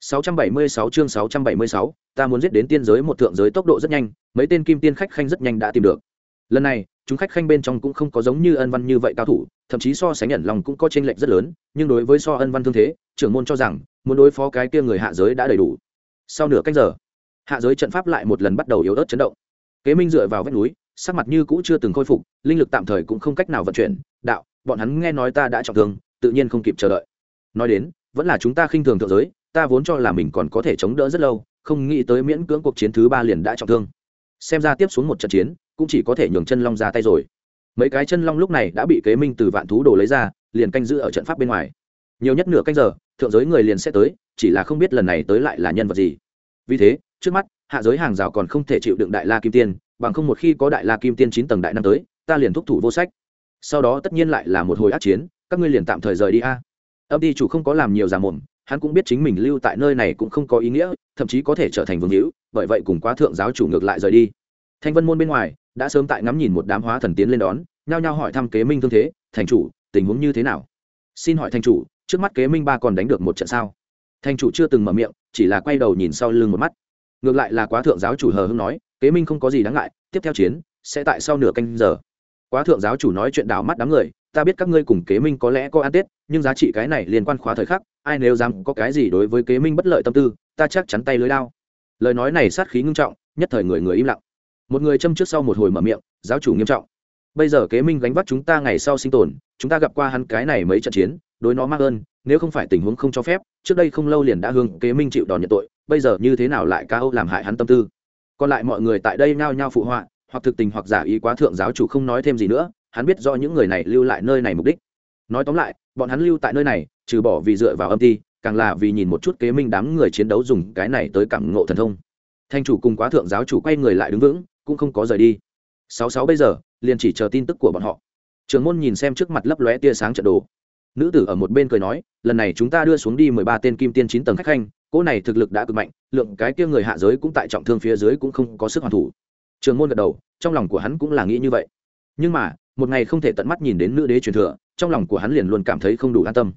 676 chương 676, ta muốn giết đến tiên giới một thượng giới tốc độ rất nhanh, mấy tên kim tiên khách khanh rất nhanh đã tìm được. Lần này, chúng khách khanh bên trong cũng không có giống như ân văn như vậy cao thủ, thậm chí so sánh nhận lòng cũng có chênh lệch rất lớn, nhưng đối với so ân văn thương thế, trưởng môn cho rằng, muốn đối phó cái kia người hạ giới đã đầy đủ. Sau nửa canh giờ, hạ giới trận pháp lại một lần bắt đầu yếu ớt chấn động. Kế Minh dựa vào vách núi, sắc mặt như cũ chưa từng khôi phục, linh lực tạm thời cũng không cách nào vận chuyển, đạo, bọn hắn nghe nói ta đã trọng thương, tự nhiên không kịp chờ đợi. Nói đến, vẫn là chúng ta khinh thường thượng giới, ta vốn cho là mình còn có thể chống đỡ rất lâu, không nghĩ tới miễn cưỡng cuộc chiến thứ ba liền đã trọng thương. Xem ra tiếp xuống một trận chiến, cũng chỉ có thể nhường chân long ra tay rồi. Mấy cái chân long lúc này đã bị kế minh từ vạn thú đồ lấy ra, liền canh giữ ở trận pháp bên ngoài. Nhiều nhất nửa canh giờ, thượng giới người liền sẽ tới, chỉ là không biết lần này tới lại là nhân vật gì. Vì thế, trước mắt, hạ giới hàng rào còn không thể chịu đựng đại la kim tiên, bằng không một khi có đại la kim tiên chín tầng đại năm tới, ta liền thúc thủ vô sách. Sau đó tất nhiên lại là một hồi át chiến, các ngươi liền tạm thời rời đi a. Âm ty chủ không có làm nhiều giả mồm hắn cũng biết chính mình lưu tại nơi này cũng không có ý nghĩa, thậm chí có thể trở thành vương hữu, bởi vậy cùng quá thượng giáo chủ ngược lại rời đi. Thanh vân môn bên ngoài, đã sớm tại ngắm nhìn một đám hóa thần tiến lên đón, nhao nhao hỏi thăm kế minh thương thế, thành chủ, tình huống như thế nào? Xin hỏi thành chủ, trước mắt kế minh ba còn đánh được một trận sao? Thành chủ chưa từng mở miệng, chỉ là quay đầu nhìn sau lưng một mắt. Ngược lại là quá thượng giáo chủ hờ hưng nói, kế minh không có gì đáng ngại, tiếp theo chiến, sẽ tại sau nửa canh giờ. Quá thượng giáo chủ nói chuyện đào mắt đám người, ta biết các ngươi cùng kế minh có lẽ có ăn tết, nhưng giá trị cái này liên quan khóa thời khắc ai nếu dám có cái gì đối với kế minh bất lợi tâm tư, ta chắc chắn tay lưới lao lời nói này sát khí ngưng trọng, nhất thời người người im lặng. Một người châm trước sau một hồi mở miệng, giáo chủ nghiêm trọng. Bây giờ kế minh gánh vác chúng ta ngày sau sinh tồn, chúng ta gặp qua hắn cái này mấy trận chiến, đối nó mắc ơn, nếu không phải tình huống không cho phép, trước đây không lâu liền đã hương kế minh chịu đòn nhận tội, bây giờ như thế nào lại ca âu làm hại hắn tâm tư? Còn lại mọi người tại đây nao nhao phụ họa, hoặc thực tình hoặc giả ý quá thượng giáo chủ không nói thêm gì nữa, hắn biết do những người này lưu lại nơi này mục đích nói tóm lại, bọn hắn lưu tại nơi này, trừ bỏ vì dựa vào âm ti, càng là vì nhìn một chút kế minh đám người chiến đấu dùng cái này tới cảm ngộ thần thông. Thanh chủ cùng quá thượng giáo chủ quay người lại đứng vững, cũng không có rời đi. Sáu sáu bây giờ, liền chỉ chờ tin tức của bọn họ. Trường môn nhìn xem trước mặt lấp lóe tia sáng trận đồ. Nữ tử ở một bên cười nói, lần này chúng ta đưa xuống đi mười ba tên kim tiên chín tầng khách khanh, cỗ này thực lực đã cực mạnh, lượng cái kia người hạ giới cũng tại trọng thương phía dưới cũng không có sức hoàn thủ. Trường môn gật đầu, trong lòng của hắn cũng là nghĩ như vậy. Nhưng mà, một ngày không thể tận mắt nhìn đến nữ đế truyền thừa trong lòng của hắn liền luôn cảm thấy không đủ an tâm.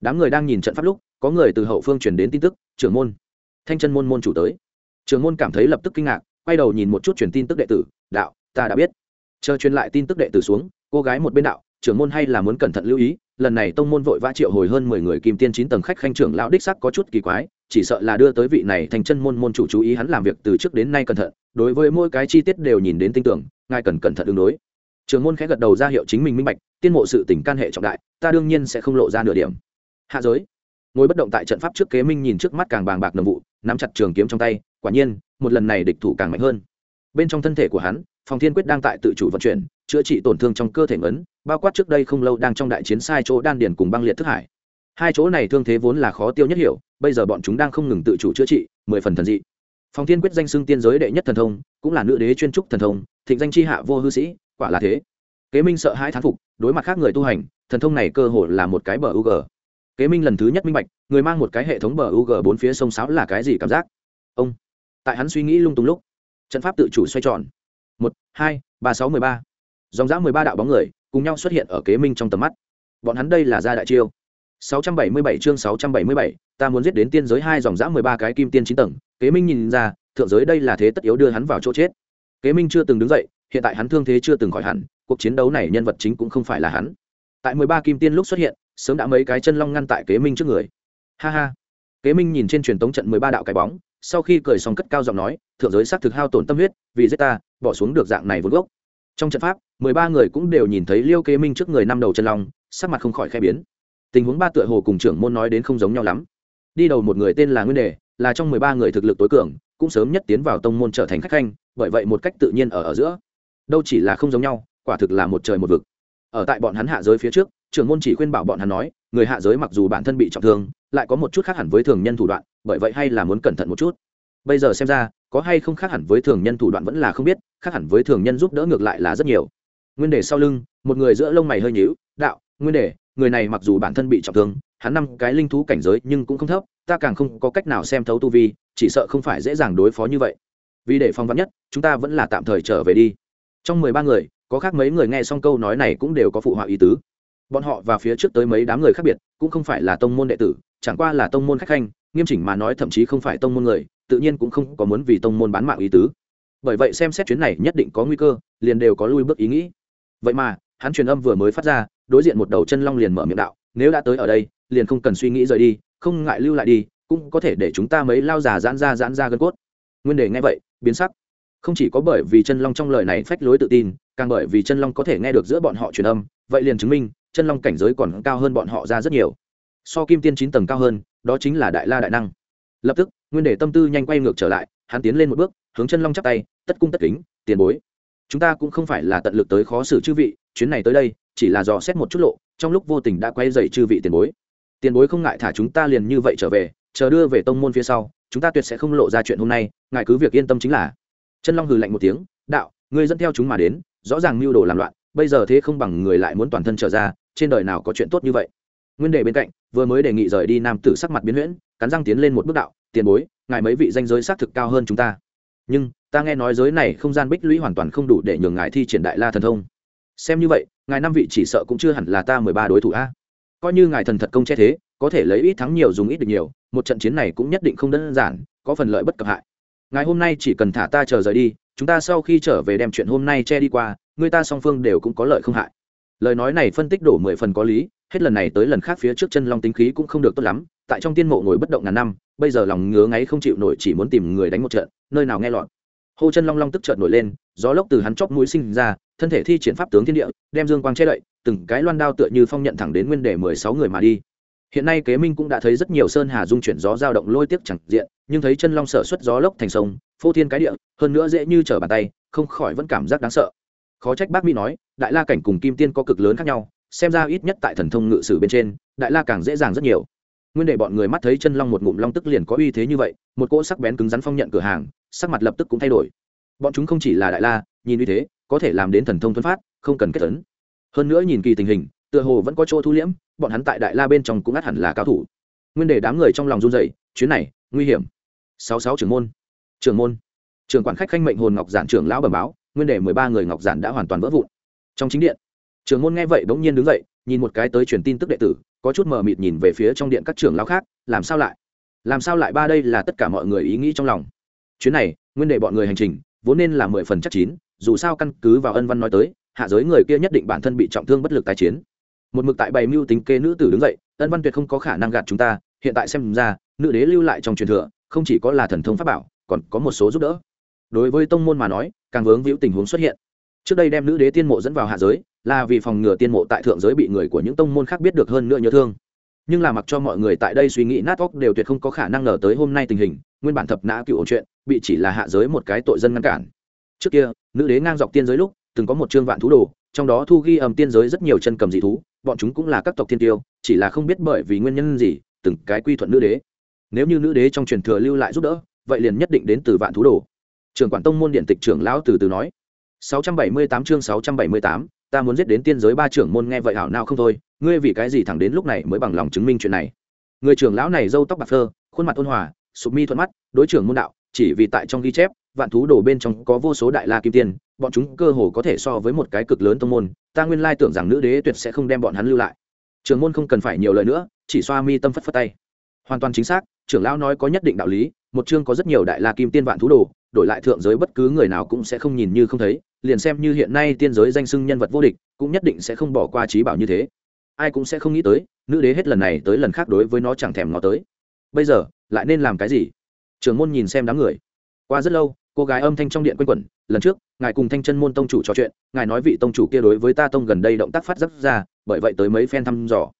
Đám người đang nhìn trận pháp lúc, có người từ hậu phương truyền đến tin tức, trưởng môn. Thanh chân môn môn chủ tới. Trưởng môn cảm thấy lập tức kinh ngạc, quay đầu nhìn một chút truyền tin tức đệ tử, đạo, ta đã biết. Chờ truyền lại tin tức đệ tử xuống, cô gái một bên đạo, trưởng môn hay là muốn cẩn thận lưu ý, lần này tông môn vội vã triệu hồi hơn mười người kim tiên chín tầng khách khanh trưởng lão đích sắc có chút kỳ quái, chỉ sợ là đưa tới vị này thành chân môn môn chủ chú ý hắn làm việc từ trước đến nay cẩn thận, đối với mỗi cái chi tiết đều nhìn đến tinh tưởng, ngài cần cẩn thận ứng đối trường môn khẽ gật đầu ra hiệu chính mình minh bạch, tiên mộ sự tình can hệ trọng đại, ta đương nhiên sẽ không lộ ra nửa điểm. Hạ giới. Ngồi bất động tại trận pháp trước kế minh nhìn trước mắt càng bàng bạc nồng vụ, nắm chặt trường kiếm trong tay, quả nhiên, một lần này địch thủ càng mạnh hơn. Bên trong thân thể của hắn, phòng thiên quyết đang tại tự chủ vận chuyển, chữa trị tổn thương trong cơ thể ngấn, bao quát trước đây không lâu đang trong đại chiến sai chỗ đan điền cùng băng liệt thức hải. Hai chỗ này thương thế vốn là khó tiêu nhất hiểu, bây giờ bọn chúng đang không ngừng tự chủ chữa trị, mười phần thần dị. Phòng thiên quyết danh xưng tiên giới đệ nhất thần thông, cũng là nữ đế chuyên trúc thần thông, thịnh danh c h i hạ vô hư sĩ quả là thế. Kế minh sợ hai thán phục, đối mặt khác người tu hành, thần thông này cơ hồ là một cái bờ u kế minh lần thứ nhất minh bạch, người mang một cái hệ thống bờ u bốn phía sông sáo là cái gì cảm giác? Ông, tại hắn suy nghĩ lung tung lúc, trận pháp tự chủ xoay tròn. Một, hai, ba, sáu, mười ba. Dòng dã mười ba đạo bóng người cùng nhau xuất hiện ở kế minh trong tầm mắt. Bọn hắn đây là gia đại chiêu. Sáu trăm bảy mươi bảy chương sáu trăm bảy mươi bảy, ta muốn giết đến tiên giới hai dòng dã mười ba cái kim tiên chín tầng. Kế minh nhìn ra, thượng giới đây là thế tất yếu đưa hắn vào chỗ chết. Kế minh chưa từng đứng dậy hiện tại hắn thương thế chưa từng khỏi hẳn, cuộc chiến đấu này nhân vật chính cũng không phải là hắn. Tại mười ba kim tiên lúc xuất hiện, sớm đã mấy cái chân long ngăn tại kế minh trước người. Ha ha. Kế minh nhìn trên truyền tống trận mười ba đạo cái bóng, sau khi cười xong cất cao giọng nói, thượng giới xác thực hao tổn tâm huyết, vì giết ta, bỏ xuống được dạng này vốn gốc. Trong trận pháp, mười ba người cũng đều nhìn thấy liêu kế minh trước người năm đầu chân long, sắc mặt không khỏi khẽ biến. Tình huống ba tựa hồ cùng trưởng môn nói đến không giống nhau lắm. Đi đầu một người tên là nguyên đề, là trong mười ba người thực lực tối cường, cũng sớm nhất tiến vào tông môn trở thành khách khanh, bởi vậy một cách tự nhiên ở ở giữa đâu chỉ là không giống nhau, quả thực là một trời một vực. Ở tại bọn hắn hạ giới phía trước, trưởng môn chỉ khuyên bảo bọn hắn nói, người hạ giới mặc dù bản thân bị trọng thương, lại có một chút khác hẳn với thường nhân thủ đoạn, bởi vậy hay là muốn cẩn thận một chút. Bây giờ xem ra, có hay không khác hẳn với thường nhân thủ đoạn vẫn là không biết, khác hẳn với thường nhân giúp đỡ ngược lại là rất nhiều. Nguyên đề sau lưng, một người giữa lông mày hơi nhíu, đạo, nguyên đề, người này mặc dù bản thân bị trọng thương, hắn năm cái linh thú cảnh giới nhưng cũng không thấp, ta càng không có cách nào xem thấu tu vi, chỉ sợ không phải dễ dàng đối phó như vậy. Vì để phong vắn nhất, chúng ta vẫn là tạm thời trở về đi trong mười ba người, có khác mấy người nghe xong câu nói này cũng đều có phụ họa ý tứ. Bọn họ và phía trước tới mấy đám người khác biệt, cũng không phải là tông môn đệ tử, chẳng qua là tông môn khách khanh, nghiêm chỉnh mà nói thậm chí không phải tông môn người, tự nhiên cũng không có muốn vì tông môn bán mạng ý tứ. Bởi vậy xem xét chuyến này nhất định có nguy cơ, liền đều có lui bước ý nghĩ. Vậy mà, hắn truyền âm vừa mới phát ra, đối diện một đầu chân long liền mở miệng đạo, nếu đã tới ở đây, liền không cần suy nghĩ rời đi, không ngại lưu lại đi, cũng có thể để chúng ta mấy lao già giãn ra giãn ra gân cốt. Nguyên đề nghe vậy, biến sắc không chỉ có bởi vì chân long trong lời này phách lối tự tin, càng bởi vì chân long có thể nghe được giữa bọn họ truyền âm, vậy liền chứng minh, chân long cảnh giới còn cao hơn bọn họ ra rất nhiều. So kim tiên chín tầng cao hơn, đó chính là đại la đại năng. Lập tức, nguyên đề tâm tư nhanh quay ngược trở lại, hắn tiến lên một bước, hướng chân long chắp tay, tất cung tất kính, tiền bối. Chúng ta cũng không phải là tận lực tới khó xử chư vị, chuyến này tới đây, chỉ là dò xét một chút lộ, trong lúc vô tình đã quay dậy chư vị tiền bối. Tiền bối không ngại thả chúng ta liền như vậy trở về, chờ đưa về tông môn phía sau, chúng ta tuyệt sẽ không lộ ra chuyện hôm nay, ngài cứ việc yên tâm chính là chân long hừ lạnh một tiếng, đạo, ngươi dẫn theo chúng mà đến, rõ ràng mưu đồ làm loạn, bây giờ thế không bằng người lại muốn toàn thân trở ra, trên đời nào có chuyện tốt như vậy? Nguyên đề bên cạnh, vừa mới đề nghị rời đi nam tử sắc mặt biến huyễn, cắn răng tiến lên một bước đạo, tiền bối, ngài mấy vị danh giới xác thực cao hơn chúng ta. Nhưng, ta nghe nói giới này không gian bích lũy hoàn toàn không đủ để nhường ngài thi triển đại la thần thông. Xem như vậy, ngài năm vị chỉ sợ cũng chưa hẳn là ta mười ba đối thủ a. Coi như ngài thần thật công che thế, có thể lấy ít thắng nhiều dùng ít được nhiều, một trận chiến này cũng nhất định không đơn giản, có phần lợi bất cập hại ngài hôm nay chỉ cần thả ta chờ rời đi, chúng ta sau khi trở về đem chuyện hôm nay che đi qua, người ta song phương đều cũng có lợi không hại. Lời nói này phân tích đổ mười phần có lý, hết lần này tới lần khác phía trước chân long tính khí cũng không được tốt lắm, tại trong tiên mộ ngồi bất động ngàn năm, bây giờ lòng ngứa ngáy không chịu nổi chỉ muốn tìm người đánh một trận, nơi nào nghe lọt. Hô chân long long tức trợn nổi lên, gió lốc từ hắn chóp mũi sinh ra, thân thể thi triển pháp tướng thiên địa, đem dương quang che đậy, từng cái loan đao tựa như phong nhận thẳng đến nguyên đề mười sáu người mà đi hiện nay kế minh cũng đã thấy rất nhiều sơn hà dung chuyển gió dao động lôi tiếc chẳng diện, nhưng thấy chân long sở xuất gió lốc thành sông, phô thiên cái địa, hơn nữa dễ như trở bàn tay, không khỏi vẫn cảm giác đáng sợ. Khó trách bác mỹ nói, đại la cảnh cùng kim tiên có cực lớn khác nhau, xem ra ít nhất tại thần thông ngự sử bên trên, đại la càng dễ dàng rất nhiều. Nguyên để bọn người mắt thấy chân long một ngụm long tức liền có uy thế như vậy, một cỗ sắc bén cứng rắn phong nhận cửa hàng, sắc mặt lập tức cũng thay đổi. Bọn chúng không chỉ là đại la, nhìn uy thế, có thể làm đến thần thông thuấn phát, không cần kết tấn hơn nữa nhìn kỳ tình hình, tựa hồ vẫn có chỗ thu liễm bọn hắn tại đại la bên trong cũng ắt hẳn là cao thủ. Nguyên đề đám người trong lòng run dậy chuyến này, nguy hiểm. Sáu sáu trưởng môn. Trưởng môn. Trưởng quản khách khanh mệnh hồn ngọc giản trưởng lão bẩm báo, nguyên đề mười ba người ngọc giản đã hoàn toàn vỡ vụn. Trong chính điện, trưởng môn nghe vậy bỗng nhiên đứng dậy, nhìn một cái tới truyền tin tức đệ tử, có chút mờ mịt nhìn về phía trong điện các trưởng lão khác, làm sao lại? Làm sao lại ba đây là tất cả mọi người ý nghĩ trong lòng? Chuyến này, nguyên đề bọn người hành trình, vốn nên là mười phần chắc chín, dù sao căn cứ vào ân văn nói tới, hạ giới người kia nhất định bản thân bị trọng thương bất lực tái chiến một mực tại bày mưu tính kê nữ tử đứng dậy, ân văn tuyệt không có khả năng gạt chúng ta, hiện tại xem ra, nữ đế lưu lại trong truyền thừa, không chỉ có là thần thông pháp bảo, còn có một số giúp đỡ. Đối với tông môn mà nói, càng vướng víu tình huống xuất hiện. Trước đây đem nữ đế tiên mộ dẫn vào hạ giới, là vì phòng ngừa tiên mộ tại thượng giới bị người của những tông môn khác biết được hơn nữa nhớ thương. Nhưng là mặc cho mọi người tại đây suy nghĩ nát óc đều tuyệt không có khả năng ngờ tới hôm nay tình hình, nguyên bản thập nã cựu chuyện, bị chỉ là hạ giới một cái tội dân ngăn cản. Trước kia, nữ đế ngang dọc tiên giới lúc từng có một chương vạn thú đồ trong đó thu ghi ầm tiên giới rất nhiều chân cầm dị thú bọn chúng cũng là các tộc thiên tiêu chỉ là không biết bởi vì nguyên nhân gì từng cái quy thuận nữ đế. Nếu như nữ đế trong truyền thừa lưu lại giúp đỡ vậy liền nhất định đến từ vạn thú đồ. Trưởng quản tông môn điện tịch trưởng lão từ từ nói. 678 chương 678, ta muốn giết đến tiên giới ba trưởng môn nghe vậy hảo nào không thôi ngươi vì cái gì thẳng đến lúc này mới bằng lòng chứng minh chuyện này? Người trưởng lão này râu tóc bạc phơ khuôn mặt ôn hòa sụp mi thuận mắt đối trưởng môn đạo chỉ vì tại trong ghi chép vạn thú đồ bên trong có vô số đại la kim tiên bọn chúng cơ hồ có thể so với một cái cực lớn tông môn, ta nguyên lai tưởng rằng nữ đế tuyệt sẽ không đem bọn hắn lưu lại. Trường môn không cần phải nhiều lời nữa, chỉ xoa mi tâm phất phất tay. Hoàn toàn chính xác, trưởng lão nói có nhất định đạo lý, một chương có rất nhiều đại la kim tiên vạn thú đồ, đổi lại thượng giới bất cứ người nào cũng sẽ không nhìn như không thấy, liền xem như hiện nay tiên giới danh sưng nhân vật vô địch, cũng nhất định sẽ không bỏ qua trí bảo như thế. Ai cũng sẽ không nghĩ tới, nữ đế hết lần này tới lần khác đối với nó chẳng thèm nó tới. Bây giờ, lại nên làm cái gì? Trưởng môn nhìn xem đám người. Qua rất lâu, cô gái âm thanh trong điện quanh quẩn, lần trước ngài cùng thanh chân môn tông chủ trò chuyện, ngài nói vị tông chủ kia đối với ta tông gần đây động tác phát rất ra, bởi vậy tới mấy phen thăm dò.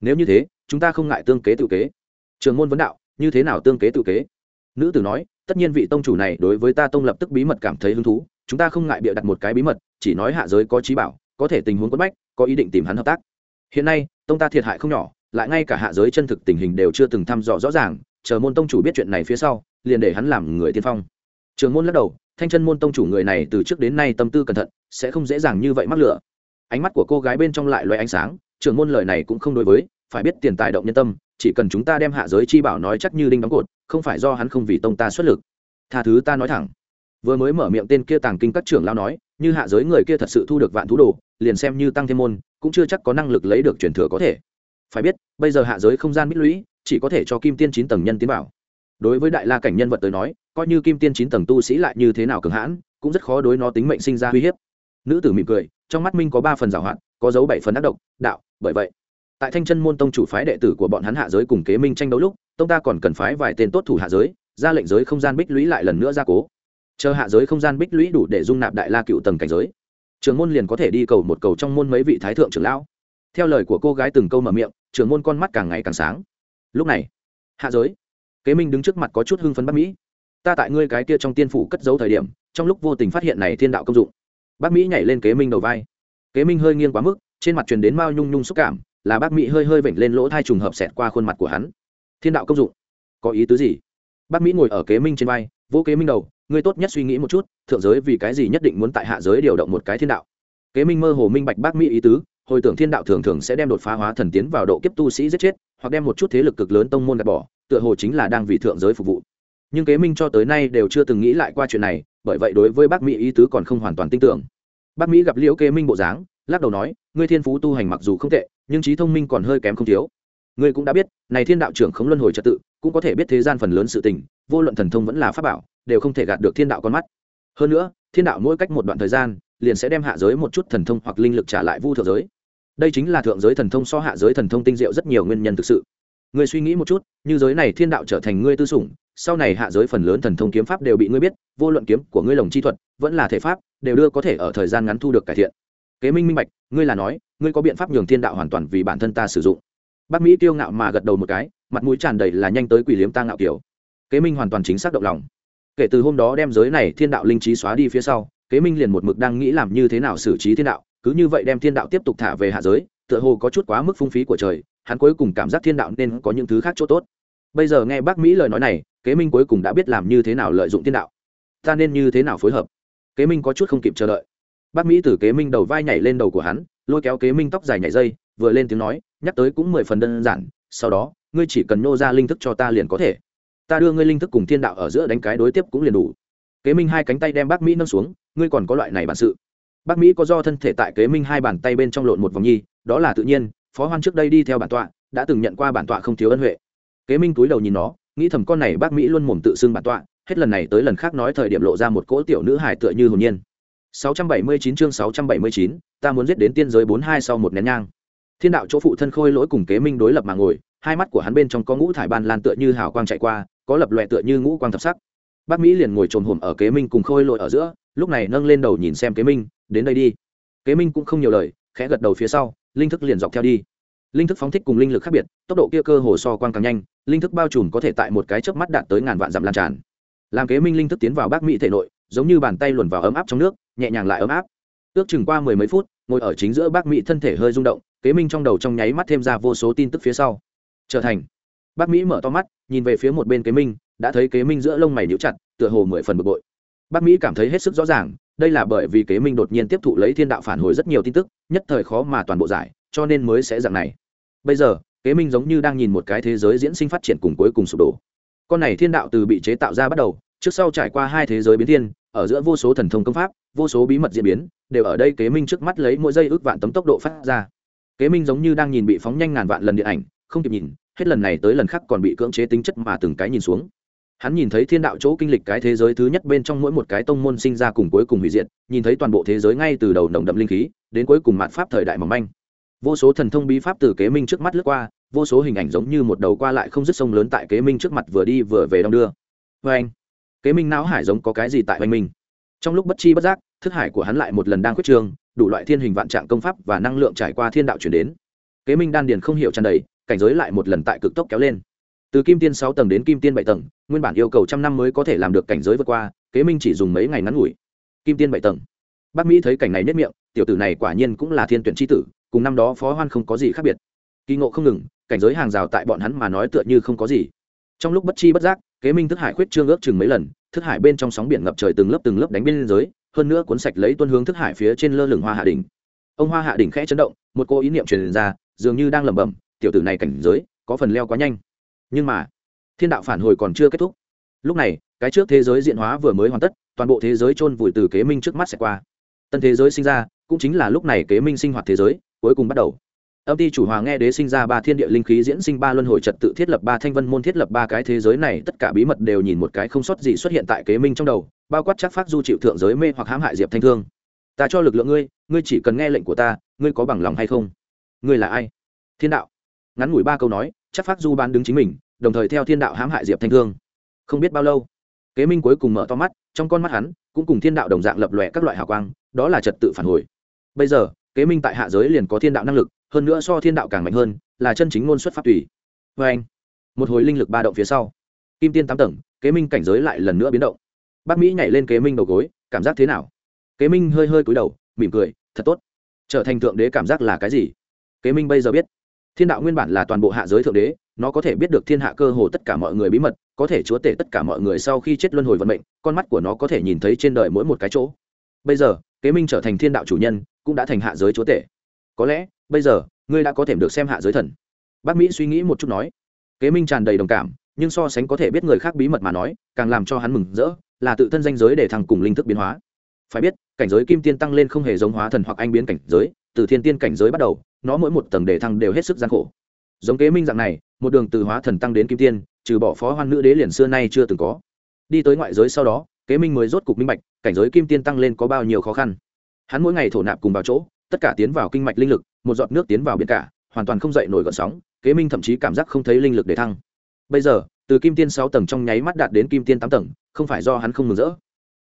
Nếu như thế, chúng ta không ngại tương kế tự kế. Trường môn vấn đạo, như thế nào tương kế tự kế? Nữ tử nói, tất nhiên vị tông chủ này đối với ta tông lập tức bí mật cảm thấy hứng thú, chúng ta không ngại bịa đặt một cái bí mật, chỉ nói hạ giới có trí bảo, có thể tình huống quất bách, có ý định tìm hắn hợp tác. Hiện nay, tông ta thiệt hại không nhỏ, lại ngay cả hạ giới chân thực tình hình đều chưa từng thăm dò rõ ràng, chờ môn tông chủ biết chuyện này phía sau, liền để hắn làm người tiên phong. Trường môn lắc đầu thanh chân môn tông chủ người này từ trước đến nay tâm tư cẩn thận, sẽ không dễ dàng như vậy mắc lửa. Ánh mắt của cô gái bên trong lại loay ánh sáng, trưởng môn lời này cũng không đối với, phải biết tiền tài động nhân tâm, chỉ cần chúng ta đem hạ giới chi bảo nói chắc như đinh đóng cột, không phải do hắn không vì tông ta xuất lực. Tha thứ ta nói thẳng. Vừa mới mở miệng tên kia tàng kinh các trưởng lao nói, như hạ giới người kia thật sự thu được vạn thú đồ, liền xem như tăng thêm môn, cũng chưa chắc có năng lực lấy được truyền thừa có thể. Phải biết, bây giờ hạ giới không gian bích lũy, chỉ có thể cho kim tiên chín tầng nhân tiến bảo đối với đại la cảnh nhân vật tới nói coi như kim tiên chín tầng tu sĩ lại như thế nào cường hãn, cũng rất khó đối nó tính mệnh sinh ra uy hiếp. Nữ tử mỉm cười, trong mắt minh có ba phần giảo hoạt, có dấu bảy phần ác độc, đạo, bởi vậy, tại thanh chân môn tông chủ phái đệ tử của bọn hắn hạ giới cùng kế minh tranh đấu lúc, tông ta còn cần phái vài tên tốt thủ hạ giới, ra lệnh giới không gian bích lũy lại lần nữa ra cố. Chờ hạ giới không gian bích lũy đủ để dung nạp đại la cựu tầng cảnh giới trường môn liền có thể đi cầu một cầu trong môn mấy vị thái thượng trưởng lão. Theo lời của cô gái từng câu mở miệng trường môn con mắt càng ngày càng sáng. Lúc này, hạ giới, kế minh đứng trước mặt có chút hưng phấn bắc mỹ ta tại ngươi cái kia trong tiên phủ cất giấu thời điểm, trong lúc vô tình phát hiện này thiên đạo công dụng. Bác mỹ nhảy lên kế minh đầu vai. Kế minh hơi nghiêng quá mức, trên mặt truyền đến mao nhung nhung xúc cảm, là bác mỹ hơi hơi vểnh lên lỗ thai trùng hợp xẹt qua khuôn mặt của hắn. Thiên đạo công dụng? Có ý tứ gì? Bác mỹ ngồi ở kế minh trên vai vô kế minh đầu, ngươi tốt nhất suy nghĩ một chút, thượng giới vì cái gì nhất định muốn tại hạ giới điều động một cái thiên đạo. Kế minh mơ hồ minh bạch bác mỹ ý tứ, hồi tưởng thiên đạo thường thường sẽ đem đột phá hóa thần tiến vào độ kiếp tu sĩ giết chết, hoặc đem một chút thế lực cực lớn tông môn gạt bỏ, tựa hồ chính là đang vì thượng giới phục vụ nhưng kế minh cho tới nay đều chưa từng nghĩ lại qua chuyện này, bởi vậy đối với bác mỹ ý tứ còn không hoàn toàn tin tưởng. Bác mỹ gặp liễu kế minh bộ dáng, lắc đầu nói, ngươi thiên phú tu hành mặc dù không tệ, nhưng trí thông minh còn hơi kém không thiếu. Ngươi cũng đã biết, này thiên đạo trưởng không luân hồi trật tự, cũng có thể biết thế gian phần lớn sự tình, vô luận thần thông vẫn là pháp bảo, đều không thể gạt được thiên đạo con mắt. Hơn nữa, thiên đạo mỗi cách một đoạn thời gian, liền sẽ đem hạ giới một chút thần thông hoặc linh lực trả lại vu thượng giới. Đây chính là thượng giới thần thông so hạ giới thần thông tinh diệu rất nhiều nguyên nhân thực sự. Ngươi suy nghĩ một chút, như giới này thiên đạo trở thành ngươi tư sủng sau này hạ giới phần lớn thần thông kiếm pháp đều bị ngươi biết, vô luận kiếm của ngươi lồng chi thuật, vẫn là thể pháp, đều đưa có thể ở thời gian ngắn thu được cải thiện. Kế minh minh bạch, ngươi là nói, ngươi có biện pháp nhường thiên đạo hoàn toàn vì bản thân ta sử dụng. Bác mỹ tiêu ngạo mà gật đầu một cái, mặt mũi tràn đầy là nhanh tới quỷ liếm ta ngạo kiểu. Kế minh hoàn toàn chính xác động lòng. Kể từ hôm đó đem giới này thiên đạo linh trí xóa đi phía sau, kế minh liền một mực đang nghĩ làm như thế nào xử trí thiên đạo, cứ như vậy đem thiên đạo tiếp tục thả về hạ giới, tựa hồ có chút quá mức phung phí của trời, hắn cuối cùng cảm giác thiên đạo nên có những thứ khác chỗ tốt bây giờ nghe bác mỹ lời nói này, kế minh cuối cùng đã biết làm như thế nào lợi dụng tiên đạo. Ta nên như thế nào phối hợp? Kế minh có chút không kịp chờ đợi. Bác mỹ từ kế minh đầu vai nhảy lên đầu của hắn, lôi kéo kế minh tóc dài nhảy dây, vừa lên tiếng nói, nhắc tới cũng mười phần đơn giản, sau đó, ngươi chỉ cần nô ra linh thức cho ta liền có thể. Ta đưa ngươi linh thức cùng thiên đạo ở giữa đánh cái đối tiếp cũng liền đủ. Kế minh hai cánh tay đem bác mỹ nâng xuống, ngươi còn có loại này bản sự. Bác mỹ có do thân thể tại kế minh hai bàn tay bên trong lộn một vòng nhi, đó là tự nhiên, phó hoan trước đây đi theo bản tọa, đã từng nhận qua bản tọa không thiếu ân huệ kế minh túi đầu nhìn nó nghĩ thầm con này bác mỹ luôn mồm tự xưng bản tọa hết lần này tới lần khác nói thời điểm lộ ra một cỗ tiểu nữ hài tựa như hồn nhiên. 679 chương 679, ta muốn giết đến tiên giới 42 sau một nén nhang. Thiên đạo chỗ phụ thân khôi lỗi cùng kế minh đối lập mà ngồi hai mắt của hắn bên trong có ngũ thải ban lan tựa như hào quang chạy qua có lập loè tựa như ngũ quang thập sắc. Bác mỹ liền ngồi trồm hổm ở kế minh cùng khôi lỗi ở giữa lúc này nâng lên đầu nhìn xem kế minh đến đây đi. Kế minh cũng không nhiều lời khẽ gật đầu phía sau linh thức liền dọc theo đi linh thức phóng thích cùng linh lực khác biệt, tốc độ kia cơ hồ so quang càng nhanh, linh thức bao trùm có thể tại một cái chớp mắt đạt tới ngàn vạn dặm lan tràn. Làm kế minh linh thức tiến vào bác mỹ thể nội, giống như bàn tay luồn vào ấm áp trong nước, nhẹ nhàng lại ấm áp. Ước chừng qua mười mấy phút, ngồi ở chính giữa bác mỹ thân thể hơi rung động, kế minh trong đầu trong nháy mắt thêm ra vô số tin tức phía sau. Trở thành. Bác mỹ mở to mắt, nhìn về phía một bên kế minh, đã thấy kế minh giữa lông mày níu chặt, tựa hồ mười phần bực bội. Bác mỹ cảm thấy hết sức rõ ràng, đây là bởi vì kế minh đột nhiên tiếp thụ lấy thiên đạo phản hồi rất nhiều tin tức, nhất thời khó mà toàn bộ giải, cho nên mới sẽ dạng này bây giờ, kế minh giống như đang nhìn một cái thế giới diễn sinh phát triển cùng cuối cùng sụp đổ. Con này thiên đạo từ bị chế tạo ra bắt đầu, trước sau trải qua hai thế giới biến thiên, ở giữa vô số thần thông công pháp, vô số bí mật diễn biến, đều ở đây kế minh trước mắt lấy mỗi giây ước vạn tấm tốc độ phát ra. Kế minh giống như đang nhìn bị phóng nhanh ngàn vạn lần điện ảnh, không kịp nhìn, hết lần này tới lần khác còn bị cưỡng chế tính chất mà từng cái nhìn xuống. Hắn nhìn thấy thiên đạo chỗ kinh lịch cái thế giới thứ nhất bên trong mỗi một cái tông môn sinh ra cùng cuối cùng hủy diệt, nhìn thấy toàn bộ thế giới ngay từ đầu nồng đậm linh khí, đến cuối cùng mạn pháp thời đại mỏng manh vô số thần thông bí pháp từ kế minh trước mắt lướt qua, vô số hình ảnh giống như một đầu qua lại không dứt sông lớn tại kế minh trước mặt vừa đi vừa về đong đưa. Vê anh, kế minh não hải giống có cái gì tại oanh minh trong lúc bất chi bất giác, thức hải của hắn lại một lần đang khuyết trường, đủ loại thiên hình vạn trạng công pháp và năng lượng trải qua thiên đạo chuyển đến. Kế minh đan điền không hiểu tràn đầy, cảnh giới lại một lần tại cực tốc kéo lên. Từ kim tiên sáu tầng đến kim tiên bảy tầng, nguyên bản yêu cầu trăm năm mới có thể làm được cảnh giới vượt qua, kế minh chỉ dùng mấy ngày ngắn ngủi. Kim tiên bảy tầng. Bác mỹ thấy cảnh này nhất miệng, tiểu tử này quả nhiên cũng là thiên tuyển tri tử cùng năm đó phó hoan không có gì khác biệt. Kỳ ngộ không ngừng, cảnh giới hàng rào tại bọn hắn mà nói tựa như không có gì. Trong lúc bất chi bất giác, kế minh thức hải khuyết trương ước chừng mấy lần, thức hải bên trong sóng biển ngập trời từng lớp từng lớp đánh bên giới, hơn nữa cuốn sạch lấy tuân hướng thức hải phía trên lơ lửng hoa hạ đỉnh. Ông hoa hạ đỉnh khẽ chấn động, một cô ý niệm truyền ra, dường như đang lẩm bẩm, tiểu tử này cảnh giới, có phần leo quá nhanh. Nhưng mà, thiên đạo phản hồi còn chưa kết thúc. Lúc này, cái trước thế giới diện hóa vừa mới hoàn tất, toàn bộ thế giới chôn vùi từ kế minh trước mắt sẽ qua. Tân thế giới sinh ra, cũng chính là lúc này kế minh sinh hoạt thế giới cuối cùng bắt đầu. Âm ty chủ hòa nghe đế sinh ra ba thiên địa linh khí diễn sinh ba luân hồi trật tự thiết lập ba thanh vân môn thiết lập ba cái thế giới này, tất cả bí mật đều nhìn một cái không sót gì xuất hiện tại kế minh trong đầu, bao quát chắc phát du chịu thượng giới mê hoặc hãm hại diệp thanh thương. Ta cho lực lượng ngươi ngươi chỉ cần nghe lệnh của ta, ngươi có bằng lòng hay không? Ngươi là ai? Thiên đạo. Ngắn ngủi ba câu nói, chắc phát du ban đứng chính mình, đồng thời theo thiên đạo hãm hại diệp thanh thương. Không biết bao lâu, kế minh cuối cùng mở to mắt, trong con mắt hắn, cũng cùng thiên đạo đồng dạng lập lòe các loại hào quang, đó là trật tự phản hồi. Bây giờ kế minh tại hạ giới liền có thiên đạo năng lực, hơn nữa so thiên đạo càng mạnh hơn, là chân chính ngôn xuất pháp tùy. Vê anh, một hồi linh lực ba động phía sau. Kim tiên tám tầng, kế minh cảnh giới lại lần nữa biến động. Bác mỹ nhảy lên kế minh đầu gối, cảm giác thế nào? Kế minh hơi hơi cúi đầu, mỉm cười, thật tốt. Trở thành thượng đế cảm giác là cái gì? Kế minh bây giờ biết. Thiên đạo nguyên bản là toàn bộ hạ giới thượng đế, nó có thể biết được thiên hạ cơ hồ tất cả mọi người bí mật, có thể chúa tể tất cả mọi người sau khi chết luân hồi vận mệnh, con mắt của nó có thể nhìn thấy trên đời mỗi một cái chỗ. Bây giờ kế minh trở thành thiên đạo chủ nhân, cũng đã thành hạ giới chúa tể. Có lẽ, bây giờ, ngươi đã có thể được xem hạ giới thần. Bác mỹ suy nghĩ một chút nói. Kế minh tràn đầy đồng cảm, nhưng so sánh có thể biết người khác bí mật mà nói, càng làm cho hắn mừng rỡ, là tự thân danh giới để thằng cùng linh thức biến hóa. Phải biết, cảnh giới kim tiên tăng lên không hề giống hóa thần hoặc anh biến cảnh giới, từ thiên tiên cảnh giới bắt đầu, nó mỗi một tầng đề thăng đều hết sức gian khổ. Giống kế minh dạng này, một đường từ hóa thần tăng đến kim tiên, trừ bỏ phó hoan nữ đế liền xưa nay chưa từng có. Đi tới ngoại giới sau đó kế minh mới rốt cục minh bạch cảnh giới kim tiên tăng lên có bao nhiêu khó khăn. Hắn mỗi ngày thổ nạp cùng vào chỗ tất cả tiến vào kinh mạch linh lực một giọt nước tiến vào biển cả hoàn toàn không dậy nổi gợn sóng kế minh thậm chí cảm giác không thấy linh lực để thăng. Bây giờ từ kim tiên sáu tầng trong nháy mắt đạt đến kim tiên tám tầng không phải do hắn không mừng rỡ.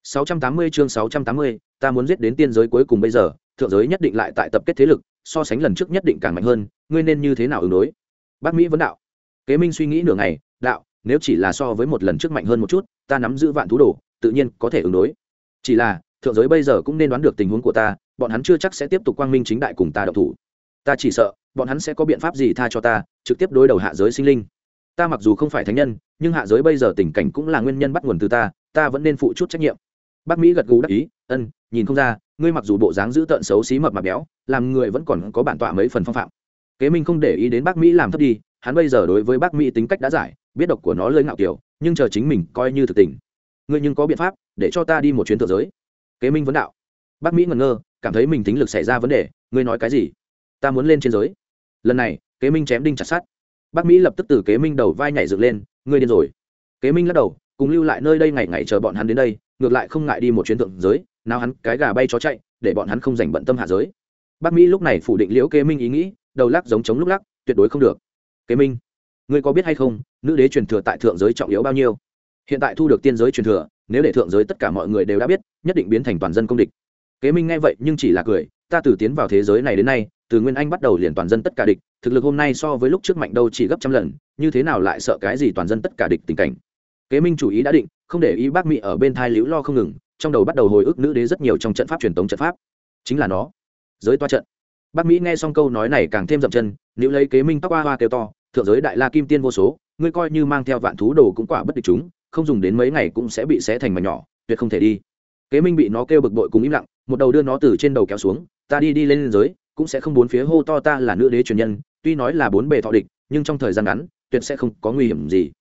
680 chương 680, ta muốn giết đến tiên giới cuối cùng bây giờ thượng giới nhất định lại tại tập kết thế lực so sánh lần trước nhất định càng mạnh hơn ngươi nên như thế nào ứng đối? Bác mỹ vấn đạo. Kế minh suy nghĩ nửa ngày đạo nếu chỉ là so với một lần trước mạnh hơn một chút ta nắm giữ vạn thú đồ tự nhiên có thể ứng đối. Chỉ là, thượng giới bây giờ cũng nên đoán được tình huống của ta, bọn hắn chưa chắc sẽ tiếp tục quang minh chính đại cùng ta độc thủ. Ta chỉ sợ, bọn hắn sẽ có biện pháp gì tha cho ta, trực tiếp đối đầu hạ giới sinh linh. Ta mặc dù không phải thánh nhân, nhưng hạ giới bây giờ tình cảnh cũng là nguyên nhân bắt nguồn từ ta ta vẫn nên phụ chút trách nhiệm. Bác mỹ gật gù đắc ý, ân, nhìn không ra, ngươi mặc dù bộ dáng giữ tợn xấu xí mập mà béo, làm người vẫn còn có bản tọa mấy phần phong phạm. Kế minh không để ý đến bác mỹ làm thấp đi, hắn bây giờ đối với bác mỹ tính cách đã giải, biết độc của nó lơi ngạo kiểu, nhưng chờ chính mình coi như thực tình ngươi nhưng có biện pháp để cho ta đi một chuyến thượng giới. Kế minh vấn đạo. Bác mỹ ngẩn ngơ, cảm thấy mình tính lực xảy ra vấn đề, ngươi nói cái gì? Ta muốn lên trên giới. Lần này, kế minh chém đinh chặt sát bác mỹ lập tức từ kế minh đầu vai nhảy dựng lên, ngươi điên rồi. Kế minh lắc đầu, cùng lưu lại nơi đây ngày ngày chờ bọn hắn đến đây, ngược lại không ngại đi một chuyến thượng giới, nào hắn cái gà bay chó chạy, để bọn hắn không dành bận tâm hạ giới. Bác mỹ lúc này phủ định liễu kế minh ý nghĩ, đầu lắc giống chống lúc lắc, tuyệt đối không được. Kế minh, ngươi có biết hay không, nữ đế truyền thừa tại thượng giới trọng yếu bao nhiêu? Hiện tại thu được tiên giới truyền thừa, nếu để thượng giới tất cả mọi người đều đã biết, nhất định biến thành toàn dân công địch. Kế minh nghe vậy nhưng chỉ là cười, ta từ tiến vào thế giới này đến nay, từ nguyên anh bắt đầu liền toàn dân tất cả địch, thực lực hôm nay so với lúc trước mạnh đâu chỉ gấp trăm lần, như thế nào lại sợ cái gì toàn dân tất cả địch tình cảnh? Kế minh chủ ý đã định, không để ý bác mỹ ở bên thai liễu lo không ngừng, trong đầu bắt đầu hồi ức nữ đế rất nhiều trong trận pháp truyền thống trận pháp. Chính là nó. Giới toa trận. Bác mỹ nghe xong câu nói này càng thêm dậm chân nếu lấy kế minh tóc hoa hoa kêu to, thượng giới đại la kim tiên vô số, ngươi coi như mang theo vạn thú đồ cũng quả bất địch chúng không dùng đến mấy ngày cũng sẽ bị xé thành mảnh nhỏ, tuyệt không thể đi. Kế minh bị nó kêu bực bội cùng im lặng, một đầu đưa nó từ trên đầu kéo xuống, ta đi đi lên giới, cũng sẽ không bốn phía hô to ta là nữ đế truyền nhân, tuy nói là bốn bề thọ địch, nhưng trong thời gian ngắn, tuyệt sẽ không có nguy hiểm gì.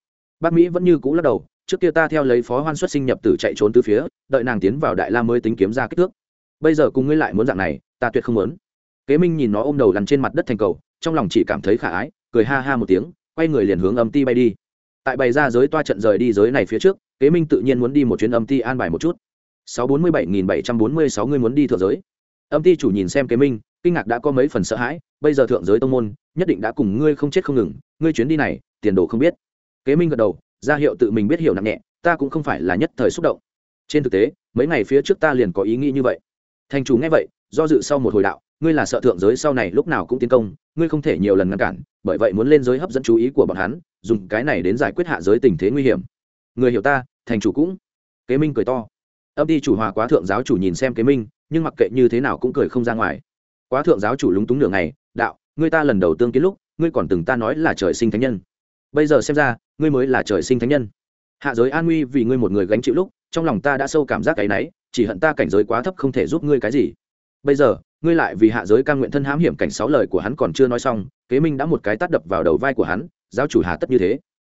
Bác mỹ vẫn như cũ lắc đầu, trước kia ta theo lấy phó hoan xuất sinh nhập tử chạy trốn từ phía, đợi nàng tiến vào đại la mới tính kiếm ra kích thước. Bây giờ cùng ngươi lại muốn dạng này, ta tuyệt không muốn. Kế minh nhìn nó ôm đầu lăn trên mặt đất thành cầu, trong lòng chỉ cảm thấy khả ái, cười ha ha một tiếng, quay người liền hướng âm ti bay đi tại bày ra giới toa trận rời đi giới này phía trước, kế minh tự nhiên muốn đi một chuyến âm ti an bài một chút. Sáu bốn mươi bảy nghìn bảy trăm bốn mươi sáu người muốn đi thượng giới. Âm ti chủ nhìn xem kế minh, kinh ngạc đã có mấy phần sợ hãi, bây giờ thượng giới tông môn, nhất định đã cùng ngươi không chết không ngừng, ngươi chuyến đi này, tiền đồ không biết. Kế minh gật đầu, ra hiệu tự mình biết hiểu nặng nhẹ, ta cũng không phải là nhất thời xúc động. Trên thực tế, mấy ngày phía trước ta liền có ý nghĩ như vậy. Thành chủ nghe vậy, do dự sau một hồi đạo ngươi là sợ thượng giới sau này lúc nào cũng tiến công, ngươi không thể nhiều lần ngăn cản, bởi vậy muốn lên giới hấp dẫn chú ý của bọn hắn, dùng cái này đến giải quyết hạ giới tình thế nguy hiểm. Người hiểu ta, thành chủ cũng. Kế minh cười to. Âm đi chủ hòa quá thượng giáo chủ nhìn xem kế minh, nhưng mặc kệ như thế nào cũng cười không ra ngoài. Quá thượng giáo chủ lúng túng nửa ngày, đạo, ngươi ta lần đầu tương kiến lúc, ngươi còn từng ta nói là trời sinh thánh nhân. Bây giờ xem ra, ngươi mới là trời sinh thánh nhân. Hạ giới an nguy vì ngươi một người gánh chịu lúc, trong lòng ta đã sâu cảm giác cái náy chỉ hận ta cảnh giới quá thấp không thể giúp ngươi cái gì. Bây giờ ngươi lại vì hạ giới ca nguyện thân hãm hiểm cảnh sáu lời của hắn còn chưa nói xong, kế minh đã một cái tắt đập vào đầu vai của hắn, giáo chủ hà tất như thế.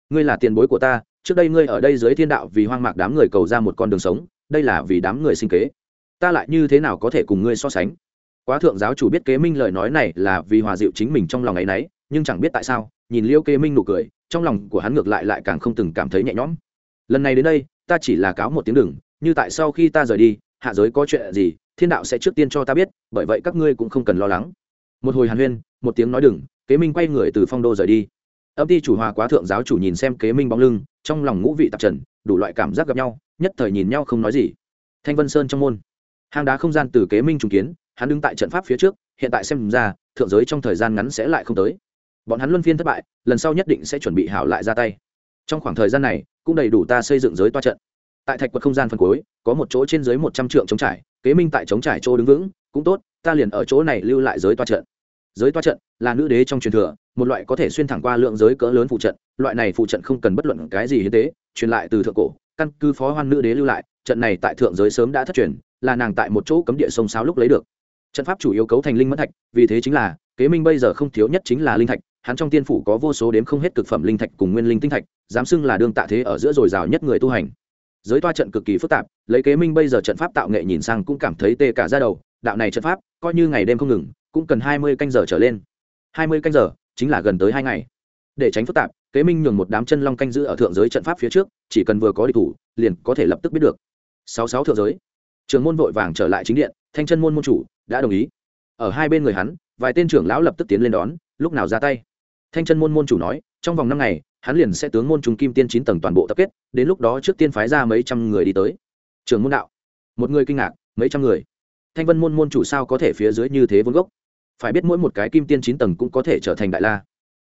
Ngươi là tiền bối của ta, trước đây ngươi ở đây dưới thiên đạo vì hoang mạc đám người cầu ra một con đường sống, đây là vì đám người sinh kế. Ta lại như thế nào có thể cùng ngươi so sánh? Quá thượng giáo chủ biết kế minh lời nói này là vì hòa dịu chính mình trong lòng ấ y n ấ y nhưng chẳng biết tại sao, nhìn liêu kế minh nụ cười, trong lòng của hắn ngược lại lại càng không từng cảm thấy nhẹ nhõm. Lần này đến đây, ta chỉ là cáo một tiếng đừng, như tại sau khi ta rời đi, hạ giới có chuyện gì thiên đạo sẽ trước tiên cho ta biết, bởi vậy các ngươi cũng không cần lo lắng. Một hồi hàn huyên, một tiếng nói đừng, kế minh quay người từ phong đô rời đi. Âm ty chủ hòa quá thượng giáo chủ nhìn xem kế minh bóng lưng, trong lòng ngũ vị tạp trần, đủ loại cảm giác gặp nhau, nhất thời nhìn nhau không nói gì. Thanh vân sơn trong môn. Hang đá không gian từ kế minh trùng kiến, hắn đứng tại trận pháp phía trước, hiện tại xem ra, thượng giới trong thời gian ngắn sẽ lại không tới. Bọn hắn luân phiên thất bại, lần sau nhất định sẽ chuẩn bị hảo lại ra tay. Trong khoảng thời gian này, cũng đầy đủ ta xây dựng giới toa trận tại thạch quật không gian phần cuối, có một chỗ trên dưới một trăm trượng chống trải, kế minh tại chống trải chỗ đứng vững, cũng tốt, ta liền ở chỗ này lưu lại giới toa trận. Giới toa trận là nữ đế trong truyền thừa, một loại có thể xuyên thẳng qua lượng giới cỡ lớn phụ trận, loại này phụ trận không cần bất luận cái gì hiến tế, truyền lại từ thượng cổ, căn cứ phó hoan nữ đế lưu lại, trận này tại thượng giới sớm đã thất truyền, là nàng tại một chỗ cấm địa sông sáo lúc lấy được. Trận pháp chủ yếu cấu thành linh mẫn thạch, vì thế chính là, kế minh bây giờ không thiếu nhất chính là linh thạch, hắn trong tiên phủ có vô số đếm không hết cực phẩm linh thạch cùng nguyên linh tinh thạch, dám xưng là đương tạ thế ở giữa dồi dào nhất người tu hành giới toa trận cực kỳ phức tạp, lấy kế minh bây giờ trận pháp tạo nghệ nhìn sang cũng cảm thấy tê cả ra đầu. Đạo này trận pháp, coi như ngày đêm không ngừng, cũng cần hai mươi canh giờ trở lên. Hai mươi canh giờ, chính là gần tới hai ngày. Để tránh phức tạp, kế minh nhường một đám chân long canh giữ ở thượng giới trận pháp phía trước, chỉ cần vừa có địch thủ, liền có thể lập tức biết được. Sáu sáu thượng giới. Trường môn vội vàng trở lại chính điện, thanh chân môn môn chủ đã đồng ý. Ở hai bên người hắn, vài tên trưởng lão lập tức tiến lên đón, lúc nào ra tay? Thanh chân môn môn chủ nói, trong vòng năm ngày hắn liền sẽ tướng môn trung kim tiên chín tầng toàn bộ tập kết, đến lúc đó trước tiên phái ra mấy trăm người đi tới. Trường môn đạo. Một người kinh ngạc, mấy trăm người. Thanh vân môn môn chủ sao có thể phía dưới như thế vốn gốc? Phải biết mỗi một cái kim tiên chín tầng cũng có thể trở thành đại la.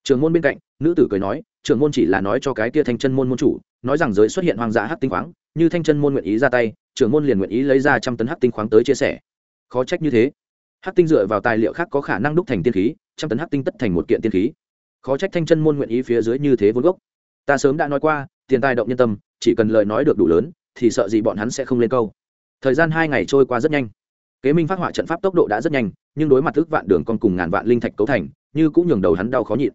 Trường môn bên cạnh, nữ tử cười nói trường môn chỉ là nói cho cái kia thanh chân môn môn chủ, nói rằng giới xuất hiện hoang dã hát tinh khoáng, như thanh chân môn nguyện ý ra tay trường môn liền nguyện ý lấy ra trăm tấn hát tinh khoáng tới chia sẻ. Khó trách như thế. Hát tinh dựa vào tài liệu khác có khả năng đúc thành tiên khí, trăm tấn hát tinh tất thành một kiện tiên khí khó trách thanh chân môn nguyện ý phía dưới như thế vốn gốc. Ta sớm đã nói qua, tiền tài động nhân tâm, chỉ cần lời nói được đủ lớn, thì sợ gì bọn hắn sẽ không lên câu. Thời gian hai ngày trôi qua rất nhanh. Kế minh phát họa trận pháp tốc độ đã rất nhanh, nhưng đối mặt ước vạn đường con cùng ngàn vạn linh thạch cấu thành, như cũng nhường đầu hắn đau khó nhịn.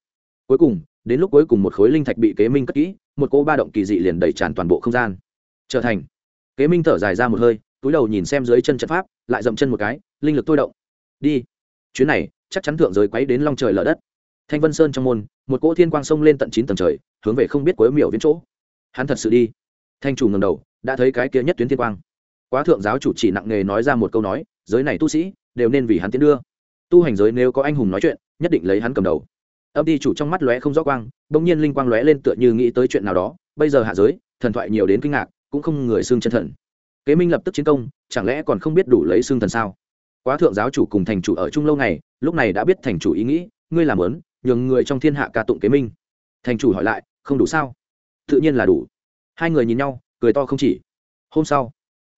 Cuối cùng, đến lúc cuối cùng một khối linh thạch bị kế minh cất kỹ, một cỗ ba động kỳ dị liền đẩy tràn toàn bộ không gian. Trở thành. Kế minh thở dài ra một hơi, túi đầu nhìn xem dưới chân trận pháp, lại dậm chân một cái, linh lực thôi động. Đi. Chuyến này, chắc chắn thượng giới quấy đến long trời lở đất thanh vân sơn trong môn, một cỗ thiên quang sông lên tận chín tầng trời, hướng về không biết cuối miểu viễn chỗ. Hắn thật sự đi. Thanh chủ ngầm đầu, đã thấy cái kia nhất tuyến thiên quang. Quá thượng giáo chủ chỉ nặng nề nói ra một câu nói, giới này tu sĩ, đều nên vì hắn tiến đưa. Tu hành giới nếu có anh hùng nói chuyện, nhất định lấy hắn cầm đầu. Âm đi chủ trong mắt lóe không rõ quang, bỗng nhiên linh quang lóe lên tựa như nghĩ tới chuyện nào đó, bây giờ hạ giới, thần thoại nhiều đến kinh ngạc, cũng không người xương chân thần. Kế minh lập tức chiến công, chẳng lẽ còn không biết đủ lấy xương thần sao? Quá thượng giáo chủ cùng thành chủ ở chung lâu ngày, lúc này đã biết thành chủ ý nghĩ, ngươi làm lớn nhường người trong thiên hạ ca tụng kế minh. Thành chủ hỏi lại, không đủ sao? Tự nhiên là đủ. Hai người nhìn nhau, cười to không chỉ. Hôm sau,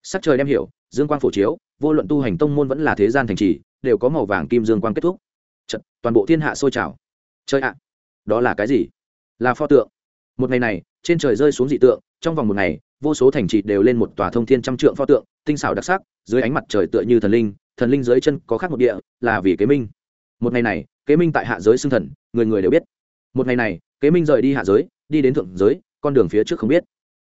sắc trời đem hiểu, dương quang phổ chiếu, vô luận tu hành tông môn vẫn là thế gian thành trì, đều có màu vàng kim dương quang kết thúc. Trận toàn bộ thiên hạ sôi trào. Chơi ạ, đó là cái gì? Là pho tượng. Một ngày này, trên trời rơi xuống dị tượng, trong vòng một ngày, vô số thành trì đều lên một tòa thông thiên trăm trượng pho tượng, tinh xảo đặc sắc, dưới ánh mặt trời tựa như thần linh thần linh dưới chân có khác một địa, là vì kế minh một ngày này kế minh tại hạ giới xưng thần người người đều biết. Một ngày này kế minh rời đi hạ giới đi đến thượng giới con đường phía trước không biết.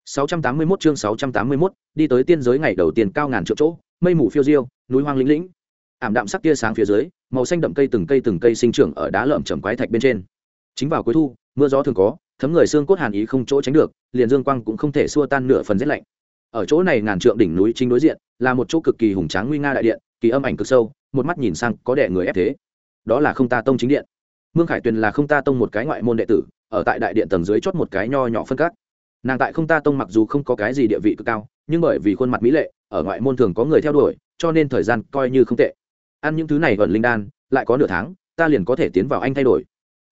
681 chương 681, đi tới tiên giới ngày đầu tiên cao ngàn triệu chỗ mây mù phiêu diêu núi hoang lĩnh lĩnh. Ảm đạm sắc tia sáng phía dưới màu xanh đậm cây từng cây từng cây sinh trưởng ở đá lởm chầm quái thạch bên trên. Chính vào cuối thu mưa gió thường có thấm người xương cốt hàn ý không chỗ tránh được liền dương quang cũng không thể xua tan nửa phần rét lạnh. Ở chỗ này ngàn trượng đỉnh núi chính đối diện là một chỗ cực kỳ hùng tráng nguy nga đại điện kỳ âm ảnh cực sâu một mắt nhìn sang có đẻ người ép thế đó là không ta tông chính điện. Mương khải tuyền là không ta tông một cái ngoại môn đệ tử, ở tại đại điện tầng dưới chót một cái nho nhỏ phân cắt nàng tại không ta tông mặc dù không có cái gì địa vị cực cao, nhưng bởi vì khuôn mặt mỹ lệ, ở ngoại môn thường có người theo đuổi, cho nên thời gian coi như không tệ. Ăn những thứ này gần linh đan, lại có nửa tháng, ta liền có thể tiến vào anh thay đổi.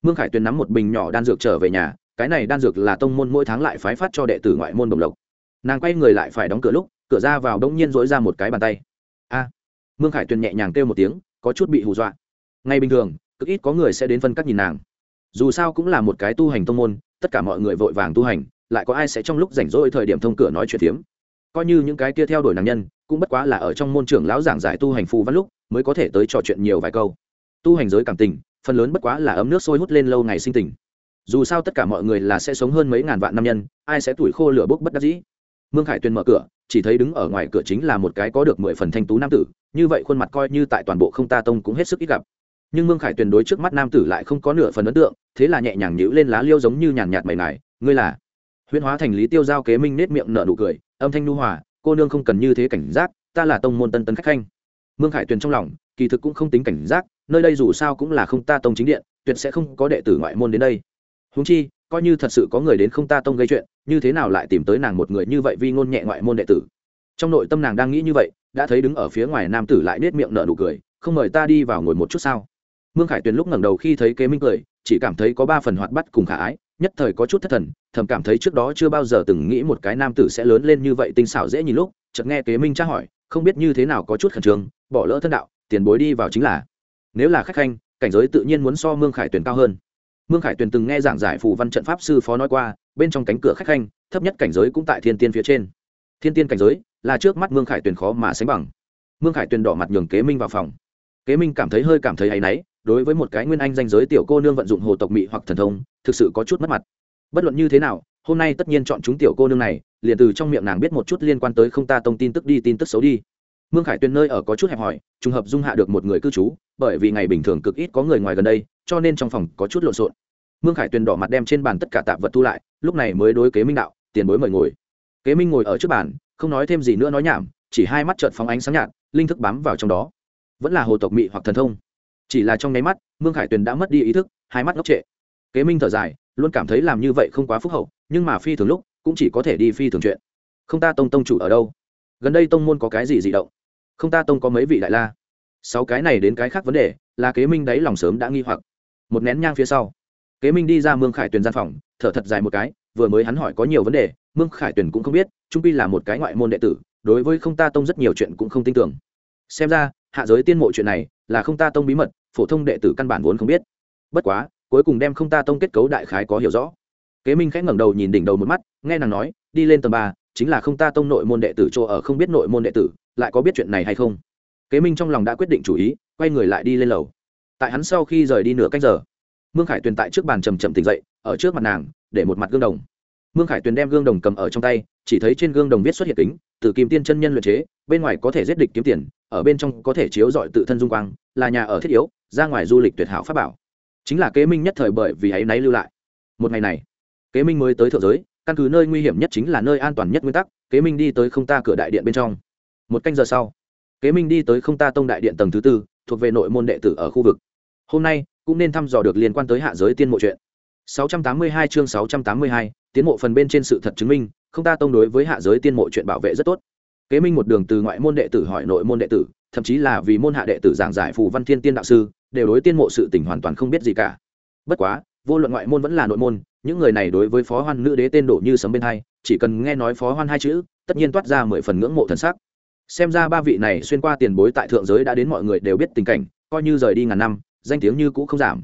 Mương khải tuyền nắm một bình nhỏ đan dược trở về nhà, cái này đan dược là tông môn mỗi tháng lại phái phát cho đệ tử ngoại môn đồng lộc. Nàng quay người lại phải đóng cửa lúc, cửa ra vào đông nhiên dỗi ra một cái bàn tay. A! Mương khải tuyền nhẹ nhàng kêu một tiếng, có chút bị hù dọa ngay bình thường, cực ít có người sẽ đến phân cắt nhìn nàng. Dù sao cũng là một cái tu hành tông môn, tất cả mọi người vội vàng tu hành, lại có ai sẽ trong lúc rảnh rỗi thời điểm thông cửa nói chuyện phiếm. Coi như những cái kia theo đuổi nàng nhân, cũng bất quá là ở trong môn trưởng lão giảng giải tu hành phù văn lúc, mới có thể tới trò chuyện nhiều vài câu. Tu hành giới cảm tình, phần lớn bất quá là ấm nước sôi hút lên lâu ngày sinh tình. Dù sao tất cả mọi người là sẽ sống hơn mấy ngàn vạn năm nhân, ai sẽ tuổi khô lửa bốc bất đắc dĩ? Mương khải tuyên mở cửa, chỉ thấy đứng ở ngoài cửa chính là một cái có được mười phần thanh tú nam tử, như vậy khuôn mặt coi như tại toàn bộ không ta tông cũng hết sức ít gặp nhưng mương khải tuyền đối trước mắt nam tử lại không có nửa phần ấn tượng, thế là nhẹ nhàng nhữ lên lá liêu giống như nhàn nhạt mày ngài, ngươi là? Huyễn hóa thành lý tiêu giao kế minh nết miệng nở nụ cười, âm thanh nu hòa, cô nương không cần như thế cảnh giác, ta là tông môn tân tân khách khanh. Mương khải tuyền trong lòng, kỳ thực cũng không tính cảnh giác, nơi đây dù sao cũng là không ta tông chính điện, tuyệt sẽ không có đệ tử ngoại môn đến đây. Húng chi, coi như thật sự có người đến không ta tông gây chuyện, như thế nào lại tìm tới nàng một người như vậy vi ngôn nhẹ ngoại môn đệ tử? Trong nội tâm nàng đang nghĩ như vậy, đã thấy đứng ở phía ngoài nam tử lại nết miệng nở nụ cười, không mời ta đi vào ngồi một chút sao? Mương khải tuyền lúc ngẩng đầu khi thấy kế minh cười, chỉ cảm thấy có ba phần hoạt bắt cùng khả ái, nhất thời có chút thất thần, thầm cảm thấy trước đó chưa bao giờ từng nghĩ một cái nam tử sẽ lớn lên như vậy, tinh xảo dễ nhìn lúc, chợt nghe kế minh tra hỏi, không biết như thế nào có chút khẩn trương, bỏ lỡ thân đạo, tiền bối đi vào chính là. Nếu là khách khanh, cảnh giới tự nhiên muốn so mương khải tuyền cao hơn. Mương khải tuyền từng nghe giảng giải phù văn trận pháp sư phó nói qua, bên trong cánh cửa khách khanh, thấp nhất cảnh giới cũng tại thiên tiên phía trên. Thiên tiên cảnh giới là trước mắt mương khải tuyền khó mà sánh bằng. Mương khải tuyền đỏ mặt nhường kế minh vào phòng. Kế minh cảm thấy hơi cảm thấy áy náy đối với một cái nguyên anh danh giới tiểu cô nương vận dụng hồ tộc mị hoặc thần thông, thực sự có chút mất mặt. Bất luận như thế nào, hôm nay tất nhiên chọn chúng tiểu cô nương này, liền từ trong miệng nàng biết một chút liên quan tới không ta tông tin tức đi, tin tức xấu đi. Mương khải Tuyên nơi ở có chút hẹp hòi, trùng hợp dung hạ được một người cư trú, bởi vì ngày bình thường cực ít có người ngoài gần đây, cho nên trong phòng có chút lộn xộn. Mương khải Tuyên đỏ mặt đem trên bàn tất cả tạp vật thu lại, lúc này mới đối kế minh đạo, tiền bối mời ngồi. Kế minh ngồi ở trước bàn, không nói thêm gì nữa nói nhảm, chỉ hai mắt trợn phóng ánh sáng nhạt, linh thức bám vào trong đó. Vẫn là hồ tộc mị hoặc thần thông chỉ là trong nháy mắt, mương khải tuyền đã mất đi ý thức, hai mắt ngốc trệ. Kế minh thở dài, luôn cảm thấy làm như vậy không quá phúc hậu, nhưng mà phi thường lúc, cũng chỉ có thể đi phi thường chuyện. Không ta tông tông chủ ở đâu? Gần đây tông môn có cái gì dị động? Không ta tông có mấy vị đại la? Sáu cái này đến cái khác vấn đề, là kế minh đáy lòng sớm đã nghi hoặc. Một nén nhang phía sau, kế minh đi ra mương khải tuyền gian phòng, thở thật dài một cái, vừa mới hắn hỏi có nhiều vấn đề, mương khải tuyền cũng không biết, trung pi là một cái ngoại môn đệ tử, đối với không ta tông rất nhiều chuyện cũng không tin tưởng. Xem ra, hạ giới tiên mộ chuyện này là không ta tông bí mật phổ thông đệ tử căn bản vốn không biết. Bất quá, cuối cùng đem không ta tông kết cấu đại khái có hiểu rõ. Kế minh khẽ ngẩng đầu nhìn đỉnh đầu một mắt, nghe nàng nói, đi lên tầng ba, chính là không ta tông nội môn đệ tử chỗ ở không biết nội môn đệ tử, lại có biết chuyện này hay không? Kế minh trong lòng đã quyết định chủ ý, quay người lại đi lên lầu. Tại hắn sau khi rời đi nửa cách giờ, mương khải tuyền tại trước bàn trầm trầm tỉnh dậy, ở trước mặt nàng, để một mặt gương đồng. Mương khải tuyền đem gương đồng cầm ở trong tay, chỉ thấy trên gương đồng viết xuất hiện kính, từ kim tiên chân nhân luyện chế, bên ngoài có thể giết địch kiếm tiền, ở bên trong có thể chiếu dọi tự thân dung quang là nhà ở thiết yếu ra ngoài du lịch tuyệt hảo pháp bảo. Chính là kế minh nhất thời bởi vì ấy náy lưu lại. Một ngày này kế minh mới tới thượng giới căn cứ nơi nguy hiểm nhất chính là nơi an toàn nhất nguyên tắc kế minh đi tới không ta cửa đại điện bên trong. Một canh giờ sau kế minh đi tới không ta tông đại điện tầng thứ tư thuộc về nội môn đệ tử ở khu vực. Hôm nay cũng nên thăm dò được liên quan tới hạ giới tiên mộ chuyện. 682 chương 682, tiến mộ phần bên trên sự thật chứng minh không ta tông đối với hạ giới tiên mộ chuyện bảo vệ rất tốt. Kế minh một đường từ ngoại môn đệ tử hỏi nội môn đệ tử thậm chí là vì môn hạ đệ tử giảng giải phù văn thiên tiên đạo sư, đều đối tiên mộ sự tình hoàn toàn không biết gì cả. Bất quá, vô luận ngoại môn vẫn là nội môn, những người này đối với phó hoan nữ đế tên đổ như sấm bên hai, chỉ cần nghe nói phó hoan hai chữ, tất nhiên toát ra mười phần ngưỡng mộ thần sắc. Xem ra ba vị này xuyên qua tiền bối tại thượng giới đã đến mọi người đều biết tình cảnh, coi như rời đi ngàn năm, danh tiếng như cũ không giảm.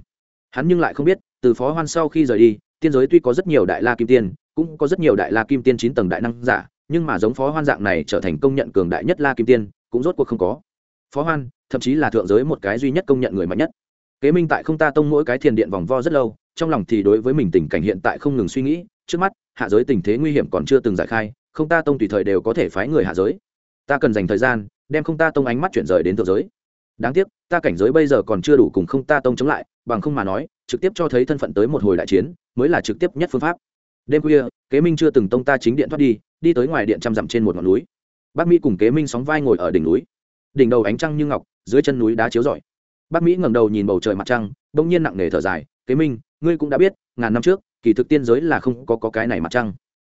Hắn nhưng lại không biết, từ phó hoan sau khi rời đi, tiên giới tuy có rất nhiều đại la kim tiên, cũng có rất nhiều đại la kim tiên chín tầng đại năng giả, nhưng mà giống phó hoan dạng này trở thành công nhận cường đại nhất la kim tiên, cũng rốt cuộc không có phó hoan, thậm chí là thượng giới một cái duy nhất công nhận người mạnh nhất. Kế minh tại không ta tông mỗi cái thiền điện vòng vo rất lâu, trong lòng thì đối với mình tình cảnh hiện tại không ngừng suy nghĩ, trước mắt, hạ giới tình thế nguy hiểm còn chưa từng giải khai, không ta tông tùy thời đều có thể phái người hạ giới. Ta cần dành thời gian, đem không ta tông ánh mắt chuyển rời đến thượng giới. Đáng tiếc, ta cảnh giới bây giờ còn chưa đủ cùng không ta tông chống lại, bằng không mà nói, trực tiếp cho thấy thân phận tới một hồi đại chiến, mới là trực tiếp nhất phương pháp. Đêm khuya, kế minh chưa từng tông ta chính điện thoát đi đi tới ngoài điện trăm dặm trên một ngọn núi. Bác mỹ cùng kế minh sóng vai ngồi ở đỉnh núi đỉnh đầu ánh trăng như ngọc dưới chân núi đá chiếu rọi. Bác mỹ ngẩng đầu nhìn bầu trời mặt trăng bỗng nhiên nặng nề thở dài kế minh ngươi cũng đã biết ngàn năm trước kỳ thực tiên giới là không có, có cái này mặt trăng.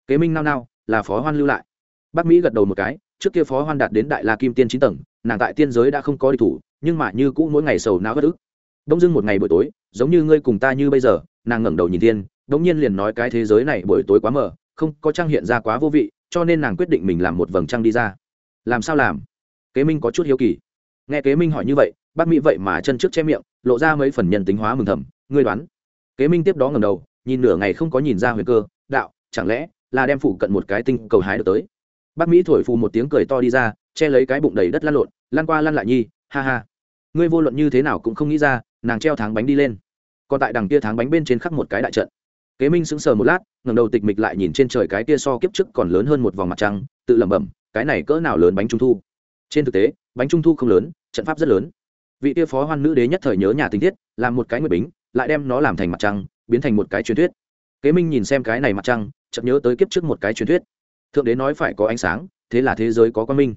Kế minh nao nao là phó hoan lưu lại. Bác mỹ gật đầu một cái trước kia phó hoan đạt đến đại la kim tiên chín tầng nàng tại tiên giới đã không có địch thủ nhưng mà như cũ mỗi ngày sầu não bất ức. Đông dưng một ngày buổi tối giống như ngươi cùng ta như bây giờ nàng ngẩng đầu nhìn thiên đống nhiên liền nói cái thế giới này buổi tối quá mờ không có trăng hiện ra quá vô vị cho nên nàng quyết định mình làm một vầng trăng đi ra. Làm sao làm? Kế minh có chút hiếu kỳ. Nghe kế minh hỏi như vậy, bác mỹ vậy mà chân trước che miệng, lộ ra mấy phần nhân tính hóa mừng thầm, ngươi đoán? Kế minh tiếp đó ngầm đầu, nhìn nửa ngày không có nhìn ra huyền cơ, đạo, chẳng lẽ là đem phụ cận một cái tinh cầu hái được tới? Bác mỹ thổi phù một tiếng cười to đi ra, che lấy cái bụng đầy đất lăn lộn, lan qua lăn lại nhi, ha ha. Ngươi vô luận như thế nào cũng không nghĩ ra, nàng treo tháng bánh đi lên. Còn tại đằng kia tháng bánh bên trên khắc một cái đại trận. Kế minh sững sờ một lát, ngẩng đầu tịch mịch lại nhìn trên trời cái kia so kiếp trước còn lớn hơn một vòng mặt trăng, tự lẩm bẩm, cái này cỡ nào lớn bánh trung thu? Trên thực tế, bánh trung thu không lớn, trận pháp rất lớn. Vị tia phó hoan nữ đế nhất thời nhớ nhà tình tiết, làm một cái nguyệt bính, lại đem nó làm thành mặt trăng, biến thành một cái truyền thuyết. Kế minh nhìn xem cái này mặt trăng, chợt nhớ tới kiếp trước một cái truyền thuyết. Thượng đế nói phải có ánh sáng, thế là thế giới có quan minh.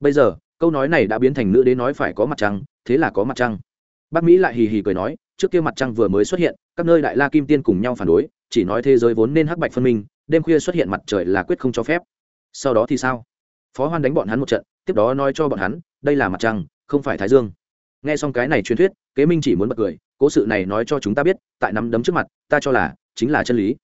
Bây giờ, câu nói này đã biến thành nữ đế nói phải có mặt trăng, thế là có mặt trăng. Bác mỹ lại hì hì cười nói, trước kia mặt trăng vừa mới xuất hiện, các nơi đại la kim tiên cùng nhau phản đối, chỉ nói thế giới vốn nên hắc bạch phân minh, đêm khuya xuất hiện mặt trời là quyết không cho phép. Sau đó thì sao? Phó hoan đánh bọn hắn một trận, tiếp đó nói cho bọn hắn, đây là mặt trăng, không phải thái dương. Nghe xong cái này truyền thuyết, kế minh chỉ muốn bật cười, cố sự này nói cho chúng ta biết, tại nắm đấm trước mặt, ta cho là chính là chân lý.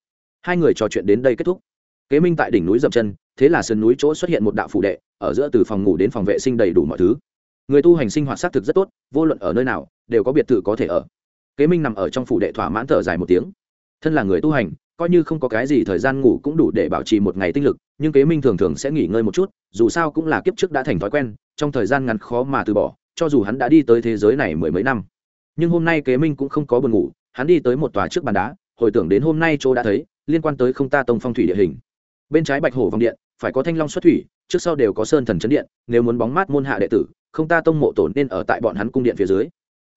Hai người trò chuyện đến đây kết thúc. Kế minh tại đỉnh núi dậm chân, thế là sườn núi chỗ xuất hiện một đạo phủ đệ, ở giữa từ phòng ngủ đến phòng vệ sinh đầy đủ mọi thứ. Người tu hành sinh hoạt xác thực rất tốt, vô luận ở nơi nào, đều có biệt thự có thể ở. Kế minh nằm ở trong phủ đệ thỏa mãn thở dài một tiếng. Thân là người tu hành coi như không có cái gì thời gian ngủ cũng đủ để bảo trì một ngày tinh lực, nhưng kế minh thường thường sẽ nghỉ ngơi một chút, dù sao cũng là kiếp trước đã thành thói quen, trong thời gian ngắn khó mà từ bỏ, cho dù hắn đã đi tới thế giới này mười mấy năm. Nhưng hôm nay kế minh cũng không có buồn ngủ, hắn đi tới một tòa trước bàn đá, hồi tưởng đến hôm nay chỗ đã thấy, liên quan tới không ta tông phong thủy địa hình. Bên trái bạch hổ vòng điện, phải có thanh long xuất thủy, trước sau đều có sơn thần chấn điện, nếu muốn bóng mát môn hạ đệ tử, không ta tông mộ tổ nên ở tại bọn hắn cung điện phía dưới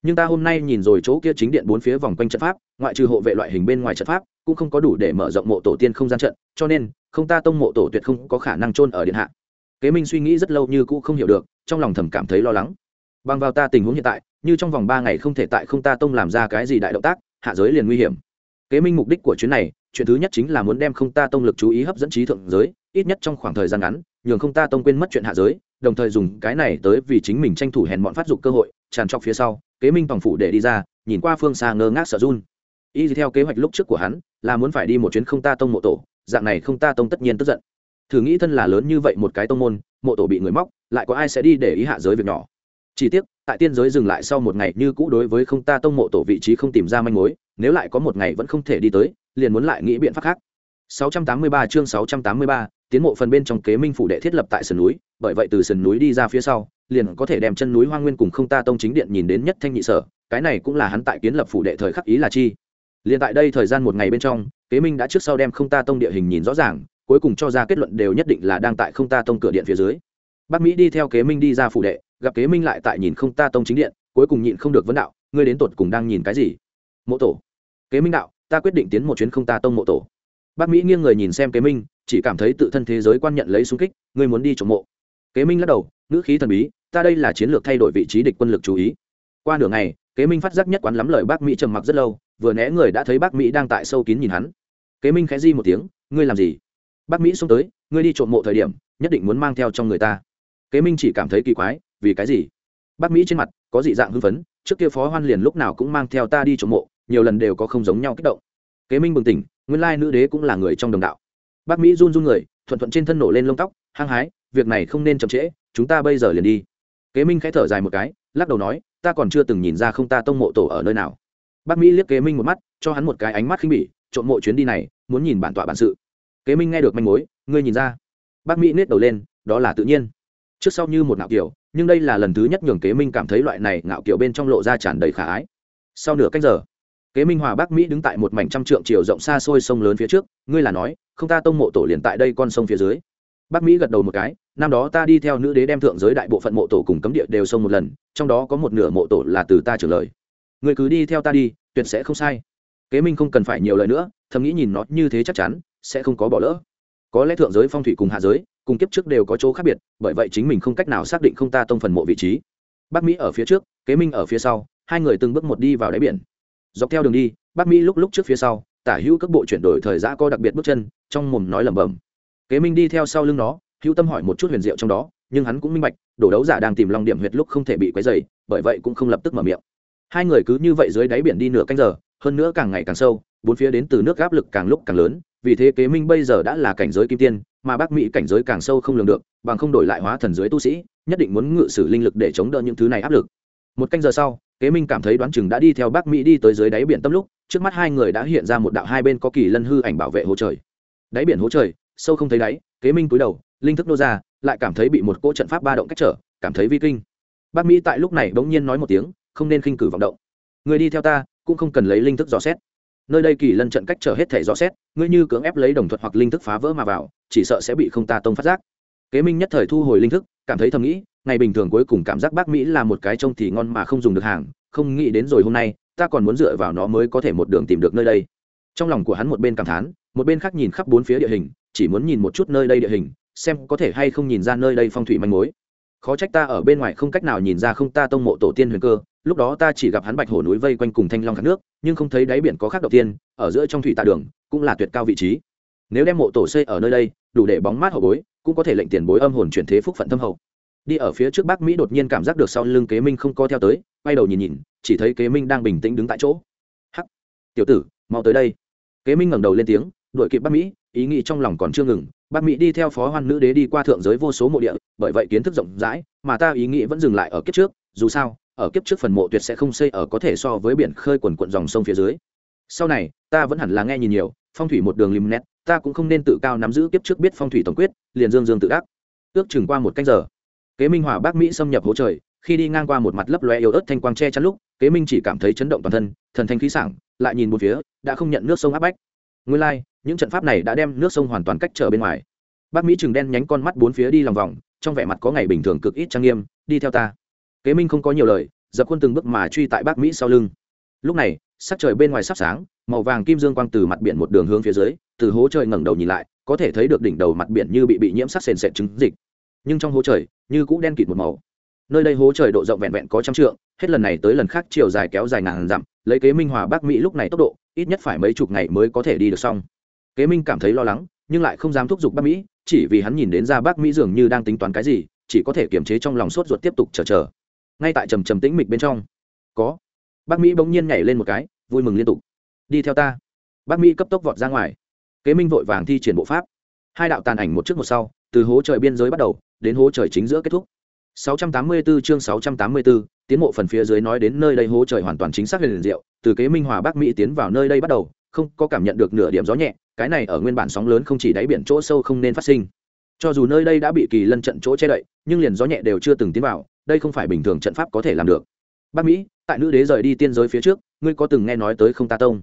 nhưng ta hôm nay nhìn rồi chỗ kia chính điện bốn phía vòng quanh trận pháp, ngoại trừ hộ vệ loại hình bên ngoài trận pháp, cũng không có đủ để mở rộng mộ tổ tiên không gian trận, cho nên, không ta tông mộ tổ tuyệt không có khả năng trôn ở điện hạ. Kế minh suy nghĩ rất lâu như cũ không hiểu được, trong lòng thầm cảm thấy lo lắng. Bằng vào ta tình huống hiện tại, như trong vòng ba ngày không thể tại không ta tông làm ra cái gì đại động tác, hạ giới liền nguy hiểm. Kế minh mục đích của chuyến này, chuyện thứ nhất chính là muốn đem không ta tông lực chú ý hấp dẫn trí thượng giới ít nhất trong khoảng thời gian ngắn nhường không ta tông quên mất chuyện hạ giới đồng thời dùng cái này tới vì chính mình tranh thủ hèn bọn phát dục cơ hội tràn trọc phía sau kế minh tòng phủ để đi ra nhìn qua phương xa ngơ ngác sợ run. Y theo kế hoạch lúc trước của hắn là muốn phải đi một chuyến không ta tông mộ tổ dạng này không ta tông tất nhiên tức giận. Thử nghĩ thân là lớn như vậy một cái tông môn mộ tổ bị người móc lại có ai sẽ đi để ý hạ giới việc nhỏ? Chỉ tiếc tại tiên giới dừng lại sau một ngày như cũ đối với không ta tông mộ tổ vị trí không tìm ra manh mối nếu lại có một ngày vẫn không thể đi tới liền muốn lại nghĩ biện pháp khác. 683 chương 683, tiến mộ phần bên trong kế minh phủ đệ thiết lập tại sườn núi, bởi vậy từ sườn núi đi ra phía sau, liền có thể đem chân núi hoang nguyên cùng không ta tông chính điện nhìn đến nhất thanh nhị sở, cái này cũng là hắn tại kiến lập phủ đệ thời khắc ý là chi. Liền tại đây thời gian một ngày bên trong, kế minh đã trước sau đem không ta tông địa hình nhìn rõ ràng, cuối cùng cho ra kết luận đều nhất định là đang tại không ta tông cửa điện phía dưới. Bác mỹ đi theo kế minh đi ra phủ đệ, gặp kế minh lại tại nhìn không ta tông chính điện, cuối cùng nhịn không được vấn đạo, ngươi đến tột cùng đang nhìn cái gì? Mộ tổ. Kế minh đạo, ta quyết định tiến một chuyến không ta tông mộ tổ. Bác mỹ nghiêng người nhìn xem kế minh chỉ cảm thấy tự thân thế giới quan nhận lấy xung kích, ngươi muốn đi trộm mộ. Kế minh lắc đầu, ngữ khí thần bí, ta đây là chiến lược thay đổi vị trí địch quân lực chú ý. Qua nửa ngày, kế minh phát giác nhất quán lắm lời bác mỹ trầm mặc rất lâu, vừa né người đã thấy bác mỹ đang tại sâu kín nhìn hắn. Kế minh khẽ di một tiếng, ngươi làm gì? Bác mỹ xông tới, ngươi đi trộm mộ thời điểm, nhất định muốn mang theo trong người ta. Kế minh chỉ cảm thấy kỳ quái, vì cái gì? Bác mỹ trên mặt, có dị dạng hưng phấn, trước kia phó hoan liền lúc nào cũng mang theo ta đi trộm mộ, nhiều lần đều có không giống nhau kích động. Kế minh bừng tỉnh, nguyên lai nữ đế cũng là người trong đồng đạo bác mỹ run run người, thuận thuận trên thân nổ lên lông tóc, hăng hái, việc này không nên chậm trễ, chúng ta bây giờ liền đi. Kế minh khẽ thở dài một cái, lắc đầu nói, ta còn chưa từng nhìn ra không ta tông mộ tổ ở nơi nào. Bác mỹ liếc kế minh một mắt, cho hắn một cái ánh mắt khinh bỉ, trộm mộ chuyến đi này, muốn nhìn bản tọa bản sự. Kế minh nghe được manh mối, ngươi nhìn ra. Bác mỹ nết đầu lên, đó là tự nhiên. Trước sau như một ngạo kiểu nhưng đây là lần thứ nhất nhường kế minh cảm thấy loại này ngạo kiểu bên trong lộ ra tràn đầy khả ái. Sau nửa cách giờ kế minh hòa bắc mỹ đứng tại một mảnh trăm trượng chiều rộng xa xôi sông lớn phía trước, ngươi là nói, không ta tông mộ tổ liền tại đây con sông phía dưới. Bắc mỹ gật đầu một cái, năm đó ta đi theo nữ đế đem thượng giới đại bộ phận mộ tổ cùng cấm địa đều sông một lần, trong đó có một nửa mộ tổ là từ ta trở lời. Người cứ đi theo ta đi, tuyệt sẽ không sai. Kế minh không cần phải nhiều lời nữa, thầm nghĩ nhìn nó như thế chắc chắn, sẽ không có bỏ lỡ. Có lẽ thượng giới phong thủy cùng hạ giới, cùng kiếp trước đều có chỗ khác biệt, bởi vậy chính mình không cách nào xác định không ta tông phần mộ vị trí. Bắc mỹ ở phía trước, kế minh ở phía sau, hai người từng bước một đi vào đáy biển dọc theo đường đi bắc mỹ lúc lúc trước phía sau, tả hữu các bộ chuyển đổi thời giã co đặc biệt bước chân, trong mồm nói lẩm bẩm. Kế minh đi theo sau lưng nó, hữu tâm hỏi một chút huyền diệu trong đó, nhưng hắn cũng minh bạch đổ đấu giả đang tìm lòng điểm huyệt lúc không thể bị quấy dày bởi vậy cũng không lập tức mở miệng. Hai người cứ như vậy dưới đáy biển đi nửa canh giờ, hơn nữa càng ngày càng sâu, bốn phía đến từ nước áp lực càng lúc càng lớn, vì thế kế minh bây giờ đã là cảnh giới kim tiên, mà bác mỹ cảnh giới càng sâu không lường được, bằng không đổi lại hóa thần giới tu sĩ, nhất định muốn ngự sử linh lực để chống đỡ những thứ này áp lực. Một canh giờ sau kế minh cảm thấy đoán chừng đã đi theo bác mỹ đi tới dưới đáy biển tâm lúc, trước mắt hai người đã hiện ra một đạo hai bên có kỳ lân hư ảnh bảo vệ hố trời. Đáy biển hố trời, sâu không thấy đáy, kế minh cúi đầu, linh thức nô ra, lại cảm thấy bị một cỗ trận pháp ba động cách trở, cảm thấy vi kinh. Bác mỹ tại lúc này bỗng nhiên nói một tiếng, không nên khinh cử vọng động. Người đi theo ta, cũng không cần lấy linh thức dò xét. Nơi đây kỳ lân trận cách trở hết thể rõ xét, ngươi như cưỡng ép lấy đồng thuận hoặc linh thức phá vỡ mà vào, chỉ sợ sẽ bị không ta tông phát giác. Kế minh nhất thời thu hồi linh thức, cảm thấy thầm nghĩ ngày bình thường cuối cùng cảm giác bác mỹ là một cái trông thì ngon mà không dùng được hàng, không nghĩ đến rồi hôm nay, ta còn muốn dựa vào nó mới có thể một đường tìm được nơi đây. Trong lòng của hắn một bên cảm thán, một bên khác nhìn khắp bốn phía địa hình, chỉ muốn nhìn một chút nơi đây địa hình, xem có thể hay không nhìn ra nơi đây phong thủy manh mối. Khó trách ta ở bên ngoài không cách nào nhìn ra không ta tông mộ tổ tiên huyền cơ, lúc đó ta chỉ gặp hắn bạch hổ núi vây quanh cùng thanh long khát nước, nhưng không thấy đáy biển có khác đầu tiên, ở giữa trong thủy tạ đường, cũng là tuyệt cao vị trí. Nếu đem mộ tổ xây ở nơi đây, đủ để bóng mát hậu bối, cũng có thể lệnh tiền bối âm hồn chuyển thế phúc phận thâm hậu đi ở phía trước bắc mỹ đột nhiên cảm giác được sau lưng kế minh không co theo tới, quay đầu nhìn nhìn, chỉ thấy kế minh đang bình tĩnh đứng tại chỗ. Hắc! Tiểu tử, mau tới đây. Kế minh ngẩng đầu lên tiếng, đuổi kịp bắc mỹ, ý nghĩ trong lòng còn chưa ngừng bắc mỹ đi theo phó hoan nữ đế đi qua thượng giới vô số mộ địa, bởi vậy kiến thức rộng rãi, mà ta ý nghĩ vẫn dừng lại ở kiếp trước, dù sao, ở kiếp trước phần mộ tuyệt sẽ không xây ở có thể so với biển khơi quần quận dòng sông phía dưới. Sau này, ta vẫn hẳn là nghe nhìn nhiều, phong thủy một đường lim nét, ta cũng không nên tự cao nắm giữ kiếp trước biết phong thủy tổng quyết, liền dương dương tự đắc. Ước chừng qua một canh giờ kế minh hòa bác mỹ xâm nhập hố trời khi đi ngang qua một mặt lấp loe yếu ớt thanh quang che chắn lúc kế minh chỉ cảm thấy chấn động toàn thân thần thanh khí sảng lại nhìn một phía đã không nhận nước sông áp bách. Nguyên lai、like, những trận pháp này đã đem nước sông hoàn toàn cách trở bên ngoài. Bác mỹ chừng đen nhánh con mắt bốn phía đi lòng vòng trong vẻ mặt có ngày bình thường cực ít trang nghiêm đi theo ta. Kế minh không có nhiều lời dập khuôn từng bước mà truy tại bác mỹ sau lưng. Lúc này sắc trời bên ngoài sắp sáng màu vàng kim dương quang từ mặt biển một đường hướng phía dưới từ hố trời ngẩng đầu nhìn lại có thể thấy được đỉnh đầu mặt biển như bị bị nhiễm sắc sền sệt trứng dịch. Nhưng trong hố trời như cũ đen kịt một màu. Nơi đây hố trời độ rộng vẹn vẹn có trăm trượng, hết lần này tới lần khác chiều dài kéo dài ngàn dặm, lấy kế minh hòa bắc mỹ lúc này tốc độ, ít nhất phải mấy chục ngày mới có thể đi được xong. Kế minh cảm thấy lo lắng, nhưng lại không dám thúc giục bắc mỹ, chỉ vì hắn nhìn đến ra bắc mỹ dường như đang tính toán cái gì, chỉ có thể kiềm chế trong lòng sốt ruột tiếp tục chờ chờ. Ngay tại trầm trầm tĩnh mịch bên trong, có. Bắc mỹ bỗng nhiên nhảy lên một cái, vui mừng liên tục. Đi theo ta. Bắc mỹ cấp tốc vọt ra ngoài. Kế minh vội vàng thi triển bộ pháp. Hai đạo tàn ảnh một trước một sau, từ hố trời biên giới bắt đầu đến hố trời chính giữa kết thúc 684 chương 684, tiến mộ phần phía dưới nói đến nơi đây hố trời hoàn toàn chính xác liền diệu, từ kế Minh Hòa Bắc Mỹ tiến vào nơi đây bắt đầu, không có cảm nhận được nửa điểm gió nhẹ, cái này ở nguyên bản sóng lớn không chỉ đáy biển chỗ sâu không nên phát sinh. Cho dù nơi đây đã bị kỳ lân trận chỗ che đậy, nhưng liền gió nhẹ đều chưa từng tiến vào, đây không phải bình thường trận pháp có thể làm được. Bắc Mỹ, tại nữ đế rời đi tiên giới phía trước, ngươi có từng nghe nói tới không ta tông?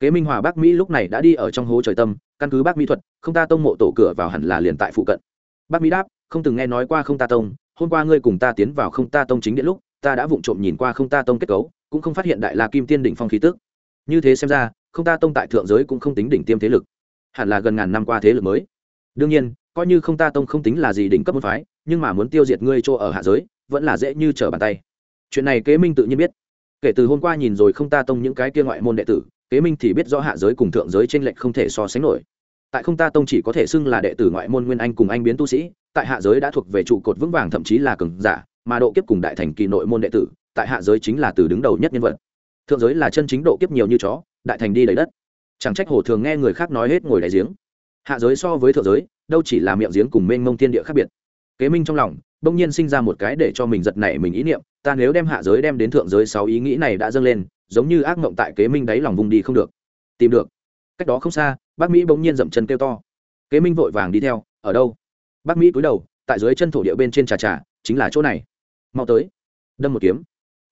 Kế Minh Hòa Bắc Mỹ lúc này đã đi ở trong hố trời tâm, căn cứ Bắc Mỹ thuật, không ta tông mộ tổ cửa vào hẳn là liền tại phụ cận. Bắc Mỹ đáp, không từng nghe nói qua không ta tông, hôm qua ngươi cùng ta tiến vào không ta tông chính điện lúc ta đã vụng trộm nhìn qua không ta tông kết cấu cũng không phát hiện đại la kim tiên đỉnh phong khí tức. Như thế xem ra không ta tông tại thượng giới cũng không tính đỉnh tiêm thế lực hẳn là gần ngàn năm qua thế lực mới. Đương nhiên coi như không ta tông không tính là gì đỉnh cấp môn phái nhưng mà muốn tiêu diệt ngươi chỗ ở hạ giới vẫn là dễ như trở bàn tay. Chuyện này kế minh tự nhiên biết. Kể từ hôm qua nhìn rồi không ta tông những cái kia ngoại môn đệ tử kế minh thì biết rõ hạ giới cùng thượng giới t r ê n lệch không thể so sánh nổi. Tại không ta tông chỉ có thể xưng là đệ tử ngoại môn nguyên anh cùng anh biến tu sĩ tại hạ giới đã thuộc về trụ cột vững vàng, thậm chí là cường giả, mà độ kiếp cùng đại thành kỳ nội môn đệ tử, tại hạ giới chính là từ đứng đầu nhất nhân vật. Thượng giới là chân chính độ kiếp nhiều như chó, đại thành đi đầy đất. Chẳng trách hồ thường nghe người khác nói hết ngồi đại giếng. Hạ giới so với thượng giới, đâu chỉ là miệng giếng cùng mênh mông thiên địa khác biệt. Kế minh trong lòng, bỗng nhiên sinh ra một cái để cho mình giật nảy mình ý niệm, ta nếu đem hạ giới đem đến thượng giới sáu ý nghĩ này đã dâng lên, giống như ác mộng tại kế minh đáy lòng vùng đi không được. Tìm được. Cách đó không xa, bác mỹ bỗng nhiên dậm chân kêu to. Kế minh vội vàng đi theo, ở đâu? Bác mỹ cúi đầu, tại dưới chân thổ địa bên trên trà trà, chính là chỗ này. Mau tới. Đâm một kiếm.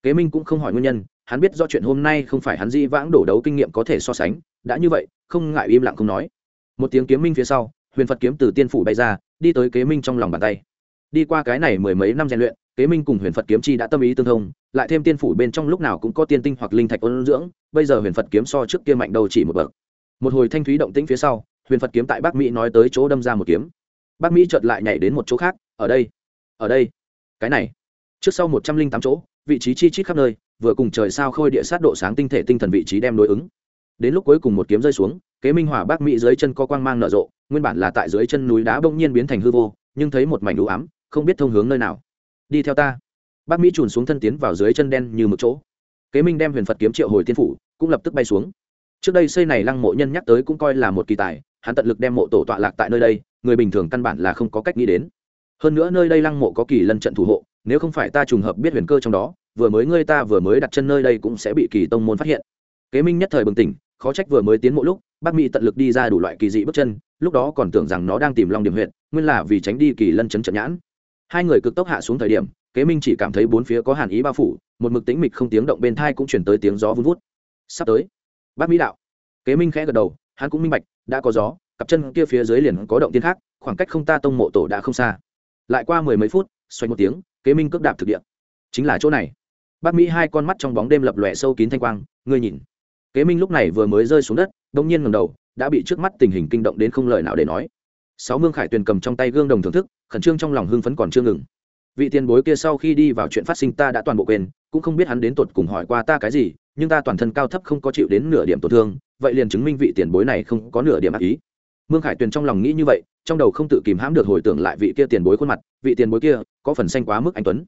Kế minh cũng không hỏi nguyên nhân, hắn biết do chuyện hôm nay không phải hắn di vãng đổ đấu kinh nghiệm có thể so sánh, đã như vậy, không ngại im lặng không nói. Một tiếng kiếm minh phía sau, huyền phật kiếm từ tiên phủ bay ra, đi tới kế minh trong lòng bàn tay. Đi qua cái này mười mấy năm rèn luyện, kế minh cùng huyền phật kiếm chi đã tâm ý tương thông, lại thêm tiên phủ bên trong lúc nào cũng có tiên tinh hoặc linh thạch ôn dưỡng, bây giờ huyền phật kiếm so trước kia mạnh đầu chỉ một bậc. Một hồi thanh thúy động tĩnh phía sau, huyền phật kiếm tại bắc mỹ nói tới chỗ đâm ra một kiếm bác mỹ chợt lại nhảy đến một chỗ khác, ở đây ở đây. Cái này, trước sau một trăm linh tám chỗ, vị trí chi chít khắp nơi, vừa cùng trời sao khôi địa sát độ sáng tinh thể tinh thần vị trí đem đối ứng. Đến lúc cuối cùng một kiếm rơi xuống, kế minh hỏa bác mỹ dưới chân có quang mang nở rộ, nguyên bản là tại dưới chân núi đá bỗng nhiên biến thành hư vô, nhưng thấy một mảnh đủ ám, không biết thông hướng nơi nào. Đi theo ta. Bác mỹ trùn xuống thân tiến vào dưới chân đen như một chỗ. Kế minh đem huyền phật kiếm triệu hồi tiên phủ, cũng lập tức bay xuống. Trước đây xây này lăng mộ nhân nhắc tới cũng coi là một kỳ tài, hắn tận lực đem mộ tổ tọa lạc tại nơi đây người bình thường căn bản là không có cách nghĩ đến. Hơn nữa nơi đây lăng mộ có kỳ lân trận thủ hộ, nếu không phải ta trùng hợp biết huyền cơ trong đó, vừa mới ngươi ta vừa mới đặt chân nơi đây cũng sẽ bị kỳ tông môn phát hiện. Kế minh nhất thời bừng tỉnh, khó trách vừa mới tiến mộ lúc bác mỹ tận lực đi ra đủ loại kỳ dị bước chân, lúc đó còn tưởng rằng nó đang tìm long điểm huyện, nguyên là vì tránh đi kỳ lân chấn trận nhãn. Hai người cực tốc hạ xuống thời điểm, kế minh chỉ cảm thấy bốn phía có hàn ý bao phủ, một mực tĩnh mịch không tiếng động bên thai cũng chuyển tới tiếng gió vun vút. Sắp tới bác mỹ đạo. Kế minh khẽ gật đầu, hắn cũng minh bạch, đã có gió cặp chân kia phía dưới liền có động tiên khác, khoảng cách không ta tông mộ tổ đã không xa. Lại qua mười mấy phút, xoay một tiếng, kế minh cước đạp thực địa. Chính là chỗ này. Bác mỹ hai con mắt trong bóng đêm lập lòe sâu kín thanh quang, ngươi nhìn. Kế minh lúc này vừa mới rơi xuống đất, đông nhiên ngầm đầu, đã bị trước mắt tình hình kinh động đến không lời nào để nói. Sáu mương khải tuyền cầm trong tay gương đồng thưởng thức, khẩn trương trong lòng hưng phấn còn chưa ngừng. Vị tiền bối kia sau khi đi vào chuyện phát sinh ta đã toàn bộ quên, cũng không biết hắn đến tột cùng hỏi qua ta cái gì, nhưng ta toàn thân cao thấp không có chịu đến nửa điểm tổn thương, vậy liền chứng minh vị tiền bối này không có nửa điểm ác ý mương khải tuyền trong lòng nghĩ như vậy, trong đầu không tự kìm hãm được hồi tưởng lại vị kia tiền bối khuôn mặt, vị tiền bối kia, có phần xanh quá mức anh tuấn.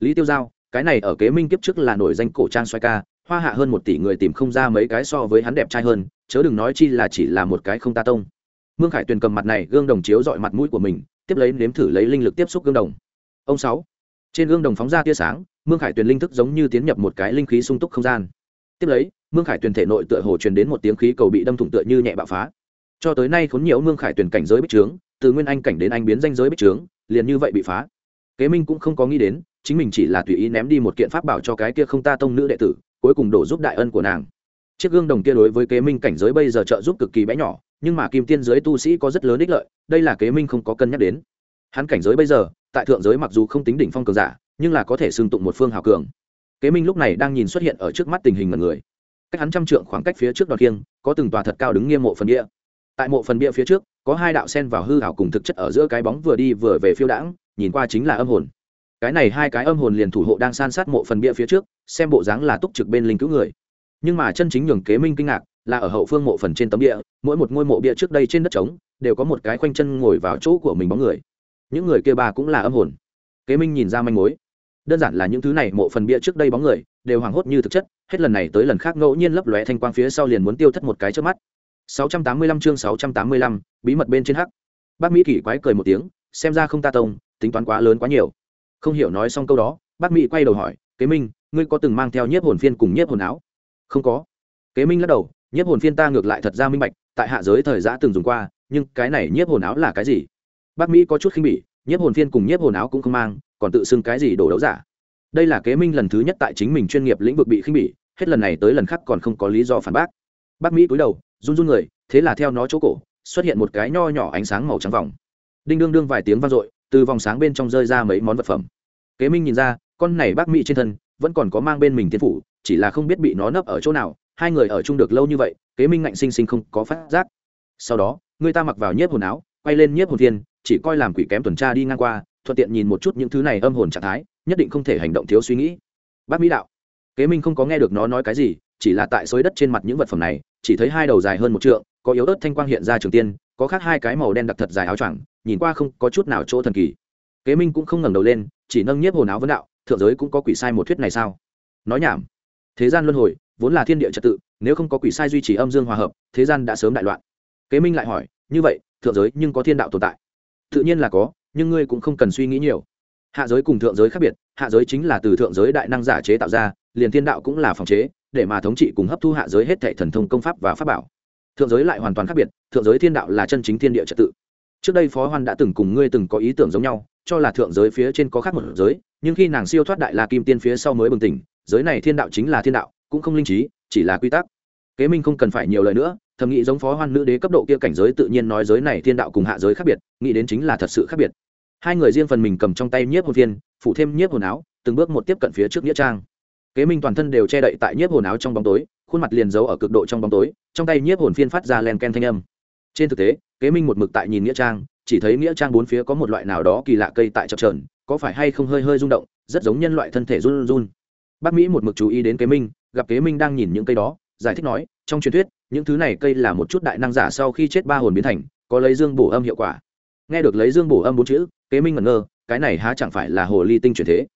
Lý tiêu giao, cái này ở kế minh kiếp trước là nổi danh cổ trang xoay ca, hoa hạ hơn một tỷ người tìm không ra mấy cái so với hắn đẹp trai hơn, chớ đừng nói chi là chỉ là một cái không ta tông. Mương khải tuyền cầm mặt này gương đồng chiếu dọi mặt mũi của mình, tiếp lấy nếm thử lấy linh lực tiếp xúc gương đồng. Ông sáu, trên gương đồng phóng ra tia sáng, mương khải tuyền linh thức giống như tiến nhập một cái linh khí sung túc không gian. Tiếp lấy, mương khải tuyền thể nội tựa hồ truyền đến một tiếng khí cầu bị đâm thủng tựa như nhẹ bạo phá cho tới nay khốn nhiều mương khải tuyển cảnh giới bích trướng, từ nguyên anh cảnh đến anh biến danh giới bích trướng, liền như vậy bị phá. Kế minh cũng không có nghĩ đến, chính mình chỉ là tùy ý ném đi một kiện pháp bảo cho cái kia không ta tông nữ đệ tử, cuối cùng đổ giúp đại ân của nàng. Chiếc gương đồng kia đối với kế minh cảnh giới bây giờ trợ giúp cực kỳ bé nhỏ, nhưng mà kim tiên giới tu sĩ có rất lớn ích lợi, đây là kế minh không có cân nhắc đến. Hắn cảnh giới bây giờ, tại thượng giới mặc dù không tính đỉnh phong cường giả, nhưng là có thể xưng tụng một phương hào cường. Kế minh lúc này đang nhìn xuất hiện ở trước mắt tình hình mật người. Cách hắn trăm trượng khoảng cách phía trước đọt kiêng có từng tòa thật cao đứng nghiêm mộ phần địa tại mộ phần bia phía trước, có hai đạo sen vào hư hảo cùng thực chất ở giữa cái bóng vừa đi vừa về phiêu đãng, nhìn qua chính là âm hồn. Cái này hai cái âm hồn liền thủ hộ đang san sát mộ phần bia phía trước, xem bộ dáng là túc trực bên linh cứu người. Nhưng mà chân chính nhường kế minh kinh ngạc là ở hậu phương mộ phần trên tấm địa mỗi một ngôi mộ bia trước đây trên đất trống, đều có một cái khoanh chân ngồi vào chỗ của mình bóng người. Những người kia bà cũng là âm hồn. Kế minh nhìn ra manh mối. Đơn giản là những thứ này mộ phần bia trước đây bóng người, đều hoảng hốt như thực chất, hết lần này tới lần khác ngẫu nhiên lấp lóe thanh quang phía sau liền muốn tiêu thất một cái trước mắt. 685 chương 685, bí mật bên trên hắc. Bác mỹ kỳ quái cười một tiếng xem ra không ta tông tính toán quá lớn quá nhiều. Không hiểu nói xong câu đó bác mỹ quay đầu hỏi kế minh ngươi có từng mang theo nhiếp hồn phiên cùng nhiếp hồn áo? Không có. Kế minh lắc đầu nhiếp hồn phiên ta ngược lại thật ra minh bạch tại hạ giới thời gian từng dùng qua nhưng cái này nhiếp hồn áo là cái gì? Bác mỹ có chút khinh bỉ nhiếp hồn phiên cùng nhiếp hồn áo cũng không mang còn tự xưng cái gì đổ đấu giả? Đây là kế minh lần thứ nhất tại chính mình chuyên nghiệp lĩnh vực bị khinh bỉ hết lần này tới lần khác còn không có lý do phản bác. Bác mỹ cúi đầu run run người, thế là theo nó chỗ cổ, xuất hiện một cái nho nhỏ ánh sáng màu trắng vòng. Đinh đương đương vài tiếng vang dội, từ vòng sáng bên trong rơi ra mấy món vật phẩm. Kế minh nhìn ra, con này bác mỹ trên thân, vẫn còn có mang bên mình tiên phủ, chỉ là không biết bị nó nấp ở chỗ nào, hai người ở chung được lâu như vậy, kế minh ngạnh sinh sinh không có phát giác. Sau đó, người ta mặc vào nhiếp hồn áo, quay lên nhiếp hồn thiên, chỉ coi làm quỷ kém tuần tra đi ngang qua, thuận tiện nhìn một chút những thứ này âm hồn trạng thái, nhất định không thể hành động thiếu suy nghĩ. Bác mỹ đạo, kế minh không có nghe được nó nói cái gì, chỉ là tại xối đất trên mặt những vật phẩm này chỉ thấy hai đầu dài hơn một trượng, có yếu ớt thanh quang hiện ra trường tiên, có khác hai cái màu đen đặc thật dài áo choàng, nhìn qua không có chút nào chỗ thần kỳ. Kế minh cũng không ngẩng đầu lên, chỉ nâng nhiếp hồn áo vấn đạo, thượng giới cũng có quỷ sai một thuyết này sao? Nói nhảm. Thế gian luân hồi, vốn là thiên địa trật tự, nếu không có quỷ sai duy trì âm dương hòa hợp, thế gian đã sớm đại loạn. Kế minh lại hỏi, như vậy, thượng giới nhưng có thiên đạo tồn tại? Tự nhiên là có, nhưng ngươi cũng không cần suy nghĩ nhiều. Hạ giới cùng thượng giới khác biệt, hạ giới chính là từ thượng giới đại năng giả chế tạo ra, liền thiên đạo cũng là phòng chế để mà thống trị cùng hấp thu hạ giới hết thệ thần thông công pháp và pháp bảo. Thượng giới lại hoàn toàn khác biệt, thượng giới thiên đạo là chân chính thiên địa trật tự. Trước đây phó hoan đã từng cùng ngươi từng có ý tưởng giống nhau, cho là thượng giới phía trên có khác một giới, nhưng khi nàng siêu thoát đại la kim tiên phía sau mới bừng tỉnh, giới này thiên đạo chính là thiên đạo, cũng không linh trí, chỉ là quy tắc. Kế minh không cần phải nhiều lời nữa, thầm nghĩ giống phó hoan nữ đế cấp độ kia cảnh giới tự nhiên nói giới này thiên đạo cùng hạ giới khác biệt, nghĩ đến chính là thật sự khác biệt. Hai người riêng phần mình cầm trong tay nhiếp hồn viên phụ thêm nhiếp hồn áo, từng bước một tiếp cận phía trước nghĩa trang kế minh toàn thân đều che đậy tại nhiếp hồn áo trong bóng tối, khuôn mặt liền giấu ở cực độ trong bóng tối, trong tay nhiếp hồn phiên phát ra len ken thanh âm. Trên thực tế, kế minh một mực tại nhìn nghĩa trang, chỉ thấy nghĩa trang bốn phía có một loại nào đó kỳ lạ cây tại chập trờn có phải hay không hơi hơi rung động, rất giống nhân loại thân thể run run. Bác mỹ một mực chú ý đến kế minh, gặp kế minh đang nhìn những cây đó, giải thích nói, trong truyền thuyết, những thứ này cây là một chút đại năng giả sau khi chết ba hồn biến thành, có lấy dương bổ âm hiệu quả. Nghe được lấy dương bổ âm bốn chữ, kế minh ngẩn ngơ, cái này há chẳng phải là hồ ly tinh truyền thế.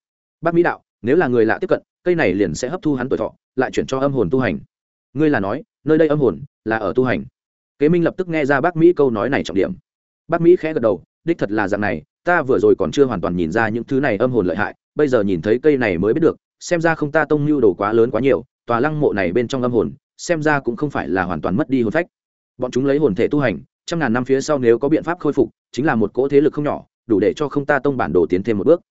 Bác mỹ đạo, nếu là người lạ tiếp cận cây này liền sẽ hấp thu hắn tuổi thọ, lại chuyển cho âm hồn tu hành. Ngươi là nói, nơi đây âm hồn là ở tu hành. Kế minh lập tức nghe ra bác mỹ câu nói này trọng điểm. Bác mỹ khẽ gật đầu, đích thật là dạng này, ta vừa rồi còn chưa hoàn toàn nhìn ra những thứ này âm hồn lợi hại, bây giờ nhìn thấy cây này mới biết được, xem ra không ta tông mưu đồ quá lớn quá nhiều, tòa lăng mộ này bên trong âm hồn, xem ra cũng không phải là hoàn toàn mất đi hồn phách. Bọn chúng lấy hồn thể tu hành, trăm ngàn năm phía sau nếu có biện pháp khôi phục, chính là một cỗ thế lực không nhỏ, đủ để cho không ta tông bản đồ tiến thêm một bước.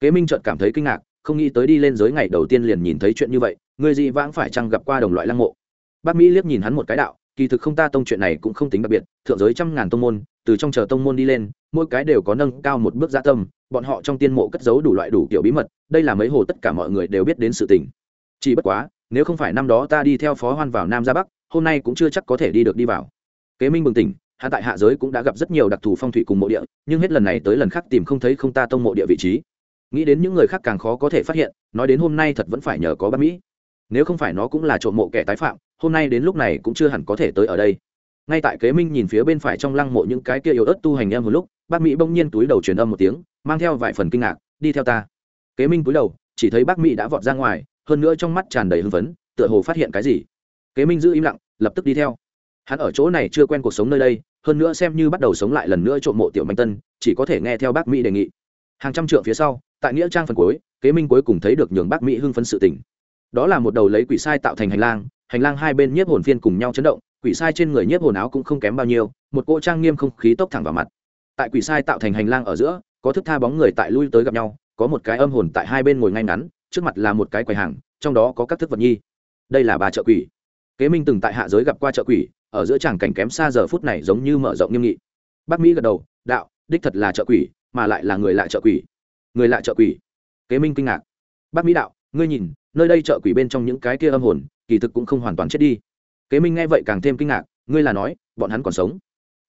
Kế minh trợt cảm thấy kinh ngạc không nghĩ tới đi lên giới ngày đầu tiên liền nhìn thấy chuyện như vậy, người dị vãng phải chăng gặp qua đồng loại lăng mộ? Bác mỹ liếc nhìn hắn một cái đạo, kỳ thực không ta tông chuyện này cũng không tính đặc biệt, thượng giới trăm ngàn tông môn, từ trong chờ tông môn đi lên, mỗi cái đều có nâng cao một bước gia tâm, bọn họ trong tiên mộ cất giấu đủ loại đủ kiểu bí mật, đây là mấy hồ tất cả mọi người đều biết đến sự tình. Chỉ bất quá, nếu không phải năm đó ta đi theo phó hoan vào nam ra bắc, hôm nay cũng chưa chắc có thể đi được đi vào. Kế minh bừng tỉnh hạ tại hạ giới cũng đã gặp rất nhiều đặc thù phong thủy cùng mộ địa, nhưng hết lần này tới lần khác tìm không thấy không ta tông mộ địa vị trí nghĩ đến những người khác càng khó có thể phát hiện, nói đến hôm nay thật vẫn phải nhờ có bác mỹ. Nếu không phải nó cũng là trộm mộ kẻ tái phạm, hôm nay đến lúc này cũng chưa hẳn có thể tới ở đây. Ngay tại kế minh nhìn phía bên phải trong lăng mộ những cái kia yếu ớt tu hành em một lúc, bác mỹ bỗng nhiên túi đầu truyền âm một tiếng, mang theo vài phần kinh ngạc, đi theo ta. Kế minh túi đầu, chỉ thấy bác mỹ đã vọt ra ngoài, hơn nữa trong mắt tràn đầy hưng phấn, tựa hồ phát hiện cái gì. Kế minh giữ im lặng, lập tức đi theo. Hắn ở chỗ này chưa quen cuộc sống nơi đây, hơn nữa xem như bắt đầu sống lại lần nữa trộm mộ tiểu manh tân, chỉ có thể nghe theo bác mỹ đề nghị. Hàng trăm trượng phía sau tại nghĩa trang phần cuối, kế minh cuối cùng thấy được nhường bác mỹ hưng phấn sự tỉnh đó là một đầu lấy quỷ sai tạo thành hành lang hành lang hai bên nhiếp hồn phiên cùng nhau chấn động, quỷ sai trên người nhiếp hồn áo cũng không kém bao nhiêu, một cỗ trang nghiêm không khí tốc thẳng vào mặt. Tại quỷ sai tạo thành hành lang ở giữa, có thức tha bóng người tại lui tới gặp nhau, có một cái âm hồn tại hai bên ngồi ngay ngắn, trước mặt là một cái quầy hàng, trong đó có các thức vật nhi. Đây là bà trợ quỷ. Kế minh từng tại hạ giới gặp qua trợ quỷ, ở giữa tràng cảnh kém xa giờ phút này giống như mở rộng nghiêm nghị. Bác mỹ gật đầu, đạo, đích thật là trợ quỷ, mà lại là người lạ trợ quỷ người lạ trợ quỷ. Kế minh kinh ngạc. Bác mỹ đạo, ngươi nhìn, nơi đây trợ quỷ bên trong những cái kia âm hồn, kỳ thực cũng không hoàn toàn chết đi. Kế minh nghe vậy càng thêm kinh ngạc, ngươi là nói, bọn hắn còn sống.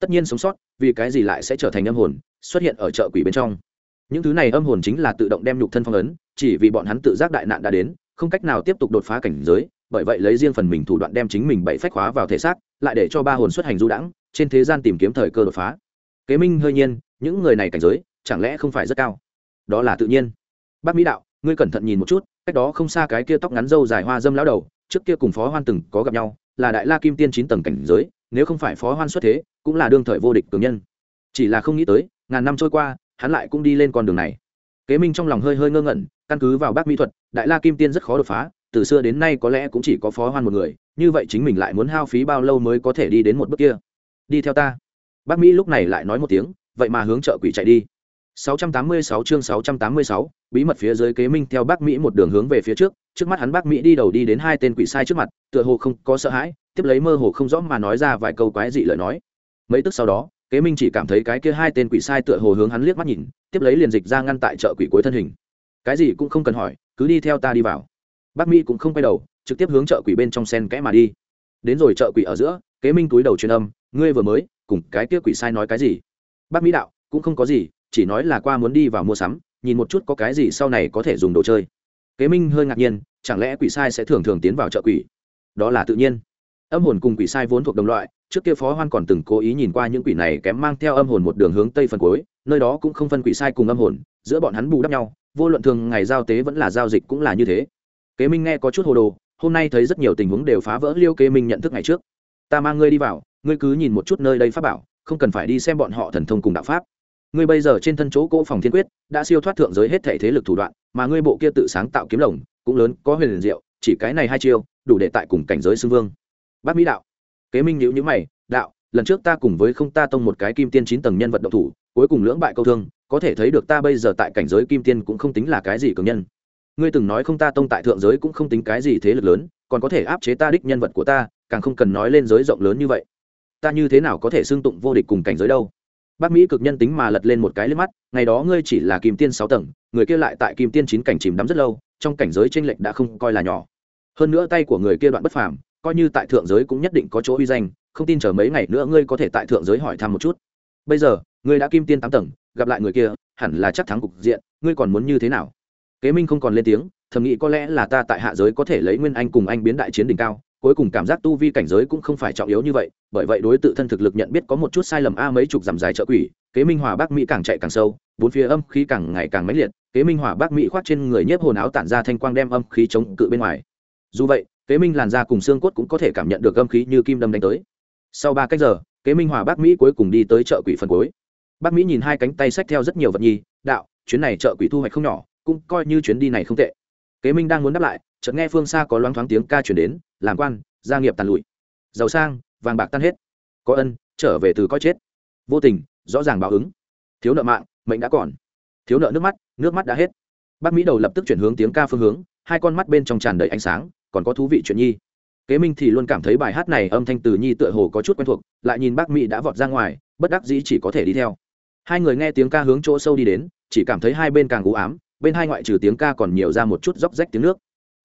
Tất nhiên sống sót, vì cái gì lại sẽ trở thành âm hồn, xuất hiện ở chợ quỷ bên trong. Những thứ này âm hồn chính là tự động đem nhục thân phong ấn, chỉ vì bọn hắn tự giác đại nạn đã đến, không cách nào tiếp tục đột phá cảnh giới, bởi vậy lấy riêng phần mình thủ đoạn đem chính mình bậy phách hóa vào thể xác, lại để cho ba hồn xuất hành du đãng, trên thế gian tìm kiếm thời cơ đột phá. Kế minh hơi nhiên, những người này cảnh giới, chẳng lẽ không phải rất cao? Đó là tự nhiên. Bác mỹ đạo, ngươi cẩn thận nhìn một chút, cách đó không xa cái kia tóc ngắn râu dài hoa dâm lão đầu, trước kia cùng phó hoan từng có gặp nhau, là đại la kim tiên chín tầng cảnh giới, nếu không phải phó hoan xuất thế, cũng là đương thời vô địch cường nhân. Chỉ là không nghĩ tới, ngàn năm trôi qua, hắn lại cũng đi lên con đường này. Kế minh trong lòng hơi hơi ngơ ngẩn, căn cứ vào bác mỹ thuật, đại la kim tiên rất khó đột phá, từ xưa đến nay có lẽ cũng chỉ có phó hoan một người, như vậy chính mình lại muốn hao phí bao lâu mới có thể đi đến một bước kia? Đi theo ta. Bác mỹ lúc này lại nói một tiếng, vậy mà hướng chợ quỷ chạy đi. 686 chương 686, bí mật phía dưới kế minh theo bác Mỹ một đường hướng về phía trước, trước mắt hắn bác Mỹ đi đầu đi đến hai tên quỷ sai trước mặt, tựa hồ không có sợ hãi, tiếp lấy mơ hồ không rõ mà nói ra vài câu quái dị lời nói. Mấy tức sau đó, kế minh chỉ cảm thấy cái kia hai tên quỷ sai tựa hồ hướng hắn liếc mắt nhìn, tiếp lấy liền dịch ra ngăn tại chợ quỷ cuối thân hình. Cái gì cũng không cần hỏi, cứ đi theo ta đi vào. Bác Mỹ cũng không quay đầu, trực tiếp hướng chợ quỷ bên trong sen kẽ mà đi. Đến rồi chợ quỷ ở giữa, kế minh túi đầu truyền âm, ngươi vừa mới cùng cái kia quỷ sai nói cái gì? Bác Mỹ đạo, cũng không có gì, chỉ nói là qua muốn đi vào mua sắm, nhìn một chút có cái gì sau này có thể dùng đồ chơi. Kế minh hơi ngạc nhiên, chẳng lẽ quỷ sai sẽ thường thường tiến vào chợ quỷ? Đó là tự nhiên. Âm hồn cùng quỷ sai vốn thuộc đồng loại, trước kia phó hoan còn từng cố ý nhìn qua những quỷ này kém mang theo âm hồn một đường hướng tây phần cuối, nơi đó cũng không phân quỷ sai cùng âm hồn, giữa bọn hắn bù đắp nhau, vô luận thường ngày giao tế vẫn là giao dịch cũng là như thế. Kế minh nghe có chút hồ đồ, hôm nay thấy rất nhiều tình huống đều phá vỡ liêu kế minh nhận thức ngày trước. Ta mang ngươi đi vào, ngươi cứ nhìn một chút nơi đây pháp bảo, không cần phải đi xem bọn họ thần thông cùng đạo pháp ngươi bây giờ trên thân chỗ cỗ phòng thiên quyết, đã siêu thoát thượng giới hết thể thế lực thủ đoạn, mà ngươi bộ kia tự sáng tạo kiếm lồng, cũng lớn, có huyền diệu, chỉ cái này hai chiêu, đủ để tại cùng cảnh giới xưng vương. Bác mỹ đạo. Kế minh nhữ nhữ mày, đạo, lần trước ta cùng với không ta tông một cái kim tiên chín tầng nhân vật động thủ, cuối cùng lưỡng bại câu thương, có thể thấy được ta bây giờ tại cảnh giới kim tiên cũng không tính là cái gì cường nhân. Ngươi từng nói không ta tông tại thượng giới cũng không tính cái gì thế lực lớn, còn có thể áp chế ta đích nhân vật của ta, càng không cần nói lên giới rộng lớn như vậy. Ta như thế nào có thể xưng tụng vô địch cùng cảnh giới đâu? Bác mỹ cực nhân tính mà lật lên một cái lên mắt, ngày đó ngươi chỉ là kim tiên sáu tầng, người kia lại tại kim tiên chín cảnh chìm đắm rất lâu, trong cảnh giới tranh lệch đã không coi là nhỏ. Hơn nữa tay của người kia đoạn bất phàm, coi như tại thượng giới cũng nhất định có chỗ uy danh, không tin chờ mấy ngày nữa ngươi có thể tại thượng giới hỏi thăm một chút. Bây giờ, ngươi đã kim tiên tám tầng, gặp lại người kia, hẳn là chắc thắng cục diện, ngươi còn muốn như thế nào? Kế minh không còn lên tiếng, thầm nghĩ có lẽ là ta tại hạ giới có thể lấy nguyên anh cùng anh biến đại chiến đỉnh cao cuối cùng cảm giác tu vi cảnh giới cũng không phải trọng yếu như vậy, bởi vậy đối tự thân thực lực nhận biết có một chút sai lầm a mấy chục dặm dài trợ quỷ, kế minh hòa bắc mỹ càng chạy càng sâu, bốn phía âm khí càng ngày càng mãnh liệt, kế minh hòa bắc mỹ khoác trên người nhiếp hồn áo tản ra thanh quang đem âm khí chống cự bên ngoài. Dù vậy, kế minh làn da cùng xương cốt cũng có thể cảm nhận được âm khí như kim đâm đánh tới. Sau ba cách giờ, kế minh hòa bắc mỹ cuối cùng đi tới chợ quỷ phần cuối. Bắc mỹ nhìn hai cánh tay xách theo rất nhiều vật nhi, đạo, chuyến này chợ quỷ thu hoạch không nhỏ, cũng coi như chuyến đi này không tệ. Kế minh đang muốn đáp lại, chợt nghe phương xa có loáng thoáng tiếng ca chuyển đến làm quan, gia nghiệp tàn lụi. Giàu sang, vàng bạc tan hết. Có ân, trở về từ coi chết. Vô tình, rõ ràng báo ứng. Thiếu nợ mạng, mệnh đã còn. Thiếu nợ nước mắt nước mắt đã hết. Bác mỹ đầu lập tức chuyển hướng tiếng ca phương hướng, hai con mắt bên trong tràn đầy ánh sáng, còn có thú vị chuyện nhi. Kế minh thì luôn cảm thấy bài hát này âm thanh từ nhi tựa hồ có chút quen thuộc, lại nhìn bác mỹ đã vọt ra ngoài, bất đắc dĩ chỉ có thể đi theo. Hai người nghe tiếng ca hướng chỗ sâu đi đến, chỉ cảm thấy hai bên càng u ám, bên hai ngoại trừ tiếng ca còn nhiều ra một chút róc rách tiếng nước.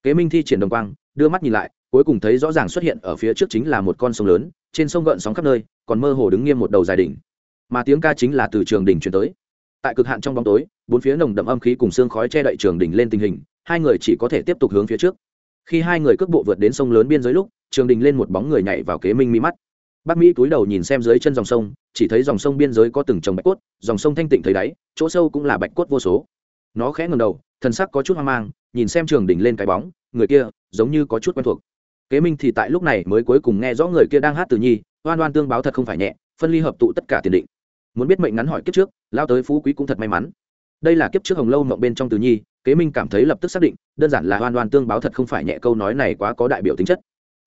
Kế minh thi triển đồng quang, đưa mắt nhìn lại cuối cùng thấy rõ ràng xuất hiện ở phía trước chính là một con sông lớn, trên sông gợn sóng khắp nơi, còn mơ hồ đứng nghiêm một đầu dài đỉnh. Mà tiếng ca chính là từ trường đỉnh chuyển tới. Tại cực hạn trong bóng tối, bốn phía nồng đậm âm khí cùng xương khói che đậy trường đỉnh lên tình hình, hai người chỉ có thể tiếp tục hướng phía trước. Khi hai người cước bộ vượt đến sông lớn biên giới lúc, trường đình lên một bóng người nhảy vào kế minh mi mắt. Bác mỹ túi đầu nhìn xem dưới chân dòng sông, chỉ thấy dòng sông biên giới có từng trồng bạch cốt, dòng sông thanh tịnh thấy đáy, chỗ sâu cũng là bạch cốt vô số. Nó khẽ ngầm đầu, thần sắc có chút hoang mang, nhìn xem trường đỉnh lên cái bóng, người kia giống như có chút quen thuộc kế minh thì tại lúc này mới cuối cùng nghe rõ người kia đang hát từ nhi, oan oan tương báo thật không phải nhẹ, phân ly hợp tụ tất cả tiền định. Muốn biết mệnh ngắn hỏi kiếp trước, lao tới phú quý cũng thật may mắn. Đây là kiếp trước hồng lâu mộng bên trong từ nhi, kế minh cảm thấy lập tức xác định, đơn giản là oan oan tương báo thật không phải nhẹ câu nói này quá có đại biểu tính chất.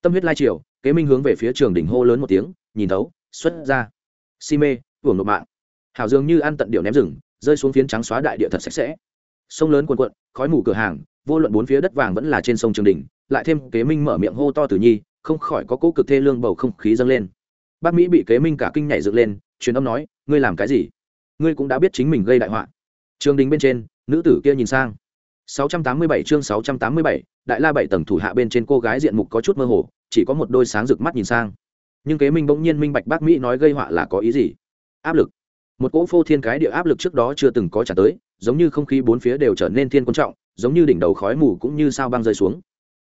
Tâm huyết lai triều, kế minh hướng về phía trường đỉnh hô lớn một tiếng, nhìn thấu, xuất ra. Si mê, hưởng nộp mạng. Hảo dường như ăn tận điệu ném rừng, rơi xuống phiến trắng xóa đại địa thật sạch sẽ. Sông lớn cuồn cuộn, khói mù cửa hàng vô luận bốn phía đất vàng vẫn là trên sông trường đỉnh lại thêm kế minh mở miệng hô to tử nhi không khỏi có cỗ cực thê lương bầu không khí dâng lên. Bác mỹ bị kế minh cả kinh nhảy dựng lên truyền âm nói ngươi làm cái gì? Ngươi cũng đã biết chính mình gây đại họa. Trường đình bên trên nữ tử kia nhìn sang. 687 chương 687, đại la bảy tầng thủ hạ bên trên cô gái diện mục có chút mơ hồ chỉ có một đôi sáng rực mắt nhìn sang. Nhưng kế minh bỗng nhiên minh bạch bác mỹ nói gây họa là có ý gì? Áp lực. Một cỗ phô thiên cái địa áp lực trước đó chưa từng có trả tới giống như không khí bốn phía đều trở nên thiên quan trọng giống như đỉnh đầu khói mù cũng như sao băng rơi xuống.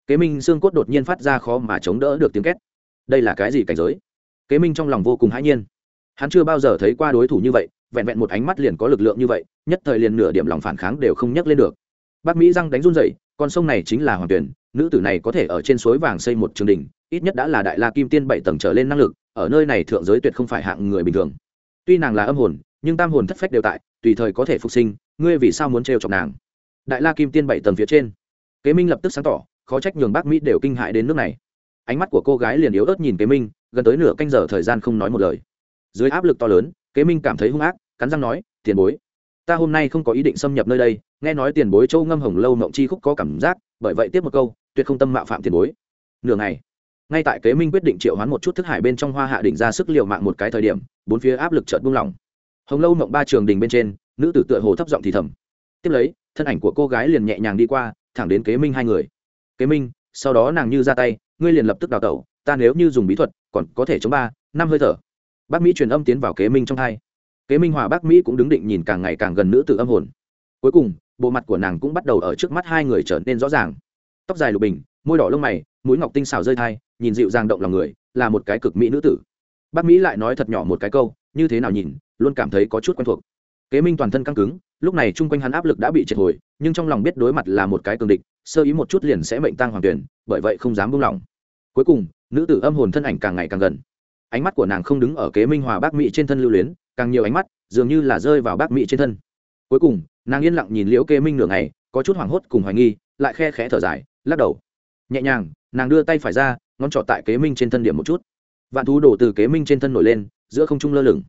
Kế minh xương cốt đột nhiên phát ra khó mà chống đỡ được tiếng két. Đây là cái gì cảnh giới? Kế minh trong lòng vô cùng hãi nhiên. Hắn chưa bao giờ thấy qua đối thủ như vậy, vẹn vẹn một ánh mắt liền có lực lượng như vậy, nhất thời liền nửa điểm lòng phản kháng đều không nhắc lên được. Bác mỹ răng đánh run dậy con sông này chính là hoàng tuyển, nữ tử này có thể ở trên suối vàng xây một trường đình ít nhất đã là đại la kim tiên bảy tầng trở lên năng lực, ở nơi này thượng giới tuyệt không phải hạng người bình thường. Tuy nàng là âm hồn, nhưng tam hồn thất phách đều tại, tùy thời có thể phục sinh, ngươi vì sao muốn trêu chọc nàng? Đại la kim tiên bảy tầng phía trên. Kế minh lập tức sáng tỏ, khó trách nhường bác mỹ đều kinh hại đến nước này. Ánh mắt của cô gái liền yếu ớt nhìn kế minh, gần tới nửa canh giờ thời gian không nói một lời. Dưới áp lực to lớn, kế minh cảm thấy hung ác, cắn răng nói, tiền bối, ta hôm nay không có ý định xâm nhập nơi đây. Nghe nói tiền bối châu ngâm hồng lâu mộng chi khúc có cảm giác, bởi vậy tiếp một câu, tuyệt không tâm mạo phạm tiền bối. Nửa ngày, ngay tại kế minh quyết định triệu hoán một chút thức hải bên trong hoa hạ đỉnh ra sức liều mạng một cái thời điểm, bốn phía áp lực chợt buông lỏng. Hồng lâu mộng ba trường đình bên trên, nữ tử tựa hồ thấp giọng thì thầm tiếp lấy, thân ảnh của cô gái liền nhẹ nhàng đi qua, thẳng đến kế minh hai người. Kế minh, sau đó nàng như ra tay, ngươi liền lập tức đào tẩu, ta nếu như dùng bí thuật, còn có thể chống ba, năm hơi thở. Bác mỹ truyền âm tiến vào kế minh trong hai. Kế minh hòa bác mỹ cũng đứng định nhìn càng ngày càng gần nữ tử âm hồn. Cuối cùng, bộ mặt của nàng cũng bắt đầu ở trước mắt hai người trở nên rõ ràng. Tóc dài lục bình, môi đỏ lông mày, mũi ngọc tinh xào rơi thai, nhìn dịu dàng động lòng người, là một cái cực mỹ nữ tử. Bác mỹ lại nói thật nhỏ một cái câu, như thế nào nhìn, luôn cảm thấy có chút quen thuộc. Kế minh toàn thân căng cứng lúc này chung quanh hắn áp lực đã bị triệt hồi, nhưng trong lòng biết đối mặt là một cái cường địch, sơ ý một chút liền sẽ mệnh tăng hoàng tuyển, bởi vậy không dám buông lỏng. Cuối cùng, nữ tử âm hồn thân ảnh càng ngày càng gần. Ánh mắt của nàng không đứng ở kế minh hòa bác mỹ trên thân lưu luyến, càng nhiều ánh mắt dường như là rơi vào bác mỹ trên thân. Cuối cùng, nàng yên lặng nhìn liễu kế minh nửa ngày, có chút hoảng hốt cùng hoài nghi, lại khe khẽ thở dài, lắc đầu. Nhẹ nhàng, nàng đưa tay phải ra, ngón trỏ tại kế minh trên thân điểm một chút. Vạn thú đổ từ kế minh trên thân nổi lên, giữa không trung lơ lửng.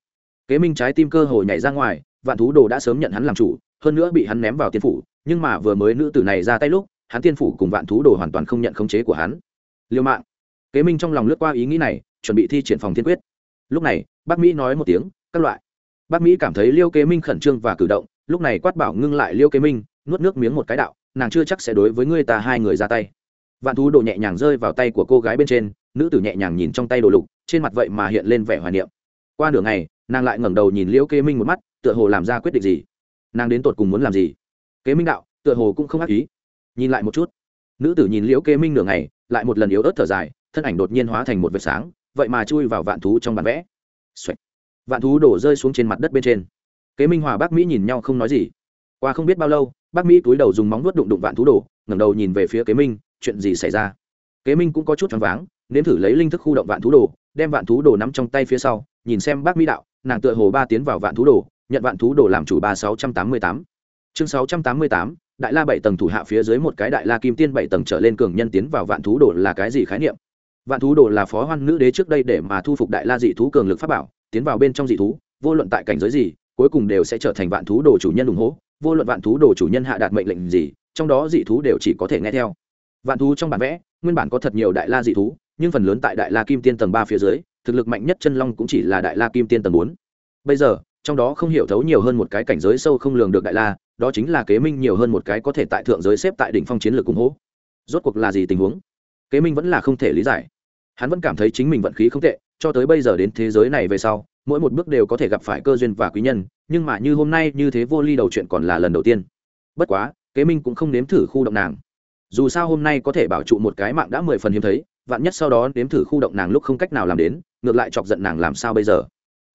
Kế minh trái tim cơ hồ nhảy ra ngoài vạn thú đồ đã sớm nhận hắn làm chủ, hơn nữa bị hắn ném vào tiên phủ, nhưng mà vừa mới nữ tử này ra tay lúc, hắn tiên phủ cùng vạn thú đồ hoàn toàn không nhận khống chế của hắn. Liêu mạng. Kế minh trong lòng lướt qua ý nghĩ này, chuẩn bị thi triển phòng thiên quyết. Lúc này, bác mỹ nói một tiếng, các loại. Bác mỹ cảm thấy liêu kế minh khẩn trương và cử động, lúc này quát bảo ngưng lại liêu kế minh, nuốt nước miếng một cái đạo, nàng chưa chắc sẽ đối với người ta hai người ra tay. Vạn thú đồ nhẹ nhàng rơi vào tay của cô gái bên trên, nữ tử nhẹ nhàng nhìn trong tay đồ lục, trên mặt vậy mà hiện lên vẻ hoài niệm. Qua nửa ngày, nàng lại ngẩng đầu nhìn liễu kế minh một mắt tựa hồ làm ra quyết định gì? Nàng đến tột cùng muốn làm gì? Kế minh đạo, tựa hồ cũng không ác ý. Nhìn lại một chút. Nữ tử nhìn liễu kế minh nửa ngày, lại một lần yếu ớt thở dài, thân ảnh đột nhiên hóa thành một vệt sáng, vậy mà chui vào vạn thú trong bản vẽ、Xoạch. vạn thú đổ rơi xuống trên mặt đất bên trên. Kế minh hòa bác mỹ nhìn nhau không nói gì. Qua không biết bao lâu, bác mỹ túi đầu dùng móng nuốt đụng đụng vạn thú đổ, ngẩng đầu nhìn về phía kế minh, chuyện gì xảy ra? Kế minh cũng có chút choáng váng, nếm thử lấy linh thức khu động vạn thú đồ đem vạn thú đồ nắm trong tay phía sau, nhìn xem bác mỹ đạo, nàng tựa hồ ba tiến vào vạn thú đồ nhận vạn thú đồ làm chủ ba sáu trăm tám mươi tám. Chương sáu trăm tám mươi tám, đại la bảy tầng thủ hạ phía dưới một cái đại la kim tiên bảy tầng trở lên cường nhân tiến vào vạn thú đồ là cái gì khái niệm? Vạn thú đồ là phó hoan nữ đế trước đây để mà thu phục đại la dị thú cường lực pháp bảo, tiến vào bên trong dị thú, vô luận tại cảnh giới gì, cuối cùng đều sẽ trở thành vạn thú đồ chủ nhân ủng hộ, vô luận vạn thú đồ chủ nhân hạ đạt mệnh lệnh gì, trong đó dị thú đều chỉ có thể nghe theo. Vạn thú trong bản vẽ, nguyên bản có thật nhiều đại la dị thú, nhưng phần lớn tại đại la kim tiên tầng ba phía dưới, thực lực mạnh nhất chân long cũng chỉ là đại la kim tiên tầng bốn. Bây giờ trong đó không hiểu thấu nhiều hơn một cái cảnh giới sâu không lường được đại la, đó chính là kế minh nhiều hơn một cái có thể tại thượng giới xếp tại đỉnh phong chiến lược ủng hộ rốt cuộc là gì tình huống? Kế minh vẫn là không thể lý giải. Hắn vẫn cảm thấy chính mình vận khí không tệ, cho tới bây giờ đến thế giới này về sau, mỗi một bước đều có thể gặp phải cơ duyên và quý nhân, nhưng mà như hôm nay như thế vô ly đầu chuyện còn là lần đầu tiên. Bất quá, kế minh cũng không nếm thử khu động nàng. Dù sao hôm nay có thể bảo trụ một cái mạng đã mười phần hiếm thấy, vạn nhất sau đó nếm thử khu động nàng lúc không cách nào làm đến, ngược lại chọc giận nàng làm sao bây giờ?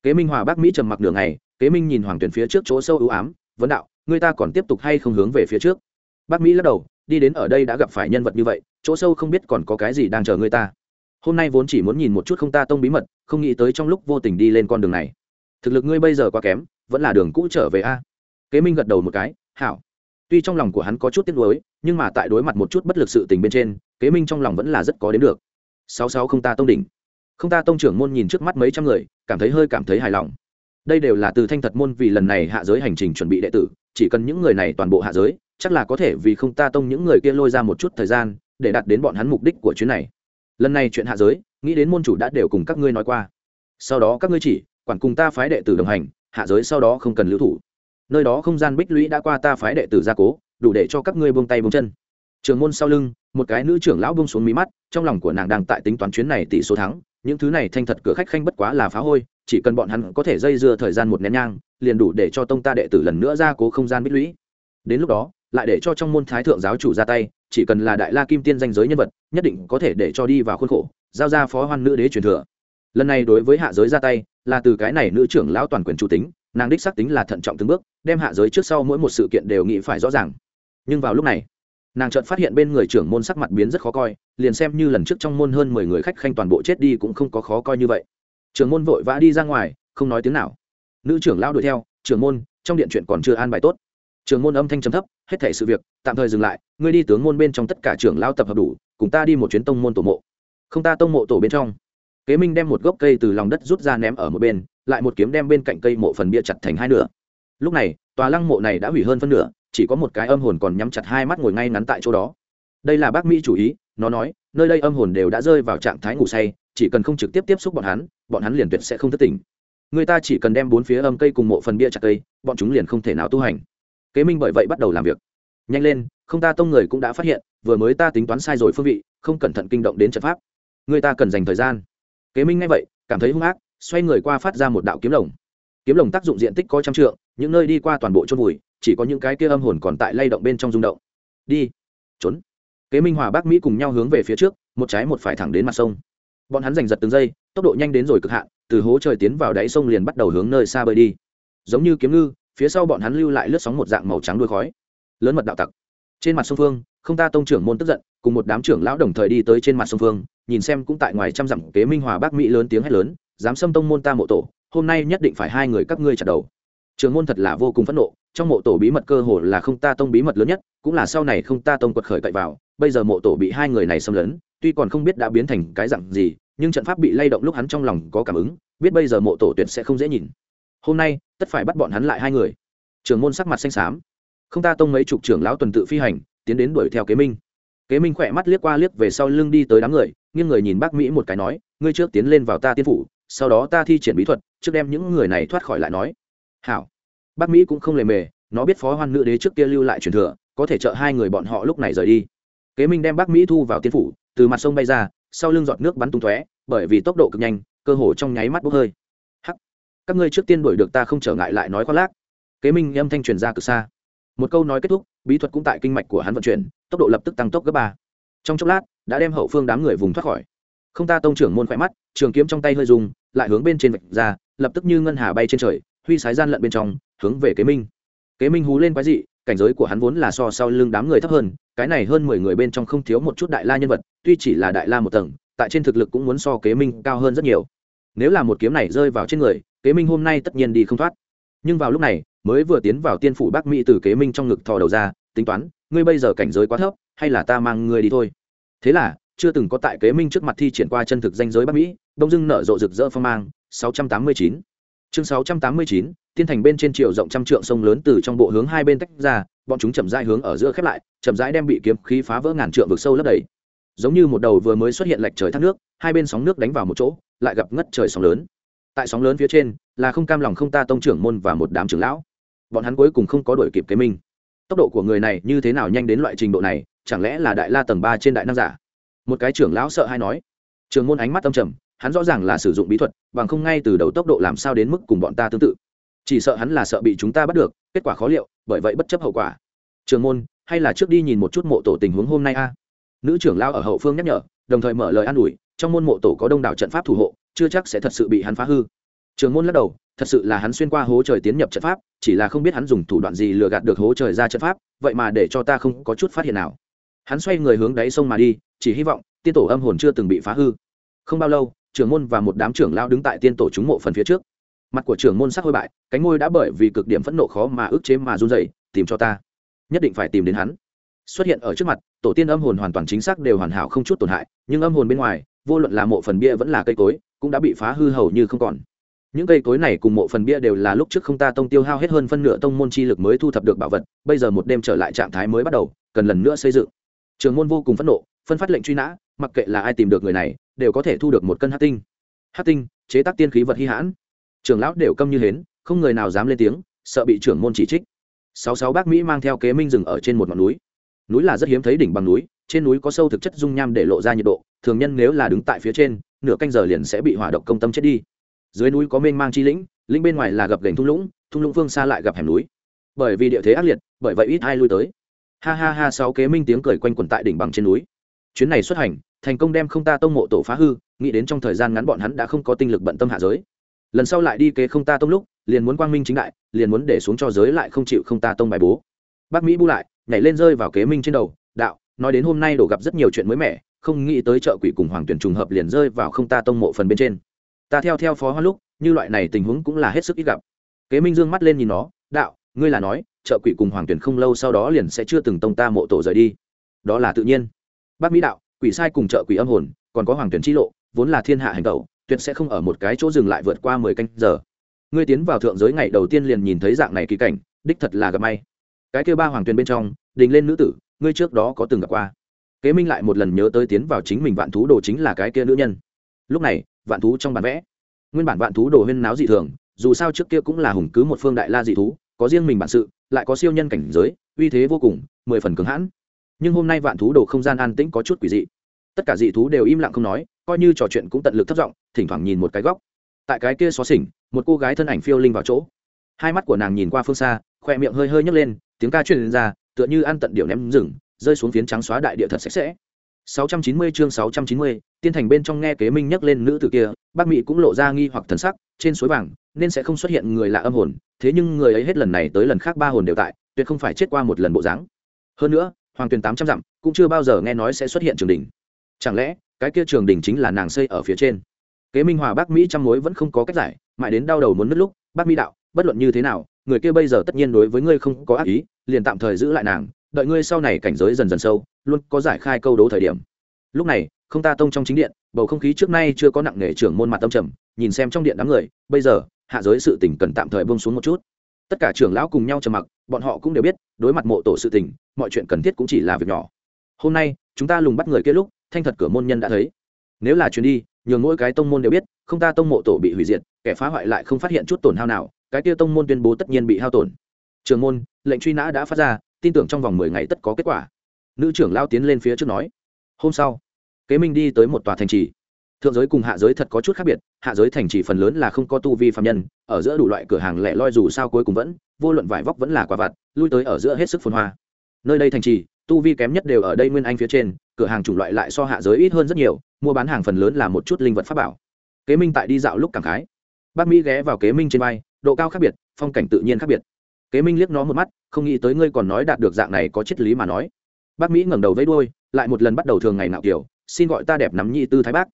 Kế minh hòa bác mỹ trầm mặc đường này kế minh nhìn hoàng tuyển phía trước chỗ sâu ưu ám, vấn đạo, người ta còn tiếp tục hay không hướng về phía trước? Bác mỹ lắc đầu, đi đến ở đây đã gặp phải nhân vật như vậy, chỗ sâu không biết còn có cái gì đang chờ người ta. Hôm nay vốn chỉ muốn nhìn một chút không ta tông bí mật, không nghĩ tới trong lúc vô tình đi lên con đường này. Thực lực ngươi bây giờ quá kém, vẫn là đường cũ trở về a. Kế minh gật đầu một cái, hảo. Tuy trong lòng của hắn có chút tiếc nuối, nhưng mà tại đối mặt một chút bất lực sự tình bên trên, kế minh trong lòng vẫn là rất có đến được. Sáu sáu không ta tông đỉnh không ta tông trưởng môn nhìn trước mắt mấy trăm người, cảm thấy hơi cảm thấy hài lòng. Đây đều là từ thanh thật môn vì lần này hạ giới hành trình chuẩn bị đệ tử, chỉ cần những người này toàn bộ hạ giới, chắc là có thể vì không ta tông những người kia lôi ra một chút thời gian, để đạt đến bọn hắn mục đích của chuyến này. Lần này chuyện hạ giới, nghĩ đến môn chủ đã đều cùng các ngươi nói qua. Sau đó các ngươi chỉ, quản cùng ta phái đệ tử đồng hành, hạ giới sau đó không cần lưu thủ. Nơi đó không gian bích lũy đã qua ta phái đệ tử gia cố, đủ để cho các ngươi buông tay buông chân. Trường môn sau lưng, một cái nữ trưởng lão buông xuống mí mắt, trong lòng của nàng đang tại tính toán chuyến này tỷ số thắng những thứ này thanh thật cửa khách khanh bất quá là phá hôi, chỉ cần bọn hắn có thể dây dưa thời gian một nén nhang, liền đủ để cho tông ta đệ tử lần nữa ra cố không gian bích lũy. Đến lúc đó, lại để cho trong môn thái thượng giáo chủ ra tay, chỉ cần là đại la kim tiên danh giới nhân vật, nhất định có thể để cho đi vào khuôn khổ, giao ra phó hoan nữ đế truyền thừa. Lần này đối với hạ giới ra tay, là từ cái này nữ trưởng lão toàn quyền chủ tính, nàng đích xác tính là thận trọng từng bước, đem hạ giới trước sau mỗi một sự kiện đều nghĩ phải rõ ràng. Nhưng vào lúc này nàng chợt phát hiện bên người trưởng môn sắc mặt biến rất khó coi, liền xem như lần trước trong môn hơn mười người khách khanh toàn bộ chết đi cũng không có khó coi như vậy. Trưởng môn vội vã đi ra ngoài, không nói tiếng nào. Nữ trưởng lão đuổi theo, trưởng môn, trong điện chuyện còn chưa an bài tốt. Trưởng môn âm thanh trầm thấp, hết thể sự việc, tạm thời dừng lại, ngươi đi tướng môn bên trong tất cả trưởng lão tập hợp đủ, cùng ta đi một chuyến tông môn tổ mộ. Không ta, tông mộ tổ bên trong. Kế minh đem một gốc cây từ lòng đất rút ra ném ở một bên, lại một kiếm đem bên cạnh cây mộ phần bia chặt thành hai nửa lúc này, tòa lăng mộ này đã hủy hơn phân nửa, chỉ có một cái âm hồn còn nhắm chặt hai mắt ngồi ngay ngắn tại chỗ đó. Đây là bác mỹ chủ ý, nó nói, nơi đây âm hồn đều đã rơi vào trạng thái ngủ say, chỉ cần không trực tiếp tiếp xúc bọn hắn bọn hắn liền tuyệt sẽ không thất tỉnh. Người ta chỉ cần đem bốn phía âm cây cùng mộ phần bia chặt cây, bọn chúng liền không thể nào tu hành. Kế minh bởi vậy bắt đầu làm việc. Nhanh lên, không ta tông người cũng đã phát hiện, vừa mới ta tính toán sai rồi phương vị, không cẩn thận kinh động đến trận pháp. Người ta cần dành thời gian. Kế minh ngay vậy, cảm thấy hung ác, xoay người qua phát ra một đạo kiếm lồng. Kiếm lồng tác dụng diện tích có trăm trượng những nơi đi qua toàn bộ chôn vùi, chỉ có những cái kia âm hồn còn tại lay động bên trong rung động. Đi, trốn. Kế minh hòa bác mỹ cùng nhau hướng về phía trước, một trái một phải thẳng đến mặt sông. Bọn hắn giành giật từng giây, tốc độ nhanh đến rồi cực hạn, từ hố trời tiến vào đáy sông liền bắt đầu hướng nơi xa bơi đi. Giống như kiếm ngư, phía sau bọn hắn lưu lại lướt sóng một dạng màu trắng đuôi khói. Lớn mật đạo tặc. Trên mặt sông phương, không ta tông trưởng môn tức giận, cùng một đám trưởng lão đồng thời đi tới trên mặt sông phương, nhìn xem cũng tại ngoài trăm dặm, kế minh hòa bác mỹ lớn tiếng hét lớn, dám xâm tông môn ta mộ tổ, hôm nay nhất định phải hai người các ngươi chặt đầu. Trường môn thật là vô cùng phẫn nộ, trong mộ tổ bí mật cơ hồ là không ta tông bí mật lớn nhất, cũng là sau này không ta tông quật khởi cậy vào, bây giờ mộ tổ bị hai người này xâm lấn, tuy còn không biết đã biến thành cái dặn gì, nhưng trận pháp bị lay động lúc hắn trong lòng có cảm ứng, biết bây giờ mộ tổ tuyệt sẽ không dễ nhìn. Hôm nay, tất phải bắt bọn hắn lại hai người. Trường môn sắc mặt xanh xám. Không ta tông mấy chục trưởng lão tuần tự phi hành, tiến đến đuổi theo kế minh. Kế minh khỏe mắt liếc qua liếc về sau lưng đi tới đám người, nghiêng người nhìn bác mỹ một cái nói, ngươi trước tiến lên vào ta tiên phủ, sau đó ta thi triển bí thuật, trước đem những người này thoát khỏi lại nói hảo. Bác mỹ cũng không lề mề, nó biết phó hoan nữ đế trước kia lưu lại truyền thừa, có thể trợ hai người bọn họ lúc này rời đi. Kế minh đem bác mỹ thu vào tiên phủ, từ mặt sông bay ra, sau lưng giọt nước bắn tung tóe, bởi vì tốc độ cực nhanh, cơ hồ trong nháy mắt bốc hơi. Hắc. Các ngươi trước tiên đuổi được ta không trở ngại lại nói khoác lác. Kế minh âm thanh truyền ra cực xa. Một câu nói kết thúc, bí thuật cũng tại kinh mạch của hắn vận chuyển, tốc độ lập tức tăng tốc gấp ba. Trong chốc lát, đã đem hậu phương đám người vùng thoát khỏi. Không ta tông trưởng môn khỏe mắt, trường kiếm trong tay hơi dùng lại hướng bên trên vạch ra, lập tức như ngân hà bay trên trời huy sái gian lận bên trong, hướng về kế minh. Kế minh hú lên quái dị, cảnh giới của hắn vốn là so sau lưng đám người thấp hơn, cái này hơn mười người bên trong không thiếu một chút đại la nhân vật, tuy chỉ là đại la một tầng, tại trên thực lực cũng muốn so kế minh cao hơn rất nhiều. Nếu là một kiếm này rơi vào trên người, kế minh hôm nay tất nhiên đi không thoát. Nhưng vào lúc này, mới vừa tiến vào tiên phủ bắc mỹ từ kế minh trong ngực thò đầu ra, tính toán, ngươi bây giờ cảnh giới quá thấp, hay là ta mang ngươi đi thôi? Thế là, chưa từng có tại kế minh trước mặt thi triển qua chân thực danh giới bắc mỹ, đông dưng nở rộ rực rỡ phong mang 689 chương 689, tiên thành bên trên chiều rộng trăm trượng sông lớn từ trong bộ hướng hai bên tách ra bọn chúng chậm rãi hướng ở giữa khép lại chậm rãi đem bị kiếm khí phá vỡ ngàn trượng vực sâu lấp đầy. Giống như một đầu vừa mới xuất hiện lệch trời thác nước hai bên sóng nước đánh vào một chỗ lại gặp ngất trời sóng lớn. Tại sóng lớn phía trên là không cam lòng không ta tông trưởng môn và một đám trưởng lão. Bọn hắn cuối cùng không có đổi kịp kế minh tốc độ của người này như thế nào nhanh đến loại trình độ này chẳng lẽ là đại la tầng ba trên đại năng giả? Một cái trưởng lão sợ hay nói. Trường môn ánh mắt âm trầm hắn rõ ràng là sử dụng bí thuật, bằng không ngay từ đầu tốc độ làm sao đến mức cùng bọn ta tương tự. Chỉ sợ hắn là sợ bị chúng ta bắt được, kết quả khó liệu, bởi vậy bất chấp hậu quả. Trường môn, hay là trước đi nhìn một chút mộ tổ tình huống hôm nay a? Nữ trưởng lao ở hậu phương nhắc nhở, đồng thời mở lời an ủi, trong môn mộ tổ có đông đảo trận pháp thủ hộ, chưa chắc sẽ thật sự bị hắn phá hư. Trường môn lắc đầu, thật sự là hắn xuyên qua hố trời tiến nhập trận pháp, chỉ là không biết hắn dùng thủ đoạn gì lừa gạt được hố trời ra trận pháp, vậy mà để cho ta không có chút phát hiện nào. Hắn xoay người hướng đáy sông mà đi, chỉ hy vọng, tiên tổ âm hồn chưa từng bị phá hư. Không bao lâu trưởng môn và một đám trưởng lao đứng tại tiên tổ chúng mộ phần phía trước. Mặt của trưởng môn sắc hôi bại, cánh ngôi đã bởi vì cực điểm phẫn nộ khó mà ức chế mà run dậy tìm cho ta. Nhất định phải tìm đến hắn. Xuất hiện ở trước mặt, tổ tiên âm hồn hoàn toàn chính xác đều hoàn hảo không chút tổn hại, nhưng âm hồn bên ngoài, vô luận là mộ phần bia vẫn là cây cối, cũng đã bị phá hư hầu như không còn. Những cây cối này cùng mộ phần bia đều là lúc trước không ta tông tiêu hao hết hơn phân nửa tông môn chi lực mới thu thập được bảo vật, bây giờ một đêm trở lại trạng thái mới bắt đầu, cần lần nữa xây dựng. Trường môn vô cùng phẫn nộ, phân phát lệnh truy nã mặc kệ là ai tìm được người này, đều có thể thu được một cân hát tinh. Hát tinh, chế tác tiên khí vật hy hãn. Trưởng lão đều câm như hến, không người nào dám lên tiếng, sợ bị trưởng môn chỉ trích. Sáu sáu bác mỹ mang theo kế minh rừng ở trên một ngọn núi. Núi là rất hiếm thấy đỉnh bằng núi, trên núi có sâu thực chất dung nham để lộ ra nhiệt độ, thường nhân nếu là đứng tại phía trên, nửa canh giờ liền sẽ bị hỏa độc công tâm chết đi. Dưới núi có mênh mang chi lĩnh lĩnh bên ngoài là gập gành thung lũng thung lũng phương xa lại gặp hẻm núi. Bởi vì địa thế ác liệt, bởi vậy ít ai lui tới. Ha ha ha, sáu kế minh tiếng cười quanh quẩn tại đỉnh bằng trên núi. Chuyến này xuất hành thành công đem không ta tông mộ tổ phá hư, nghĩ đến trong thời gian ngắn bọn hắn đã không có tinh lực bận tâm hạ giới. Lần sau lại đi kế không ta tông lúc, liền muốn quang minh chính đại, liền muốn để xuống cho giới lại không chịu không ta tông bài bố. Bác mỹ bu lại, nhảy lên rơi vào kế minh trên đầu, đạo, nói đến hôm nay đổ gặp rất nhiều chuyện mới mẻ, không nghĩ tới chợ quỷ cùng hoàng tuyển trùng hợp liền rơi vào không ta tông mộ phần bên trên. Ta theo theo phó hoa lúc, như loại này tình huống cũng là hết sức ít gặp. Kế minh dương mắt lên nhìn nó, đạo, ngươi là nói chợ quỷ cùng hoàng tuyển không lâu sau đó liền sẽ chưa từng tông ta mộ tổ rời đi. Đó là tự nhiên. Bác mỹ đạo quỷ sai cùng chợ quỷ âm hồn, còn có hoàng tuyển chi lộ, vốn là thiên hạ hành tẩu, tuyệt sẽ không ở một cái chỗ dừng lại vượt qua mười canh giờ. Ngươi tiến vào thượng giới ngày đầu tiên liền nhìn thấy dạng này kỳ cảnh, đích thật là gặp may. Cái kêu ba hoàng tuyển bên trong, đình lên nữ tử, ngươi trước đó có từng gặp qua. Kế minh lại một lần nhớ tới tiến vào chính mình vạn thú đồ chính là cái kia nữ nhân. Lúc này, vạn thú trong bản vẽ. Nguyên bản vạn thú đồ huyên náo dị thường, dù sao trước kia cũng là hùng cứ một phương đại la dị thú, có riêng mình bản sự, lại có siêu nhân cảnh giới, uy thế vô cùng, mười phần cứng hãn nhưng hôm nay vạn thú đồ không gian an tĩnh có chút quỷ dị. Tất cả dị thú đều im lặng không nói coi như trò chuyện cũng tận lực thất giọng thỉnh thoảng nhìn một cái góc. Tại cái kia xó xỉnh một cô gái thân ảnh phiêu linh vào chỗ. Hai mắt của nàng nhìn qua phương xa khoe miệng hơi hơi nhấc lên tiếng ca truyền ra tựa như ăn tận điệu ném rừng rơi xuống phiến trắng xóa đại địa thật sạch sẽ. 690 chương 690, tiên thành bên trong nghe kế minh nhắc lên nữ tử kia bác mỹ cũng lộ ra nghi hoặc thần sắc trên suối vàng nên sẽ không xuất hiện người lạ âm hồn thế nhưng người ấy hết lần này tới lần khác ba hồn đều tại tuyệt không phải chết qua một lần bộ dáng. Hơn nữa hoàng tuyền tám trăm dặm, cũng chưa bao giờ nghe nói sẽ xuất hiện trường đình chẳng lẽ, cái kia trường đình chính là nàng xây ở phía trên? Kế minh hòa bác mỹ trăm mối vẫn không có cách giải, mãi đến đau đầu muốn nứt lúc bác mỹ đạo, bất luận như thế nào, người kia bây giờ tất nhiên đối với ngươi không có ác ý, liền tạm thời giữ lại nàng, đợi ngươi sau này cảnh giới dần dần sâu, luôn có giải khai câu đố thời điểm. Lúc này, không ta tông trong chính điện, bầu không khí trước nay chưa có nặng nề trưởng môn mặt tâm trầm, nhìn xem trong điện đám người, bây giờ, hạ giới sự tình cần tạm thời bông xuống một chút. Tất cả trưởng lão cùng nhau trầm mặc, bọn họ cũng đều biết, đối mặt mộ tổ sự tình mọi chuyện cần thiết cũng chỉ là việc nhỏ. Hôm nay, chúng ta lùng bắt người kia lúc, thanh thật cửa môn nhân đã thấy. Nếu là chuyến đi, nhường mỗi cái tông môn đều biết, không ta tông mộ tổ bị hủy diệt, kẻ phá hoại lại không phát hiện chút tổn hao nào, cái kia tông môn tuyên bố tất nhiên bị hao tổn. Trường môn, lệnh truy nã đã phát ra, tin tưởng trong vòng mười ngày tất có kết quả. Nữ trưởng lao tiến lên phía trước nói, hôm sau, kế minh đi tới một tòa thành trì. Thượng giới cùng hạ giới thật có chút khác biệt, hạ giới thành trì phần lớn là không có tu vi phạm nhân, ở giữa đủ loại cửa hàng lẻ loi dù sao cuối cùng vẫn, vô luận vải vóc vẫn là quả vặt, lui tới ở giữa hết sức phồn hoa nơi đây thành trì, tu vi kém nhất đều ở đây nguyên anh phía trên, cửa hàng chủng loại lại so hạ giới ít hơn rất nhiều, mua bán hàng phần lớn là một chút linh vật pháp bảo. Kế minh tại đi dạo lúc cảm khái. Bác mỹ ghé vào kế minh trên vai, độ cao khác biệt, phong cảnh tự nhiên khác biệt. Kế minh liếc nó một mắt, không nghĩ tới ngươi còn nói đạt được dạng này có triết lý mà nói. Bác mỹ ngẩng đầu với đuôi, lại một lần bắt đầu thường ngày nạo kiểu, xin gọi ta đẹp nắm nhị tư thái bác.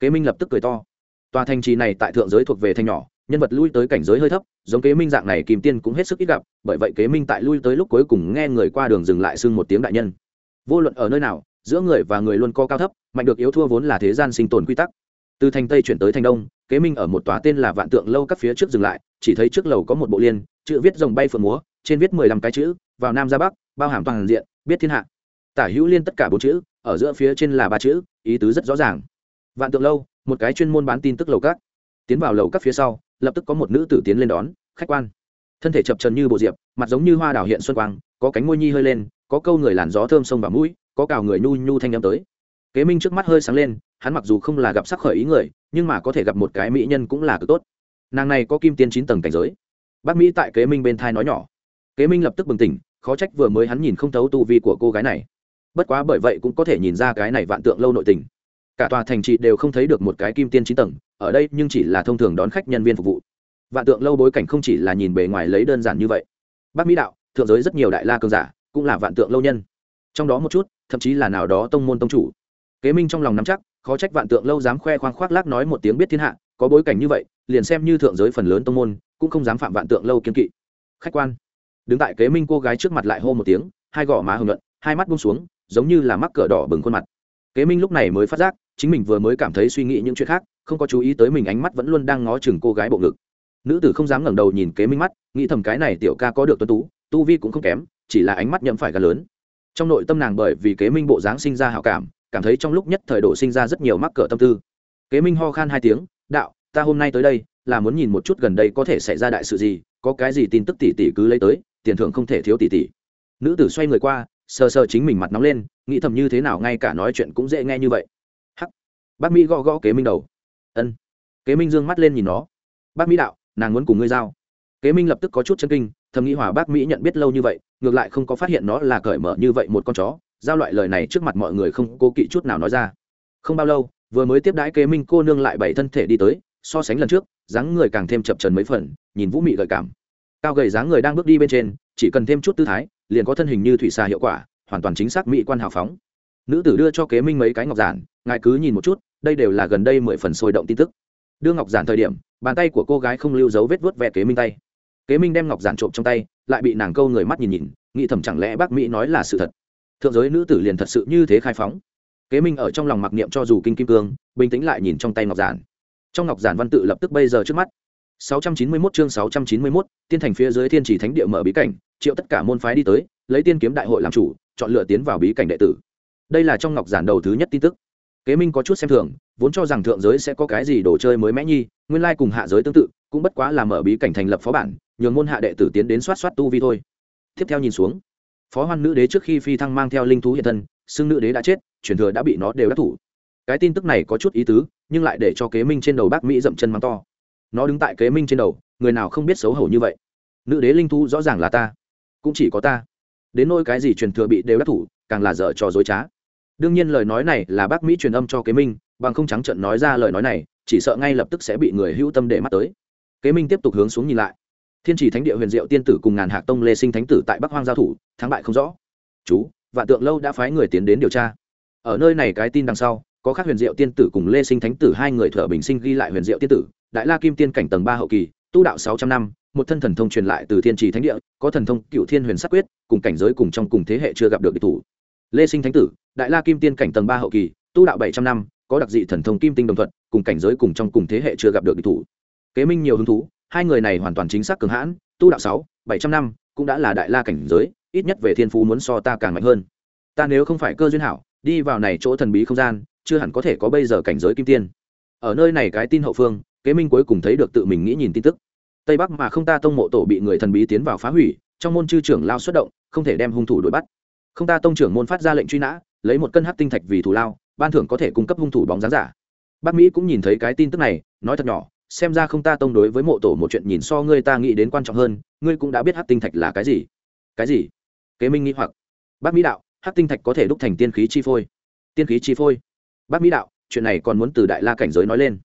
Kế minh lập tức cười to. Tòa thành trì này tại thượng giới thuộc về thành nhỏ nhân vật lui tới cảnh giới hơi thấp, giống kế minh dạng này kìm tiên cũng hết sức ít gặp, bởi vậy kế minh tại lui tới lúc cuối cùng nghe người qua đường dừng lại xưng một tiếng đại nhân. Vô luận ở nơi nào, giữa người và người luôn co cao thấp, mạnh được yếu thua vốn là thế gian sinh tồn quy tắc. Từ thành tây chuyển tới thành đông, kế minh ở một tòa tên là vạn tượng lâu các phía trước dừng lại, chỉ thấy trước lầu có một bộ liên, chữ viết rồng bay phượng múa, trên viết mười lăm cái chữ, vào nam ra bắc, bao hàm toàn diện, biết thiên hạ. Tả hữu liên tất cả bốn chữ, ở giữa phía trên là ba chữ, ý tứ rất rõ ràng. Vạn tượng lâu, một cái chuyên môn bán tin tức lầu các tiến vào lầu các phía sau, lập tức có một nữ tử tiến lên đón, khách quan. Thân thể chập trần như bộ diệp, mặt giống như hoa đào hiện xuân quang, có cánh môi nhi hơi lên, có câu người làn gió thơm sông vào mũi, có cào người nhu nhu thanh â tới. Kế minh trước mắt hơi sáng lên, hắn mặc dù không là gặp sắc khởi ý người, nhưng mà có thể gặp một cái mỹ nhân cũng là cực tốt. Nàng này có kim tiên chín tầng cảnh giới. Bác mỹ tại kế minh bên thai nói nhỏ. Kế minh lập tức bừng tỉnh, khó trách vừa mới hắn nhìn không thấu tu vi của cô gái này. Bất quá bởi vậy cũng có thể nhìn ra cái này vạn tượng lâu nội tình cả tòa thành trị đều không thấy được một cái kim tiên chín tầng, ở đây nhưng chỉ là thông thường đón khách nhân viên phục vụ. Vạn tượng lâu bối cảnh không chỉ là nhìn bề ngoài lấy đơn giản như vậy. Bác mỹ đạo, thượng giới rất nhiều đại la cường giả, cũng là vạn tượng lâu nhân. Trong đó một chút, thậm chí là nào đó tông môn tông chủ. Kế minh trong lòng nắm chắc, khó trách vạn tượng lâu dám khoe khoang khoác lác nói một tiếng biết thiên hạ, có bối cảnh như vậy, liền xem như thượng giới phần lớn tông môn, cũng không dám phạm vạn tượng lâu kiên kỵ. Khách quan. Đứng tại kế minh cô gái trước mặt lại hô một tiếng, hai gò má hồng luận hai mắt bung xuống, giống như là mắc cỡ đỏ bừng khuôn mặt. Kế minh lúc này mới phát giác chính mình vừa mới cảm thấy suy nghĩ những chuyện khác, không có chú ý tới mình ánh mắt vẫn luôn đang ngó chừng cô gái bộ ngực. Nữ tử không dám ngẩng đầu nhìn kế minh mắt, nghĩ thầm cái này tiểu ca có được tuân tú, tu vi cũng không kém, chỉ là ánh mắt nhậm phải gần lớn. Trong nội tâm nàng bởi vì kế minh bộ dáng sinh ra hảo cảm cảm thấy trong lúc nhất thời độ sinh ra rất nhiều mắc cỡ tâm tư. Kế minh ho khan hai tiếng, đạo, ta hôm nay tới đây, là muốn nhìn một chút gần đây có thể xảy ra đại sự gì, có cái gì tin tức tỷ tỷ cứ lấy tới, tiền thưởng không thể thiếu tỷ tỷ. Nữ tử xoay người qua, sờ sờ chính mình mặt nóng lên, nghĩ thầm như thế nào ngay cả nói chuyện cũng dễ nghe như vậy bác mỹ gõ gõ kế minh đầu. Ân. Kế minh dương mắt lên nhìn nó. Bác mỹ đạo, nàng muốn cùng ngươi giao. Kế minh lập tức có chút chân kinh, thầm nghĩ hòa bác mỹ nhận biết lâu như vậy, ngược lại không có phát hiện nó là cởi mở như vậy một con chó, giao loại lời này trước mặt mọi người không cố kỵ chút nào nói ra. Không bao lâu, vừa mới tiếp đãi kế minh cô nương lại bảy thân thể đi tới, so sánh lần trước, dáng người càng thêm chập trần mấy phần, nhìn vũ mị gợi cảm. Cao gầy dáng người đang bước đi bên trên, chỉ cần thêm chút tư thái, liền có thân hình như thủy xà hiệu quả, hoàn toàn chính xác mỹ quan hào phóng. Nữ tử đưa cho kế minh mấy cái ngọc giản ngài cứ nhìn một chút đây đều là gần đây mười phần sôi động tin tức. Đưa ngọc giản thời điểm bàn tay của cô gái không lưu dấu vết vớt vẹ kế minh tay. Kế minh đem ngọc giản trộm trong tay lại bị nàng câu người mắt nhìn nhìn nghĩ thầm chẳng lẽ bác mỹ nói là sự thật. Thượng giới nữ tử liền thật sự như thế khai phóng. Kế minh ở trong lòng mặc niệm cho dù kinh kim cương bình tĩnh lại nhìn trong tay ngọc giản. Trong ngọc giản văn tự lập tức bây giờ trước mắt. 691 chương 691, tiên thành phía dưới thiên chỉ thánh địa mở bí cảnh triệu tất cả môn phái đi tới lấy tiên kiếm đại hội làm chủ chọn lựa tiến vào bí cảnh đệ tử. Đây là trong ngọc giản đầu thứ nhất tin tức kế minh có chút xem thường, vốn cho rằng thượng giới sẽ có cái gì đồ chơi mới mẽ nhi nguyên lai cùng hạ giới tương tự, cũng bất quá là mở bí cảnh thành lập phó bản, nhường môn hạ đệ tử tiến đến soát soát tu vi thôi. Tiếp theo nhìn xuống, phó hoan nữ đế trước khi phi thăng mang theo linh thú hiện thân, xưng nữ đế đã chết, truyền thừa đã bị nó đều đắc thủ. Cái tin tức này có chút ý tứ, nhưng lại để cho kế minh trên đầu bác mỹ dậm chân mắng to. Nó đứng tại kế minh trên đầu, người nào không biết xấu hổ như vậy? Nữ đế linh thú rõ ràng là ta, cũng chỉ có ta. Đến nôi cái gì truyền thừa bị đều đắc thủ, càng là dở trò dối trá đương nhiên lời nói này là bác mỹ truyền âm cho kế minh, bằng không trắng trận nói ra lời nói này, chỉ sợ ngay lập tức sẽ bị người hữu tâm để mắt tới. Kế minh tiếp tục hướng xuống nhìn lại. Thiên chỉ thánh địa huyền diệu tiên tử cùng ngàn hạc tông lê sinh thánh tử tại bắc hoang giao thủ, thắng bại không rõ. Chú, vạn tượng lâu đã phái người tiến đến điều tra. Ở nơi này cái tin đằng sau, có khác huyền diệu tiên tử cùng lê sinh thánh tử hai người thở bình sinh ghi lại huyền diệu tiên tử, đại la kim tiên cảnh tầng ba hậu kỳ, tu đạo sáu trăm năm, một thân thần thông truyền lại từ thiên trì thánh địa, có thần thông cựu thiên huyền sắc quyết, cùng cảnh giới cùng trong cùng thế hệ chưa gặp được địch thủ. Lê sinh thánh tử đại la kim tiên cảnh tầng ba hậu kỳ, tu đạo bảy trăm năm, có đặc dị thần thông kim tinh đồng thuận cùng cảnh giới cùng trong cùng thế hệ chưa gặp được địch thủ. Kế minh nhiều hứng thú, hai người này hoàn toàn chính xác cường hãn, tu đạo sáu, bảy trăm năm, cũng đã là đại la cảnh giới, ít nhất về thiên phú muốn so ta càng mạnh hơn. Ta nếu không phải cơ duyên hảo, đi vào này chỗ thần bí không gian, chưa hẳn có thể có bây giờ cảnh giới kim tiên. Ở nơi này cái tin hậu phương, kế minh cuối cùng thấy được tự mình nghĩ nhìn tin tức. Tây bắc mà không ta tông mộ tổ bị người thần bí tiến vào phá hủy, trong môn chư trưởng lao xuất động, không thể đem hung thủ đuổi bắt. Không ta tông trưởng môn phát ra lệnh truy nã lấy một cân hắc tinh thạch vì thù lao, ban thưởng có thể cung cấp hung thủ bóng dáng giả. Bác mỹ cũng nhìn thấy cái tin tức này, nói thật nhỏ, xem ra không ta tông đối với mộ tổ một chuyện nhìn so ngươi ta nghĩ đến quan trọng hơn, ngươi cũng đã biết hắc tinh thạch là cái gì. Cái gì? Kế minh nghĩ hoặc. Bác mỹ đạo, hắc tinh thạch có thể đúc thành tiên khí chi phôi. Tiên khí chi phôi. Bác mỹ đạo, chuyện này còn muốn từ đại la cảnh giới nói lên.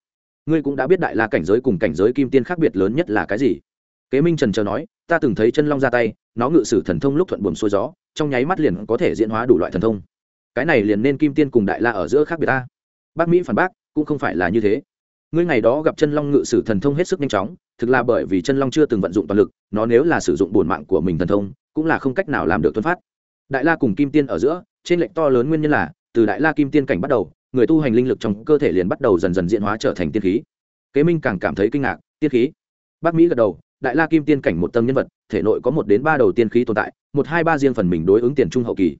Ngươi cũng đã biết đại la cảnh giới cùng cảnh giới kim tiên khác biệt lớn nhất là cái gì. Kế minh trần chờ nói, ta từng thấy chân long ra tay, nó ngự sử thần thông lúc thuận buồm xuôi gió, trong nháy mắt liền có thể diễn hóa đủ loại thần thông cái này liền nên kim tiên cùng đại la ở giữa khác biệt ta. Bác mỹ phản bác, cũng không phải là như thế. Ngươi ngày đó gặp chân long ngự sử thần thông hết sức nhanh chóng, thực là bởi vì chân long chưa từng vận dụng toàn lực, nó nếu là sử dụng bổn mạng của mình thần thông, cũng là không cách nào làm được tuân phát. Đại la cùng kim tiên ở giữa, trên lệnh to lớn nguyên nhân là, từ đại la kim tiên cảnh bắt đầu, người tu hành linh lực trong cơ thể liền bắt đầu dần dần diễn hóa trở thành tiên khí. Kế minh càng cảm thấy kinh ngạc, tiên khí. Bác mỹ gật đầu, đại la kim tiên cảnh một tầng nhân vật, thể nội có một đến ba đầu tiên khí tồn tại, một hai ba riêng phần mình đối ứng tiền trung hậu kỳ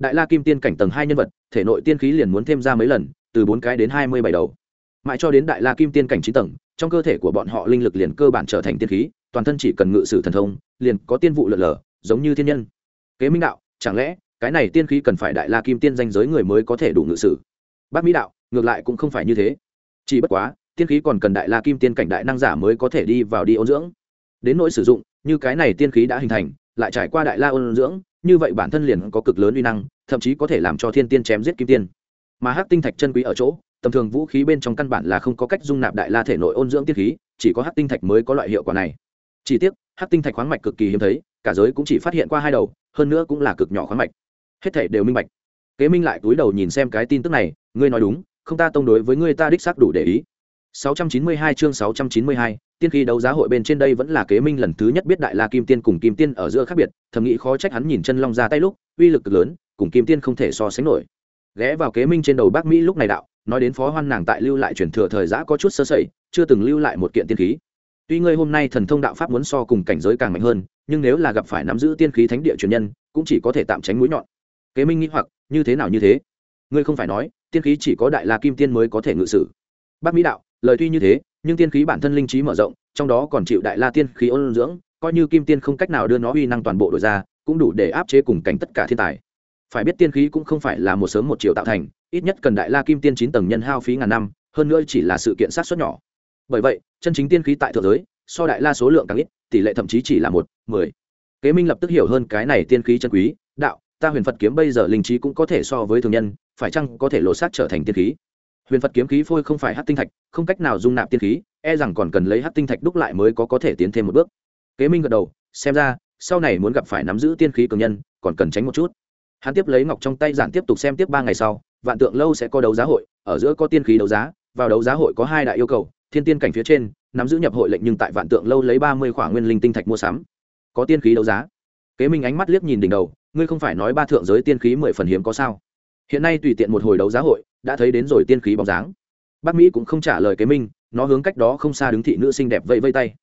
đại la kim tiên cảnh tầng hai nhân vật, thể nội tiên khí liền muốn thêm ra mấy lần, từ bốn cái đến hai mươi bảy đầu. Mãi cho đến đại la kim tiên cảnh chín tầng, trong cơ thể của bọn họ linh lực liền cơ bản trở thành tiên khí, toàn thân chỉ cần ngự sử thần thông, liền có tiên vụ lợn lờ, giống như thiên nhân. Kế minh đạo, chẳng lẽ cái này tiên khí cần phải đại la kim tiên danh giới người mới có thể đủ ngự sử? Bác mỹ đạo, ngược lại cũng không phải như thế. Chỉ bất quá, tiên khí còn cần đại la kim tiên cảnh đại năng giả mới có thể đi vào đi ôn dưỡng. Đến nỗi sử dụng, như cái này tiên khí đã hình thành, lại trải qua đại la ôn dưỡng như vậy bản thân liền có cực lớn uy năng thậm chí có thể làm cho thiên tiên chém giết kim tiên. Mà hắc tinh thạch chân quý ở chỗ tầm thường vũ khí bên trong căn bản là không có cách dung nạp đại la thể nội ôn dưỡng tiên khí chỉ có hắc tinh thạch mới có loại hiệu quả này. Chỉ tiếc hắc tinh thạch khoáng mạch cực kỳ hiếm thấy cả giới cũng chỉ phát hiện qua hai đầu hơn nữa cũng là cực nhỏ khoáng mạch. Hết thể đều minh bạch. Kế minh lại túi đầu nhìn xem cái tin tức này ngươi nói đúng không ta tông đối với ngươi ta đích xác đủ để ý. 692 chương 692, tiên khí đấu giá hội bên trên đây vẫn là kế minh lần thứ nhất biết đại la kim tiên cùng kim tiên ở giữa khác biệt, thầm nghĩ khó trách hắn nhìn chân long ra tay lúc, uy lực cực lớn, cùng kim tiên không thể so sánh nổi. Ghé vào kế minh trên đầu bác mỹ lúc này đạo, nói đến phó hoan nàng tại lưu lại truyền thừa thời giã có chút sơ sẩy, chưa từng lưu lại một kiện tiên khí. Tuy ngươi hôm nay thần thông đạo pháp muốn so cùng cảnh giới càng mạnh hơn, nhưng nếu là gặp phải nắm giữ tiên khí thánh địa truyền nhân, cũng chỉ có thể tạm tránh mũi nhọn. Kế minh nghĩ hoặc, như thế nào như thế? Ngươi không phải nói, tiên khí chỉ có đại la kim tiên mới có thể ngự sử. Bác mỹ đạo, lời tuy như thế nhưng tiên khí bản thân linh trí mở rộng, trong đó còn chịu đại la tiên khí ôn dưỡng, coi như kim tiên không cách nào đưa nó uy năng toàn bộ đổi ra, cũng đủ để áp chế cùng cảnh tất cả thiên tài. Phải biết tiên khí cũng không phải là một sớm một chiều tạo thành, ít nhất cần đại la kim tiên chín tầng nhân hao phí ngàn năm, hơn nữa chỉ là sự kiện sát xuất nhỏ. Bởi vậy, chân chính tiên khí tại thượng giới, so đại la số lượng càng ít, tỷ lệ thậm chí chỉ là một, mười. Kế minh lập tức hiểu hơn cái này tiên khí chân quý, đạo, ta huyền phật kiếm bây giờ linh trí cũng có thể so với thường nhân, phải chăng có thể lộ sát trở thành tiên khí? Huyền phật kiếm khí phôi không phải hát tinh thạch, không cách nào dung nạp tiên khí e rằng còn cần lấy hát tinh thạch đúc lại mới có có thể tiến thêm một bước. Kế minh gật đầu, xem ra, sau này muốn gặp phải nắm giữ tiên khí cường nhân, còn cần tránh một chút. Hắn tiếp lấy ngọc trong tay giản tiếp tục xem tiếp ba ngày sau, vạn tượng lâu sẽ có đấu giá hội, ở giữa có tiên khí đấu giá, vào đấu giá hội có hai đại yêu cầu, thiên tiên cảnh phía trên, nắm giữ nhập hội lệnh nhưng tại vạn tượng lâu lấy ba mươi khoản nguyên linh tinh thạch mua sắm. Có tiên khí đấu giá. Kế minh ánh mắt liếc nhìn đỉnh đầu, ngươi không phải nói ba thượng giới tiên khí mười phần hiếm có sao? Hiện nay tùy tiện một hồi đấu giá hội đã thấy đến rồi tiên khí bóng dáng. Bác mỹ cũng không trả lời kế minh, nó hướng cách đó không xa đứng thị nữ xinh đẹp vẫy vây tay.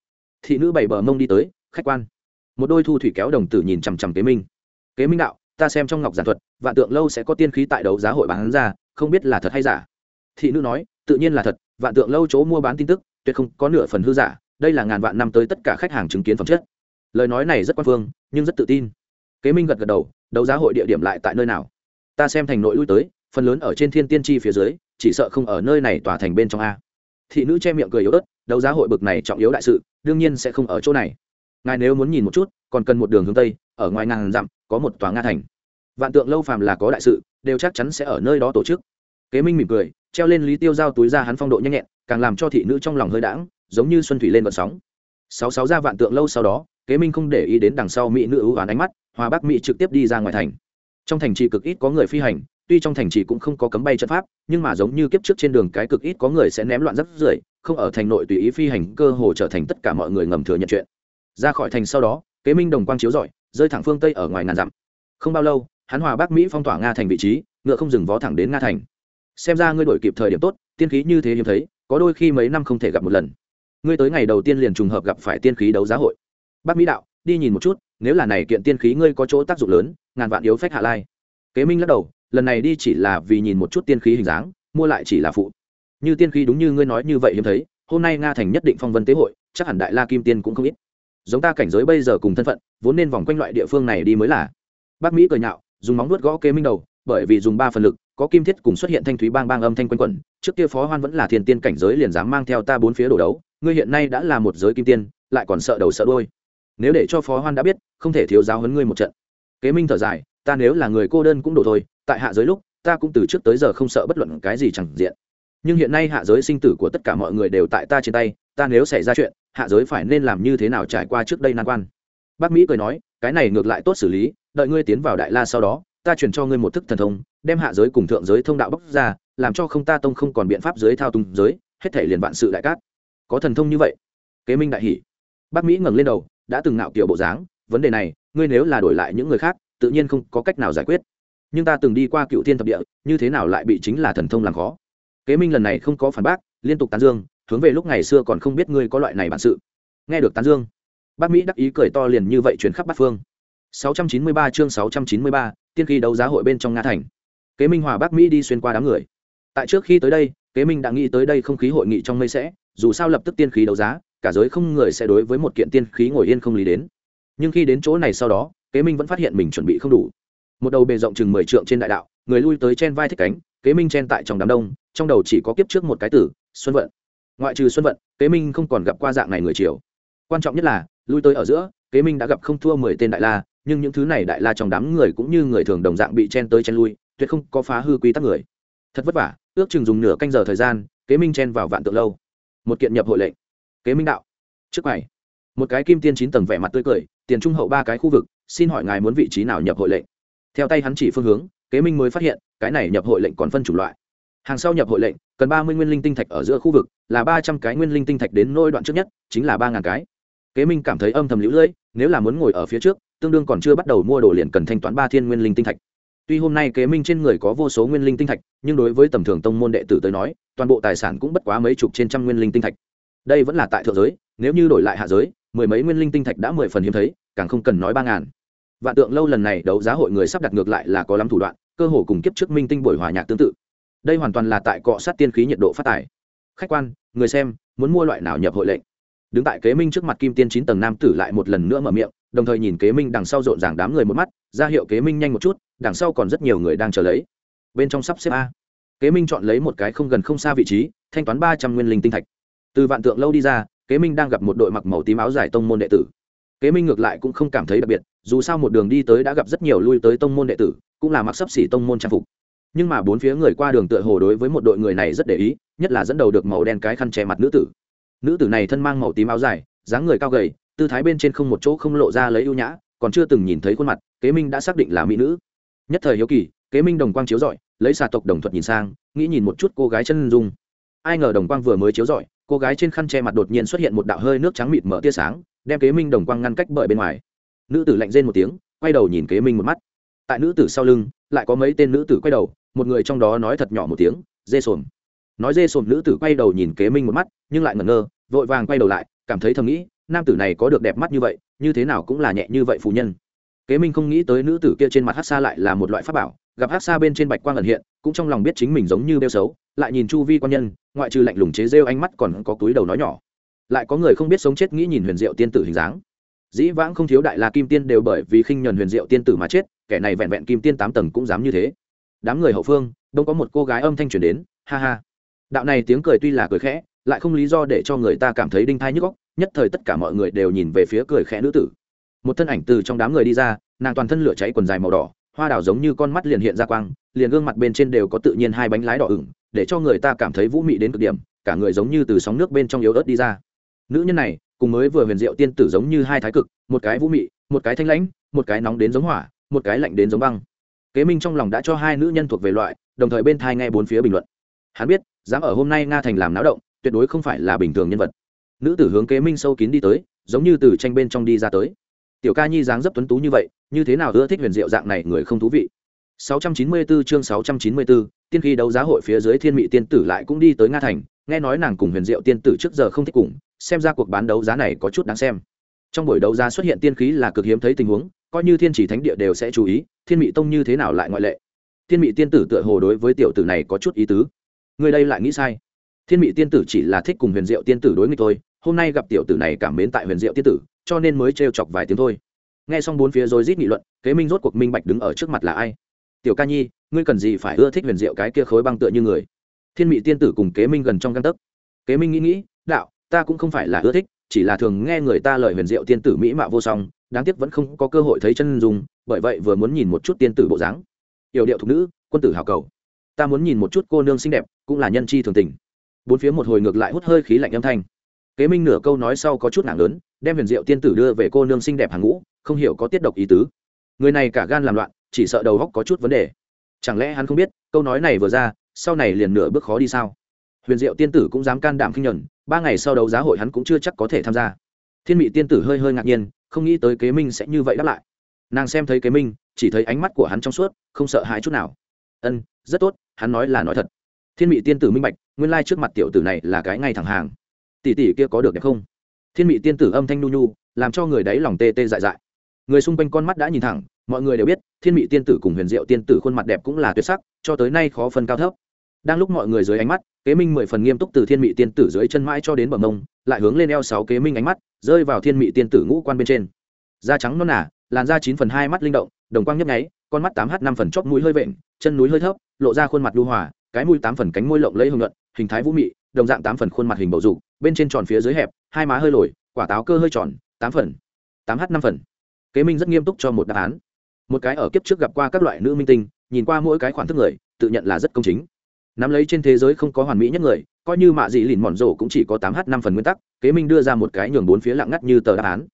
Thị nữ bảy bờ mông đi tới, khách quan. Một đôi thu thủy kéo đồng tử nhìn chằm chằm kế minh. Kế minh đạo, ta xem trong ngọc giản thuật, vạn tượng lâu sẽ có tiên khí tại đấu giá hội bán ra, không biết là thật hay giả. Thị nữ nói, tự nhiên là thật, vạn tượng lâu chỗ mua bán tin tức, tuyệt không có nửa phần hư giả, đây là ngàn vạn năm tới tất cả khách hàng chứng kiến phẩm chất. Lời nói này rất quan phương, nhưng rất tự tin. Kế minh gật gật đầu, đấu giá hội địa điểm lại tại nơi nào? Ta xem thành nội lui tới phần lớn ở trên thiên tiên tri phía dưới, chỉ sợ không ở nơi này tòa thành bên trong a. Thị nữ che miệng cười yếu ớt, đấu giá hội bực này trọng yếu đại sự, đương nhiên sẽ không ở chỗ này. Ngài nếu muốn nhìn một chút, còn cần một đường hướng tây, ở ngoài ngàn dặm, có một tòa nga thành. Vạn tượng lâu phàm là có đại sự, đều chắc chắn sẽ ở nơi đó tổ chức. Kế minh mỉm cười, treo lên lý tiêu giao túi ra hắn phong độ nhanh nhẹn, càng làm cho thị nữ trong lòng hơi đãng, giống như xuân thủy lên vận sóng. Sáu sáu ra vạn tượng lâu sau đó, kế minh không để ý đến đằng sau mỹ nữ ưu oán ánh mắt, hòa bắc mỹ trực tiếp đi ra ngoài thành. Trong thành trì cực ít có người phi hành tuy trong thành trì cũng không có cấm bay trận pháp, nhưng mà giống như kiếp trước trên đường cái cực ít có người sẽ ném loạn rất rưởi, không ở thành nội tùy ý phi hành, cơ hồ trở thành tất cả mọi người ngầm thừa nhận chuyện. Ra khỏi thành sau đó, kế minh đồng quang chiếu rọi, rơi thẳng phương tây ở ngoài ngàn dặm. Không bao lâu, hắn hòa bắc mỹ phong tỏa nga thành vị trí, ngựa không dừng vó thẳng đến nga thành. Xem ra ngươi đổi kịp thời điểm tốt, tiên khí như thế hiếm thấy, có đôi khi mấy năm không thể gặp một lần. Ngươi tới ngày đầu tiên liền trùng hợp gặp phải tiên khí đấu giá hội. Bắc mỹ đạo, đi nhìn một chút, nếu là này kiện tiên khí ngươi có chỗ tác dụng lớn, ngàn vạn yếu phách hạ lai. Kế minh lắc đầu lần này đi chỉ là vì nhìn một chút tiên khí hình dáng, mua lại chỉ là phụ. Như tiên khí đúng như ngươi nói như vậy hiếm thấy, hôm nay nga thành nhất định phong vân tế hội, chắc hẳn đại la kim tiên cũng không ít. Giống ta cảnh giới bây giờ cùng thân phận, vốn nên vòng quanh loại địa phương này đi mới là. Bác mỹ cười nhạo, dùng móng nuốt gõ kế minh đầu, bởi vì dùng ba phần lực, có kim thiết cùng xuất hiện thanh thúy bang bang âm thanh quanh quẩn, trước kia phó hoan vẫn là thiên tiên cảnh giới liền dám mang theo ta bốn phía đổ đấu, ngươi hiện nay đã là một giới kim tiên, lại còn sợ đầu sợ đôi nếu để cho phó hoan đã biết, không thể thiếu giáo huấn ngươi một trận. Kế minh thở dài, ta nếu là người cô đơn cũng đổ thôi tại hạ giới lúc, ta cũng từ trước tới giờ không sợ bất luận cái gì chẳng diện. Nhưng hiện nay hạ giới sinh tử của tất cả mọi người đều tại ta trên tay, ta nếu xảy ra chuyện, hạ giới phải nên làm như thế nào trải qua trước đây nan quan? Bác mỹ cười nói, cái này ngược lại tốt xử lý, đợi ngươi tiến vào đại la sau đó, ta truyền cho ngươi một thức thần thông, đem hạ giới cùng thượng giới thông đạo bóc ra, làm cho không ta tông không còn biện pháp giới thao túng giới, hết thể liền vạn sự đại cát. Có thần thông như vậy? Kế minh đại hỷ bác mỹ ngẩng lên đầu, đã từng ngạo kiểu bộ dáng, vấn đề này, ngươi nếu là đổi lại những người khác, tự nhiên không có cách nào giải quyết nhưng ta từng đi qua cựu thiên thập địa như thế nào lại bị chính là thần thông làm khó? Kế minh lần này không có phản bác liên tục tán dương hướng về lúc ngày xưa còn không biết ngươi có loại này bản sự. Nghe được tán dương bác mỹ đắc ý cười to liền như vậy chuyển khắp bát phương. 693 chương 693, tiên khi đấu giá hội bên trong nga thành. Kế minh hòa bác mỹ đi xuyên qua đám người. Tại trước khi tới đây kế minh đã nghĩ tới đây không khí hội nghị trong mây sẽ dù sao lập tức tiên khí đấu giá cả giới không người sẽ đối với một kiện tiên khí ngồi yên không lý đến. Nhưng khi đến chỗ này sau đó kế minh vẫn phát hiện mình chuẩn bị không đủ một đầu bề rộng chừng mười trượng trên đại đạo, người lui tới trên vai thích cánh, kế minh chen tại trong đám đông, trong đầu chỉ có kiếp trước một cái tử, xuân vận. Ngoại trừ xuân vận, kế minh không còn gặp qua dạng này người triều. quan trọng nhất là, lui tới ở giữa, kế minh đã gặp không thua mười tên đại la, nhưng những thứ này đại la trong đám người cũng như người thường đồng dạng bị chen tới chen lui, tuyệt không có phá hư quy tắc người. Thật vất vả, ước chừng dùng nửa canh giờ thời gian, kế minh chen vào vạn tượng lâu. Một kiện nhập hội lệnh. Kế minh đạo. Trước mày một cái kim tiên chín tầng vẻ mặt tươi cười, tiền trung hậu ba cái khu vực, xin hỏi ngài muốn vị trí nào nhập hội lệnh? Theo tay hắn chỉ phương hướng, kế minh mới phát hiện, cái này nhập hội lệnh còn phân chủng loại. Hàng sau nhập hội lệnh, cần ba mươi nguyên linh tinh thạch ở giữa khu vực, là ba trăm cái nguyên linh tinh thạch đến nôi đoạn trước nhất, chính là ba ngàn cái. Kế minh cảm thấy âm thầm lũ lưỡi nếu là muốn ngồi ở phía trước, tương đương còn chưa bắt đầu mua đồ liền cần thanh toán ba thiên nguyên linh tinh thạch. Tuy hôm nay kế minh trên người có vô số nguyên linh tinh thạch, nhưng đối với tầm thường tông môn đệ tử tới nói, toàn bộ tài sản cũng bất quá mấy chục trên trăm nguyên linh tinh thạch. Đây vẫn là tại thượng giới, nếu như đổi lại hạ giới, mười mấy nguyên linh tinh thạch đã mười phần hiếm thấy, càng không cần nói ba ngàn vạn tượng lâu lần này đấu giá hội người sắp đặt ngược lại là có lắm thủ đoạn, cơ hồ cùng kiếp trước minh tinh buổi hòa nhạc tương tự. Đây hoàn toàn là tại cọ sát tiên khí nhiệt độ phát tài. Khách quan, người xem, muốn mua loại nào nhập hội lệnh? Đứng tại kế minh trước mặt kim tiên chín tầng nam tử lại một lần nữa mở miệng, đồng thời nhìn kế minh đằng sau rộn ràng đám người một mắt, ra hiệu kế minh nhanh một chút, đằng sau còn rất nhiều người đang chờ lấy. Bên trong sắp xếp a. Kế minh chọn lấy một cái không gần không xa vị trí, thanh toán ba trăm nguyên linh tinh thạch. Từ vạn tượng lâu đi ra, kế minh đang gặp một đội mặc màu tím áo dài tông môn đệ tử kế minh ngược lại cũng không cảm thấy đặc biệt, dù sao một đường đi tới đã gặp rất nhiều lui tới tông môn đệ tử, cũng là mặc sấp xỉ tông môn trang phục. Nhưng mà bốn phía người qua đường tựa hồ đối với một đội người này rất để ý, nhất là dẫn đầu được màu đen cái khăn che mặt nữ tử. Nữ tử này thân mang màu tím áo dài, dáng người cao gầy, tư thái bên trên không một chỗ không lộ ra lấy ưu nhã, còn chưa từng nhìn thấy khuôn mặt, kế minh đã xác định là mỹ nữ. Nhất thời hiếu kỳ, kế minh đồng quang chiếu rọi, lấy xà tộc đồng thuật nhìn sang, nghĩ nhìn một chút cô gái chân dung. Ai ngờ đồng quang vừa mới chiếu rọi, cô gái trên khăn che mặt đột nhiên xuất hiện một đạo hơi nước trắng mịt mở tia sáng đem kế minh đồng quang ngăn cách bởi bên ngoài. Nữ tử lạnh rên một tiếng, quay đầu nhìn kế minh một mắt. Tại nữ tử sau lưng, lại có mấy tên nữ tử quay đầu, một người trong đó nói thật nhỏ một tiếng, dê sồn nói dê sồn nữ tử quay đầu nhìn kế minh một mắt, nhưng lại ngẩn ngơ, vội vàng quay đầu lại, cảm thấy thầm nghĩ, nam tử này có được đẹp mắt như vậy, như thế nào cũng là nhẹ như vậy phù nhân. Kế minh không nghĩ tới nữ tử kia trên mặt hát xa lại là một loại pháp bảo, gặp hát xa bên trên bạch quang ẩn hiện, cũng trong lòng biết chính mình giống như đeo xấu, lại nhìn chu vi quan nhân, ngoại trừ lạnh lùng chế rêu ánh mắt còn có túi đầu nói nhỏ lại có người không biết sống chết nghĩ nhìn huyền diệu tiên tử hình dáng. Dĩ vãng không thiếu đại la kim tiên đều bởi vì khinh nhuần huyền diệu tiên tử mà chết, kẻ này vẹn vẹn kim tiên tám tầng cũng dám như thế. Đám người hậu phương, đông có một cô gái âm thanh truyền đến, ha ha. Đạo này tiếng cười tuy là cười khẽ, lại không lý do để cho người ta cảm thấy đinh thai nhức góc nhất thời tất cả mọi người đều nhìn về phía cười khẽ nữ tử. Một thân ảnh từ trong đám người đi ra, nàng toàn thân lửa cháy quần dài màu đỏ, hoa đào giống như con mắt liền hiện ra quang, liền gương mặt bên trên đều có tự nhiên hai bánh lái đỏ ửng, để cho người ta cảm thấy vũ mị đến cực điểm, cả người giống như từ sóng nước bên trong yếu ớt đi ra nữ nhân này cùng mới vừa huyền diệu tiên tử giống như hai thái cực một cái vũ mị một cái thanh lãnh một cái nóng đến giống hỏa một cái lạnh đến giống băng. Kế minh trong lòng đã cho hai nữ nhân thuộc về loại đồng thời bên thai nghe bốn phía bình luận. Hắn biết dám ở hôm nay nga thành làm náo động tuyệt đối không phải là bình thường nhân vật. Nữ tử hướng kế minh sâu kín đi tới giống như từ tranh bên trong đi ra tới. Tiểu ca nhi dáng dấp tuấn tú như vậy như thế nào ưa thích huyền diệu dạng này người không thú vị? 694 chương 694, tiên khi đấu giá hội phía dưới thiên mị tiên tử lại cũng đi tới nga thành nghe nói nàng cùng huyền diệu tiên tử trước giờ không thích cùng xem ra cuộc bán đấu giá này có chút đáng xem. Trong buổi đấu giá xuất hiện tiên khí là cực hiếm thấy tình huống, coi như thiên chỉ thánh địa đều sẽ chú ý, thiên mị tông như thế nào lại ngoại lệ? Thiên mị tiên tử tựa hồ đối với tiểu tử này có chút ý tứ. Người đây lại nghĩ sai. Thiên mị tiên tử chỉ là thích cùng huyền diệu tiên tử đối nghịch thôi, hôm nay gặp tiểu tử này cảm mến tại huyền diệu tiên tử, cho nên mới trêu chọc vài tiếng thôi. Nghe xong bốn phía rồi rít nghị luận, kế minh rốt cuộc minh bạch đứng ở trước mặt là ai. Tiểu ca nhi, ngươi cần gì phải ưa thích huyền diệu cái kia khối băng tựa như người? Thiên mị tiên tử cùng kế minh gần trong găng tấc. Kế minh nghĩ nghĩ, đạo ta cũng không phải là ưa thích chỉ là thường nghe người ta lời huyền diệu tiên tử mỹ mạo vô song đáng tiếc vẫn không có cơ hội thấy chân dung, bởi vậy vừa muốn nhìn một chút tiên tử bộ dáng. Yểu điệu thục nữ quân tử hào cầu. Ta muốn nhìn một chút cô nương xinh đẹp cũng là nhân chi thường tình. Bốn phía một hồi ngược lại hút hơi khí lạnh âm thanh. Kế minh nửa câu nói sau có chút nặng lớn đem huyền diệu tiên tử đưa về cô nương xinh đẹp hàng ngũ không hiểu có tiết độc ý tứ. Người này cả gan làm loạn chỉ sợ đầu góc có chút vấn đề. Chẳng lẽ hắn không biết câu nói này vừa ra sau này liền nửa bước khó đi sao? Huyền diệu tiên tử cũng dám can đảm khinh nhuần ba ngày sau đấu giá hội hắn cũng chưa chắc có thể tham gia. Thiên mị tiên tử hơi hơi ngạc nhiên, không nghĩ tới kế minh sẽ như vậy đáp lại. Nàng xem thấy kế minh, chỉ thấy ánh mắt của hắn trong suốt, không sợ hãi chút nào. Ân, rất tốt, hắn nói là nói thật. Thiên mị tiên tử minh bạch, nguyên lai trước mặt tiểu tử này là cái ngay thẳng hàng. Tỷ tỷ kia có được đẹp không? Thiên mị tiên tử âm thanh nu nhu, làm cho người đấy lòng tê tê dại dại. Người xung quanh con mắt đã nhìn thẳng, mọi người đều biết, thiên mị tiên tử cùng huyền diệu tiên tử khuôn mặt đẹp cũng là tuyệt sắc, cho tới nay khó phân cao thấp đang lúc mọi người dưới ánh mắt, kế minh mười phần nghiêm túc từ thiên mị tiên tử dưới chân mãi cho đến bờ mông, lại hướng lên eo sáu kế minh ánh mắt, rơi vào thiên mị tiên tử ngũ quan bên trên. Da trắng non nả làn da chín phần hai mắt linh động, đồng quang nhấp nháy, con mắt tám h năm phần chóp mũi hơi vện, chân núi hơi thấp, lộ ra khuôn mặt lưu hòa, cái mũi tám phần cánh môi lộng lấy hưng luận hình thái vũ mị, đồng dạng tám phần khuôn mặt hình bầu dục, bên trên tròn phía dưới hẹp, hai má hơi lồi, quả táo cơ hơi tròn, tám phần, tám h năm phần. Kế minh rất nghiêm túc cho một đáp án. Một cái ở kiếp trước gặp qua các loại nữ minh tinh, nhìn qua mỗi cái khoản thức người, tự nhận là rất công chính nắm lấy trên thế giới không có hoàn mỹ nhất người, coi như mạ dị lìn mòn rổ cũng chỉ có tám h năm phần nguyên tắc, kế minh đưa ra một cái nhường bốn phía lặng ngắt như tờ đáp án.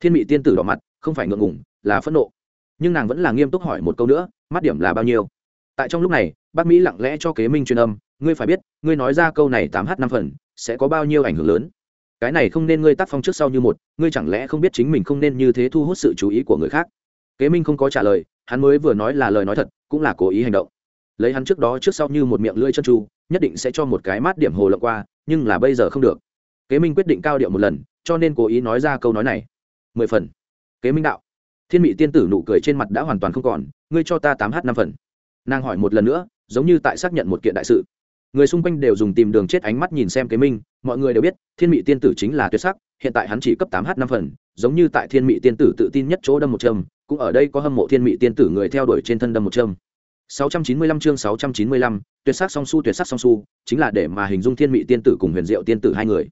Thiên mỹ tiên tử đỏ mặt, không phải ngượng ngủng là phẫn nộ. Nhưng nàng vẫn là nghiêm túc hỏi một câu nữa, mắt điểm là bao nhiêu? Tại trong lúc này, bác mỹ lặng lẽ cho kế minh truyền âm, ngươi phải biết, ngươi nói ra câu này tám h năm phần, sẽ có bao nhiêu ảnh hưởng lớn? Cái này không nên ngươi tác phong trước sau như một, ngươi chẳng lẽ không biết chính mình không nên như thế thu hút sự chú ý của người khác? Kế minh không có trả lời, hắn mới vừa nói là lời nói thật, cũng là cố ý hành động lấy hắn trước đó trước sau như một miệng lưỡi chân tru, nhất định sẽ cho một cái mát điểm hồ lộng qua, nhưng là bây giờ không được. Kế minh quyết định cao điệu một lần, cho nên cố ý nói ra câu nói này. Mười phần. Kế minh đạo. Thiên mị tiên tử nụ cười trên mặt đã hoàn toàn không còn, ngươi cho ta tám h năm phần. Nàng hỏi một lần nữa, giống như tại xác nhận một kiện đại sự. Người xung quanh đều dùng tìm đường chết ánh mắt nhìn xem kế minh, mọi người đều biết, thiên mị tiên tử chính là tuyệt sắc, hiện tại hắn chỉ cấp tám h năm phần, giống như tại thiên mị tiên tử tự tin nhất chỗ đâm một châm, cũng ở đây có hâm mộ thiên mị tiên tử người theo đuổi trên thân đâm một châm. 695 chương 695, tuyệt sắc song su tuyệt sắc song su, chính là để mà hình dung thiên mị tiên tử cùng huyền diệu tiên tử hai người.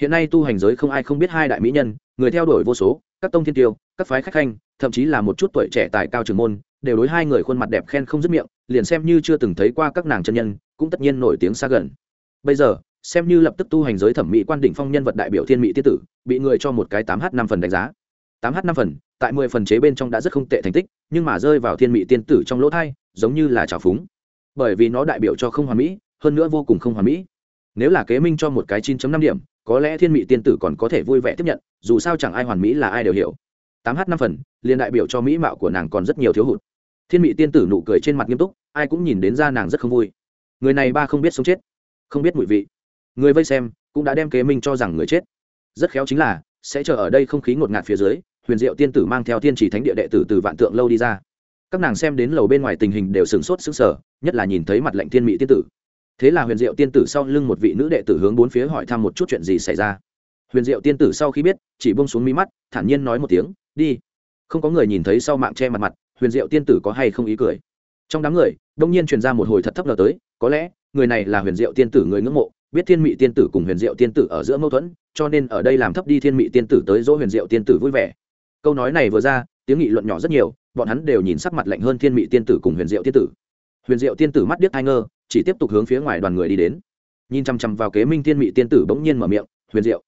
Hiện nay tu hành giới không ai không biết hai đại mỹ nhân, người theo đuổi vô số, các tông thiên tiêu, các phái khách khanh, thậm chí là một chút tuổi trẻ tài cao trường môn, đều đối hai người khuôn mặt đẹp khen không dứt miệng, liền xem như chưa từng thấy qua các nàng chân nhân, cũng tất nhiên nổi tiếng xa gần. Bây giờ, xem như lập tức tu hành giới thẩm mỹ quan đỉnh phong nhân vật đại biểu thiên mỹ tiên tử, bị người cho một cái 8h 5 phần đánh giá. 8h 5 phần, tại 10 phần chế bên trong đã rất không tệ thành tích, nhưng mà rơi vào thiên mỹ tiên tử trong lỗ thai, giống như là trào phúng. Bởi vì nó đại biểu cho không hoàn mỹ, hơn nữa vô cùng không hoàn mỹ. Nếu là kế minh cho một cái 9.5 điểm, có lẽ thiên mỹ tiên tử còn có thể vui vẻ tiếp nhận, dù sao chẳng ai hoàn mỹ là ai đều hiểu. 8 h 5 phần, liền đại biểu cho mỹ mạo của nàng còn rất nhiều thiếu hụt. Thiên mỹ tiên tử nụ cười trên mặt nghiêm túc, ai cũng nhìn đến ra nàng rất không vui. Người này ba không biết sống chết, không biết mùi vị. Người vây xem, cũng đã đem kế minh cho rằng người chết. Rất khéo chính là, sẽ chờ ở đây không khí ngột ngạt phía dưới, huyền diệu tiên tử mang theo tiên chỉ thánh địa đệ tử từ vạn tượng lâu đi ra các nàng xem đến lầu bên ngoài tình hình đều sửng sốt sững sờ, nhất là nhìn thấy mặt lệnh thiên mỹ tiên tử. Thế là huyền diệu tiên tử sau lưng một vị nữ đệ tử hướng bốn phía hỏi thăm một chút chuyện gì xảy ra. Huyền diệu tiên tử sau khi biết, chỉ bông xuống mí mắt, thản nhiên nói một tiếng, đi. Không có người nhìn thấy sau mạng che mặt mặt, huyền diệu tiên tử có hay không ý cười? Trong đám người, đông nhiên truyền ra một hồi thật thấp lờ tới, có lẽ, người này là huyền diệu tiên tử người ngưỡng mộ, biết thiên mị tiên tử cùng huyền diệu tiên tử ở giữa mâu thuẫn, cho nên ở đây làm thấp đi thiên mị tiên tử tới dỗ huyền diệu tiên tử vui vẻ. Câu nói này vừa ra, tiếng nghị luận nhỏ rất nhiều bọn hắn đều nhìn sắc mặt lạnh hơn thiên mị tiên tử cùng huyền diệu tiên tử. Huyền diệu tiên tử mắt điếc ai ngơ, chỉ tiếp tục hướng phía ngoài đoàn người đi đến. Nhìn chăm chăm vào kế minh thiên mị tiên tử bỗng nhiên mở miệng, huyền diệu.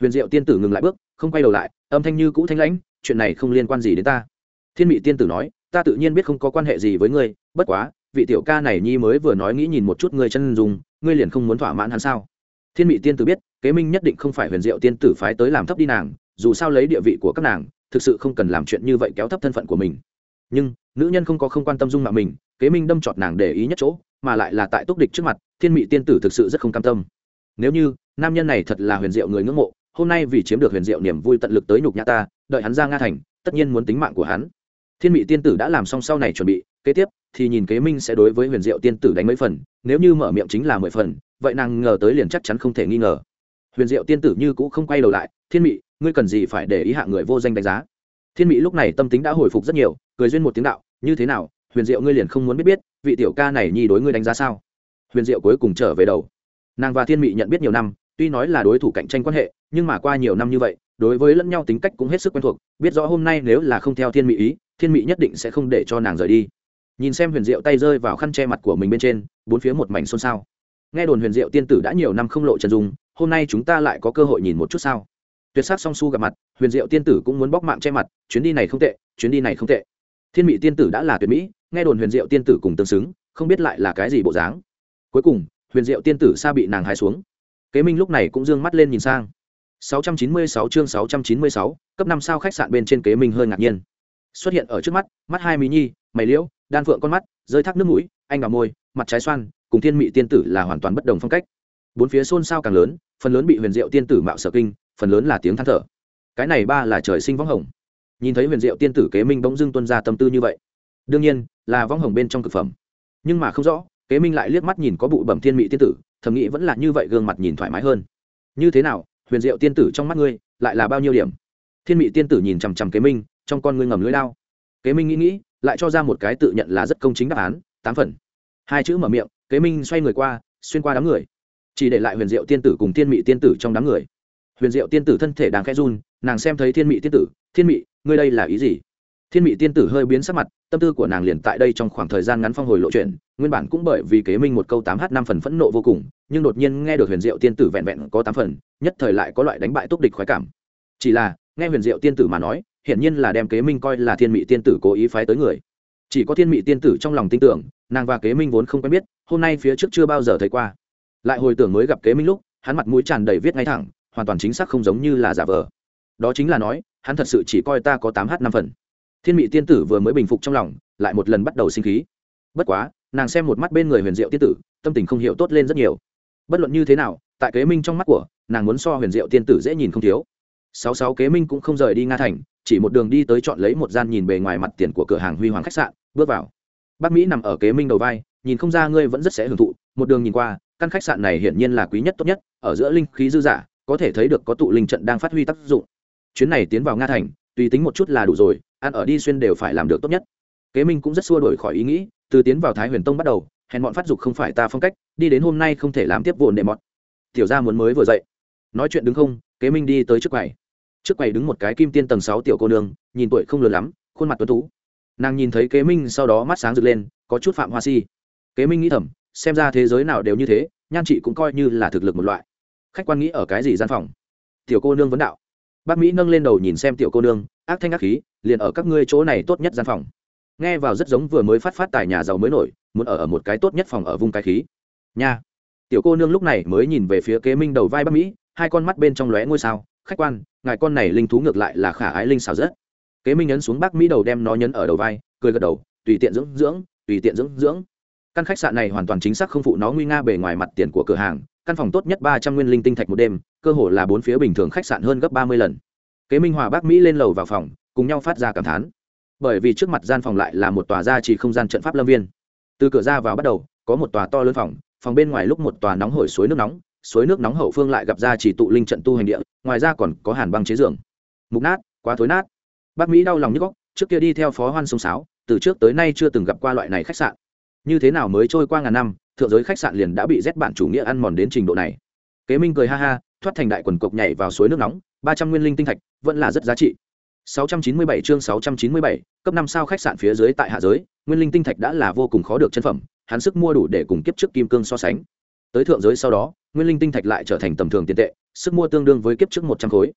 Huyền diệu tiên tử ngừng lại bước, không quay đầu lại, âm thanh như cũ thanh lãnh, chuyện này không liên quan gì đến ta. Thiên mị tiên tử nói, ta tự nhiên biết không có quan hệ gì với ngươi, bất quá, vị tiểu ca này nhi mới vừa nói nghĩ nhìn một chút ngươi chân dùng ngươi liền không muốn thỏa mãn hắn sao? Thiên mị tiên tử biết, kế minh nhất định không phải huyền diệu tiên tử phái tới làm thấp đi nàng, dù sao lấy địa vị của các nàng, thực sự không cần làm chuyện như vậy kéo thấp thân phận của mình nhưng nữ nhân không có không quan tâm dung mạo mình, kế minh đâm trọt nàng để ý nhất chỗ, mà lại là tại túc địch trước mặt, thiên mị tiên tử thực sự rất không cam tâm. Nếu như nam nhân này thật là huyền diệu người ngưỡng mộ, hôm nay vì chiếm được huyền diệu niềm vui tận lực tới nhục nhã ta, đợi hắn ra nga thành, tất nhiên muốn tính mạng của hắn. Thiên mị tiên tử đã làm xong sau này chuẩn bị, kế tiếp thì nhìn kế minh sẽ đối với huyền diệu tiên tử đánh mấy phần, nếu như mở miệng chính là mười phần, vậy nàng ngờ tới liền chắc chắn không thể nghi ngờ. Huyền diệu tiên tử như cũ không quay đầu lại, thiên mị, ngươi cần gì phải để ý hạ người vô danh đánh giá? Thiên mỹ lúc này tâm tính đã hồi phục rất nhiều, cười duyên một tiếng đạo, như thế nào, huyền diệu ngươi liền không muốn biết biết, vị tiểu ca này nhi đối ngươi đánh giá sao? Huyền diệu cuối cùng trở về đầu. Nàng và thiên mỹ nhận biết nhiều năm, tuy nói là đối thủ cạnh tranh quan hệ, nhưng mà qua nhiều năm như vậy, đối với lẫn nhau tính cách cũng hết sức quen thuộc, biết rõ hôm nay nếu là không theo thiên mỹ ý, thiên mỹ nhất định sẽ không để cho nàng rời đi. Nhìn xem huyền diệu tay rơi vào khăn che mặt của mình bên trên, bốn phía một mảnh xôn xao. Nghe đồn huyền diệu tiên tử đã nhiều năm không lộ trần dung, hôm nay chúng ta lại có cơ hội nhìn một chút sao? Tuyệt sắc song su gặp mặt huyền diệu tiên tử cũng muốn bóc mạng che mặt chuyến đi này không tệ chuyến đi này không tệ. Thiên mỹ tiên tử đã là tuyệt mỹ nghe đồn huyền diệu tiên tử cùng tương xứng không biết lại là cái gì bộ dáng. Cuối cùng huyền diệu tiên tử xa bị nàng hai xuống. Kế minh lúc này cũng d ư ơ n g mắt lên nhìn sang 696 chương 696, cấp năm sao khách sạn bên trên kế minh hơi ngạc nhiên. Xuất hiện ở trước mắt mắt hai mỹ nhi mày liễu đan phượng con mắt rơi thác nước mũi anh đào môi mặt trái xoan cùng thiên mỹ tiên tử là hoàn toàn bất đồng phong cách. Bốn phía xôn xao càng lớn phần lớn bị huyền diệu tiên tử mạo sở kinh phần lớn là tiếng than thở. Cái này ba là trời sinh võng hồng. Nhìn thấy huyền diệu tiên tử kế minh bỗng dưng tuân ra tâm tư như vậy. Đương nhiên, là võng hồng bên trong thực phẩm. Nhưng mà không rõ, kế minh lại liếc mắt nhìn có bụ bẩm thiên mỹ tiên tử, thầm nghĩ vẫn là như vậy gương mặt nhìn thoải mái hơn. Như thế nào, huyền diệu tiên tử trong mắt ngươi lại là bao nhiêu điểm? Thiên mỹ tiên tử nhìn chằm chằm kế minh, trong con ngươi ngầm lưỡi lao. Kế minh nghĩ nghĩ, lại cho ra một cái tự nhận là rất công chính đáp án, tám phần. Hai chữ mở miệng, kế minh xoay người qua, xuyên qua đám người. Chỉ để lại huyền diệu tiên tử cùng thiên mỹ tiên tử trong đám người huyền diệu tiên tử thân thể đang khẽ run nàng xem thấy thiên Mị tiên tử thiên Mị, ngươi đây là ý gì? Thiên Mị tiên tử hơi biến sắc mặt tâm tư của nàng liền tại đây trong khoảng thời gian ngắn phong hồi lộ chuyện nguyên bản cũng bởi vì kế minh một câu tám h năm phần phẫn nộ vô cùng nhưng đột nhiên nghe được huyền diệu tiên tử vẹn vẹn có tám phần nhất thời lại có loại đánh bại túc địch khoái cảm. Chỉ là nghe huyền diệu tiên tử mà nói hiển nhiên là đem kế minh coi là thiên Mị tiên tử cố ý phái tới người. Chỉ có thiên Mị tiên tử trong lòng tin tưởng nàng và kế minh vốn không quen biết hôm nay phía trước chưa bao giờ thấy qua. Lại hồi tưởng mới gặp kế minh lúc hắn mặt mũi tràn đầy viết ngay thẳng hoàn toàn chính xác không giống như là giả vờ. Đó chính là nói, hắn thật sự chỉ coi ta có tám h năm phần. Thiên Mị tiên tử vừa mới bình phục trong lòng, lại một lần bắt đầu sinh khí. Bất quá, nàng xem một mắt bên người huyền diệu tiên tử, tâm tình không hiểu tốt lên rất nhiều. Bất luận như thế nào, tại kế minh trong mắt của, nàng muốn so huyền diệu tiên tử dễ nhìn không thiếu. Sáu sáu kế minh cũng không rời đi nga thành, chỉ một đường đi tới chọn lấy một gian nhìn bề ngoài mặt tiền của cửa hàng huy hoàng khách sạn, bước vào. Bác mỹ nằm ở kế minh đầu vai, nhìn không ra ngươi vẫn rất sẽ hưởng thụ, một đường nhìn qua, căn khách sạn này hiển nhiên là quý nhất tốt nhất, ở giữa linh khí dư giả có thể thấy được có tụ linh trận đang phát huy tác dụng. Chuyến này tiến vào nga thành, tùy tính một chút là đủ rồi, ăn ở đi xuyên đều phải làm được tốt nhất. Kế minh cũng rất xua đổi khỏi ý nghĩ, từ tiến vào thái huyền tông bắt đầu, hèn bọn phát dục không phải ta phong cách, đi đến hôm nay không thể làm tiếp vồn đệ mọt. Tiểu gia muốn mới vừa dậy. Nói chuyện đứng không, kế minh đi tới trước quầy. Trước quầy đứng một cái kim tiên tầng sáu tiểu cô nương, nhìn tuổi không lớn lắm, khuôn mặt tuấn tú. Nàng nhìn thấy kế minh sau đó mắt sáng rực lên, có chút phạm hoa si. Kế minh nghĩ thầm, xem ra thế giới nào đều như thế, nhan chị cũng coi như là thực lực một loại khách quan nghĩ ở cái gì gian phòng? Tiểu cô nương vấn đạo. Bác mỹ nâng lên đầu nhìn xem tiểu cô nương, ác thanh ác khí, liền ở các ngươi chỗ này tốt nhất gian phòng. Nghe vào rất giống vừa mới phát phát tài nhà giàu mới nổi, muốn ở ở một cái tốt nhất phòng ở vùng cái khí. Nha. Tiểu cô nương lúc này mới nhìn về phía kế minh đầu vai bác mỹ, hai con mắt bên trong lóe ngôi sao. Khách quan, ngài con này linh thú ngược lại là khả ái linh xào rất. Kế minh nhấn xuống bác mỹ đầu đem nó nhấn ở đầu vai, cười gật đầu, tùy tiện dưỡng dưỡng, tùy tiện dưỡng dưỡng. Căn khách sạn này hoàn toàn chính xác không phụ nó nguy nga bề ngoài mặt tiền của cửa hàng căn phòng tốt nhất ba trăm nguyên linh tinh thạch một đêm, cơ hồ là bốn phía bình thường khách sạn hơn gấp ba mươi lần. Kế minh hòa bác mỹ lên lầu vào phòng, cùng nhau phát ra cảm thán. Bởi vì trước mặt gian phòng lại là một tòa gia trì không gian trận pháp lâm viên. Từ cửa ra vào bắt đầu, có một tòa to lớn phòng phòng bên ngoài lúc một tòa nóng hổi suối nước nóng, suối nước nóng hậu phương lại gặp ra chỉ tụ linh trận tu hành địa, ngoài ra còn có hàn băng chế giường. Mục nát, quá thối nát. Bác mỹ đau lòng như góc, trước kia đi theo phó hoan sông sáo, từ trước tới nay chưa từng gặp qua loại này khách sạn như thế nào mới trôi qua ngàn năm thượng giới khách sạn liền đã bị rét bản chủ nghĩa ăn mòn đến trình độ này kế minh cười ha ha thoát thành đại quần cộc nhảy vào suối nước nóng ba trăm nguyên linh tinh thạch vẫn là rất giá trị 697 chương 697, cấp năm sao khách sạn phía dưới tại hạ giới, nguyên linh tinh thạch đã là vô cùng khó được chân phẩm, hắn sức mua đủ để cùng kiếp trước kim cương so sánh. Tới thượng giới sau đó, nguyên linh tinh thạch lại trở thành tầm thường tiền tệ, sức mua tương đương với kiếp trước 100 khối.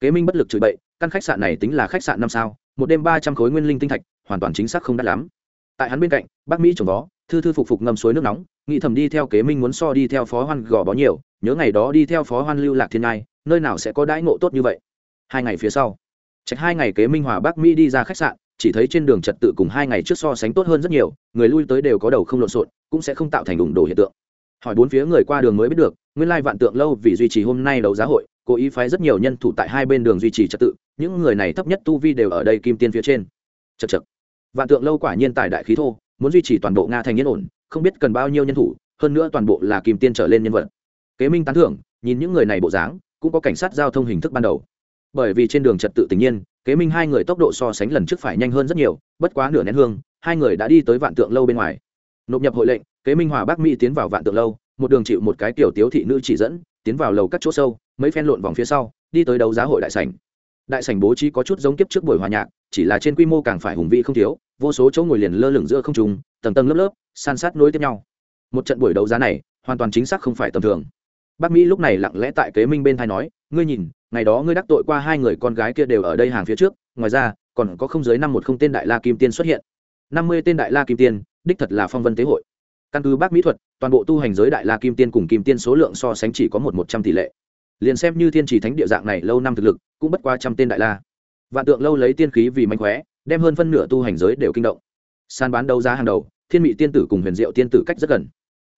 Kế Minh bất lực chửi bậy, căn khách sạn này tính là khách sạn năm sao, một đêm 300 khối nguyên linh tinh thạch, hoàn toàn chính xác không đắt lắm. Tại hắn bên cạnh, bác Mỹ trồng vó, thư thư phục phục ngâm suối nước nóng, nghĩ thầm đi theo Kế Minh muốn so đi theo Phó Hoan gò bó nhiều, nhớ ngày đó đi theo Phó Hoan lưu lạc thiên ngai, nơi nào sẽ có đãi ngộ tốt như vậy. Hai ngày phía sau, Trạch hai ngày kế Minh Hòa Bắc Mỹ đi ra khách sạn, chỉ thấy trên đường trật tự cùng hai ngày trước so sánh tốt hơn rất nhiều, người lui tới đều có đầu không lộn xộn, cũng sẽ không tạo thành đụng đổ hiện tượng. Hỏi bốn phía người qua đường mới biết được, nguyên lai vạn tượng lâu vì duy trì hôm nay đấu giá hội, cố ý phái rất nhiều nhân thủ tại hai bên đường duy trì trật tự, những người này thấp nhất tu vi đều ở đây kim tiên phía trên. Chậc chậc. Vạn tượng lâu quả nhiên tài đại khí thô, muốn duy trì toàn bộ Nga thành yên ổn, không biết cần bao nhiêu nhân thủ, hơn nữa toàn bộ là kìm tiên trở lên nhân vật. Kế Minh tán thưởng, nhìn những người này bộ dáng, cũng có cảnh sát giao thông hình thức ban đầu. Bởi vì trên đường trật tự tự nhiên kế minh hai người tốc độ so sánh lần trước phải nhanh hơn rất nhiều bất quá nửa nén hương hai người đã đi tới vạn tượng lâu bên ngoài. Nộp nhập hội lệnh kế minh hòa bắc mỹ tiến vào vạn tượng lâu một đường chịu một cái tiểu tiếu thị nữ chỉ dẫn tiến vào lầu các chỗ sâu mấy phen lộn vòng phía sau đi tới đấu giá hội đại sảnh. Đại sảnh bố trí có chút giống kiếp trước buổi hòa nhạc chỉ là trên quy mô càng phải hùng vĩ không thiếu vô số chỗ ngồi liền lơ lửng giữa không trung, tầng tầng lớp lớp san sát nối tiếp nhau. Một trận buổi đấu giá này hoàn toàn chính xác không phải tầm thường. Bác mỹ lúc này lặng lẽ tại kế minh bên thai nói ngươi nhìn ngày đó ngươi đắc tội qua hai người con gái kia đều ở đây hàng phía trước ngoài ra còn có không dưới năm một không tên đại la kim tiên xuất hiện. Năm mươi tên đại la kim tiên đích thật là phong vân tế hội. Căn cứ bác mỹ thuật toàn bộ tu hành giới đại la kim tiên cùng kim tiên số lượng so sánh chỉ có một một trăm tỷ lệ. Liền xem như thiên trì thánh địa dạng này lâu năm thực lực cũng bất qua trăm tên đại la. Vạn tượng lâu lấy tiên khí vì mánh khóe đem hơn phân nửa tu hành giới đều kinh động. San bán đấu giá hàng đầu, thiên Mị tiên tử cùng huyền diệu tiên tử cách rất gần.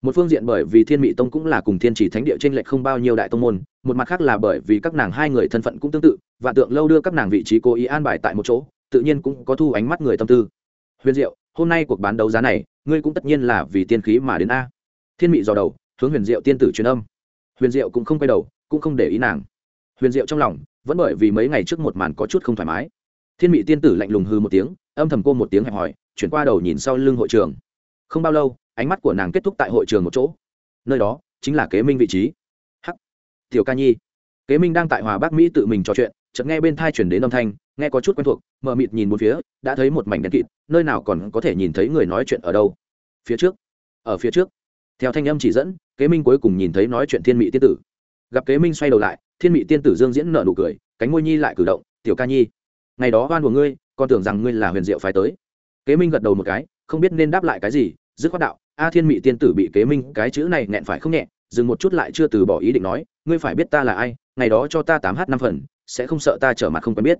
Một phương diện bởi vì thiên Mị tông cũng là cùng thiên chỉ thánh địa trên lệch không bao nhiêu đại tông môn, một mặt khác là bởi vì các nàng hai người thân phận cũng tương tự, và tượng lâu đưa các nàng vị trí cố ý an bài tại một chỗ, tự nhiên cũng có thu ánh mắt người tâm tư. Huyền diệu, hôm nay cuộc bán đấu giá này, ngươi cũng tất nhiên là vì tiên khí mà đến a. Thiên mị dò đầu, hướng huyền diệu tiên tử truyền âm. Huyền diệu cũng không quay đầu, cũng không để ý nàng. Huyền diệu trong lòng, vẫn bởi vì mấy ngày trước một màn có chút không thoải mái thiên mị tiên tử lạnh lùng hư một tiếng, âm thầm cô một tiếng hẹp hỏi, chuyển qua đầu nhìn sau lưng hội trường. Không bao lâu, ánh mắt của nàng kết thúc tại hội trường một chỗ. Nơi đó, chính là kế minh vị trí. Hắc! Tiểu ca nhi! Kế minh đang tại hòa bắc mỹ tự mình trò chuyện, chợt nghe bên thai chuyển đến âm thanh, nghe có chút quen thuộc mờ mịt nhìn một phía, đã thấy một mảnh đèn kịt, nơi nào còn có thể nhìn thấy người nói chuyện ở đâu. Phía trước! Ở phía trước! Theo thanh âm chỉ dẫn, kế minh cuối cùng nhìn thấy nói chuyện thiên mỹ tiên tử. Gặp kế minh xoay đầu lại, thiên mỹ tiên tử dương diễn nợ nụ cười, cánh môi nhi lại cử động, tiểu ca nhi! Ngày đó oan của ngươi, còn tưởng rằng ngươi là huyền diệu phái tới. Kế minh gật đầu một cái, không biết nên đáp lại cái gì, dứt khoát đạo, a thiên mỹ tiên tử bị kế minh, cái chữ này nghẹn phải không nhẹ? Dừng một chút lại chưa từ bỏ ý định nói, ngươi phải biết ta là ai, ngày đó cho ta tám h năm phần, sẽ không sợ ta trở mặt không quen biết.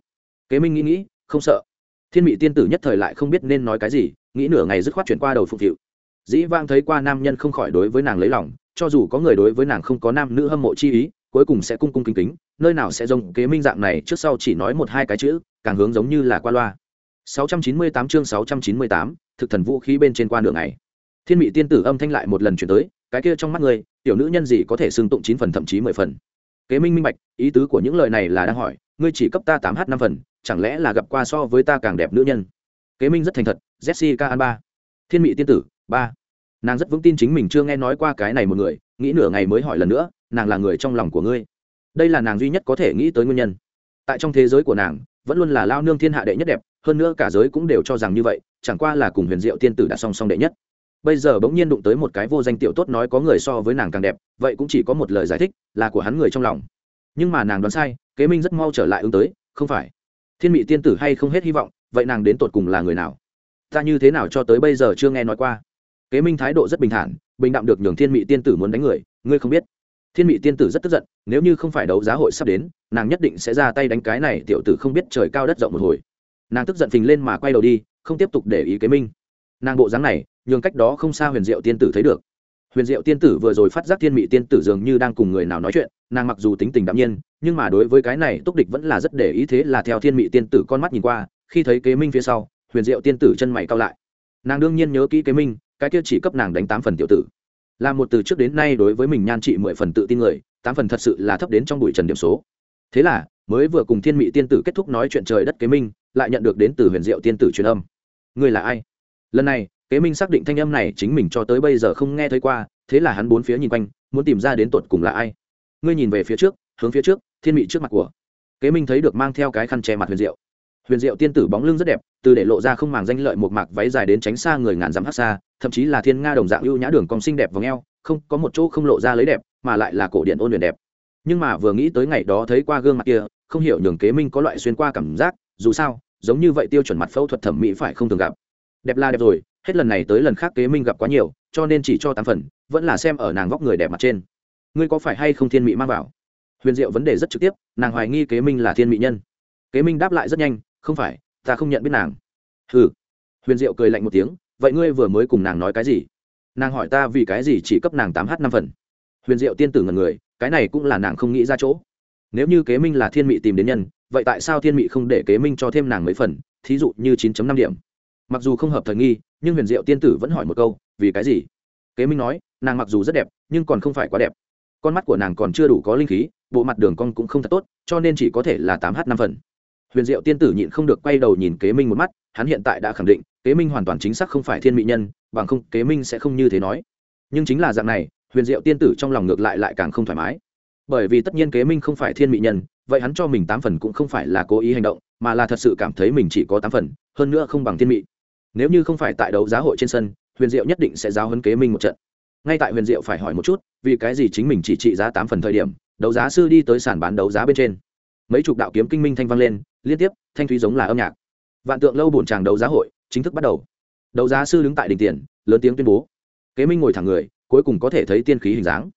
Kế minh nghĩ nghĩ, không sợ. Thiên mỹ tiên tử nhất thời lại không biết nên nói cái gì, nghĩ nửa ngày dứt khoát chuyển qua đầu phục vụ. Dĩ vang thấy qua nam nhân không khỏi đối với nàng lấy lòng, cho dù có người đối với nàng không có nam nữ hâm mộ chi ý cuối cùng sẽ cung cung kính kính nơi nào sẽ giống kế minh dạng này trước sau chỉ nói một hai cái chữ càng hướng giống như là qua loa. 698 chương 698, thực thần vũ khí bên trên qua đường này thiên mỹ tiên tử âm thanh lại một lần chuyển tới cái kia trong mắt người tiểu nữ nhân gì có thể xưng tụng chín phần thậm chí mười phần. Kế minh minh bạch ý tứ của những lời này là đang hỏi ngươi chỉ cấp ta tám h năm phần chẳng lẽ là gặp qua so với ta càng đẹp nữ nhân? Kế minh rất thành thật jessica an ba thiên mỹ tiên tử ba. Nàng rất vững tin chính mình chưa nghe nói qua cái này một người nghĩ nửa ngày mới hỏi lần nữa nàng là người trong lòng của ngươi. Đây là nàng duy nhất có thể nghĩ tới nguyên nhân. Tại trong thế giới của nàng, vẫn luôn là lao nương thiên hạ đệ nhất đẹp, hơn nữa cả giới cũng đều cho rằng như vậy, chẳng qua là cùng huyền diệu tiên tử đã song song đệ nhất. Bây giờ bỗng nhiên đụng tới một cái vô danh tiểu tốt nói có người so với nàng càng đẹp, vậy cũng chỉ có một lời giải thích, là của hắn người trong lòng. Nhưng mà nàng đoán sai, kế minh rất mau trở lại ứng tới, không phải. Thiên mị tiên tử hay không hết hy vọng, vậy nàng đến tột cùng là người nào? Ta như thế nào cho tới bây giờ chưa nghe nói qua? Kế minh thái độ rất bình thản, bình đạm được nhường thiên mị tiên tử muốn đánh người, ngươi không biết thiên mị tiên tử rất tức giận, nếu như không phải đấu giá hội sắp đến, nàng nhất định sẽ ra tay đánh cái này tiểu tử không biết trời cao đất rộng một hồi. Nàng tức giận phình lên mà quay đầu đi, không tiếp tục để ý kế minh. Nàng bộ dáng này, nhường cách đó không xa huyền diệu tiên tử thấy được. Huyền diệu tiên tử vừa rồi phát giác thiên mị tiên tử dường như đang cùng người nào nói chuyện, nàng mặc dù tính tình đạm nhiên, nhưng mà đối với cái này túc địch vẫn là rất để ý thế là theo thiên mị tiên tử con mắt nhìn qua, khi thấy kế minh phía sau, huyền diệu tiên tử chân mày cao lại. Nàng đương nhiên nhớ kỹ kế minh, cái kia chỉ cấp nàng đánh tám phần tiểu tử là một từ trước đến nay đối với mình nhan trị mười phần tự tin người, tám phần thật sự là thấp đến trong bụi trần điểm số. Thế là, mới vừa cùng thiên mị tiên tử kết thúc nói chuyện trời đất kế minh, lại nhận được đến từ huyền diệu tiên tử truyền âm. Người là ai? Lần này, kế minh xác định thanh âm này chính mình cho tới bây giờ không nghe thấy qua, thế là hắn bốn phía nhìn quanh, muốn tìm ra đến tột cùng là ai. Ngươi nhìn về phía trước, hướng phía trước, thiên mị trước mặt của. Kế minh thấy được mang theo cái khăn che mặt huyền diệu huyền diệu tiên tử bóng lưng rất đẹp, từ để lộ ra không màng danh lợi một mạc váy dài đến tránh xa người ngàn dặm hát xa, thậm chí là thiên nga đồng dạng ưu nhã đường cong xinh đẹp và ngheo không, có một chỗ không lộ ra lấy đẹp, mà lại là cổ điện ôn luyện đẹp. Nhưng mà vừa nghĩ tới ngày đó thấy qua gương mặt kia, không hiểu nhường kế minh có loại xuyên qua cảm giác, dù sao, giống như vậy tiêu chuẩn mặt phẫu thuật thẩm mỹ phải không thường gặp. Đẹp là đẹp rồi, hết lần này tới lần khác kế minh gặp quá nhiều, cho nên chỉ cho tám phần, vẫn là xem ở nàng vóc người đẹp mặt trên. Ngươi có phải hay không thiên mỹ mang vào? Huyền diệu vấn đề rất trực tiếp, nàng hoài nghi kế minh là thiên mỹ nhân. Kế minh đáp lại rất nhanh không phải, ta không nhận biết nàng. Ừ huyền diệu cười lạnh một tiếng, vậy ngươi vừa mới cùng nàng nói cái gì? Nàng hỏi ta vì cái gì chỉ cấp nàng tám h năm phần. Huyền diệu tiên tử ngần người, cái này cũng là nàng không nghĩ ra chỗ. Nếu như kế minh là thiên mị tìm đến nhân, vậy tại sao thiên mị không để kế minh cho thêm nàng mấy phần, thí dụ như chín năm điểm? Mặc dù không hợp thời nghi, nhưng huyền diệu tiên tử vẫn hỏi một câu, vì cái gì? Kế minh nói, nàng mặc dù rất đẹp, nhưng còn không phải quá đẹp. Con mắt của nàng còn chưa đủ có linh khí, bộ mặt đường cong cũng không thật tốt, cho nên chỉ có thể là tám h năm phần huyền diệu tiên tử nhịn không được quay đầu nhìn kế minh một mắt, hắn hiện tại đã khẳng định, kế minh hoàn toàn chính xác không phải thiên mỹ nhân, bằng không kế minh sẽ không như thế nói. Nhưng chính là dạng này, huyền diệu tiên tử trong lòng ngược lại lại càng không thoải mái. Bởi vì tất nhiên kế minh không phải thiên mỹ nhân, vậy hắn cho mình tám phần cũng không phải là cố ý hành động, mà là thật sự cảm thấy mình chỉ có tám phần, hơn nữa không bằng thiên mỹ. Nếu như không phải tại đấu giá hội trên sân, huyền diệu nhất định sẽ giao hấn kế minh một trận. Ngay tại huyền diệu phải hỏi một chút, vì cái gì chính mình chỉ trị giá tám phần thời điểm, đấu giá sư đi tới sàn bán đấu giá bên trên. Mấy chục đạo kiếm kinh minh thanh vang lên liên tiếp thanh thúy giống là âm nhạc. Vạn tượng lâu bổn tràng đấu giá hội chính thức bắt đầu. Đấu giá sư đứng tại đỉnh tiền lớn tiếng tuyên bố. Kế minh ngồi thẳng người cuối cùng có thể thấy tiên khí hình dáng.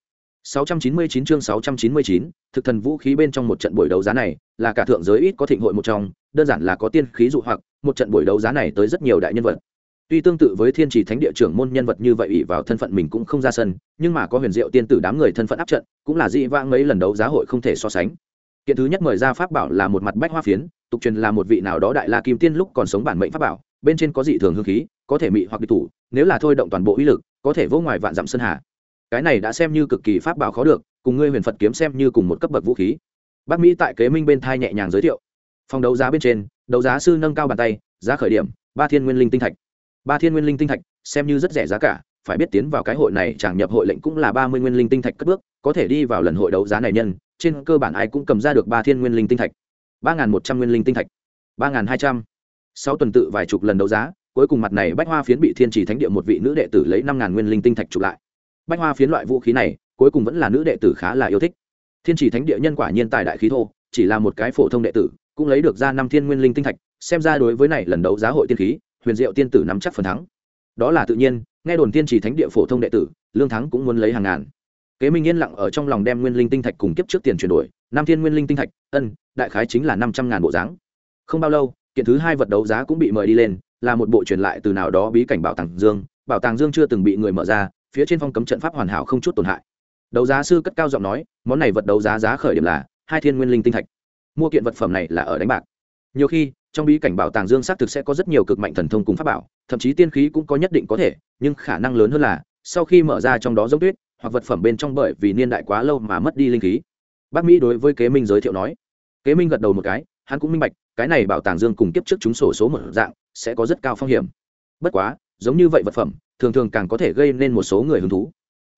699 chương 699, thực thần vũ khí bên trong một trận buổi đấu giá này là cả thượng giới ít có thịnh hội một trong đơn giản là có tiên khí dụ hoặc một trận buổi đấu giá này tới rất nhiều đại nhân vật. Tuy tương tự với thiên trì thánh địa trưởng môn nhân vật như vậy ủy vào thân phận mình cũng không ra sân nhưng mà có huyền diệu tiên tử đám người thân phận áp trận cũng là dị vãng mấy lần đấu giá hội không thể so sánh kiện thứ nhất mời ra pháp bảo là một mặt bách hoa phiến, tục truyền là một vị nào đó đại la kim tiên lúc còn sống bản mệnh pháp bảo, bên trên có dị thường hương khí, có thể mị hoặc địch thủ, nếu là thôi động toàn bộ uy lực, có thể vô ngoài vạn dặm sơn hà. Cái này đã xem như cực kỳ pháp bảo khó được, cùng ngươi huyền phật kiếm xem như cùng một cấp bậc vũ khí. Bác mỹ tại kế minh bên thai nhẹ nhàng giới thiệu. Phòng đấu giá bên trên, đấu giá sư nâng cao bàn tay, giá khởi điểm, ba thiên nguyên linh tinh thạch. Ba thiên nguyên linh tinh thạch, xem như rất rẻ giá cả, phải biết tiến vào cái hội này chẳng nhập hội lệnh cũng là ba mươi nguyên linh tinh thạch cất bước, có thể đi vào lần hội đấu giá này nhân trên cơ bản ai cũng cầm ra được ba thiên nguyên linh tinh thạch. Ba n g h n một trăm nguyên linh tinh thạch. Ba n g h n hai trăm. Sau tuần tự vài chục lần đấu giá, cuối cùng mặt này bách hoa phiến bị thiên trì thánh địa một vị nữ đệ tử lấy năm ngàn nguyên linh tinh thạch chụp lại. Bách hoa phiến loại vũ khí này, cuối cùng vẫn là nữ đệ tử khá là yêu thích. Thiên trì thánh địa nhân quả nhiên tài đại khí thô, chỉ là một cái phổ thông đệ tử, cũng lấy được ra năm thiên nguyên linh tinh thạch, xem ra đối với này lần đấu giá hội tiên khí, huyền diệu tiên tử nắm chắc phần thắng. Đó là tự nhiên, nghe đồn tiên trì thánh địa phổ thông đệ tử, lương thắng cũng muốn lấy hàng ngàn kế minh yên lặng ở trong lòng đem nguyên linh tinh thạch cùng kiếp trước tiền chuyển đổi Nam thiên nguyên linh tinh thạch, ân, đại khái chính là năm trăm ngàn bộ dáng. Không bao lâu, kiện thứ hai vật đấu giá cũng bị mời đi lên, là một bộ truyền lại từ nào đó bí cảnh bảo tàng dương. Bảo tàng dương chưa từng bị người mở ra, phía trên phong cấm trận pháp hoàn hảo không chút tổn hại. Đấu giá sư cất cao giọng nói, món này vật đấu giá giá khởi điểm là hai thiên nguyên linh tinh thạch. Mua kiện vật phẩm này là ở đánh bạc. Nhiều khi, trong bí cảnh bảo tàng dương xác thực sẽ có rất nhiều cực mạnh thần thông cùng pháp bảo, thậm chí tiên khí cũng có nhất định có thể, nhưng khả năng lớn hơn là, sau khi mở ra trong đó giống tuyết hoặc vật phẩm bên trong bởi vì niên đại quá lâu mà mất đi linh khí. Bác mỹ đối với kế minh giới thiệu nói, kế minh gật đầu một cái, hắn cũng minh bạch, cái này bảo tàng dương cùng kiếp trước chúng sổ số một dạng, sẽ có rất cao phong hiểm. Bất quá, giống như vậy vật phẩm, thường thường càng có thể gây nên một số người hứng thú.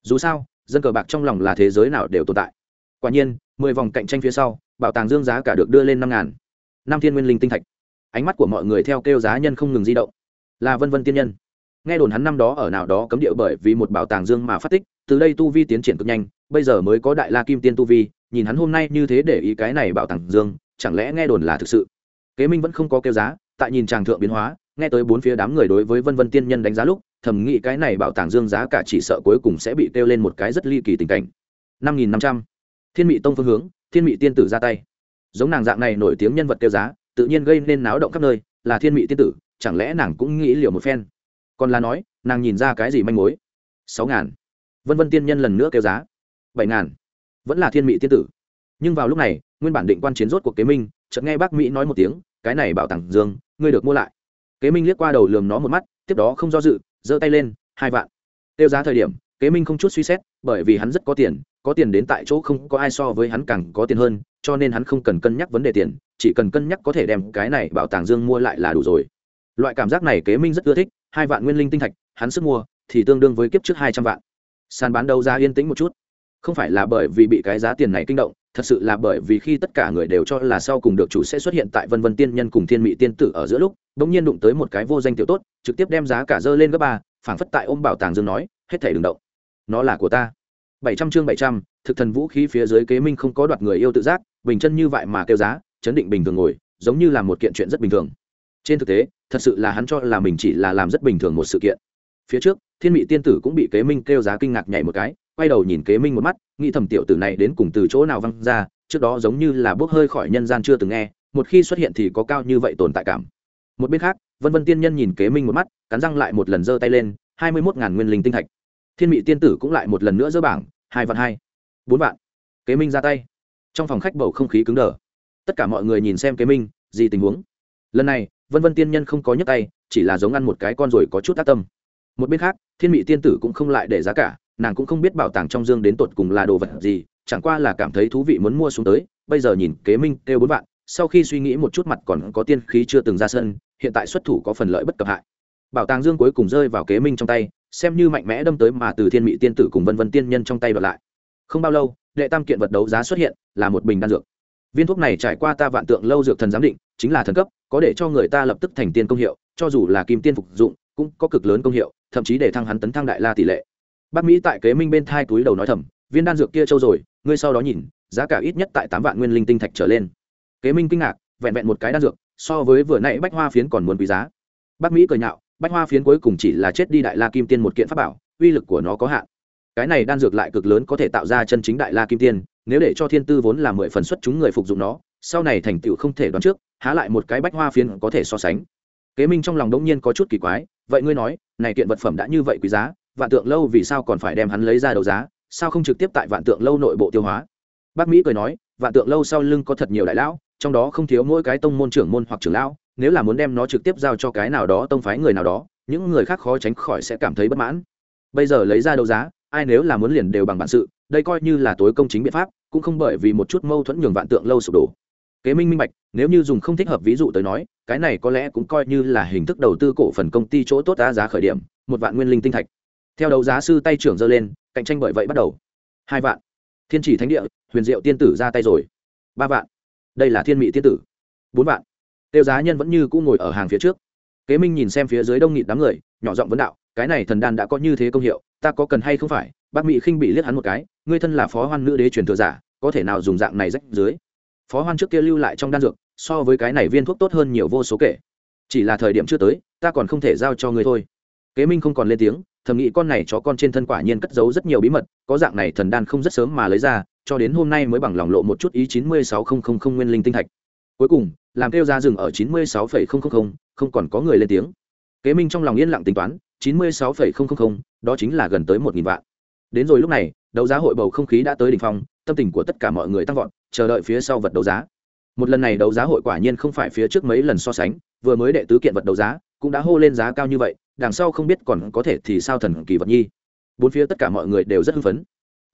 Dù sao, dân cờ bạc trong lòng là thế giới nào đều tồn tại. Quả nhiên, mười vòng cạnh tranh phía sau, bảo tàng dương giá cả được đưa lên năm ngàn. Năm thiên nguyên linh tinh thạch. Ánh mắt của mọi người theo kêu giá nhân không ngừng di động. Là vân vân tiên nhân. Nghe đồn hắn năm đó ở nào đó cấm địa bởi vì một bảo tàng dương mà phát tích từ đây tu vi tiến triển cực nhanh, bây giờ mới có đại la kim tiên tu vi, nhìn hắn hôm nay như thế để ý cái này bảo tàng dương, chẳng lẽ nghe đồn là thực sự? Kế minh vẫn không có kêu giá, tại nhìn tràng thượng biến hóa, nghe tới bốn phía đám người đối với vân vân tiên nhân đánh giá lúc, thầm nghĩ cái này bảo tàng dương giá cả chỉ sợ cuối cùng sẽ bị kêu lên một cái rất ly kỳ tình cảnh. Năm nghìn năm trăm, thiên mị tông phương hướng, thiên mị tiên tử ra tay. Giống nàng dạng này nổi tiếng nhân vật kêu giá, tự nhiên gây nên náo động khắp nơi, là thiên mị tiên tử, chẳng lẽ nàng cũng nghĩ liều một phen? Còn là nói, nàng nhìn ra cái gì manh mối? Sáu ngàn vân vân tiên nhân lần nữa kêu giá. Bảy ngàn. Vẫn là thiên mỹ tiên tử. Nhưng vào lúc này, nguyên bản định quan chiến rốt cuộc kế minh, chợt nghe bác mỹ nói một tiếng, cái này bảo tàng dương, ngươi được mua lại. Kế minh liếc qua đầu lườm nó một mắt, tiếp đó không do dự, giơ tay lên, hai vạn. Tiêu giá thời điểm, kế minh không chút suy xét, bởi vì hắn rất có tiền có tiền đến tại chỗ không có ai so với hắn càng có tiền hơn, cho nên hắn không cần cân nhắc vấn đề tiền, chỉ cần cân nhắc có thể đem cái này bảo tàng dương mua lại là đủ rồi. Loại cảm giác này kế minh rất ưa thích, hai vạn nguyên linh tinh thạch, hắn sức mua thì tương đương với kiếp trước hai trăm vạn sàn bán đấu giá yên tĩnh một chút. Không phải là bởi vì bị cái giá tiền này kinh động, thật sự là bởi vì khi tất cả người đều cho là sau cùng được chủ sẽ xuất hiện tại vân vân tiên nhân cùng thiên mỹ tiên tử ở giữa lúc đ ỗ n g nhiên đụng tới một cái vô danh tiểu tốt, trực tiếp đem giá cả dơ lên gấp ba, phảng phất tại ôm bảo tàng dương nói, hết thể đừng động. Nó là của ta. Bảy trăm chương bảy trăm, thực thần vũ khí phía dưới kế minh không có đoạt người yêu tự giác, bình chân như vậy mà kêu giá, chấn định bình thường ngồi, giống như là một kiện chuyện rất bình thường. Trên thực tế, thật sự là hắn cho là mình chỉ là làm rất bình thường một sự kiện phía trước, thiên mỹ tiên tử cũng bị kế minh kêu giá kinh ngạc nhảy một cái, quay đầu nhìn kế minh một mắt, nghĩ thầm tiểu tử này đến cùng từ chỗ nào văng ra, trước đó giống như là bốc hơi khỏi nhân gian chưa từng nghe, một khi xuất hiện thì có cao như vậy tồn tại cảm. Một bên khác, vân vân tiên nhân nhìn kế minh một mắt, cắn răng lại một lần giơ tay lên, hai mươi mốt ngàn nguyên linh tinh thạch. Thiên mỹ tiên tử cũng lại một lần nữa giơ bảng, hai vạn hai, bốn vạn. Kế minh ra tay. Trong phòng khách bầu không khí cứng đờ. Tất cả mọi người nhìn xem kế minh, gì tình huống. Lần này, vân vân tiên nhân không có nhấc tay, chỉ là giống ăn một cái con rồi có chút tác tâm một bên khác, thiên mỹ tiên tử cũng không lại để giá cả, nàng cũng không biết bảo tàng trong dương đến tột cùng là đồ vật gì, chẳng qua là cảm thấy thú vị muốn mua xuống tới, bây giờ nhìn kế minh kêu bốn vạn, sau khi suy nghĩ một chút mặt còn có tiên khí chưa từng ra sân, hiện tại xuất thủ có phần lợi bất cập hại. Bảo tàng dương cuối cùng rơi vào kế minh trong tay, xem như mạnh mẽ đâm tới mà từ thiên mỹ tiên tử cùng vân vân tiên nhân trong tay đoạt lại. Không bao lâu, đệ tam kiện vật đấu giá xuất hiện, là một bình đan dược. Viên thuốc này trải qua ta vạn tượng lâu dược thần giám định, chính là thần cấp, có để cho người ta lập tức thành tiên công hiệu, cho dù là kim tiên phục dụng, cũng có cực lớn công hiệu thậm chí để thăng hắn tấn thăng đại la tỷ lệ. Bác mỹ tại kế minh bên thai túi đầu nói thầm, viên đan dược kia trâu rồi, ngươi sau đó nhìn, giá cả ít nhất tại tám vạn nguyên linh tinh thạch trở lên. Kế minh kinh ngạc, vẹn vẹn một cái đan dược, so với vừa nãy bách hoa phiến còn muốn quý giá. Bác mỹ cười nhạo, bách hoa phiến cuối cùng chỉ là chết đi đại la kim tiên một kiện pháp bảo, uy lực của nó có hạn. Cái này đan dược lại cực lớn có thể tạo ra chân chính đại la kim tiên, nếu để cho thiên tư vốn là mười phần xuất chúng người phục dụng nó, sau này thành tựu không thể đoán trước, há lại một cái bách hoa phiến có thể so sánh. Kế minh trong lòng đống nhiên có chút kỳ quái, vậy ngươi nói này kiện vật phẩm đã như vậy quý giá, vạn tượng lâu vì sao còn phải đem hắn lấy ra đấu giá, sao không trực tiếp tại vạn tượng lâu nội bộ tiêu hóa? Bác mỹ cười nói, vạn tượng lâu sau lưng có thật nhiều đại lão, trong đó không thiếu mỗi cái tông môn trưởng môn hoặc trưởng lão, nếu là muốn đem nó trực tiếp giao cho cái nào đó tông phái người nào đó, những người khác khó tránh khỏi sẽ cảm thấy bất mãn. Bây giờ lấy ra đấu giá, ai nếu là muốn liền đều bằng bản sự, đây coi như là tối công chính biện pháp, cũng không bởi vì một chút mâu thuẫn nhường vạn tượng lâu sụp đổ kế minh minh bạch, nếu như dùng không thích hợp ví dụ tới nói, cái này có lẽ cũng coi như là hình thức đầu tư cổ phần công ty chỗ tốt đa giá khởi điểm, một vạn nguyên linh tinh thạch. Theo đấu giá sư tay trưởng dơ lên, cạnh tranh bởi vậy bắt đầu. Hai vạn. Thiên chỉ thánh địa, huyền diệu tiên tử ra tay rồi. Ba vạn. Đây là thiên mỹ tiên tử. Bốn vạn. Tiêu giá nhân vẫn như cũng ngồi ở hàng phía trước. Kế minh nhìn xem phía dưới đông nghịt đám người, nhỏ giọng vấn đạo, cái này thần đan đã có như thế công hiệu, ta có cần hay không phải? Bác mỹ khinh bị liếc hắn một cái, ngươi thân là phó hoan nữ đế truyền thừa giả, có thể nào dùng dạng này rách dưới? Phó hoan trước kia lưu lại trong đan dược, so với cái này viên thuốc tốt hơn nhiều vô số kể. Chỉ là thời điểm chưa tới, ta còn không thể giao cho người thôi. Kế minh không còn lên tiếng, thầm nghĩ con này chó con trên thân quả nhiên cất giấu rất nhiều bí mật, có dạng này thần đan không rất sớm mà lấy ra, cho đến hôm nay mới bằng lòng lộ một chút ý chín mươi sáu không không không nguyên linh tinh thạch. Cuối cùng, làm kêu ra rừng ở chín mươi sáu phẩy không không không không còn có người lên tiếng. Kế minh trong lòng yên lặng tính toán, chín mươi sáu phẩy không không không, đó chính là gần tới một nghìn vạn. Đến rồi lúc này, đấu giá hội bầu không khí đã tới đỉnh phong, tâm tình của tất cả mọi người tăng vọt chờ đợi phía sau vật đấu giá. Một lần này đấu giá hội quả nhiên không phải phía trước mấy lần so sánh, vừa mới đệ tứ kiện vật đấu giá cũng đã hô lên giá cao như vậy, đằng sau không biết còn có thể thì sao thần kỳ vật nhi. Bốn phía tất cả mọi người đều rất hưng phấn.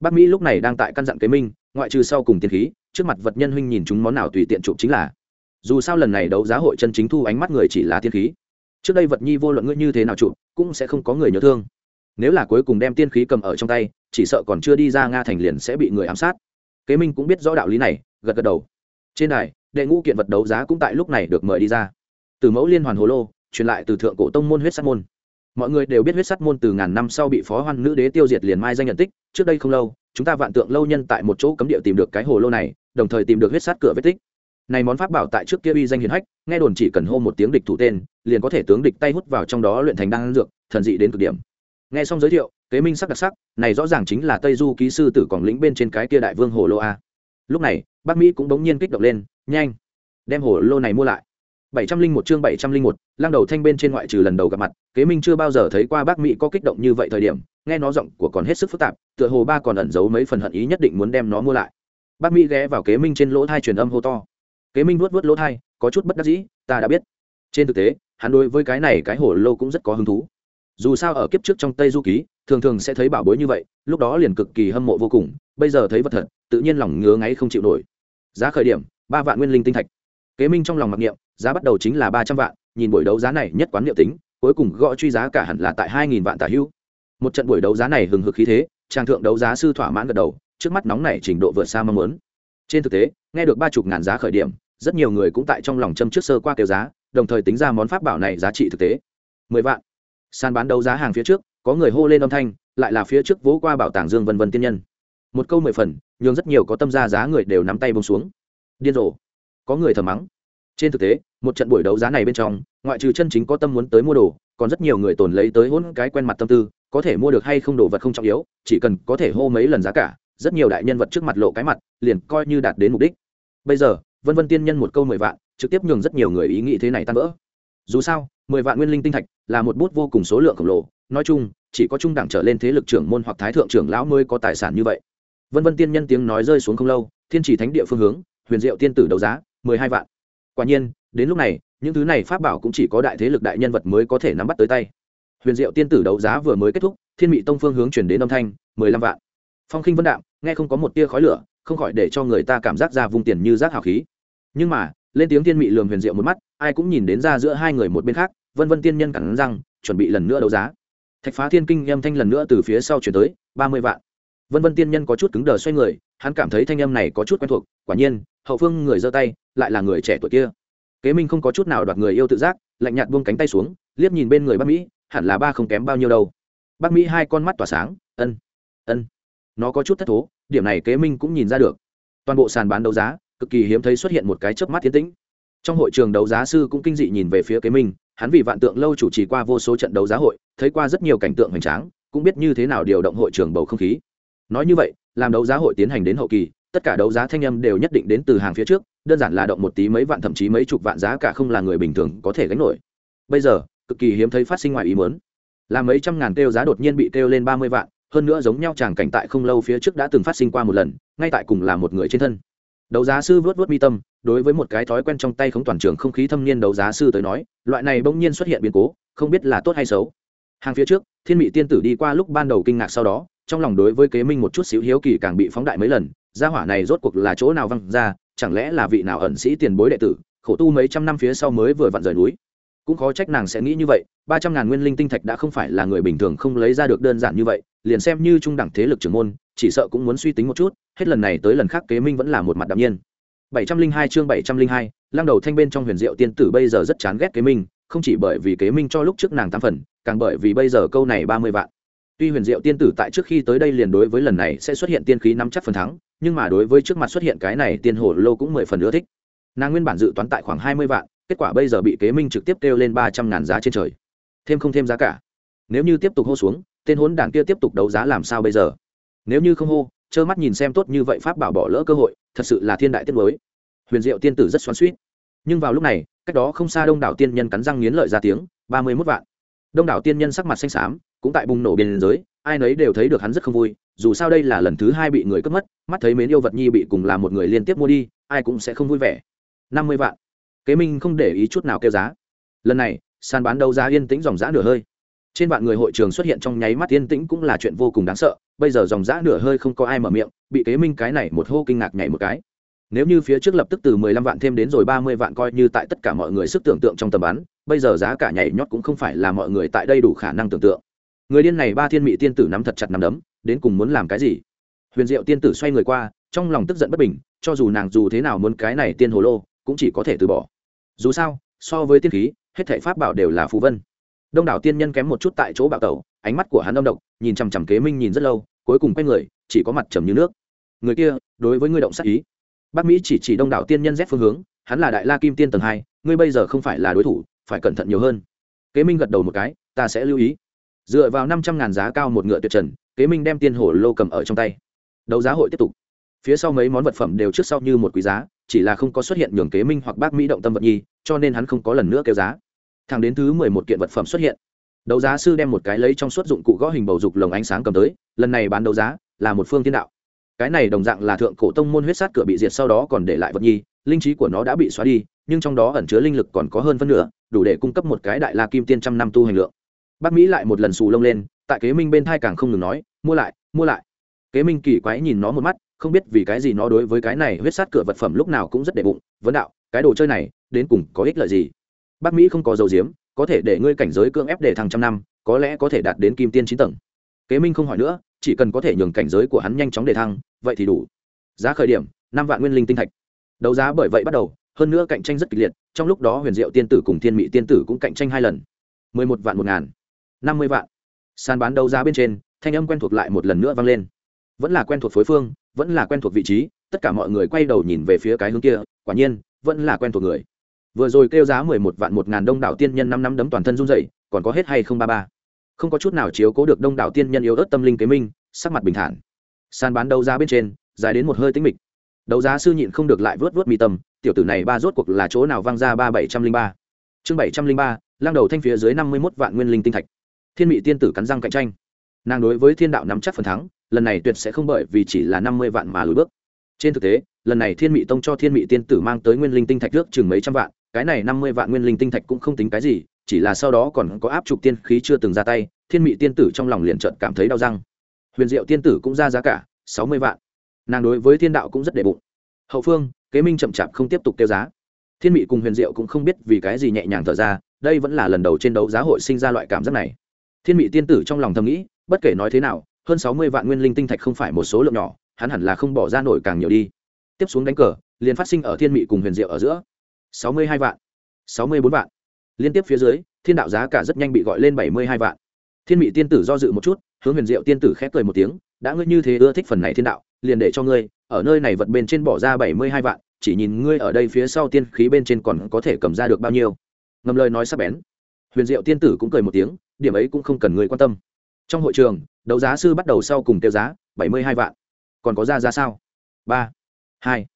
Bác mỹ lúc này đang tại căn dặn kế minh, ngoại trừ sau cùng tiền khí, trước mặt vật nhân huynh nhìn chúng món nào tùy tiện chụp chính là. Dù sao lần này đấu giá hội chân chính thu ánh mắt người chỉ là tiên khí. Trước đây vật nhi vô luận ngươi như thế nào chụp, cũng sẽ không có người nhớ thương. Nếu là cuối cùng đem tiên khí cầm ở trong tay, chỉ sợ còn chưa đi ra nga thành liền sẽ bị người ám sát kế minh cũng biết rõ đạo lý này, gật gật đầu. Trên đài, đệ ngũ kiện vật đấu giá cũng tại lúc này được mời đi ra. Từ mẫu liên hoàn hồ lô, truyền lại từ thượng cổ tông môn huyết sắt môn. Mọi người đều biết huyết sắt môn từ ngàn năm sau bị phó hoan nữ đế tiêu diệt liền mai danh nhận tích, trước đây không lâu, chúng ta vạn tượng lâu nhân tại một chỗ cấm địa tìm được cái hồ lô này, đồng thời tìm được huyết sắt cửa vết tích. Này món pháp bảo tại trước kia uy danh hiển hách, nghe đồn chỉ cần hô một tiếng địch thủ tên, liền có thể tướng địch tay hút vào trong đó luyện thành đan dược, thần dị đến cực điểm nghe xong giới thiệu, kế minh sắc đặc sắc, này rõ ràng chính là tây du ký sư tử còn lĩnh bên trên cái kia đại vương hồ lô a. Lúc này bắc mỹ cũng bỗng nhiên kích động lên, nhanh, đem hồ lô này mua lại. bảy trăm linh một chương bảy trăm linh một, lăng đầu thanh bên trên ngoại trừ lần đầu gặp mặt, kế minh chưa bao giờ thấy qua bác mỹ có kích động như vậy thời điểm, nghe nó giọng của còn hết sức phức tạp, tựa hồ ba còn ẩn giấu mấy phần hận ý nhất định muốn đem nó mua lại. Bác mỹ ghé vào kế minh trên lỗ thai truyền âm hô to. Kế minh vuốt vuốt lỗ thai, có chút bất đắc dĩ, ta đã biết. Trên thực tế, hắn đối với cái này cái hồ lô cũng rất có hứng thú dù sao ở kiếp trước trong tây du ký, thường thường sẽ thấy bảo bối như vậy, lúc đó liền cực kỳ hâm mộ vô cùng, bây giờ thấy vật thật, tự nhiên lòng ngứa ngáy không chịu nổi. Giá khởi điểm, ba vạn nguyên linh tinh thạch. Kế minh trong lòng mặc niệm, giá bắt đầu chính là ba trăm vạn, nhìn buổi đấu giá này nhất quán niệm tính, cuối cùng gõ truy giá cả hẳn là tại hai nghìn vạn tả hữu một trận buổi đấu giá này hừng hực khí thế trang thượng đấu giá sư thỏa mãn gật đầu, trước mắt nóng này trình độ vượt xa mong muốn. Trên thực tế, nghe được ba chục ngàn giá khởi điểm, rất nhiều người cũng tại trong lòng châm trước sơ qua kêu giá, đồng thời tính ra món pháp bảo này giá trị thực tế. Mười vạn sàn bán đấu giá hàng phía trước, có người hô lên âm thanh, lại là phía trước vỗ qua bảo tàng dương vân vân tiên nhân. Một câu mười phần, nhường rất nhiều có tâm ra giá người đều nắm tay bông xuống. Điên rồ. Có người thầm mắng. Trên thực tế, một trận buổi đấu giá này bên trong, ngoại trừ chân chính có tâm muốn tới mua đồ, còn rất nhiều người tồn lấy tới hôn cái quen mặt tâm tư, có thể mua được hay không đồ vật không trọng yếu, chỉ cần có thể hô mấy lần giá cả, rất nhiều đại nhân vật trước mặt lộ cái mặt, liền coi như đạt đến mục đích. Bây giờ, vân vân tiên nhân một câu mười vạn, trực tiếp nhường rất nhiều người ý nghĩ thế này tan vỡ. Dù sao mười vạn nguyên linh tinh thạch là một bút vô cùng số lượng khổng lồ. Nói chung, chỉ có trung đẳng trở lên thế lực trưởng môn hoặc thái thượng trưởng lão mới có tài sản như vậy. Vân vân tiên nhân tiếng nói rơi xuống không lâu, thiên chỉ thánh địa phương hướng, huyền diệu tiên tử đấu giá, mười hai vạn. Quả nhiên, đến lúc này, những thứ này pháp bảo cũng chỉ có đại thế lực đại nhân vật mới có thể nắm bắt tới tay. Huyền diệu tiên tử đấu giá vừa mới kết thúc, thiên mị tông phương hướng chuyển đến âm thanh, mười lăm vạn. Phong khinh vân đạm, nghe không có một tia khói lửa, không khỏi để cho người ta cảm giác ra vung tiền như rác hào khí. Nhưng mà, lên tiếng thiên mị lường huyền diệu một mắt ai cũng nhìn đến ra giữa hai người một bên khác, vân vân tiên nhân cẳng răng, chuẩn bị lần nữa đấu giá. Thạch phá thiên kinh âm thanh lần nữa từ phía sau chuyển tới, ba mươi vạn. Vân vân tiên nhân có chút cứng đờ xoay người, hắn cảm thấy thanh âm này có chút quen thuộc, quả nhiên, hậu phương người giơ tay, lại là người trẻ tuổi kia. Kế minh không có chút nào đoạt người yêu tự giác, lạnh nhạt buông cánh tay xuống, liếc nhìn bên người bác mỹ, hẳn là ba không kém bao nhiêu đâu. Bác mỹ hai con mắt tỏa sáng, ân ân. Nó có chút thất thố, điểm này kế minh cũng nhìn ra được. Toàn bộ sàn bán đấu giá, cực kỳ hiếm thấy xuất hiện một cái chớp mắt thiên tĩnh trong hội trường đấu giá sư cũng kinh dị nhìn về phía kế minh, hắn vì vạn tượng lâu chủ trì qua vô số trận đấu giá hội, thấy qua rất nhiều cảnh tượng hoành tráng, cũng biết như thế nào điều động hội trường bầu không khí. Nói như vậy, làm đấu giá hội tiến hành đến hậu kỳ, tất cả đấu giá thanh âm đều nhất định đến từ hàng phía trước, đơn giản là động một tí mấy vạn thậm chí mấy chục vạn giá cả không là người bình thường có thể gánh nổi. Bây giờ, cực kỳ hiếm thấy phát sinh ngoài ý muốn. Là mấy trăm ngàn kêu giá đột nhiên bị kêu lên ba mươi vạn, hơn nữa giống nhau chàng cảnh tại không lâu phía trước đã từng phát sinh qua một lần, ngay tại cùng là một người trên thân. Đấu giá sư vớt vớt mi tâm đối với một cái thói quen trong tay không toàn trường không khí thâm niên đấu giá sư tới nói, loại này bỗng nhiên xuất hiện biến cố, không biết là tốt hay xấu. Hàng phía trước, thiên mị tiên tử đi qua lúc ban đầu kinh ngạc sau đó, trong lòng đối với kế minh một chút xíu hiếu kỳ càng bị phóng đại mấy lần, gia hỏa này rốt cuộc là chỗ nào văng ra, chẳng lẽ là vị nào ẩn sĩ tiền bối đệ tử, khổ tu mấy trăm năm phía sau mới vừa vặn rời núi. Cũng khó trách nàng sẽ nghĩ như vậy, ba trăm ngàn nguyên linh tinh thạch đã không phải là người bình thường không lấy ra được đơn giản như vậy, liền xem như trung đẳng thế lực trưởng môn, chỉ sợ cũng muốn suy tính một chút, hết lần này tới lần khác kế minh vẫn là một mặt đạm nhiên bảy trăm linh hai chương bảy trăm linh hai, lăng đầu thanh bên trong huyền diệu tiên tử bây giờ rất chán ghét kế minh, không chỉ bởi vì kế minh cho lúc trước nàng tam phần, càng bởi vì bây giờ câu này ba mươi vạn. Tuy huyền diệu tiên tử tại trước khi tới đây liền đối với lần này sẽ xuất hiện tiên khí nắm chắc phần thắng, nhưng mà đối với trước mặt xuất hiện cái này tiên hồ lô cũng mười phần ưa thích. Nàng nguyên bản dự toán tại khoảng hai mươi vạn, kết quả bây giờ bị kế minh trực tiếp kêu lên ba trăm ngàn giá trên trời. Thêm không thêm giá cả. Nếu như tiếp tục hô xuống, tên hốn đảng kia tiếp tục đấu giá làm sao bây giờ? Nếu như không hô, trơ mắt nhìn xem tốt như vậy pháp bảo bỏ lỡ cơ hội thật sự là thiên đại tiết mới huyền diệu tiên tử rất xoắn suýt nhưng vào lúc này, cách đó không xa đông đảo tiên nhân cắn răng nghiến lợi ra tiếng, ba mươi mốt vạn. Đông đảo tiên nhân sắc mặt xanh xám, cũng tại bùng nổ biên giới, ai nấy đều thấy được hắn rất không vui, dù sao đây là lần thứ hai bị người cướp mất, mắt thấy mến yêu vật nhi bị cùng là một người liên tiếp mua đi, ai cũng sẽ không vui vẻ. Năm mươi vạn. Kế minh không để ý chút nào kêu giá. Lần này, sàn bán đấu giá yên tĩnh dòng giã nửa hơi trên vạn người hội trường xuất hiện trong nháy mắt yên tĩnh cũng là chuyện vô cùng đáng sợ, bây giờ dòng giã nửa hơi không có ai mở miệng, bị kế minh cái này một hô kinh ngạc nhảy một cái. Nếu như phía trước lập tức từ mười lăm vạn thêm đến rồi ba mươi vạn coi như tại tất cả mọi người sức tưởng tượng trong tầm bắn, bây giờ giá cả nhảy nhót cũng không phải là mọi người tại đây đủ khả năng tưởng tượng. Người điên này ba thiên mỹ tiên tử nắm thật chặt nắm đấm, đến cùng muốn làm cái gì? Huyền diệu tiên tử xoay người qua, trong lòng tức giận bất bình, cho dù nàng dù thế nào muốn cái này tiên hồ lô, cũng chỉ có thể từ bỏ. Dù sao, so với tiên khí, hết thảy pháp bảo đều là phù vân đông đảo tiên nhân kém một chút tại chỗ bạo tẩu, ánh mắt của hắn âm độc, nhìn chằm chằm kế minh nhìn rất lâu, cuối cùng quay người, chỉ có mặt trầm như nước. Người kia, đối với ngươi động sát ý. Bác mỹ chỉ chỉ đông đảo tiên nhân rét phương hướng, hắn là đại la kim tiên tầng hai, ngươi bây giờ không phải là đối thủ, phải cẩn thận nhiều hơn. Kế minh gật đầu một cái, ta sẽ lưu ý. Dựa vào năm trăm ngàn giá cao một ngựa tuyệt trần, kế minh đem tiên hổ lô cầm ở trong tay. Đấu giá hội tiếp tục. Phía sau mấy món vật phẩm đều trước sau như một quý giá, chỉ là không có xuất hiện nhường kế minh hoặc bác mỹ động tâm vật nhi, cho nên hắn không có lần nữa kêu giá thẳng đến thứ mười một kiện vật phẩm xuất hiện. Đấu giá sư đem một cái lấy trong suốt dụng cụ gõ hình bầu dục lồng ánh sáng cầm tới, lần này bán đấu giá là một phương thiên đạo. Cái này đồng dạng là thượng cổ tông môn huyết sát cửa bị diệt sau đó còn để lại vật nhi, linh trí của nó đã bị xóa đi, nhưng trong đó ẩn chứa linh lực còn có hơn phân nửa, đủ để cung cấp một cái đại la kim tiên trăm năm tu hành lượng. Bác mỹ lại một lần xù lông lên, tại kế minh bên thai càng không ngừng nói, mua lại mua lại. Kế minh kỳ quái nhìn nó một mắt, không biết vì cái gì nó đối với cái này huyết sát cửa vật phẩm lúc nào cũng rất đệ bụng, vấn đạo, cái đồ chơi này đến cùng có ích lợi gì? Bắc mỹ không có dầu diếm có thể để ngươi cảnh giới cưỡng ép để thằng trăm năm, có lẽ có thể đạt đến kim tiên chín tầng. Kế minh không hỏi nữa, chỉ cần có thể nhường cảnh giới của hắn nhanh chóng để thăng, vậy thì đủ. Giá khởi điểm, năm vạn nguyên linh tinh thạch. Đấu giá bởi vậy bắt đầu, hơn nữa cạnh tranh rất kịch liệt, trong lúc đó huyền diệu tiên tử cùng thiên mỹ tiên tử cũng cạnh tranh hai lần. Mười một vạn một ngàn, năm mươi vạn. Sàn bán đấu giá bên trên, thanh âm quen thuộc lại một lần nữa vang lên. Vẫn là quen thuộc phối phương, vẫn là quen thuộc vị trí, tất cả mọi người quay đầu nhìn về phía cái hướng kia, quả nhiên, vẫn là quen thuộc người vừa rồi kêu giá mười một vạn một ngàn đông đảo tiên nhân năm năm đấm toàn thân run dậy còn có hết hay không ba ba? Không có chút nào chiếu cố được đông đảo tiên nhân yếu ớt tâm linh kế minh, sắc mặt bình thản. Sàn bán đấu giá bên trên, dài đến một hơi tính mịch. Đấu giá sư nhịn không được lại vớt vớt mi tâm tiểu tử này ba rốt cuộc là chỗ nào văng ra ba bảy trăm linh ba? Chương bảy trăm linh ba lang đầu thanh phía dưới năm mươi mốt vạn nguyên linh tinh thạch. Thiên mỹ tiên tử cắn răng cạnh tranh. Nàng đối với thiên đạo nắm chắc phần thắng, lần này tuyệt sẽ không bởi vì chỉ là năm mươi vạn mà lùi bước. Trên thực tế, lần này thiên mỹ tông cho thiên mỹ tiên tử mang tới nguyên linh tinh thạch trước chừng mấy trăm vạn cái này năm mươi vạn nguyên linh tinh thạch cũng không tính cái gì, chỉ là sau đó còn có áp trục tiên khí chưa từng ra tay, thiên Mị tiên tử trong lòng liền chợt cảm thấy đau răng. Huyền diệu tiên tử cũng ra giá cả, sáu mươi vạn. Nàng đối với thiên đạo cũng rất đệ bụng. Hậu phương, kế minh chậm chạp không tiếp tục tiêu giá. Thiên Mị cùng huyền diệu cũng không biết vì cái gì nhẹ nhàng thở ra, đây vẫn là lần đầu trên đấu giá hội sinh ra loại cảm giác này. Thiên Mị tiên tử trong lòng thầm nghĩ, bất kể nói thế nào, hơn sáu mươi vạn nguyên linh tinh thạch không phải một số lượng nhỏ, hắn hẳn là không bỏ ra nổi càng nhiều đi. Tiếp xuống đánh cờ, liền phát sinh ở thiên Mị cùng huyền diệu ở giữa sáu mươi hai vạn. Sáu mươi bốn vạn. Liên tiếp phía dưới, thiên đạo giá cả rất nhanh bị gọi lên bảy mươi hai vạn. Thiên mị tiên tử do dự một chút, hướng huyền diệu tiên tử khép cười một tiếng, đã ngươi như thế ưa thích phần này thiên đạo, liền để cho ngươi, ở nơi này vật bên trên bỏ ra bảy mươi hai vạn, chỉ nhìn ngươi ở đây phía sau tiên khí bên trên còn có thể cầm ra được bao nhiêu. Ngầm lời nói sắp bén. Huyền diệu tiên tử cũng cười một tiếng, điểm ấy cũng không cần ngươi quan tâm. Trong hội trường, đấu giá sư bắt đầu sau cùng tiêu giá, bảy mươi hai vạn. Còn có ra ra sao? Ba, hai,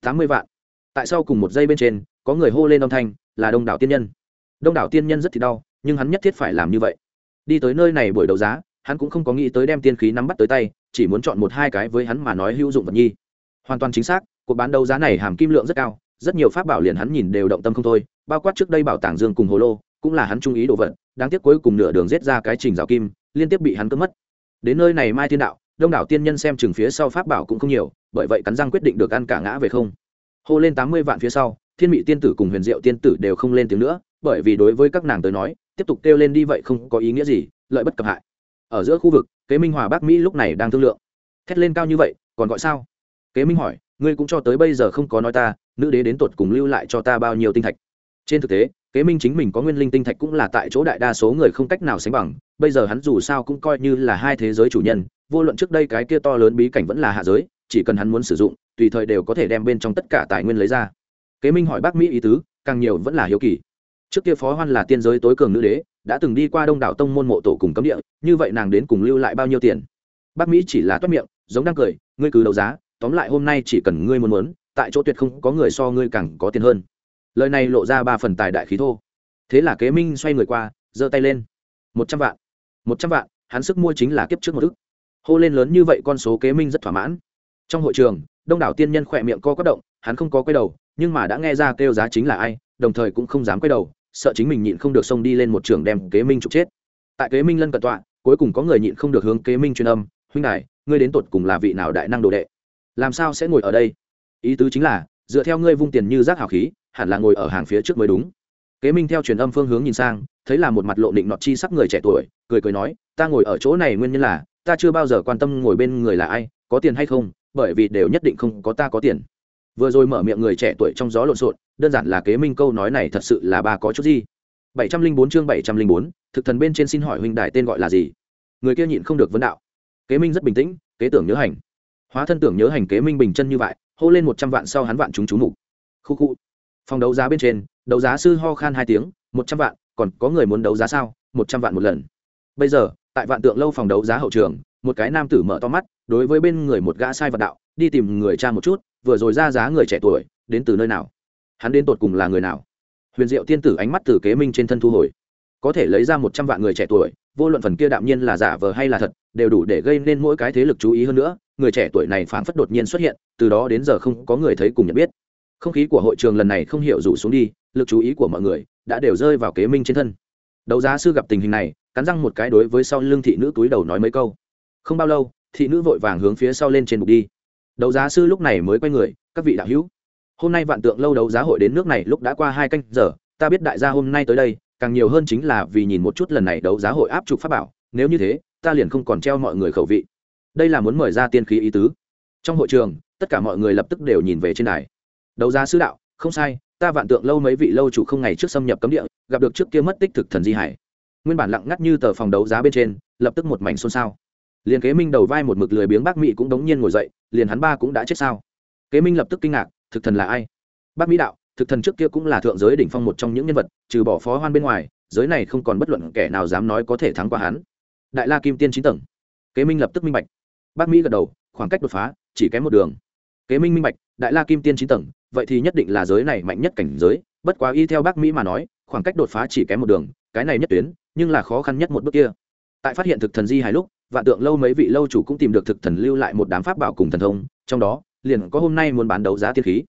tám mươi vạn. Tại sao cùng một giây bên trên có người hô lên âm thanh, là đông đảo tiên nhân. Đông đảo tiên nhân rất thì đau, nhưng hắn nhất thiết phải làm như vậy. Đi tới nơi này buổi đấu giá, hắn cũng không có nghĩ tới đem tiên khí nắm bắt tới tay, chỉ muốn chọn một hai cái với hắn mà nói hữu dụng vật nhi. Hoàn toàn chính xác, cuộc bán đấu giá này hàm kim lượng rất cao, rất nhiều pháp bảo liền hắn nhìn đều động tâm không thôi, bao quát trước đây bảo tàng dương cùng hồ lô, cũng là hắn trung ý đồ vật, đáng tiếc cuối cùng nửa đường rết ra cái trình rào kim, liên tiếp bị hắn cướp mất. Đến nơi này mai thiên đạo, đông đảo tiên nhân xem chừng phía sau pháp bảo cũng không nhiều, bởi vậy cắn răng quyết định được ăn cả ngã về không. Hô lên tám mươi vạn phía sau thiên Mị tiên tử cùng huyền diệu tiên tử đều không lên tiếng nữa, bởi vì đối với các nàng tới nói, tiếp tục kêu lên đi vậy không có ý nghĩa gì, lợi bất cập hại. Ở giữa khu vực, kế minh hòa bắc mỹ lúc này đang thương lượng. Thét lên cao như vậy, còn gọi sao? Kế minh hỏi, ngươi cũng cho tới bây giờ không có nói ta, nữ đế đến tột cùng lưu lại cho ta bao nhiêu tinh thạch? Trên thực tế, kế minh chính mình có nguyên linh tinh thạch cũng là tại chỗ đại đa số người không cách nào sánh bằng, bây giờ hắn dù sao cũng coi như là hai thế giới chủ nhân, vô luận trước đây cái kia to lớn bí cảnh vẫn là hạ giới, chỉ cần hắn muốn sử dụng, tùy thời đều có thể đem bên trong tất cả tài nguyên lấy ra kế minh hỏi bác mỹ ý tứ, càng nhiều vẫn là hiếu kỳ. Trước kia phó hoan là tiên giới tối cường nữ đế, đã từng đi qua đông đảo tông môn mộ tổ cùng cấm địa, như vậy nàng đến cùng lưu lại bao nhiêu tiền? Bác mỹ chỉ là toát miệng, giống đang cười, ngươi cứ đấu giá, tóm lại hôm nay chỉ cần ngươi muốn muốn, tại chỗ tuyệt không có người so ngươi càng có tiền hơn. Lời này lộ ra ba phần tài đại khí thô. Thế là kế minh xoay người qua, giơ tay lên. Một trăm vạn. Một trăm vạn, hắn sức mua chính là kiếp trước một ức. Hô lên lớn như vậy con số kế minh rất thỏa mãn. Trong hội trường, đông đảo tiên nhân khỏe miệng co quất động hắn không có quay đầu, nhưng mà đã nghe ra kêu giá chính là ai, đồng thời cũng không dám quay đầu, sợ chính mình nhịn không được xông đi lên một trường đem kế minh trục chết. Tại kế minh lân cận tọa, cuối cùng có người nhịn không được hướng kế minh truyền âm, huynh đại ngươi đến tột cùng là vị nào đại năng đồ đệ? Làm sao sẽ ngồi ở đây? Ý tứ chính là, dựa theo ngươi vung tiền như rác hào khí, hẳn là ngồi ở hàng phía trước mới đúng. Kế minh theo truyền âm phương hướng nhìn sang, thấy là một mặt lộ định nọt chi sắc người trẻ tuổi, cười cười nói, ta ngồi ở chỗ này nguyên nhân là, ta chưa bao giờ quan tâm ngồi bên người là ai, có tiền hay không, bởi vì đều nhất định không có ta có tiền vừa rồi mở miệng người trẻ tuổi trong gió lộn xộn, đơn giản là kế minh câu nói này thật sự là ba có chút gì. Bảy trăm linh bốn chương bảy trăm linh bốn, thực thần bên trên xin hỏi huynh đại tên gọi là gì? Người kia nhịn không được vấn đạo. Kế minh rất bình tĩnh, kế tưởng nhớ hành. Hóa thân tưởng nhớ hành kế minh bình chân như vậy, hô lên một trăm vạn sau hắn vạn chúng chú mục. Khu khu. Phòng đấu giá bên trên, đấu giá sư ho khan hai tiếng, một trăm vạn, còn có người muốn đấu giá sao? Một trăm vạn một lần. Bây giờ, tại vạn tượng lâu phòng đấu giá hậu trường, một cái nam tử mở to mắt, đối với bên người một gã sai vật đạo, đi tìm người cha một chút vừa rồi ra giá người trẻ tuổi, đến từ nơi nào? Hắn đến tột cùng là người nào? Huyền diệu tiên tử ánh mắt từ kế minh trên thân thu hồi. Có thể lấy ra một trăm vạn người trẻ tuổi, vô luận phần kia đạm nhiên là giả vờ hay là thật, đều đủ để gây nên mỗi cái thế lực chú ý hơn nữa. Người trẻ tuổi này phảng phất đột nhiên xuất hiện, từ đó đến giờ không có người thấy cùng nhận biết. Không khí của hội trường lần này không hiểu rủ xuống đi, lực chú ý của mọi người đã đều rơi vào kế minh trên thân. Đấu giá sư gặp tình hình này, cắn răng một cái đối với sau lưng thị nữ túi đầu nói mấy câu. Không bao lâu, thị nữ vội vàng hướng phía sau lên trên bục đi đấu giá sư lúc này mới quay người, các vị đạo hữu, hôm nay vạn tượng lâu đấu giá hội đến nước này lúc đã qua hai canh giờ, ta biết đại gia hôm nay tới đây, càng nhiều hơn chính là vì nhìn một chút lần này đấu giá hội áp trục pháp bảo, nếu như thế, ta liền không còn treo mọi người khẩu vị. Đây là muốn mời ra tiên khí ý tứ. Trong hội trường, tất cả mọi người lập tức đều nhìn về trên đài. Đấu giá sư đạo, không sai, ta vạn tượng lâu mấy vị lâu chủ không ngày trước xâm nhập cấm địa, gặp được trước kia mất tích thực thần di hải. Nguyên bản lặng ngắt như tờ phòng đấu giá bên trên, lập tức một mảnh xôn xao liền kế minh đầu vai một mực lười biếng bác mỹ cũng đống nhiên ngồi dậy, liền hắn ba cũng đã chết sao? Kế minh lập tức kinh ngạc, thực thần là ai? Bác mỹ đạo, thực thần trước kia cũng là thượng giới đỉnh phong một trong những nhân vật, trừ bỏ phó hoan bên ngoài, giới này không còn bất luận kẻ nào dám nói có thể thắng qua hắn. Đại la kim tiên chín tầng. Kế minh lập tức minh bạch. Bác mỹ gật đầu, khoảng cách đột phá, chỉ kém một đường. Kế minh minh bạch, đại la kim tiên chín tầng, vậy thì nhất định là giới này mạnh nhất cảnh giới, bất quá y theo bác mỹ mà nói, khoảng cách đột phá chỉ kém một đường, cái này nhất tuyến, nhưng là khó khăn nhất một bước kia. Tại phát hiện thực thần di hài lúc vạn tượng lâu mấy vị lâu chủ cũng tìm được thực thần lưu lại một đám pháp bảo cùng thần thông, trong đó, liền có hôm nay muốn bán đấu giá tiên khí.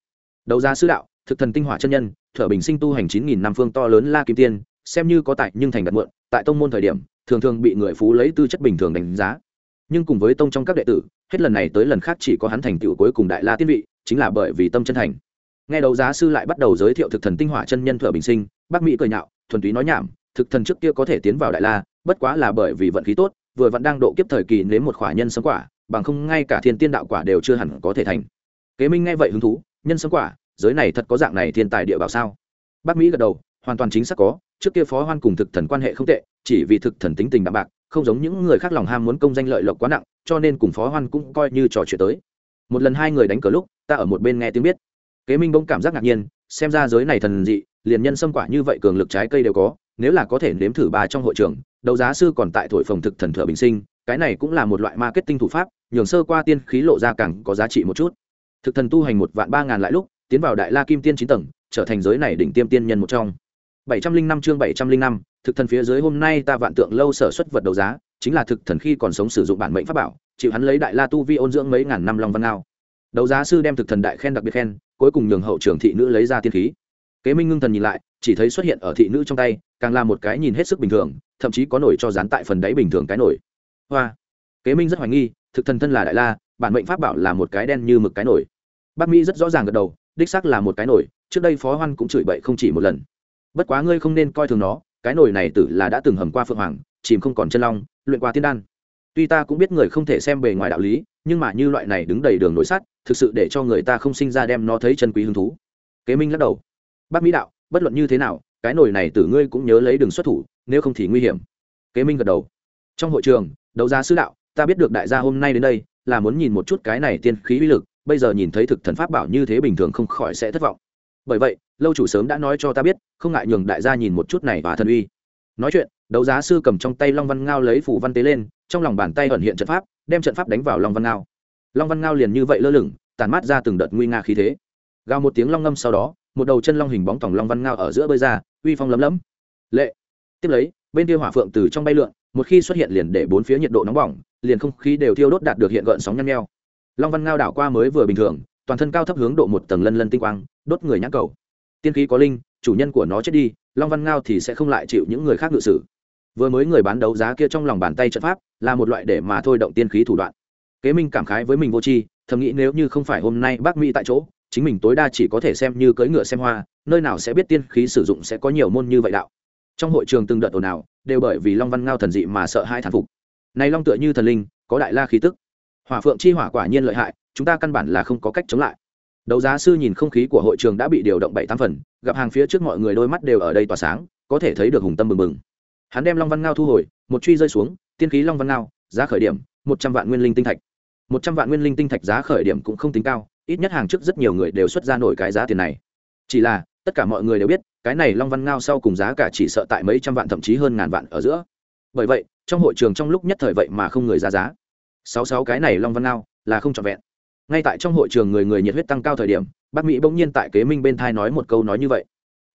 Đấu giá sư đạo, thực thần tinh hỏa chân nhân, thở bình sinh tu hành chín nghìn năm phương to lớn la kim tiên, xem như có tại nhưng thành đặt muộn, tại tông môn thời điểm, thường thường bị người phú lấy tư chất bình thường đánh giá. Nhưng cùng với tông trong các đệ tử, hết lần này tới lần khác chỉ có hắn thành tựu cuối cùng đại la tiên vị, chính là bởi vì tâm chân thành. Nghe đấu giá sư lại bắt đầu giới thiệu thực thần tinh hỏa chân nhân thở bình sinh, bác mỹ cười nhạo, thuần túy nói nhảm, thực thần trước kia có thể tiến vào đại la, bất quá là bởi vì vận khí tốt vừa vẫn đang độ kiếp thời kỳ nếm một khỏa nhân sấm quả, bằng không ngay cả thiên tiên đạo quả đều chưa hẳn có thể thành. Kế minh nghe vậy hứng thú, nhân sấm quả, giới này thật có dạng này thiên tài địa bảo sao? Bác mỹ gật đầu, hoàn toàn chính xác có, trước kia phó hoan cùng thực thần quan hệ không tệ, chỉ vì thực thần tính tình đạm bạc, không giống những người khác lòng ham muốn công danh lợi lộc quá nặng, cho nên cùng phó hoan cũng coi như trò chuyện tới. Một lần hai người đánh cờ lúc, ta ở một bên nghe tiếng biết. Kế minh bỗng cảm giác ngạc nhiên, xem ra giới này thần dị, liền nhân xâm quả như vậy cường lực trái cây đều có, nếu là có thể nếm thử ba trong hội trường đấu giá sư còn tại thổi phồng thực thần thừa bình sinh, cái này cũng là một loại marketing thủ pháp, nhường sơ qua tiên khí lộ ra càng có giá trị một chút. Thực thần tu hành một vạn ba ngàn lại lúc, tiến vào đại la kim tiên chín tầng, trở thành giới này đỉnh tiêm tiên nhân một trong. Bảy trăm linh năm chương bảy trăm linh năm, thực thần phía dưới hôm nay ta vạn tượng lâu sở xuất vật đấu giá, chính là thực thần khi còn sống sử dụng bản mệnh pháp bảo, chịu hắn lấy đại la tu vi ôn dưỡng mấy ngàn năm long văn ngao. Đấu giá sư đem thực thần đại khen đặc biệt khen, cuối cùng nhường hậu trưởng thị nữ lấy ra tiên khí. Kế minh ngưng thần nhìn lại, chỉ thấy xuất hiện ở thị nữ trong tay, càng là một cái nhìn hết sức bình thường thậm chí có nổi cho dán tại phần đáy bình thường cái nổi. Hoa. Kế minh rất hoài nghi, thực thần thân là đại la, bản mệnh pháp bảo là một cái đen như mực cái nổi. Bác mỹ rất rõ ràng gật đầu, đích xác là một cái nổi, trước đây phó hoan cũng chửi bậy không chỉ một lần. Bất quá ngươi không nên coi thường nó, cái nổi này tử là đã từng hầm qua phượng hoàng, chìm không còn chân long, luyện qua tiên đan. Tuy ta cũng biết người không thể xem bề ngoài đạo lý, nhưng mà như loại này đứng đầy đường nổi sắt, thực sự để cho người ta không sinh ra đem nó thấy chân quý hứng thú. Kế minh lắc đầu. Bác mỹ đạo, bất luận như thế nào cái nồi này tử ngươi cũng nhớ lấy đường xuất thủ, nếu không thì nguy hiểm. Kế minh gật đầu. Trong hội trường, đấu giá sư đạo, ta biết được đại gia hôm nay đến đây, là muốn nhìn một chút cái này tiên khí uy lực, bây giờ nhìn thấy thực thần pháp bảo như thế bình thường không khỏi sẽ thất vọng. Bởi vậy, lâu chủ sớm đã nói cho ta biết, không ngại nhường đại gia nhìn một chút này và thần uy. Nói chuyện, đấu giá sư cầm trong tay long văn ngao lấy phủ văn tế lên, trong lòng bàn tay ẩn hiện trận pháp, đem trận pháp đánh vào long văn ngao. Long văn ngao liền như vậy lơ lửng tàn mát ra từng đợt nguy nga khí thế. Gào một tiếng long ngâm sau đó một đầu chân long hình bóng tòng long văn ngao ở giữa bơi ra, uy phong lấm lấm. Lệ. Tiếp lấy, bên kia hỏa phượng từ trong bay lượn, một khi xuất hiện liền để bốn phía nhiệt độ nóng bỏng, liền không khí đều thiêu đốt đạt được hiện gợn sóng nhăn nheo. Long văn ngao đảo qua mới vừa bình thường, toàn thân cao thấp hướng độ một tầng lân lân tinh quang, đốt người nhãn cầu. Tiên khí có linh, chủ nhân của nó chết đi, long văn ngao thì sẽ không lại chịu những người khác ngự sử. Vừa mới người bán đấu giá kia trong lòng bàn tay trận pháp, là một loại để mà thôi động tiên khí thủ đoạn. Kế minh cảm khái với mình vô tri, thầm nghĩ nếu như không phải hôm nay bác mỹ tại chỗ chính mình tối đa chỉ có thể xem như cưỡi ngựa xem hoa, nơi nào sẽ biết tiên khí sử dụng sẽ có nhiều môn như vậy đạo. Trong hội trường từng đợt ồn ào, đều bởi vì long văn ngao thần dị mà sợ hai thản phục. Này long tựa như thần linh, có đại la khí tức. Hỏa phượng chi hỏa quả nhiên lợi hại, chúng ta căn bản là không có cách chống lại. Đấu giá sư nhìn không khí của hội trường đã bị điều động bảy tám phần, gặp hàng phía trước mọi người đôi mắt đều ở đây tỏa sáng, có thể thấy được hùng tâm mừng mừng hắn đem long văn ngao thu hồi, một truy rơi xuống, tiên khí long văn ngao, giá khởi điểm, một trăm vạn nguyên linh tinh thạch. Một trăm vạn nguyên linh tinh thạch giá khởi điểm cũng không tính cao ít nhất hàng trước rất nhiều người đều xuất ra nổi cái giá tiền này. Chỉ là, tất cả mọi người đều biết, cái này long văn ngao sau cùng giá cả chỉ sợ tại mấy trăm vạn thậm chí hơn ngàn vạn ở giữa. Bởi vậy, trong hội trường trong lúc nhất thời vậy mà không người ra giá. Sáu sáu cái này long văn ngao là không trọn vẹn. Ngay tại trong hội trường người người nhiệt huyết tăng cao thời điểm, bác mỹ bỗng nhiên tại kế minh bên thai nói một câu nói như vậy.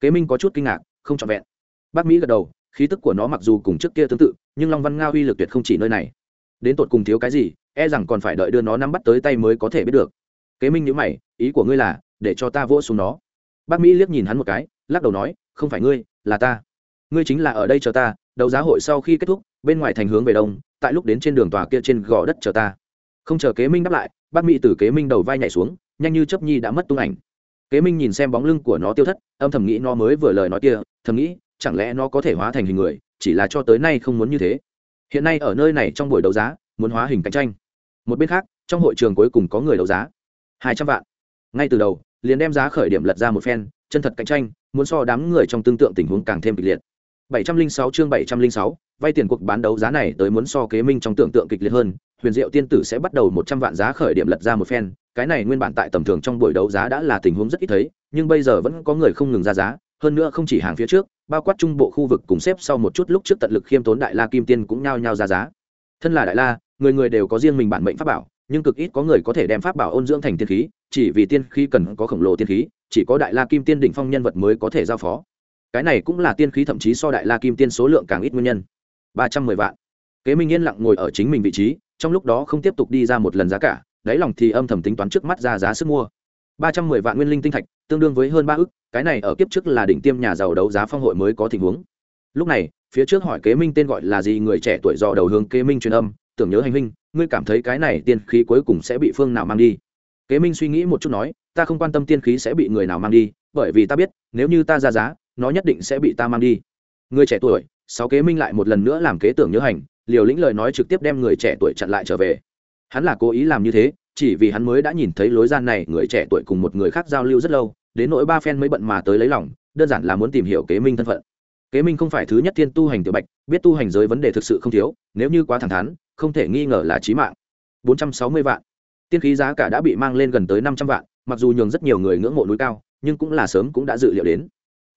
Kế minh có chút kinh ngạc, không trọn vẹn. Bác mỹ gật đầu, khí tức của nó mặc dù cùng trước kia tương tự, nhưng long văn ngao uy lực tuyệt không chỉ nơi này. Đến tột cùng thiếu cái gì e rằng còn phải đợi đưa nó nắm bắt tới tay mới có thể biết được kế minh nhữ mày, ý của ngươi là, để cho ta vỗ xuống nó. Bác mỹ liếc nhìn hắn một cái, lắc đầu nói, không phải ngươi, là ta. Ngươi chính là ở đây chờ ta, đấu giá hội sau khi kết thúc, bên ngoài thành hướng về đông, tại lúc đến trên đường tòa kia trên gò đất chờ ta. Không chờ kế minh đáp lại, bác mỹ từ kế minh đầu vai nhảy xuống, nhanh như chấp nhi đã mất tung ảnh. Kế minh nhìn xem bóng lưng của nó tiêu thất, âm thầm nghĩ nó mới vừa lời nói kia, thầm nghĩ, chẳng lẽ nó có thể hóa thành hình người, chỉ là cho tới nay không muốn như thế. Hiện nay ở nơi này trong buổi đấu giá, muốn hóa hình cạnh tranh. Một bên khác, trong hội trường cuối cùng có người đấu giá hai trăm vạn. Ngay từ đầu, liền đem giá khởi điểm lật ra một phen, chân thật cạnh tranh, muốn so đám người trong tương tượng tình huống càng thêm kịch liệt. bảy trăm linh sáu chương bảy trăm linh sáu, vay tiền cuộc bán đấu giá này tới muốn so kế minh trong tưởng tượng kịch liệt hơn, huyền diệu tiên tử sẽ bắt đầu một trăm vạn giá khởi điểm lật ra một phen, cái này nguyên bản tại tầm thường trong buổi đấu giá đã là tình huống rất ít thấy, nhưng bây giờ vẫn có người không ngừng ra giá, hơn nữa không chỉ hàng phía trước, bao quát trung bộ khu vực cùng xếp sau một chút lúc trước tận lực khiêm tốn đại la kim tiên cũng nhao nhao ra giá. Thân là đại la, người người đều có riêng mình bản mệnh pháp bảo nhưng cực ít có người có thể đem pháp bảo ôn dưỡng thành tiên khí, chỉ vì tiên khí cần có khổng lồ tiên khí, chỉ có đại la kim tiên đỉnh phong nhân vật mới có thể giao phó. Cái này cũng là tiên khí thậm chí so đại la kim tiên số lượng càng ít nguyên nhân. Ba trăm mười vạn. Kế minh yên lặng ngồi ở chính mình vị trí, trong lúc đó không tiếp tục đi ra một lần giá cả, đáy lòng thì âm thầm tính toán trước mắt ra giá sức mua. Ba trăm mười vạn nguyên linh tinh thạch, tương đương với hơn ba ức, cái này ở kiếp trước là đỉnh tiêm nhà giàu đấu giá phong hội mới có tình huống. Lúc này, phía trước hỏi kế minh tên gọi là gì người trẻ tuổi do đầu hướng kế minh truyền âm, tưởng nhớ hành huynh ngươi cảm thấy cái này tiên khí cuối cùng sẽ bị phương nào mang đi? Kế minh suy nghĩ một chút nói, ta không quan tâm tiên khí sẽ bị người nào mang đi, bởi vì ta biết, nếu như ta ra giá, nó nhất định sẽ bị ta mang đi. Người trẻ tuổi, sáu kế minh lại một lần nữa làm kế tưởng nhớ hành, liều lĩnh lời nói trực tiếp đem người trẻ tuổi chặn lại trở về. Hắn là cố ý làm như thế, chỉ vì hắn mới đã nhìn thấy lối gian này người trẻ tuổi cùng một người khác giao lưu rất lâu, đến nỗi ba phen mới bận mà tới lấy lòng, đơn giản là muốn tìm hiểu kế minh thân phận kế minh không phải thứ nhất thiên tu hành tiểu bạch, biết tu hành giới vấn đề thực sự không thiếu, nếu như quá thẳng thắn, không thể nghi ngờ là trí mạng. Bốn trăm sáu mươi vạn. Tiên khí giá cả đã bị mang lên gần tới năm trăm vạn, mặc dù nhường rất nhiều người ngưỡng mộ núi cao, nhưng cũng là sớm cũng đã dự liệu đến.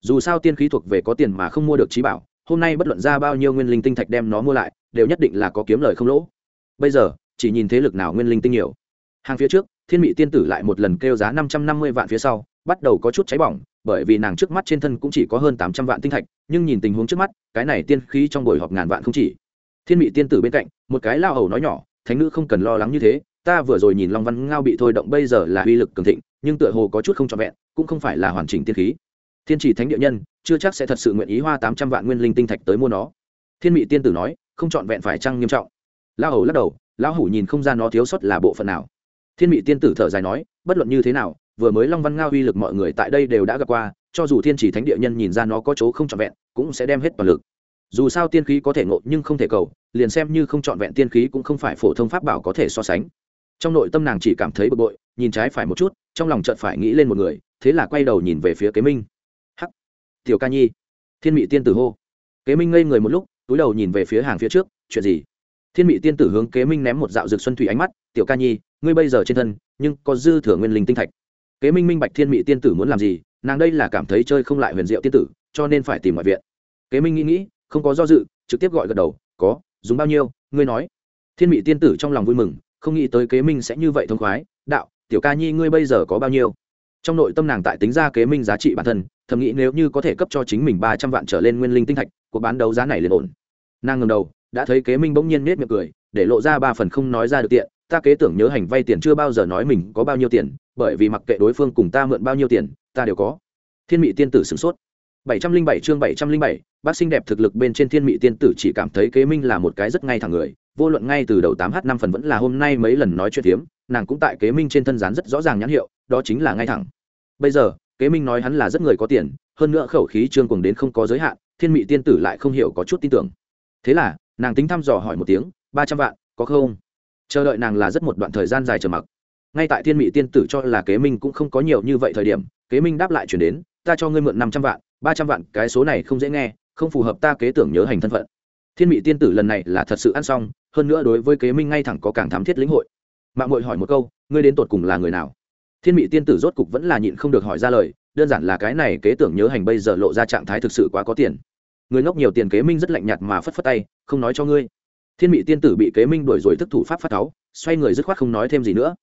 Dù sao tiên khí thuộc về có tiền mà không mua được trí bảo, hôm nay bất luận ra bao nhiêu nguyên linh tinh thạch đem nó mua lại, đều nhất định là có kiếm lời không lỗ. Bây giờ, chỉ nhìn thế lực nào nguyên linh tinh nhiều. Hàng phía trước, thiên mị tiên tử lại một lần kêu giá năm trăm năm mươi vạn phía sau, bắt đầu có chút cháy bỏng bởi vì nàng trước mắt trên thân cũng chỉ có hơn tám trăm vạn tinh thạch, nhưng nhìn tình huống trước mắt, cái này tiên khí trong buổi họp ngàn vạn không chỉ. Thiên mị tiên tử bên cạnh, một cái lao hầu nói nhỏ, thánh nữ không cần lo lắng như thế, ta vừa rồi nhìn long văn ngao bị thôi động bây giờ là uy lực cường thịnh, nhưng tựa hồ có chút không trọn vẹn, cũng không phải là hoàn chỉnh tiên khí. Thiên chỉ thánh địa nhân, chưa chắc sẽ thật sự nguyện ý hoa tám trăm vạn nguyên linh tinh thạch tới mua nó. Thiên mị tiên tử nói, không chọn vẹn phải chăng nghiêm trọng? Lão hầu lắc đầu, lão hủ nhìn không ra nó thiếu sót là bộ phận nào. Thiên mị tiên tử thở dài nói, bất luận như thế nào vừa mới long văn ngao uy lực mọi người tại đây đều đã gặp qua, cho dù thiên chỉ thánh địa nhân nhìn ra nó có chỗ không trọn vẹn, cũng sẽ đem hết toàn lực. Dù sao tiên khí có thể ngộ nhưng không thể cầu, liền xem như không trọn vẹn tiên khí cũng không phải phổ thông pháp bảo có thể so sánh. Trong nội tâm nàng chỉ cảm thấy bực bội, nhìn trái phải một chút, trong lòng chợt phải nghĩ lên một người, thế là quay đầu nhìn về phía kế minh. Hắc, tiểu ca nhi. Thiên mị tiên tử hô. Kế minh ngây người một lúc, túi đầu nhìn về phía hàng phía trước, chuyện gì? Thiên mị tiên tử hướng kế minh ném một dạo rực xuân thủy ánh mắt, tiểu ca nhi, ngươi bây giờ trên thân, nhưng có dư thừa nguyên linh tinh thạch kế minh minh bạch thiên mị tiên tử muốn làm gì, nàng đây là cảm thấy chơi không lại huyền diệu tiên tử, cho nên phải tìm mọi viện. Kế minh nghĩ nghĩ, không có do dự, trực tiếp gọi gật đầu, có, dùng bao nhiêu, ngươi nói. Thiên mị tiên tử trong lòng vui mừng, không nghĩ tới kế minh sẽ như vậy thông khoái, đạo, tiểu ca nhi ngươi bây giờ có bao nhiêu? Trong nội tâm nàng tại tính ra kế minh giá trị bản thân, thầm nghĩ nếu như có thể cấp cho chính mình ba trăm vạn trở lên nguyên linh tinh thạch, cuộc bán đấu giá này liền ổn. Nàng ngầm đầu, đã thấy kế minh bỗng nhiên nết miệng cười, để lộ ra ba phần không nói ra được tiện, ta kế tưởng nhớ hành vay tiền chưa bao giờ nói mình có bao nhiêu tiền bởi vì mặc kệ đối phương cùng ta mượn bao nhiêu tiền ta đều có. Thiên mị tiên tử sửng sốt. bảy trăm linh bảy chương bảy trăm linh bảy bác sinh đẹp thực lực bên trên thiên mị tiên tử chỉ cảm thấy kế minh là một cái rất ngay thẳng người vô luận ngay từ đầu tám h năm phần vẫn là hôm nay mấy lần nói chuyện thiếm, nàng cũng tại kế minh trên thân gián rất rõ ràng nhãn hiệu đó chính là ngay thẳng. Bây giờ kế minh nói hắn là rất người có tiền hơn nữa khẩu khí trương cuồng đến không có giới hạn thiên mị tiên tử lại không hiểu có chút tin tưởng. Thế là nàng tính thăm dò hỏi một tiếng ba trăm vạn có không? Chờ đợi nàng là rất một đoạn thời gian dài chờ mặc ngay tại thiên mỹ tiên tử cho là kế minh cũng không có nhiều như vậy thời điểm, kế minh đáp lại chuyển đến, ta cho ngươi mượn năm trăm vạn, ba trăm vạn, cái số này không dễ nghe, không phù hợp ta kế tưởng nhớ hành thân phận. Thiên mỹ tiên tử lần này là thật sự ăn xong, hơn nữa đối với kế minh ngay thẳng có càng thám thiết lĩnh hội. Mạng hội hỏi một câu, ngươi đến tột cùng là người nào? Thiên mỹ tiên tử rốt cục vẫn là nhịn không được hỏi ra lời, đơn giản là cái này kế tưởng nhớ hành bây giờ lộ ra trạng thái thực sự quá có tiền. Người ngốc nhiều tiền kế minh rất lạnh nhạt mà phất phất tay, không nói cho ngươi. Thiên mỹ tiên tử bị kế minh đuổi rồi thức thủ pháp phát cáu xoay người dứt khoát không nói thêm gì nữa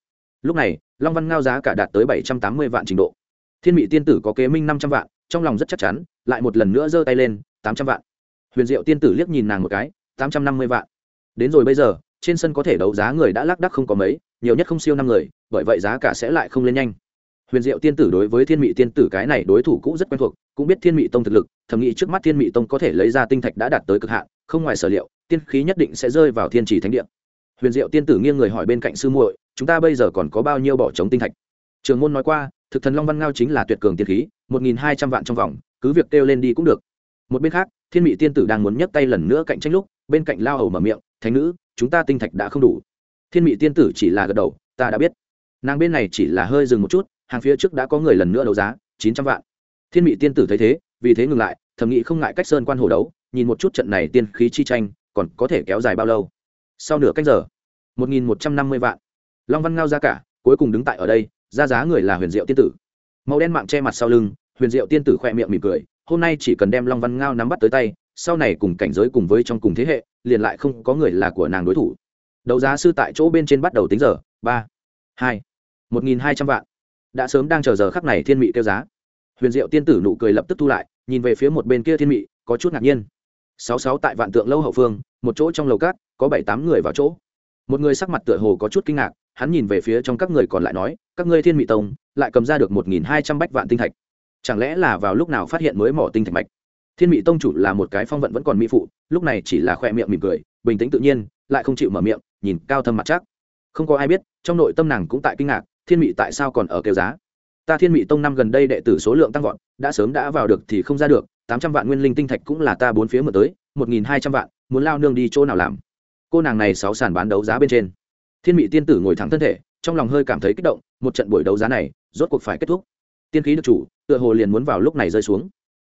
lúc này, long văn ngao giá cả đạt tới bảy trăm tám mươi vạn trình độ. Thiên mị tiên tử có kế minh năm trăm vạn, trong lòng rất chắc chắn, lại một lần nữa giơ tay lên, tám trăm vạn. Huyền diệu tiên tử liếc nhìn nàng một cái, tám trăm năm mươi vạn. Đến rồi bây giờ, trên sân có thể đấu giá người đã lác đắc không có mấy, nhiều nhất không siêu năm người, bởi vậy giá cả sẽ lại không lên nhanh. Huyền diệu tiên tử đối với thiên mị tiên tử cái này đối thủ cũ rất quen thuộc, cũng biết thiên mị tông thực lực, thầm nghĩ trước mắt thiên mị tông có thể lấy ra tinh thạch đã đạt tới cực hạn, không ngoài sở liệu, tiên khí nhất định sẽ rơi vào thiên trì thánh địa. Huyền diệu tiên tử nghiêng người hỏi bên cạnh sư muội chúng ta bây giờ còn có bao nhiêu bỏ trống tinh thạch? Trường môn nói qua, thực thần long văn ngao chính là tuyệt cường tiên khí, một nghìn hai trăm vạn trong vòng, cứ việc kêu lên đi cũng được. Một bên khác, thiên mị tiên tử đang muốn nhấc tay lần nữa cạnh tranh lúc, bên cạnh lao hầu mở miệng, thánh nữ, chúng ta tinh thạch đã không đủ. Thiên mị tiên tử chỉ là gật đầu, ta đã biết. Nàng bên này chỉ là hơi dừng một chút, hàng phía trước đã có người lần nữa đấu giá, chín trăm vạn. Thiên mị tiên tử thấy thế, vì thế ngừng lại, thầm nghĩ không ngại cách sơn quan hồ đấu, nhìn một chút trận này tiên khí chi tranh, còn có thể kéo dài bao lâu? Sau nửa cách giờ, một nghìn một trăm năm mươi vạn long văn ngao ra cả, cuối cùng đứng tại ở đây, ra giá người là huyền diệu tiên tử. Màu đen mạng che mặt sau lưng, huyền diệu tiên tử khoe miệng mỉm cười, hôm nay chỉ cần đem long văn ngao nắm bắt tới tay, sau này cùng cảnh giới cùng với trong cùng thế hệ, liền lại không có người là của nàng đối thủ. Đấu giá sư tại chỗ bên trên bắt đầu tính giờ, ba, hai, một nghìn hai trăm vạn. Đã sớm đang chờ giờ khắc này thiên mị kêu giá. Huyền diệu tiên tử nụ cười lập tức thu lại, nhìn về phía một bên kia thiên mị, có chút ngạc nhiên. Sáu sáu tại vạn tượng lâu hậu phương, một chỗ trong lầu cát, có bảy tám người vào chỗ. Một người sắc mặt tựa hồ có chút kinh ngạc hắn nhìn về phía trong các người còn lại nói, các ngươi thiên mị tông, lại cầm ra được một nghìn hai trăm bách vạn tinh thạch. Chẳng lẽ là vào lúc nào phát hiện mới mỏ tinh thạch mạch? Thiên mị tông chủ là một cái phong vận vẫn còn mỹ phụ, lúc này chỉ là khoe miệng mỉm cười, bình tĩnh tự nhiên, lại không chịu mở miệng, nhìn cao thâm mặt chắc. Không có ai biết, trong nội tâm nàng cũng tại kinh ngạc, thiên mị tại sao còn ở kêu giá? Ta thiên mị tông năm gần đây đệ tử số lượng tăng vọt, đã sớm đã vào được thì không ra được, tám trăm vạn nguyên linh tinh thạch cũng là ta bốn phía mở tới, một nghìn hai trăm vạn, muốn lao nương đi chỗ nào làm? Cô nàng này sáu sàn bán đấu giá bên trên thiên mị tiên tử ngồi thẳng thân thể, trong lòng hơi cảm thấy kích động, một trận buổi đấu giá này, rốt cuộc phải kết thúc. Tiên khí được chủ, tựa hồ liền muốn vào lúc này rơi xuống.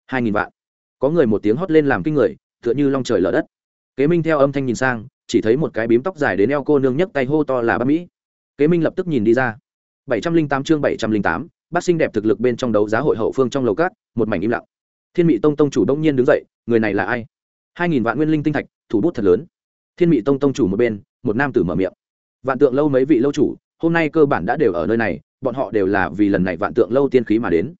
Hai nghìn vạn. Có người một tiếng hót lên làm kinh người, tựa như long trời lở đất. Kế minh theo âm thanh nhìn sang, chỉ thấy một cái bím tóc dài đến eo cô nương nhấc tay hô to là bác mỹ. Kế minh lập tức nhìn đi ra. bảy trăm linh tám chương bảy trăm linh tám, bác sinh đẹp thực lực bên trong đấu giá hội hậu phương trong lầu cát, một mảnh im lặng. Thiên mị tông tông chủ đông nhiên đứng dậy, người này là ai? Hai nghìn vạn nguyên linh tinh thạch, thủ bút thật lớn. Thiên mị tông tông chủ một bên, một nam tử mở miệng vạn tượng lâu mấy vị lâu chủ, hôm nay cơ bản đã đều ở nơi này, bọn họ đều là vì lần này vạn tượng lâu tiên khí mà đến.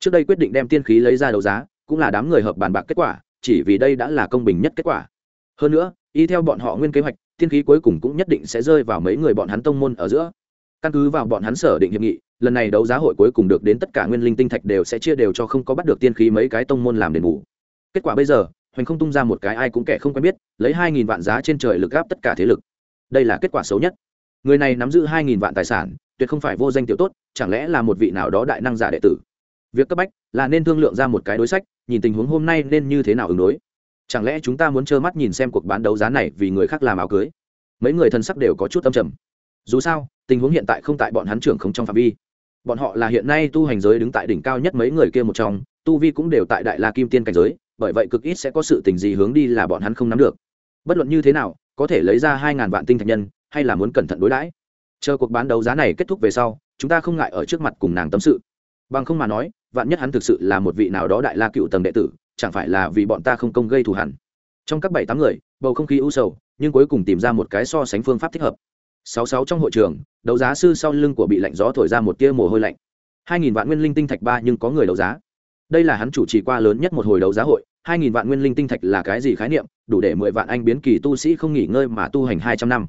Trước đây quyết định đem tiên khí lấy ra đấu giá, cũng là đám người hợp bàn bạc kết quả, chỉ vì đây đã là công bình nhất kết quả. Hơn nữa, y theo bọn họ nguyên kế hoạch, tiên khí cuối cùng cũng nhất định sẽ rơi vào mấy người bọn hắn tông môn ở giữa. Căn cứ vào bọn hắn sở định hiệp nghị, lần này đấu giá hội cuối cùng được đến tất cả nguyên linh tinh thạch đều sẽ chia đều cho không có bắt được tiên khí mấy cái tông môn làm đền bù. Kết quả bây giờ, hoành không tung ra một cái ai cũng kẻ không quen biết, lấy hai nghìn vạn giá trên trời lực gáp tất cả thế lực. Đây là kết quả xấu nhất người này nắm giữ hai nghìn vạn tài sản, tuyệt không phải vô danh tiểu tốt, chẳng lẽ là một vị nào đó đại năng giả đệ tử? Việc cấp bách là nên thương lượng ra một cái đối sách, nhìn tình huống hôm nay nên như thế nào ứng đối. Chẳng lẽ chúng ta muốn trơ mắt nhìn xem cuộc bán đấu giá này vì người khác làm áo cưới? Mấy người thân sắc đều có chút âm trầm. Dù sao, tình huống hiện tại không tại bọn hắn trưởng không trong phạm vi. Bọn họ là hiện nay tu hành giới đứng tại đỉnh cao nhất mấy người kia một trong, tu vi cũng đều tại đại la kim tiên cảnh giới, bởi vậy cực ít sẽ có sự tình gì hướng đi là bọn hắn không nắm được. Bất luận như thế nào, có thể lấy ra hai ngàn vạn tinh thạch nhân hay là muốn cẩn thận đối đãi? Chờ cuộc bán đấu giá này kết thúc về sau, chúng ta không ngại ở trước mặt cùng nàng tâm sự. Bằng không mà nói, vạn nhất hắn thực sự là một vị nào đó đại la cựu tầng đệ tử, chẳng phải là vì bọn ta không công gây thù hẳn trong các bảy tám người, bầu không khí u sầu, nhưng cuối cùng tìm ra một cái so sánh phương pháp thích hợp. Sáu sáu trong hội trường, đấu giá sư sau lưng của bị lạnh gió thổi ra một tia mồ hôi lạnh. Hai nghìn vạn nguyên linh tinh thạch ba nhưng có người đấu giá. Đây là hắn chủ trì qua lớn nhất một hồi đấu giá hội, hai nghìn vạn nguyên linh tinh thạch là cái gì khái niệm, đủ để mười vạn anh biến kỳ tu sĩ không nghỉ ngơi mà tu hành hai trăm năm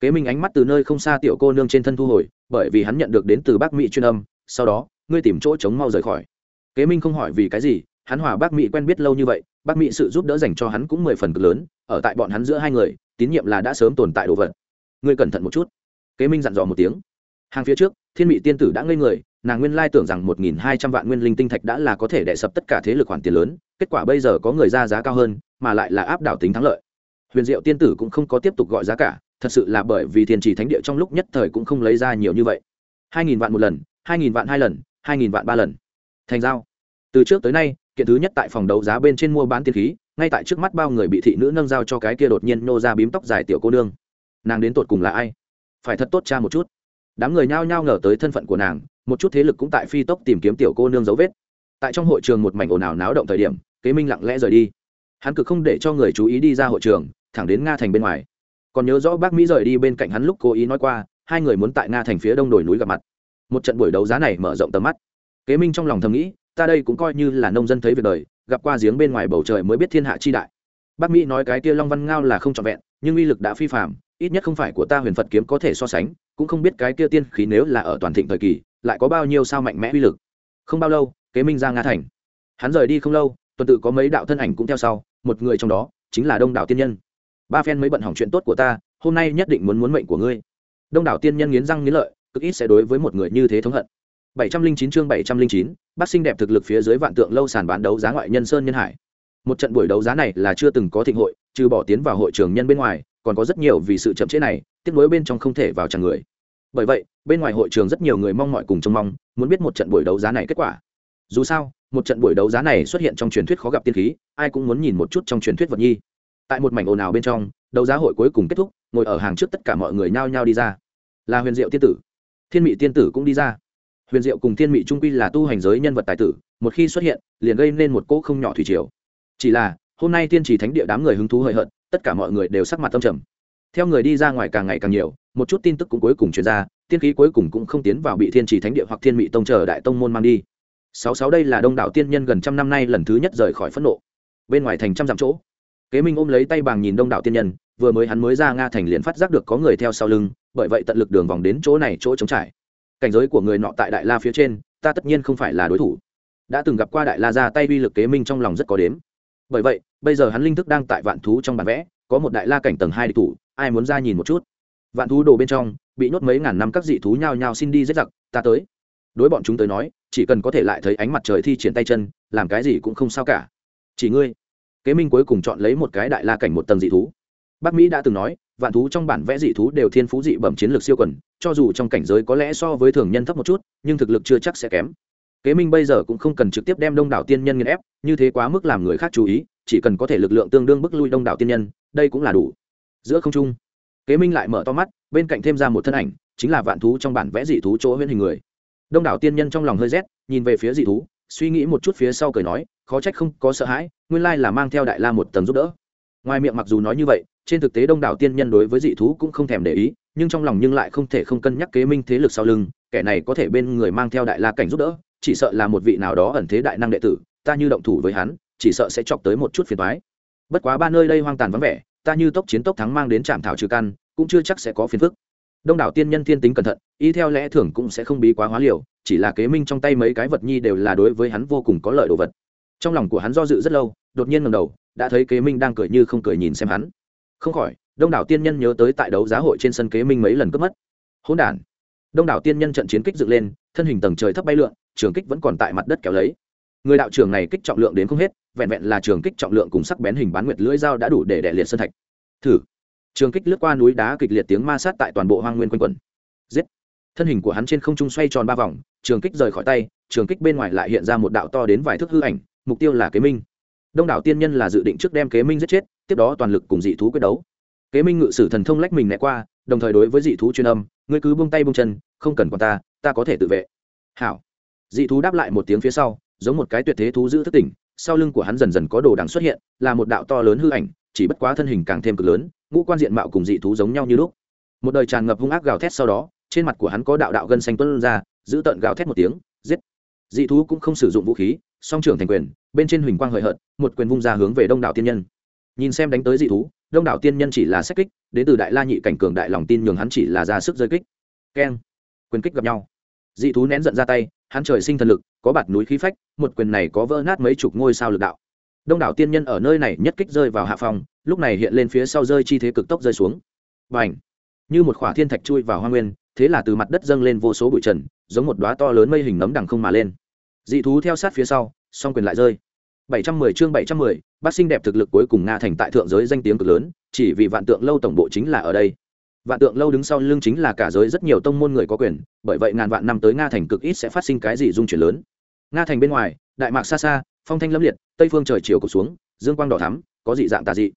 kế minh ánh mắt từ nơi không xa tiểu cô nương trên thân thu hồi, bởi vì hắn nhận được đến từ bác mỹ chuyên âm, sau đó, ngươi tìm chỗ chống mau rời khỏi. Kế minh không hỏi vì cái gì, hắn hòa bác mỹ quen biết lâu như vậy, bác mỹ sự giúp đỡ dành cho hắn cũng mười phần cực lớn, ở tại bọn hắn giữa hai người, tín nhiệm là đã sớm tồn tại đồ vật. Ngươi cẩn thận một chút. Kế minh dặn dò một tiếng. Hàng phía trước, thiên mỹ tiên tử đã ngây người, nàng nguyên lai tưởng rằng một nghìn hai trăm vạn nguyên linh tinh thạch đã là có thể đẻ sập tất cả thế lực khoản tiền lớn, kết quả bây giờ có người ra giá cao hơn, mà lại là áp đảo tính thắng lợi. Huyền diệu tiên tử cũng không có tiếp tục gọi giá cả thật sự là bởi vì thiên trì thánh địa trong lúc nhất thời cũng không lấy ra nhiều như vậy. Hai nghìn vạn một lần, hai nghìn vạn hai lần, hai nghìn vạn ba lần. Thành giao. Từ trước tới nay, kiện thứ nhất tại phòng đấu giá bên trên mua bán tiên khí, ngay tại trước mắt bao người bị thị nữ nâng giao cho cái kia đột nhiên nô ra bím tóc dài tiểu cô nương. Nàng đến tột cùng là ai? Phải thật tốt cha một chút. Đám người nhao nhao ngờ tới thân phận của nàng, một chút thế lực cũng tại phi tốc tìm kiếm tiểu cô nương dấu vết. Tại trong hội trường một mảnh ồn ào náo động thời điểm, kế minh lặng lẽ rời đi. Hắn cực không để cho người chú ý đi ra hội trường, thẳng đến nga thành bên ngoài còn nhớ rõ bác mỹ rời đi bên cạnh hắn lúc cố ý nói qua, hai người muốn tại nga thành phía đông đồi núi gặp mặt. Một trận buổi đấu giá này mở rộng tầm mắt. Kế minh trong lòng thầm nghĩ, ta đây cũng coi như là nông dân thấy việc đời, gặp qua giếng bên ngoài bầu trời mới biết thiên hạ chi đại. Bác mỹ nói cái kia long văn ngao là không trọn vẹn, nhưng uy lực đã phi phạm ít nhất không phải của ta huyền phật kiếm có thể so sánh, cũng không biết cái kia tiên khí nếu là ở toàn thịnh thời kỳ, lại có bao nhiêu sao mạnh mẽ uy lực. Không bao lâu, kế minh ra nga thành. Hắn rời đi không lâu, tuần tự có mấy đạo thân ảnh cũng theo sau, một người trong đó chính là đông đảo tiên nhân ba phen mới bận hỏng chuyện tốt của ta, hôm nay nhất định muốn muốn mệnh của ngươi. Đông đảo tiên nhân nghiến răng nghiến lợi, cực ít sẽ đối với một người như thế thống hận. Bảy trăm linh chín chương bảy trăm linh chín bác sinh đẹp thực lực phía dưới vạn tượng lâu sàn bán đấu giá ngoại nhân sơn nhân hải. Một trận buổi đấu giá này là chưa từng có thịnh hội, trừ bỏ tiến vào hội trường nhân bên ngoài, còn có rất nhiều vì sự chậm trễ này tiếp nối bên trong không thể vào chẳng người. Bởi vậy, bên ngoài hội trường rất nhiều người mong mọi cùng trông mong, muốn biết một trận buổi đấu giá này kết quả. Dù sao, một trận buổi đấu giá này xuất hiện trong truyền thuyết khó gặp tiên khí, ai cũng muốn nhìn một chút trong truyền thuyết vật nhi tại một mảnh ồn ào bên trong, đấu giá hội cuối cùng kết thúc, ngồi ở hàng trước tất cả mọi người nhao nhao đi ra. Là huyền diệu tiên tử. Thiên mị tiên tử cũng đi ra. Huyền diệu cùng thiên mị trung quy là tu hành giới nhân vật tài tử, một khi xuất hiện, liền gây nên một cỗ không nhỏ thủy triều. Chỉ là, hôm nay tiên trì thánh địa đám người hứng thú hời hợt, tất cả mọi người đều sắc mặt tâm trầm. Theo người đi ra ngoài càng ngày càng nhiều, một chút tin tức cũng cuối cùng chuyển ra, tiên khí cuối cùng cũng không tiến vào bị thiên trì thánh địa hoặc thiên mị tông chờ đại tông môn mang đi. Sáu sáu đây là đông đảo tiên nhân gần trăm năm nay lần thứ nhất rời khỏi phẫn nộ. Bên ngoài thành trăm dặm chỗ kế minh ôm lấy tay bàng nhìn đông đảo tiên nhân, vừa mới hắn mới ra nga thành liền phát giác được có người theo sau lưng, bởi vậy tận lực đường vòng đến chỗ này chỗ trống trải. Cảnh giới của người nọ tại đại la phía trên, ta tất nhiên không phải là đối thủ. Đã từng gặp qua đại la ra tay uy lực kế minh trong lòng rất có đếm. Bởi vậy, bây giờ hắn linh thức đang tại vạn thú trong bản vẽ, có một đại la cảnh tầng hai địch thủ, ai muốn ra nhìn một chút? Vạn thú đồ bên trong, bị nhốt mấy ngàn năm các dị thú nhao nhao xin đi giết giặc, ta tới. Đối bọn chúng tới nói, chỉ cần có thể lại thấy ánh mặt trời thi triển tay chân, làm cái gì cũng không sao cả. Chỉ ngươi kế minh cuối cùng chọn lấy một cái đại la cảnh một tầng dị thú. Bắc mỹ đã từng nói, vạn thú trong bản vẽ dị thú đều thiên phú dị bẩm chiến lược siêu quần, cho dù trong cảnh giới có lẽ so với thường nhân thấp một chút, nhưng thực lực chưa chắc sẽ kém. Kế minh bây giờ cũng không cần trực tiếp đem đông đảo tiên nhân nghiên ép, như thế quá mức làm người khác chú ý, chỉ cần có thể lực lượng tương đương bức lui đông đảo tiên nhân, đây cũng là đủ. Giữa không trung, kế minh lại mở to mắt, bên cạnh thêm ra một thân ảnh, chính là vạn thú trong bản vẽ dị thú chỗ huyễn hình người. Đông đảo tiên nhân trong lòng hơi rét, nhìn về phía dị thú suy nghĩ một chút phía sau cười nói, khó trách không có sợ hãi, nguyên lai là mang theo đại la một tầng giúp đỡ. Ngoài miệng mặc dù nói như vậy, trên thực tế đông đảo tiên nhân đối với dị thú cũng không thèm để ý, nhưng trong lòng nhưng lại không thể không cân nhắc kế minh thế lực sau lưng, kẻ này có thể bên người mang theo đại la cảnh giúp đỡ, chỉ sợ là một vị nào đó ẩn thế đại năng đệ tử, ta như động thủ với hắn, chỉ sợ sẽ chọc tới một chút phiền toái. Bất quá ba nơi đây hoang tàn vắng vẻ, ta như tốc chiến tốc thắng mang đến trạm thảo trừ căn, cũng chưa chắc sẽ có phiền phức đông đảo tiên nhân thiên tính cẩn thận, y theo lẽ thường cũng sẽ không bí quá hóa liều, chỉ là kế minh trong tay mấy cái vật nhi đều là đối với hắn vô cùng có lợi đồ vật. Trong lòng của hắn do dự rất lâu, đột nhiên ngầm đầu, đã thấy kế minh đang cười như không cười nhìn xem hắn. Không khỏi, đông đảo tiên nhân nhớ tới tại đấu giá hội trên sân kế minh mấy lần cướp mất. Hỗn đản. Đông đảo tiên nhân trận chiến kích dựng lên, thân hình tầng trời thấp bay lượn, trường kích vẫn còn tại mặt đất kéo lấy. Người đạo trưởng này kích trọng lượng đến không hết, vẹn vẹn là trường kích trọng lượng cùng sắc bén hình bán nguyệt lưỡi dao đã đủ để đẻ liệt sơn thạch. Thử trường kích lướt qua núi đá kịch liệt tiếng ma sát tại toàn bộ hoang nguyên quanh quẩn. Giết! Thân hình của hắn trên không trung xoay tròn ba vòng, trường kích rời khỏi tay, trường kích bên ngoài lại hiện ra một đạo to đến vài thước hư ảnh, mục tiêu là kế minh. Đông đảo tiên nhân là dự định trước đem kế minh giết chết, tiếp đó toàn lực cùng dị thú quyết đấu. Kế minh ngự sử thần thông lách mình né qua, đồng thời đối với dị thú chuyên âm, ngươi cứ buông tay buông chân, không cần còn ta ta có thể tự vệ. Hảo! Dị thú đáp lại một tiếng phía sau, giống một cái tuyệt thế thú giữ thất tỉnh, sau lưng của hắn dần dần có đồ đằng xuất hiện, là một đạo to lớn hư ảnh chỉ bất quá thân hình càng thêm cực lớn, ngũ quan diện mạo cùng dị thú giống nhau như lúc. Một đời tràn ngập hung ác gào thét sau đó, trên mặt của hắn có đạo đạo gân xanh tuân ra, giữ tợn gào thét một tiếng, giết. Dị thú cũng không sử dụng vũ khí, song trưởng thành quyền, bên trên huỳnh quang hời hợt, một quyền vung ra hướng về đông đảo tiên nhân. Nhìn xem đánh tới dị thú, đông đảo tiên nhân chỉ là xét kích, đến từ đại la nhị cảnh cường đại lòng tin nhường hắn chỉ là ra sức rơi kích. Keng. Quyền kích gặp nhau. Dị thú nén giận ra tay, hắn trời sinh thần lực, có bạt núi khí phách, một quyền này có vỡ nát mấy chục ngôi sao lực đạo đông đảo tiên nhân ở nơi này nhất kích rơi vào hạ phòng lúc này hiện lên phía sau rơi chi thế cực tốc rơi xuống. Và ảnh như một khỏa thiên thạch chui vào hoa nguyên thế là từ mặt đất dâng lên vô số bụi trần giống một đoá to lớn mây hình nấm đằng không mà lên. Dị thú theo sát phía sau song quyền lại rơi. 710 chương 710, bác sinh đẹp thực lực cuối cùng nga thành tại thượng giới danh tiếng cực lớn chỉ vì vạn tượng lâu tổng bộ chính là ở đây. Vạn tượng lâu đứng sau lưng chính là cả giới rất nhiều tông môn người có quyền bởi vậy ngàn vạn năm tới nga thành cực ít sẽ phát sinh cái gì dung chuyển lớn. Nga thành bên ngoài đại mạc xa xa phong thanh lâm liệt, tây phương trời chiều cụt xuống, dương quang đỏ thắm, có dị dạng tà dị.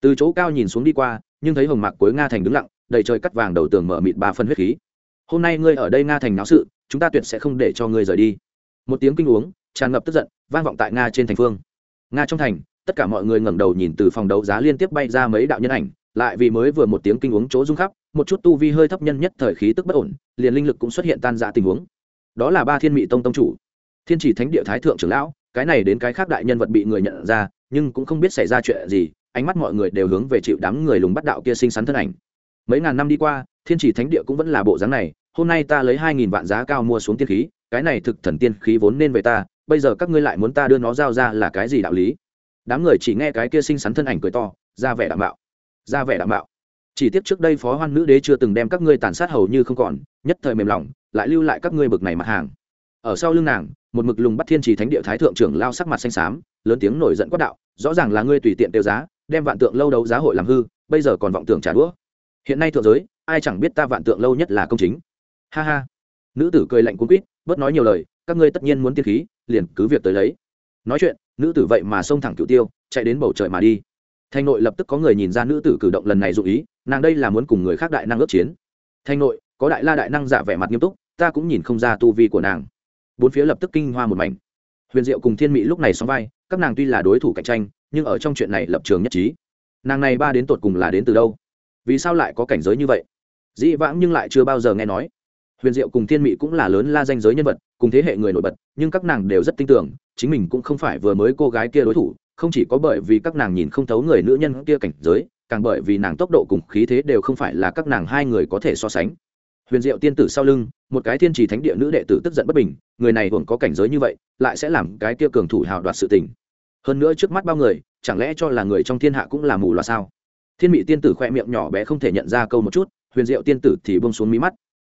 Từ chỗ cao nhìn xuống đi qua, nhưng thấy hồng mạc cuối nga thành đứng lặng, đầy trời cắt vàng đầu tường mở mịt ba phân huyết khí. Hôm nay ngươi ở đây nga thành náo sự, chúng ta tuyệt sẽ không để cho ngươi rời đi. Một tiếng kinh uống, tràn ngập tức giận, vang vọng tại nga trên thành phương. Nga trong thành, tất cả mọi người ngẩng đầu nhìn từ phòng đấu giá liên tiếp bay ra mấy đạo nhân ảnh, lại vì mới vừa một tiếng kinh uống chỗ rung khắp, một chút tu vi hơi thấp nhân nhất thời khí tức bất ổn, liền linh lực cũng xuất hiện tan dạ tình huống. Đó là ba thiên mị tông tông chủ, thiên chỉ thánh địa thái thượng trưởng lão cái này đến cái khác đại nhân vật bị người nhận ra, nhưng cũng không biết xảy ra chuyện gì, ánh mắt mọi người đều hướng về chịu đám người lùng bắt đạo kia sinh sắn thân ảnh. Mấy ngàn năm đi qua, thiên chỉ thánh địa cũng vẫn là bộ dáng này, hôm nay ta lấy hai nghìn vạn giá cao mua xuống tiên khí, cái này thực thần tiên khí vốn nên về ta, bây giờ các ngươi lại muốn ta đưa nó giao ra là cái gì đạo lý? Đám người chỉ nghe cái kia sinh sắn thân ảnh cười to, ra vẻ đảm bảo ra vẻ đảm bảo chỉ tiếp trước đây phó hoan nữ đế chưa từng đem các ngươi tàn sát hầu như không còn, nhất thời mềm lòng, lại lưu lại các ngươi bực này mặt hàng. Ở sau lưng nàng một mực lùng bắt thiên trì thánh địa thái thượng trưởng lao sắc mặt xanh xám, lớn tiếng nổi giận quát đạo, rõ ràng là ngươi tùy tiện tiêu giá, đem vạn tượng lâu đấu giá hội làm hư, bây giờ còn vọng tưởng trả đũa. Hiện nay thượng giới, ai chẳng biết ta vạn tượng lâu nhất là công chính. Ha ha. Nữ tử cười lạnh cuốn quýt, bớt nói nhiều lời, các ngươi tất nhiên muốn tiên khí, liền cứ việc tới lấy. Nói chuyện, nữ tử vậy mà xông thẳng cựu tiêu, chạy đến bầu trời mà đi. Thanh nội lập tức có người nhìn ra nữ tử cử động lần này dụ ý, nàng đây là muốn cùng người khác đại năng ước chiến. Thanh nội, có đại la đại năng giả vẻ mặt nghiêm túc, ta cũng nhìn không ra tu vi của nàng bốn phía lập tức kinh hoa một mảnh. Huyền diệu cùng thiên mỹ lúc này sóng vai, các nàng tuy là đối thủ cạnh tranh, nhưng ở trong chuyện này lập trường nhất trí. Nàng này ba đến tột cùng là đến từ đâu? Vì sao lại có cảnh giới như vậy? Dĩ vãng nhưng lại chưa bao giờ nghe nói. Huyền diệu cùng thiên mỹ cũng là lớn la danh giới nhân vật, cùng thế hệ người nổi bật, nhưng các nàng đều rất tin tưởng, chính mình cũng không phải vừa mới cô gái kia đối thủ, không chỉ có bởi vì các nàng nhìn không thấu người nữ nhân kia cảnh giới, càng bởi vì nàng tốc độ cùng khí thế đều không phải là các nàng hai người có thể so sánh huyền diệu tiên tử sau lưng, một cái thiên trì thánh địa nữ đệ tử tức giận bất bình, người này hưởng có cảnh giới như vậy, lại sẽ làm cái kia cường thủ hào đoạt sự tình. Hơn nữa trước mắt bao người, chẳng lẽ cho là người trong thiên hạ cũng là mù loà sao? Thiên mỹ tiên tử khoe miệng nhỏ bé không thể nhận ra câu một chút, huyền diệu tiên tử thì bông xuống mí mắt.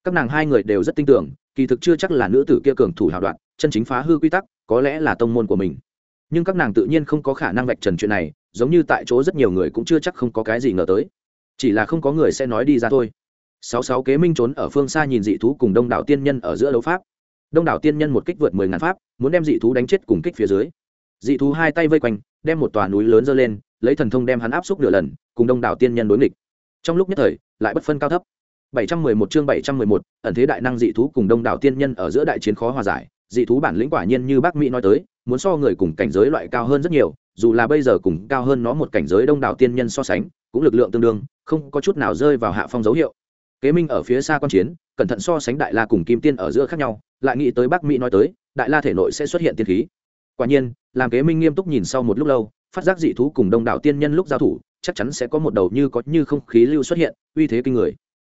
Các nàng hai người đều rất tin tưởng, kỳ thực chưa chắc là nữ tử kia cường thủ hào đoạn chân chính phá hư quy tắc, có lẽ là tông môn của mình. Nhưng các nàng tự nhiên không có khả năng vạch trần chuyện này, giống như tại chỗ rất nhiều người cũng chưa chắc không có cái gì ngờ tới. Chỉ là không có người sẽ nói đi ra thôi sáu sáu kế minh trốn ở phương xa nhìn dị thú cùng đông đảo tiên nhân ở giữa đấu pháp. Đông đảo tiên nhân một kích vượt mười ngàn pháp muốn đem dị thú đánh chết cùng kích phía dưới. Dị thú hai tay vây quanh đem một tòa núi lớn dơ lên lấy thần thông đem hắn áp xúc nửa lần cùng đông đảo tiên nhân đối nghịch. Trong lúc nhất thời lại bất phân cao thấp. 711 chương 711, ẩn thế đại năng dị thú cùng đông đảo tiên nhân ở giữa đại chiến khó hòa giải, dị thú bản lĩnh quả nhiên như bác mỹ nói tới, muốn so người cùng cảnh giới loại cao hơn rất nhiều, dù là bây giờ cùng cao hơn nó một cảnh giới đông đảo tiên nhân so sánh, cũng lực lượng tương đương, không có chút nào rơi vào hạ phong dấu hiệu. Kế Minh ở phía xa quan chiến, cẩn thận so sánh Đại La cùng Kim Tiên ở giữa khác nhau, lại nghĩ tới Bắc Mỹ nói tới, Đại La thể nội sẽ xuất hiện tiên khí. Quả nhiên, làm Kế Minh nghiêm túc nhìn sau một lúc lâu, phát giác dị thú cùng đông đảo tiên nhân lúc giao thủ, chắc chắn sẽ có một đầu như có như không khí lưu xuất hiện, uy thế kinh người.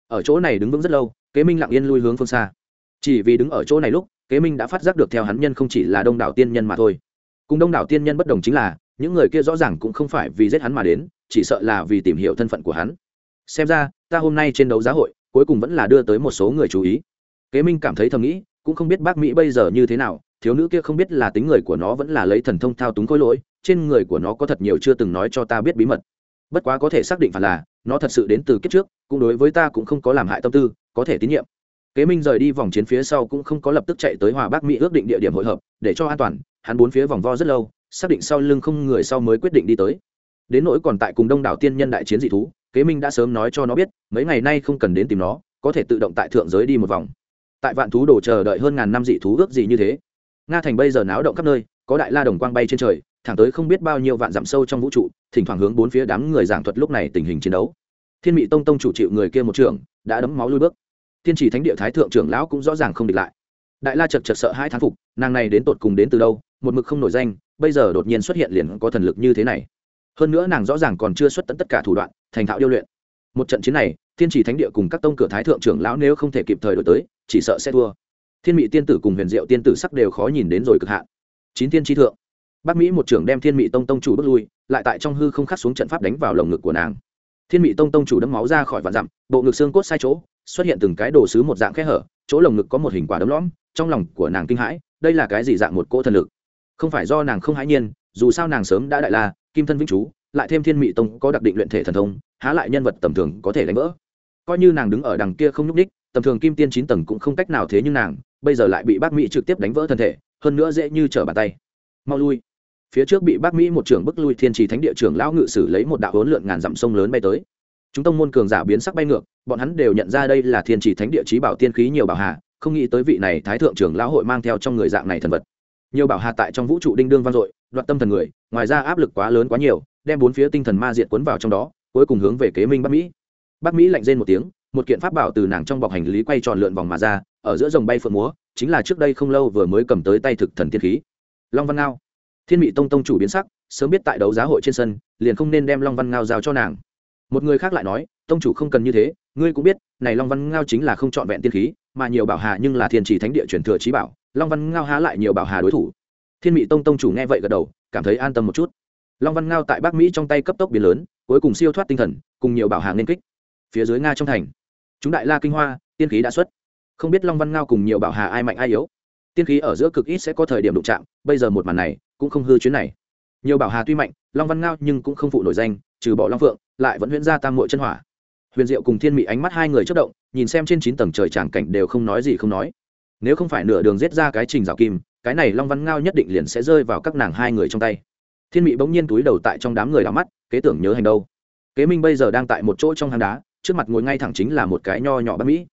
Ở chỗ này đứng vững rất lâu kế minh lặng yên lui hướng phương xa. Chỉ vì đứng ở chỗ này lúc kế minh đã phát giác được theo hắn nhân không chỉ là đông đảo tiên nhân mà thôi. Cùng đông đảo tiên nhân bất đồng chính là những người kia rõ ràng cũng không phải vì giết hắn mà đến chỉ sợ là vì tìm hiểu thân phận của hắn xem ra, ta hôm nay trên đấu giá hội, cuối cùng vẫn là đưa tới một số người chú ý. Kế minh cảm thấy thầm nghĩ, cũng không biết bác mỹ bây giờ như thế nào, thiếu nữ kia không biết là tính người của nó vẫn là lấy thần thông thao túng khối lỗi, trên người của nó có thật nhiều chưa từng nói cho ta biết bí mật. Bất quá có thể xác định phải là, nó thật sự đến từ kiếp trước, cũng đối với ta cũng không có làm hại tâm tư, có thể tín nhiệm. Kế minh rời đi vòng chiến phía sau cũng không có lập tức chạy tới hòa bác mỹ ước định địa điểm hội hợp, để cho an toàn, hắn bốn phía vòng vo rất lâu, xác định sau lưng không người sau mới quyết định đi tới. Đến nỗi còn tại cùng đông đảo tiên nhân đại chiến dị thú kế minh đã sớm nói cho nó biết, mấy ngày nay không cần đến tìm nó, có thể tự động tại thượng giới đi một vòng. Tại vạn thú đồ chờ đợi hơn ngàn năm dị thú ước gì như thế. Nga thành bây giờ náo động khắp nơi, có đại la đồng quang bay trên trời, thẳng tới không biết bao nhiêu vạn dặm sâu trong vũ trụ, thỉnh thoảng hướng bốn phía đám người giảng thuật lúc này tình hình chiến đấu. Thiên mỹ tông tông chủ chịu người kia một trường đã đấm máu lui bước. Thiên chỉ thánh địa thái thượng trưởng lão cũng rõ ràng không địch lại. Đại la chật chật sợ hai thán phục, nàng này đến tột cùng đến từ đâu, một mực không nổi danh, bây giờ đột nhiên xuất hiện liền có thần lực như thế này hơn nữa nàng rõ ràng còn chưa xuất tận tất cả thủ đoạn, thành thạo điêu luyện. Một trận chiến này, thiên chỉ thánh địa cùng các tông cửa thái thượng trưởng lão nếu không thể kịp thời đổi tới, chỉ sợ sẽ thua. Thiên mỹ tiên tử cùng huyền diệu tiên tử sắc đều khó nhìn đến rồi cực hạn. Chín tiên tri thượng. Bắc mỹ một trưởng đem thiên mỹ tông tông chủ bước lui, lại tại trong hư không khắc xuống trận pháp đánh vào lồng ngực của nàng. Thiên mỹ tông tông chủ đấm máu ra khỏi vạn dặm, bộ ngực xương cốt sai chỗ, xuất hiện từng cái đồ sứ một dạng khe hở, chỗ lồng ngực có một hình quả đấm lõm, trong lòng của nàng kinh hãi, đây là cái gì dạng một cỗ thần lực? Không phải do nàng không hãi nhiên, dù sao nàng sớm đã đại la kim thân vĩnh chú, lại thêm thiên mị tông có đặc định luyện thể thần thông, há lại nhân vật tầm thường có thể đánh vỡ. Coi như nàng đứng ở đằng kia không nhúc ních tầm thường kim tiên chín tầng cũng không cách nào thế nhưng nàng, bây giờ lại bị bác mỹ trực tiếp đánh vỡ thân thể, hơn nữa dễ như trở bàn tay. Mau lui. Phía trước bị bác mỹ một trưởng bức lui, thiên trì thánh địa trưởng lão ngự sử lấy một đạo hỗn lượn ngàn dặm sông lớn bay tới. Chúng tông môn cường giả biến sắc bay ngược, bọn hắn đều nhận ra đây là thiên trì thánh địa trí bảo tiên khí nhiều bảo hà, không nghĩ tới vị này thái thượng trưởng lão hội mang theo trong người dạng này thần vật nhiều bảo hà tại trong vũ trụ đinh đương vang dội, đoạt tâm thần người, ngoài ra áp lực quá lớn quá nhiều, đem bốn phía tinh thần ma diện cuốn vào trong đó, cuối cùng hướng về kế minh bắc mỹ. Bắc mỹ lạnh rên một tiếng, một kiện pháp bảo từ nàng trong bọc hành lý quay tròn lượn vòng mà ra, ở giữa dòng bay phượng múa, chính là trước đây không lâu vừa mới cầm tới tay thực thần thiên khí. Long văn ngao. Thiên mỹ tông tông chủ biến sắc, sớm biết tại đấu giá hội trên sân, liền không nên đem long văn ngao giao cho nàng. Một người khác lại nói, tông chủ không cần như thế, ngươi cũng biết, này long văn ngao chính là không trọn vẹn tiên khí mà nhiều bảo hà nhưng là thiên chỉ thánh địa truyền thừa trí bảo, long văn ngao há lại nhiều bảo hà đối thủ. Thiên mỹ tông tông chủ nghe vậy gật đầu, cảm thấy an tâm một chút. Long văn ngao tại bắc mỹ trong tay cấp tốc biến lớn, cuối cùng siêu thoát tinh thần, cùng nhiều bảo hà liên kích. Phía dưới nga trong thành, chúng đại la kinh hoa, tiên khí đã xuất. Không biết long văn ngao cùng nhiều bảo hà ai mạnh ai yếu. Tiên khí ở giữa cực ít sẽ có thời điểm đụng chạm, bây giờ một màn này, cũng không hư chuyến này. Nhiều bảo hà tuy mạnh, long văn ngao nhưng cũng không phụ nổi danh, trừ bỏ long phượng, lại vẫn huyễn ra tam mội chân hỏa. Huyền diệu cùng thiên mỹ ánh mắt hai người chất động nhìn xem trên chín tầng trời tràng cảnh đều không nói gì không nói. Nếu không phải nửa đường giết ra cái trình rào kim, cái này long văn ngao nhất định liền sẽ rơi vào các nàng hai người trong tay. Thiên Mị bỗng nhiên túi đầu tại trong đám người đắm mắt, kế tưởng nhớ hành đâu. Kế minh bây giờ đang tại một chỗ trong hang đá, trước mặt ngồi ngay thẳng chính là một cái nho nhỏ bắc mỹ.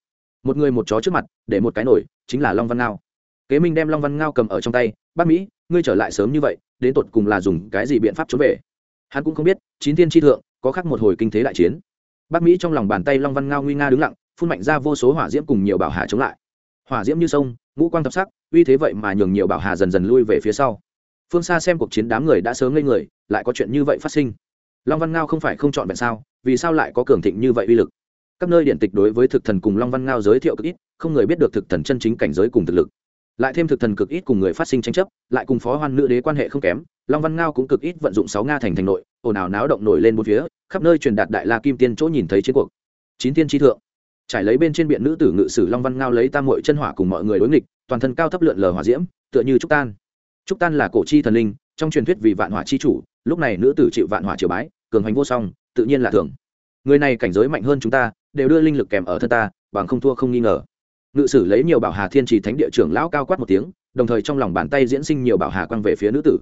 Một người một chó trước mặt, để một cái nổi chính là long văn ngao. Kế minh đem long văn ngao cầm ở trong tay bắc mỹ, ngươi trở lại sớm như vậy, đến tột cùng là dùng cái gì biện pháp trốn về? Hắn cũng không biết, chín thiên tri thượng, có khác một hồi kinh thế đại chiến. Bắc mỹ trong lòng bàn tay long văn ngao nguy nga đứng lặng phun mạnh ra vô số hỏa diễm cùng nhiều bảo hà chống lại. Hỏa diễm như sông, ngũ quang thập sắc, uy thế vậy mà nhường nhiều bảo hà dần dần lui về phía sau. Phương xa xem cuộc chiến đám người đã sớm ngây người, lại có chuyện như vậy phát sinh. Long văn ngao không phải không chọn vẹn sao, vì sao lại có cường thịnh như vậy uy lực? Các nơi điện tịch đối với thực thần cùng long văn ngao giới thiệu cực ít, không người biết được thực thần chân chính cảnh giới cùng thực lực. Lại thêm thực thần cực ít cùng người phát sinh tranh chấp, lại cùng phó hoan nữ đế quan hệ không kém, long văn ngao cũng cực ít vận dụng sáu nga thành thành nội, ồn ào náo động nổi lên bốn phía, khắp nơi truyền đạt đại la kim tiên chỗ nhìn thấy chiến cuộc. Chín tiên tri thượng trải lấy bên trên biện nữ tử ngự sử long văn ngao lấy tam mội chân hỏa cùng mọi người đối nghịch, toàn thân cao thấp lượn lờ hỏa diễm, tựa như trúc tan. Trúc tan là cổ chi thần linh, trong truyền thuyết vì vạn hỏa chi chủ, lúc này nữ tử chịu vạn hỏa triều bái, cường hành vô song, tự nhiên là thường. Người này cảnh giới mạnh hơn chúng ta, đều đưa linh lực kèm ở thân ta, bằng không thua không nghi ngờ. Ngự sử lấy nhiều bảo hà thiên trì thánh địa trưởng lão cao quát một tiếng, đồng thời trong lòng bàn tay diễn sinh nhiều bảo hà quang về phía nữ tử.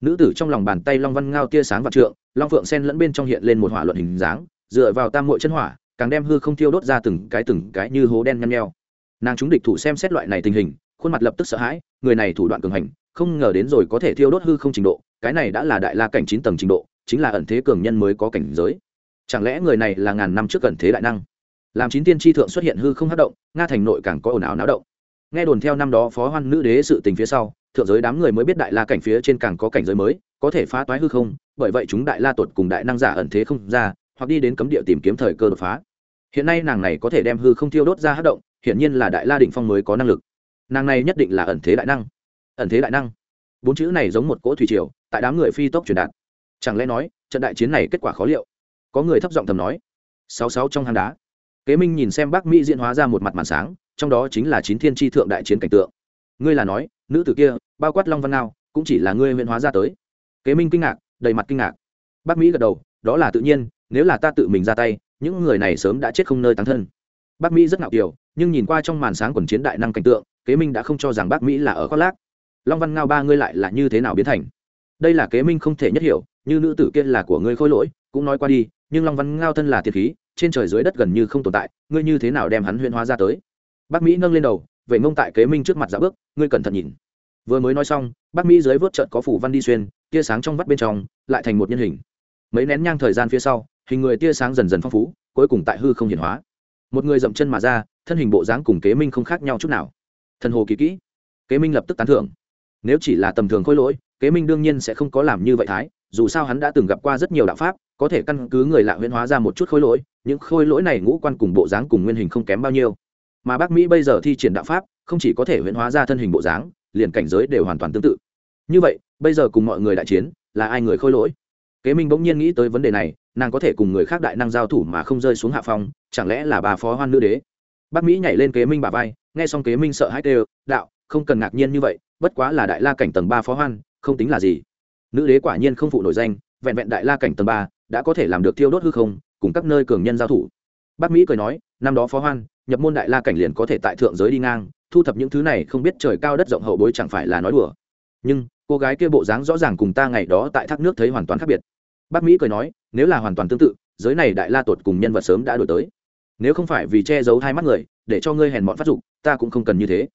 Nữ tử trong lòng bàn tay long văn ngao tia sáng và trượng, long phượng sen lẫn bên trong hiện lên một hỏa luận hình dáng, dựa vào tam mội chân hỏa càng đem hư không thiêu đốt ra từng cái từng cái như hố đen nhăn nheo. Nàng chúng địch thủ xem xét loại này tình hình, khuôn mặt lập tức sợ hãi, người này thủ đoạn cường hành, không ngờ đến rồi có thể thiêu đốt hư không trình độ, cái này đã là đại la cảnh chín tầng trình độ, chính là ẩn thế cường nhân mới có cảnh giới. Chẳng lẽ người này là ngàn năm trước ẩn thế đại năng? Làm chín tiên tri thượng xuất hiện hư không hát động, nga thành nội càng có ồn ào náo động. Nghe đồn theo năm đó phó hoan nữ đế sự tình phía sau, thượng giới đám người mới biết đại la cảnh phía trên càng có cảnh giới mới, có thể phá toái hư không, bởi vậy chúng đại la tuột cùng đại năng giả ẩn thế không ra, hoặc đi đến cấm địa tìm kiếm thời cơ đột phá hiện nay nàng này có thể đem hư không thiêu đốt ra hát động hiển nhiên là đại la định phong mới có năng lực. Nàng này nhất định là ẩn thế đại năng. Ẩn thế đại năng. Bốn chữ này giống một cỗ thủy triều tại đám người phi tốc truyền đạt. Chẳng lẽ nói trận đại chiến này kết quả khó liệu? Có người thấp giọng thầm nói. Sáu sáu trong hang đá. Kế minh nhìn xem bác mỹ diễn hóa ra một mặt màn sáng trong đó chính là chín thiên tri thượng đại chiến cảnh tượng. Ngươi là nói nữ tử kia bao quát long văn nào, cũng chỉ là ngươi huyện hóa ra tới. Kế minh kinh ngạc đầy mặt kinh ngạc. Bác mỹ gật đầu đó là tự nhiên nếu là ta tự mình ra tay những người này sớm đã chết không nơi tán thân. Bác mỹ rất ngạo kiều, nhưng nhìn qua trong màn sáng quần chiến đại năng cảnh tượng, kế minh đã không cho rằng bác mỹ là ở khoác lác. Long văn ngao ba ngươi lại là như thế nào biến thành? Đây là kế minh không thể nhất hiểu, như nữ tử kia là của ngươi khôi lỗi, cũng nói qua đi, nhưng long văn ngao thân là thiệt khí, trên trời dưới đất gần như không tồn tại, ngươi như thế nào đem hắn huyên hóa ra tới? Bác mỹ nâng lên đầu vậy ngông tại kế minh trước mặt dạ bước, ngươi cẩn thận nhìn. Vừa mới nói xong, bác mỹ dưới vớt trận có phủ văn đi xuyên, tia sáng trong vắt bên trong, lại thành một nhân hình. Mấy nén nhang thời gian phía sau hình người tia sáng dần dần phong phú, cuối cùng tại hư không hiển hóa. Một người dậm chân mà ra, thân hình bộ dáng cùng kế minh không khác nhau chút nào. Thần hồ kỳ kỹ. Kế minh lập tức tán thưởng. Nếu chỉ là tầm thường khôi lỗi, kế minh đương nhiên sẽ không có làm như vậy thái, dù sao hắn đã từng gặp qua rất nhiều đạo pháp, có thể căn cứ người lạ huyễn hóa ra một chút khôi lỗi, những khôi lỗi này ngũ quan cùng bộ dáng cùng nguyên hình không kém bao nhiêu. Mà bác mỹ bây giờ thi triển đạo pháp, không chỉ có thể huyễn hóa ra thân hình bộ dáng, liền cảnh giới đều hoàn toàn tương tự. Như vậy, bây giờ cùng mọi người đại chiến, là ai người khôi lỗi? Kế minh bỗng nhiên nghĩ tới vấn đề này, nàng có thể cùng người khác đại năng giao thủ mà không rơi xuống hạ phong, chẳng lẽ là bà phó hoan nữ đế? Bác mỹ nhảy lên kế minh bà vai, nghe xong kế minh sợ hãi đều đạo, không cần ngạc nhiên như vậy, bất quá là đại la cảnh tầng ba phó hoan, không tính là gì. Nữ đế quả nhiên không phụ nổi danh, vẹn vẹn đại la cảnh tầng ba, đã có thể làm được thiêu đốt hư không, cùng các nơi cường nhân giao thủ. Bác mỹ cười nói, năm đó phó hoan, nhập môn đại la cảnh liền có thể tại thượng giới đi ngang, thu thập những thứ này không biết trời cao đất rộng hậu bối chẳng phải là nói đùa. Nhưng, cô gái kia bộ dáng rõ ràng cùng ta ngày đó tại thác nước thấy hoàn toàn khác biệt bác mỹ cười nói nếu là hoàn toàn tương tự giới này đại la tột cùng nhân vật sớm đã đổi tới. Nếu không phải vì che giấu hai mắt người để cho ngươi hèn mọn phát dục ta cũng không cần như thế.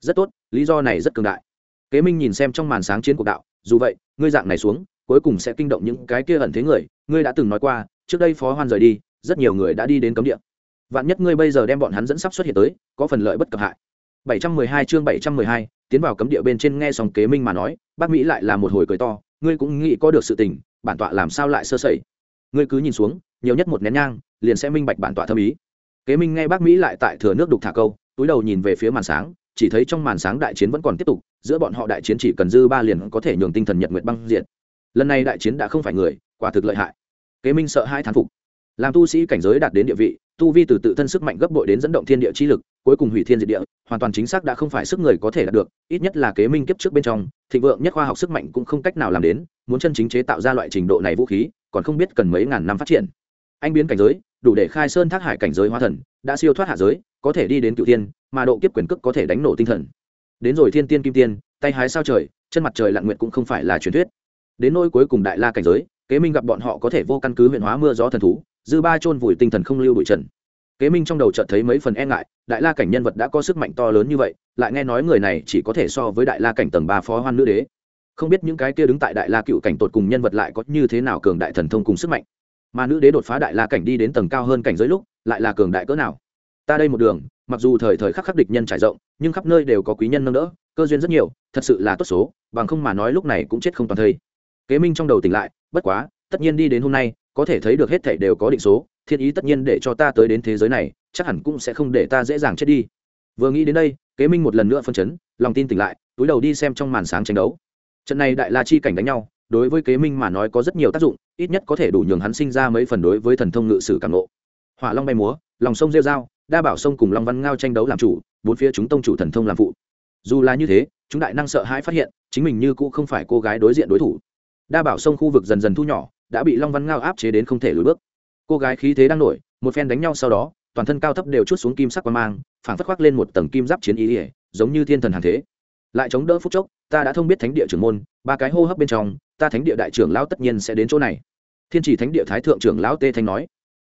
Rất tốt lý do này rất cường đại. Kế minh nhìn xem trong màn sáng chiến cuộc đạo dù vậy ngươi dạng này xuống cuối cùng sẽ kinh động những cái kia ẩn thế người ngươi đã từng nói qua trước đây phó hoan rời đi rất nhiều người đã đi đến cấm địa. Vạn nhất ngươi bây giờ đem bọn hắn dẫn sắp xuất hiện tới có phần lợi bất cập hại. 712 chương 712, tiến vào cấm địa bên trên nghe xong kế minh mà nói bác mỹ lại là một hồi cười to ngươi cũng nghĩ có được sự tình bản tọa làm sao lại sơ sẩy? Ngươi cứ nhìn xuống, nhiều nhất một nén nhang, liền sẽ minh bạch bản tọa thâm ý. Kế minh nghe bác mỹ lại tại thừa nước đục thả câu, túi đầu nhìn về phía màn sáng, chỉ thấy trong màn sáng đại chiến vẫn còn tiếp tục, giữa bọn họ đại chiến chỉ cần dư ba liền có thể nhường tinh thần nhật nguyện băng diện lần này đại chiến đã không phải người, quả thực lợi hại. Kế minh sợ hai thán phục. Làm tu sĩ cảnh giới đạt đến địa vị, tu vi từ tự thân sức mạnh gấp bội đến dẫn động thiên địa chi lực, cuối cùng hủy thiên diệt địa, hoàn toàn chính xác đã không phải sức người có thể đạt được, ít nhất là kế minh kiếp trước bên trong, thịnh vượng nhất khoa học sức mạnh cũng không cách nào làm đến muốn chân chính chế tạo ra loại trình độ này vũ khí, còn không biết cần mấy ngàn năm phát triển. Anh biến cảnh giới, đủ để khai sơn thác hải cảnh giới hóa thần, đã siêu thoát hạ giới, có thể đi đến cựu tiên mà độ kiếp quyền cước có thể đánh nổ tinh thần. Đến rồi thiên tiên kim tiên, tay hái sao trời, chân mặt trời lặn nguyện cũng không phải là truyền thuyết. Đến nỗi cuối cùng đại la cảnh giới, kế minh gặp bọn họ có thể vô căn cứ huyện hóa mưa gió thần thú, dư ba chôn vùi tinh thần không lưu bụi trần. Kế minh trong đầu chợt thấy mấy phần e ngại, đại la cảnh nhân vật đã có sức mạnh to lớn như vậy, lại nghe nói người này chỉ có thể so với đại la cảnh tầng ba phó hoan nữ đế không biết những cái kia đứng tại đại la cựu cảnh tột cùng nhân vật lại có như thế nào cường đại thần thông cùng sức mạnh. Mà nữ đế đột phá đại la cảnh đi đến tầng cao hơn cảnh giới lúc, lại là cường đại cỡ nào? Ta đây một đường, mặc dù thời thời khắc khắc địch nhân trải rộng, nhưng khắp nơi đều có quý nhân nâng đỡ, cơ duyên rất nhiều, thật sự là tốt số, bằng không mà nói lúc này cũng chết không toàn thây. Kế minh trong đầu tỉnh lại, bất quá, tất nhiên đi đến hôm nay, có thể thấy được hết thảy đều có định số, thiên ý tất nhiên để cho ta tới đến thế giới này, chắc hẳn cũng sẽ không để ta dễ dàng chết đi. Vừa nghĩ đến đây, kế minh một lần nữa phân chấn, lòng tin tỉnh lại, túi đầu đi xem trong màn sáng tranh đấu trận này đại la chi cảnh đánh nhau, đối với kế minh mà nói có rất nhiều tác dụng, ít nhất có thể đủ nhường hắn sinh ra mấy phần đối với thần thông ngự sử cảm nộ hỏa long bay múa, lòng sông rêu dao đa bảo sông cùng long văn ngao tranh đấu làm chủ, bốn phía chúng tông chủ thần thông làm phụ. Dù là như thế, chúng đại năng sợ hãi phát hiện, chính mình như cũ không phải cô gái đối diện đối thủ. Đa bảo sông khu vực dần dần thu nhỏ, đã bị long văn ngao áp chế đến không thể lùi bước. Cô gái khí thế đang nổi, một phen đánh nhau sau đó, toàn thân cao thấp đều chút xuống kim sắc qua mang, phảng phất khoác lên một tầng kim giáp chiến ý ỉa, giống như thiên thần hàng thế lại chống đỡ phút chốc, ta đã thông biết thánh địa trưởng môn, ba cái hô hấp bên trong, ta thánh địa đại trưởng lão tất nhiên sẽ đến chỗ này. Thiên chỉ thánh địa thái thượng trưởng lão tê thanh nói.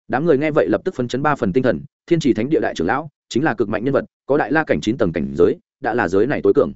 Đám người nghe vậy lập tức phân chấn ba phần tinh thần, thiên chỉ thánh địa đại trưởng lão chính là cực mạnh nhân vật, có đại la cảnh chín tầng cảnh giới, đã là giới này tối cường.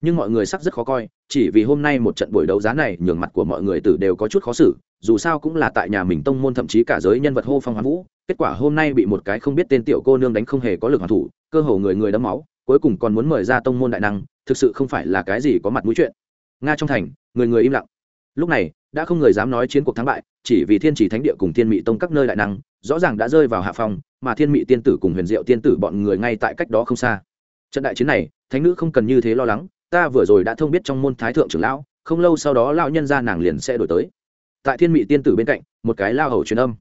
Nhưng mọi người sắc rất khó coi, chỉ vì hôm nay một trận buổi đấu giá này, nhường mặt của mọi người tử đều có chút khó xử, dù sao cũng là tại nhà mình tông môn thậm chí cả giới nhân vật hô phong hoán vũ, kết quả hôm nay bị một cái không biết tên tiểu cô nương đánh không hề có lực hoàn thủ, cơ hồ người người đấm máu, cuối cùng còn muốn mời ra tông môn đại năng thực sự không phải là cái gì có mặt mũi chuyện. Nga trong thành, người người im lặng. Lúc này, đã không người dám nói chiến cuộc thắng bại, chỉ vì thiên chỉ thánh địa cùng thiên mỹ tông các nơi đại năng, rõ ràng đã rơi vào hạ phòng mà thiên mị tiên tử cùng huyền diệu tiên tử bọn người ngay tại cách đó không xa. Trận đại chiến này, thánh nữ không cần như thế lo lắng, ta vừa rồi đã thông biết trong môn thái thượng trưởng lão, không lâu sau đó lão nhân gia nàng liền sẽ đổi tới. Tại thiên mị tiên tử bên cạnh, một cái lao hầu truyền âm.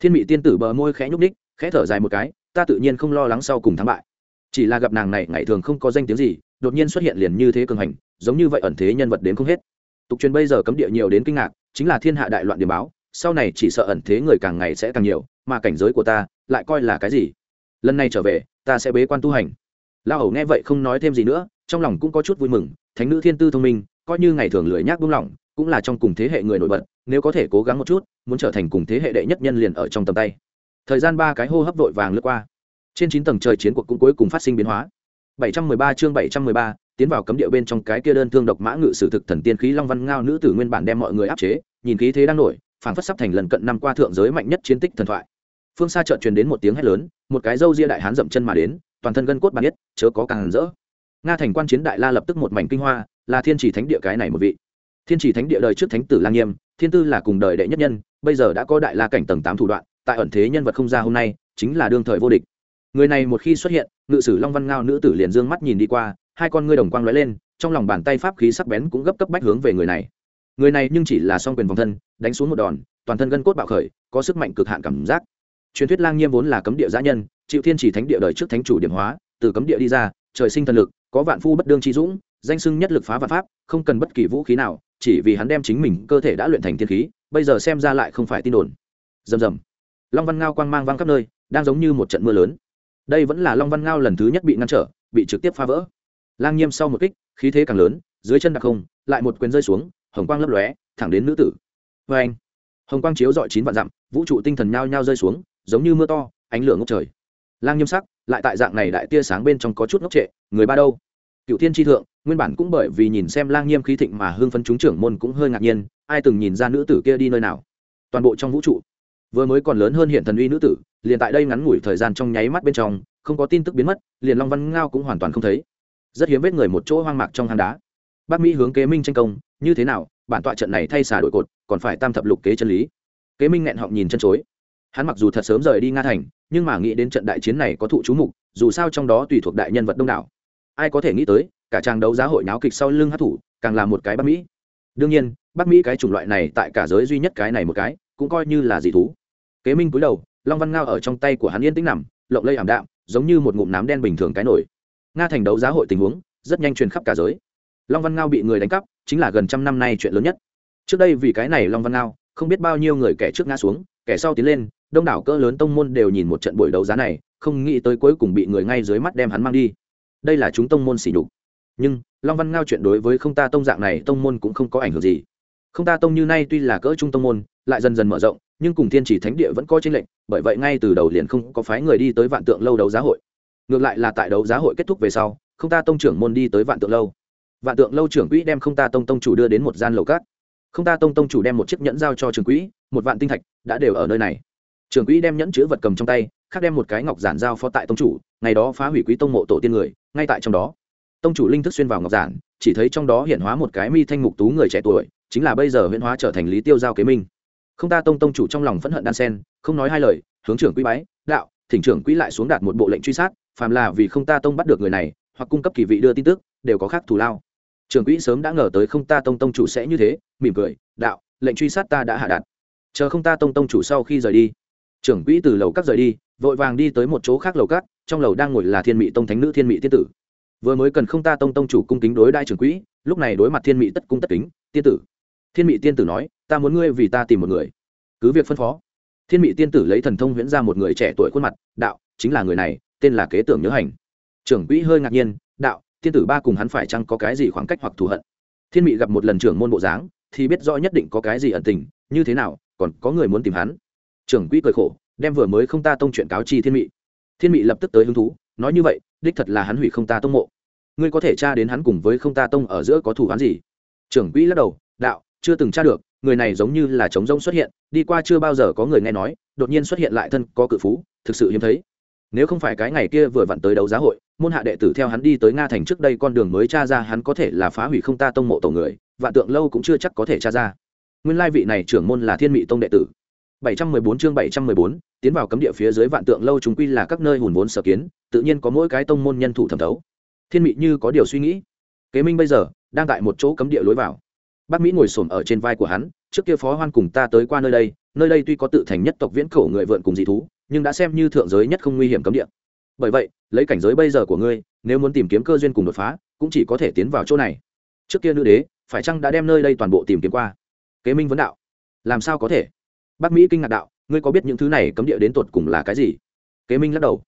Thiên mị tiên tử bờ môi khẽ nhúc ních khẽ thở dài một cái, ta tự nhiên không lo lắng sau cùng thắng bại. Chỉ là gặp nàng này, ngày thường không có danh tiếng gì đột nhiên xuất hiện liền như thế cường hành, giống như vậy ẩn thế nhân vật đến không hết. Tục truyền bây giờ cấm địa nhiều đến kinh ngạc, chính là thiên hạ đại loạn điểm báo, sau này chỉ sợ ẩn thế người càng ngày sẽ càng nhiều, mà cảnh giới của ta lại coi là cái gì? Lần này trở về, ta sẽ bế quan tu hành. La hầu nghe vậy không nói thêm gì nữa, trong lòng cũng có chút vui mừng, thánh nữ thiên tư thông minh, coi như ngày thường lười nhác buông lỏng, cũng là trong cùng thế hệ người nổi bật, nếu có thể cố gắng một chút, muốn trở thành cùng thế hệ đệ nhất nhân liền ở trong tầm tay. Thời gian ba cái hô hấp vội vàng lướt qua. Trên chín tầng trời chiến cuộc cũng cuối cùng phát sinh biến hóa. 713 chương 713, tiến vào cấm địa bên trong cái kia đơn thương độc mã ngự sử thực thần tiên khí long văn ngao nữ tử nguyên bản đem mọi người áp chế nhìn khí thế đang nổi phản phất sắp thành lần cận năm qua thượng giới mạnh nhất chiến tích thần thoại. Phương xa chợt truyền đến một tiếng hét lớn một cái dâu ria đại hán dậm chân mà đến toàn thân gân cốt bàn nhất chớ có càng rỡ. Nga thành quan chiến đại la lập tức một mảnh kinh hoa là thiên chỉ thánh địa cái này một vị. Thiên chỉ thánh địa đời trước thánh tử lang nghiêm thiên tư là cùng đời đệ nhất nhân bây giờ đã có đại la cảnh tầng tám thủ đoạn tại ẩn thế nhân vật không ra hôm nay chính là đương thời vô địch người này một khi xuất hiện, ngự sử long văn ngao nữ tử liền dương mắt nhìn đi qua, hai con ngươi đồng quang lóe lên, trong lòng bàn tay pháp khí sắc bén cũng gấp cấp bách hướng về người này. Người này nhưng chỉ là song quyền vòng thân, đánh xuống một đòn, toàn thân gân cốt bạo khởi, có sức mạnh cực hạn cảm giác. Truyền thuyết lang nghiêm vốn là cấm địa giã nhân chịu thiên chỉ thánh địa đời trước thánh chủ điểm hóa, từ cấm địa đi ra, trời sinh thần lực, có vạn phu bất đương chi dũng, danh sưng nhất lực phá vạn pháp, không cần bất kỳ vũ khí nào, chỉ vì hắn đem chính mình cơ thể đã luyện thành thiên khí, bây giờ xem ra lại không phải tin đồn. Rầm rầm. Long văn ngao quang mang vang khắp nơi, đang giống như một trận mưa lớn đây vẫn là long văn ngao lần thứ nhất bị ngăn trở, bị trực tiếp phá vỡ. Lang nghiêm sau một kích, khí thế càng lớn, dưới chân đặc không, lại một quyền rơi xuống, hồng quang lấp lóe, thẳng đến nữ tử. Vê anh, hồng quang chiếu dọi chín vạn dặm, vũ trụ tinh thần nhao nhao rơi xuống, giống như mưa to, ánh lửa ngốc trời. Lang nghiêm sắc, lại tại dạng này đại tia sáng bên trong có chút ngốc trệ, người ba đâu? Cựu thiên tri thượng, nguyên bản cũng bởi vì nhìn xem lang nghiêm khí thịnh mà hương phân chúng trưởng môn cũng hơi ngạc nhiên, ai từng nhìn ra nữ tử kia đi nơi nào? Toàn bộ trong vũ trụ vừa mới còn lớn hơn hiện thần uy nữ tử, liền tại đây ngắn ngủi thời gian trong nháy mắt bên trong, không có tin tức biến mất, liền long văn ngao cũng hoàn toàn không thấy. Rất hiếm vết người một chỗ hoang mạc trong hang đá. Bắc mỹ hướng kế minh tranh công, như thế nào, bản tọa trận này thay xả đổi cột, còn phải tam thập lục kế chân lý? Kế minh nghẹn họng nhìn chân chối. Hắn mặc dù thật sớm rời đi nga thành, nhưng mà nghĩ đến trận đại chiến này có thụ chú mục, dù sao trong đó tùy thuộc đại nhân vật đông đảo. Ai có thể nghĩ tới, cả trang đấu giá hội náo kịch sau lưng hát thủ, càng là một cái bắc mỹ. Đương nhiên, bắc mỹ cái chủng loại này tại cả giới duy nhất cái này một cái, cũng coi như là dị thú kế minh cúi đầu, long văn ngao ở trong tay của hắn yên tĩnh nằm, lộng lây ảm đạm, giống như một ngụm nám đen bình thường cái nổi. Nga thành đấu giá hội tình huống, rất nhanh truyền khắp cả giới. Long văn ngao bị người đánh cắp, chính là gần trăm năm nay chuyện lớn nhất. Trước đây vì cái này long văn ngao, không biết bao nhiêu người kẻ trước ngã xuống, kẻ sau tiến lên, đông đảo cỡ lớn tông môn đều nhìn một trận buổi đấu giá này, không nghĩ tới cuối cùng bị người ngay dưới mắt đem hắn mang đi. Đây là chúng tông môn xỉ đục nhưng, long văn ngao chuyện đối với không ta tông dạng này tông môn cũng không có ảnh hưởng gì. Không ta tông như nay tuy là cỡ trung tông môn, lại dần dần mở rộng nhưng cùng thiên chỉ thánh địa vẫn có trên lệnh bởi vậy ngay từ đầu liền không có phái người đi tới vạn tượng lâu đấu giá hội. Ngược lại là tại đấu giá hội kết thúc về sau, không ta tông trưởng môn đi tới vạn tượng lâu. Vạn tượng lâu trưởng quỹ đem không ta tông tông chủ đưa đến một gian lầu cát. Không ta tông tông chủ đem một chiếc nhẫn giao cho trưởng quỹ, một vạn tinh thạch đã đều ở nơi này. Trường quỹ đem nhẫn chữ vật cầm trong tay, khác đem một cái ngọc giản giao phó tại tông chủ, ngày đó phá hủy quý tông mộ tổ tiên người, ngay tại trong đó. Tông chủ linh thức xuyên vào ngọc giản, chỉ thấy trong đó hiện hóa một cái mi thanh mục tú người trẻ tuổi, chính là bây giờ huyễn hóa trở thành lý tiêu giao kế minh không ta tông tông chủ trong lòng phẫn hận đan sen, không nói hai lời, hướng trưởng quỹ bái, đạo, thỉnh trưởng quỹ lại xuống đạt một bộ lệnh truy sát, phàm là vì không ta tông bắt được người này, hoặc cung cấp kỳ vị đưa tin tức, đều có khác thù lao. Trưởng quỹ sớm đã ngờ tới không ta tông tông chủ sẽ như thế, mỉm cười, đạo, lệnh truy sát ta đã hạ đặt chờ không ta tông tông chủ sau khi rời đi. Trưởng quỹ từ lầu cắt rời đi, vội vàng đi tới một chỗ khác lầu cắt trong lầu đang ngồi là thiên mỹ tông thánh nữ thiên mỹ tiên tử. Vừa mới cần không ta tông tông chủ cung kính đối đại trưởng quỹ, lúc này đối mặt thiên mỹ tất cung tất kính, tiên tử. Thiên mỹ tiên tử nói ta muốn ngươi vì ta tìm một người. Cứ việc phân phó. Thiên Mị tiên tử lấy thần thông huyễn ra một người trẻ tuổi khuôn mặt, đạo, chính là người này, tên là kế tưởng nhớ hành. Trưởng quỹ hơi ngạc nhiên, đạo, tiên tử ba cùng hắn phải chăng có cái gì khoảng cách hoặc thù hận? Thiên Mị gặp một lần trưởng môn bộ dáng, thì biết rõ nhất định có cái gì ẩn tình, như thế nào, còn có người muốn tìm hắn? Trưởng quỹ cười khổ, đem vừa mới không ta tông chuyện cáo chi thiên Mị. thiên Mị lập tức tới hứng thú, nói như vậy, đích thật là hắn hủy không ta tông mộ. Ngươi có thể tra đến hắn cùng với không ta tông ở giữa có thủ hắn gì? Trưởng quỹ lắc đầu, đạo, chưa từng tra được người này giống như là trống rỗng xuất hiện đi qua chưa bao giờ có người nghe nói đột nhiên xuất hiện lại thân có cự phú thực sự hiếm thấy nếu không phải cái ngày kia vừa vặn tới đấu giá hội môn hạ đệ tử theo hắn đi tới nga thành trước đây con đường mới tra ra hắn có thể là phá hủy không ta tông mộ tổ người vạn tượng lâu cũng chưa chắc có thể tra ra nguyên lai vị này trưởng môn là thiên mị tông đệ tử 714 chương 714, tiến vào cấm địa phía dưới vạn tượng lâu chúng quy là các nơi hùn vốn sở kiến, tự nhiên có mỗi cái tông môn nhân thủ thẩm thấu. Thiên Mị như có điều suy nghĩ. Kế Minh bây giờ đang tại một chỗ cấm địa lối vào. Bác Mỹ ngồi xổm ở trên vai của hắn, trước kia Phó Hoan cùng ta tới qua nơi đây, nơi đây tuy có tự thành nhất tộc viễn khẩu người vượn cùng dị thú, nhưng đã xem như thượng giới nhất không nguy hiểm cấm địa. Bởi vậy, lấy cảnh giới bây giờ của ngươi, nếu muốn tìm kiếm cơ duyên cùng đột phá, cũng chỉ có thể tiến vào chỗ này. Trước kia nữ đế, phải chăng đã đem nơi đây toàn bộ tìm kiếm qua? Kế Minh vấn đạo. Làm sao có thể? Bác Mỹ kinh ngạc đạo, ngươi có biết những thứ này cấm địa đến tột cùng là cái gì kế minh lắc đầu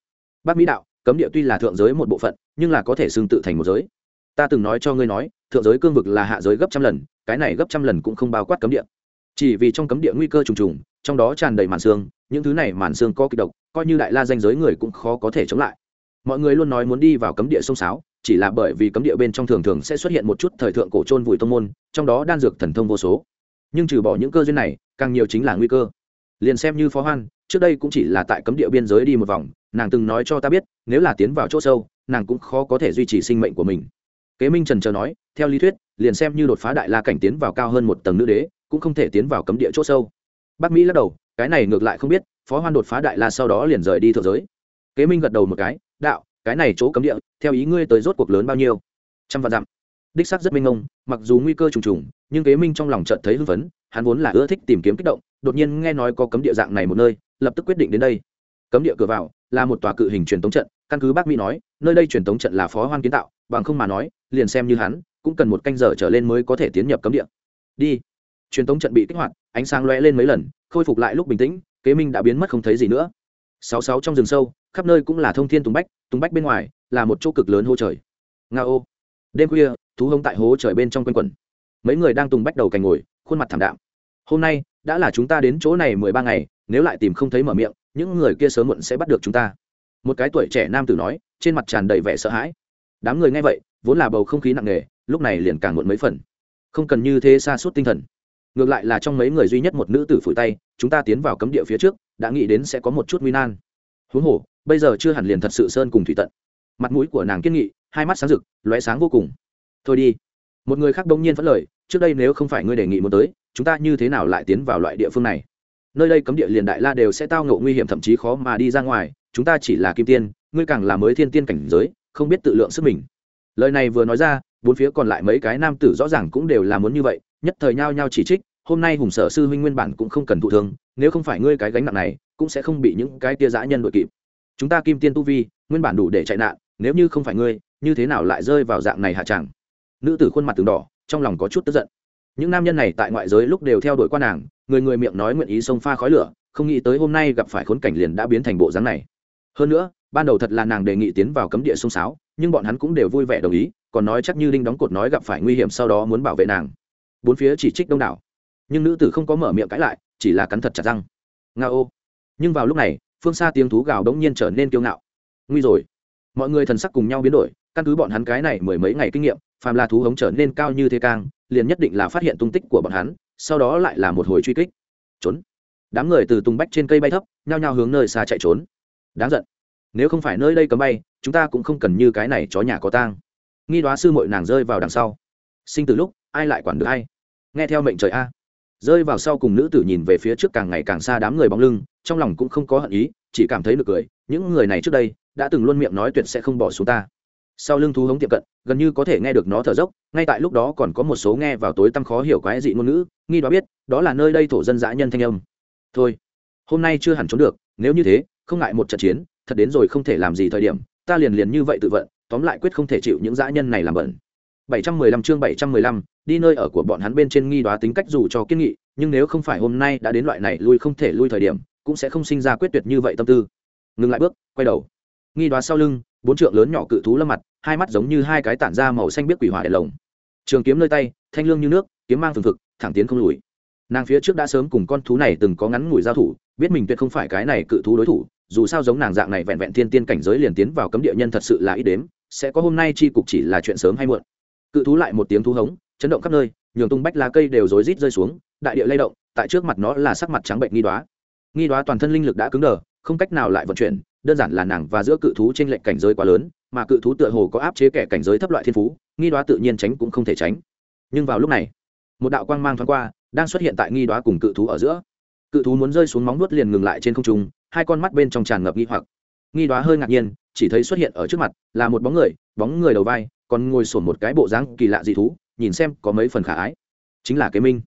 bác mỹ đạo cấm địa tuy là thượng giới một bộ phận nhưng là có thể xưng tự thành một giới ta từng nói cho ngươi nói thượng giới cương vực là hạ giới gấp trăm lần cái này gấp trăm lần cũng không bao quát cấm địa. Chỉ vì trong cấm địa nguy cơ trùng trùng, trong đó tràn đầy màn xương, những thứ này màn xương có kịch độc, coi như đại la danh giới người cũng khó có thể chống lại. Mọi người luôn nói muốn đi vào cấm địa sông sáo, chỉ là bởi vì cấm địa bên trong thường thường sẽ xuất hiện một chút thời thượng cổ trôn vùi tông môn, trong đó đan dược thần thông vô số. Nhưng trừ bỏ những cơ duyên này, càng nhiều chính là nguy cơ. Liền xem như phó hoan, trước đây cũng chỉ là tại cấm địa biên giới đi một vòng, nàng từng nói cho ta biết, nếu là tiến vào chỗ sâu, nàng cũng khó có thể duy trì sinh mệnh của mình. Kế minh trần chờ nói, theo lý thuyết liền xem như đột phá đại la cảnh tiến vào cao hơn một tầng nữ đế, cũng không thể tiến vào cấm địa chỗ sâu. Bác mỹ lắc đầu, cái này ngược lại không biết, phó hoan đột phá đại la sau đó liền rời đi thượng giới. Kế minh gật đầu một cái, đạo, cái này chỗ cấm địa, theo ý ngươi tới rốt cuộc lớn bao nhiêu? Trăm vạn dặm. Đích sắc rất minh ông mặc dù nguy cơ trùng trùng, nhưng kế minh trong lòng chợt thấy hưng phấn, hắn vốn là ưa thích tìm kiếm kích động, đột nhiên nghe nói có cấm địa dạng này một nơi, lập tức quyết định đến đây. Cấm địa cửa vào, là một tòa cự hình truyền tống trận, căn cứ bác mỹ nói, nơi đây truyền tống trận là phó hoan kiến tạo bằng không mà nói, liền xem như hắn, cũng cần một canh giờ trở lên mới có thể tiến nhập cấm địa. Đi. Truyền tống trận bị kích hoạt, ánh sáng lóe lên mấy lần, khôi phục lại lúc bình tĩnh, kế minh đã biến mất không thấy gì nữa. Sáu sáu trong rừng sâu, khắp nơi cũng là thông thiên tùng bách tùng bách bên ngoài là một chỗ cực lớn hô trời. Nga ô. Đêm khuya, thú hông tại hố trời bên trong quanh quẩn. Mấy người đang tùng bách đầu cành ngồi, khuôn mặt thảm đạm. Hôm nay, đã là chúng ta đến chỗ này mười ba ngày, nếu lại tìm không thấy mở miệng, những người kia sớm muộn sẽ bắt được chúng ta. Một cái tuổi trẻ nam tử nói, trên mặt tràn đầy vẻ sợ hãi đám người nghe vậy, vốn là bầu không khí nặng nề, lúc này liền càng muộn mấy phần. Không cần như thế xa suốt tinh thần. Ngược lại là trong mấy người duy nhất một nữ tử phủi tay, chúng ta tiến vào cấm địa phía trước, đã nghĩ đến sẽ có một chút nguy nan. Huống hồ, bây giờ chưa hẳn liền thật sự sơn cùng thủy tận. Mặt mũi của nàng kiên nghị, hai mắt sáng rực, lóe sáng vô cùng. Thôi đi. Một người khác đông nhiên phất lời, trước đây nếu không phải ngươi đề nghị muốn tới, chúng ta như thế nào lại tiến vào loại địa phương này? Nơi đây cấm địa liền đại la đều sẽ tao ngộ nguy hiểm thậm chí khó mà đi ra ngoài, chúng ta chỉ là kim tiên, ngươi càng là mới thiên tiên cảnh giới không biết tự lượng sức mình. Lời này vừa nói ra, bốn phía còn lại mấy cái nam tử rõ ràng cũng đều là muốn như vậy, nhất thời nhao nhao chỉ trích, hôm nay hùng sở sư huynh nguyên bản cũng không cần thụ thương, nếu không phải ngươi cái gánh nặng này, cũng sẽ không bị những cái tia dã nhân đội kịp. Chúng ta kim tiên tu vi, nguyên bản đủ để chạy nạn, nếu như không phải ngươi, như thế nào lại rơi vào dạng này hạ chẳng nữ tử khuôn mặt từng đỏ, trong lòng có chút tức giận. Những nam nhân này tại ngoại giới lúc đều theo đuổi qua nàng, người người miệng nói nguyện ý xông pha khói lửa, không nghĩ tới hôm nay gặp phải khốn cảnh liền đã biến thành bộ dáng này. Hơn nữa ban đầu thật là nàng đề nghị tiến vào cấm địa sông sáo nhưng bọn hắn cũng đều vui vẻ đồng ý, còn nói chắc như linh đóng cột nói gặp phải nguy hiểm sau đó muốn bảo vệ nàng. Bốn phía chỉ trích đông đảo. Nhưng nữ tử không có mở miệng cãi lại, chỉ là cắn thật chặt răng. Nga ô. Nhưng vào lúc này, phương xa tiếng thú gào đống nhiên trở nên kiêu ngạo. Nguy rồi. Mọi người thần sắc cùng nhau biến đổi, căn cứ bọn hắn cái này mười mấy ngày kinh nghiệm, phàm là thú hống trở nên cao như thế càng liền nhất định là phát hiện tung tích của bọn hắn, sau đó lại là một hồi truy kích. Trốn. Đám người từ tung bách trên cây bay thấp, nhao nhao hướng nơi xa chạy trốn. Đáng giận nếu không phải nơi đây cấm bay, chúng ta cũng không cần như cái này chó nhà có tang. Nghi đoá sư mội nàng rơi vào đằng sau. Sinh từ lúc, ai lại quản được ai? Nghe theo mệnh trời a. Rơi vào sau cùng nữ tử nhìn về phía trước càng ngày càng xa đám người bóng lưng, trong lòng cũng không có hận ý, chỉ cảm thấy được cười, những người này trước đây đã từng luôn miệng nói tuyệt sẽ không bỏ xuống ta. Sau lưng thú hống tiệm cận, gần như có thể nghe được nó thở dốc, ngay tại lúc đó còn có một số nghe vào tối tăm khó hiểu quái dị ngôn ngữ, nghi đó biết, đó là nơi đây thổ dân dã nhân thanh âm. Thôi, hôm nay chưa hẳn trốn được, nếu như thế, không ngại một trận chiến thật đến rồi không thể làm gì thời điểm ta liền liền như vậy tự vận tóm lại quyết không thể chịu những dã nhân này làm bẩn. 715 chương 715, đi nơi ở của bọn hắn bên trên nghi đoá tính cách dù cho kiên nghị nhưng nếu không phải hôm nay đã đến loại này lui không thể lui thời điểm cũng sẽ không sinh ra quyết tuyệt như vậy tâm tư. Ngừng lại bước quay đầu. Nghi đoá sau lưng bốn trượng lớn nhỏ cự thú lâm mặt hai mắt giống như hai cái tản ra màu xanh biết quỷ hỏa đèn lồng. Trường kiếm nơi tay thanh lương như nước kiếm mang thường thực thẳng tiến không lùi. Nàng phía trước đã sớm cùng con thú này từng có ngắn ngủi giao thủ biết mình tuyệt không phải cái này cự thú đối thủ dù sao giống nàng dạng này vẹn vẹn thiên tiên cảnh giới liền tiến vào cấm địa nhân thật sự là ít đếm, sẽ có hôm nay chi cục chỉ là chuyện sớm hay muộn. Cự thú lại một tiếng thú hống, chấn động khắp nơi, nhường tung bách lá cây đều rối rít rơi xuống, đại địa lay động, tại trước mặt nó là sắc mặt trắng bệnh nghi đoá. Nghi đoá toàn thân linh lực đã cứng đờ, không cách nào lại vận chuyển, đơn giản là nàng và giữa cự thú trên lệnh cảnh giới quá lớn, mà cự thú tựa hồ có áp chế kẻ cảnh giới thấp loại thiên phú, nghi đoá tự nhiên tránh cũng không thể tránh. Nhưng vào lúc này, một đạo quang mang thoáng qua, đang xuất hiện tại nghi đoá cùng cự thú ở giữa. Cự thú muốn rơi xuống móng nuốt liền ngừng lại trên không trung hai con mắt bên trong tràn ngập nghi hoặc. Nghi đoá hơi ngạc nhiên, chỉ thấy xuất hiện ở trước mặt là một bóng người bóng người đầu vai, còn ngồi sổn một cái bộ dáng kỳ lạ dị thú, nhìn xem có mấy phần khả ái. Chính là kế minh.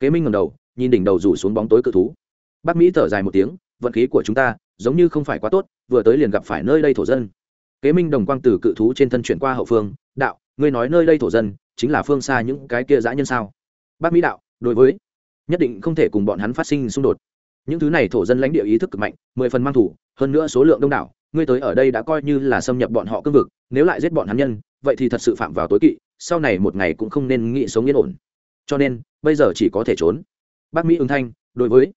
Kế minh ngầm đầu, nhìn đỉnh đầu rủ xuống bóng tối cự thú. Bác mỹ thở dài một tiếng, vận khí của chúng ta giống như không phải quá tốt, vừa tới liền gặp phải nơi đây thổ dân. Kế minh đồng quang từ cự thú trên thân chuyển qua hậu phương, đạo, ngươi nói nơi đây thổ dân chính là phương xa những cái kia dã nhân sao? Bác mỹ đạo, đối với, nhất định không thể cùng bọn hắn phát sinh xung đột những thứ này thổ dân lãnh địa ý thức cực mạnh, mười phần mang thủ, hơn nữa số lượng đông đảo, ngươi tới ở đây đã coi như là xâm nhập bọn họ cương vực, nếu lại giết bọn hắn nhân, vậy thì thật sự phạm vào tối kỵ, sau này một ngày cũng không nên nghĩ sống yên ổn. Cho nên, bây giờ chỉ có thể trốn. Bác mỹ ứng thanh, đối với.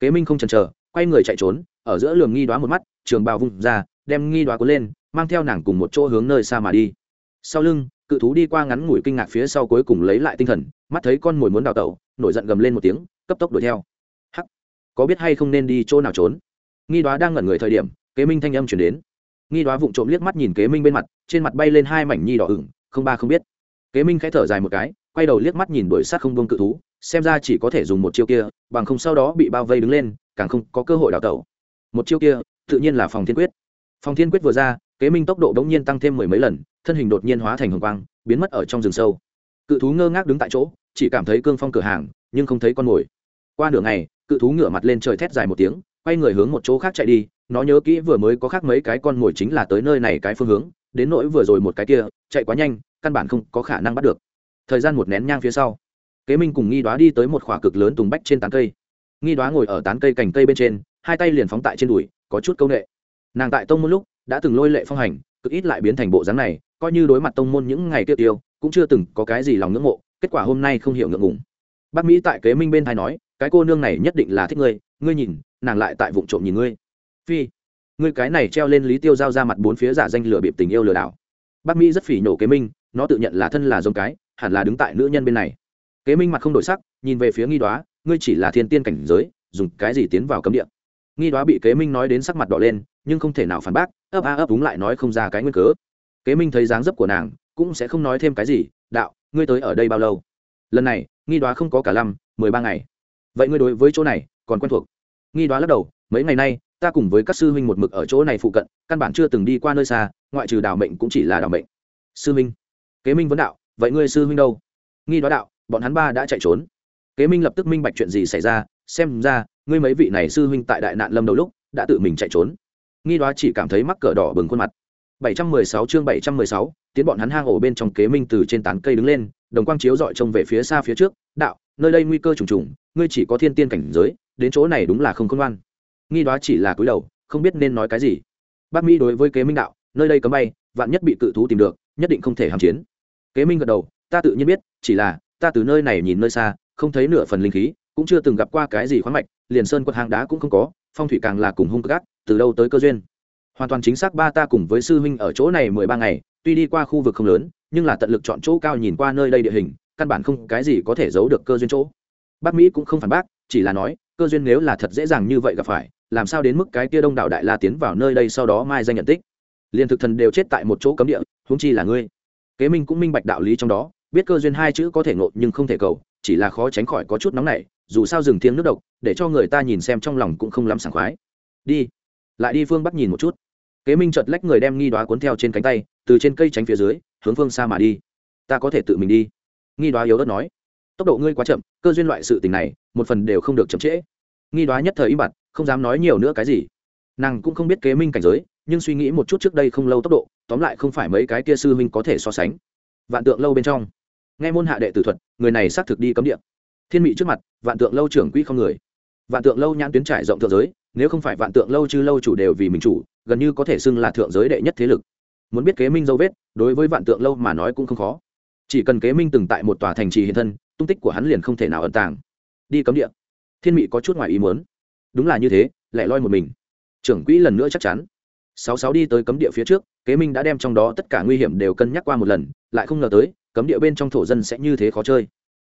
Kế minh không chần chờ, quay người chạy trốn, ở giữa lường nghi đoá một mắt, trường bào vung ra, đem nghi đoá cuốn lên, mang theo nàng cùng một chỗ hướng nơi xa mà đi. Sau lưng, cự thú đi qua ngắn ngủi kinh ngạc phía sau cuối cùng lấy lại tinh thần, mắt thấy con mồi muốn đào tẩu, nổi giận gầm lên một tiếng, cấp tốc đuổi theo có biết hay không nên đi chỗ nào trốn? Nghi đoá đang ngẩn người thời điểm, kế minh thanh âm chuyển đến. Nghi đoá vụng trộm liếc mắt nhìn kế minh bên mặt, trên mặt bay lên hai mảnh nhi đỏ ửng, không ba không biết. Kế minh khẽ thở dài một cái, quay đầu liếc mắt nhìn đuổi sát không buông cự thú, xem ra chỉ có thể dùng một chiêu kia, bằng không sau đó bị bao vây đứng lên, càng không có cơ hội đào tẩu. Một chiêu kia, tự nhiên là phòng thiên quyết. Phòng thiên quyết vừa ra, kế minh tốc độ đ ỗ n g nhiên tăng thêm mười mấy lần, thân hình đột nhiên hóa thành hồng quang, biến mất ở trong rừng sâu. Cự thú ngơ ngác đứng tại chỗ, chỉ cảm thấy cương phong cửa hàng, nhưng không thấy con mồi. Qua nửa ngày cự thú ngửa mặt lên trời thét dài một tiếng, quay người hướng một chỗ khác chạy đi, nó nhớ kỹ vừa mới có khác mấy cái con mồi chính là tới nơi này cái phương hướng, đến nỗi vừa rồi một cái kia, chạy quá nhanh, căn bản không có khả năng bắt được. Thời gian một nén nhang phía sau, kế minh cùng nghi đoá đi tới một khỏa cực lớn tùng bách trên tán cây. Nghi đoá ngồi ở tán cây cành cây bên trên, hai tay liền phóng tại trên đùi, có chút c â u n ệ nàng tại tông môn lúc, đã từng lôi lệ phong hành, cực ít lại biến thành bộ dáng này, coi như đối mặt tông môn những ngày tiêu tiêu, cũng chưa từng có cái gì lòng ngưỡng mộ, kết quả hôm nay không hiểu ngượng ngùng. Bác mỹ tại kế minh bên thai nói cái cô nương này nhất định là thích ngươi ngươi nhìn nàng lại tại vụ trộm nhìn ngươi. Phi ngươi cái này treo lên lý tiêu giao ra mặt bốn phía giả danh lừa bịp tình yêu lừa đảo. Bác mỹ rất phỉ nhổ kế minh nó tự nhận là thân là giống cái hẳn là đứng tại nữ nhân bên này. Kế minh mặt không đổi sắc nhìn về phía nghi đoá ngươi chỉ là thiên tiên cảnh giới dùng cái gì tiến vào cấm địa? Nghi đoá bị kế minh nói đến sắc mặt đỏ lên nhưng không thể nào phản bác ấp a ấp đúng lại nói không ra cái nguyên cớ. Kế minh thấy dáng dấp của nàng cũng sẽ không nói thêm cái gì đạo ngươi tới ở đây bao lâu? Lần này nghi đoá không có cả lăm, mười ba ngày vậy ngươi đối với chỗ này còn quen thuộc? Nghi đoá lắc đầu mấy ngày nay ta cùng với các sư huynh một mực ở chỗ này phụ cận căn bản chưa từng đi qua nơi xa ngoại trừ đảo mệnh cũng chỉ là đảo mệnh. Sư huynh kế minh vấn đạo vậy ngươi sư huynh đâu? Nghi đoá đạo bọn hắn ba đã chạy trốn. Kế minh lập tức minh bạch chuyện gì xảy ra xem ra ngươi mấy vị này sư huynh tại đại nạn lâm đầu lúc đã tự mình chạy trốn. Nghi đoá chỉ cảm thấy mắc cờ đỏ bừng khuôn mặt. 716 chương 716, tiến bọn hắn hang ổ bên trong kế minh từ trên tán cây đứng lên đồng quang chiếu dọi trông về phía xa phía trước đạo nơi đây nguy cơ trùng trùng ngươi chỉ có thiên tiên cảnh giới, đến chỗ này đúng là không khôn ngoan. Nghi đó chỉ là cúi đầu, không biết nên nói cái gì. Bác mỹ đối với kế minh đạo, nơi đây cấm bay, vạn nhất bị cự thú tìm được, nhất định không thể hàm chiến. Kế minh gật đầu, ta tự nhiên biết, chỉ là, ta từ nơi này nhìn nơi xa, không thấy nửa phần linh khí, cũng chưa từng gặp qua cái gì khoáng mạch, liền sơn quật hang đá cũng không có, phong thủy càng là cùng hung gác từ đâu tới cơ duyên. Hoàn toàn chính xác ba ta cùng với sư huynh ở chỗ này mười ba ngày, tuy đi qua khu vực không lớn, nhưng là tận lực chọn chỗ cao nhìn qua nơi đây địa hình, căn bản không cái gì có thể giấu được cơ duyên chỗ bác mỹ cũng không phản bác, chỉ là nói, cơ duyên nếu là thật dễ dàng như vậy gặp phải, làm sao đến mức cái kia đông đảo đại la tiến vào nơi đây sau đó mai danh nhận tích? Liền thực thần đều chết tại một chỗ cấm địa, huống chi là ngươi. Kế minh cũng minh bạch đạo lý trong đó, biết cơ duyên hai chữ có thể ngộ nhưng không thể cầu, chỉ là khó tránh khỏi có chút nóng nảy, dù sao rừng thiêng nước độc, để cho người ta nhìn xem trong lòng cũng không lắm sảng khoái. Đi. Lại đi phương bắc nhìn một chút. Kế minh chợt lách người đem nghi đoá cuốn theo trên cánh tay, từ trên cây tránh phía dưới, hướng phương xa mà đi. Ta có thể tự mình đi. Nghi đoá yếu đất nói tốc độ ngươi quá chậm, cơ duyên loại sự tình này, một phần đều không được chậm trễ. Nghi đoá nhất thời im bặt, không dám nói nhiều nữa cái gì. Nàng cũng không biết kế minh cảnh giới, nhưng suy nghĩ một chút trước đây không lâu tốc độ, tóm lại không phải mấy cái kia sư minh có thể so sánh. Vạn tượng lâu bên trong. Nghe môn hạ đệ tử thuật, người này xác thực đi cấm địa. Thiên mị trước mặt, vạn tượng lâu trưởng quỹ không người. Vạn tượng lâu nhãn tuyến trải rộng thượng giới, nếu không phải vạn tượng lâu chư lâu chủ đều vì mình chủ, gần như có thể xưng là thượng giới đệ nhất thế lực. Muốn biết kế minh dấu vết, đối với vạn tượng lâu mà nói cũng không khó. Chỉ cần kế minh từng tại một tòa thành trì hiện thân tung tích của hắn liền không thể nào ẩn tàng. Đi cấm địa. Thiên mị có chút ngoài ý muốn. Đúng là như thế, lại loi một mình. Trưởng quỹ lần nữa chắc chắn. Sáu sáu đi tới cấm địa phía trước, kế minh đã đem trong đó tất cả nguy hiểm đều cân nhắc qua một lần, lại không ngờ tới, cấm địa bên trong thổ dân sẽ như thế khó chơi.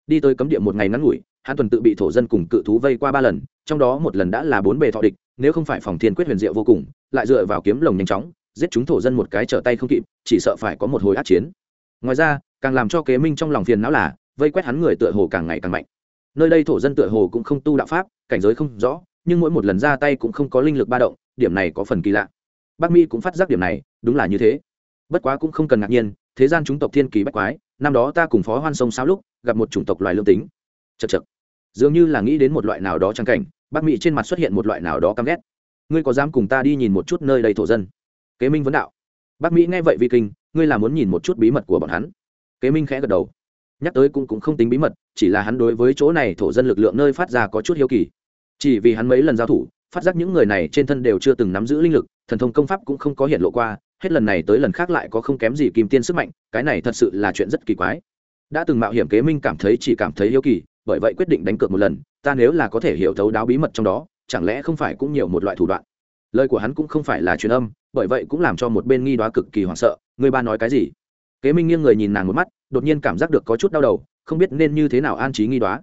Đi tới cấm địa một ngày ngắn ngủi, hắn tuần tự bị thổ dân cùng cự thú vây qua ba lần, trong đó một lần đã là bốn bề thọ địch, nếu không phải phòng thiên quyết huyền diệu vô cùng, lại dựa vào kiếm lồng nhanh chóng, giết chúng thổ dân một cái trở tay không kịp, chỉ sợ phải có một hồi át chiến. Ngoài ra, càng làm cho kế minh trong lòng phiền não là vây quét hắn người tựa hồ càng ngày càng mạnh. Nơi đây thổ dân tựa hồ cũng không tu đạo pháp, cảnh giới không rõ, nhưng mỗi một lần ra tay cũng không có linh lực ba động, điểm này có phần kỳ lạ. Bắc mỹ cũng phát giác điểm này, đúng là như thế. Bất quá cũng không cần ngạc nhiên, thế gian chúng tộc thiên kỳ bách quái, năm đó ta cùng phó hoan sông sao lúc, gặp một chủng tộc loài lương tính. Chật chật dường như là nghĩ đến một loại nào đó trang cảnh, bắc mỹ trên mặt xuất hiện một loại nào đó căm ghét. Ngươi có dám cùng ta đi nhìn một chút nơi đây thổ dân? Kế minh vấn đạo. Bắc mỹ nghe vậy vi kinh, ngươi là muốn nhìn một chút bí mật của bọn hắn. Kế minh khẽ gật đầu nhắc tới cũng cũng không tính bí mật, chỉ là hắn đối với chỗ này thổ dân lực lượng nơi phát ra có chút hiếu kỳ. Chỉ vì hắn mấy lần giao thủ, phát giác những người này trên thân đều chưa từng nắm giữ linh lực, thần thông công pháp cũng không có hiện lộ qua, hết lần này tới lần khác lại có không kém gì kim tiên sức mạnh, cái này thật sự là chuyện rất kỳ quái. Đã từng mạo hiểm kế minh cảm thấy chỉ cảm thấy hiếu kỳ, bởi vậy quyết định đánh cược một lần, ta nếu là có thể hiểu thấu đáo bí mật trong đó, chẳng lẽ không phải cũng nhiều một loại thủ đoạn? Lời của hắn cũng không phải là truyền âm, bởi vậy cũng làm cho một bên nghi đoá cực kỳ hoảng sợ, người ba nói cái gì? Kế minh nghiêng người nhìn nàng một mắt đột nhiên cảm giác được có chút đau đầu, không biết nên như thế nào an trí nghi đoá.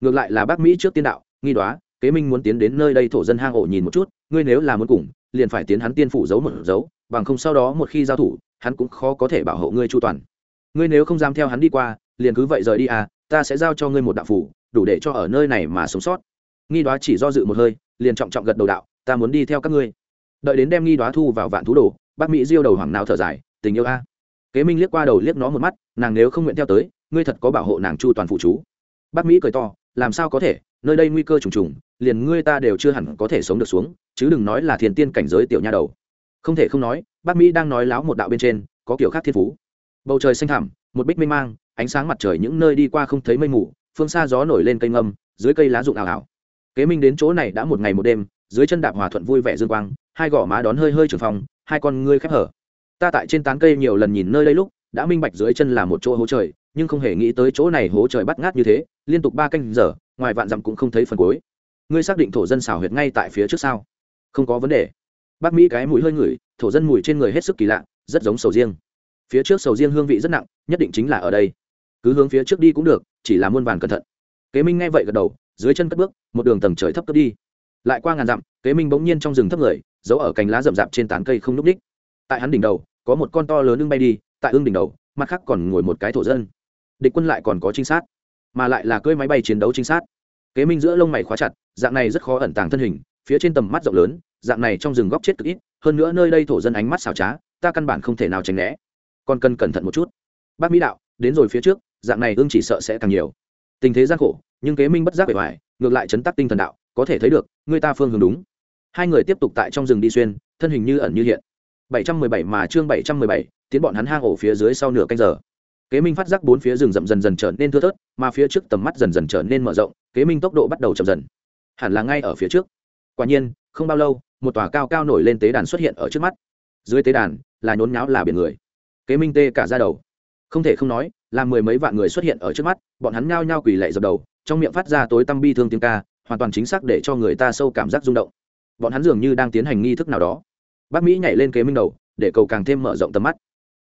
Ngược lại là bác mỹ trước tiên đạo, nghi đoá, kế minh muốn tiến đến nơi đây thổ dân hang ổ nhìn một chút, ngươi nếu là muốn cùng, liền phải tiến hắn tiên phủ giấu một dấu bằng không sau đó một khi giao thủ, hắn cũng khó có thể bảo hộ ngươi chu toàn. Ngươi nếu không dám theo hắn đi qua, liền cứ vậy rời đi à ta sẽ giao cho ngươi một đạo phủ, đủ để cho ở nơi này mà sống sót. Nghi đoá chỉ do dự một hơi, liền trọng trọng gật đầu đạo, ta muốn đi theo các ngươi. Đợi đến đem nghi đoá thu vào vạn thú đồ, bác mỹ diêu đầu hoàng nào thở dài, tình yêu a kế minh liếc qua đầu liếc nó một mắt, nàng nếu không nguyện theo tới, ngươi thật có bảo hộ nàng chu toàn phụ chú. Bác mỹ cười to, làm sao có thể, nơi đây nguy cơ trùng trùng, liền ngươi ta đều chưa hẳn có thể sống được xuống, chứ đừng nói là thiền tiên cảnh giới tiểu nha đầu. Không thể không nói, bác mỹ đang nói láo một đạo bên trên, có kiểu khác thiên phú. Bầu trời xanh thẳm, một bích mênh mang, ánh sáng mặt trời những nơi đi qua không thấy mây mù, phương xa gió nổi lên cây ngâm, dưới cây lá rụng ảo ảo. Kế minh đến chỗ này đã một ngày một đêm, dưới chân đạp hòa thuận vui vẻ dương quang, hai gò má đón hơi hơi trường phòng hai con ngươi khép hở ta tại trên tán cây nhiều lần nhìn nơi đây lúc, đã minh bạch dưới chân là một chỗ hố trời, nhưng không hề nghĩ tới chỗ này hố trời bắt ngát như thế, liên tục ba canh giờ, ngoài vạn dặm cũng không thấy phần cuối. Ngươi xác định thổ dân xào huyệt ngay tại phía trước sau không có vấn đề. Bác mỹ cái mũi hơi ngửi, thổ dân mùi trên người hết sức kỳ lạ, rất giống sầu riêng. Phía trước sầu riêng hương vị rất nặng, nhất định chính là ở đây. Cứ hướng phía trước đi cũng được, chỉ là muôn vàn cẩn thận. Kế minh nghe vậy gật đầu, dưới chân cất bước, một đường tầng trời thấp cất đi. Lại qua ngàn dặm, kế minh bỗng nhiên trong rừng thấp người, giấu ở cành lá rậm rạp trên tán cây không núp đích tại hắn đỉnh đầu có một con to lớn ưng bay đi, tại ưng đỉnh đầu, mặt khác còn ngồi một cái thổ dân. Địch quân lại còn có trinh sát, mà lại là cơi máy bay chiến đấu trinh sát. Kế minh giữa lông mày khóa chặt, dạng này rất khó ẩn tàng thân hình, phía trên tầm mắt rộng lớn, dạng này trong rừng góc chết cực ít, hơn nữa nơi đây thổ dân ánh mắt xảo trá, ta căn bản không thể nào tránh né. Còn cần cẩn thận một chút. Bác mỹ đạo, đến rồi phía trước, dạng này ương chỉ sợ sẽ càng nhiều. Tình thế gian khổ, nhưng kế minh bất giác bề ngoài, ngược lại chấn tắc tinh thần đạo, có thể thấy được, người ta phương hướng đúng. Hai người tiếp tục tại trong rừng đi xuyên, thân hình như ẩn như hiện. 717 mà chương 717, tiến bọn hắn hang ổ phía dưới sau nửa canh giờ. Kế minh phát giác bốn phía rừng rậm dần dần trở nên thưa thớt mà phía trước tầm mắt dần dần trở nên mở rộng kế minh tốc độ bắt đầu chậm dần. Hẳn là ngay ở phía trước. Quả nhiên không bao lâu một tòa cao cao nổi lên tế đàn xuất hiện ở trước mắt. Dưới tế đàn là nhốn nháo là biển người. Kế minh tê cả da đầu. Không thể không nói là mười mấy vạn người xuất hiện ở trước mắt bọn hắn nhao nhao quỳ lạy dập đầu trong miệng phát ra tối tăm bi thương tiếng ca hoàn toàn chính xác để cho người ta sâu cảm giác rung động. Bọn hắn dường như đang tiến hành nghi thức nào đó bác mỹ nhảy lên kế minh đầu, để cầu càng thêm mở rộng tầm mắt.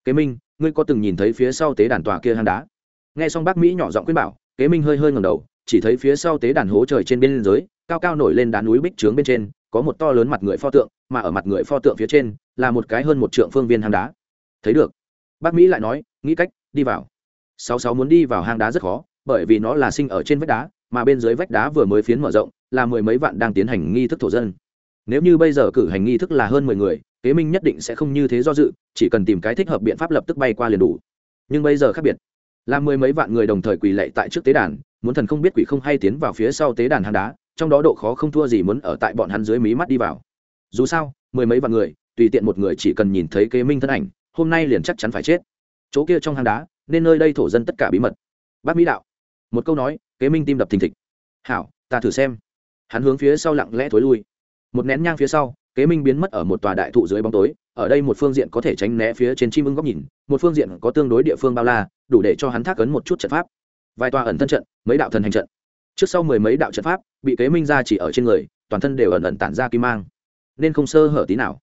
Kế minh, ngươi có từng nhìn thấy phía sau tế đàn tòa kia hang đá? Nghe xong bác mỹ nhỏ giọng khuyên bảo, kế minh hơi hơi ngầm đầu, chỉ thấy phía sau tế đàn hố trời trên bên dưới, cao cao nổi lên đá núi bích trướng bên trên, có một to lớn mặt người pho tượng, mà ở mặt người pho tượng phía trên là một cái hơn một trượng phương viên hang đá. Thấy được. Bác mỹ lại nói, nghĩ cách, đi vào. Sáu sáu muốn đi vào hang đá rất khó, bởi vì nó là sinh ở trên vách đá, mà bên dưới vách đá vừa mới phiến mở rộng, là mười mấy vạn đang tiến hành nghi thức thổ dân nếu như bây giờ cử hành nghi thức là hơn mười người, kế minh nhất định sẽ không như thế do dự, chỉ cần tìm cái thích hợp biện pháp lập tức bay qua liền đủ. Nhưng bây giờ khác biệt. Là mười mấy vạn người đồng thời quỳ lạy tại trước tế đàn, muốn thần không biết quỷ không hay tiến vào phía sau tế đàn hang đá, trong đó độ khó không thua gì muốn ở tại bọn hắn dưới mí mắt đi vào. Dù sao, mười mấy vạn người, tùy tiện một người chỉ cần nhìn thấy kế minh thân ảnh, hôm nay liền chắc chắn phải chết. Chỗ kia trong hang đá, nên nơi đây thổ dân tất cả bí mật. Bác mỹ đạo, một câu nói, kế minh tim đập thình thịch. Hảo, ta thử xem. Hắn hướng phía sau lặng lẽ thối lui một nén nhang phía sau, kế minh biến mất ở một tòa đại thụ dưới bóng tối, ở đây một phương diện có thể tránh né phía trên chim ưng góc nhìn, một phương diện có tương đối địa phương bao la, đủ để cho hắn thác ấn một chút trận pháp. Vài tòa ẩn thân trận, mấy đạo thần hành trận. Trước sau mười mấy đạo trận pháp, bị kế minh ra chỉ ở trên người, toàn thân đều ẩn ẩn tản ra kim mang. Nên không sơ hở tí nào.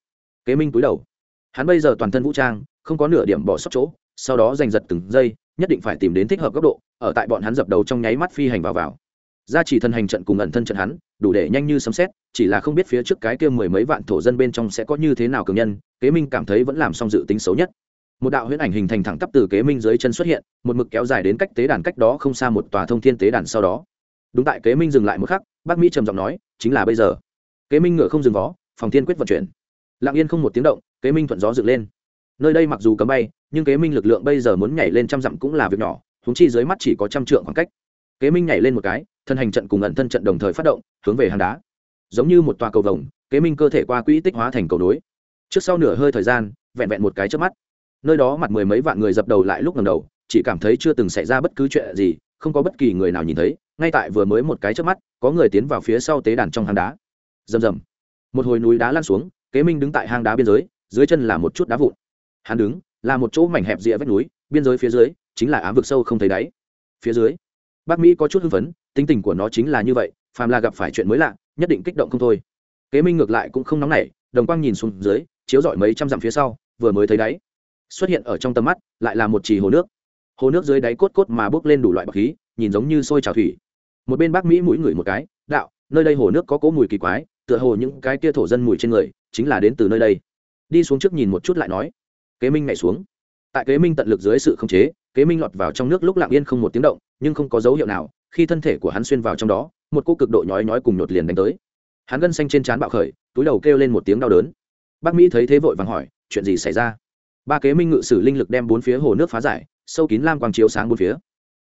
Kế minh túi đầu. Hắn bây giờ toàn thân vũ trang, không có nửa điểm bỏ sót chỗ, sau đó giành giật từng giây, nhất định phải tìm đến thích hợp góc độ, ở tại bọn hắn dập đầu trong nháy mắt phi hành vào vào gia chỉ thần hành trận cùng ẩn thân trận hắn, đủ để nhanh như sấm xét chỉ là không biết phía trước cái kia mười mấy vạn thổ dân bên trong sẽ có như thế nào cường nhân, kế minh cảm thấy vẫn làm xong dự tính xấu nhất. Một đạo huyễn ảnh hình thành thẳng tắp từ kế minh dưới chân xuất hiện, một mực kéo dài đến cách tế đàn cách đó không xa một tòa thông thiên tế đàn sau đó. Đúng tại kế minh dừng lại một khắc, bác mỹ trầm giọng nói, chính là bây giờ. Kế minh ngựa không dừng vó, phòng tiên quyết vận chuyển. Lặng yên không một tiếng động, kế minh thuận gió dựng lên. Nơi đây mặc dù cấm bay, nhưng kế minh lực lượng bây giờ muốn nhảy lên trăm dặm cũng là việc nhỏ húng chi dưới mắt chỉ có trăm trượng khoảng cách kế minh nhảy lên một cái, thân hành trận cùng ẩn thân trận đồng thời phát động, hướng về hang đá. Giống như một tòa cầu vồng, kế minh cơ thể qua quỹ tích hóa thành cầu nối. Trước sau nửa hơi thời gian, vẹn vẹn một cái trước mắt. Nơi đó mặt mười mấy vạn người dập đầu lại lúc ngầm đầu, chỉ cảm thấy chưa từng xảy ra bất cứ chuyện gì, không có bất kỳ người nào nhìn thấy, ngay tại vừa mới một cái trước mắt, có người tiến vào phía sau tế đàn trong hang đá. Rầm rầm. Một hồi núi đá lan xuống, kế minh đứng tại hang đá biên giới, dưới chân là một chút đá vụn. Hắn đứng, là một chỗ mảnh hẹp rìa vách núi, biên giới phía dưới, chính là ám vực sâu không thấy đáy. Phía dưới bác mỹ có chút hưng phấn, tính tình của nó chính là như vậy, phàm là gặp phải chuyện mới lạ, nhất định kích động không thôi. Kế minh ngược lại cũng không nóng nảy, đồng quang nhìn xuống dưới, chiếu rọi mấy trăm dặm phía sau, vừa mới thấy đáy. Xuất hiện ở trong tầm mắt, lại là một trì hồ nước. Hồ nước dưới đáy cốt cốt mà bốc lên đủ loại bọc khí, nhìn giống như sôi trào thủy. Một bên bác mỹ mũi ngửi một cái, đạo, nơi đây hồ nước có cỗ mùi kỳ quái, tựa hồ những cái kia thổ dân mùi trên người, chính là đến từ nơi đây. Đi xuống trước nhìn một chút lại nói. Kế minh nhảy xuống. Tại kế minh tận lực dưới sự khống chế, kế minh lọt vào trong nước lúc lặng yên không một tiếng động nhưng không có dấu hiệu nào, khi thân thể của hắn xuyên vào trong đó, một cô cực độ nhói nhói cùng nhột liền đánh tới. Hắn gân xanh trên trán bạo khởi, túi đầu kêu lên một tiếng đau đớn. Bác mỹ thấy thế vội vàng hỏi, chuyện gì xảy ra? Ba kế minh ngự sử linh lực đem bốn phía hồ nước phá giải, sâu kín lam quang chiếu sáng bốn phía.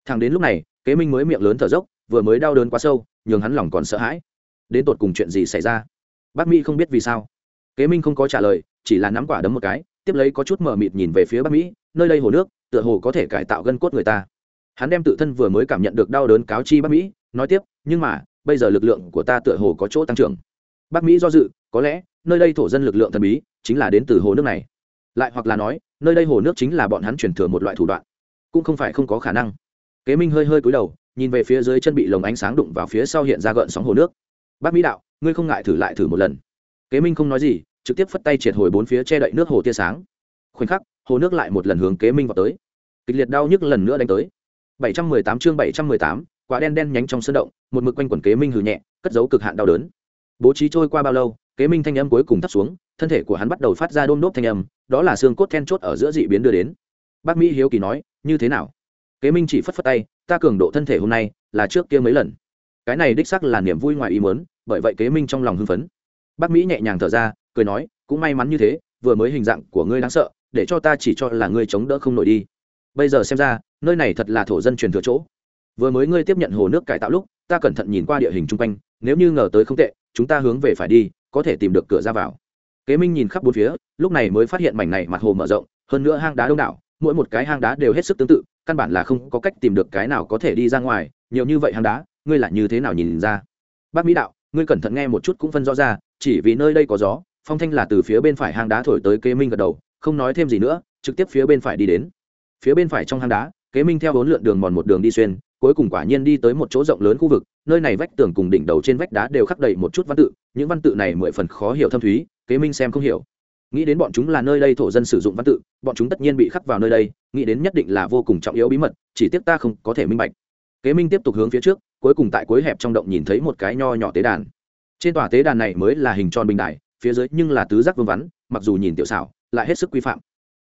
Thằng đến lúc này, kế minh mới miệng lớn thở dốc, vừa mới đau đớn quá sâu, nhường hắn lòng còn sợ hãi. Đến tột cùng chuyện gì xảy ra? Bác mỹ không biết vì sao. Kế minh không có trả lời, chỉ là nắm quả đấm một cái, tiếp lấy có chút mờ mịt nhìn về phía bác mỹ, nơi đây hồ nước, tựa hồ có thể cải tạo gân cốt người ta hắn đem tự thân vừa mới cảm nhận được đau đớn cáo chi bác mỹ, nói tiếp, nhưng mà, bây giờ lực lượng của ta tựa hồ có chỗ tăng trưởng. Bác mỹ do dự, có lẽ, nơi đây thổ dân lực lượng thần bí chính là đến từ hồ nước này. Lại hoặc là nói, nơi đây hồ nước chính là bọn hắn truyền thừa một loại thủ đoạn, cũng không phải không có khả năng. Kế minh hơi hơi cúi đầu, nhìn về phía dưới chân bị lồng ánh sáng đụng vào phía sau hiện ra gợn sóng hồ nước. Bác mỹ đạo, ngươi không ngại thử lại thử một lần. Kế minh không nói gì, trực tiếp phất tay triệt hồi bốn phía che đậy nước hồ tia sáng. Khoảnh khắc, hồ nước lại một lần hướng kế minh vào tới. Kịch liệt đau nhức lần nữa đánh tới. 718 chương 718, quả đen đen nhánh trong sân động một mực quanh quần kế minh hừ nhẹ cất giấu cực hạn đau đớn. Bố trí trôi qua bao lâu kế minh thanh âm cuối cùng thấp xuống thân thể của hắn bắt đầu phát ra đôm đốp thanh âm đó là xương cốt then chốt ở giữa dị biến đưa đến. Bác mỹ hiếu kỳ nói như thế nào? Kế minh chỉ phất phất tay ta cường độ thân thể hôm nay là trước kia mấy lần. Cái này đích sắc là niềm vui ngoài ý muốn bởi vậy kế minh trong lòng hưng phấn. Bác mỹ nhẹ nhàng thở ra cười nói cũng may mắn như thế vừa mới hình dạng của ngươi đáng sợ để cho ta chỉ cho là ngươi chống đỡ không nổi đi. Bây giờ xem ra nơi này thật là thổ dân truyền thừa chỗ. Vừa mới ngươi tiếp nhận hồ nước cải tạo lúc, ta cẩn thận nhìn qua địa hình chung quanh, nếu như ngờ tới không tệ, chúng ta hướng về phải đi, có thể tìm được cửa ra vào. Kế minh nhìn khắp bốn phía, lúc này mới phát hiện mảnh này mặt hồ mở rộng, hơn nữa hang đá đông đảo, mỗi một cái hang đá đều hết sức tương tự, căn bản là không có cách tìm được cái nào có thể đi ra ngoài, nhiều như vậy hang đá, ngươi là như thế nào nhìn ra? Bác mỹ đạo, ngươi cẩn thận nghe một chút cũng phân rõ ra, chỉ vì nơi đây có gió, phong thanh là từ phía bên phải hang đá thổi tới kế minh gật đầu, không nói thêm gì nữa, trực tiếp phía bên phải đi đến. Phía bên phải trong hang đá kế minh theo bốn lượn đường mòn một đường đi xuyên, cuối cùng quả nhiên đi tới một chỗ rộng lớn khu vực, nơi này vách tường cùng đỉnh đầu trên vách đá đều khắc đầy một chút văn tự, những văn tự này mười phần khó hiểu thâm thúy, kế minh xem không hiểu. Nghĩ đến bọn chúng là nơi đây thổ dân sử dụng văn tự, bọn chúng tất nhiên bị khắc vào nơi đây, nghĩ đến nhất định là vô cùng trọng yếu bí mật, chỉ tiếc ta không có thể minh bạch. Kế minh tiếp tục hướng phía trước, cuối cùng tại cuối hẹp trong động nhìn thấy một cái nho nhỏ tế đàn. Trên tòa tế đàn này mới là hình tròn bình đại, phía dưới nhưng là tứ giác vương vắn, mặc dù nhìn tiểu xảo, lại hết sức quy phạm.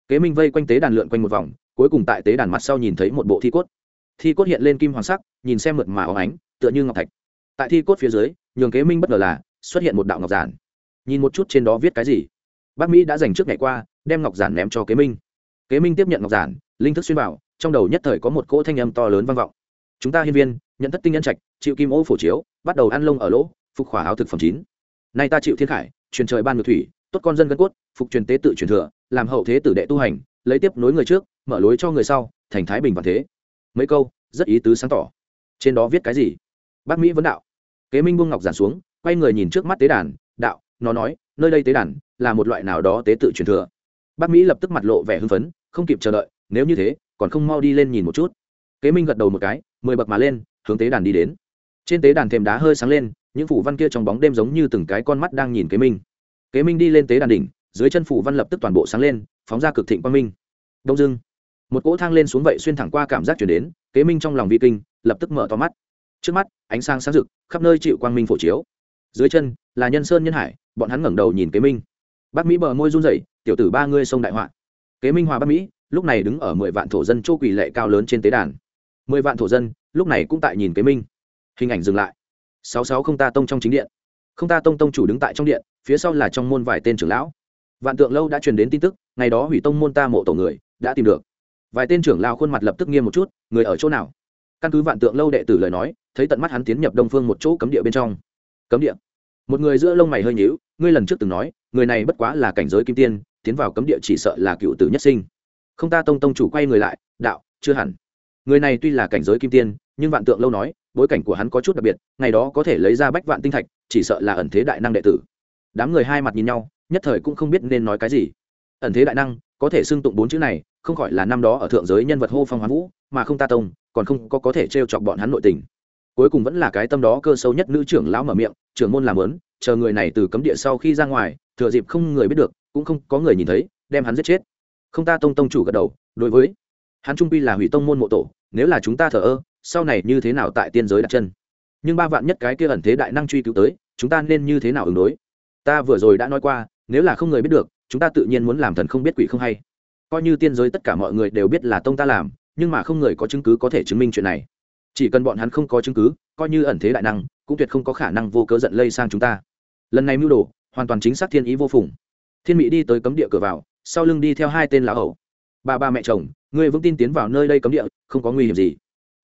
Kế minh vây quanh tế đàn lượn quanh một vòng cuối cùng tại tế đàn mặt sau nhìn thấy một bộ thi cốt. Thi cốt hiện lên kim hoàng sắc, nhìn xem mượt mà óng ánh, tựa như ngọc thạch. Tại thi cốt phía dưới, nhường kế minh bất ngờ là, xuất hiện một đạo ngọc giản. Nhìn một chút trên đó viết cái gì? Bác mỹ đã dành trước ngày qua, đem ngọc giản ném cho kế minh. Kế minh tiếp nhận ngọc giản, linh thức xuyên vào, trong đầu nhất thời có một cỗ thanh âm to lớn vang vọng. Chúng ta hiên viên, nhận thất tinh nhân trạch, chịu kim ô phổ chiếu, bắt đầu ăn lông ở lỗ, phục khỏa áo thực phẩm chín. Nay ta chịu thiên khải, truyền trời ban ngược thủy, tốt con dân gân cốt, phục truyền tế tự truyền thừa, làm hậu thế tử đệ tu hành lấy tiếp nối người trước, mở lối cho người sau, thành thái bình và thế. Mấy câu, rất ý tứ sáng tỏ. Trên đó viết cái gì? Bác mỹ vấn đạo. Kế minh buông ngọc giản xuống, quay người nhìn trước mắt tế đàn, đạo, nó nói, nơi đây tế đàn là một loại nào đó tế tự truyền thừa. Bác mỹ lập tức mặt lộ vẻ hưng phấn, không kịp chờ đợi, nếu như thế, còn không mau đi lên nhìn một chút. Kế minh gật đầu một cái, mười bậc mà lên, hướng tế đàn đi đến. Trên tế đàn thềm đá hơi sáng lên, những phủ văn kia trong bóng đêm giống như từng cái con mắt đang nhìn kế minh. Kế minh đi lên tế đàn đỉnh, dưới chân phủ văn lập tức toàn bộ sáng lên phóng ra cực thịnh quang minh. Đông dưng một cỗ thang lên xuống vậy xuyên thẳng qua cảm giác chuyển đến, kế minh trong lòng vi kinh, lập tức mở to mắt. Trước mắt, ánh sáng sáng rực, khắp nơi chịu quang minh phổ chiếu. Dưới chân, là nhân sơn nhân hải, bọn hắn ngẩng đầu nhìn kế minh. Bác mỹ bờ môi run rẩy, tiểu tử ba ngươi sông đại họa. Kế minh hòa bác mỹ, lúc này đứng ở mười vạn thổ dân chỗ quỷ lệ cao lớn trên tế đàn. Mười vạn thổ dân, lúc này cũng tại nhìn kế minh. Hình ảnh dừng lại. Sáu sáu không ta tông trong chính điện. Không ta tông tông chủ đứng tại trong điện, phía sau là trong môn vài tên trưởng lão. Vạn tượng lâu đã truyền đến tin tức ngày đó hủy tông môn ta mộ tổ người, đã tìm được. Vài tên trưởng lao khuôn mặt lập tức nghiêm một chút, người ở chỗ nào? Căn cứ vạn tượng lâu đệ tử lời nói, thấy tận mắt hắn tiến nhập đông phương một chỗ cấm địa bên trong. Cấm địa? Một người giữa lông mày hơi nhíu, ngươi lần trước từng nói, người này bất quá là cảnh giới kim tiên, tiến vào cấm địa chỉ sợ là cựu tử nhất sinh. Không ta tông tông chủ quay người lại, đạo, chưa hẳn. Người này tuy là cảnh giới kim tiên, nhưng vạn tượng lâu nói, bối cảnh của hắn có chút đặc biệt, ngày đó có thể lấy ra bách vạn tinh thạch, chỉ sợ là ẩn thế đại năng đệ tử. Đám người hai mặt nhìn nhau, nhất thời cũng không biết nên nói cái gì ẩn thế đại năng, có thể xưng tụng bốn chữ này, không khỏi là năm đó ở thượng giới nhân vật hô phong hoán vũ, mà không ta tông, còn không có có thể t r e o chọc bọn hắn nội tình. Cuối cùng vẫn là cái tâm đó cơ sâu nhất nữ trưởng lão mở miệng, trưởng môn làm lớn, chờ người này từ cấm địa sau khi ra ngoài, thừa dịp không người biết được, cũng không có người nhìn thấy, đem hắn giết chết. Không ta tông tông chủ gật đầu, đối với, hắn trung pi là hủy tông môn mộ tổ, nếu là chúng ta thờ ơ, sau này như thế nào tại tiên giới đặt chân? Nhưng ba vạn nhất cái kia ẩn thế đại năng truy cứu tới, chúng ta nên như thế nào ứng đối? Ta vừa rồi đã nói qua nếu là không người biết được, chúng ta tự nhiên muốn làm thần không biết quỷ không hay. Coi như tiên giới tất cả mọi người đều biết là tông ta làm, nhưng mà không người có chứng cứ có thể chứng minh chuyện này. Chỉ cần bọn hắn không có chứng cứ, coi như ẩn thế đại năng, cũng tuyệt không có khả năng vô cớ giận lây sang chúng ta. Lần này mưu đồ, hoàn toàn chính xác thiên ý vô phùng. Thiên mỹ đi tới cấm địa cửa vào, sau lưng đi theo hai tên lão hầu. ba ba mẹ chồng người vững tin tiến vào nơi đây cấm địa, không có nguy hiểm gì.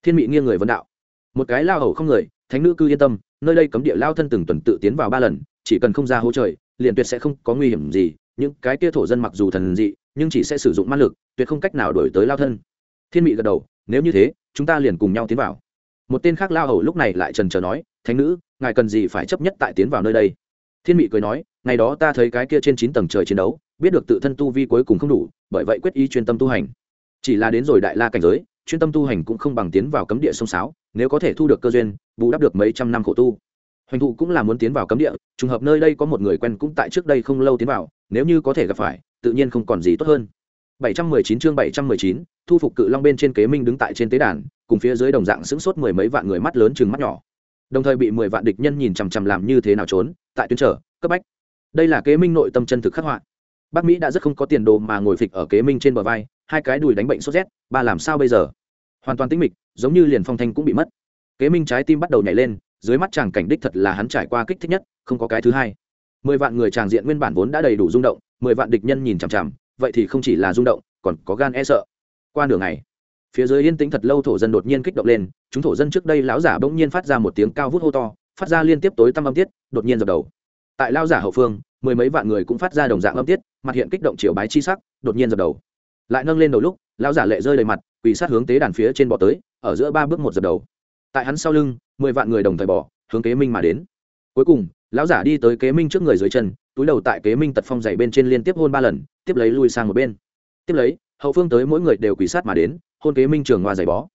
Thiên mỹ nghiêng người vấn đạo. Một cái lao hầu không người, thánh nữ cư yên tâm, nơi đây cấm địa lao thân từng tuần tự tiến vào ba lần, chỉ cần không ra hỗ trời liền tuyệt sẽ không có nguy hiểm gì, những cái kia thổ dân mặc dù thần dị, nhưng chỉ sẽ sử dụng ma lực, tuyệt không cách nào đổi tới lao thân. Thiên mị gật đầu, nếu như thế, chúng ta liền cùng nhau tiến vào. Một tên khác lao hầu lúc này lại trần trờ nói, thánh nữ, ngài cần gì phải chấp nhất tại tiến vào nơi đây? Thiên mị cười nói, ngày đó ta thấy cái kia trên chín tầng trời chiến đấu, biết được tự thân tu vi cuối cùng không đủ, bởi vậy quyết ý chuyên tâm tu hành. Chỉ là đến rồi đại la cảnh giới, chuyên tâm tu hành cũng không bằng tiến vào cấm địa sông sáo, nếu có thể thu được cơ duyên, bù đắp được mấy trăm năm khổ tu hoành thụ cũng là muốn tiến vào cấm địa trùng hợp nơi đây có một người quen cũng tại trước đây không lâu tiến vào nếu như có thể gặp phải tự nhiên không còn gì tốt hơn. 719 chương 719, thu phục cự long bên trên kế minh đứng tại trên tế đàn cùng phía dưới đồng dạng sững sốt mười mấy vạn người mắt lớn chừng mắt nhỏ. Đồng thời bị mười vạn địch nhân nhìn chằm chằm làm như thế nào trốn tại tuyến trở cấp bách. Đây là kế minh nội tâm chân thực khắc họa. Bắc mỹ đã rất không có tiền đồ mà ngồi phịch ở kế minh trên bờ vai hai cái đùi đánh bệnh sốt rét ba làm sao bây giờ? Hoàn toàn tĩnh mịch giống như liền phong thanh cũng bị mất. Kế minh trái tim bắt đầu nhảy lên dưới mắt chàng cảnh đích thật là hắn trải qua kích thích nhất, không có cái thứ hai. Mười vạn người tràng diện nguyên bản vốn đã đầy đủ rung động, mười vạn địch nhân nhìn chằm chằm, vậy thì không chỉ là rung động, còn có gan e sợ. Qua nửa ngày, phía dưới yên tĩnh thật lâu thổ dân đột nhiên kích động lên, chúng thổ dân trước đây lão giả bỗng nhiên phát ra một tiếng cao vút hô to, phát ra liên tiếp tối tăm âm tiết, đột nhiên dập đầu. Tại lao giả hậu phương, mười mấy vạn người cũng phát ra đồng dạng âm tiết, mặt hiện kích động chiều bái chi sắc, đột nhiên dập đầu. Lại nâng lên đầu lúc, lão giả lệ rơi đầy mặt, quỳ sát hướng tế đàn phía trên bọ tới, ở giữa ba bước một dập đầu. Tại hắn sau lưng mười vạn người đồng thời bỏ, hướng kế minh mà đến. Cuối cùng, lão giả đi tới kế minh trước người dưới chân, túi đầu tại kế minh tật phong dày bên trên liên tiếp hôn ba lần, tiếp lấy lui sang một bên. Tiếp lấy, hậu phương tới mỗi người đều quỷ sát mà đến, hôn kế minh trường hoa giày bó.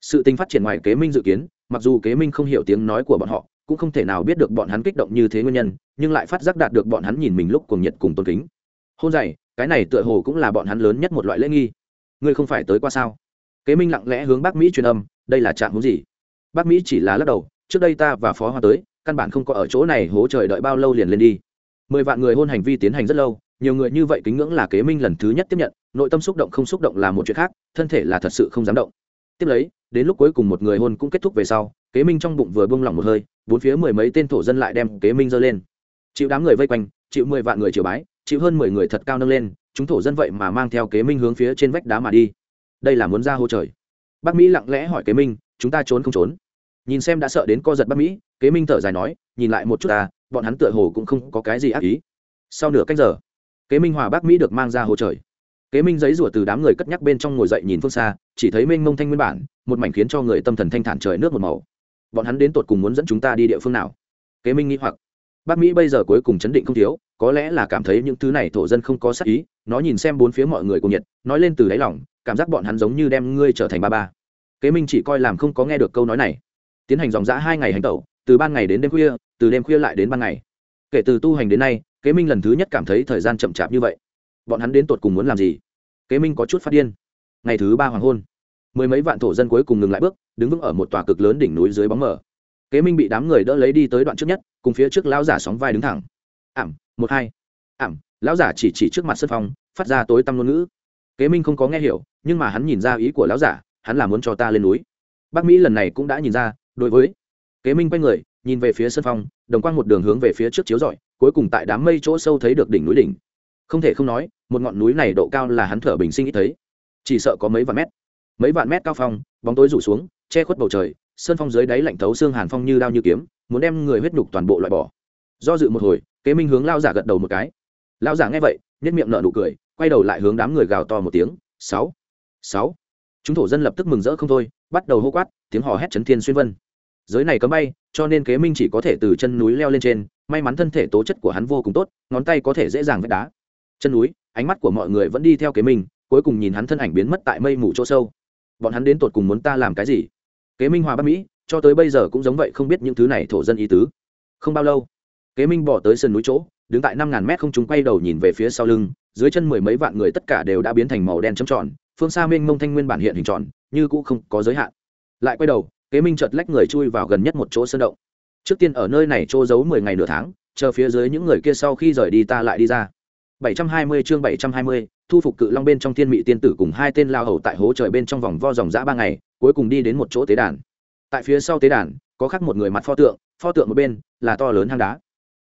Sự tình phát triển ngoài kế minh dự kiến, mặc dù kế minh không hiểu tiếng nói của bọn họ, cũng không thể nào biết được bọn hắn kích động như thế nguyên nhân, nhưng lại phát giác đạt được bọn hắn nhìn mình lúc cuồng nhiệt cùng tôn kính. Hôn giày, cái này tựa hồ cũng là bọn hắn lớn nhất một loại lễ nghi. Ngươi không phải tới qua sao? Kế minh lặng lẽ hướng Bác mỹ truyền âm, đây là trạng hướng gì? Bác mỹ chỉ là lắc đầu, trước đây ta và phó hoa tới, căn bản không có ở chỗ này hố trời đợi bao lâu liền lên đi. Mười vạn người hôn hành vi tiến hành rất lâu, nhiều người như vậy kính ngưỡng là kế minh lần thứ nhất tiếp nhận, nội tâm xúc động không xúc động là một chuyện khác, thân thể là thật sự không dám động. Tiếp lấy, đến lúc cuối cùng một người hôn cũng kết thúc về sau, kế minh trong bụng vừa bông lỏng một hơi, bốn phía mười mấy tên thổ dân lại đem kế minh giơ lên. Chịu đám người vây quanh, chịu mười vạn người chiều bái, chịu hơn mười người thật cao nâng lên, chúng thổ dân vậy mà mang theo kế minh hướng phía trên vách đá mà đi. Đây là muốn ra hô trời. Bác mỹ lặng lẽ hỏi kế minh chúng ta trốn không trốn. Nhìn xem đã sợ đến co giật bắc mỹ, kế minh thở dài nói, nhìn lại một chút ta, bọn hắn tựa hồ cũng không có cái gì ác ý. Sau nửa canh giờ, kế minh hòa bắc mỹ được mang ra hồ trời. Kế minh giấy rủa từ đám người cất nhắc bên trong ngồi dậy nhìn phương xa, chỉ thấy mênh mông thanh nguyên bản, một mảnh khiến cho người tâm thần thanh thản trời nước một màu. Bọn hắn đến tột cùng muốn dẫn chúng ta đi địa phương nào? Kế minh nghĩ hoặc. Bắc mỹ bây giờ cuối cùng chấn định không thiếu, có lẽ là cảm thấy những thứ này thổ dân không có sắc ý, nó nhìn xem bốn phía mọi người cùng nhiệt, nói lên từ đáy lòng, cảm giác bọn hắn giống như đem ngươi trở thành ba ba kế minh chỉ coi làm không có nghe được câu nói này. Tiến hành dòng g hai ngày hành tẩu, từ ban ngày đến đêm khuya, từ đêm khuya lại đến ban ngày. Kể từ tu hành đến nay, kế minh lần thứ nhất cảm thấy thời gian chậm chạp như vậy. Bọn hắn đến tột cùng muốn làm gì? Kế minh có chút phát điên. Ngày thứ ba hoàng hôn. Mười mấy vạn thổ dân cuối cùng ngừng lại bước, đứng vững ở một tòa cực lớn đỉnh núi dưới bóng mờ. Kế minh bị đám người đỡ lấy đi tới đoạn trước nhất, cùng phía trước lão giả sóng vai đứng thẳng. Ảm, một hai. Ảm, lão giả chỉ chỉ trước mặt sân phong phát ra tối tăm ngôn ngữ. Kế minh không có nghe hiểu, nhưng mà hắn nhìn ra ý của lão giả hắn là muốn cho ta lên núi. Bắc mỹ lần này cũng đã nhìn ra, đối với kế minh quay người, nhìn về phía sân phong đồng quang một đường hướng về phía trước chiếu rọi, cuối cùng tại đám mây chỗ sâu thấy được đỉnh núi đỉnh. Không thể không nói, một ngọn núi này độ cao là hắn thở bình sinh ít thấy. Chỉ sợ có mấy vạn mét. Mấy vạn mét cao phong, bóng tối rủ xuống, che khuất bầu trời sơn phong dưới đáy lạnh thấu xương hàn phong như đao như kiếm, muốn đem người huyết nhục toàn bộ loại bỏ. Do dự một hồi, kế minh hướng lao giả gật đầu một cái. Lao giả nghe vậy nhất miệng nở nụ cười, quay đầu lại hướng đám người gào to một tiếng. Sáu. Sáu chúng thổ dân lập tức mừng rỡ không thôi, bắt đầu hô quát, tiếng hò hét chấn thiên xuyên vân. Giới này cấm bay, cho nên kế minh chỉ có thể từ chân núi leo lên trên, may mắn thân thể tố chất của hắn vô cùng tốt, ngón tay có thể dễ dàng vách đá. Chân núi, ánh mắt của mọi người vẫn đi theo kế minh, cuối cùng nhìn hắn thân ảnh biến mất tại mây mù chỗ sâu. Bọn hắn đến tột cùng muốn ta làm cái gì? Kế minh hòa bắc mỹ, cho tới bây giờ cũng giống vậy không biết những thứ này thổ dân ý tứ. Không bao lâu, kế minh bỏ tới sườn núi chỗ, đứng tại năm ngàn mét không chúng quay đầu nhìn về phía sau lưng, dưới chân mười mấy vạn người tất cả đều đã biến thành màu đen chấm tròn phương xa mênh mông thanh nguyên bản hiện hình tròn như cũng không có giới hạn. Lại quay đầu kế minh chợt lách người chui vào gần nhất một chỗ sơn động. Trước tiên ở nơi này trô giấu mười ngày nửa tháng chờ phía dưới những người kia sau khi rời đi ta lại đi ra. 720 chương 720, thu phục cự long bên trong thiên mị tiên tử cùng hai tên lao hầu tại hố trời bên trong vòng vo dòng dã ba ngày cuối cùng đi đến một chỗ tế đàn. Tại phía sau tế đàn có khắc một người mặt pho tượng pho tượng một bên là to lớn hang đá.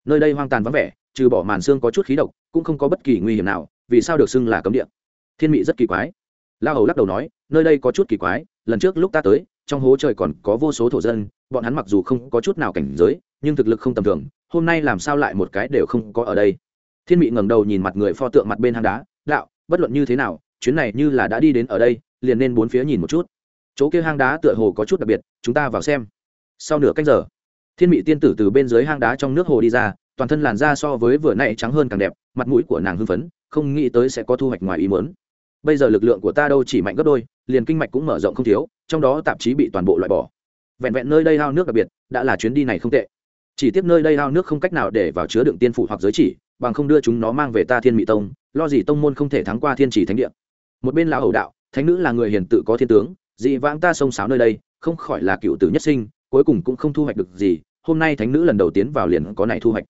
Nơi đây hoang tàn vắng vẻ trừ bỏ màn xương có chút khí độc cũng không có bất kỳ nguy hiểm nào vì sao được xưng là cấm địa? Thiên mị rất kỳ quái la hầu lắc đầu nói, nơi đây có chút kỳ quái, lần trước lúc ta tới, trong hố trời còn có vô số thổ dân, bọn hắn mặc dù không có chút nào cảnh giới, nhưng thực lực không tầm thường, hôm nay làm sao lại một cái đều không có ở đây? Thiên mị ngẩng đầu nhìn mặt người pho tượng mặt bên hang đá, đạo, bất luận như thế nào, chuyến này như là đã đi đến ở đây, liền nên bốn phía nhìn một chút. Chỗ kia hang đá tựa hồ có chút đặc biệt, chúng ta vào xem. Sau nửa cách giờ, thiên mị tiên tử từ bên dưới hang đá trong nước hồ đi ra, toàn thân làn da so với vừa nãy trắng hơn càng đẹp, mặt mũi của nàng hưng phấn, không nghĩ tới sẽ có thu hoạch ngoài ý muốn bây giờ lực lượng của ta đâu chỉ mạnh gấp đôi, liền kinh mạch cũng mở rộng không thiếu, trong đó tạp chí bị toàn bộ loại bỏ. Vẹn vẹn nơi đây hao nước đặc biệt, đã là chuyến đi này không tệ. Chỉ tiếp nơi đây hao nước không cách nào để vào chứa đựng tiên phụ hoặc giới chỉ, bằng không đưa chúng nó mang về ta thiên mỹ tông, lo gì tông môn không thể thắng qua thiên chỉ thánh địa. Một bên lão hậu đạo, thánh nữ là người hiền tự có thiên tướng, dị vãng ta xông xáo nơi đây, không khỏi là cựu tử nhất sinh, cuối cùng cũng không thu hoạch được gì, hôm nay thánh nữ lần đầu tiến vào liền có này thu hoạch.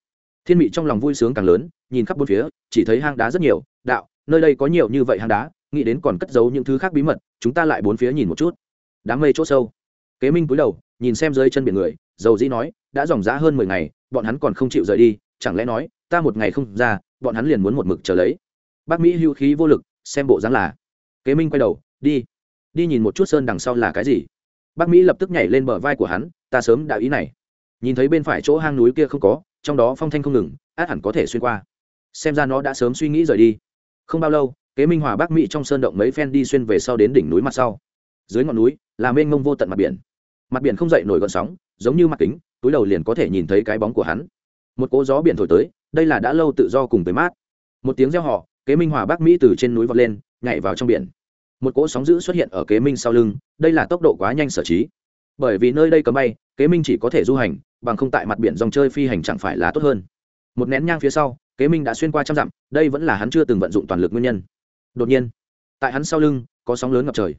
Thiên mỹ trong lòng vui sướng càng lớn, nhìn khắp bốn phía, chỉ thấy hang đá rất nhiều, đạo, nơi đây có nhiều như vậy hang đá nghĩ đến còn cất giấu những thứ khác bí mật, chúng ta lại bốn phía nhìn một chút. Đám mây c h ỗ sâu. Kế minh cúi đầu, nhìn xem dưới chân biển người, dầu dĩ nói, đã dòng g hơn mười ngày, bọn hắn còn không chịu rời đi, chẳng lẽ nói, ta một ngày không ra, bọn hắn liền muốn một mực trở lấy? Bác mỹ hưu khí vô lực, xem bộ dáng là. Kế minh quay đầu, đi đi nhìn một chút sơn đằng sau là cái gì. Bác mỹ lập tức nhảy lên bờ vai của hắn, ta sớm đã ý này. Nhìn thấy bên phải chỗ hang núi kia không có, trong đó phong thanh không ngừng, át hẳn có thể xuyên qua. Xem ra nó đã sớm suy nghĩ rời đi. Không bao lâu kế minh hòa bắc mỹ trong sơn động mấy phen đi xuyên về sau đến đỉnh núi mặt sau. Dưới ngọn núi, là mênh mông vô tận mặt biển. Mặt biển không dậy nổi gọn sóng, giống như mặt kính, túi đầu liền có thể nhìn thấy cái bóng của hắn. Một cỗ gió biển thổi tới, đây là đã lâu tự do cùng tới mát. Một tiếng reo họ kế minh hòa bắc mỹ từ trên núi vọt lên, nhảy vào trong biển. Một cỗ sóng dữ xuất hiện ở kế minh sau lưng, đây là tốc độ quá nhanh sở trí. Bởi vì nơi đây cấm bay, kế minh chỉ có thể du hành, bằng không tại mặt biển dòng chơi phi hành chẳng phải là tốt hơn. Một nén nhang phía sau, kế minh đã xuyên qua trăm dặm, đây vẫn là hắn chưa từng vận dụng toàn lực nguyên nhân đột nhiên, tại hắn sau lưng, có sóng lớn ngập trời.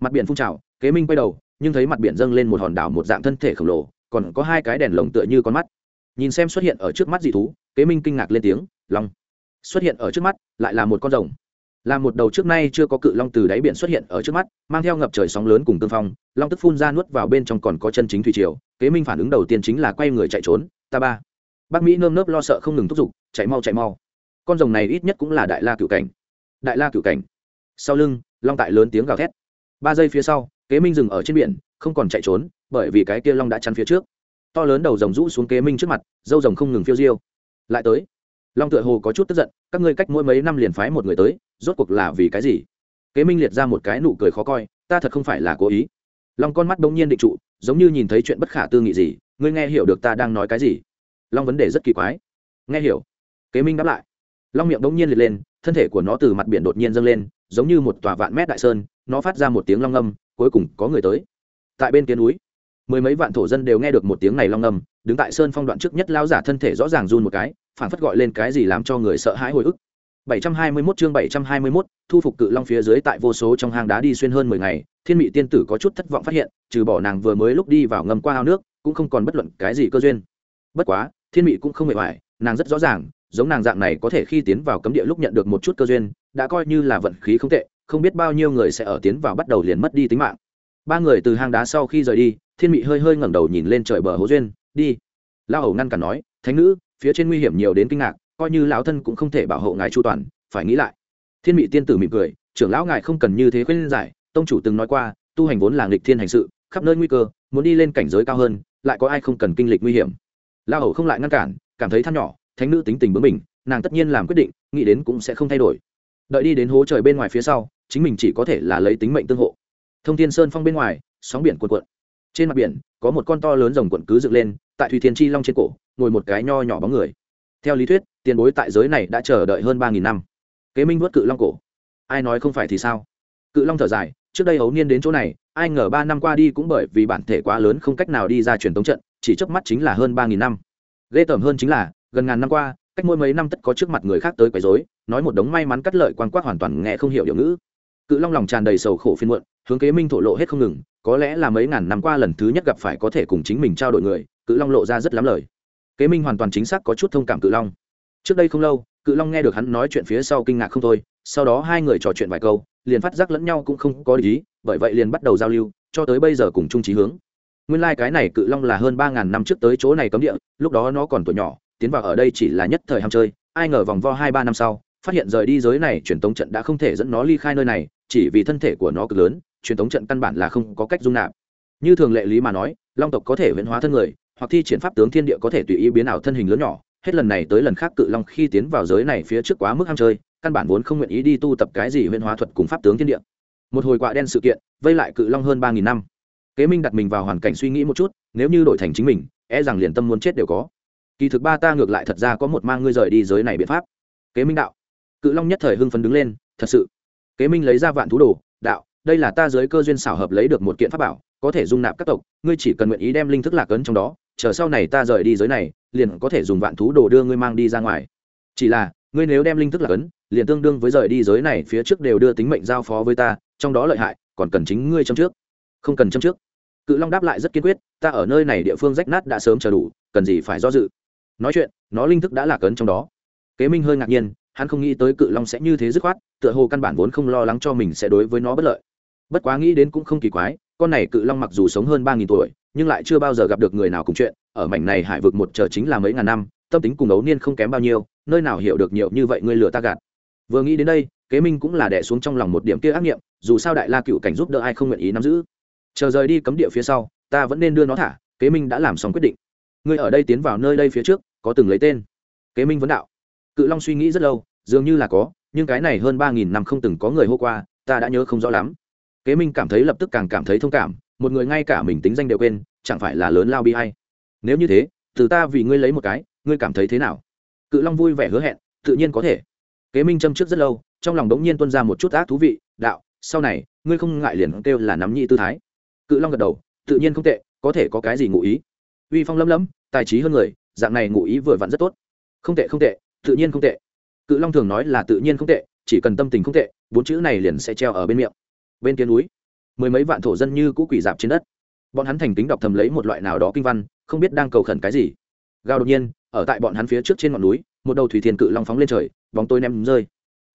Mặt biển phun trào, kế minh quay đầu, nhưng thấy mặt biển dâng lên một hòn đảo một dạng thân thể khổng lồ, còn có hai cái đèn lồng tựa như con mắt. Nhìn xem xuất hiện ở trước mắt dị thú, kế minh kinh ngạc lên tiếng, long. Xuất hiện ở trước mắt, lại là một con rồng. Là một đầu trước nay chưa có cự long từ đáy biển xuất hiện ở trước mắt, mang theo ngập trời sóng lớn cùng tương phong, long tức phun ra nuốt vào bên trong còn có chân chính thủy triều, kế minh phản ứng đầu tiên chính là quay người chạy trốn, ta ba. Bác mỹ nơm nớp lo sợ không ngừng thúc giục, chạy mau chạy mau. Con rồng này ít nhất cũng là đại la cựu cảnh đại la cựu cảnh. Sau lưng, long tại lớn tiếng gào thét. Ba giây phía sau, kế minh dừng ở trên biển, không còn chạy trốn, bởi vì cái kia long đã chắn phía trước. To lớn đầu rồng rũ xuống kế minh trước mặt, dâu rồng không ngừng phiêu diêu. Lại tới, long tựa hồ có chút tức giận, các ngươi cách mỗi mấy năm liền phái một người tới, rốt cuộc là vì cái gì? Kế minh liệt ra một cái nụ cười khó coi, ta thật không phải là cố ý. Long con mắt bỗng nhiên định trụ, giống như nhìn thấy chuyện bất khả tư nghị gì, ngươi nghe hiểu được ta đang nói cái gì? Long vấn đề rất kỳ quái. Nghe hiểu. Kế minh đáp lại. Long miệng bỗng nhiên liệt lên thân thể của nó từ mặt biển đột nhiên dâng lên giống như một tòa vạn mét đại sơn nó phát ra một tiếng long âm cuối cùng có người tới tại bên kia núi mười mấy vạn thổ dân đều nghe được một tiếng này long âm đứng tại sơn phong đoạn trước nhất lao giả thân thể rõ ràng run một cái phản phất gọi lên cái gì làm cho người sợ hãi hồi ức 721 chương 721, thu phục cự long phía dưới tại vô số trong hang đá đi xuyên hơn 10 ngày, Thiên Mị tiên tử có chút thất vọng phát hiện, trừ bỏ nàng vừa mới lúc đi vào ngâm qua ao nước, cũng không còn bất luận cái gì cơ duyên. Bất quá, Thiên Mị cũng không mệt mỏi, nàng rất rõ ràng, giống nàng dạng này có thể khi tiến vào cấm địa lúc nhận được một chút cơ duyên, đã coi như là vận khí không tệ, không biết bao nhiêu người sẽ ở tiến vào bắt đầu liền mất đi tính mạng. Ba người từ hang đá sau khi rời đi, thiên mị hơi hơi ngẩng đầu nhìn lên trời bờ hố duyên đi. Lao hầu ngăn cản nói thánh nữ phía trên nguy hiểm nhiều đến kinh ngạc coi như lão thân cũng không thể bảo hộ ngài chu toàn phải nghĩ lại. Thiên mị tiên tử mỉm cười trưởng lão ngài không cần như thế khuyên giải tông chủ từng nói qua tu hành vốn là nghịch thiên hành sự khắp nơi nguy cơ muốn đi lên cảnh giới cao hơn lại có ai không cần kinh lịch nguy hiểm? Lao hầu không lại ngăn cản cảm thấy than nhỏ thánh nữ tính tình bướng mình nàng tất nhiên làm quyết định, nghĩ đến cũng sẽ không thay đổi. Đợi đi đến hố trời bên ngoài phía sau, chính mình chỉ có thể là lấy tính mệnh tương hộ. Thông thiên sơn phong bên ngoài, sóng biển cuộn cuộn. Trên mặt biển, có một con to lớn rồng cuộn cứ dựng lên, tại thủy thiên chi long trên cổ, ngồi một cái nho nhỏ bóng người. Theo lý thuyết, tiền bối tại giới này đã chờ đợi hơn ba nghìn năm. Kế minh vớt cự long cổ. Ai nói không phải thì sao? Cự long thở dài, trước đây ấu niên đến chỗ này, ai ngờ ba năm qua đi cũng bởi vì bản thể quá lớn không cách nào đi ra truyền tống trận, chỉ chớp mắt chính là hơn ba nghìn năm. Ghê tởm hơn chính là gần ngàn năm qua, cách mỗi mấy năm tất có trước mặt người khác tới quấy rối, nói một đống may mắn cắt lợi quan quát hoàn toàn nghe không hiểu điều ngữ. Cự long lòng tràn đầy sầu khổ phiên muộn, hướng kế minh thổ lộ hết không ngừng, có lẽ là mấy ngàn năm qua lần thứ nhất gặp phải có thể cùng chính mình trao đổi người, cự long lộ ra rất lắm lời. Kế minh hoàn toàn chính xác có chút thông cảm cự long. Trước đây không lâu, cự long nghe được hắn nói chuyện phía sau kinh ngạc không thôi, sau đó hai người trò chuyện vài câu, liền phát giác lẫn nhau cũng không có ý, bởi vậy liền bắt đầu giao lưu, cho tới bây giờ cùng chung trí hướng. Nguyên lai、like、cái này cự long là hơn ba ngàn năm trước tới chỗ này cấm địa, lúc đó nó còn tuổi nhỏ tiến vào ở đây chỉ là nhất thời ham chơi, ai ngờ vòng vo hai ba năm sau, phát hiện rời đi giới này, truyền tống trận đã không thể dẫn nó ly khai nơi này, chỉ vì thân thể của nó cực lớn, truyền tống trận căn bản là không có cách dung nạp. Như thường lệ lý mà nói, long tộc có thể huyễn hóa thân người, hoặc thi triển pháp tướng thiên địa có thể tùy ý biến ảo thân hình lớn nhỏ, hết lần này tới lần khác cự long khi tiến vào giới này phía trước quá mức ham chơi, căn bản vốn không nguyện ý đi tu tập cái gì huyễn hóa thuật cùng pháp tướng thiên địa. Một hồi quạ đen sự kiện, vây lại cự long hơn ba nghìn năm. Kế minh đặt mình vào hoàn cảnh suy nghĩ một chút, nếu như đổi thành chính mình e rằng liền tâm muốn chết đều có kỳ thực ba ta ngược lại thật ra có một mang ngươi rời đi giới này biện pháp. Kế minh đạo. Cự long nhất thời hưng phấn đứng lên, thật sự. Kế minh lấy ra vạn thú đồ, đạo, đây là ta giới cơ duyên xảo hợp lấy được một kiện pháp bảo, có thể dung nạp các tộc, ngươi chỉ cần nguyện ý đem linh thức lạc ấn trong đó, chờ sau này ta rời đi giới này, liền có thể dùng vạn thú đồ đưa ngươi mang đi ra ngoài. Chỉ là, ngươi nếu đem linh thức lạc ấn, liền tương đương với rời đi giới này phía trước đều đưa tính mệnh giao phó với ta, trong đó lợi hại, còn cần chính ngươi châm trước. Không cần châm trước. Cự long đáp lại rất kiên quyết, ta ở nơi này địa phương rách nát đã sớm chờ đủ, cần gì phải do dự nói chuyện, nó linh thức đã lạc ấn trong đó. Kế minh hơi ngạc nhiên, hắn không nghĩ tới cự long sẽ như thế dứt khoát, tựa hồ căn bản vốn không lo lắng cho mình sẽ đối với nó bất lợi. Bất quá nghĩ đến cũng không kỳ quái, con này cự long mặc dù sống hơn ba nghìn tuổi, nhưng lại chưa bao giờ gặp được người nào cùng chuyện, ở mảnh này hải vực một chờ chính là mấy ngàn năm, tâm tính cùng ấu niên không kém bao nhiêu, nơi nào hiểu được nhiều như vậy ngươi lừa ta gạt. Vừa nghĩ đến đây, kế minh cũng là đẻ xuống trong lòng một điểm kia ác nghiệm, dù sao đại la cựu cảnh giúp đỡ ai không nguyện ý nắm giữ. Chờ rời đi cấm địa phía sau, ta vẫn nên đưa nó thả, kế minh đã làm xong quyết định. Ngươi ở đây tiến vào nơi đây phía trước có từng lấy tên. Kế minh vấn đạo. Cự long suy nghĩ rất lâu, dường như là có, nhưng cái này hơn ba nghìn năm không từng có người hô qua, ta đã nhớ không rõ lắm. Kế minh cảm thấy lập tức càng cảm thấy thông cảm, một người ngay cả mình tính danh đều quên, chẳng phải là lớn lao bi hay nếu như thế, từ ta vì ngươi lấy một cái, ngươi cảm thấy thế nào? Cự long vui vẻ hứa hẹn, tự nhiên có thể. Kế minh châm trước rất lâu, trong lòng đống nhiên tuân ra một chút ác thú vị, đạo, sau này, ngươi không ngại liền kêu là nắm nhị tư thái. Cự long gật đầu, tự nhiên không tệ, có thể có cái gì ngụ ý. Uy phong lấm lấm, tài trí hơn người dạng này ngụ ý vừa vặn rất tốt. Không tệ không tệ, tự nhiên không tệ. Cự long thường nói là tự nhiên không tệ, chỉ cần tâm tình không tệ, bốn chữ này liền sẽ treo ở bên miệng. Bên kia núi, mười mấy vạn thổ dân như cũ quỷ dạp trên đất. Bọn hắn thành kính đọc thầm lấy một loại nào đó kinh văn, không biết đang cầu khẩn cái gì. Gào đột nhiên, ở tại bọn hắn phía trước trên ngọn núi, một đầu thủy thiền cự long phóng lên trời, bóng tôi ném rơi.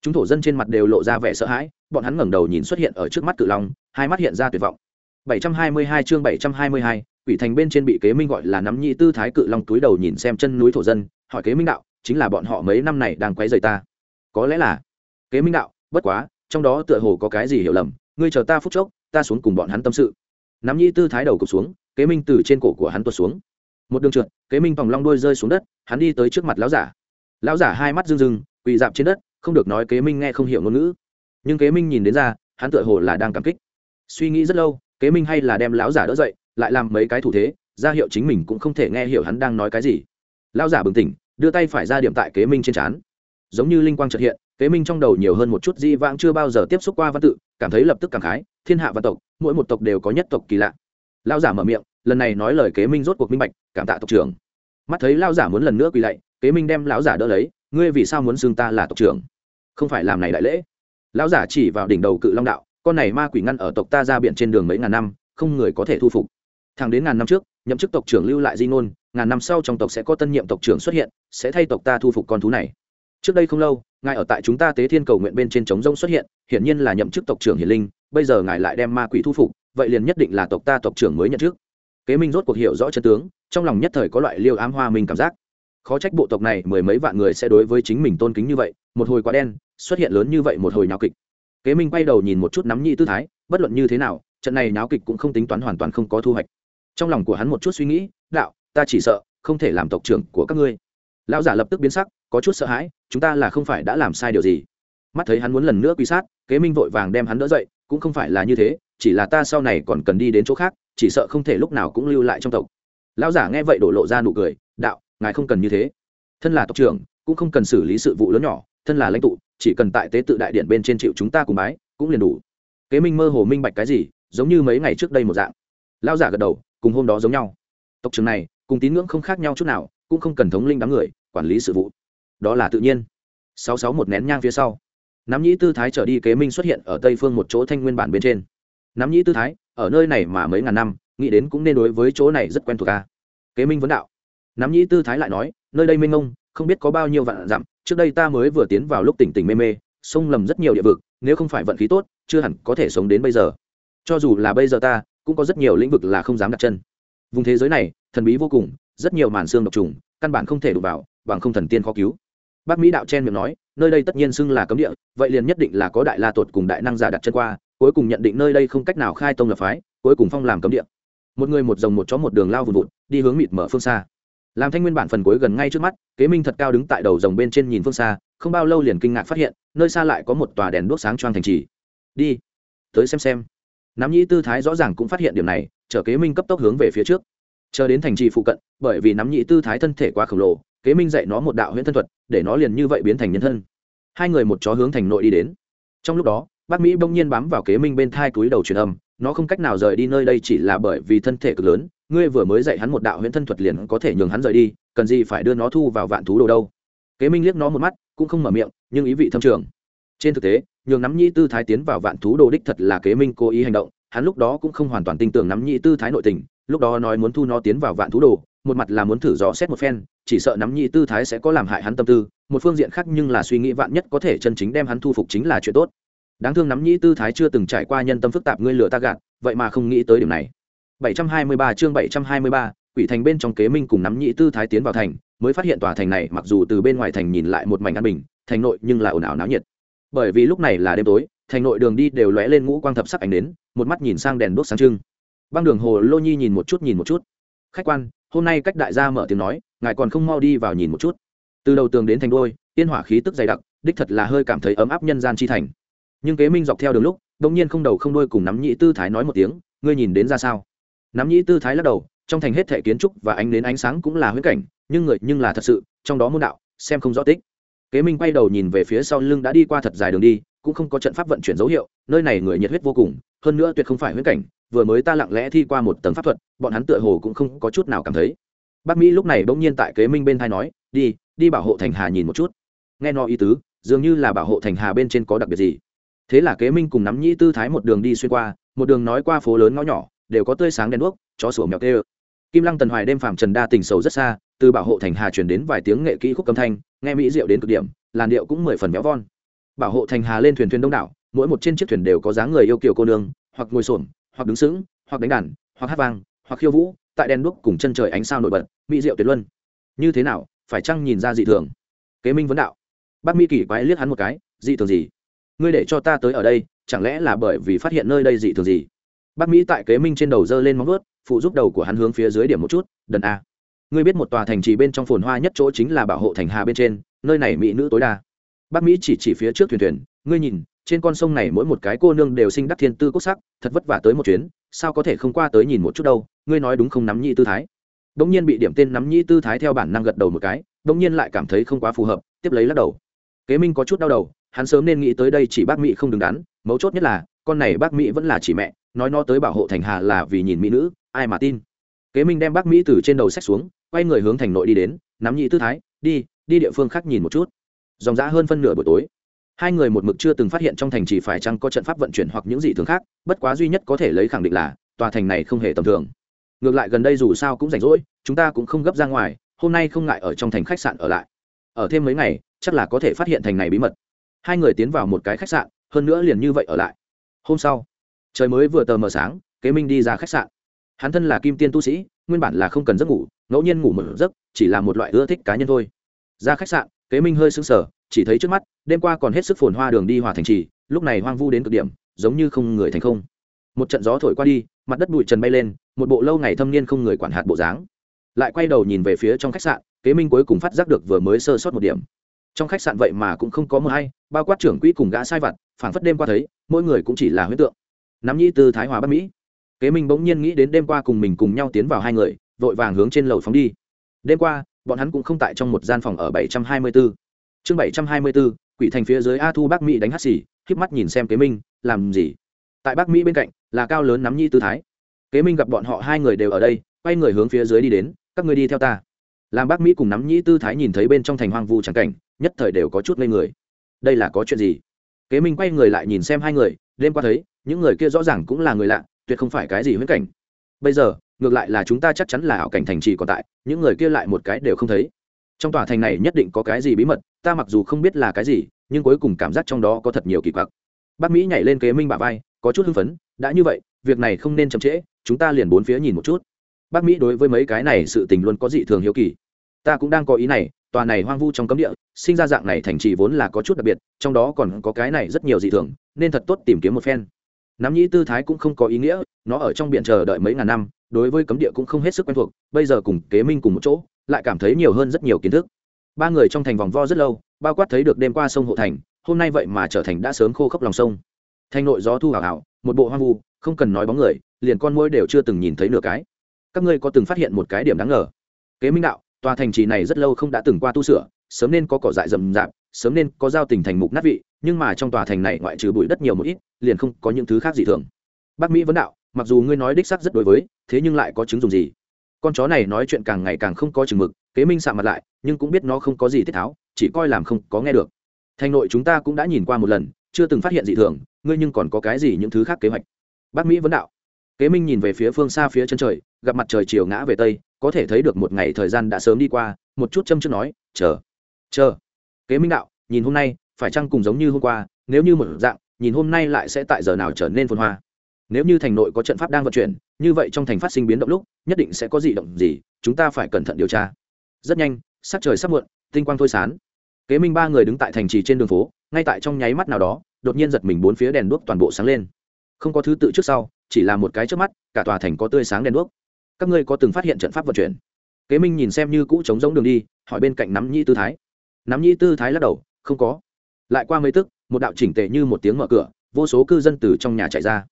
Chúng thổ dân trên mặt đều lộ ra vẻ sợ hãi, bọn hắn ngẩng đầu nhìn xuất hiện ở trước mắt cự long, hai mắt hiện ra tuyệt vọng. 722 chương 722, quỷ thành bên trên bị kế minh gọi là nắm nhị tư thái cự long túi đầu nhìn xem chân núi thổ dân hỏi kế minh đạo chính là bọn họ mấy năm này đang quấy rầy ta. Có lẽ là. Kế minh đạo bất quá trong đó tựa hồ có cái gì hiểu lầm ngươi chờ ta phút chốc ta xuống cùng bọn hắn tâm sự. Nắm nhị tư thái đầu cụp xuống kế minh từ trên cổ của hắn tuột xuống. Một đường trượt kế minh vòng long đuôi rơi xuống đất hắn đi tới trước mặt lão giả. Lão giả hai mắt rưng rưng quỳ dạp trên đất không được nói kế minh nghe không hiểu ngôn ngữ. Nhưng kế minh nhìn đến ra hắn tựa hồ là đang cảm kích. Suy nghĩ rất lâu kế minh hay là đem lão giả đỡ dậy, lại làm mấy cái thủ thế, ra hiệu chính mình cũng không thể nghe hiểu hắn đang nói cái gì. Lão giả bừng tỉnh, đưa tay phải ra điểm tại kế minh trên trán. Giống như linh quang trật hiện, kế minh trong đầu nhiều hơn một chút di vãng chưa bao giờ tiếp xúc qua văn tự, cảm thấy lập tức cảm khái, thiên hạ văn tộc, mỗi một tộc đều có nhất tộc kỳ lạ. Lão giả mở miệng, lần này nói lời kế minh rốt cuộc minh bạch, cảm tạ tộc trưởng. Mắt thấy lão giả muốn lần nữa quỳ lạy, kế minh đem lão giả đỡ lấy, ngươi vì sao muốn xưng ta là tộc trưởng? Không phải làm này đại lễ? Lão giả chỉ vào đỉnh đầu cự long đạo con này ma quỷ ngăn ở tộc ta ra biển trên đường mấy ngàn năm, không người có thể thu phục. Thẳng đến ngàn năm trước, nhậm chức tộc trưởng lưu lại di ngôn, ngàn năm sau trong tộc sẽ có tân nhiệm tộc trưởng xuất hiện, sẽ thay tộc ta thu phục con thú này. Trước đây không lâu, ngài ở tại chúng ta tế thiên cầu nguyện bên trên trống rông xuất hiện, hiển nhiên là nhậm chức tộc trưởng hiển linh, bây giờ ngài lại đem ma quỷ thu phục, vậy liền nhất định là tộc ta tộc trưởng mới nhận trước kế minh rốt cuộc hiểu rõ chân tướng, trong lòng nhất thời có loại liêu ám hoa mình cảm giác. Khó trách bộ tộc này mười mấy vạn người sẽ đối với chính mình tôn kính như vậy, một hồi quá đen, xuất hiện lớn như vậy một hồi nhào kịch kế minh quay đầu nhìn một chút nắm nhị tư thái, bất luận như thế nào, trận này nháo kịch cũng không tính toán hoàn toàn không có thu hoạch. Trong lòng của hắn một chút suy nghĩ, đạo, ta chỉ sợ không thể làm tộc trưởng của các ngươi. Lão giả lập tức biến sắc, có chút sợ hãi, chúng ta là không phải đã làm sai điều gì. Mắt thấy hắn muốn lần nữa quy sát, kế minh vội vàng đem hắn đỡ dậy, cũng không phải là như thế, chỉ là ta sau này còn cần đi đến chỗ khác, chỉ sợ không thể lúc nào cũng lưu lại trong tộc. Lão giả nghe vậy đổ lộ ra nụ cười, đạo, ngài không cần như thế. Thân là tộc trưởng, cũng không cần xử lý sự vụ lớn nhỏ, thân là lãnh tụ chỉ cần tại tế tự đại điện bên trên chịu chúng ta cùng bái, cũng liền đủ. Kế minh mơ hồ minh bạch cái gì, giống như mấy ngày trước đây một dạng. Lao giả gật đầu, cùng hôm đó giống nhau. Tộc trưởng này, cùng tín ngưỡng không khác nhau chút nào, cũng không cần thống linh đám người, quản lý sự vụ. Đó là tự nhiên. Sáu sáu một nén nhang phía sau. Nắm nhĩ tư thái trở đi, kế minh xuất hiện ở tây phương một chỗ thanh nguyên bản bên trên. Nắm nhĩ tư thái, ở nơi này mà mấy ngàn năm, nghĩ đến cũng nên đối với chỗ này rất quen thuộc ca kế minh vấn đạo. Nắm nhĩ tư thái lại nói, nơi đây mênh ngông không biết có bao nhiêu vạn dặm, trước đây ta mới vừa tiến vào lúc tỉnh tỉnh mê mê, sông lầm rất nhiều địa vực, nếu không phải vận khí tốt, chưa hẳn có thể sống đến bây giờ. Cho dù là bây giờ ta, cũng có rất nhiều lĩnh vực là không dám đặt chân. Vùng thế giới này, thần bí vô cùng, rất nhiều màn xương độc trùng, căn bản không thể đụng vào, bằng không thần tiên khó cứu. Bác mỹ đạo chen miệng nói, nơi đây tất nhiên xưng là cấm địa, vậy liền nhất định là có đại la tuột cùng đại năng giả đặt chân qua, cuối cùng nhận định nơi đây không cách nào khai tông lập phái, cuối cùng phong làm cấm địa. Một người một dòng một chó một đường lao vùn vụt, đi hướng mịt mở phương xa làm thanh nguyên bản phần cuối gần ngay trước mắt, kế minh thật cao đứng tại đầu dòng bên trên nhìn phương xa, không bao lâu liền kinh ngạc phát hiện, nơi xa lại có một tòa đèn đuốc sáng choang thành trì. Đi, tới xem xem. Nắm nhĩ tư thái rõ ràng cũng phát hiện điểm này, chở kế minh cấp tốc hướng về phía trước. Chờ đến thành trì phụ cận, bởi vì nắm nhĩ tư thái thân thể quá khổng lồ, kế minh dạy nó một đạo huyễn thân thuật, để nó liền như vậy biến thành nhân thân. Hai người một chó hướng thành nội đi đến. Trong lúc đó, bác mỹ bỗng nhiên bám vào kế minh bên thai túi đầu truyền âm, nó không cách nào rời đi nơi đây chỉ là bởi vì thân thể cực lớn ngươi vừa mới dạy hắn một đạo huyễn thân thuật liền có thể nhường hắn rời đi, cần gì phải đưa nó thu vào vạn thú đồ đâu? Kế minh liếc nó một mắt, cũng không mở miệng, nhưng ý vị thâm trường. Trên thực tế, nhường nắm nhĩ tư thái tiến vào vạn thú đồ đích thật là kế minh cố ý hành động, hắn lúc đó cũng không hoàn toàn tin tưởng nắm nhĩ tư thái nội tình, lúc đó nói muốn thu nó tiến vào vạn thú đồ, một mặt là muốn thử dò xét một phen, chỉ sợ nắm nhĩ tư thái sẽ có làm hại hắn tâm tư, một phương diện khác nhưng là suy nghĩ vạn nhất có thể chân chính đem hắn thu phục chính là chuyện tốt. Đáng thương nắm nhĩ tư thái chưa từng trải qua nhân tâm phức tạp ngươi lừa ta gạt, vậy mà không nghĩ tới điểm này. 723 chương 723, quỷ thành bên trong kế minh cùng nắm nhị tư thái tiến vào thành mới phát hiện tòa thành này mặc dù từ bên ngoài thành nhìn lại một mảnh an bình thành nội nhưng là ồn ào náo nhiệt. Bởi vì lúc này là đêm tối thành nội đường đi đều lóe lên ngũ quang thập sắc ánh đến một mắt nhìn sang đèn đuốc sáng trưng. Băng đường hồ lô nhi nhìn một chút nhìn một chút. Khách quan hôm nay cách đại gia mở tiếng nói ngài còn không mau đi vào nhìn một chút. Từ đầu tường đến thành đôi tiên hỏa khí tức dày đặc đích thật là hơi cảm thấy ấm áp nhân gian chi thành. Nhưng kế minh dọc theo đường lúc đột nhiên không đầu không đuôi cùng nắm nhị tư thái nói một tiếng ngươi nhìn đến ra sao? Nắm nhĩ tư thái lắc đầu, trong thành hết thể kiến trúc và ánh đến ánh sáng cũng là huyễn cảnh, nhưng người, nhưng là thật sự, trong đó môn đạo, xem không rõ tích. Kế minh quay đầu nhìn về phía sau lưng đã đi qua thật dài đường đi, cũng không có trận pháp vận chuyển dấu hiệu, nơi này người nhiệt huyết vô cùng, hơn nữa tuyệt không phải huyễn cảnh, vừa mới ta lặng lẽ thi qua một tầng pháp thuật, bọn hắn tựa hồ cũng không có chút nào cảm thấy. Bác mỹ lúc này bỗng nhiên tại kế minh bên thai nói, đi đi bảo hộ thành hà nhìn một chút. Nghe no ý tứ, dường như là bảo hộ thành hà bên trên có đặc biệt gì. Thế là kế minh cùng nắm nhĩ tư thái một đường đi xuyên qua, một đường nói qua phố lớn ngõ nhỏ đều có tươi sáng đèn đuốc, chó sủa mèo tê ơ. Kim lăng tần hoài đêm phàm trần đa tình sầu rất xa, từ bảo hộ thành hà chuyển đến vài tiếng nghệ kỹ khúc âm thanh, nghe mỹ diệu đến cực điểm, làn điệu cũng mười phần méo von. Bảo hộ thành hà lên thuyền thuyền đông đảo, mỗi một trên chiếc thuyền đều có dáng người yêu kiều cô nương, hoặc ngồi xổm, hoặc đứng sững, hoặc đánh đàn, hoặc hát vang, hoặc khiêu vũ, tại đèn đuốc cùng chân trời ánh sao nổi bật, mỹ diệu tuyệt luân. Như thế nào, phải chăng nhìn ra dị thường? Kế minh vấn đạo. Bác mỹ kỳ quái liếc hắn một cái, dị thường gì? Ngươi để cho ta tới ở đây, chẳng lẽ là bởi vì phát hiện nơi đây dị thường gì? Bác mỹ tại kế minh trên đầu dơ lên móng vớt phụ giúp đầu của hắn hướng phía dưới điểm một chút, đần a. Ngươi biết một tòa thành trì bên trong phồn hoa nhất chỗ chính là bảo hộ thành hà bên trên, nơi này mỹ nữ tối đa. Bác mỹ chỉ chỉ phía trước thuyền thuyền, ngươi nhìn, trên con sông này mỗi một cái cô nương đều sinh đắc thiên tư cốt sắc, thật vất vả tới một chuyến, sao có thể không qua tới nhìn một chút đâu, ngươi nói đúng không nắm nhị tư thái? Bỗng nhiên bị điểm tên nắm nhị tư thái theo bản năng gật đầu một cái bỗng nhiên lại cảm thấy không quá phù hợp, tiếp lấy lắc đầu. Kế minh có chút đau đầu, hắn sớm nên nghĩ tới đây chỉ bác mỹ không đứng đắn, mấu chốt nhất là, con này bác mỹ vẫn là chỉ mẹ nói nó tới bảo hộ thành hà là vì nhìn mỹ nữ, ai mà tin. Kế minh đem bác mỹ từ trên đầu sách xuống, quay người hướng thành nội đi đến, nắm nhị tư thái, đi đi địa phương khác nhìn một chút. Dòng dã hơn phân nửa buổi tối. Hai người một mực chưa từng phát hiện trong thành chỉ phải chăng có trận pháp vận chuyển hoặc những gì thường khác, bất quá duy nhất có thể lấy khẳng định là, tòa thành này không hề tầm thường. Ngược lại gần đây dù sao cũng rảnh rỗi, chúng ta cũng không gấp ra ngoài, hôm nay không ngại ở trong thành khách sạn ở lại. Ở thêm mấy ngày, chắc là có thể phát hiện thành này bí mật. Hai người tiến vào một cái khách sạn, hơn nữa liền như vậy ở lại. Hôm sau trời mới vừa tờ mờ sáng, kế minh đi ra khách sạn. Hắn thân là kim tiên tu sĩ, nguyên bản là không cần giấc ngủ, ngẫu nhiên ngủ một giấc, chỉ là một loại ưa thích cá nhân thôi. Ra khách sạn, kế minh hơi sững sờ, chỉ thấy trước mắt, đêm qua còn hết sức phồn hoa đường đi hòa thành trì, lúc này hoang vu đến cực điểm, giống như không người thành không. Một trận gió thổi qua đi, mặt đất bụi trần bay lên, một bộ lâu ngày thâm niên không người quản hạt bộ dáng. Lại quay đầu nhìn về phía trong khách sạn, kế minh cuối cùng phát giác được vừa mới sơ sót một điểm. Trong khách sạn vậy mà cũng không có mưa hay, bao quát trưởng quỹ cùng gã sai vặt, phảng phất đêm qua thấy, mỗi người cũng chỉ là huyết tượng nắm nhĩ tư thái hòa bắc mỹ. Kế minh bỗng nhiên nghĩ đến đêm qua cùng mình cùng nhau tiến vào hai người vội vàng hướng trên lầu phóng đi. Đêm qua bọn hắn cũng không tại trong một gian phòng ở bảy trăm hai mươi 724. chương bảy trăm hai mươi 724, quỷ thành phía dưới a thu bắc mỹ đánh hắt xì khép mắt nhìn xem kế minh làm gì? Tại bắc mỹ bên cạnh là cao lớn nắm nhĩ tư thái. Kế minh gặp bọn họ hai người đều ở đây quay người hướng phía dưới đi đến các người đi theo ta. Làm bác mỹ cùng nắm nhĩ tư thái nhìn thấy bên trong thành hoang vu chẳng cảnh nhất thời đều có chút ngây người. Đây là có chuyện gì? Kế minh quay người lại nhìn xem hai người, đêm qua thấy, những người kia rõ ràng cũng là người lạ, tuyệt không phải cái gì huyễn cảnh. Bây giờ, ngược lại là chúng ta chắc chắn là ảo cảnh thành trì còn tại, những người kia lại một cái đều không thấy. Trong tòa thành này nhất định có cái gì bí mật, ta mặc dù không biết là cái gì, nhưng cuối cùng cảm giác trong đó có thật nhiều kỳ quặc. Bác mỹ nhảy lên kế minh bà vai, có chút hưng phấn, đã như vậy, việc này không nên chậm trễ, chúng ta liền bốn phía nhìn một chút. Bác mỹ đối với mấy cái này sự tình luôn có dị thường hiếu kỳ. Ta cũng đang có ý này tòa này hoang vu trong cấm địa, sinh ra dạng này thành trì vốn là có chút đặc biệt, trong đó còn có cái này rất nhiều dị thường, nên thật tốt tìm kiếm một phen. Nắm nhĩ tư thái cũng không có ý nghĩa, nó ở trong biển chờ đợi mấy ngàn năm, đối với cấm địa cũng không hết sức quen thuộc, bây giờ cùng kế minh cùng một chỗ, lại cảm thấy nhiều hơn rất nhiều kiến thức. Ba người trong thành vòng vo rất lâu, bao quát thấy được đêm qua sông hộ thành, hôm nay vậy mà trở thành đã sớm khô khốc lòng sông. Thành nội gió thu hào hào, một bộ hoang vu, không cần nói bóng người, liền con môi đều chưa từng nhìn thấy nửa cái. Các ngươi có từng phát hiện một cái điểm đáng ngờ? Kế minh đạo tòa thành trì này rất lâu không đã từng qua tu sửa, sớm nên có cỏ dại rậm rạp, sớm nên có giao tình thành mục nát vị, nhưng mà trong tòa thành này ngoại trừ bụi đất nhiều một ít, liền không có những thứ khác gì thường. Bác mỹ vấn đạo, mặc dù ngươi nói đích sắc rất đối với, thế nhưng lại có chứng dùng gì? Con chó này nói chuyện càng ngày càng không có chừng mực, kế minh sạ mặt lại, nhưng cũng biết nó không có gì tiết tháo, chỉ coi làm không có nghe được. Thành nội chúng ta cũng đã nhìn qua một lần, chưa từng phát hiện gì thường, ngươi nhưng còn có cái gì những thứ khác kế hoạch? Bác mỹ vấn đạo. Kế minh nhìn về phía phương xa phía chân trời gặp mặt trời chiều ngã về tây, có thể thấy được một ngày thời gian đã sớm đi qua, một chút châm trước nói, chờ chờ. Kế minh đạo, nhìn hôm nay, phải chăng cùng giống như hôm qua, nếu như một dạng, nhìn hôm nay lại sẽ tại giờ nào trở nên phồn hoa? Nếu như thành nội có trận pháp đang vận chuyển, như vậy trong thành phát sinh biến động lúc, nhất định sẽ có gì động gì, chúng ta phải cẩn thận điều tra. Rất nhanh, sắc trời sắp muộn, tinh quang thôi sán kế minh ba người đứng tại thành trì trên đường phố, ngay tại trong nháy mắt nào đó, đột nhiên giật mình bốn phía đèn đuốc toàn bộ sáng lên. Không có thứ tự trước sau, chỉ là một cái trước mắt, cả tòa thành có tươi sáng đèn đuốc các ngươi có từng phát hiện trận pháp vận chuyển? Kế minh nhìn xem như cũ trống giống đường đi, hỏi bên cạnh nắm nhĩ tư thái. Nắm nhĩ tư thái lắc đầu, không có. Lại qua mấy tức, một đạo chỉnh tề như một tiếng mở cửa, vô số cư dân từ trong nhà chạy ra.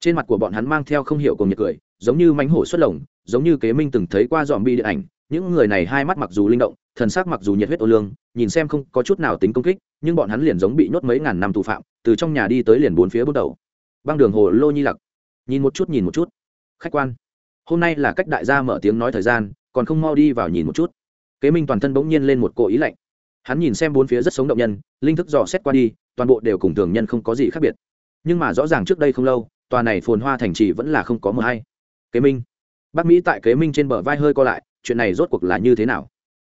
Trên mặt của bọn hắn mang theo không hiểu cùng nhiệt cười, giống như mánh hổ xuất lồng, giống như kế minh từng thấy qua dòm bi điện ảnh. Những người này hai mắt mặc dù linh động, thần sắc mặc dù nhiệt huyết ô lương, nhìn xem không có chút nào tính công kích, nhưng bọn hắn liền giống bị nhốt mấy ngàn năm tù phạm, từ trong nhà đi tới liền bốn phía bước đầu. Băng đường hồ lô nhi lặc. Nhìn một chút, nhìn một chút. Khách quan hôm nay là cách đại gia mở tiếng nói thời gian, còn không mau đi vào nhìn một chút. Kế minh toàn thân bỗng nhiên lên một cỗ ý lạnh. Hắn nhìn xem bốn phía rất sống động nhân, linh thức dò xét qua đi, toàn bộ đều cùng thường nhân không có gì khác biệt. Nhưng mà rõ ràng trước đây không lâu, tòa này phồn hoa thành trì vẫn là không có mờ hay. Kế minh, bác mỹ tại kế minh trên bờ vai hơi co lại, chuyện này rốt cuộc là như thế nào?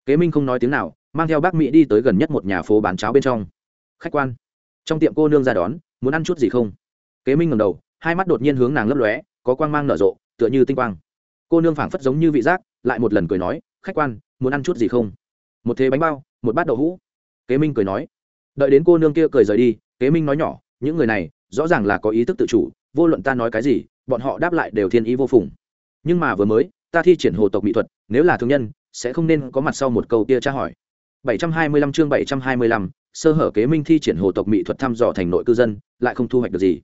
Kế minh không nói tiếng nào, mang theo bác mỹ đi tới gần nhất một nhà phố bán cháo bên trong. Khách quan, trong tiệm cô nương ra đón, muốn ăn chút gì không? Kế minh ngầm đầu, hai mắt đột nhiên hướng nàng lấp lóe, có quang mang nở rộ, tựa như tinh quang cô nương phảng phất giống như vị giác lại một lần cười nói khách quan muốn ăn chút gì không? Một thế bánh bao một bát đậu hũ. Kế minh cười nói đợi đến cô nương kia cười rời đi kế minh nói nhỏ những người này rõ ràng là có ý thức tự chủ vô luận ta nói cái gì bọn họ đáp lại đều thiên ý vô phùng. Nhưng mà vừa mới ta thi triển hồ tộc mỹ thuật nếu là thương nhân sẽ không nên có mặt sau một câu kia tra hỏi. 725 chương 725, sơ hở kế minh thi triển hồ tộc mỹ thuật thăm dò thành nội cư dân lại không thu hoạch được gì.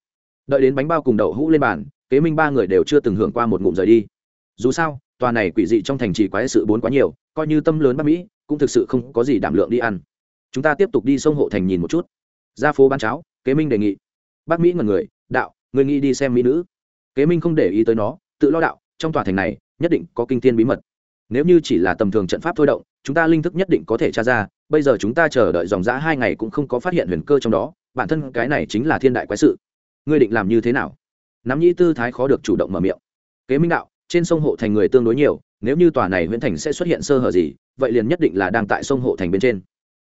Đợi đến bánh bao cùng đậu hũ lên bàn kế minh ba người đều chưa từng hưởng qua một ngụm rời đi dù sao, tòa này quỷ dị trong thành trì quái sự bốn quá nhiều, coi như tâm lớn bắc mỹ, cũng thực sự không có gì đảm lượng đi ăn. Chúng ta tiếp tục đi sông hộ thành nhìn một chút. Ra phố bán cháo, kế minh đề nghị. Bác mỹ ngần người, đạo, người nghĩ đi xem mỹ nữ. Kế minh không để ý tới nó, tự lo đạo, trong tòa thành này, nhất định có kinh thiên bí mật. Nếu như chỉ là tầm thường trận pháp thôi động, chúng ta linh thức nhất định có thể tra ra, bây giờ chúng ta chờ đợi dòng giã hai ngày cũng không có phát hiện huyền cơ trong đó, bản thân cái này chính là thiên đại quái sự. Ngươi định làm như thế nào? Nắm nhĩ tư thái khó được chủ động mở miệng. Kế minh đạo trên sông hộ thành người tương đối nhiều, nếu như tòa này huyện thành sẽ xuất hiện sơ hở gì, vậy liền nhất định là đang tại sông hộ thành bên trên.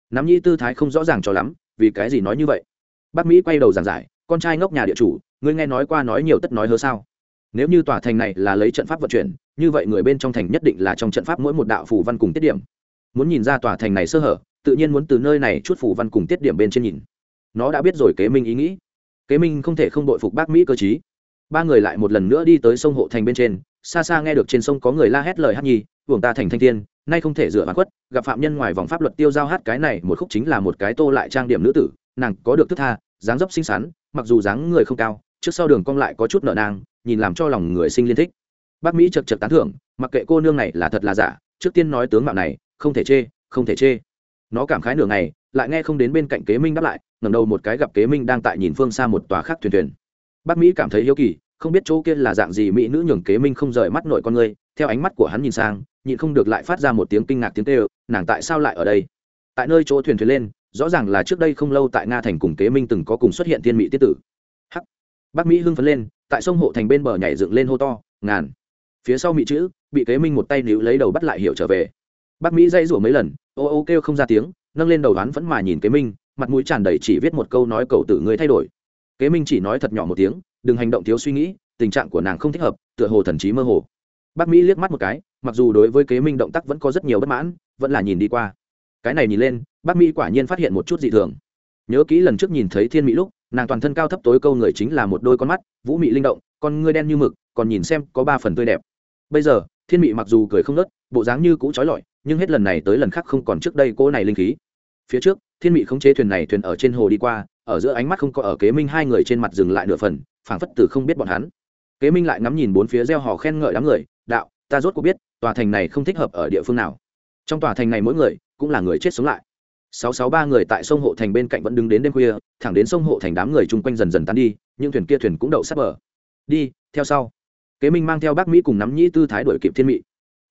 Nắm nhĩ tư thái không rõ ràng cho lắm, vì cái gì nói như vậy? Bác mỹ quay đầu giảng giải, con trai ngốc nhà địa chủ, ngươi nghe nói qua nói nhiều tất nói hớ sao? Nếu như tòa thành này là lấy trận pháp vận chuyển, như vậy người bên trong thành nhất định là trong trận pháp mỗi một đạo phủ văn cùng tiết điểm. Muốn nhìn ra tòa thành này sơ hở, tự nhiên muốn từ nơi này chút phủ văn cùng tiết điểm bên trên nhìn. Nó đã biết rồi kế minh ý nghĩ. Kế minh không thể không đội phục bác mỹ cơ chí ba người lại một lần nữa đi tới sông hộ thành bên trên xa xa nghe được trên sông có người la hét lời hát nhi buồng ta thành thanh thiên nay không thể dựa hoàn khuất gặp phạm nhân ngoài vòng pháp luật tiêu giao hát cái này một khúc chính là một cái tô lại trang điểm nữ tử nàng có được thức tha dáng dấp xinh xắn mặc dù dáng người không cao trước sau đường cong lại có chút nợ nàng, nhìn làm cho lòng người sinh liên thích. Bác mỹ chật chật tán thưởng mặc kệ cô nương này là thật là giả trước tiên nói tướng mạo này không thể chê không thể chê. Nó cảm khái nửa ngày lại nghe không đến bên cạnh kế minh đáp lại ngẩng đầu một cái gặp kế minh đang tại nhìn phương xa một tòa khác thuyền thuyền. Bác mỹ cảm thấy hiếu kỳ không biết chỗ kia là dạng gì mỹ nữ nhường kế minh không rời mắt nội con người, theo ánh mắt của hắn nhìn sang, nhịn không được lại phát ra một tiếng kinh ngạc tiếng kêu, nàng tại sao lại ở đây? Tại nơi chỗ thuyền thuyền lên, rõ ràng là trước đây không lâu tại nga thành cùng kế minh từng có cùng xuất hiện thiên mỹ tiết tử. Hắc! Bác mỹ hưng phấn lên, tại sông hộ thành bên bờ nhảy dựng lên hô to, ngàn! Phía sau mỹ chữ, bị kế minh một tay níu lấy đầu bắt lại hiểu trở về. Bác mỹ dây rủa mấy lần, ô ô kêu không ra tiếng, nâng lên đầu đoán vẫn mà nhìn kế minh, mặt mũi tràn đầy chỉ viết một câu nói cầu tử người thay đổi. Kế minh chỉ nói thật nhỏ một tiếng đừng hành động thiếu suy nghĩ, tình trạng của nàng không thích hợp, tựa hồ thần trí mơ hồ. Bác mỹ liếc mắt một cái, mặc dù đối với kế minh động tác vẫn có rất nhiều bất mãn, vẫn là nhìn đi qua. Cái này nhìn lên, bác mỹ quả nhiên phát hiện một chút dị thường. Nhớ kỹ lần trước nhìn thấy thiên mỹ lúc, nàng toàn thân cao thấp tối câu người chính là một đôi con mắt, vũ mị linh động, con ngươi đen như mực, còn nhìn xem có ba phần tươi đẹp. Bây giờ, thiên mị mặc dù cười không nớt, bộ dáng như cũ trói lọi, nhưng hết lần này tới lần khác không còn trước đây cô này linh khí. Phía trước, thiên mị khống chế thuyền này thuyền ở trên hồ đi qua ở giữa ánh mắt không có ở kế minh hai người trên mặt dừng lại nửa phần, phảng phất từ không biết bọn hắn. Kế minh lại ngắm nhìn bốn phía gieo hò khen ngợi đám người, đạo, ta rốt cuộc biết, tòa thành này không thích hợp ở địa phương nào. Trong tòa thành này mỗi người cũng là người chết sống lại. Sáu sáu ba người tại sông hộ thành bên cạnh vẫn đứng đến đêm khuya, thẳng đến sông hộ thành đám người chung quanh dần dần tán đi nhưng thuyền kia thuyền cũng đậu sát bờ. Đi, theo sau. Kế minh mang theo bác mỹ cùng nắm nhĩ tư thái đuổi kịp thiên mị.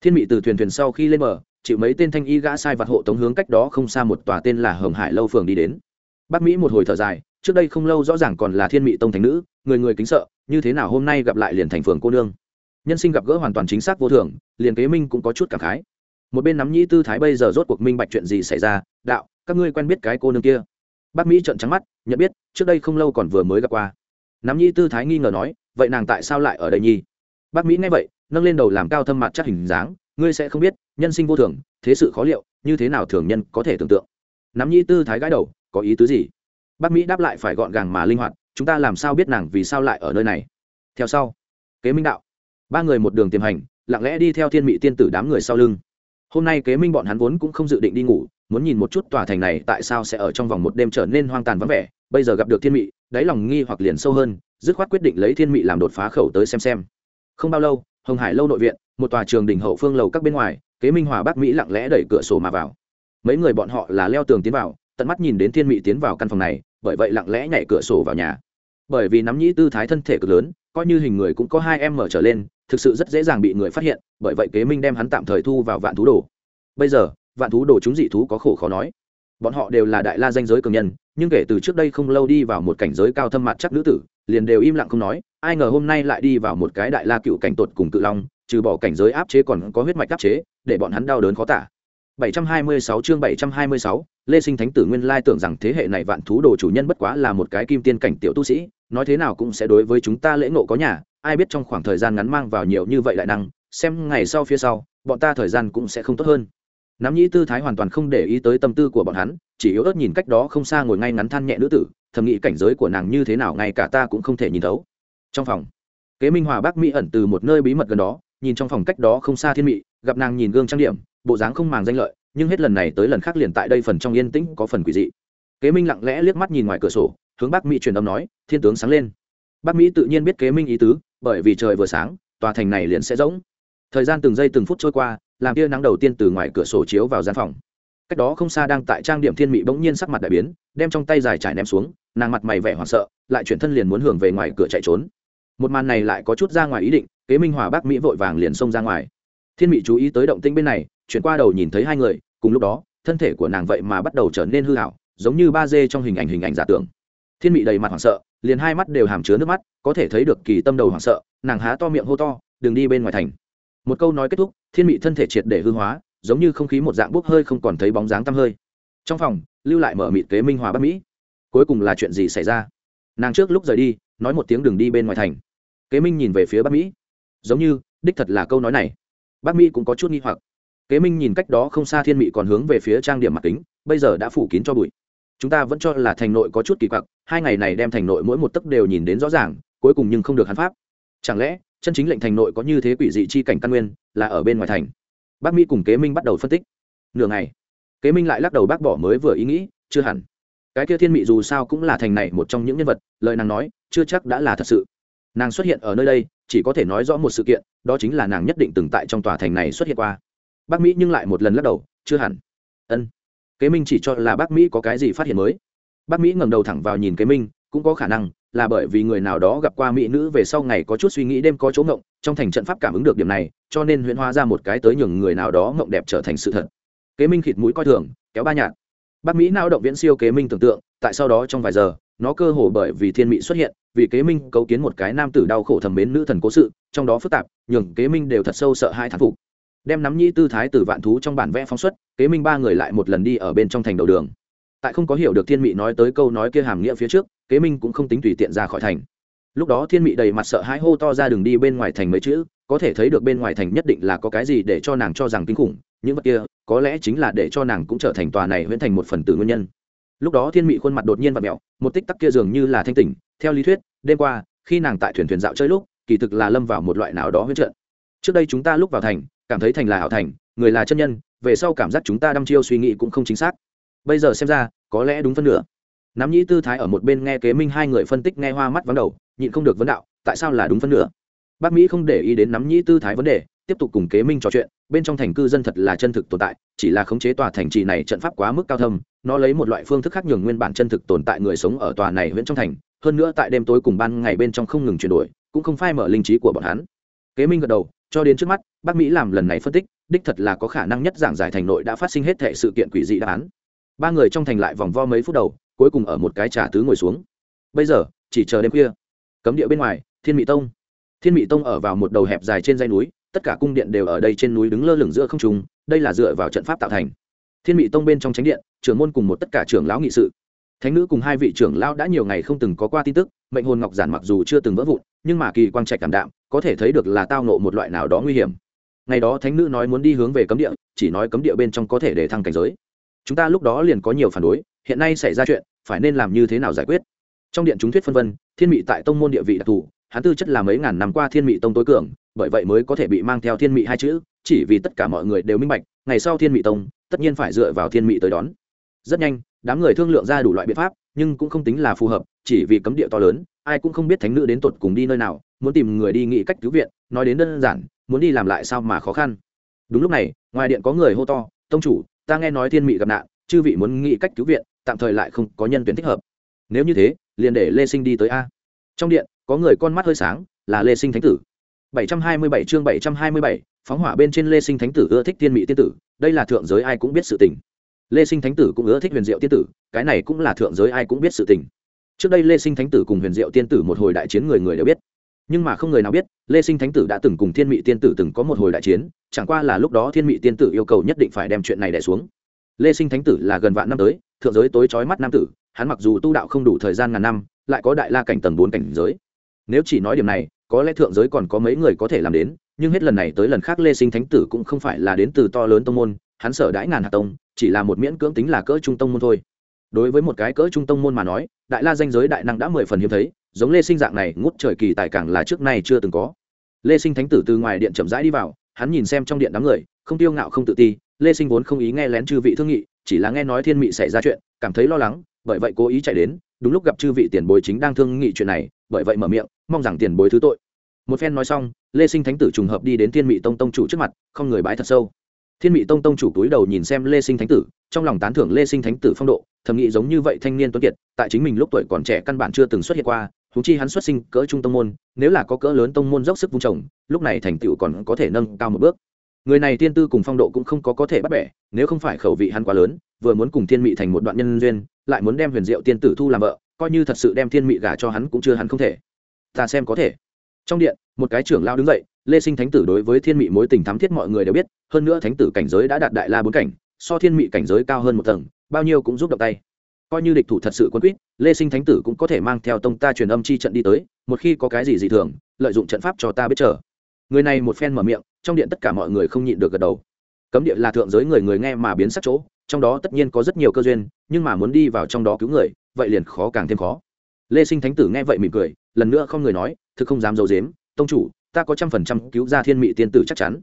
Thiên mị từ thuyền thuyền sau khi lên bờ, chịu mấy tên thanh y gã sai vặt hộ tống hướng cách đó không xa một tòa tên là hồng hải lâu phường đi đến bác mỹ một hồi thở dài, trước đây không lâu rõ ràng còn là thiên mị tông thành nữ, người người kính sợ, như thế nào hôm nay gặp lại liền thành phường cô nương. Nhân sinh gặp gỡ hoàn toàn chính xác vô thường, liền kế minh cũng có chút cảm khái. Một bên nắm nhĩ tư thái bây giờ rốt cuộc minh bạch chuyện gì xảy ra, đạo, các ngươi quen biết cái cô nương kia? Bác mỹ trợn trắng mắt, nhận biết, trước đây không lâu còn vừa mới gặp qua. Nắm nhĩ tư thái nghi ngờ nói, vậy nàng tại sao lại ở đây nhi bác mỹ nghe vậy, nâng lên đầu làm cao thâm mặt chắc hình dáng, ngươi sẽ không biết, nhân sinh vô thường, thế sự khó liệu, như thế nào thường nhân có thể tưởng tượng? Nắm nhĩ tư thái gái đầu có ý tứ gì? Bác mỹ đáp lại phải gọn gàng mà linh hoạt, chúng ta làm sao biết nàng vì sao lại ở nơi này? Theo sau, kế minh đạo. Ba người một đường tiềm hành, lặng lẽ đi theo thiên mỹ tiên tử đám người sau lưng. Hôm nay kế minh bọn hắn vốn cũng không dự định đi ngủ, muốn nhìn một chút tòa thành này tại sao sẽ ở trong vòng một đêm trở nên hoang tàn vắng vẻ. Bây giờ gặp được thiên mỹ đáy lòng nghi hoặc liền sâu hơn, dứt khoát quyết định lấy thiên mỹ làm đột phá khẩu tới xem xem. Không bao lâu, hồng hải lâu nội viện, một tòa trường đỉnh hậu phương lầu các bên ngoài, kế minh hòa bắc mỹ lặng lẽ đẩy cửa sổ mà vào. Mấy người bọn họ là leo tường tiến vào tận mắt nhìn đến thiên Mị tiến vào căn phòng này bởi vậy lặng lẽ nhảy cửa sổ vào nhà. Bởi vì nắm nhĩ tư thái thân thể cực lớn coi như hình người cũng có hai em mở trở lên thực sự rất dễ dàng bị người phát hiện bởi vậy kế minh đem hắn tạm thời thu vào vạn thú đồ. Bây giờ vạn thú đồ chúng dị thú có khổ khó nói. Bọn họ đều là đại la danh giới cường nhân nhưng kể từ trước đây không lâu đi vào một cảnh giới cao thâm mặt chắc nữ tử liền đều im lặng không nói ai ngờ hôm nay lại đi vào một cái đại la cựu cảnh tột cùng cự long trừ bỏ cảnh giới áp chế còn có huyết mạch áp chế để bọn hắn đau đớn khó tả. 726 chương 726, Lê Sinh Thánh tử nguyên lai tưởng rằng thế hệ này vạn thú đồ chủ nhân bất quá là một cái kim tiên cảnh tiểu tu sĩ, nói thế nào cũng sẽ đối với chúng ta lễ ngộ có nhà, ai biết trong khoảng thời gian ngắn mang vào nhiều như vậy đại năng, xem ngày sau phía sau, bọn ta thời gian cũng sẽ không tốt hơn. Nắm Nhĩ Tư Thái hoàn toàn không để ý tới tâm tư của bọn hắn, chỉ yếu ớt nhìn cách đó không xa ngồi ngay ngắn than nhẹ nữ tử, thầm nghĩ cảnh giới của nàng như thế nào ngay cả ta cũng không thể nhìn thấu. Trong phòng, Kế Minh Hòa Bác Mỹ ẩn từ một nơi bí mật gần đó, nhìn trong phòng cách đó không xa Thiên Mị, gặp nàng nhìn gương trang điểm, bộ dáng không màng danh lợi nhưng hết lần này tới lần khác liền tại đây phần trong yên tĩnh có phần quỷ dị. Kế minh lặng lẽ liếc mắt nhìn ngoài cửa sổ, hướng bác mỹ truyền âm nói, thiên tướng sáng lên. Bác mỹ tự nhiên biết kế minh ý tứ, bởi vì trời vừa sáng, tòa thành này liền sẽ rỗng. Thời gian từng giây từng phút trôi qua, làm tia nắng đầu tiên từ ngoài cửa sổ chiếu vào gian phòng. Cách đó không xa đang tại trang điểm thiên mỹ bỗng nhiên sắc mặt đại biến, đem trong tay dài trải ném xuống, nàng mặt mày vẻ hoảng sợ, lại chuyển thân liền muốn hưởng về ngoài cửa chạy trốn. Một màn này lại có chút ra ngoài ý định, kế minh hòa bác mỹ vội vàng liền xông ra ngoài thiên Mị chú ý tới động tĩnh bên này, chuyển qua đầu nhìn thấy hai người, cùng lúc đó, thân thể của nàng vậy mà bắt đầu trở nên hư hảo giống như ba dê trong hình ảnh hình ảnh giả tưởng. Thiên mị đầy mặt hoảng sợ, liền hai mắt đều hàm chứa nước mắt, có thể thấy được kỳ tâm đầu hoảng sợ, nàng há to miệng hô to, đừng đi bên ngoài thành. Một câu nói kết thúc, thiên mị thân thể triệt để hư hóa, giống như không khí một dạng bốc hơi không còn thấy bóng dáng tăm hơi. Trong phòng, lưu lại mở mịt kế minh hòa bắc mỹ. Cuối cùng là chuyện gì xảy ra? Nàng trước lúc rời đi, nói một tiếng đừng đi bên ngoài thành. Kế minh nhìn về phía bắc mỹ. Giống như, đích thật là câu nói này bác mỹ cũng có chút nghi hoặc. Kế minh nhìn cách đó không xa thiên mỹ còn hướng về phía trang điểm mặt kính, bây giờ đã phủ kín cho bụi. Chúng ta vẫn cho là thành nội có chút kỳ quặc, hai ngày này đem thành nội mỗi một tấc đều nhìn đến rõ ràng, cuối cùng nhưng không được hắn pháp. Chẳng lẽ, chân chính lệnh thành nội có như thế quỷ dị chi cảnh căn nguyên, là ở bên ngoài thành? Bác mỹ cùng kế minh bắt đầu phân tích. Nửa ngày, kế minh lại lắc đầu bác bỏ mới vừa ý nghĩ, chưa hẳn. Cái kia thiên mị dù sao cũng là thành này một trong những nhân vật, lời nàng nói, chưa chắc đã là thật sự. Nàng xuất hiện ở nơi đây chỉ có thể nói rõ một sự kiện, đó chính là nàng nhất định từng tại trong tòa thành này xuất hiện qua. Bác mỹ nhưng lại một lần lắc đầu, chưa hẳn. Ân. Kế minh chỉ cho là bác mỹ có cái gì phát hiện mới. Bác mỹ ngẩng đầu thẳng vào nhìn kế minh, cũng có khả năng là bởi vì người nào đó gặp qua mỹ nữ về sau ngày có chút suy nghĩ đêm có chỗ ngộng, trong thành trận pháp cảm ứng được điểm này, cho nên huyễn hóa ra một cái tới nhường người nào đó ngộng đẹp trở thành sự thật. Kế minh khịt mũi coi thường, kéo ba nhạt. Bác mỹ nao động viễn siêu kế minh tưởng tượng, tại sau đó trong vài giờ, nó cơ hồ bởi vì thiên mỹ xuất hiện vì kế minh cấu kiến một cái nam tử đau khổ thầm mến nữ thần cố sự, trong đó phức tạp, nhường kế minh đều thật sâu sợ hai thán phục. Đem nắm nhĩ tư thái từ vạn thú trong bản vẽ phóng xuất, kế minh ba người lại một lần đi ở bên trong thành đầu đường. Tại không có hiểu được thiên mỹ nói tới câu nói kia hàm nghĩa phía trước, kế minh cũng không tính tùy tiện ra khỏi thành. Lúc đó thiên mỹ đầy mặt sợ hãi hô to ra đường đi bên ngoài thành mấy chữ, có thể thấy được bên ngoài thành nhất định là có cái gì để cho nàng cho rằng kinh khủng, những vật kia, có lẽ chính là để cho nàng cũng trở thành tòa này huyễn thành một phần tử nguyên nhân. Lúc đó thiên mỹ khuôn mặt đột nhiên và mẹo, một tích tắc kia dường như là thanh tỉnh, theo lý thuyết đêm qua, khi nàng tại thuyền thuyền dạo chơi lúc, kỳ thực là lâm vào một loại nào đó huyết trận. Trước đây chúng ta lúc vào thành, cảm thấy thành là hảo thành, người là chân nhân, về sau cảm giác chúng ta đăm chiêu suy nghĩ cũng không chính xác. Bây giờ xem ra, có lẽ đúng phân nửa. Nắm nhĩ tư thái ở một bên nghe kế minh hai người phân tích nghe hoa mắt vắng đầu, nhịn không được vấn đạo, tại sao là đúng phân nửa? Bác mỹ không để ý đến nắm nhĩ tư thái vấn đề, tiếp tục cùng kế minh trò chuyện, bên trong thành cư dân thật là chân thực tồn tại, chỉ là khống chế tòa thành trì này trận pháp quá mức cao thâm, nó lấy một loại phương thức khác nhường nguyên bản chân thực tồn tại người sống ở tòa này huyện trong thành hơn nữa tại đêm tối cùng ban ngày bên trong không ngừng chuyển đổi, cũng không phai mở linh trí của bọn hắn. Kế minh gật đầu, cho đến trước mắt bác mỹ làm lần này phân tích, đích thật là có khả năng nhất giảng giải thành nội đã phát sinh hết thệ sự kiện quỷ dị đáp án. Ba người trong thành lại vòng vo mấy phút đầu, cuối cùng ở một cái trà tứ ngồi xuống. Bây giờ, chỉ chờ đêm khuya. Cấm địa bên ngoài, thiên mỹ tông. Thiên mỹ tông ở vào một đầu hẹp dài trên dây núi, tất cả cung điện đều ở đây trên núi đứng lơ lửng giữa không trung, đây là dựa vào trận pháp tạo thành. Thiên mỹ tông bên trong tránh điện, trưởng môn cùng một tất cả trưởng lão nghị sự thánh nữ cùng hai vị trưởng lão đã nhiều ngày không từng có qua tin tức, mệnh hồn ngọc giản mặc dù chưa từng vỡ vụn, nhưng mà kỳ quang trạch cảm đạm, có thể thấy được là tao nộ một loại nào đó nguy hiểm. Ngày đó thánh nữ nói muốn đi hướng về cấm địa, chỉ nói cấm địa bên trong có thể để thăng cảnh giới. Chúng ta lúc đó liền có nhiều phản đối, hiện nay xảy ra chuyện, phải nên làm như thế nào giải quyết? Trong điện chúng thuyết phân vân, thiên mị tại tông môn địa vị đặc thù, hắn tư chất là mấy ngàn năm qua thiên mị tông tối cường, bởi vậy mới có thể bị mang theo thiên mị hai chữ, chỉ vì tất cả mọi người đều minh bạch, ngày sau thiên mị tông, tất nhiên phải dựa vào thiên mị tới đón. Rất nhanh đám người thương lượng ra đủ loại biện pháp nhưng cũng không tính là phù hợp chỉ vì cấm địa to lớn ai cũng không biết thánh nữ đến tột cùng đi nơi nào muốn tìm người đi nghĩ cách cứu viện nói đến đơn giản muốn đi làm lại sao mà khó khăn. Đúng lúc này ngoài điện có người hô to tông chủ ta nghe nói thiên mị gặp nạn chư vị muốn nghĩ cách cứu viện tạm thời lại không có nhân tuyển thích hợp. Nếu như thế liền để lê sinh đi tới a. Trong điện có người con mắt hơi sáng là lê sinh thánh tử. 727 chương 727, phóng hỏa bên trên lê sinh thánh tử ưa thích thiên mỹ tiên tử đây là thượng giới ai cũng biết sự tình lê sinh thánh tử cũng ưa thích huyền diệu tiên tử, cái này cũng là thượng giới ai cũng biết sự tình. Trước đây lê sinh thánh tử cùng huyền diệu tiên tử một hồi đại chiến người người đều biết. Nhưng mà không người nào biết, lê sinh thánh tử đã từng cùng thiên Mị tiên tử từng có một hồi đại chiến, chẳng qua là lúc đó thiên Mị tiên tử yêu cầu nhất định phải đem chuyện này đẻ xuống. Lê sinh thánh tử là gần vạn năm tới, thượng giới tối trói mắt nam tử, hắn mặc dù tu đạo không đủ thời gian ngàn năm, lại có đại la cảnh tầng bốn cảnh giới. Nếu chỉ nói điểm này, có lẽ thượng giới còn có mấy người có thể làm đến, nhưng hết lần này tới lần khác lê sinh thánh tử cũng không phải là đến từ to lớn tông môn hắn sở đãi ngàn hạt tông, chỉ là một miễn cưỡng tính là cỡ trung tông môn thôi. Đối với một cái cỡ trung tông môn mà nói, đại la danh giới đại năng đã mười phần hiếm thấy, giống lê sinh dạng này, ngút trời kỳ tài càng là trước nay chưa từng có. Lê sinh thánh tử từ ngoài điện chậm rãi đi vào, hắn nhìn xem trong điện đám người, không tiêu ngạo không tự ti, lê sinh vốn không ý nghe lén chư vị thương nghị, chỉ là nghe nói thiên mị xảy ra chuyện, cảm thấy lo lắng, bởi vậy cố ý chạy đến, đúng lúc gặp chư vị tiền bối chính đang thương nghị chuyện này, bởi vậy mở miệng, mong rằng tiền bối thứ tội. Một phen nói xong, lê sinh thánh tử trùng hợp đi đến thiên mị tông tông chủ trước mặt, không người bái thật sâu thiên mị tông tông chủ túi đầu nhìn xem lê sinh thánh tử, trong lòng tán thưởng lê sinh thánh tử phong độ, thầm nghĩ giống như vậy thanh niên tuấn kiệt, tại chính mình lúc tuổi còn trẻ căn bản chưa từng xuất hiện qua thú chi hắn xuất sinh cỡ trung tông môn, nếu là có cỡ lớn tông môn dốc sức vung trồng, lúc này thành tựu còn có thể nâng cao một bước. Người này tiên tư cùng phong độ cũng không có có thể bắt bẻ, nếu không phải khẩu vị hắn quá lớn, vừa muốn cùng thiên mị thành một đoạn nhân duyên, lại muốn đem huyền diệu tiên tử thu làm vợ, coi như thật sự đem thiên mị gả cho hắn cũng chưa hắn không thể. Ta xem có thể. Trong điện, một cái trưởng lao đứng dậy lê sinh thánh tử đối với thiên mị mối tình thắm thiết mọi người đều biết, hơn nữa thánh tử cảnh giới đã đạt đại la bốn cảnh, so thiên mị cảnh giới cao hơn một tầng, bao nhiêu cũng giúp động tay. Coi như địch thủ thật sự quân quýt, lê sinh thánh tử cũng có thể mang theo tông ta truyền âm chi trận đi tới, một khi có cái gì dị thường, lợi dụng trận pháp cho ta biết chờ. Người này một phen mở miệng, trong điện tất cả mọi người không nhịn được gật đầu. Cấm địa là thượng giới người người nghe mà biến sắc chỗ, trong đó tất nhiên có rất nhiều cơ duyên, nhưng mà muốn đi vào trong đó cứu người, vậy liền khó càng thêm khó. Lê sinh thánh tử nghe vậy mỉm cười, lần nữa không người nói, thực không dám d i ấ u dếm tông chủ ta có trăm phần trăm cứu ra thiên mị tiên tử chắc chắn.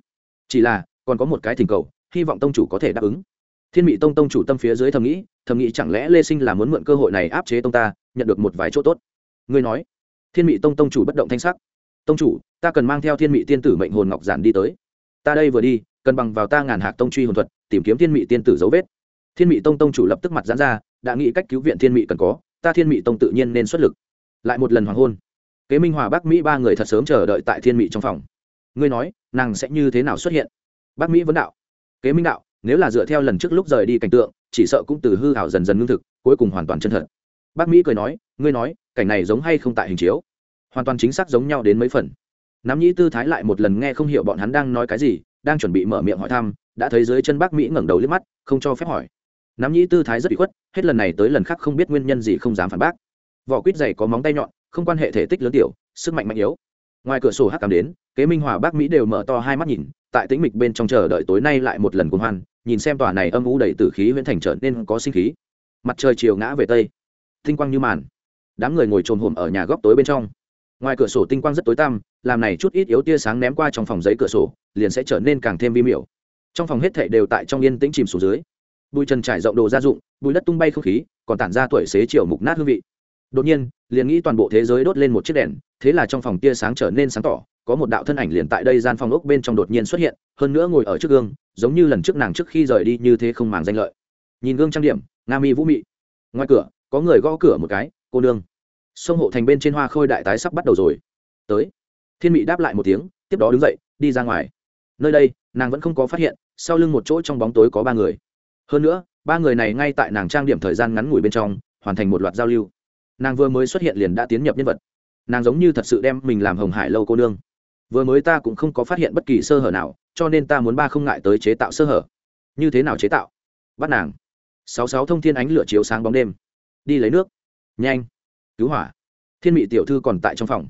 Chỉ là, còn có một cái thỉnh cầu, hy vọng tông chủ có thể đáp ứng. Thiên mị tông tông chủ tâm phía dưới thầm nghĩ thầm nghĩ chẳng lẽ lê sinh là muốn mượn cơ hội này áp chế tông ta, nhận được một vài chỗ tốt. Ngươi nói, thiên mị tông tông chủ bất động thanh sắc. Tông chủ, ta cần mang theo thiên mị tiên tử mệnh hồn ngọc giản đi tới. Ta đây vừa đi, cần bằng vào ta ngàn hạc tông truy hồn thuật, tìm kiếm thiên mị tiên tử dấu vết. Thiên mị tông tông chủ lập tức mặt giãn ra, đã nghĩ cách cứu viện thiên mị cần có, ta thiên mị tông tự nhiên nên xuất lực. Lại một lần hoàng hôn kế minh hòa bắc mỹ ba người thật sớm chờ đợi tại thiên Mỹ trong phòng. Ngươi nói, nàng sẽ như thế nào xuất hiện? Bắc mỹ vấn đạo. Kế minh đạo, nếu là dựa theo lần trước lúc rời đi cảnh tượng, chỉ sợ cũng từ hư hảo dần dần ngưng thực, cuối cùng hoàn toàn chân thật. Bác mỹ cười nói, ngươi nói, cảnh này giống hay không tại hình chiếu? Hoàn toàn chính xác giống nhau đến mấy phần. Nắm nhĩ tư thái lại một lần nghe không hiểu bọn hắn đang nói cái gì, đang chuẩn bị mở miệng hỏi thăm, đã thấy dưới chân bác mỹ ngẩng đầu liếc mắt, không cho phép hỏi. Nắm nhĩ tư thái rất bị khuất, hết lần này tới lần khác không biết nguyên nhân gì không dám phản bác. Vỏ quýt dày có móng tay nhọn không quan hệ thể tích lớn tiểu, sức mạnh mạnh yếu. Ngoài cửa sổ hắc cảm đến, kế minh hòa bác mỹ đều mở to hai mắt nhìn, tại tĩnh mịch bên trong chờ đợi tối nay lại một lần cuồng hoan, nhìn xem tòa này âm u đầy tử khí huyễn thành trở nên có sinh khí. Mặt trời chiều ngã về tây. Tinh quang như màn. Đám người ngồi trồm hổm ở nhà góc tối bên trong. Ngoài cửa sổ tinh quang rất tối tăm, làm này chút ít yếu tia sáng ném qua trong phòng giấy cửa sổ, liền sẽ trở nên càng thêm vi miểu. Trong phòng hết thảy đều tại trong yên tĩnh chìm xuống dưới. Bụi trần trải rộng đồ gia dụng bụi đất tung bay không khí, còn tản ra tuổi xế chiều mục nát hương vị. Đột nhiên liền nghĩ toàn bộ thế giới đốt lên một chiếc đèn, thế là trong phòng tia sáng trở nên sáng tỏ, có một đạo thân ảnh liền tại đây gian phòng ốc bên trong đột nhiên xuất hiện, hơn nữa ngồi ở trước gương, giống như lần trước nàng trước khi rời đi như thế không màng danh lợi. Nhìn gương trang điểm, nga mi vũ mị. Ngoài cửa, có người gõ cửa một cái, cô nương. Sông hộ thành bên trên hoa khôi đại tái sắp bắt đầu rồi. Tới. Thiên mị đáp lại một tiếng, tiếp đó đứng dậy, đi ra ngoài. Nơi đây, nàng vẫn không có phát hiện, sau lưng một chỗ trong bóng tối có ba người. Hơn nữa, ba người này ngay tại nàng trang điểm thời gian ngắn ngủi bên trong, hoàn thành một loạt giao lưu nàng vừa mới xuất hiện liền đã tiến nhập nhân vật. Nàng giống như thật sự đem mình làm hồng hải lâu cô nương. Vừa mới ta cũng không có phát hiện bất kỳ sơ hở nào, cho nên ta muốn ba không ngại tới chế tạo sơ hở. Như thế nào chế tạo? Bắt nàng. Sáu sáu thông thiên ánh lửa chiếu sáng bóng đêm. Đi lấy nước. Nhanh. Cứu hỏa. Thiên mị tiểu thư còn tại trong phòng.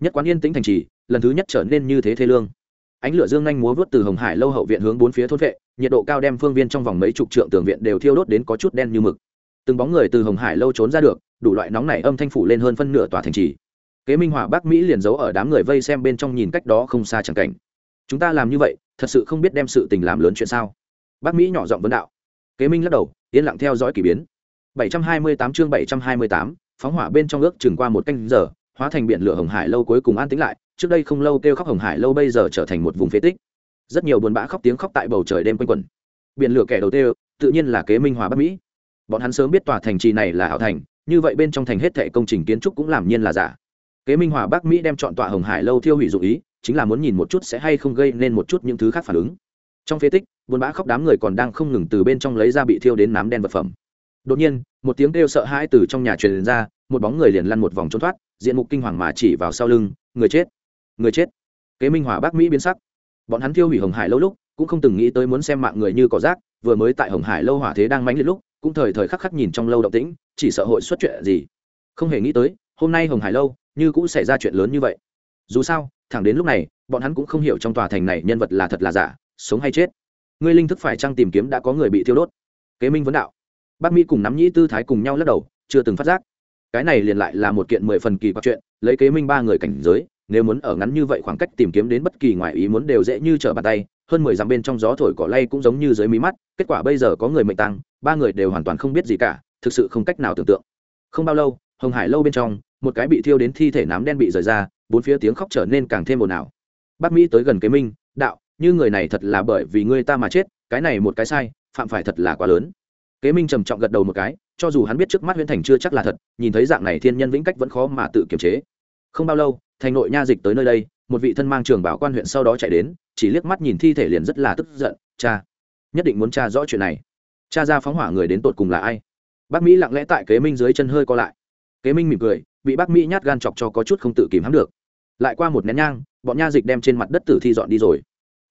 Nhất quán yên tĩnh thành trì, lần thứ nhất trở nên như thế thế lương. Ánh lửa dương nhanh múa vớt từ hồng hải lâu hậu viện hướng bốn phía thôn vệ, nhiệt độ cao đem phương viên trong vòng mấy chục trượng tường viện đều thiêu đốt đến có chút đen như mực. Từng bóng người từ hồng hải lâu trốn ra được đủ loại nóng này âm thanh phủ lên hơn phân nửa tòa thành trì. Kế minh hỏa bắc mỹ liền giấu ở đám người vây xem bên trong nhìn cách đó không xa chẳng cảnh. Chúng ta làm như vậy thật sự không biết đem sự tình làm lớn chuyện sao? Bắc mỹ nhỏ giọng vấn đạo. Kế minh lắc đầu yên lặng theo dõi k ỳ biến 728 chương 728, phóng hỏa bên trong ước chừng qua một canh giờ hóa thành biển lửa hồng hải lâu cuối cùng an tĩnh lại. Trước đây không lâu kêu khóc hồng hải lâu bây giờ trở thành một vùng phế tích. Rất nhiều buồn bã khóc tiếng khóc tại bầu trời đêm quanh quẩn. Biển lửa kẻ đầu tiên tự nhiên là kế minh hòa bắc mỹ. Bọn hắn sớm biết tòa thành trì này là hảo thành như vậy bên trong thành hết thệ công trình kiến trúc cũng làm nhiên là giả. Kế minh hòa bắc mỹ đem chọn tọa hồng hải lâu thiêu hủy dụ ý, chính là muốn nhìn một chút sẽ hay không gây nên một chút những thứ khác phản ứng. Trong phế tích, buồn bã khóc đám người còn đang không ngừng từ bên trong lấy ra bị thiêu đến nám đen vật phẩm. Đột nhiên, một tiếng kêu sợ hãi từ trong nhà truyền ra, một bóng người liền lăn một vòng trốn thoát, diện mục kinh hoàng mà chỉ vào sau lưng, người chết người chết. Kế minh hòa bắc mỹ biến sắc. Bọn hắn thiêu hủy hồng hải lâu lúc, cũng không từng nghĩ tới muốn xem mạng người như cỏ rác, vừa mới tại hồng hải lâu hỏa thế đang mãnh liệt lúc cũng thời thời khắc khắc nhìn trong lâu động tĩnh, chỉ sợ hội xuất chuyện gì. Không hề nghĩ tới, hôm nay hồng hải lâu, như cũng xảy ra chuyện lớn như vậy. Dù sao, thẳng đến lúc này, bọn hắn cũng không hiểu trong tòa thành này nhân vật là thật là giả, sống hay chết. Ngươi linh thức phải chăng tìm kiếm đã có người bị thiêu đốt? Kế minh vấn đạo. Bác mỹ cùng nắm nhĩ tư thái cùng nhau lắc đầu, chưa từng phát giác. Cái này liền lại là một kiện mười phần kỳ quặc chuyện, lấy kế minh ba người cảnh giới, nếu muốn ở ngắn như vậy khoảng cách tìm kiếm đến bất kỳ ngoài ý muốn đều dễ như trở bàn tay, hơn mười dặm bên trong gió thổi cỏ lay cũng giống như dưới mí mắt, kết quả bây giờ có người mệnh tăng ba người đều hoàn toàn không biết gì cả, thực sự không cách nào tưởng tượng. Không bao lâu, hồng hải lâu bên trong, một cái bị thiêu đến thi thể nám đen bị rời ra, bốn phía tiếng khóc trở nên càng thêm ồn ào. Bác mỹ tới gần kế minh, đạo, như người này thật là bởi vì ngươi ta mà chết, cái này một cái sai, phạm phải thật là quá lớn. Kế minh trầm trọng gật đầu một cái, cho dù hắn biết trước mắt huyễn thành chưa chắc là thật, nhìn thấy dạng này thiên nhân vĩnh cách vẫn khó mà tự kiềm chế. Không bao lâu, thành nội nha dịch tới nơi đây, một vị thân mang trường bảo quan huyện sau đó chạy đến, chỉ liếc mắt nhìn thi thể liền rất là tức giận, cha, nhất định muốn cha rõ chuyện này cha ra phóng hỏa người đến tột cùng là ai? Bác mỹ lặng lẽ tại kế minh dưới chân hơi co lại. Kế minh mỉm cười, bị bác mỹ nhát gan chọc cho có chút không tự kìm hãm được. Lại qua một nén nhang, bọn nha dịch đem trên mặt đất tử thi dọn đi rồi.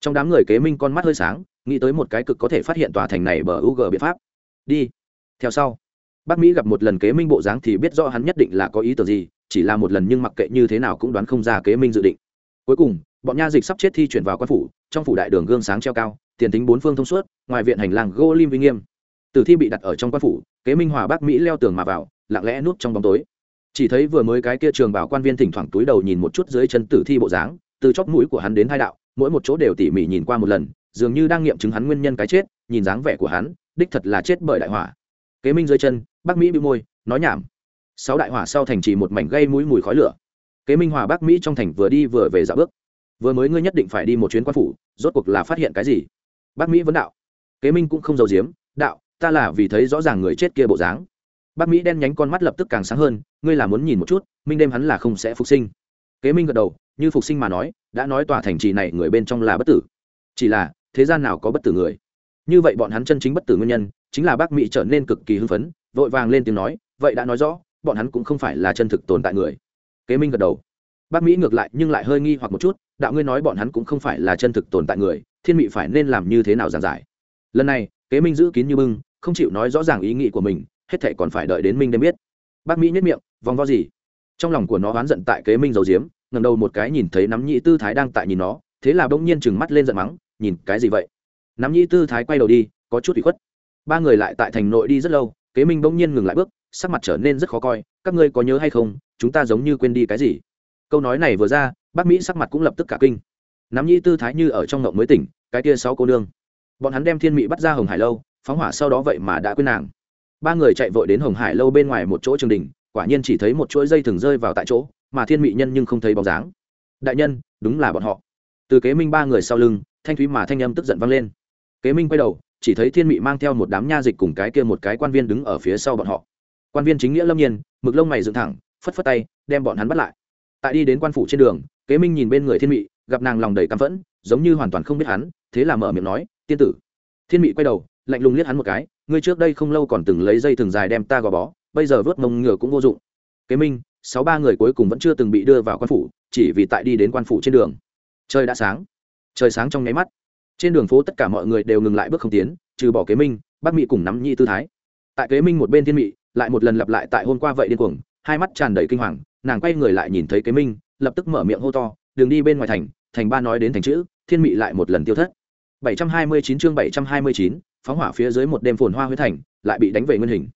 Trong đám người kế minh con mắt hơi sáng, nghĩ tới một cái cực có thể phát hiện tòa thành này bờ u g biện pháp. Đi. Theo sau, bác mỹ gặp một lần kế minh bộ dáng thì biết rõ hắn nhất định là có ý tưởng gì, chỉ là một lần nhưng mặc kệ như thế nào cũng đoán không ra kế minh dự định. Cuối cùng, bọn nha dịch sắp chết thi chuyển vào quan phủ, trong phủ đại đường gương sáng treo cao, tiền tính bốn phương thông suốt, ngoài viện hành lang gô lim vi nghiêm tử thi bị đặt ở trong quan phủ, kế minh hòa bác mỹ leo tường mà vào, lặng lẽ núp trong bóng tối. Chỉ thấy vừa mới cái kia trường bảo quan viên thỉnh thoảng túi đầu nhìn một chút dưới chân tử thi bộ dáng, từ chóp mũi của hắn đến hai đạo, mỗi một chỗ đều tỉ mỉ nhìn qua một lần, dường như đang nghiệm chứng hắn nguyên nhân cái chết, nhìn dáng vẻ của hắn, đích thật là chết bởi đại hỏa. Kế minh dưới chân, bác mỹ bị môi, nói nhảm. Sáu đại hỏa sau thành trì một mảnh gây mũi mùi khói lửa. Kế minh hòa bác mỹ trong thành vừa đi vừa về dạo bước. Vừa mới ngươi nhất định phải đi một chuyến quan phủ, rốt cuộc là phát hiện cái gì? Bác mỹ vấn đạo. Kế minh cũng không giàu giếm, đạo ta là vì thấy rõ ràng người chết kia bộ dáng. Bác mỹ đen nhánh con mắt lập tức càng sáng hơn, ngươi là muốn nhìn một chút, minh đêm hắn là không sẽ phục sinh. Kế minh gật đầu, như phục sinh mà nói, đã nói tòa thành trì này người bên trong là bất tử. Chỉ là, thế gian nào có bất tử người? Như vậy bọn hắn chân chính bất tử nguyên nhân, chính là bác mỹ trở nên cực kỳ hưng phấn, vội vàng lên tiếng nói, vậy đã nói rõ, bọn hắn cũng không phải là chân thực tồn tại người. Kế minh gật đầu. Bác mỹ ngược lại, nhưng lại hơi nghi hoặc một chút, đạo ngươi nói bọn hắn cũng không phải là chân thực tồn tại người, thiên mị phải nên làm như thế nào giảng giải? Lần này, kế minh giữ kín như bưng, không chịu nói rõ ràng ý nghĩ của mình, hết thệ còn phải đợi đến minh đêm biết. Bác mỹ nhất miệng, vòng vo gì? Trong lòng của nó oán giận tại kế minh dầu diếm ngầm đầu một cái nhìn thấy nắm nhĩ tư thái đang tại nhìn nó, thế là bỗng nhiên chừng mắt lên giận mắng, nhìn cái gì vậy? Nắm nhĩ tư thái quay đầu đi, có chút bị khuất. Ba người lại tại thành nội đi rất lâu, kế minh bỗng nhiên ngừng lại bước, sắc mặt trở nên rất khó coi, các ngươi có nhớ hay không, chúng ta giống như quên đi cái gì? Câu nói này vừa ra, bác mỹ sắc mặt cũng lập tức cả kinh. Nắm nhĩ tư thái như ở trong ngộng mới tỉnh, cái kia sáu cô nương bọn hắn đem thiên Mị bắt ra hồng hải lâu phóng hỏa sau đó vậy mà đã quên nàng. Ba người chạy vội đến hồng hải lâu bên ngoài một chỗ trường đình quả nhiên chỉ thấy một chuỗi dây thừng rơi vào tại chỗ mà thiên Mị nhân nhưng không thấy bóng dáng. Đại nhân đúng là bọn họ. Từ kế minh ba người sau lưng thanh thúy mà thanh âm tức giận vang lên. Kế minh quay đầu chỉ thấy thiên Mị mang theo một đám nha dịch cùng cái kia một cái quan viên đứng ở phía sau bọn họ. Quan viên chính nghĩa lâm nhiên mực lông mày dựng thẳng phất phất tay đem bọn hắn bắt lại. Tại đi đến quan phủ trên đường kế minh nhìn bên người thiên Mị, gặp nàng lòng đầy căm phẫn giống như hoàn toàn không biết hắn thế là mở miệng nói tiên tử. Thiên Mị quay đầu, lạnh lùng liếc hắn một cái, ngươi trước đây không lâu còn từng lấy dây thừng dài đem ta gò bó, bây giờ vớt mông ngựa cũng vô dụng. Kế minh, sáu ba người cuối cùng vẫn chưa từng bị đưa vào quan phủ, chỉ vì tại đi đến quan phủ trên đường. Trời đã sáng. Trời sáng trong nháy mắt. Trên đường phố tất cả mọi người đều ngừng lại bước không tiến, trừ bỏ kế minh, bác Mị cùng nắm nhị tư thái. Tại kế minh một bên thiên Mị, lại một lần lặp lại tại hôm qua vậy điên cuồng, hai mắt tràn đầy kinh hoàng, nàng quay người lại nhìn thấy kế minh, lập tức mở miệng hô to đường đi bên ngoài thành thành ba nói đến thành chữ, thiên Mị lại một lần tiêu thất. 729 chương 729, phóng hỏa phía dưới một đêm phồn hoa huyết thành lại bị đánh về nguyên hình.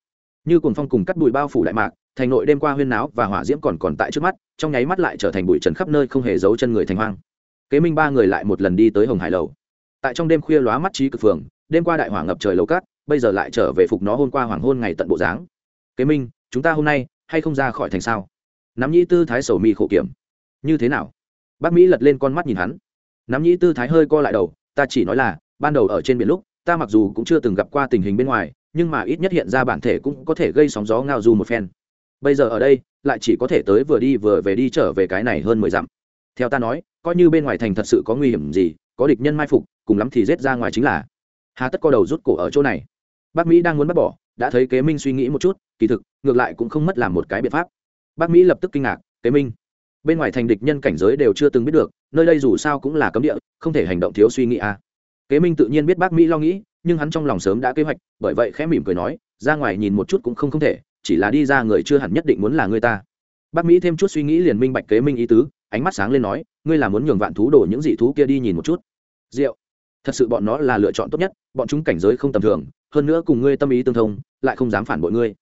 Như cuồng phong cùng cắt bụi bao phủ đại mạc thành nội đêm qua huyên náo và hỏa diễm còn còn tại trước mắt trong nháy mắt lại trở thành bụi trần khắp nơi không hề giấu chân người thành hoang. Kế minh ba người lại một lần đi tới hồng hải lầu. Tại trong đêm khuya lóa mắt trí cực phường đêm qua đại hỏa ngập trời lầu cát bây giờ lại trở về phục nó hôm qua hoàng hôn ngày tận bộ dáng. Kế minh chúng ta hôm nay hay không ra khỏi thành sao? Nắm nhĩ tư thái sầu mi khổ kiểm. Như thế nào? Bác mỹ lật lên con mắt nhìn hắn. Nắm nhĩ tư thái hơi co lại đầu ta chỉ nói là, ban đầu ở trên biển lúc, ta mặc dù cũng chưa từng gặp qua tình hình bên ngoài, nhưng mà ít nhất hiện ra bản thể cũng có thể gây sóng gió ngao du một phen. Bây giờ ở đây, lại chỉ có thể tới vừa đi vừa về đi trở về cái này hơn mười dặm. Theo ta nói, coi như bên ngoài thành thật sự có nguy hiểm gì, có địch nhân mai phục, cùng lắm thì rết ra ngoài chính là. Hà tất co đầu rút cổ ở chỗ này. Bác mỹ đang muốn bắt bỏ, đã thấy kế minh suy nghĩ một chút, kỳ thực, ngược lại cũng không mất làm một cái biện pháp. Bác mỹ lập tức kinh ngạc, kế minh bên ngoài thành địch nhân cảnh giới đều chưa từng biết được, nơi đây dù sao cũng là cấm địa, không thể hành động thiếu suy nghĩ à. kế minh tự nhiên biết bác mỹ lo nghĩ, nhưng hắn trong lòng sớm đã kế hoạch, bởi vậy khẽ mỉm cười nói, ra ngoài nhìn một chút cũng không không thể, chỉ là đi ra người chưa hẳn nhất định muốn là người ta. Bác mỹ thêm chút suy nghĩ liền minh bạch kế minh ý tứ, ánh mắt sáng lên nói, ngươi là muốn nhường vạn thú đổ những dị thú kia đi nhìn một chút. Rượu. Thật sự bọn nó là lựa chọn tốt nhất, bọn chúng cảnh giới không tầm thường, hơn nữa cùng ngươi tâm ý tương thông, lại không dám phản bội ngươi.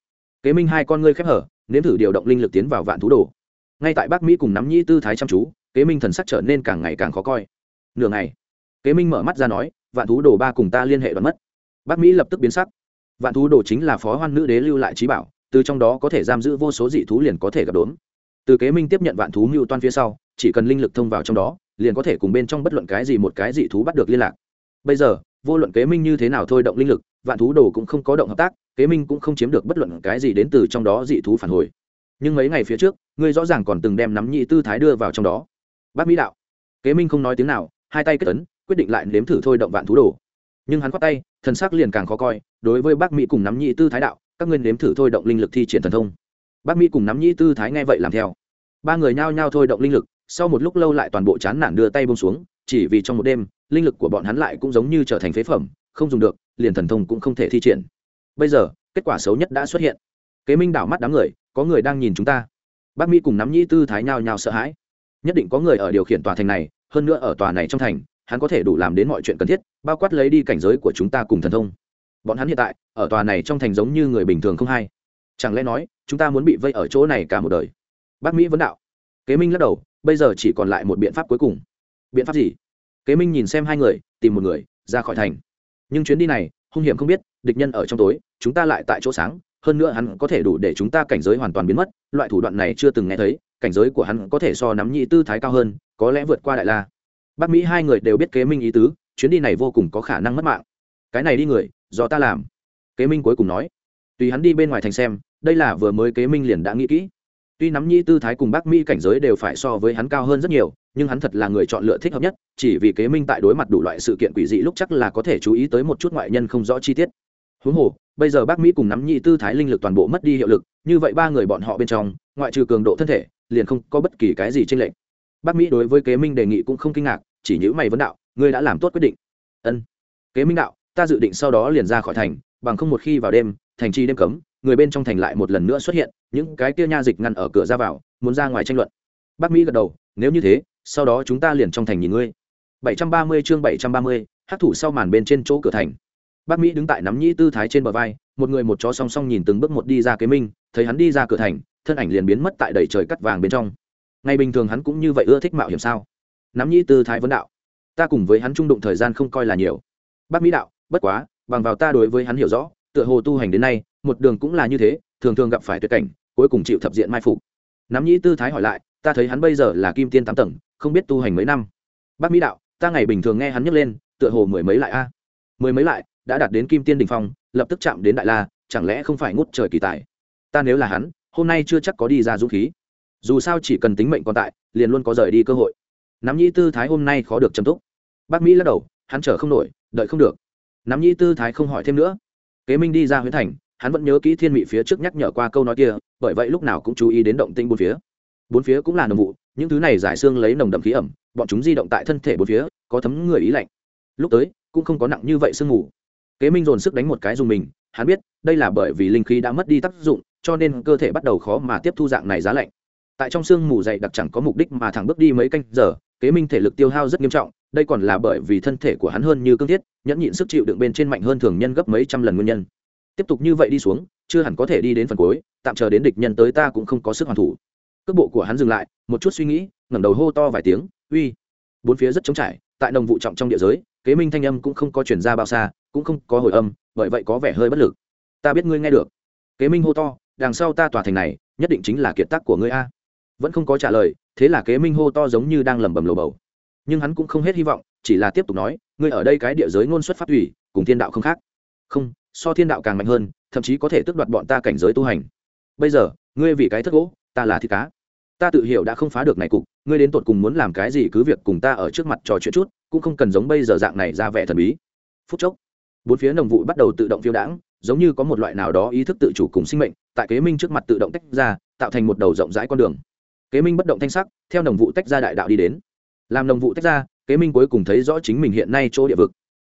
Kế minh hai con ngươi khép hở, nếm thử điều động linh lực tiến vào vạn thú đồ ngay tại bác mỹ cùng nắm nhĩ tư thái chăm chú, kế minh thần sắc trở nên càng ngày càng khó coi. Nửa ngày, kế minh mở mắt ra nói, vạn thú đồ ba cùng ta liên hệ đoán mất. Bác mỹ lập tức biến sắc. Vạn thú đồ chính là phó hoan nữ đế lưu lại trí bảo, từ trong đó có thể giam giữ vô số dị thú liền có thể gặp đốn. Từ kế minh tiếp nhận vạn thú mưu toan phía sau, chỉ cần linh lực thông vào trong đó, liền có thể cùng bên trong bất luận cái gì một cái dị thú bắt được liên lạc. Bây giờ, vô luận kế minh như thế nào thôi động linh lực, vạn thú đồ cũng không có động hợp tác, kế minh cũng không chiếm được bất luận cái gì đến từ trong đó dị thú phản hồi nhưng mấy ngày phía trước, ngươi rõ ràng còn từng đem nắm nhị tư thái đưa vào trong đó. Bác mỹ đạo, kế minh không nói tiếng nào, hai tay kết ấn, quyết định lại nếm thử thôi động vạn thú đồ. Nhưng hắn khoát tay, thần sắc liền càng khó coi, đối với bác mỹ cùng nắm nhị tư thái đạo, các ngươi nếm thử thôi động linh lực thi triển thần thông. Bác mỹ cùng nắm nhị tư thái nghe vậy làm theo. Ba người nhao nhao thôi động linh lực, sau một lúc lâu lại toàn bộ chán nản đưa tay bông xuống, chỉ vì trong một đêm, linh lực của bọn hắn lại cũng giống như trở thành phế phẩm, không dùng được, liền thần thông cũng không thể thi triển. Bây giờ, kết quả xấu nhất đã xuất hiện. Kế minh đảo mắt đám người có người đang nhìn chúng ta. Bác mỹ cùng nắm nhĩ tư thái nhao nhao sợ hãi. Nhất định có người ở điều khiển tòa thành này, hơn nữa ở tòa này trong thành, hắn có thể đủ làm đến mọi chuyện cần thiết, bao quát lấy đi cảnh giới của chúng ta cùng thần thông. Bọn hắn hiện tại, ở tòa này trong thành giống như người bình thường không hay. Chẳng lẽ nói, chúng ta muốn bị vây ở chỗ này cả một đời? Bác mỹ vấn đạo. Kế minh lắc đầu, bây giờ chỉ còn lại một biện pháp cuối cùng. Biện pháp gì? Kế minh nhìn xem hai người, tìm một người, ra khỏi thành. Nhưng chuyến đi này, hung hiểm không biết địch nhân ở trong tối, chúng ta lại tại chỗ sáng, hơn nữa hắn có thể đủ để chúng ta cảnh giới hoàn toàn biến mất, loại thủ đoạn này chưa từng nghe thấy, cảnh giới của hắn có thể so nắm nhị tư thái cao hơn, có lẽ vượt qua đại la. Bắc mỹ hai người đều biết kế minh ý tứ, chuyến đi này vô cùng có khả năng mất mạng. Cái này đi người, do ta làm. Kế minh cuối cùng nói. Tùy hắn đi bên ngoài thành xem, đây là vừa mới kế minh liền đã nghĩ kỹ. Tuy nắm nhị tư thái cùng bắc mỹ cảnh giới đều phải so với hắn cao hơn rất nhiều, nhưng hắn thật là người chọn lựa thích hợp nhất, chỉ vì kế minh tại đối mặt đủ loại sự kiện quỷ dị lúc chắc là có thể chú ý tới một chút ngoại nhân không rõ chi tiết huống hồ bây giờ bác mỹ cùng nắm nhị tư thái linh lực toàn bộ mất đi hiệu lực như vậy ba người bọn họ bên trong ngoại trừ cường độ thân thể liền không có bất kỳ cái gì trên lệnh bác mỹ đối với kế minh đề nghị cũng không kinh ngạc chỉ nhữ mày vấn đạo ngươi đã làm tốt quyết định. Ân. Kế minh đạo ta dự định sau đó liền ra khỏi thành bằng không một khi vào đêm thành chi đêm cấm người bên trong thành lại một lần nữa xuất hiện những cái kia nha dịch ngăn ở cửa ra vào muốn ra ngoài tranh luận. Bác mỹ gật đầu nếu như thế sau đó chúng ta liền trong thành nhìn ngươi. 730 chương 730, hát thủ sau màn bên trên chỗ cửa thành bác mỹ đứng tại nắm nhĩ tư thái trên bờ vai, một người một chó song song nhìn từng bước một đi ra kế minh, thấy hắn đi ra cửa thành, thân ảnh liền biến mất tại đầy trời cắt vàng bên trong. Ngày bình thường hắn cũng như vậy ưa thích mạo hiểm sao? Nắm nhĩ tư thái vấn đạo. Ta cùng với hắn trung đụng thời gian không coi là nhiều. Bác mỹ đạo, bất quá, bằng vào ta đối với hắn hiểu rõ, tựa hồ tu hành đến nay, một đường cũng là như thế, thường thường gặp phải tuyệt cảnh, cuối cùng chịu thập diện mai phục. Nắm nhĩ tư thái hỏi lại, ta thấy hắn bây giờ là kim tiên tám tầng, không biết tu hành mấy năm. Bác mỹ đạo, ta ngày bình thường nghe hắn nhắc lên, tựa hồ mười mấy lại a. Mười mấy lại đã đạt đến kim tiên đình phong, lập tức chạm đến đại la, chẳng lẽ không phải ngút trời kỳ tài? Ta nếu là hắn, hôm nay chưa chắc có đi ra dũng khí. Dù sao chỉ cần tính mệnh còn tại, liền luôn có rời đi cơ hội. Nắm nhĩ tư thái hôm nay khó được chấm túc bác mỹ lắc đầu, hắn chờ không nổi, đợi không được. Nắm nhĩ tư thái không hỏi thêm nữa. Kế minh đi ra huyễn thành, hắn vẫn nhớ kỹ thiên mị phía trước nhắc nhở qua câu nói kia, bởi vậy lúc nào cũng chú ý đến động tinh bốn phía. Bốn phía cũng là nồng vụ, những thứ này giải xương lấy nồng đậm khí ẩm, bọn chúng di động tại thân thể bốn phía, có thấm người ý lạnh. Lúc tới, cũng không có nặng như vậy sương mù kế minh dồn sức đánh một cái dùng mình, hắn biết, đây là bởi vì linh khí đã mất đi tác dụng, cho nên cơ thể bắt đầu khó mà tiếp thu dạng này giá lạnh. Tại trong sương mù dày đặc chẳng có mục đích mà thẳng bước đi mấy canh giờ, kế minh thể lực tiêu hao rất nghiêm trọng, đây còn là bởi vì thân thể của hắn hơn như cương thiết, nhẫn nhịn sức chịu đựng bên trên mạnh hơn thường nhân gấp mấy trăm lần nguyên nhân. Tiếp tục như vậy đi xuống, chưa hẳn có thể đi đến phần cuối, tạm chờ đến địch nhân tới ta cũng không có sức hoàn thủ. Cước bộ của hắn dừng lại, một chút suy nghĩ, ngẩng đầu hô to vài tiếng, uy! Bốn phía rất trống trải, tại đồng vụ trọng trong địa giới, kế minh thanh âm cũng không có chuyển ra bao xa cũng không có hồi âm, bởi vậy có vẻ hơi bất lực. Ta biết ngươi nghe được. Kế minh hô to, đằng sau ta tòa thành này, nhất định chính là kiệt tác của ngươi a. Vẫn không có trả lời, thế là kế minh hô to giống như đang lẩm bẩm lồ bầu. Nhưng hắn cũng không hết hy vọng, chỉ là tiếp tục nói, ngươi ở đây cái địa giới ngôn xuất phát thủy, cùng thiên đạo không khác. Không, so thiên đạo càng mạnh hơn, thậm chí có thể tước đoạt bọn ta cảnh giới tu hành. Bây giờ, ngươi vì cái thất gỗ, ta là thịt cá. Ta tự hiểu đã không phá được này cục, ngươi đến tột cùng muốn làm cái gì cứ việc cùng ta ở trước mặt trò chuyện chút, cũng không cần giống bây giờ dạng này ra vẻ thần bí. Phút chốc bốn phía nồng vụ bắt đầu tự động phiêu đãng, giống như có một loại nào đó ý thức tự chủ cùng sinh mệnh, tại kế minh trước mặt tự động tách ra, tạo thành một đầu rộng rãi con đường. Kế minh bất động thanh sắc, theo nồng vụ tách ra đại đạo đi đến. Làm nồng vụ tách ra, kế minh cuối cùng thấy rõ chính mình hiện nay chỗ địa vực.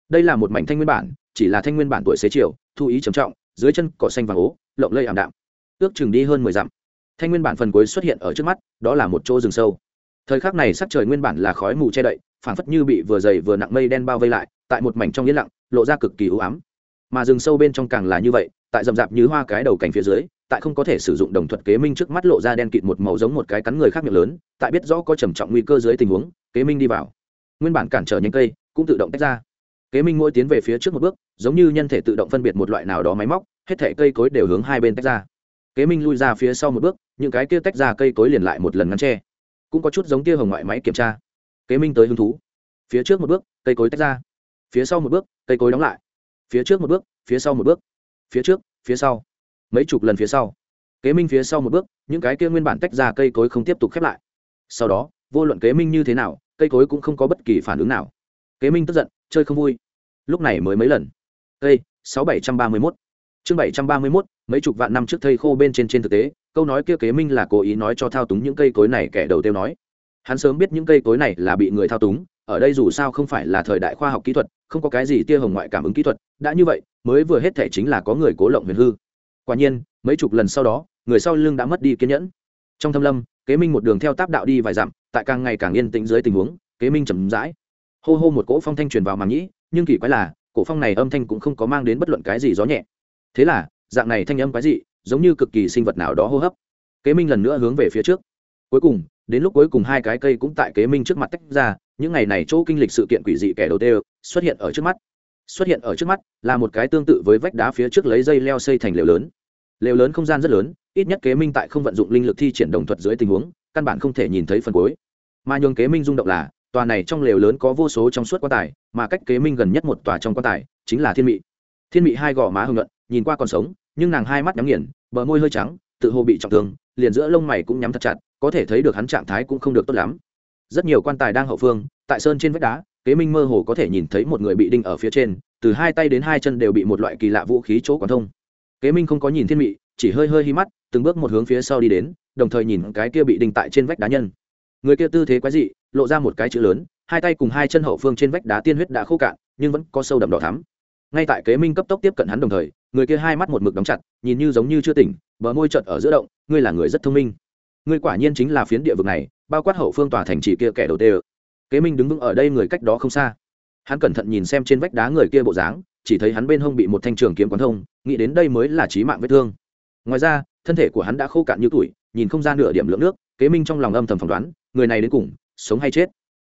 Đây là một mảnh thanh nguyên bản, chỉ là thanh nguyên bản tuổi xế chiều, thu ý trầm trọng, dưới chân cỏ xanh vàng ố, lộng lây ảm đạm. Ước chừng đi hơn mười dặm. Thanh nguyên bản phần cuối xuất hiện ở trước mắt, đó là một chỗ rừng sâu. Thời khắc này sắc trời nguyên bản là khói mù che đậy, phảng phất như bị vừa dày vừa nặng mây đen bao vây lại, tại một mảnh trong yên lặng lộ ra cực kỳ ưu ám. Mà rừng sâu bên trong càng là như vậy, tại rậm rạp như hoa cái đầu cành phía dưới, tại không có thể sử dụng đồng thuật kế minh trước mắt lộ ra đen kịt một màu giống một cái cắn người khác miệng lớn, tại biết rõ có trầm trọng nguy cơ dưới tình huống, kế minh đi vào. Nguyên bản cản trở những cây, cũng tự động tách ra. Kế minh mỗi tiến về phía trước một bước, giống như nhân thể tự động phân biệt một loại nào đó máy móc, hết thể cây cối đều hướng hai bên tách ra. Kế minh lui ra phía sau một bước, những cái kia tách ra cây cối liền lại một lần ngăn tre cũng có chút giống tia hồng ngoại máy kiểm tra. Kế minh tới hứng thú. Phía trước một bước, cây cối tách ra phía sau một bước, cây cối đóng lại. Phía trước một bước, phía sau một bước. Phía trước, phía sau. Mấy chục lần phía sau. Kế minh phía sau một bước, những cái kia nguyên bản tách ra cây cối không tiếp tục khép lại. Sau đó, vô luận kế minh như thế nào, cây cối cũng không có bất kỳ phản ứng nào. Kế minh tức giận, chơi không vui. Lúc này mới mấy lần. Cây, sáu bảy trăm ba mươi mốt. Chương bảy trăm ba mươi mốt, mấy chục vạn năm trước thây khô bên trên trên thực tế, câu nói kia kế minh là cố ý nói cho thao túng những cây cối này, kẻ đầu tiêu nói. Hắn sớm biết những cây cối này là bị người thao túng ở đây dù sao không phải là thời đại khoa học kỹ thuật, không có cái gì tia hồng ngoại cảm ứng kỹ thuật, đã như vậy, mới vừa hết thể chính là có người cố lộng huyền hư. Quả nhiên, mấy chục lần sau đó, người sau lưng đã mất đi kiên nhẫn. Trong thâm lâm, kế minh một đường theo táp đạo đi vài dặm, tại càng ngày càng yên tĩnh dưới tình huống, kế minh chầm rãi. Hô hô một cỗ phong thanh truyền vào màng nhĩ, nhưng kỳ quái là, cổ phong này âm thanh cũng không có mang đến bất luận cái gì gió nhẹ. Thế là, dạng này thanh âm quái dị, giống như cực kỳ sinh vật nào đó hô hấp. Kế minh lần nữa hướng về phía trước. Cuối cùng, đến lúc cuối cùng hai cái cây cũng tại kế minh trước mặt tách ra những ngày này chỗ kinh lịch sự kiện quỷ dị kẻ đầu tiên xuất hiện ở trước mắt. Xuất hiện ở trước mắt là một cái tương tự với vách đá phía trước lấy dây leo xây thành lều lớn. Lều lớn không gian rất lớn, ít nhất kế minh tại không vận dụng linh lực thi triển đồng thuật dưới tình huống, căn bản không thể nhìn thấy phần cuối. Mà nhường kế minh rung động là, tòa này trong lều lớn có vô số trong suốt quan tài, mà cách kế minh gần nhất một tòa trong quan tài chính là thiên mị. Thiên mị hai gò má hưng luận nhìn qua còn sống, nhưng nàng hai mắt nhắm nghiền, bờ môi hơi trắng, tự hồ bị trọng thương, liền giữa lông mày cũng nhắm thật chặt, có thể thấy được hắn trạng thái cũng không được tốt lắm rất nhiều quan tài đang hậu phương, tại sơn trên vách đá, kế minh mơ hồ có thể nhìn thấy một người bị đinh ở phía trên, từ hai tay đến hai chân đều bị một loại kỳ lạ vũ khí chỗ quán thông. Kế minh không có nhìn thiên mị, chỉ hơi hơi hi mắt, từng bước một hướng phía sau đi đến, đồng thời nhìn cái kia bị đinh tại trên vách đá nhân. Người kia tư thế quái dị, lộ ra một cái chữ lớn, hai tay cùng hai chân hậu phương trên vách đá tiên huyết đã khô cạn, nhưng vẫn có sâu đậm đỏ thắm. Ngay tại kế minh cấp tốc tiếp cận hắn đồng thời, người kia hai mắt một mực đóng chặt, nhìn như giống như chưa tỉnh, bờ môi trợt ở giữa động, ngươi là người rất thông minh. Ngươi quả nhiên chính là phiến địa vực này bao quát hậu phương tòa thành trì kia kẻ đầu tê ơ. Kế minh đứng vững ở đây người cách đó không xa. Hắn cẩn thận nhìn xem trên vách đá người kia bộ dáng, chỉ thấy hắn bên hông bị một thanh trường kiếm quán thông, nghĩ đến đây mới là trí mạng vết thương. Ngoài ra, thân thể của hắn đã khô cạn như tuổi nhìn không ra nửa điểm lượng nước, kế minh trong lòng âm thầm phỏng đoán, người này đến cùng sống hay chết.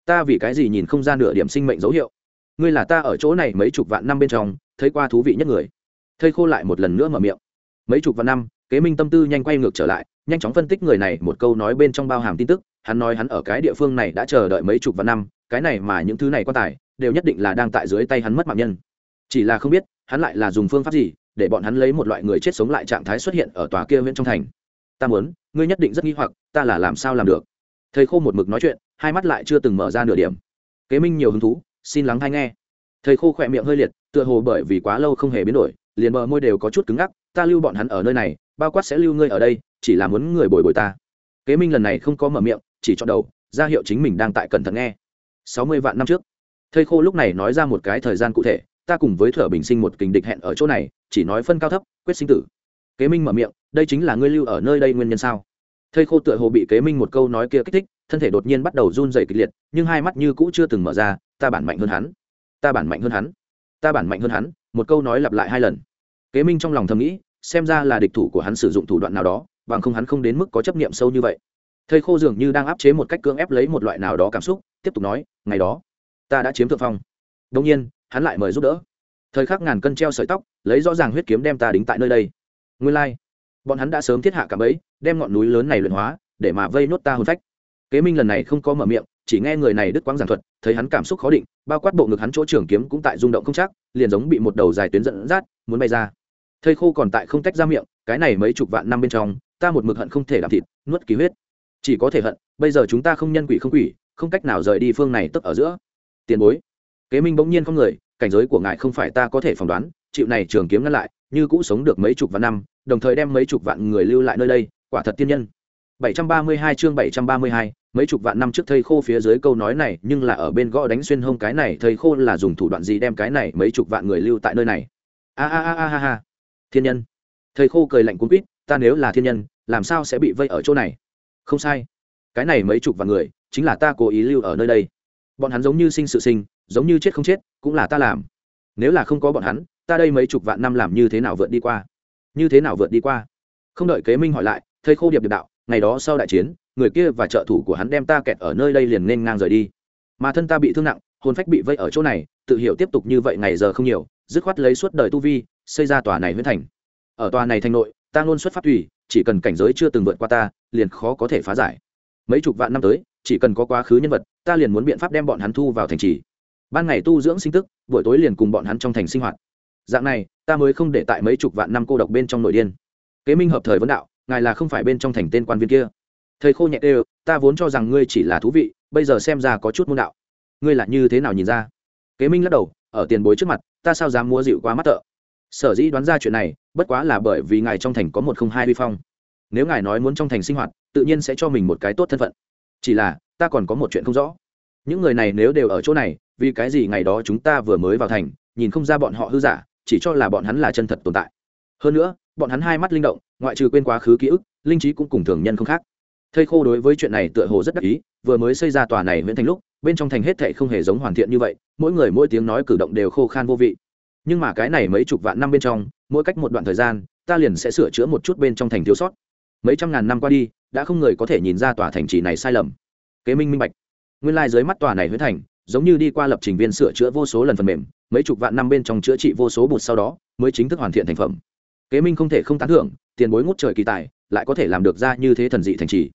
Ta vì cái gì nhìn không ra nửa điểm sinh mệnh dấu hiệu? Ngươi là ta ở chỗ này mấy chục vạn năm bên trong, thấy qua thú vị nhất người. Thây khô lại một lần nữa mở miệng. Mấy chục vạn năm, kế minh tâm tư nhanh quay ngược trở lại, nhanh chóng phân tích người này một câu nói bên trong bao hàm tin tức hắn nói hắn ở cái địa phương này đã chờ đợi mấy chục vạn năm, cái này mà những thứ này quan tài, đều nhất định là đang tại dưới tay hắn mất mạng nhân. Chỉ là không biết, hắn lại là dùng phương pháp gì, để bọn hắn lấy một loại người chết sống lại trạng thái xuất hiện ở tòa kia huyện trong thành. Ta muốn, ngươi nhất định rất nghi hoặc, ta là làm sao làm được? Thầy khô một mực nói chuyện, hai mắt lại chưa từng mở ra nửa điểm. Kế minh nhiều hứng thú, xin lắng hay nghe. Thầy khô khỏe miệng hơi liệt, tựa hồ bởi vì quá lâu không hề biến đổi, liền bờ môi đều có chút cứng ngắc, ta lưu bọn hắn ở nơi này, bao quát sẽ lưu ngươi ở đây, chỉ là muốn người bồi bồi ta. Kế minh lần này không có mở miệng chỉ cho đầu, ra hiệu chính mình đang tại cẩn thận nghe. Sáu mươi vạn năm trước. Thầy khô lúc này nói ra một cái thời gian cụ thể, ta cùng với thở bình sinh một kình địch hẹn ở chỗ này, chỉ nói phân cao thấp, quyết sinh tử. Kế minh mở miệng, đây chính là ngươi lưu ở nơi đây nguyên nhân sao? Thầy khô tựa hồ bị kế minh một câu nói kia kích thích, thân thể đột nhiên bắt đầu run dày kịch liệt, nhưng hai mắt như cũ chưa từng mở ra, ta bản mạnh hơn hắn. Ta bản mạnh hơn hắn. Ta bản mạnh hơn hắn, một câu nói lặp lại hai lần. Kế minh trong lòng thầm nghĩ, xem ra là địch thủ của hắn sử dụng thủ đoạn nào đó, bằng không hắn không đến mức có chấp niệm sâu như vậy thầy khô dường như đang áp chế một cách cưỡng ép lấy một loại nào đó cảm xúc, tiếp tục nói, ngày đó, ta đã chiếm thượng phong. Đông nhiên, hắn lại mời giúp đỡ. Thời khắc ngàn cân treo sợi tóc, lấy rõ ràng huyết kiếm đem ta đính tại nơi đây. Nguyên lai、like. bọn hắn đã sớm thiết hạ cả bẫy đem ngọn núi lớn này luyện hóa, để mà vây nốt ta hôn phách. Kế minh lần này không có mở miệng, chỉ nghe người này đứt quãng giảng thuật, thấy hắn cảm xúc khó định, bao quát bộ ngực hắn chỗ trường kiếm cũng tại rung động không chắc, liền giống bị một đầu dài tuyến dẫn dắt, muốn bay ra. Thầy khô còn tại không tách ra miệng, cái này mấy chục vạn năm bên trong, ta một mực hận không thể làm thịt, nuốt ký huyết chỉ có thể hận bây giờ chúng ta không nhân quỷ không quỷ không cách nào rời đi phương này tức ở giữa. Tiền bối. Kế minh bỗng nhiên không người cảnh giới của ngài không phải ta có thể phỏng đoán chịu này trường kiếm ngăn lại như cũ sống được mấy chục vạn năm đồng thời đem mấy chục vạn người lưu lại nơi đây quả thật tiên nhân. 732 chương 732, mấy chục vạn năm trước thây khô phía dưới câu nói này nhưng là ở bên gõ đánh xuyên hông cái này thây khô là dùng thủ đoạn gì đem cái này mấy chục vạn người lưu tại nơi này? A a a a a thiên nhân. Thầy khô cười lạnh cuốn quýt ta nếu là thiên nhân làm sao sẽ bị vây ở chỗ này? Không sai. Cái này mấy chục vạn người, chính là ta cố ý lưu ở nơi đây. Bọn hắn giống như sinh sự sinh, giống như chết không chết, cũng là ta làm. Nếu là không có bọn hắn, ta đây mấy chục vạn năm làm như thế nào vượt đi qua? Như thế nào vượt đi qua? Không đợi kế minh hỏi lại, thầy khô điệp điệp đạo, ngày đó sau đại chiến, người kia và trợ thủ của hắn đem ta kẹt ở nơi đây liền nên ngang rời đi. Mà thân ta bị thương nặng, hồn phách bị vây ở chỗ này, tự hiểu tiếp tục như vậy ngày giờ không nhiều, dứt khoát lấy suốt đời tu vi, xây ra tòa này huyễn thành. Ở tòa này thành nội, ta luôn xuất phát thủy chỉ cần cảnh giới chưa từng vượt qua ta, liền khó có thể phá giải. Mấy chục vạn năm tới, chỉ cần có quá khứ nhân vật, ta liền muốn biện pháp đem bọn hắn thu vào thành trì. Ban ngày tu dưỡng sinh tức, buổi tối liền cùng bọn hắn trong thành sinh hoạt. Dạng này, ta mới không để tại mấy chục vạn năm cô độc bên trong nội điên. Kế minh hợp thời vấn đạo, ngài là không phải bên trong thành tên quan viên kia. Thầy khô nhẹ đều ta vốn cho rằng ngươi chỉ là thú vị, bây giờ xem ra có chút môn đạo. Ngươi là như thế nào nhìn ra? Kế minh lắc đầu, ở tiền bối trước mặt, ta sao dám mua dịu quá mắt tợ? Sở dĩ đoán ra chuyện này, bất quá là bởi vì ngài trong thành có một không hai vi phong. Nếu ngài nói muốn trong thành sinh hoạt, tự nhiên sẽ cho mình một cái tốt thân phận. Chỉ là, ta còn có một chuyện không rõ. Những người này nếu đều ở chỗ này, vì cái gì ngày đó chúng ta vừa mới vào thành, nhìn không ra bọn họ hư giả, chỉ cho là bọn hắn là chân thật tồn tại. Hơn nữa, bọn hắn hai mắt linh động, ngoại trừ quên quá khứ ký ức, linh trí cũng cùng thường nhân không khác. Thầy khô đối với chuyện này tựa hồ rất đắc ý, vừa mới xây ra tòa này nguyễn thành lúc, bên trong thành hết thệ không hề giống hoàn thiện như vậy, mỗi người mỗi tiếng nói cử động đều khô khan vô vị nhưng mà cái này mấy chục vạn năm bên trong, mỗi cách một đoạn thời gian, ta liền sẽ sửa chữa một chút bên trong thành thiếu sót. Mấy trăm ngàn năm qua đi, đã không người có thể nhìn ra tòa thành trì này sai lầm. Kế minh minh bạch. Nguyên lai、like、dưới mắt tòa này huyết thành, giống như đi qua lập trình viên sửa chữa vô số lần phần mềm, mấy chục vạn năm bên trong chữa trị vô số bụt sau đó, mới chính thức hoàn thiện thành phẩm. Kế minh không thể không tán thưởng, tiền bối ngút trời kỳ tài, lại có thể làm được ra như thế thần dị thành trì.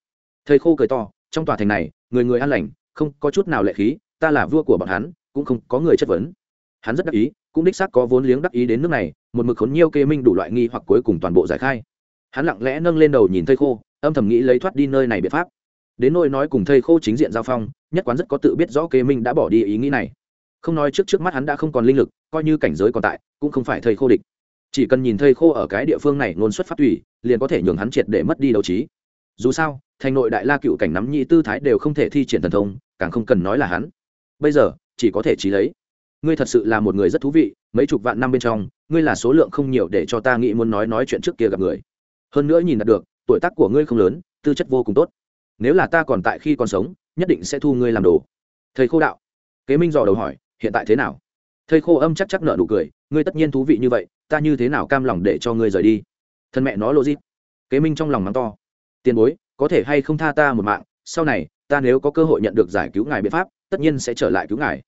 Thầy khô cười to, trong tòa thành này, người người an lành, không có chút nào lệ khí, ta là vua của bọn hắn, cũng không có người chất vấn. Hắn rất đắc ý cũng đích xác có vốn liếng đắc ý đến nước này, một mực khốn nhiêu kê minh đủ loại nghi hoặc cuối cùng toàn bộ giải khai. Hắn lặng lẽ nâng lên đầu nhìn thây khô, âm thầm nghĩ lấy thoát đi nơi này biện pháp. Đến nôi nói cùng thây khô chính diện giao phong, nhất quán rất có tự biết rõ kê minh đã bỏ đi ý nghĩ này. Không nói trước trước mắt hắn đã không còn linh lực, coi như cảnh giới còn tại, cũng không phải thây khô địch. Chỉ cần nhìn thây khô ở cái địa phương này ngôn xuất phát thủy liền có thể nhường hắn triệt để mất đi đấu trí. Dù sao, thành nội đại la cựu cảnh nắm nhị tư thái đều không thể thi triển thần thông, càng không cần nói là hắn. Bây giờ, chỉ có thể trí lấy ngươi thật sự là một người rất thú vị, mấy chục vạn năm bên trong, ngươi là số lượng không nhiều để cho ta nghĩ muốn nói nói chuyện trước kia gặp người. Hơn nữa nhìn đạt được, tuổi tác của ngươi không lớn, tư chất vô cùng tốt. Nếu là ta còn tại khi còn sống, nhất định sẽ thu ngươi làm đồ. Thầy khô đạo. Kế minh dò đầu hỏi, hiện tại thế nào? Thầy khô âm chắc chắc nợ nụ cười, ngươi tất nhiên thú vị như vậy, ta như thế nào cam lòng để cho ngươi rời đi? Thân mẹ nó logic. Kế minh trong lòng mắng to. Tiền bối, có thể hay không tha ta một mạng, sau này, ta nếu có cơ hội nhận được giải cứu ngài biện pháp, tất nhiên sẽ trở lại cứu ngài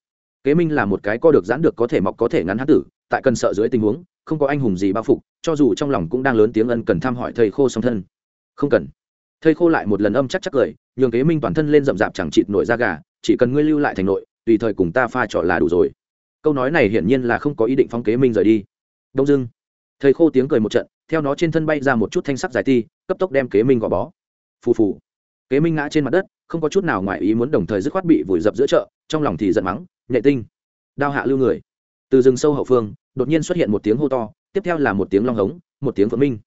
kế minh là một cái co được giãn được có thể mọc có thể ngắn hát tử, tại cần sợ dưới tình huống, không có anh hùng gì bao phục, cho dù trong lòng cũng đang lớn tiếng ân cần thăm hỏi thầy khô song thân. Không cần. Thầy khô lại một lần âm chắc chắc cười, nhường kế minh toàn thân lên rậm rạp chẳng chịt nổi da gà, chỉ cần ngươi lưu lại thành nội, tùy thời cùng ta pha trò là đủ rồi. Câu nói này hiển nhiên là không có ý định phong kế minh rời đi. Đông dưng thầy khô tiếng cười một trận, theo nó trên thân bay ra một chút thanh sắc dài ti, cấp tốc đem kế minh gò bó. Phù phù. Kế minh ngã trên mặt đất, không có chút nào ngoài ý muốn đồng thời dứt khoát bị vùi dập giữa chợ, trong lòng thì giận mắng nhạy tinh. Đao hạ lưu người. Từ rừng sâu hậu phương, đột nhiên xuất hiện một tiếng hô to, tiếp theo là một tiếng long hống, một tiếng phượng minh.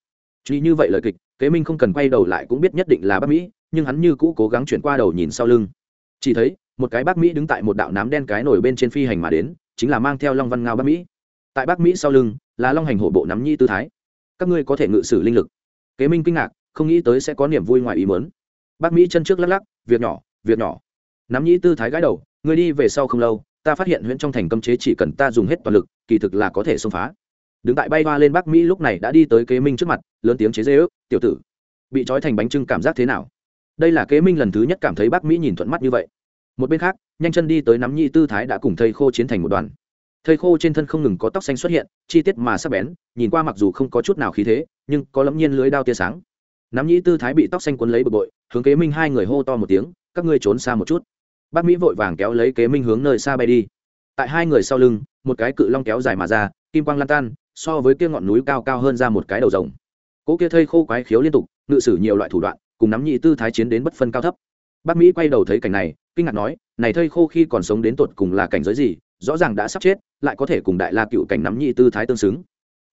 Truy như vậy lời kịch, kế minh không cần quay đầu lại cũng biết nhất định là bác mỹ, nhưng hắn như cũ cố gắng chuyển qua đầu nhìn sau lưng. Chỉ thấy, một cái bác mỹ đứng tại một đạo nám đen cái nổi bên trên phi hành mà đến, chính là mang theo long văn ngao bác mỹ. Tại bác mỹ sau lưng, là long hành hổ bộ nắm nhi tư thái. Các ngươi có thể ngự sử linh lực. Kế minh kinh ngạc, không nghĩ tới sẽ có niềm vui ngoài ý mớn bác mỹ chân trước lắc lắc, việc nhỏ việc nhỏ. Nắm nhĩ tư thái gái đầu người đi về sau không lâu ta phát hiện huyện trong thành cấm chế chỉ cần ta dùng hết toàn lực, kỳ thực là có thể xông phá. Đứng tại bay hoa lên bắc mỹ lúc này đã đi tới kế minh trước mặt, lớn tiếng chế dê ước, tiểu tử, bị trói thành bánh trưng cảm giác thế nào? Đây là kế minh lần thứ nhất cảm thấy bắc mỹ nhìn thuận mắt như vậy. Một bên khác, nhanh chân đi tới nắm nhị tư thái đã cùng thầy khô chiến thành một đoàn. Thầy khô trên thân không ngừng có tóc xanh xuất hiện, chi tiết mà sắc bén, nhìn qua mặc dù không có chút nào khí thế, nhưng có lẫm nhiên lưới đao tia sáng. Nắm nhị tư thái bị tóc xanh cuốn lấy bực bội, hướng kế minh hai người hô to một tiếng, các ngươi trốn xa một chút bác mỹ vội vàng kéo lấy kế minh hướng nơi xa bay đi. Tại hai người sau lưng, một cái cự long kéo dài mà ra, kim quang lan tan, so với kia ngọn núi cao cao hơn ra một cái đầu rồng. Cỗ kia thây khô quái khiếu liên tục, ngự sử nhiều loại thủ đoạn, cùng nắm nhị tư thái chiến đến bất phân cao thấp. Bác mỹ quay đầu thấy cảnh này, kinh ngạc nói, này thây khô khi còn sống đến tột cùng là cảnh giới gì? Rõ ràng đã sắp chết, lại có thể cùng đại la cựu cảnh nắm nhị tư thái tương xứng.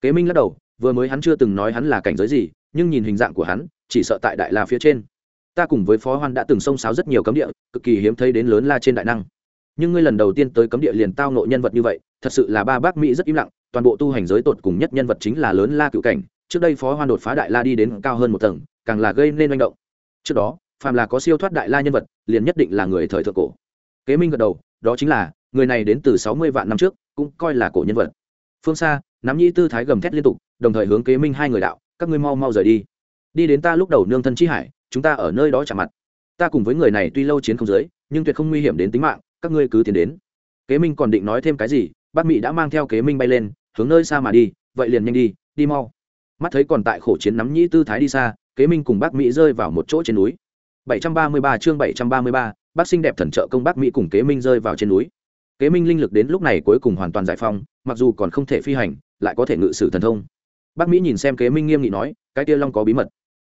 Kế minh lắc đầu, vừa mới hắn chưa từng nói hắn là cảnh giới gì, nhưng nhìn hình dạng của hắn, chỉ sợ tại đại la phía trên ta cùng với phó hoan đã từng xông xáo rất nhiều cấm địa, cực kỳ hiếm thấy đến lớn la trên đại năng. Nhưng ngươi lần đầu tiên tới cấm địa liền tao nộ nhân vật như vậy, thật sự là ba bác mỹ rất im lặng, toàn bộ tu hành giới tột cùng nhất nhân vật chính là lớn la cựu cảnh, trước đây phó hoan đột phá đại la đi đến cao hơn một tầng, càng là gây nên manh động. Trước đó, phàm là có siêu thoát đại la nhân vật, liền nhất định là người thời thượng cổ. Kế minh gật đầu, đó chính là, người này đến từ sáu mươi vạn năm trước, cũng coi là cổ nhân vật. Phương xa, nắm nhi tư thái gầm thét liên tục, đồng thời hướng kế minh hai người đạo, các ngươi mau mau rời đi. Đi đến ta lúc đầu nương thân chi hải chúng ta ở nơi đó chạm mặt. Ta cùng với người này tuy lâu chiến không dưới, nhưng tuyệt không nguy hiểm đến tính mạng các ngươi cứ tiến đến. Kế minh còn định nói thêm cái gì bác mỹ đã mang theo kế minh bay lên hướng nơi xa mà đi vậy liền nhanh đi đi mau. Mắt thấy còn tại khổ chiến nắm nhĩ tư thái đi xa kế minh cùng bác mỹ rơi vào một chỗ trên núi. 733 chương 733, bác sinh đẹp thần trợ công bác mỹ cùng kế minh rơi vào trên núi. Kế minh linh lực đến lúc này cuối cùng hoàn toàn giải phong mặc dù còn không thể phi hành lại có thể ngự sử thần thông. Bác mỹ nhìn xem kế minh nghiêm nghị nói cái tia long có bí mật.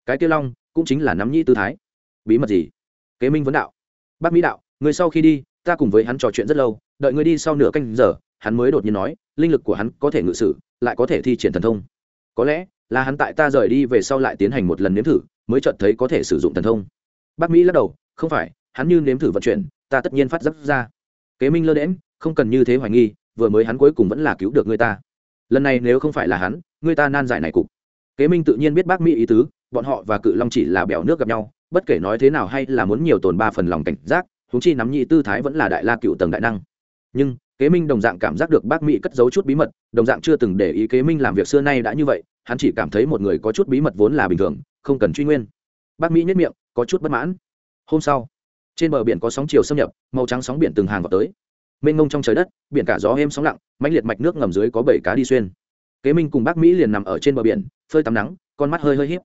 Cái tia long cũng chính là nắm nhĩ tư thái. Bí mật gì? Kế minh vấn đạo. Bác mỹ đạo, người sau khi đi, ta cùng với hắn trò chuyện rất lâu, đợi người đi sau nửa canh giờ, hắn mới đột nhiên nói, linh lực của hắn có thể ngự sử, lại có thể thi triển thần thông. Có lẽ là hắn tại ta rời đi về sau lại tiến hành một lần nếm thử, mới chợt thấy có thể sử dụng thần thông. Bác mỹ lắc đầu, không phải, hắn như nếm thử vận chuyển, ta tất nhiên phát giáp ra. Kế minh lơ đễm không cần như thế hoài nghi, vừa mới hắn cuối cùng vẫn là cứu được người ta. Lần này nếu không phải là hắn, người ta nan giải này cục. Kế minh tự nhiên biết bác mỹ ý tứ bọn họ và cự long chỉ là bèo nước gặp nhau, bất kể nói thế nào hay là muốn nhiều tồn ba phần lòng cảnh giác húng chi nắm nhị tư thái vẫn là đại la cựu tầng đại năng. Nhưng, kế minh đồng dạng cảm giác được bác mỹ cất giấu chút bí mật, đồng dạng chưa từng để ý kế minh làm việc xưa nay đã như vậy, hắn chỉ cảm thấy một người có chút bí mật vốn là bình thường, không cần truy nguyên. Bác mỹ nhất miệng, có chút bất mãn. Hôm sau, trên bờ biển có sóng chiều xâm nhập, màu trắng sóng biển từng hàng vào tới. Mênh ngông trong trời đất, biển cả gió êm sóng lặng, mãnh liệt mạch nước ngầm dưới có bảy cá đi xuyên. Kế minh cùng bác mỹ liền nằm ở trên bờ biển, phơi tắm nắng, con mắt hơi hơi hiếp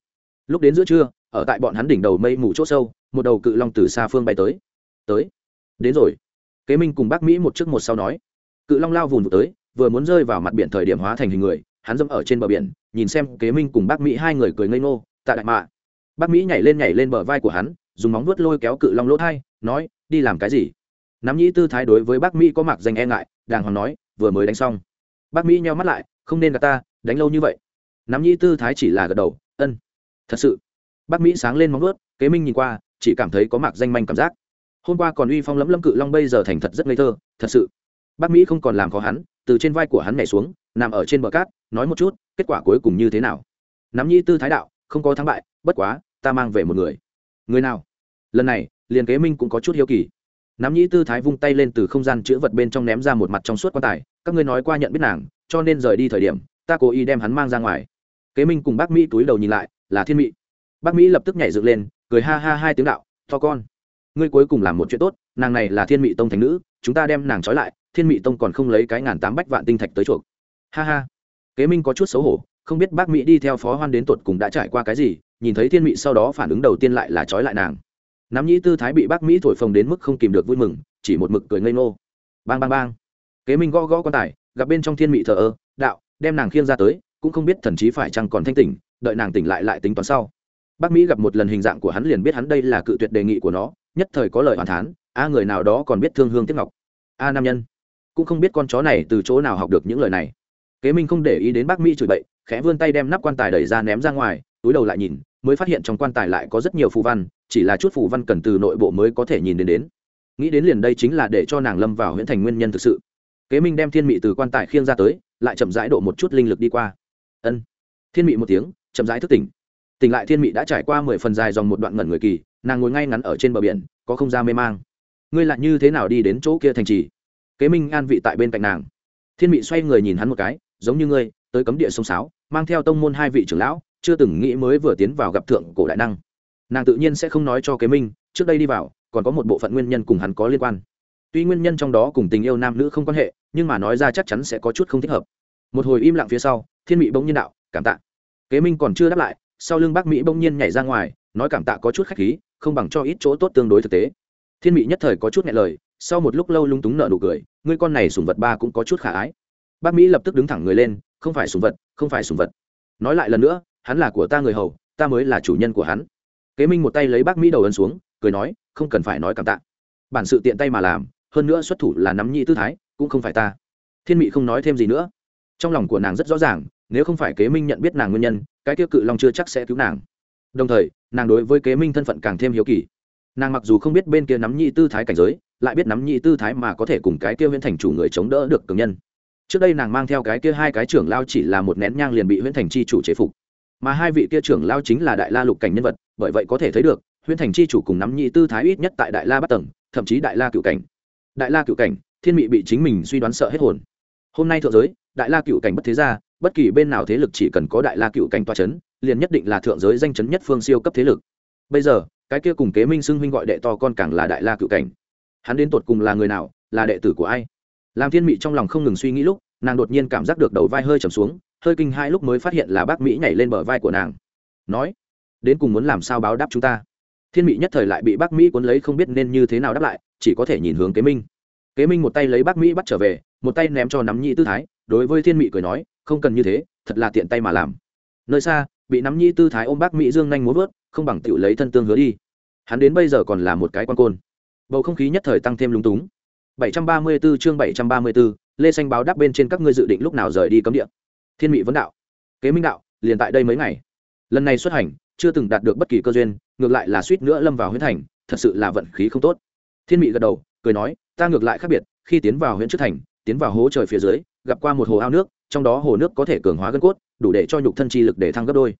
lúc đến giữa trưa, ở tại bọn hắn đỉnh đầu mây mù chỗ sâu, một đầu cự long từ xa phương bay tới. Tới. Đến rồi. Kế minh cùng bác mỹ một trước một sau nói. Cự long lao vùn vụt tới, vừa muốn rơi vào mặt biển thời điểm hóa thành hình người, hắn dẫm ở trên bờ biển, nhìn xem kế minh cùng bác mỹ hai người cười ngây ngô, tạ đại mạ. Bác mỹ nhảy lên nhảy lên bờ vai của hắn, dùng móng vuốt lôi kéo cự long lỗ thai, nói, đi làm cái gì? Nắm nhĩ tư thái đối với bác mỹ có mặc danh e ngại, đàng hoàng nói, vừa mới đánh xong. Bác mỹ nheo mắt lại, không nên gạt ta, đánh lâu như vậy. Nắm nhĩ tư thái chỉ là gật đầu, ân thật sự. Bác mỹ sáng lên móng ướt kế minh nhìn qua, chỉ cảm thấy có mặc danh manh cảm giác. Hôm qua còn uy phong lẫm lâm cự long bây giờ thành thật rất ngây thơ, thật sự. Bác mỹ không còn làm khó hắn, từ trên vai của hắn nhảy xuống, nằm ở trên bờ cát, nói một chút, kết quả cuối cùng như thế nào. Nắm nhi tư thái đạo, không có thắng bại, bất quá, ta mang về một người. Người nào? Lần này, liền kế minh cũng có chút hiếu kỳ. Nắm nhĩ tư thái vung tay lên từ không gian chữ vật bên trong ném ra một mặt trong suốt quan tài, các ngươi nói qua nhận biết nàng, cho nên rời đi thời điểm, ta cố ý đem hắn mang ra ngoài. Kế minh cùng bác mỹ túi đầu nhìn lại là thiên mị bác mỹ lập tức nhảy dựng lên, cười ha ha hai tiếng đạo, to con, ngươi cuối cùng làm một chuyện tốt, nàng này là thiên mị tông thành nữ, chúng ta đem nàng trói lại, thiên mị tông còn không lấy cái ngàn tám bách vạn tinh thạch tới chuộc. Ha ha. Kế minh có chút xấu hổ, không biết bác mỹ đi theo phó hoan đến tột cùng đã trải qua cái gì, nhìn thấy thiên mị sau đó phản ứng đầu tiên lại là trói lại nàng. Nắm nhĩ tư thái bị bác mỹ thổi phồng đến mức không kìm được vui mừng, chỉ một mực cười ngây ngô. Bang bang bang. Kế minh gõ gõ quan tài, gặp bên trong thiên mị thờ ơ, đạo, đem nàng khiêng ra tới, cũng không biết thần chí phải chăng còn thanh tỉnh đợi nàng tỉnh lại lại tính toán sau. Bác mỹ gặp một lần hình dạng của hắn liền biết hắn đây là cự tuyệt đề nghị của nó, nhất thời có lời hoàn thán, a, người nào đó còn biết thương hương tiếp ngọc? A, nam nhân. Cũng không biết con chó này từ chỗ nào học được những lời này. Kế minh không để ý đến bác mỹ chửi bậy, khẽ vươn tay đem nắp quan tài đẩy ra ném ra ngoài, túi đầu lại nhìn, mới phát hiện trong quan tài lại có rất nhiều phù văn, chỉ là chút phù văn cần từ nội bộ mới có thể nhìn đến đến. Nghĩ đến liền đây chính là để cho nàng lâm vào huyễn thành nguyên nhân thực sự. Kế minh đem thiên mị từ quan tài khiêng ra tới, lại chậm rãi độ một chút linh lực đi qua. Ân. Thiên mị một tiếng chậm rãi thức tỉnh. Tỉnh lại thiên mị đã trải qua mười phần dài dòng một đoạn ngẩn người kỳ, nàng ngồi ngay ngắn ở trên bờ biển, có không gian mê mang. Ngươi lại như thế nào đi đến chỗ kia thành trì? Kế minh an vị tại bên cạnh nàng. Thiên mị xoay người nhìn hắn một cái, giống như ngươi, tới cấm địa sông sáo, mang theo tông môn hai vị trưởng lão, chưa từng nghĩ mới vừa tiến vào gặp thượng cổ đại năng. Nàng tự nhiên sẽ không nói cho kế minh, trước đây đi vào, còn có một bộ phận nguyên nhân cùng hắn có liên quan. Tuy nguyên nhân trong đó cùng tình yêu nam nữ không quan hệ, nhưng mà nói ra chắc chắn sẽ có chút không thích hợp. Một hồi im lặng phía sau, thiên Mị bỗng nhiên đạo, cảm tạ kế minh còn chưa đáp lại, sau lưng bác mỹ bỗng nhiên nhảy ra ngoài, nói cảm tạ có chút khách khí, không bằng cho ít chỗ tốt tương đối thực tế. Thiên mỹ nhất thời có chút nghe lời, sau một lúc lâu lung túng nợ nụ cười, ngươi con này sùng vật ba cũng có chút khả ái. Bác mỹ lập tức đứng thẳng người lên, không phải sùng vật, không phải sùng vật. Nói lại lần nữa, hắn là của ta người hầu, ta mới là chủ nhân của hắn. Kế minh một tay lấy bác mỹ đầu ân xuống, cười nói, không cần phải nói cảm tạ. Bản sự tiện tay mà làm, hơn nữa xuất thủ là nắm nhị tư thái, cũng không phải ta. Thiên Mỹ không nói thêm gì nữa. Trong lòng của nàng rất rõ ràng nếu không phải kế minh nhận biết nàng nguyên nhân, cái tiêu cự long chưa chắc sẽ cứu nàng. Đồng thời, nàng đối với kế minh thân phận càng thêm hiếu kỳ. Nàng mặc dù không biết bên kia nắm nhị tư thái cảnh giới, lại biết nắm nhị tư thái mà có thể cùng cái kia huyễn thành chủ người chống đỡ được cường nhân. Trước đây nàng mang theo cái kia hai cái trưởng lao chỉ là một nén nhang liền bị huyễn thành chi chủ chế phục. Mà hai vị kia trưởng lao chính là đại la lục cảnh nhân vật, bởi vậy có thể thấy được, huyễn thành chi chủ cùng nắm nhị tư thái ít nhất tại đại la bắt tầng, thậm chí đại la cựu cảnh. Đại la cựu cảnh, thiên mị bị chính mình suy đoán sợ hết hồn. Hôm nay thượng giới, đại la cựu cảnh bất thế gia bất kỳ bên nào thế lực chỉ cần có đại la cựu cảnh toa chấn, liền nhất định là thượng giới danh chấn nhất phương siêu cấp thế lực. Bây giờ cái kia cùng kế minh xưng huynh gọi đệ to con càng là đại la cựu cảnh. Hắn đến tột cùng là người nào là đệ tử của ai? Làm thiên mị trong lòng không ngừng suy nghĩ lúc nàng đột nhiên cảm giác được đầu vai hơi trầm xuống hơi kinh hai lúc mới phát hiện là bác mỹ nhảy lên bờ vai của nàng. Nói đến cùng muốn làm sao báo đáp chúng ta? Thiên mị nhất thời lại bị bác mỹ cuốn lấy không biết nên như thế nào đáp lại chỉ có thể nhìn hướng kế minh. Kế minh một tay lấy bác mỹ bắt trở về một tay ném cho nắm nhị tư thái đối với thiên mị cười nói không cần như thế thật là tiện tay mà làm. Nơi xa bị nắm nhi tư thái ôm bác mỹ dương nhanh muốn vớt không bằng tự lấy thân tương hứa đi. Hắn đến bây giờ còn là một cái quan côn. Bầu không khí nhất thời tăng thêm lúng túng. 734 chương 734, lê xanh báo đáp bên trên các ngươi dự định lúc nào rời đi cấm địa. Thiên mị vấn đạo. Kế minh đạo liền tại đây mấy ngày. Lần này xuất hành chưa từng đạt được bất kỳ cơ duyên ngược lại là suýt nữa lâm vào huyễn thành thật sự là vận khí không tốt. Thiên mị gật đầu cười nói ta ngược lại khác biệt khi tiến vào huyện trước thành tiến vào hố trời phía dưới gặp qua một hồ ao nước trong đó hồ nước có thể cường hóa gân cốt, đủ để cho nhục thân chi lực để thăng gấp đôi.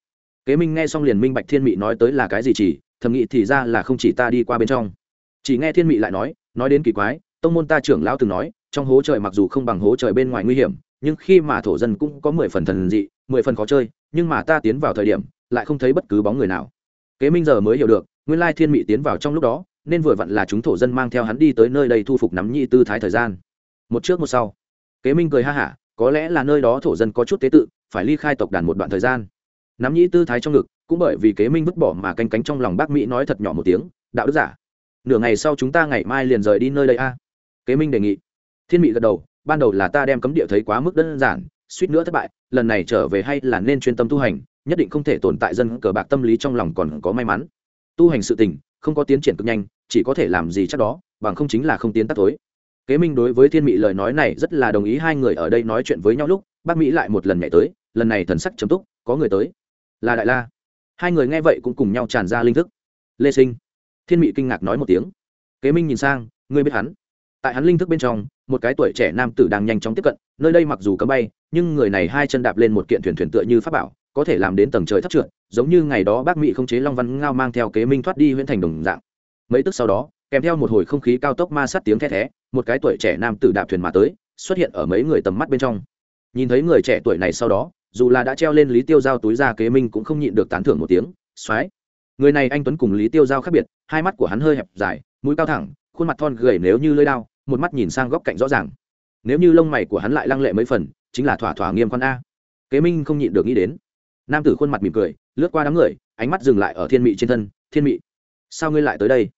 Kế minh nghe xong liền minh bạch thiên mị nói tới là cái gì chỉ, thầm nghĩ thì ra là không chỉ ta đi qua bên trong. Chỉ nghe thiên mị lại nói nói đến kỳ quái, tông môn ta trưởng lão từng nói, trong hố trời mặc dù không bằng hố trời bên ngoài nguy hiểm, nhưng khi mà thổ dân cũng có mười phần thần dị, mười phần khó chơi, nhưng mà ta tiến vào thời điểm, lại không thấy bất cứ bóng người nào. Kế minh giờ mới hiểu được, nguyên lai thiên mị tiến vào trong lúc đó, nên vừa vặn là chúng thổ dân mang theo hắn đi tới nơi đây thu phục nắm nhị tư thái thời gian. Một trước một sau, kế minh cười ha hả có lẽ là nơi đó thổ dân có chút tế tự, phải ly khai tộc đàn một đoạn thời gian. Nắm nhĩ tư thái trong ngực, cũng bởi vì kế minh vứt bỏ mà canh cánh trong lòng bác mỹ nói thật nhỏ một tiếng, đạo đức giả, nửa ngày sau chúng ta ngày mai liền rời đi nơi đây a. Kế minh đề nghị. Thiên mị gật đầu, ban đầu là ta đem cấm địa thấy quá mức đơn giản, suýt nữa thất bại, lần này trở về hay là nên chuyên tâm tu hành, nhất định không thể tồn tại dân cờ bạc tâm lý trong lòng còn có may mắn. Tu hành sự tình, không có tiến triển cực nhanh, chỉ có thể làm gì chắc đó, bằng không chính là không tiến tắt tối kế minh đối với thiên mị lời nói này rất là đồng ý, hai người ở đây nói chuyện với nhau lúc bác mỹ lại một lần nhảy tới, lần này thần sắc chấm túc, có người tới. Là đại la. Hai người nghe vậy cũng cùng nhau tràn ra linh thức. Lê sinh. Thiên mị kinh ngạc nói một tiếng. Kế minh nhìn sang, ngươi biết hắn. Tại hắn linh thức bên trong, một cái tuổi trẻ nam tử đang nhanh chóng tiếp cận, nơi đây mặc dù cấm bay, nhưng người này hai chân đạp lên một kiện thuyền thuyền tựa như pháp bảo, có thể làm đến tầng trời thấp trượt, giống như ngày đó bác mỹ không chế long văn ngao mang theo kế minh thoát đi huyễn thành đồng dạng. Mấy tức sau đó kèm theo một hồi không khí cao tốc ma sát tiếng the thé, một cái tuổi trẻ nam tử đạp thuyền mà tới, xuất hiện ở mấy người tầm mắt bên trong. Nhìn thấy người trẻ tuổi này sau đó, dù là đã treo lên lý tiêu giao túi ra kế minh cũng không nhịn được tán thưởng một tiếng xoáy người này anh tuấn cùng lý tiêu giao khác biệt, hai mắt của hắn hơi hẹp dài, mũi cao thẳng, khuôn mặt thon gầy nếu như lưỡi đao, một mắt nhìn sang góc cạnh rõ ràng. Nếu như lông mày của hắn lại lăng lệ mấy phần, chính là thỏa thỏa nghiêm con a. Kế minh không nhịn được nghĩ đến. Nam tử khuôn mặt mỉm cười, lướt qua đám người, ánh mắt dừng lại ở thiên mị trên thân, thiên mị, sao ngươi lại tới đây?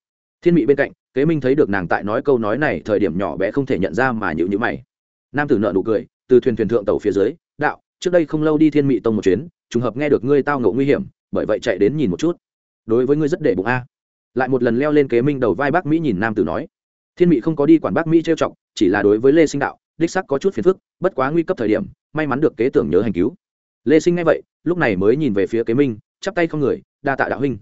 Thiên mị bên cạnh, kế minh thấy được nàng tại nói câu nói này thời điểm nhỏ bé không thể nhận ra mà nhịu nhữ mày. Nam tử nợ nụ cười, từ thuyền thuyền thượng tàu phía dưới, đạo, trước đây không lâu đi thiên mị tông một chuyến, trùng hợp nghe được ngươi tao ngộ nguy hiểm, bởi vậy chạy đến nhìn một chút. Đối với ngươi rất để bụng a. Lại một lần leo lên kế minh đầu vai bác mỹ nhìn nam tử nói. Thiên mị không có đi quản bác mỹ trêu chọc, chỉ là đối với lê sinh đạo, đích sắc có chút phiền phức, bất quá nguy cấp thời điểm, may mắn được kế tưởng nhớ hành cứu. Lê sinh nghe vậy, lúc này mới nhìn về phía kế minh, chắp tay không người, đa tạ đạo huynh.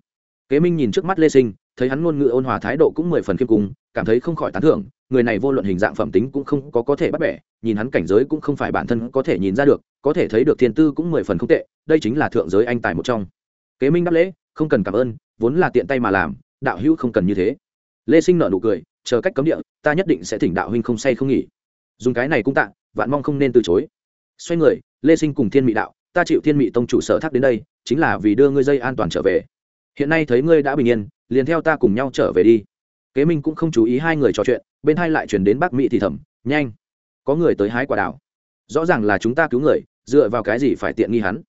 Kế minh nhìn trước mắt lê sinh thấy hắn ngôn ngữ ôn hòa thái độ cũng mười phần khiêm cung, cảm thấy không khỏi tán thưởng, người này vô luận hình dạng phẩm tính cũng không có có thể bắt bẻ, nhìn hắn cảnh giới cũng không phải bản thân có thể nhìn ra được, có thể thấy được thiên tư cũng mười phần không tệ, đây chính là thượng giới anh tài một trong. Kế minh đáp lễ, không cần cảm ơn, vốn là tiện tay mà làm, đạo hữu không cần như thế. Lê sinh nợ nụ cười, chờ cách cấm địa, ta nhất định sẽ thỉnh đạo huynh không say không nghỉ. Dùng cái này cũng tạ, vạn mong không nên từ chối. Xoay người, lê sinh cùng thiên mỹ đạo, ta chịu thiên mỹ tông chủ sở thác đến đây, chính là vì đưa ngươi dây an toàn trở về. Hiện nay thấy ngươi đã bình yên liền theo ta cùng nhau trở về đi. Kế minh cũng không chú ý hai người trò chuyện, bên hai lại chuyển đến bắc mỹ thì thầm, nhanh, có người tới hái quả đảo rõ ràng là chúng ta cứu người, dựa vào cái gì phải tiện nghi hắn?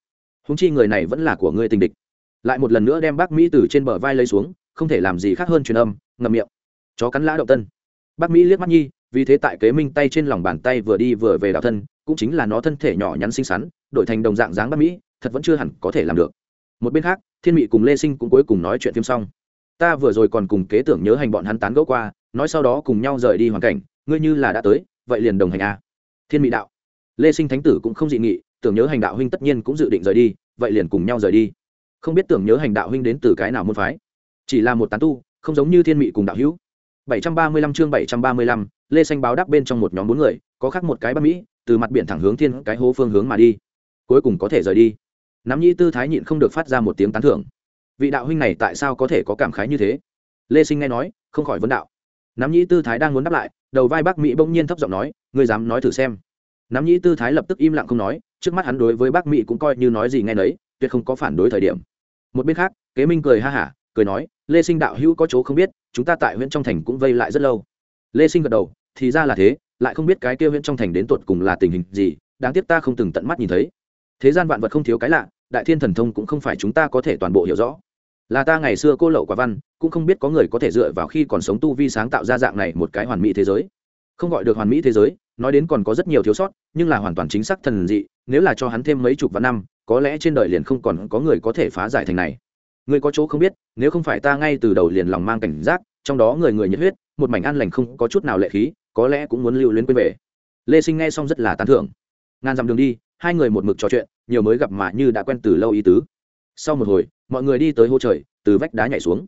Húng chi người này vẫn là của ngươi tình địch. Lại một lần nữa đem bác mỹ từ trên bờ vai lấy xuống, không thể làm gì khác hơn truyền âm, ngậm miệng. Chó cắn lã động tân. Bác mỹ liếc mắt nhi, vì thế tại kế minh tay trên lòng bàn tay vừa đi vừa về đảo thân, cũng chính là nó thân thể nhỏ nhắn xinh xắn, đổi thành đồng dạng dáng bác mỹ, thật vẫn chưa hẳn có thể làm được. Một bên khác, thiên mị cùng lê sinh cũng cuối cùng nói chuyện phim xong ta vừa rồi còn cùng kế tưởng nhớ hành bọn hắn tán gẫu qua nói sau đó cùng nhau rời đi hoàn cảnh ngươi như là đã tới vậy liền đồng hành a thiên mị đạo. Lê sinh thánh tử cũng không dị nghị tưởng nhớ hành đạo huynh tất nhiên cũng dự định rời đi vậy liền cùng nhau rời đi. Không biết tưởng nhớ hành đạo huynh đến từ cái nào môn phái. Chỉ là một tán tu không giống như thiên mị cùng đạo hữu. 735 chương 735, lê xanh báo đáp bên trong một nhóm bốn người có khác một cái bắc mỹ từ mặt biển thẳng hướng thiên cái hố phương hướng mà đi. Cuối cùng có thể rời đi. Nắm nhĩ tư thái nhịn không được phát ra một tiếng tán thưởng vị đạo huynh này tại sao có thể có cảm khái như thế? Lê sinh nghe nói, không khỏi vấn đạo. Nắm nhĩ tư thái đang muốn đáp lại, đầu vai bác mỹ bỗng nhiên thấp giọng nói, ngươi dám nói thử xem. Nắm nhĩ tư thái lập tức im lặng không nói, trước mắt hắn đối với bác mỹ cũng coi như nói gì nghe nấy, tuyệt không có phản đối thời điểm. Một bên khác, kế minh cười ha hả, cười nói, lê sinh đạo hữu có chỗ không biết, chúng ta tại huyện trong thành cũng vây lại rất lâu. Lê sinh gật đầu, thì ra là thế, lại không biết cái kia huyện trong thành đến tột cùng là tình hình gì, đáng tiếc ta không từng tận mắt nhìn thấy. Thế gian vạn vật không thiếu cái lạ đại thiên thần thông cũng không phải chúng ta có thể toàn bộ hiểu rõ. Là ta ngày xưa cô lậu quả văn, cũng không biết có người có thể dựa vào khi còn sống tu vi sáng tạo ra dạng này một cái hoàn mỹ thế giới. Không gọi được hoàn mỹ thế giới, nói đến còn có rất nhiều thiếu sót, nhưng là hoàn toàn chính xác thần dị, nếu là cho hắn thêm mấy chục vạn năm, có lẽ trên đời liền không còn có người có thể phá giải thành này. Người có chỗ không biết, nếu không phải ta ngay từ đầu liền lòng mang cảnh giác, trong đó người người nhiệt huyết, một mảnh an lành không có chút nào lệ khí, có lẽ cũng muốn lưu luyến quên về. Lê sinh nghe xong rất là tán thưởng. Ngàn dặm đường đi, hai người một mực trò chuyện nhiều mới gặp mà như đã quen từ lâu ý tứ. Sau một hồi, mọi người đi tới hô trời, từ vách đá nhảy xuống.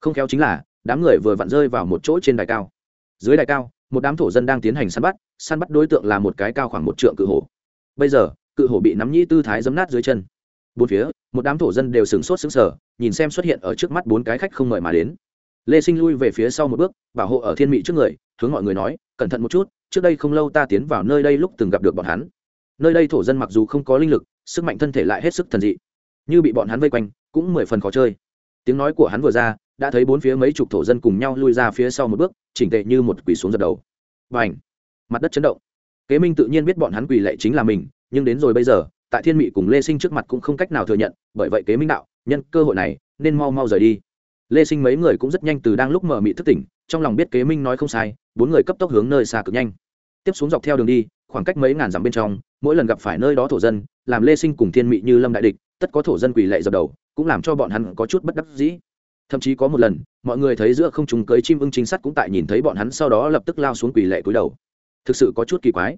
Không khéo chính là, đám người vừa vặn rơi vào một chỗ trên đài cao. Dưới đài cao, một đám thổ dân đang tiến hành săn bắt săn bắt đối tượng là một cái cao khoảng một trượng cự hổ. Bây giờ, cự hổ bị nắm nhĩ tư thái giấm nát dưới chân. Bốn phía, một đám thổ dân đều sửng sốt sững sờ, nhìn xem xuất hiện ở trước mắt bốn cái khách không mời mà đến. Lê sinh lui về phía sau một bước, bảo hộ ở thiên mỹ trước người, hướng mọi người nói, cẩn thận một chút, trước đây không lâu ta tiến vào nơi đây lúc từng gặp được bọn hắn. Nơi đây thổ dân mặc dù không có linh lực sức mạnh thân thể lại hết sức thần dị. Như bị bọn hắn vây quanh, cũng mười phần khó chơi. Tiếng nói của hắn vừa ra, đã thấy bốn phía mấy chục thổ dân cùng nhau lui ra phía sau một bước, chỉnh tệ như một quỷ xuống dập đầu. Và ảnh mặt đất chấn động. Kế minh tự nhiên biết bọn hắn quỳ lệ chính là mình, nhưng đến rồi bây giờ, tại thiên mị cùng lê sinh trước mặt cũng không cách nào thừa nhận, bởi vậy kế minh đạo, nhân cơ hội này, nên mau mau rời đi. Lê sinh mấy người cũng rất nhanh từ đang lúc mở mị thức tỉnh, trong lòng biết kế minh nói không sai, bốn người cấp tốc hướng nơi xa cực nhanh. Tiếp xuống dọc theo đường đi, khoảng cách mấy ngàn dặm bên trong mỗi lần gặp phải nơi đó thổ dân, làm lê sinh cùng thiên mị như lâm đại địch, tất có thổ dân quỳ lệ dập đầu, cũng làm cho bọn hắn có chút bất đắc dĩ. Thậm chí có một lần, mọi người thấy giữa không trùng cưới chim ưng chính sắt cũng tại nhìn thấy bọn hắn sau đó lập tức lao xuống quỳ lệ cúi đầu. Thực sự có chút kỳ quái.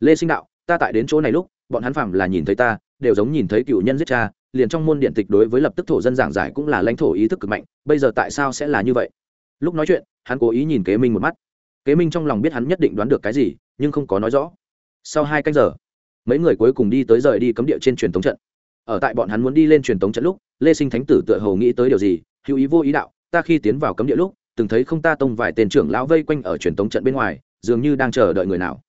Lê sinh đạo, ta tại đến chỗ này lúc, bọn hắn phạm là nhìn thấy ta, đều giống nhìn thấy cựu nhân giết cha, liền trong môn điện tịch đối với lập tức thổ dân giảng giải cũng là lãnh thổ ý thức cực mạnh, bây giờ tại sao sẽ là như vậy? Lúc nói chuyện, hắn cố ý nhìn kế minh một mắt. Kế minh trong lòng biết hắn nhất định đoán được cái gì, nhưng không có nói rõ. Sau hai canh giờ mấy người cuối cùng đi tới rời đi cấm địa trên truyền thống trận. Ở tại bọn hắn muốn đi lên truyền thống trận lúc, lê sinh thánh tử tựa hồ nghĩ tới điều gì, hữu ý vô ý đạo, ta khi tiến vào cấm địa lúc, từng thấy không ta tông vài tên trưởng lão vây quanh ở truyền thống trận bên ngoài, dường như đang chờ đợi người nào.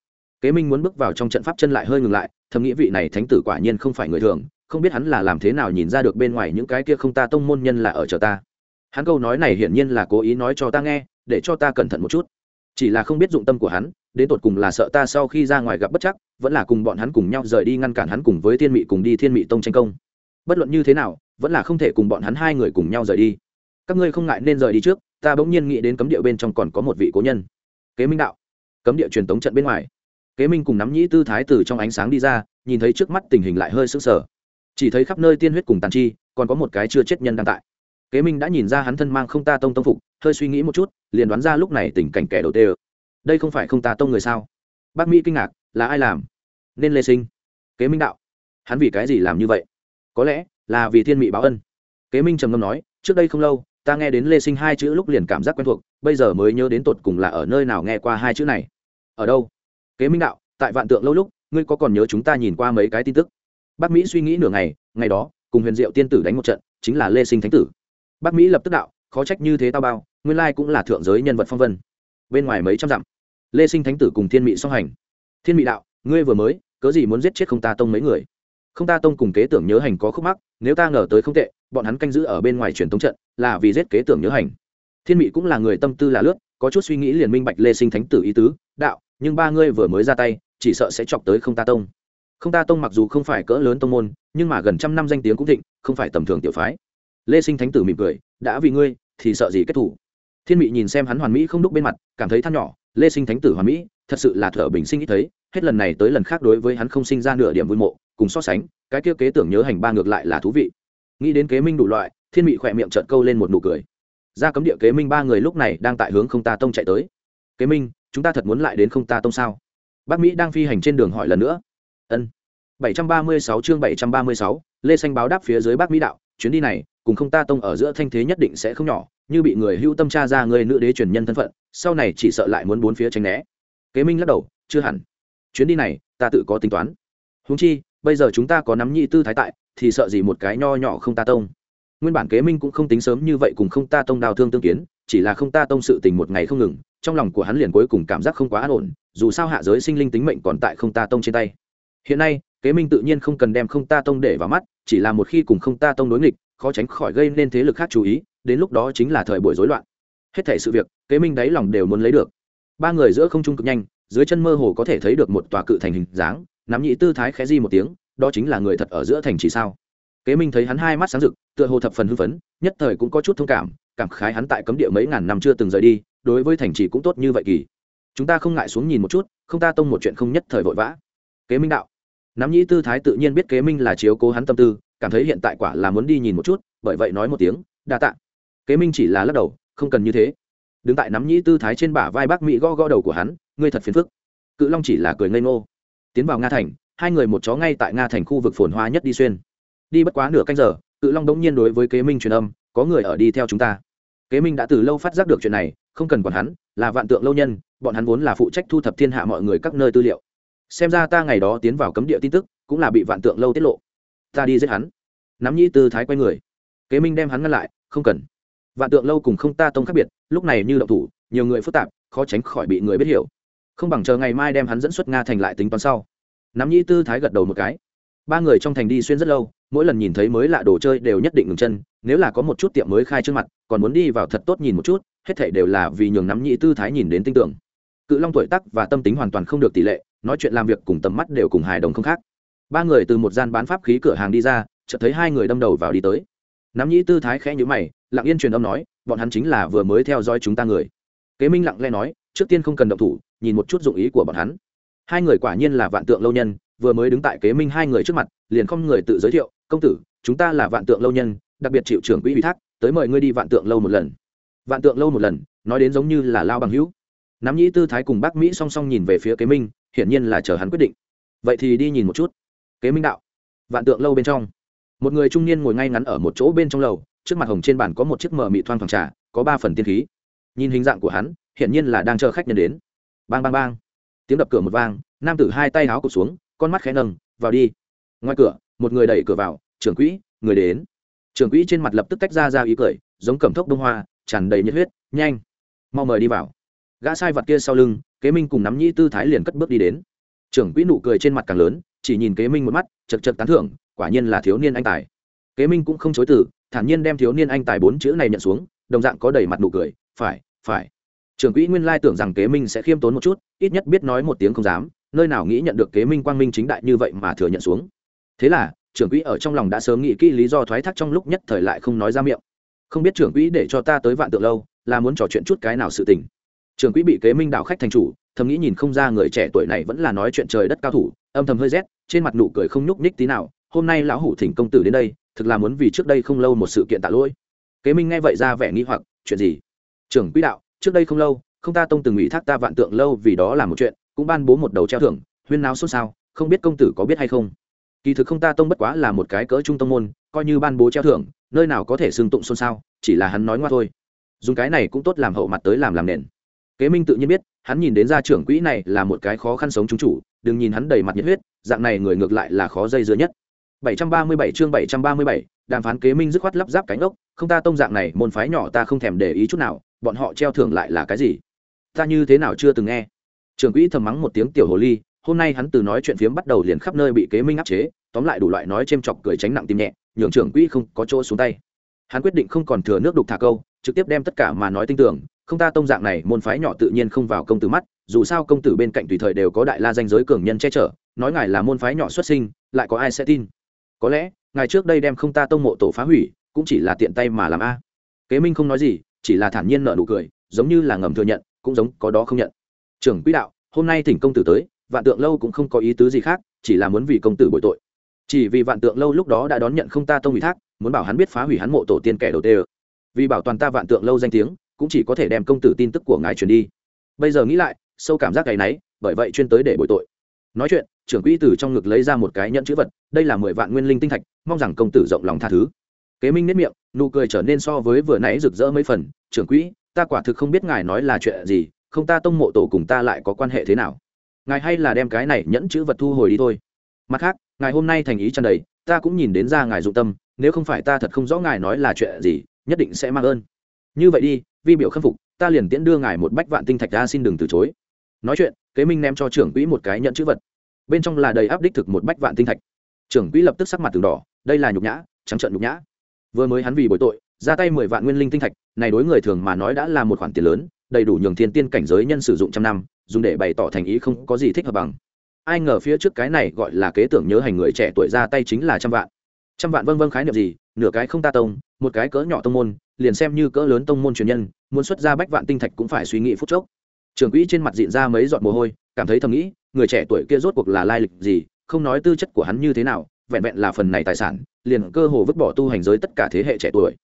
Kế minh muốn bước vào trong trận pháp chân lại hơi ngừng lại, thầm nghĩ vị này thánh tử quả nhiên không phải người thường, không biết hắn là làm thế nào nhìn ra được bên ngoài những cái kia không ta tông môn nhân là ở chờ ta. Hắn câu nói này hiển nhiên là cố ý nói cho ta nghe, để cho ta cẩn thận một chút. Chỉ là không biết dụng tâm của hắn đến tột cùng là sợ ta sau khi ra ngoài gặp bất chắc, vẫn là cùng bọn hắn cùng nhau rời đi ngăn cản hắn cùng với thiên mị cùng đi thiên mị tông tranh công. Bất luận như thế nào, vẫn là không thể cùng bọn hắn hai người cùng nhau rời đi. Các ngươi không ngại nên rời đi trước, ta bỗng nhiên nghĩ đến cấm địa bên trong còn có một vị cố nhân. Kế minh đạo. Cấm địa truyền tống trận bên ngoài. Kế minh cùng nắm nhĩ tư thái từ trong ánh sáng đi ra, nhìn thấy trước mắt tình hình lại hơi sững sờ. Chỉ thấy khắp nơi tiên huyết cùng tàn chi, còn có một cái chưa chết nhân đang tại. Kế minh đã nhìn ra hắn thân mang không ta tông tông phục, hơi suy nghĩ một chút, liền đoán ra lúc này tình cảnh kẻ đầu tê đây không phải không ta tông người sao? Bác mỹ kinh ngạc, là ai làm? Nên lê sinh. Kế minh đạo. Hắn vì cái gì làm như vậy? Có lẽ là vì thiên mị báo ân. Kế minh trầm ngâm nói, trước đây không lâu, ta nghe đến lê sinh hai chữ lúc liền cảm giác quen thuộc, bây giờ mới nhớ đến tột cùng là ở nơi nào nghe qua hai chữ này. Ở đâu? Kế minh đạo, tại vạn tượng lâu lúc, ngươi có còn nhớ chúng ta nhìn qua mấy cái tin tức? Bác mỹ suy nghĩ nửa ngày ngày đó, cùng huyền diệu tiên tử đánh một trận, chính là lê sinh thánh tử. Bác mỹ lập tức đạo, khó trách như thế tao bao, nguyên lai cũng là thượng giới nhân vật phong vân bên ngoài mấy trăm dặm. Lê sinh thánh tử cùng thiên mỹ song hành. Thiên mỹ đạo, ngươi vừa mới, cớ gì muốn giết chết không ta tông mấy người? Không ta tông cùng kế tưởng nhớ hành có khúc mắc, nếu ta ngờ tới không tệ, bọn hắn canh giữ ở bên ngoài truyền thống trận, là vì giết kế tưởng nhớ hành. Thiên mỹ cũng là người tâm tư là lướt, có chút suy nghĩ liền minh bạch lê sinh thánh tử ý tứ, đạo, nhưng ba ngươi vừa mới ra tay, chỉ sợ sẽ chọc tới không ta tông. Không ta tông mặc dù không phải cỡ lớn tông môn, nhưng mà gần trăm năm danh tiếng cũng thịnh, không phải tầm thường tiểu phái. Lê sinh thánh tử mỉm cười, đã vì ngươi, thì sợ gì kết thủ? Thiên mị nhìn xem hắn hoàn mỹ không đúc bên mặt cảm thấy than nhỏ lê sinh thánh tử hoàn mỹ thật sự là thở bình sinh ít thấy hết lần này tới lần khác đối với hắn không sinh ra nửa điểm vui mộ cùng so sánh cái kia kế tưởng nhớ hành ba ngược lại là thú vị. Nghĩ đến kế minh đủ loại thiên mị khỏe miệng trợn câu lên một nụ cười. Ra cấm địa kế minh ba người lúc này đang tại hướng không ta tông chạy tới. Kế minh chúng ta thật muốn lại đến không ta tông sao? Bác mỹ đang phi hành trên đường hỏi lần nữa. Ân. 736 chương 736, lê xanh báo đáp phía dưới bác mỹ đạo, chuyến đi này, cùng không ta tông ở giữa thanh thế nhất định sẽ không nhỏ, như bị người hưu tâm tra ra người nữ đế truyền nhân thân phận, sau này chỉ sợ lại muốn bốn phía tránh né. Kế minh lắc đầu, chưa hẳn. Chuyến đi này, ta tự có tính toán. Húng chi, bây giờ chúng ta có nắm nhị tư thái tại, thì sợ gì một cái nho nhỏ không ta tông? Nguyên bản kế minh cũng không tính sớm như vậy cùng không ta tông đào thương tương kiến, chỉ là không ta tông sự tình một ngày không ngừng, trong lòng của hắn liền cuối cùng cảm giác không quá an ổn, dù sao hạ giới sinh linh tính mệnh còn tại không ta tông trên tay. Hiện nay kế minh tự nhiên không cần đem không ta tông để vào mắt, chỉ là một khi cùng không ta tông đối nghịch, khó tránh khỏi gây nên thế lực khác chú ý, đến lúc đó chính là thời buổi rối loạn. Hết thể sự việc, kế minh đáy lòng đều muốn lấy được. Ba người giữa không trung cực nhanh, dưới chân mơ hồ có thể thấy được một tòa cự thành hình dáng, nắm nhị tư thái khẽ di một tiếng, đó chính là người thật ở giữa thành chỉ sao? Kế minh thấy hắn hai mắt sáng rực, tựa hồ thập phần hưng phấn, nhất thời cũng có chút thông cảm cảm khái hắn tại cấm địa mấy ngàn năm chưa từng rời đi, đối với thành trì cũng tốt như vậy kỳ chúng ta không ngại xuống nhìn một chút, không ta tông một chuyện không nhất thời vội vã. Kế minh đạo nắm nhĩ tư thái tự nhiên biết kế minh là chiếu cố hắn tâm tư, cảm thấy hiện tại quả là muốn đi nhìn một chút, bởi vậy nói một tiếng, đa tạ. Kế minh chỉ là lắc đầu, không cần như thế. Đứng tại nắm nhĩ tư thái trên bả vai bác mỹ gõ gõ đầu của hắn, ngươi thật phiền phức. Cự long chỉ là cười ngây ngô. Tiến vào nga thành, hai người một chó ngay tại nga thành khu vực phồn hoa nhất đi xuyên. Đi bất quá nửa canh giờ, cự long đống nhiên đối với kế minh truyền âm, có người ở đi theo chúng ta. Kế minh đã từ lâu phát giác được chuyện này, không cần còn hắn, là vạn tượng lâu nhân, bọn hắn vốn là phụ trách thu thập thiên hạ mọi người các nơi tư liệu xem ra ta ngày đó tiến vào cấm địa tin tức, cũng là bị vạn tượng lâu tiết lộ. Ta đi giết hắn. Nắm nhĩ tư thái quay người. Kế minh đem hắn ngăn lại, không cần. Vạn tượng lâu cùng không ta tông khác biệt, lúc này như động thủ, nhiều người phức tạp, khó tránh khỏi bị người biết hiểu. Không bằng chờ ngày mai đem hắn dẫn xuất nga thành lại tính toán sau. Nắm nhĩ tư thái gật đầu một cái. Ba người trong thành đi xuyên rất lâu, mỗi lần nhìn thấy mới lạ đồ chơi đều nhất định ngừng chân, nếu là có một chút tiệm mới khai trước mặt, còn muốn đi vào thật tốt nhìn một chút, hết thảy đều là vì nhường nắm nhĩ tư thái nhìn đến tinh tưởng. Cự long tuổi tắc và tâm tính hoàn toàn không được tỷ lệ nói chuyện làm việc cùng tầm mắt đều cùng hài đồng không khác. Ba người từ một gian bán pháp khí cửa hàng đi ra, chợt thấy hai người đâm đầu vào đi tới. Nắm nhĩ tư thái khẽ nhữ mày, lặng yên truyền âm nói, bọn hắn chính là vừa mới theo dõi chúng ta người. Kế minh lặng lẽ nói, trước tiên không cần động thủ, nhìn một chút dụng ý của bọn hắn. Hai người quả nhiên là vạn tượng lâu nhân, vừa mới đứng tại kế minh hai người trước mặt, liền không người tự giới thiệu, công tử, chúng ta là vạn tượng lâu nhân, đặc biệt chịu trưởng quỹ ủy thác, tới mời ngươi đi vạn tượng lâu một lần. Vạn tượng lâu một lần, nói đến giống như là lao bằng hữu nắm nhĩ tư thái cùng bác mỹ song song nhìn về phía kế minh, hiển nhiên là chờ hắn quyết định. Vậy thì đi nhìn một chút. Kế minh đạo, vạn tượng lâu bên trong. Một người trung niên ngồi ngay ngắn ở một chỗ bên trong lầu, trước mặt hồng trên bàn có một chiếc mờ mị thoang thoảng trà, có ba phần tiên khí. Nhìn hình dạng của hắn, hiển nhiên là đang chờ khách nhân đến. Bang bang bang. Tiếng đập cửa một vang, nam tử hai tay áo cụt xuống, con mắt khẽ nâng, vào đi. Ngoài cửa, một người đẩy cửa vào, trưởng quỹ, người đến. Trưởng quỹ trên mặt lập tức tách ra ra ý cười, giống cẩm thốc đông hoa, tràn đầy nhiệt huyết, nhanh, mau mời đi vào gã sai vật kia sau lưng, kế minh cùng nắm nhĩ tư thái liền cất bước đi đến. Trưởng quỹ nụ cười trên mặt càng lớn, chỉ nhìn kế minh một mắt, chật chật tán thưởng, quả nhiên là thiếu niên anh tài. Kế minh cũng không chối từ, thản nhiên đem thiếu niên anh tài bốn chữ này nhận xuống, đồng dạng có đầy mặt nụ cười, phải phải. Trưởng quỹ nguyên lai tưởng rằng kế minh sẽ khiêm tốn một chút, ít nhất biết nói một tiếng không dám, nơi nào nghĩ nhận được kế minh quang minh chính đại như vậy mà thừa nhận xuống. Thế là, trưởng quỹ ở trong lòng đã sớm nghĩ kỹ lý do thoái thác trong lúc nhất thời lại không nói ra miệng. Không biết trưởng quỹ để cho ta tới vạn tượng lâu, là muốn trò chuyện chút cái nào sự tình trưởng quỹ bị kế minh đạo khách thành chủ, thầm nghĩ nhìn không ra người trẻ tuổi này vẫn là nói chuyện trời đất cao thủ, âm thầm hơi rét, trên mặt nụ cười không nhúc nhích tí nào, hôm nay lão hủ thỉnh công tử đến đây, thực là muốn vì trước đây không lâu một sự kiện tạ lỗi. Kế minh nghe vậy ra vẻ nghi hoặc, chuyện gì? Trưởng quỹ đạo, trước đây không lâu, không ta tông từng ủy thác ta vạn tượng lâu vì đó là một chuyện, cũng ban bố một đầu treo thưởng, huyên náo xôn xao, không biết công tử có biết hay không? Kỳ thực không ta tông bất quá là một cái cỡ trung tông môn, coi như ban bố treo thưởng, nơi nào có thể xưng tụng xôn xao, chỉ là hắn nói ngoa thôi. Dùng cái này cũng tốt làm hậu mặt tới làm làm nền kế minh tự nhiên biết hắn nhìn đến gia trưởng quỹ này là một cái khó khăn sống chúng chủ đừng nhìn hắn đầy mặt nhiệt huyết dạng này người ngược lại là khó dây dưa nhất. 737 chương 737, đàm phán kế minh dứt khoát lắp ráp cánh ốc không ta tông dạng này môn phái nhỏ ta không thèm để ý chút nào bọn họ treo thưởng lại là cái gì? Ta như thế nào chưa từng nghe. Trưởng quỹ thầm mắng một tiếng tiểu hồ ly hôm nay hắn từ nói chuyện phiếm bắt đầu liền khắp nơi bị kế minh áp chế tóm lại đủ loại nói chêm chọc cười tránh nặng tim nhẹ nhường trưởng quỹ không có chỗ xuống tay. Hắn quyết định không còn thừa nước đục thả câu trực tiếp đem tất cả mà nói tin tưởng không ta tông dạng này, môn phái nhỏ tự nhiên không vào công tử mắt, dù sao công tử bên cạnh tùy thời đều có đại la danh giới cường nhân che chở, nói ngài là môn phái nhỏ xuất sinh, lại có ai sẽ tin? Có lẽ, ngài trước đây đem không ta tông mộ tổ phá hủy, cũng chỉ là tiện tay mà làm a. Kế minh không nói gì, chỉ là thản nhiên nợ nụ cười, giống như là ngầm thừa nhận, cũng giống có đó không nhận. Trưởng quỹ đạo, hôm nay thỉnh công tử tới, vạn tượng lâu cũng không có ý tứ gì khác, chỉ là muốn vì công tử bội tội. Chỉ vì vạn tượng lâu lúc đó đã đón nhận không ta tông ủy thác, muốn bảo hắn biết phá hủy hắn mộ tổ tiên kẻ đầu tê vì bảo toàn ta vạn tượng lâu danh tiếng cũng chỉ có thể đem công tử tin tức của ngài truyền đi. Bây giờ nghĩ lại, sâu cảm giác cái náy bởi vậy chuyên tới để bội tội. Nói chuyện, trưởng quỹ từ trong ngực lấy ra một cái nhẫn chữ vật, đây là mười vạn nguyên linh tinh thạch, mong rằng công tử rộng lòng tha thứ. Kế minh nếp miệng, nụ cười trở nên so với vừa nãy rực rỡ mấy phần, trưởng quỹ, ta quả thực không biết ngài nói là chuyện gì, không ta tông mộ tổ cùng ta lại có quan hệ thế nào. Ngài hay là đem cái này nhẫn chữ vật thu hồi đi thôi. Mặt khác, ngài hôm nay thành ý tràn đầy, ta cũng nhìn đến ra ngài dụng tâm, nếu không phải ta thật không rõ ngài nói là chuyện gì, nhất định sẽ mang ơn. Như vậy đi vi biểu khâm phục, ta liền tiễn đưa ngài một bách vạn tinh thạch ra xin đừng từ chối. Nói chuyện, kế minh ném cho trưởng quỹ một cái nhận chữ vật. Bên trong là đầy áp đích thực một bách vạn tinh thạch. Trưởng quỹ lập tức sắc mặt từng đỏ, đây là nhục nhã, trắng trợn nhục nhã. Vừa mới hắn vì bội tội, ra tay mười vạn nguyên linh tinh thạch, này đối người thường mà nói đã là một khoản tiền lớn, đầy đủ nhường thiên tiên cảnh giới nhân sử dụng trăm năm, dùng để bày tỏ thành ý không có gì thích hợp bằng. Ai ngờ phía trước cái này gọi là kế tưởng nhớ hành người trẻ tuổi ra tay chính là trăm vạn. Trăm vạn vân vân khái niệm gì? Nửa cái không ta tông, một cái cỡ nhỏ tông môn liền xem như cỡ lớn tông môn truyền nhân, muốn xuất ra bách vạn tinh thạch cũng phải suy nghĩ phút chốc. Trưởng quỹ trên mặt diện ra mấy giọt mồ hôi, cảm thấy thầm nghĩ, người trẻ tuổi kia rốt cuộc là lai lịch gì, không nói tư chất của hắn như thế nào, vẹn vẹn là phần này tài sản, liền cơ hồ vứt bỏ tu hành giới tất cả thế hệ trẻ tuổi.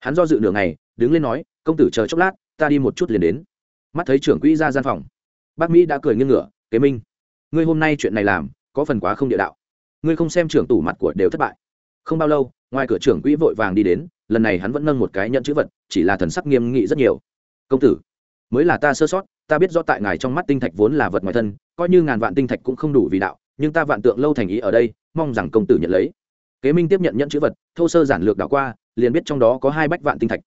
Hắn do dự nửa ngày, đứng lên nói, công tử chờ chốc lát, ta đi một chút liền đến. Mắt thấy trưởng quỹ ra gian phòng, bác mỹ đã cười nghiêng ngửa, kế minh, ngươi hôm nay chuyện này làm, có phần quá không địa đạo. Ngươi không xem trưởng tủ mặt của đều thất bại không bao lâu, ngoài cửa trưởng quỹ vội vàng đi đến, lần này hắn vẫn nâng một cái nhận chữ vật, chỉ là thần sắc nghiêm nghị rất nhiều. Công tử, mới là ta sơ sót, ta biết rõ tại ngài trong mắt tinh thạch vốn là vật ngoài thân, coi như ngàn vạn tinh thạch cũng không đủ vì đạo, nhưng ta vạn tượng lâu thành ý ở đây, mong rằng công tử nhận lấy. Kế minh tiếp nhận nhận chữ vật, thô sơ giản lược đảo qua, liền biết trong đó có hai bách vạn tinh thạch.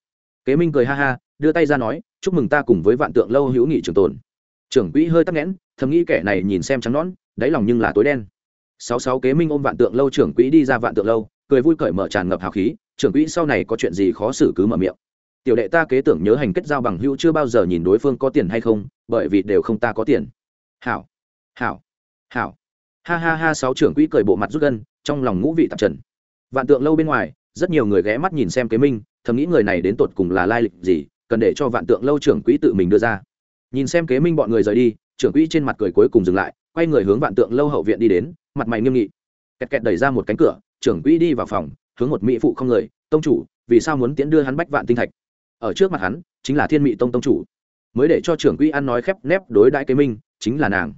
Kế minh cười ha ha, đưa tay ra nói, chúc mừng ta cùng với vạn tượng lâu hữu nghị trường tồn. Trưởng quỹ hơi tắc nghẽn, thầm nghĩ kẻ này nhìn xem trắng nón đáy lòng nhưng là tối đen. Sáu sáu kế minh ôm vạn tượng lâu trưởng quỹ đi ra vạn tượng lâu cười vui cởi mở tràn ngập hào khí, trưởng quỹ sau này có chuyện gì khó xử cứ mở miệng. Tiểu đệ ta kế tưởng nhớ hành kết giao bằng hữu chưa bao giờ nhìn đối phương có tiền hay không, bởi vì đều không ta có tiền. Hảo hảo hảo. Ha ha ha, sáu trưởng quỹ cười bộ mặt rút gân, trong lòng ngũ vị tạp trần. Vạn tượng lâu bên ngoài, rất nhiều người ghé mắt nhìn xem kế minh, thầm nghĩ người này đến tột cùng là lai lịch gì, cần để cho vạn tượng lâu trưởng quỹ tự mình đưa ra. Nhìn xem kế minh bọn người rời đi, trưởng quỹ trên mặt cười cuối cùng dừng lại, quay người hướng vạn tượng lâu hậu viện đi đến, mặt mày nghiêm nghị. Kẹt kẹt đẩy ra một cánh cửa trưởng quỹ đi vào phòng, hướng một mỹ phụ không người, tông chủ, vì sao muốn tiễn đưa hắn bách vạn tinh thạch? Ở trước mặt hắn, chính là thiên mỹ tông tông chủ. Mới để cho trưởng quỹ ăn nói khép nép đối đãi kế minh, chính là nàng.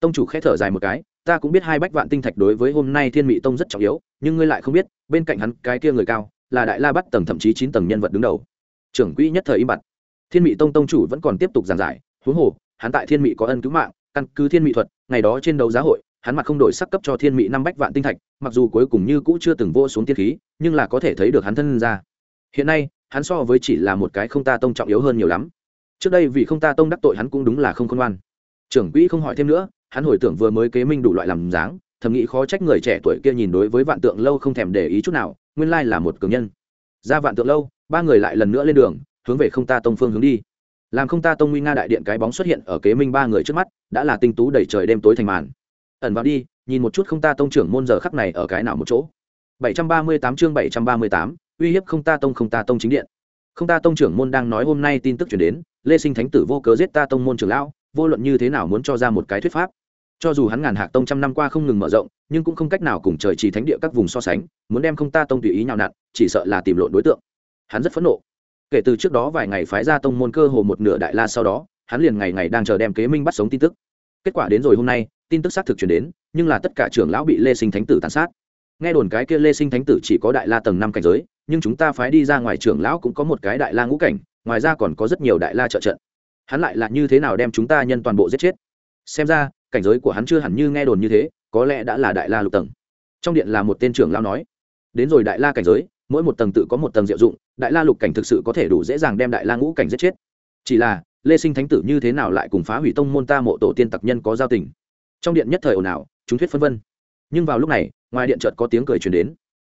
Tông chủ khẽ thở dài một cái, ta cũng biết hai bách vạn tinh thạch đối với hôm nay thiên mỹ tông rất trọng yếu, nhưng ngươi lại không biết, bên cạnh hắn cái kia người cao, là đại la bắt tầng thậm chí chín tầng nhân vật đứng đầu. Trưởng quỹ nhất thời im bặt. Thiên mỹ tông tông chủ vẫn còn tiếp tục giảng giải, huống hồ, hắn tại thiên mỹ có ân cứu mạng, căn cứ thiên mỹ thuật, ngày đó trên đấu giá hội hắn mặt không đổi sắc cấp cho thiên mỹ năm bách vạn tinh thạch, mặc dù cuối cùng như cũ chưa từng vô xuống tiên khí, nhưng là có thể thấy được hắn thân ra. Hiện nay, hắn so với chỉ là một cái không ta tông trọng yếu hơn nhiều lắm. Trước đây vì không ta tông đắc tội hắn cũng đúng là không khôn ngoan. Trưởng quỹ không hỏi thêm nữa, hắn hồi tưởng vừa mới kế minh đủ loại làm dáng, thầm nghĩ khó trách người trẻ tuổi kia nhìn đối với vạn tượng lâu không thèm để ý chút nào, nguyên lai là một cường nhân. Ra vạn tượng lâu, ba người lại lần nữa lên đường, hướng về không ta tông phương hướng đi. Làm không ta tông nguy nga đại điện cái bóng xuất hiện ở kế minh ba người trước mắt, đã là tinh tú đầy trời đêm tối thành màn ẩn vào đi nhìn một chút không ta tông trưởng môn giờ khắc này ở cái nào một chỗ. 738 chương 738, uy hiếp không ta tông không ta tông chính điện. Không ta tông trưởng môn đang nói hôm nay tin tức chuyển đến lê sinh thánh tử vô cớ giết ta tông môn trưởng lão vô luận như thế nào muốn cho ra một cái thuyết pháp. Cho dù hắn ngàn hạc tông trăm năm qua không ngừng mở rộng nhưng cũng không cách nào cùng trời chỉ thánh địa các vùng so sánh muốn đem không ta tông tùy ý nhào nặn chỉ sợ là tìm lộn đối tượng. Hắn rất phẫn nộ. Kể từ trước đó vài ngày phái ra tông môn cơ hồ một nửa đại la sau đó hắn liền ngày ngày đang chờ đem kế minh bắt sống tin tức. Kết quả đến rồi hôm nay tin tức xác thực chuyển đến, nhưng là tất cả trưởng lão bị lê sinh thánh tử tàn sát. Nghe đồn cái kia lê sinh thánh tử chỉ có đại la tầng năm cảnh giới, nhưng chúng ta phái đi ra ngoài trưởng lão cũng có một cái đại la ngũ cảnh, ngoài ra còn có rất nhiều đại la trợ trận. Hắn lại là như thế nào đem chúng ta nhân toàn bộ giết chết? Xem ra, cảnh giới của hắn chưa hẳn như nghe đồn như thế, có lẽ đã là đại la lục tầng. Trong điện là một tên trưởng lão nói, đến rồi đại la cảnh giới, mỗi một tầng tự có một tầng diệu dụng, đại la lục cảnh thực sự có thể đủ dễ dàng đem đại la ngũ cảnh giết chết. Chỉ là, lê sinh thánh tử như thế nào lại cùng phá hủy tông môn ta mộ tổ tiên tặc nhân có giao tình? Trong điện nhất thời ồn ào, chúng thuyết phân vân. Nhưng vào lúc này, ngoài điện chợt có tiếng cười truyền đến.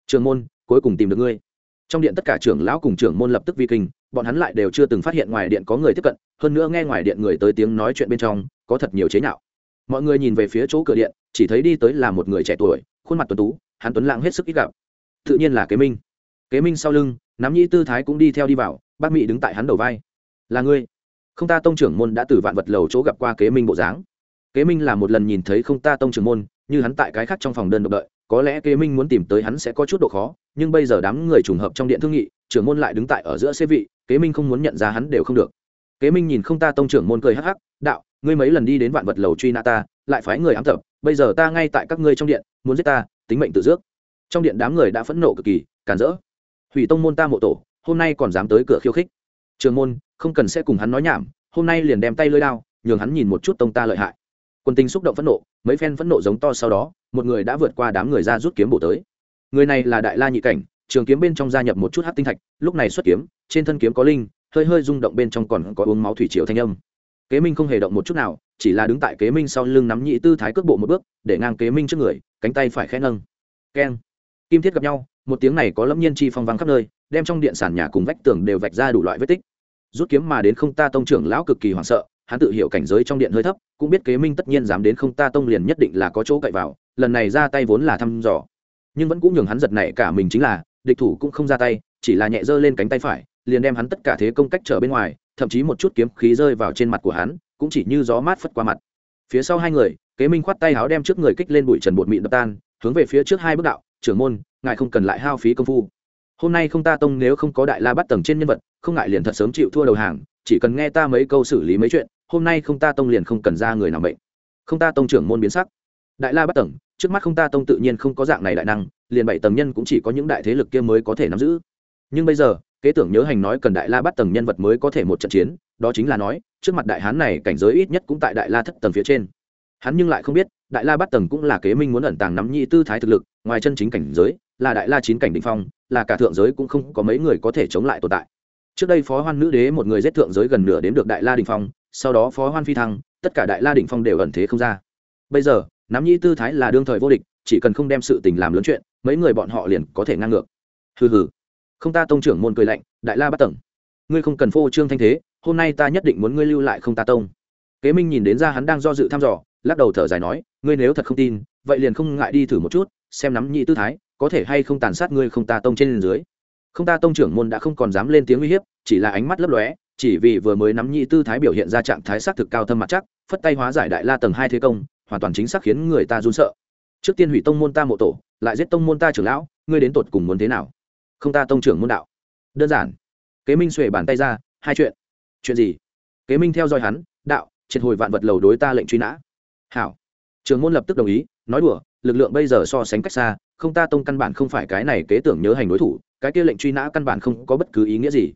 Trường môn, cuối cùng tìm được ngươi. Trong điện tất cả trưởng lão cùng trưởng môn lập tức vi kinh, bọn hắn lại đều chưa từng phát hiện ngoài điện có người tiếp cận, hơn nữa nghe ngoài điện người tới tiếng nói chuyện bên trong, có thật nhiều chế nhạo. Mọi người nhìn về phía chỗ cửa điện, chỉ thấy đi tới là một người trẻ tuổi, khuôn mặt tuấn tú, hắn tuấn lãng hết sức ít gặp. Tự nhiên là kế minh. Kế minh sau lưng nắm nhĩ tư thái cũng đi theo đi vào, bác mỹ đứng tại hắn đầu vai. Là ngươi. Không ta tông trưởng môn đã từ vạn vật lầu chỗ gặp qua kế minh bộ dáng kế minh là một lần nhìn thấy không ta tông trưởng môn, như hắn tại cái khác trong phòng đơn độc đợi, có lẽ kế minh muốn tìm tới hắn sẽ có chút độ khó, nhưng bây giờ đám người trùng hợp trong điện thương nghị, trưởng môn lại đứng tại ở giữa xế vị, kế minh không muốn nhận ra hắn đều không được. Kế minh nhìn không ta tông trưởng môn cười hắc hắc, đạo, ngươi mấy lần đi đến vạn vật lầu truy nã ta, lại phái người ám tập, bây giờ ta ngay tại các ngươi trong điện, muốn giết ta, tính mệnh tự dước trong điện đám người đã phẫn nộ cực kỳ cản rỡ. Hủy tông môn ta mộ tổ, hôm nay còn dám tới cửa khiêu khích. Trường môn, không cần sẽ cùng hắn nói nhảm, hôm nay liền đem tay lơi đao, nhường hắn nhìn một chút tông ta lợi hại quân tinh xúc động phẫn nộ, mấy phen phẫn nộ giống to sau đó, một người đã vượt qua đám người ra rút kiếm bổ tới. Người này là đại la nhị cảnh, trường kiếm bên trong gia nhập một chút hát tinh thạch, lúc này xuất kiếm, trên thân kiếm có linh, hơi hơi rung động bên trong còn có uống máu thủy triều thanh âm. Kế minh không hề động một chút nào, chỉ là đứng tại kế minh sau lưng nắm nhị tư thái cước bộ một bước, để ngang kế minh trước người, cánh tay phải khẽ nâng. Keng. Kim thiết gặp nhau, một tiếng này có lâm nhiên chi phong vắng khắp nơi, đem trong điện sản nhà cùng vách tường đều vạch ra đủ loại vết tích. Rút kiếm mà đến không ta tông trưởng lão cực kỳ hoảng sợ hắn tự hiểu cảnh giới trong điện hơi thấp, cũng biết kế minh tất nhiên dám đến không ta tông liền nhất định là có chỗ cậy vào, lần này ra tay vốn là thăm dò. Nhưng vẫn cũng nhường hắn giật này cả mình chính là, địch thủ cũng không ra tay, chỉ là nhẹ giơ lên cánh tay phải, liền đem hắn tất cả thế công cách trở bên ngoài, thậm chí một chút kiếm khí rơi vào trên mặt của hắn, cũng chỉ như gió mát phất qua mặt. Phía sau hai người, kế minh khoát tay áo đem trước người kích lên bụi trần bột mịn đập tan, hướng về phía trước hai bước đạo, trưởng môn, ngài không cần lại hao phí công phu. Hôm nay không ta tông nếu không có đại la bắt tầng trên nhân vật, không ngại liền thật sớm chịu thua đầu hàng chỉ cần nghe ta mấy câu xử lý mấy chuyện, hôm nay không ta tông liền không cần ra người nào bệnh không ta tông trưởng môn biến sắc. Đại la bắt tầng, trước mắt không ta tông tự nhiên không có dạng này đại năng, liền bảy tầng nhân cũng chỉ có những đại thế lực kia mới có thể nắm giữ. Nhưng bây giờ, kế tưởng nhớ hành nói cần đại la bắt tầng nhân vật mới có thể một trận chiến, đó chính là nói, trước mặt đại hán này cảnh giới ít nhất cũng tại đại la thất tầng phía trên. Hắn nhưng lại không biết, đại la bắt tầng cũng là kế minh muốn ẩn tàng nắm nhị tư thái thực lực, ngoài chân chính cảnh giới, là đại la chín cảnh đ ỉ n h phong, là cả thượng giới cũng không có mấy người có thể chống lại tồn tại trước đây phó hoan nữ đế một người giết thượng giới gần nửa đến được đại la đình phong, sau đó phó hoan phi thăng, tất cả đại la đình phong đều ẩn thế không ra. Bây giờ nắm nhĩ tư thái là đương thời vô địch, chỉ cần không đem sự tình làm lớn chuyện, mấy người bọn họ liền có thể ngang ngược. Hừ hừ. Không ta tông trưởng môn cười lạnh, đại la bắt tầng. Ngươi không cần phô trương thanh thế, hôm nay ta nhất định muốn ngươi lưu lại không ta tông. Kế minh nhìn đến ra hắn đang do dự thăm dò, lắc đầu thở dài nói, ngươi nếu thật không tin, vậy liền không ngại đi thử một chút, xem nắm nhị tư thái có thể hay không tàn sát ngươi không ta tông trên dưới không ta tông trưởng môn đã không còn dám lên tiếng uy hiếp, chỉ là ánh mắt lấp lóe, chỉ vì vừa mới nắm nhị tư thái biểu hiện ra trạng thái xác thực cao thâm mặt chắc, phất tay hóa giải đại la tầng hai thế công, hoàn toàn chính xác khiến người ta run sợ. Trước tiên hủy tông môn ta mộ tổ, lại giết tông môn ta trưởng lão, ngươi đến tột cùng muốn thế nào? Không ta tông trưởng môn đạo. Đơn giản. Kế minh xuề bàn tay ra, hai chuyện. Chuyện gì? Kế minh theo dõi hắn, đạo, triệt hồi vạn vật lầu đối ta lệnh truy nã. Hảo. Trường môn lập tức đồng ý, nói đùa, lực lượng bây giờ so sánh cách xa, không ta tông căn bản không phải cái này kế tưởng nhớ hành đối thủ cái kia lệnh truy nã căn bản không có bất cứ ý nghĩa gì.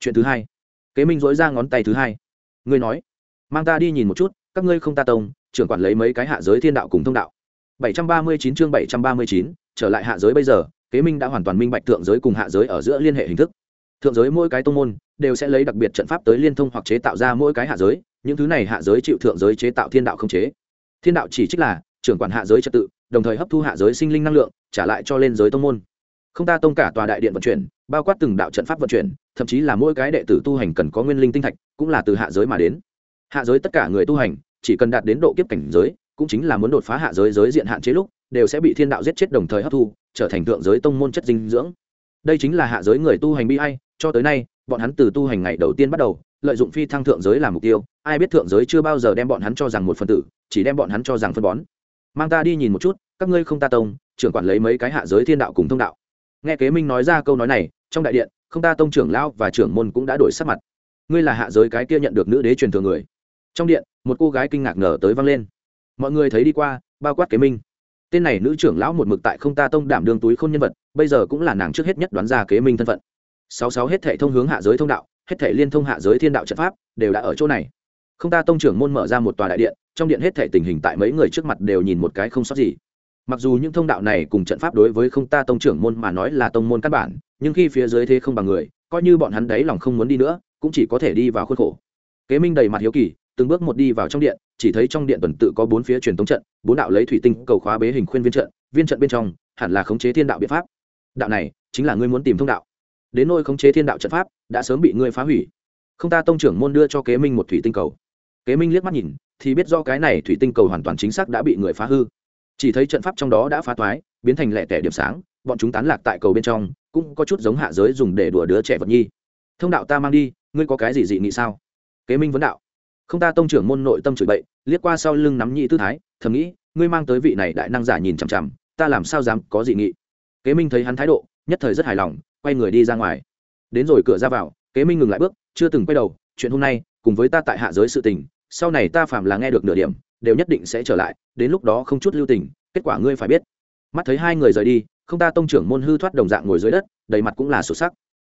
Chuyện thứ hai. Kế minh dối ra ngón tay thứ hai. Ngươi nói mang ta đi nhìn một chút các ngươi không ta tông trưởng quản lấy mấy cái hạ giới thiên đạo cùng thông đạo. 739 chương 739, trở lại hạ giới bây giờ kế minh đã hoàn toàn minh bạch thượng giới cùng hạ giới ở giữa liên hệ hình thức. Thượng giới mỗi cái tông môn đều sẽ lấy đặc biệt trận pháp tới liên thông hoặc chế tạo ra mỗi cái hạ giới những thứ này hạ giới chịu thượng giới chế tạo thiên đạo không chế. Thiên đạo chỉ trích là trưởng quản hạ giới trật tự đồng thời hấp thu hạ giới sinh linh năng lượng trả lại cho lên giới tông môn không ta tông cả tòa đại điện vận chuyển, bao quát từng đạo trận pháp vận chuyển, thậm chí là mỗi cái đệ tử tu hành cần có nguyên linh tinh thạch, cũng là từ hạ giới mà đến. Hạ giới tất cả người tu hành, chỉ cần đạt đến độ kiếp cảnh giới, cũng chính là muốn đột phá hạ giới giới diện hạn chế lúc, đều sẽ bị thiên đạo giết chết đồng thời hấp thu, trở thành thượng giới tông môn chất dinh dưỡng. Đây chính là hạ giới người tu hành bi hay cho tới nay, bọn hắn từ tu hành ngày đầu tiên bắt đầu, lợi dụng phi thăng thượng giới làm mục tiêu, ai biết thượng giới chưa bao giờ đem bọn hắn cho rằng một phần tử, chỉ đem bọn hắn cho rằng phân bón. Mang ta đi nhìn một chút, các ngươi không ta tông, trưởng quản lấy mấy cái hạ giới thiên đạo cùng thông đạo nghe kế minh nói ra câu nói này, trong đại điện, không ta tông trưởng lão và trưởng môn cũng đã đổi sắc mặt. Ngươi là hạ giới cái kia nhận được nữ đế truyền thừa người. Trong điện, một cô gái kinh ngạc ngờ tới văng lên. Mọi người thấy đi qua, bao quát kế minh. Tên này nữ trưởng lão một mực tại không ta tông đảm đương túi khôn nhân vật, bây giờ cũng là nàng trước hết nhất đoán ra kế minh thân phận. Sáu sáu hết thể thông hướng hạ giới thông đạo, hết thể liên thông hạ giới thiên đạo trận pháp, đều đã ở chỗ này. Không ta tông trưởng môn mở ra một tòa đại điện, trong điện hết thể tình hình tại mấy người trước mặt đều nhìn một cái không sót gì mặc dù những thông đạo này cùng trận pháp đối với không ta tông trưởng môn mà nói là tông môn căn bản, nhưng khi phía dưới thế không bằng người, coi như bọn hắn đấy lòng không muốn đi nữa, cũng chỉ có thể đi vào khuôn khổ. Kế minh đầy mặt hiếu kỳ, từng bước một đi vào trong điện, chỉ thấy trong điện tuần tự có bốn phía truyền tống trận, bốn đạo lấy thủy tinh cầu khóa bế hình khuyên viên trận viên trận bên trong, hẳn là khống chế thiên đạo biện pháp. Đạo này, chính là ngươi muốn tìm thông đạo. Đến nôi khống chế thiên đạo trận pháp, đã sớm bị ngươi phá hủy. Không ta tông trưởng môn đưa cho kế minh một thủy tinh cầu. Kế minh liếc mắt nhìn, thì biết do cái này thủy tinh cầu hoàn toàn chính xác đã bị người phá hư chỉ thấy trận pháp trong đó đã phá toái biến thành lẻ tẻ điểm sáng, bọn chúng tán lạc tại cầu bên trong, cũng có chút giống hạ giới dùng để đùa đứa trẻ vật nhi. Thông đạo ta mang đi, ngươi có cái gì dị nghị sao? Kế minh vấn đạo. Không ta tông trưởng môn nội tâm chửi bậy, liếc qua sau lưng nắm nhị tư thái, thầm nghĩ, ngươi mang tới vị này đại năng giả nhìn chằm chằm, ta làm sao dám có dị nghị? Kế minh thấy hắn thái độ, nhất thời rất hài lòng, quay người đi ra ngoài. Đến rồi cửa ra vào, kế minh ngừng lại bước, chưa từng quay đầu, chuyện hôm nay, cùng với ta tại hạ giới sự tình sau này ta phạm là nghe được nửa điểm, đều nhất định sẽ trở lại, đến lúc đó không chút lưu tình, kết quả ngươi phải biết. Mắt thấy hai người rời đi, không ta tông trưởng môn hư thoát đồng dạng ngồi dưới đất, đầy mặt cũng là sổ sắc.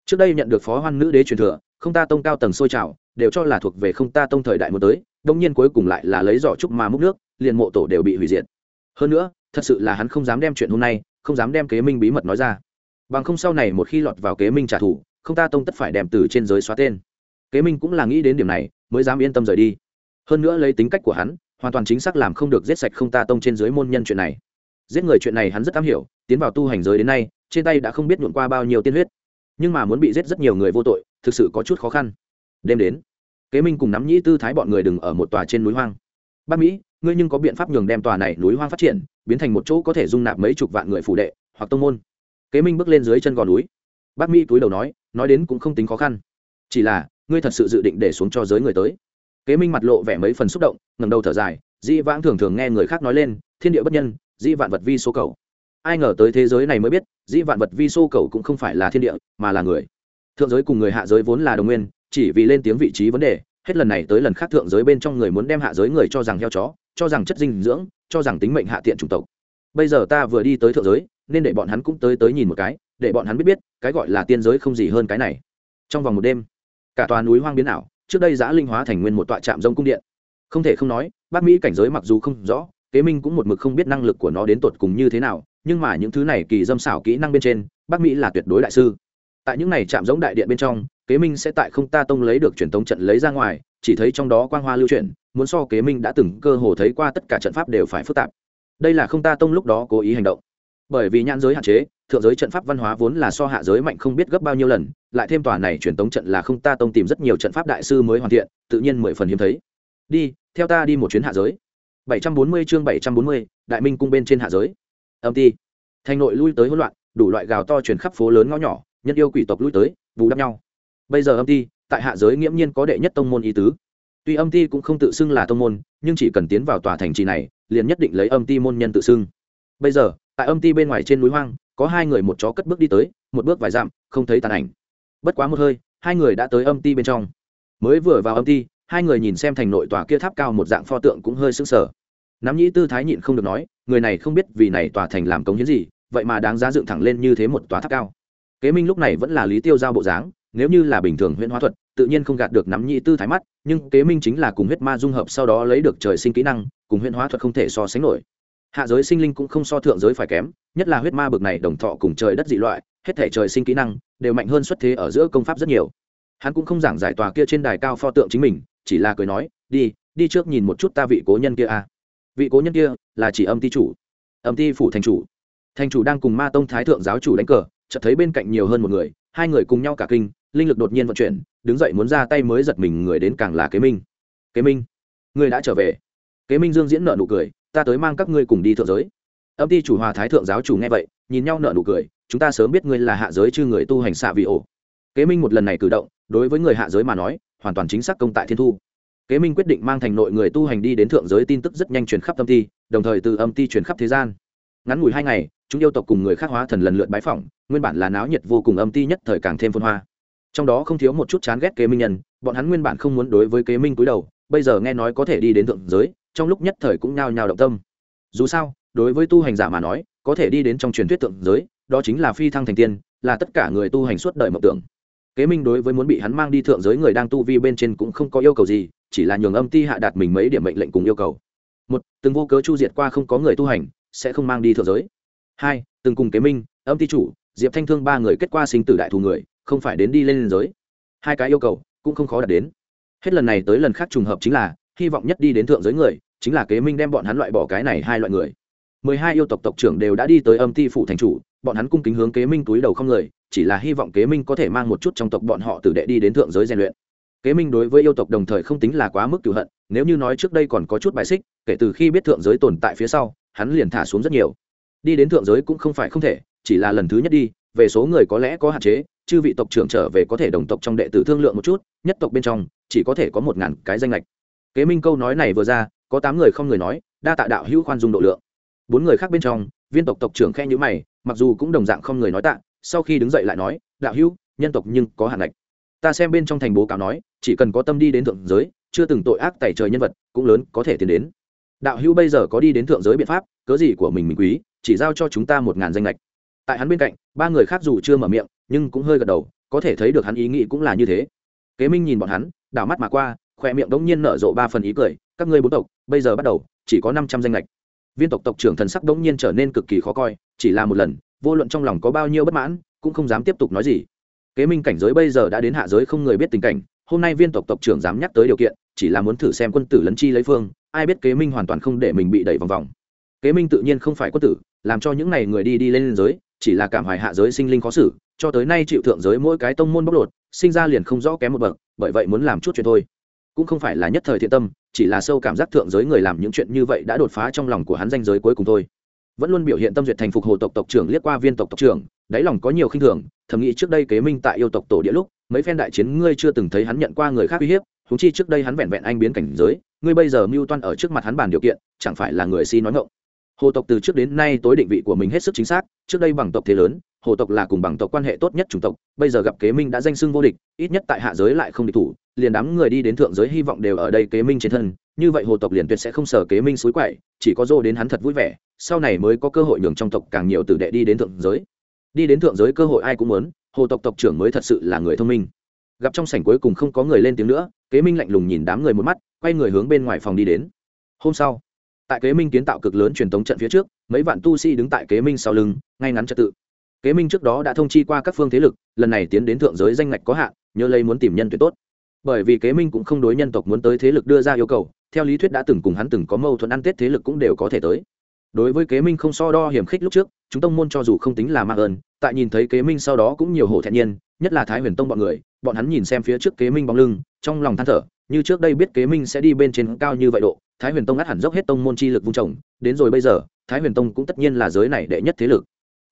Trước đây nhận được phó hoan nữ đế truyền thừa, không ta tông cao tầng sôi trào, đều cho là thuộc về không ta tông thời đại một tới, đông nhiên cuối cùng lại là lấy giỏ trúc mà múc nước, liền mộ tổ đều bị hủy diệt. Hơn nữa, thật sự là hắn không dám đem chuyện hôm nay, không dám đem kế minh bí mật nói ra. Bằng không sau này một khi lọt vào kế minh trả thù, không ta tông tất phải đem từ trên giới xóa tên. Kế minh cũng là nghĩ đến điểm này, mới dám yên tâm rời đi hơn nữa lấy tính cách của hắn, hoàn toàn chính xác làm không được giết sạch không ta tông trên dưới môn nhân chuyện này. Giết người chuyện này hắn rất am hiểu, tiến vào tu hành giới đến nay, trên tay đã không biết nhuộn qua bao nhiêu tiên huyết. Nhưng mà muốn bị giết rất nhiều người vô tội, thực sự có chút khó khăn. Đêm đến, kế minh cùng nắm nhĩ tư thái bọn người đừng ở một tòa trên núi hoang. Bắc mỹ, ngươi nhưng có biện pháp nhường đem tòa này núi hoang phát triển, biến thành một chỗ có thể dung nạp mấy chục vạn người phủ đệ hoặc tông môn. Kế minh bước lên dưới chân gò núi. Bắc mỹ túi đầu nói nói đến cũng không tính khó khăn. Chỉ là, ngươi thật sự dự định để xuống cho giới người tới kế minh mặt lộ vẻ mấy phần xúc động ngầm đầu thở dài, di vãng thường thường nghe người khác nói lên, thiên địa bất nhân, di vạn vật vi số cầu. Ai ngờ tới thế giới này mới biết, di vạn vật vi số cầu cũng không phải là thiên địa, mà là người. Thượng giới cùng người hạ giới vốn là đồng nguyên, chỉ vì lên tiếng vị trí vấn đề, hết lần này tới lần khác thượng giới bên trong người muốn đem hạ giới người cho rằng heo chó, cho rằng chất dinh dưỡng, cho rằng tính mệnh hạ tiện chủng tộc. Bây giờ ta vừa đi tới thượng giới, nên để bọn hắn cũng tới tới nhìn một cái, để bọn hắn biết biết, cái gọi là tiên giới không gì hơn cái này. Trong vòng một đêm, cả toàn núi hoang biến ảo trước đây giã linh hóa thành nguyên một tọa trạm rông cung điện. Không thể không nói, bác mỹ cảnh giới mặc dù không rõ, kế minh cũng một mực không biết năng lực của nó đến tột cùng như thế nào, nhưng mà những thứ này kỳ dâm xảo kỹ năng bên trên, bác mỹ là tuyệt đối đại sư. Tại những này chạm giống đại điện bên trong, kế minh sẽ tại không ta tông lấy được truyền tống trận lấy ra ngoài, chỉ thấy trong đó quang hoa lưu chuyển, muốn so kế minh đã từng cơ hồ thấy qua tất cả trận pháp đều phải phức tạp. Đây là không ta tông lúc đó cố ý hành động. Bởi vì nhãn giới hạn chế thượng giới trận pháp văn hóa vốn là so hạ giới mạnh không biết gấp bao nhiêu lần lại thêm tòa này truyền tống trận là không ta tông tìm rất nhiều trận pháp đại sư mới hoàn thiện tự nhiên mười phần hiếm thấy. Đi theo ta đi một chuyến hạ giới. 740 chương 740, đại minh cung bên trên hạ giới. Âm ti. Thành nội lui tới hỗn loạn đủ loại gào to truyền khắp phố lớn ngõ nhỏ nhân yêu quỷ tộc lui tới bù đắp nhau. Bây giờ âm ti tại hạ giới nghiễm nhiên có đệ nhất tông môn ý tứ. Tuy âm ti cũng không tự xưng là tông môn nhưng chỉ cần tiến vào tòa thành trì này liền nhất định lấy âm ti môn nhân tự xưng. Bây giờ tại âm ti bên ngoài trên núi hoang có hai người một chó cất bước đi tới, một bước vài dặm, không thấy tàn ảnh. Bất quá một hơi, hai người đã tới âm ti bên trong. Mới vừa vào âm ti, hai người nhìn xem thành nội tòa kia tháp cao một dạng pho tượng cũng hơi sững sờ. Nắm nhĩ tư thái nhịn không được nói, người này không biết vì này tòa thành làm công hiến gì, vậy mà đáng giá dựng thẳng lên như thế một tòa tháp cao. Kế minh lúc này vẫn là lý tiêu giao bộ dáng, nếu như là bình thường huyễn hóa thuật, tự nhiên không gạt được nắm nhị tư thái mắt, nhưng kế minh chính là cùng huyết ma dung hợp sau đó lấy được trời sinh kỹ năng, cùng huyễn hóa thuật không thể so sánh nổi hạ giới sinh linh cũng không so thượng giới phải kém, nhất là huyết ma bực này, đồng thọ cùng trời đất dị loại, hết thể trời sinh kỹ năng đều mạnh hơn xuất thế ở giữa công pháp rất nhiều. Hắn cũng không giảng giải tòa kia trên đài cao pho tượng chính mình, chỉ là cười nói, đi đi trước nhìn một chút ta vị cố nhân kia a. À. vị cố nhân kia là chỉ âm ti chủ. Âm ti phủ thành chủ. Thành chủ đang cùng ma tông thái thượng giáo chủ đánh cờ, chợt thấy bên cạnh nhiều hơn một người, hai người cùng nhau cả kinh, linh lực đột nhiên vận chuyển, đứng dậy muốn ra tay mới giật mình người đến càng là kế minh. Kế minh, người đã trở về. Kế minh dương diễn nợ nụ cười ta tới mang các ngươi cùng đi thượng giới. Âm ty chủ hòa thái thượng giáo chủ nghe vậy, nhìn nhau nợ nụ cười, chúng ta sớm biết ngươi là hạ giới chư người tu hành xạ vị ổ. Kế minh một lần này cử động, đối với người hạ giới mà nói, hoàn toàn chính xác công tại thiên thu. Kế minh quyết định mang thành nội người tu hành đi đến thượng giới tin tức rất nhanh truyền khắp âm ty đồng thời từ âm ty truyền khắp thế gian. Ngắn ngủi hai ngày, chúng yêu tộc cùng người khác hóa thần lần lượt bái phỏng, nguyên bản là náo nhiệt vô cùng âm ty nhất thời càng thêm phân hoa. Trong đó không thiếu một chút chán ghét kế minh nhân, bọn hắn nguyên bản không muốn đối với kế minh cúi đầu, bây giờ nghe nói có thể đi đến thượng giới trong lúc nhất thời cũng nhao nhao động tâm. Dù sao, đối với tu hành giả mà nói, có thể đi đến trong truyền thuyết tượng giới, đó chính là phi thăng thành tiên, là tất cả người tu hành suốt đời mộng tưởng. Kế minh đối với muốn bị hắn mang đi thượng giới người đang tu vi bên trên cũng không có yêu cầu gì, chỉ là nhường âm ti hạ đạt mình mấy điểm mệnh lệnh cùng yêu cầu. Một, từng vô cớ chu diệt qua không có người tu hành, sẽ không mang đi thượng giới. Hai, từng cùng kế minh, âm ti chủ, diệp thanh thương ba người kết qua sinh tử đại thù người, không phải đến đi lên liên giới. Hai cái yêu cầu cũng không khó đạt đến. Hết lần này tới lần khác trùng hợp chính là, hy vọng nhất đi đến thượng giới người chính là kế minh đem bọn hắn loại bỏ cái này hai loại người. Mười hai yêu tộc tộc trưởng đều đã đi tới âm ti phủ thành chủ, bọn hắn cung kính hướng kế minh túi đầu không người, chỉ là hy vọng kế minh có thể mang một chút trong tộc bọn họ từ đệ đi đến thượng giới rèn luyện. Kế minh đối với yêu tộc đồng thời không tính là quá mức cựu hận, nếu như nói trước đây còn có chút bài xích, kể từ khi biết thượng giới tồn tại phía sau, hắn liền thả xuống rất nhiều. Đi đến thượng giới cũng không phải không thể, chỉ là lần thứ nhất đi, về số người có lẽ có hạn chế, chư vị tộc trưởng trở về có thể đồng tộc trong đệ tử thương lượng một chút, nhất tộc bên trong chỉ có thể có một ngàn cái danh lệch kế minh câu nói này vừa ra có tám người không người nói, đa tạ đạo hữu khoan dung độ lượng. Bốn người khác bên trong, viên tộc tộc trưởng khe nhữ mày, mặc dù cũng đồng dạng không người nói tạ, sau khi đứng dậy lại nói, đạo hữu, nhân tộc nhưng có hạn ngạch. Ta xem bên trong thành bố cáo nói, chỉ cần có tâm đi đến thượng giới, chưa từng tội ác tẩy trời nhân vật, cũng lớn có thể tiến đến. Đạo hữu bây giờ có đi đến thượng giới biện pháp, cớ gì của mình mình quý, chỉ giao cho chúng ta một ngàn danh lệch tại hắn bên cạnh, ba người khác dù chưa mở miệng, nhưng cũng hơi gật đầu, có thể thấy được hắn ý nghĩ cũng là như thế. Kế minh nhìn bọn hắn, đảo mắt mà qua khoe miệng đống nhiên nở rộ ba phần ý cười, các ngươi bốn tộc, bây giờ bắt đầu, chỉ có năm trăm danh lệch viên tộc tộc trưởng thần sắc đống nhiên trở nên cực kỳ khó coi, chỉ là một lần, vô luận trong lòng có bao nhiêu bất mãn, cũng không dám tiếp tục nói gì. Kế minh cảnh giới bây giờ đã đến hạ giới không người biết tình cảnh, hôm nay viên tộc tộc trưởng dám nhắc tới điều kiện, chỉ là muốn thử xem quân tử lấn chi lấy phương, ai biết kế minh hoàn toàn không để mình bị đẩy vòng vòng. Kế minh tự nhiên không phải quân tử, làm cho những n à y người đi đi lên giới, chỉ là cảm hoài hạ giới sinh linh khó xử, cho tới nay chịu thượng giới mỗi cái tông môn bóc lột, sinh ra liền không rõ kém một bậc, bởi vậy muốn làm chút chuyện thôi cũng không phải là nhất thời thiện tâm, chỉ là sâu cảm giác thượng giới người làm những chuyện như vậy đã đột phá trong lòng của hắn danh giới cuối cùng thôi. Vẫn luôn biểu hiện tâm duyệt thành phục hồ tộc tộc trưởng liếc qua viên tộc tộc trưởng, đáy lòng có nhiều khinh thường, thầm nghĩ trước đây kế minh tại yêu tộc tổ địa lúc, mấy phen đại chiến ngươi chưa từng thấy hắn nhận qua người khác uy hiếp húng chi trước đây hắn vẹn vẹn anh biến cảnh giới, ngươi bây giờ mưu toan ở trước mặt hắn bàn điều kiện, chẳng phải là người si nói ngộng hồ tộc từ trước đến nay tối định vị của mình hết sức chính xác, trước đây bằng tộc thế lớn, hồ tộc là cùng bằng tộc quan hệ tốt nhất chủng tộc, bây giờ gặp kế minh đã danh xưng vô địch, ít nhất tại hạ giới lại không địch thủ liền đám người đi đến thượng giới hy vọng đều ở đây kế minh trên thân, như vậy hồ tộc liền tuyệt sẽ không sở kế minh suối quậy, chỉ có dô đến hắn thật vui vẻ, sau này mới có cơ hội nhường trong tộc càng nhiều tử đệ đi đến thượng giới. Đi đến thượng giới cơ hội ai cũng muốn, hồ tộc tộc trưởng mới thật sự là người thông minh. Gặp trong sảnh cuối cùng không có người lên tiếng nữa, kế minh lạnh lùng nhìn đám người một mắt, quay người hướng bên ngoài phòng đi đến. Hôm sau, tại kế minh kiến tạo cực lớn truyền thống trận phía trước, mấy vạn tu sĩ đứng tại kế minh sau lưng, ngay ngắn trật tự. Kế minh trước đó đã thông chi qua các phương thế lực, lần này tiến đến thượng giới danh ngạch có hạn, nhớ lấy muốn tìm nhân tuyệt tốt bởi vì kế minh cũng không đối nhân tộc muốn tới thế lực đưa ra yêu cầu, theo lý thuyết đã từng cùng hắn từng có mâu thuẫn ăn tết thế lực cũng đều có thể tới. Đối với kế minh không so đo hiểm khích lúc trước, chúng tông môn cho dù không tính là mạng ơn, tại nhìn thấy kế minh sau đó cũng nhiều hổ thẹn nhiên, nhất là thái huyền tông bọn người, bọn hắn nhìn xem phía trước kế minh bóng lưng, trong lòng than thở, như trước đây biết kế minh sẽ đi bên trên cao như vậy độ, thái huyền tông ngắt hẳn dốc hết tông môn chi lực vung trồng, đến rồi bây giờ, thái huyền tông cũng tất nhiên là giới này đệ nhất thế lực.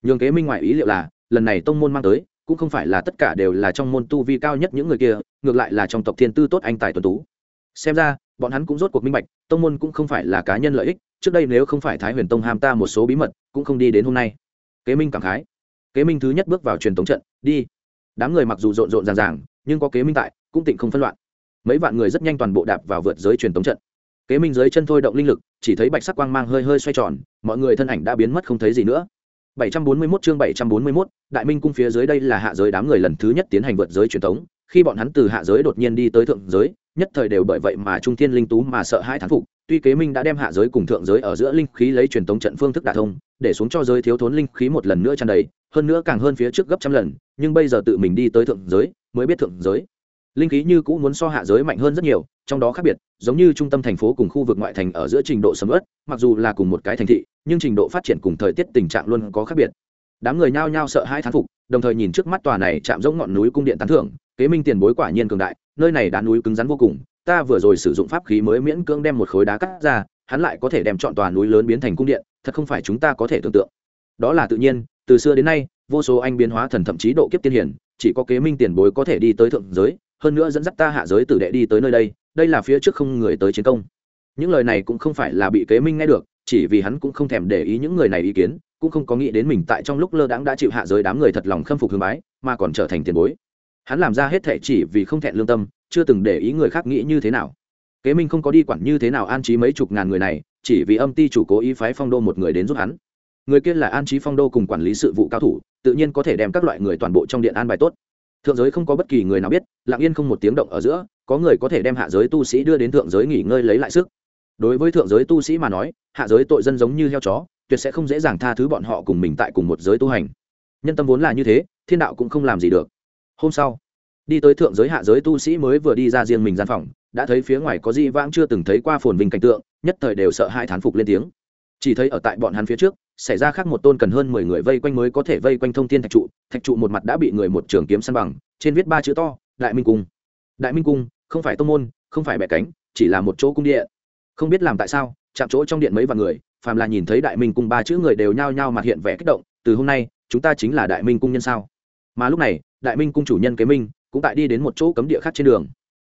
Nhường kế minh ngoại ý liệu là, lần này tông môn mang tới cũng không phải là tất cả đều là trong môn tu vi cao nhất những người kia, ngược lại là trong tộc thiên tư tốt anh tài tuần tú. Xem ra, bọn hắn cũng rốt cuộc minh bạch, tông môn cũng không phải là cá nhân lợi ích, trước đây nếu không phải thái huyền tông ham ta một số bí mật, cũng không đi đến hôm nay. Kế minh cảm khái. Kế minh thứ nhất bước vào truyền thống trận, đi. Đám người mặc dù rộn rộn ràng ràng, nhưng có kế minh tại, cũng tịnh không phân loạn. Mấy vạn người rất nhanh toàn bộ đạp vào vượt giới truyền thống trận. Kế minh dưới chân thôi động linh lực, chỉ thấy bạch sắc quang mang hơi hơi xoay tròn, mọi người thân ảnh đã biến mất không thấy gì nữa. 741 chương 741, Đại Minh cung phía dưới đây là hạ giới đám người lần thứ nhất tiến hành vượt giới truyền thống, khi bọn hắn từ hạ giới đột nhiên đi tới thượng giới, nhất thời đều bởi vậy mà trung thiên linh tú mà sợ hãi thán phục, tuy kế minh đã đem hạ giới cùng thượng giới ở giữa linh khí lấy truyền thống trận phương thức đả thông, để xuống cho giới thiếu thốn linh khí một lần nữa tràn đầy, hơn nữa càng hơn phía trước gấp trăm lần, nhưng bây giờ tự mình đi tới thượng giới, mới biết thượng giới linh khí như cũ muốn so hạ giới mạnh hơn rất nhiều, trong đó khác biệt, giống như trung tâm thành phố cùng khu vực ngoại thành ở giữa trình độ sầm ớt mặc dù là cùng một cái thành thị, nhưng trình độ phát triển cùng thời tiết tình trạng luôn có khác biệt. Đám người nhao nhao sợ hai thán phục, đồng thời nhìn trước mắt tòa này chạm giống ngọn núi cung điện tán thưởng, kế minh tiền bối quả nhiên cường đại, nơi này đá núi cứng rắn vô cùng, ta vừa rồi sử dụng pháp khí mới miễn cưỡng đem một khối đá cắt ra, hắn lại có thể đem chọn tòa núi lớn biến thành cung điện, thật không phải chúng ta có thể tưởng tượng. Đó là tự nhiên, từ xưa đến nay, vô số anh biến hóa thần thậm chí độ kiếp tiên hiển, chỉ có kế minh tiền bối có thể đi tới thượng giới hơn nữa dẫn dắt ta hạ giới tử đệ đi tới nơi đây đây là phía trước không người tới chiến công. Những lời này cũng không phải là bị kế minh nghe được, chỉ vì hắn cũng không thèm để ý những người này ý kiến, cũng không có nghĩ đến mình tại trong lúc lơ đãng đã chịu hạ giới đám người thật lòng khâm phục hương bái, mà còn trở thành tiền bối. Hắn làm ra hết thệ chỉ vì không thẹn lương tâm, chưa từng để ý người khác nghĩ như thế nào. Kế minh không có đi quản như thế nào an trí mấy chục ngàn người này, chỉ vì âm ty chủ cố ý phái phong đô một người đến giúp hắn. Người kia là an trí phong đô cùng quản lý sự vụ cao thủ, tự nhiên có thể đem các loại người toàn bộ trong điện an bài tốt thượng giới không có bất kỳ người nào biết, lặng yên không một tiếng động ở giữa, có người có thể đem hạ giới tu sĩ đưa đến thượng giới nghỉ ngơi lấy lại sức. Đối với thượng giới tu sĩ mà nói, hạ giới tội dân giống như heo chó, tuyệt sẽ không dễ dàng tha thứ bọn họ cùng mình tại cùng một giới tu hành. Nhân tâm vốn là như thế, thiên đạo cũng không làm gì được. Hôm sau, đi tới thượng giới hạ giới tu sĩ mới vừa đi ra riêng mình gian phòng, đã thấy phía ngoài có di vãng chưa từng thấy qua phồn vinh cảnh tượng, nhất thời đều sợ hai thán phục lên tiếng. Chỉ thấy ở tại bọn hắn phía trước xảy ra khác một tôn cần hơn mười người vây quanh mới có thể vây quanh thông thiên thạch trụ. Thạch trụ một mặt đã bị người một trường kiếm săn bằng, trên viết ba chữ to, đại minh cung. Đại minh cung, không phải tông môn, không phải bẻ cánh, chỉ là một chỗ cung điện. Không biết làm tại sao, chạm chỗ trong điện mấy vạn người, phàm là nhìn thấy đại minh cung ba chữ người đều nhao nhao mặt hiện vẻ kích động, từ hôm nay, chúng ta chính là đại minh cung nhân sao? Mà lúc này, đại minh cung chủ nhân kế minh cũng tại đi đến một chỗ cấm địa khác trên đường.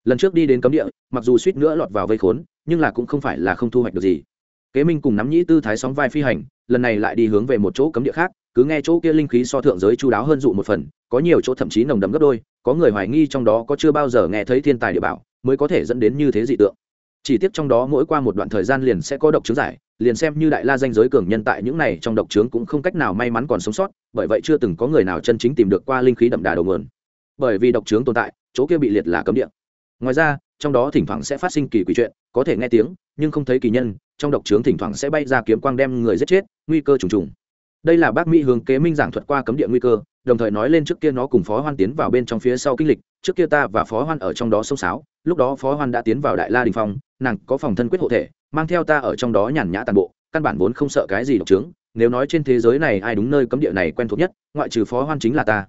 Lần trước đi đến cấm địa, mặc dù suýt nữa lọt vào vây khốn, nhưng là cũng không phải là không thu hoạch được gì. Kế minh cùng nắm nhĩ tư thái sóng vai phi hành lần này lại đi hướng về một chỗ cấm địa khác, cứ nghe chỗ kia linh khí so thượng giới chú đáo hơn dụ một phần, có nhiều chỗ thậm chí nồng đậm gấp đôi, có người hoài nghi trong đó có chưa bao giờ nghe thấy thiên tài địa bảo, mới có thể dẫn đến như thế dị tượng. Chỉ tiếc trong đó mỗi qua một đoạn thời gian liền sẽ có độc chứng giải, liền xem như đại la danh giới cường nhân tại những này trong độc chứng cũng không cách nào may mắn còn sống sót, bởi vậy chưa từng có người nào chân chính tìm được qua linh khí đậm đà đầu nguồn. Bởi vì độc chứng tồn tại, chỗ kia bị liệt là cấm địa. Ngoài ra trong đó thỉnh thoảng sẽ phát sinh kỳ quỷ chuyện, có thể nghe tiếng, nhưng không thấy kỳ nhân, trong độc trướng thỉnh thoảng sẽ bay ra kiếm quang đem người giết chết, nguy cơ trùng trùng. Đây là bác mỹ hướng kế minh giảng thuật qua cấm địa nguy cơ, đồng thời nói lên trước kia nó cùng phó hoan tiến vào bên trong phía sau kinh lịch, trước kia ta và phó hoan ở trong đó sông sáo, lúc đó phó hoan đã tiến vào đại la đình phong, nàng có phòng thân quyết hộ thể, mang theo ta ở trong đó nhàn nhã tàn bộ, căn bản vốn không sợ cái gì độc trướng nếu nói trên thế giới này ai đúng nơi cấm địa này quen thuộc nhất, ngoại trừ phó hoan chính là ta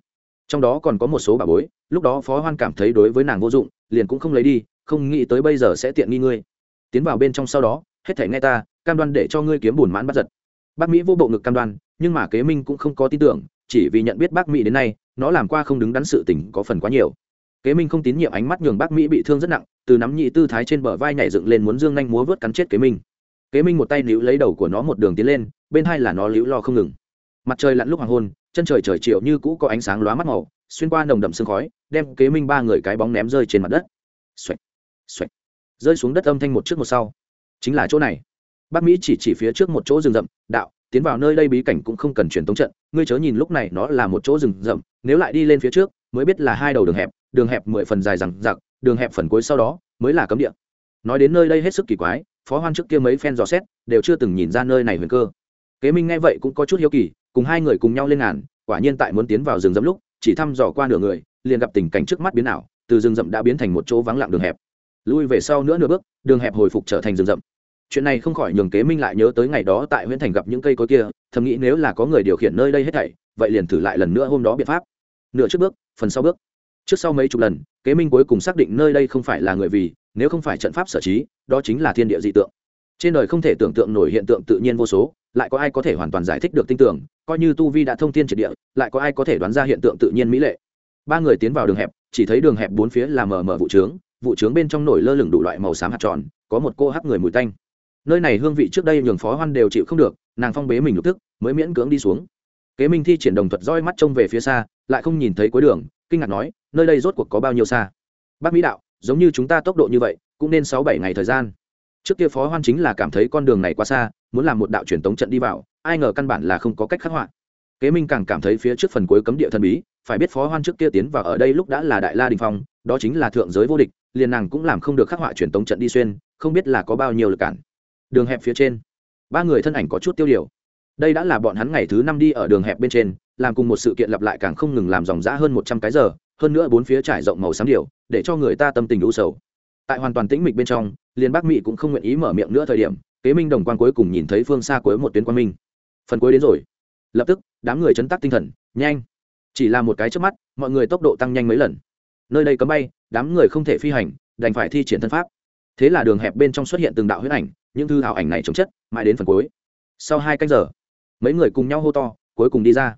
trong đó còn có một số bà bối, lúc đó phó hoan cảm thấy đối với nàng vô dụng, liền cũng không lấy đi, không nghĩ tới bây giờ sẽ tiện nghi ngươi. Tiến vào bên trong sau đó, hết thể nghe ta, cam đoan để cho ngươi kiếm bùn mãn bắt giật. Bác mỹ vô bộ ngực cam đoan, nhưng mà kế minh cũng không có tin tưởng, chỉ vì nhận biết bác mỹ đến nay, nó làm qua không đứng đắn sự tình có phần quá nhiều. Kế minh không tín nhiệm ánh mắt nhường bác mỹ bị thương rất nặng, từ nắm nhị tư thái trên bờ vai nhảy dựng lên muốn dương nhanh múa vớt cắn chết kế minh. Kế minh một tay níu lấy đầu của nó một đường tiến lên, bên hai là nó líu lo không ngừng. Mặt trời lặn lúc hoàng hôn chân trời trời chiều như cũ có ánh sáng lóa mắt màu, xuyên qua nồng đậm sương khói, đem kế minh ba người cái bóng ném rơi trên mặt đất. Xoạch xoạch rơi xuống đất âm thanh một trước một sau. Chính là chỗ này. Bác mỹ chỉ chỉ phía trước một chỗ rừng rậm, đạo, tiến vào nơi đây bí cảnh cũng không cần truyền tống trận, ngươi chớ nhìn lúc này nó là một chỗ rừng rậm, nếu lại đi lên phía trước, mới biết là hai đầu đường hẹp đường hẹp mười phần dài rằng giặc đường hẹp phần cuối sau đó, mới là cấm địa. Nói đến nơi đây hết sức kỳ quái, phó hoan trước kia mấy phen dò xét, đều chưa từng nhìn ra nơi này huyền cơ. Kế minh nghe vậy cũng có chút hiếu kỳ cùng hai người cùng nhau lên ngàn, quả nhiên tại muốn tiến vào rừng rậm lúc, chỉ thăm dò qua nửa người, liền gặp tình cảnh trước mắt biến ảo, từ rừng rậm đã biến thành một chỗ vắng lặng đường hẹp. Lui về sau nữa nửa bước, đường hẹp hồi phục trở thành rừng rậm. Chuyện này không khỏi nhường kế minh lại nhớ tới ngày đó tại huyện thành gặp những cây cối kia, thầm nghĩ nếu là có người điều khiển nơi đây hết thảy, vậy liền thử lại lần nữa hôm đó biện pháp. Nửa trước bước, phần sau bước. Trước sau mấy chục lần, kế minh cuối cùng xác định nơi đây không phải là người vì, nếu không phải trận pháp sở trí, đó chính là thiên địa dị tượng. Trên đời không thể tưởng tượng nổi hiện tượng tự nhiên vô số lại có ai có thể hoàn toàn giải thích được tinh tưởng, coi như tu vi đã thông tin triệt địa, lại có ai có thể đoán ra hiện tượng tự nhiên mỹ lệ. Ba người tiến vào đường hẹp, chỉ thấy đường hẹp bốn phía là mờ mờ vụ trướng vụ trướng bên trong nổi lơ lửng đủ loại màu xám hạt tròn, có một cô hắc người mùi tanh. Nơi này hương vị trước đây nhường phó hoan đều chịu không được, nàng phong bế mình lục tức mới miễn cưỡng đi xuống. Kế minh thi triển đồng thuật roi mắt trông về phía xa, lại không nhìn thấy cuối đường, kinh ngạc nói, nơi đây rốt cuộc có bao nhiêu xa? Bác mỹ đạo, giống như chúng ta tốc độ như vậy, cũng nên sáu bảy ngày thời gian. Trước kia phó hoan chính là cảm thấy con đường này quá xa muốn làm một đạo truyền tống trận đi vào, ai ngờ căn bản là không có cách khắc họa. Kế minh càng cảm thấy phía trước phần cuối cấm địa thần bí, phải biết phó hoan trước kia tiến vào ở đây lúc đã là đại la đình phong, đó chính là thượng giới vô địch, liền nàng cũng làm không được khắc họa truyền tống trận đi xuyên, không biết là có bao nhiêu lực cản. Đường hẹp phía trên, ba người thân ảnh có chút tiêu điều. Đây đã là bọn hắn ngày thứ năm đi ở đường hẹp bên trên, làm cùng một sự kiện lặp lại càng không ngừng làm dòng dã hơn một trăm cái giờ, hơn nữa bốn phía trải rộng màu xám điều, để cho người ta tâm tình u sầu. Tại hoàn toàn tĩnh mịch bên trong, liền bác mỹ cũng không nguyện ý mở miệng nữa thời điểm kế minh đồng quan cuối cùng nhìn thấy phương xa cuối một tuyến quan minh. Phần cuối đến rồi. Lập tức đám người chấn tác tinh thần nhanh. Chỉ là một cái trước mắt mọi người tốc độ tăng nhanh mấy lần. Nơi đây cấm bay đám người không thể phi hành đành phải thi triển thân pháp. Thế là đường hẹp bên trong xuất hiện từng đạo huyết ảnh những thư hào ảnh này chống chất mãi đến phần cuối. Sau hai canh giờ mấy người cùng nhau hô to cuối cùng đi ra.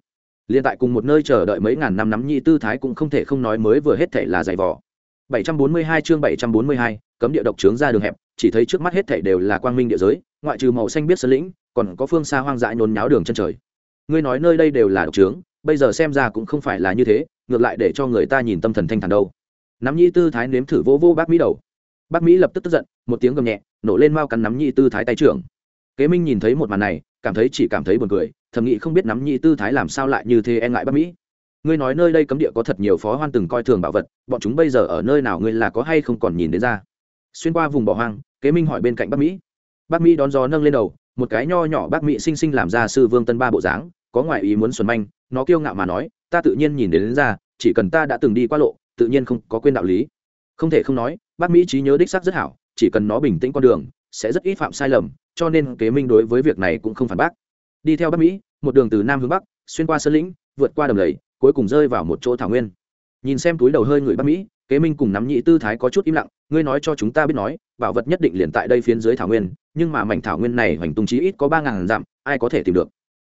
Liên tại cùng một nơi chờ đợi mấy ngàn năm nắm nhị tư thái cũng không thể không nói mới vừa hết thể là giày vò. 742 chương 742, cấm địa độc trướng ra đường hẹp chỉ thấy trước mắt hết thảy đều là quang minh địa giới, ngoại trừ màu xanh biết sơn lĩnh, còn có phương xa hoang dại nôn nháo đường chân trời. Ngươi nói nơi đây đều là độc trướng, bây giờ xem ra cũng không phải là như thế, ngược lại để cho người ta nhìn tâm thần thanh thản đâu. Nắm nhị tư thái nếm thử vô vô bác mỹ đầu. Bác mỹ lập tức tức giận, một tiếng gầm nhẹ, nổ lên mau cắn nắm nhị tư thái tay trưởng. Kế minh nhìn thấy một màn này, cảm thấy chỉ cảm thấy buồn cười, thầm nghĩ không biết nắm nhị tư thái làm sao lại như thế e ngại bác mỹ. Ngươi nói nơi đây cấm địa có thật nhiều phó hoan từng coi thường bảo vật, bọn chúng bây giờ ở nơi nào ngươi là có hay không còn nhìn đến ra? Xuyên qua vùng bỏ hoang kế minh hỏi bên cạnh bắc mỹ. Bắc mỹ đón gió nâng lên đầu một cái nho nhỏ bác mỹ sinh sinh làm ra sư vương tân ba bộ dáng có ngoại ý muốn xuân manh nó kiêu ngạo mà nói ta tự nhiên nhìn đến, đến ra chỉ cần ta đã từng đi qua lộ tự nhiên không có quên đạo lý. Không thể không nói bác mỹ trí nhớ đích xác rất hảo chỉ cần nó bình tĩnh con đường sẽ rất ít phạm sai lầm cho nên kế minh đối với việc này cũng không phản bác. Đi theo bắc mỹ một đường từ nam hướng bắc xuyên qua sơn lĩnh vượt qua đầm lầy cuối cùng rơi vào một chỗ thảo nguyên. Nhìn xem túi đầu hơi người bắc mỹ kế minh cùng nắm nhị tư thái có chút im lặng, ngươi nói cho chúng ta biết nói, bảo vật nhất định liền tại đây phiến dưới thảo nguyên, nhưng mà mảnh thảo nguyên này hoành tung chí ít có ba ngàn dặm, ai có thể tìm được?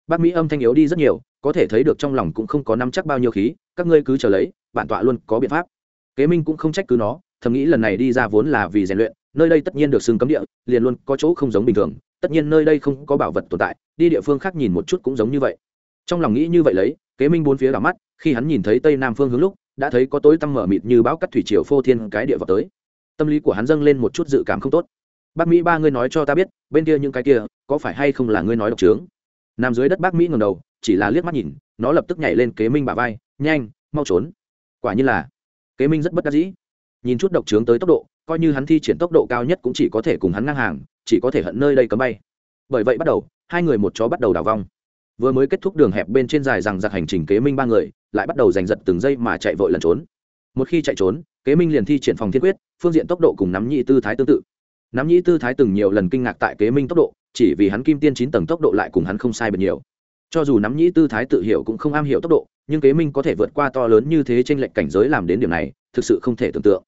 Bác mỹ âm thanh yếu đi rất nhiều, có thể thấy được trong lòng cũng không có nắm chắc bao nhiêu khí, các ngươi cứ chờ lấy, bản tọa luôn có biện pháp. Kế minh cũng không trách cứ nó, thầm nghĩ lần này đi ra vốn là vì rèn luyện, nơi đây tất nhiên được xưng cấm địa, liền luôn có chỗ không giống bình thường, tất nhiên nơi đây không có bảo vật tồn tại, đi địa phương khác nhìn một chút cũng giống như vậy. Trong lòng nghĩ như vậy lấy, kế minh bốn phía đảo mắt, khi hắn nhìn thấy tây nam phương hướng lúc đã thấy có tối tăm mở mịt như bão cắt thủy triều phô thiên cái địa vào tới. Tâm lý của hắn dâng lên một chút dự cảm không tốt. Bác mỹ, ba ngươi nói cho ta biết, bên kia những cái kia, có phải hay không là ngươi nói độc trướng? Nằm dưới đất bác mỹ ngầm đầu, chỉ là liếc mắt nhìn, nó lập tức nhảy lên kế minh bả vai, nhanh, mau trốn. Quả nhiên là, kế minh rất bất đắc dĩ. Nhìn chút độc trướng tới tốc độ, coi như hắn thi triển tốc độ cao nhất cũng chỉ có thể cùng hắn ngang hàng, chỉ có thể hận nơi đây cấm bay. Bởi vậy bắt đầu, hai người một chó bắt đầu đào vong vừa mới kết thúc đường hẹp bên trên dài rằng giặc hành trình kế minh ba người, lại bắt đầu giành giật từng giây mà chạy vội lẩn trốn. Một khi chạy trốn, kế minh liền thi triển phòng thiên quyết, phương diện tốc độ cùng nắm nhị tư thái tương tự. Nắm nhị tư thái từng nhiều lần kinh ngạc tại kế minh tốc độ, chỉ vì hắn kim tiên chín tầng tốc độ lại cùng hắn không sai bật nhiều. Cho dù nắm nhị tư thái tự hiểu cũng không am hiểu tốc độ, nhưng kế minh có thể vượt qua to lớn như thế trên lệnh cảnh giới làm đến điểm này, thực sự không thể tưởng tượng.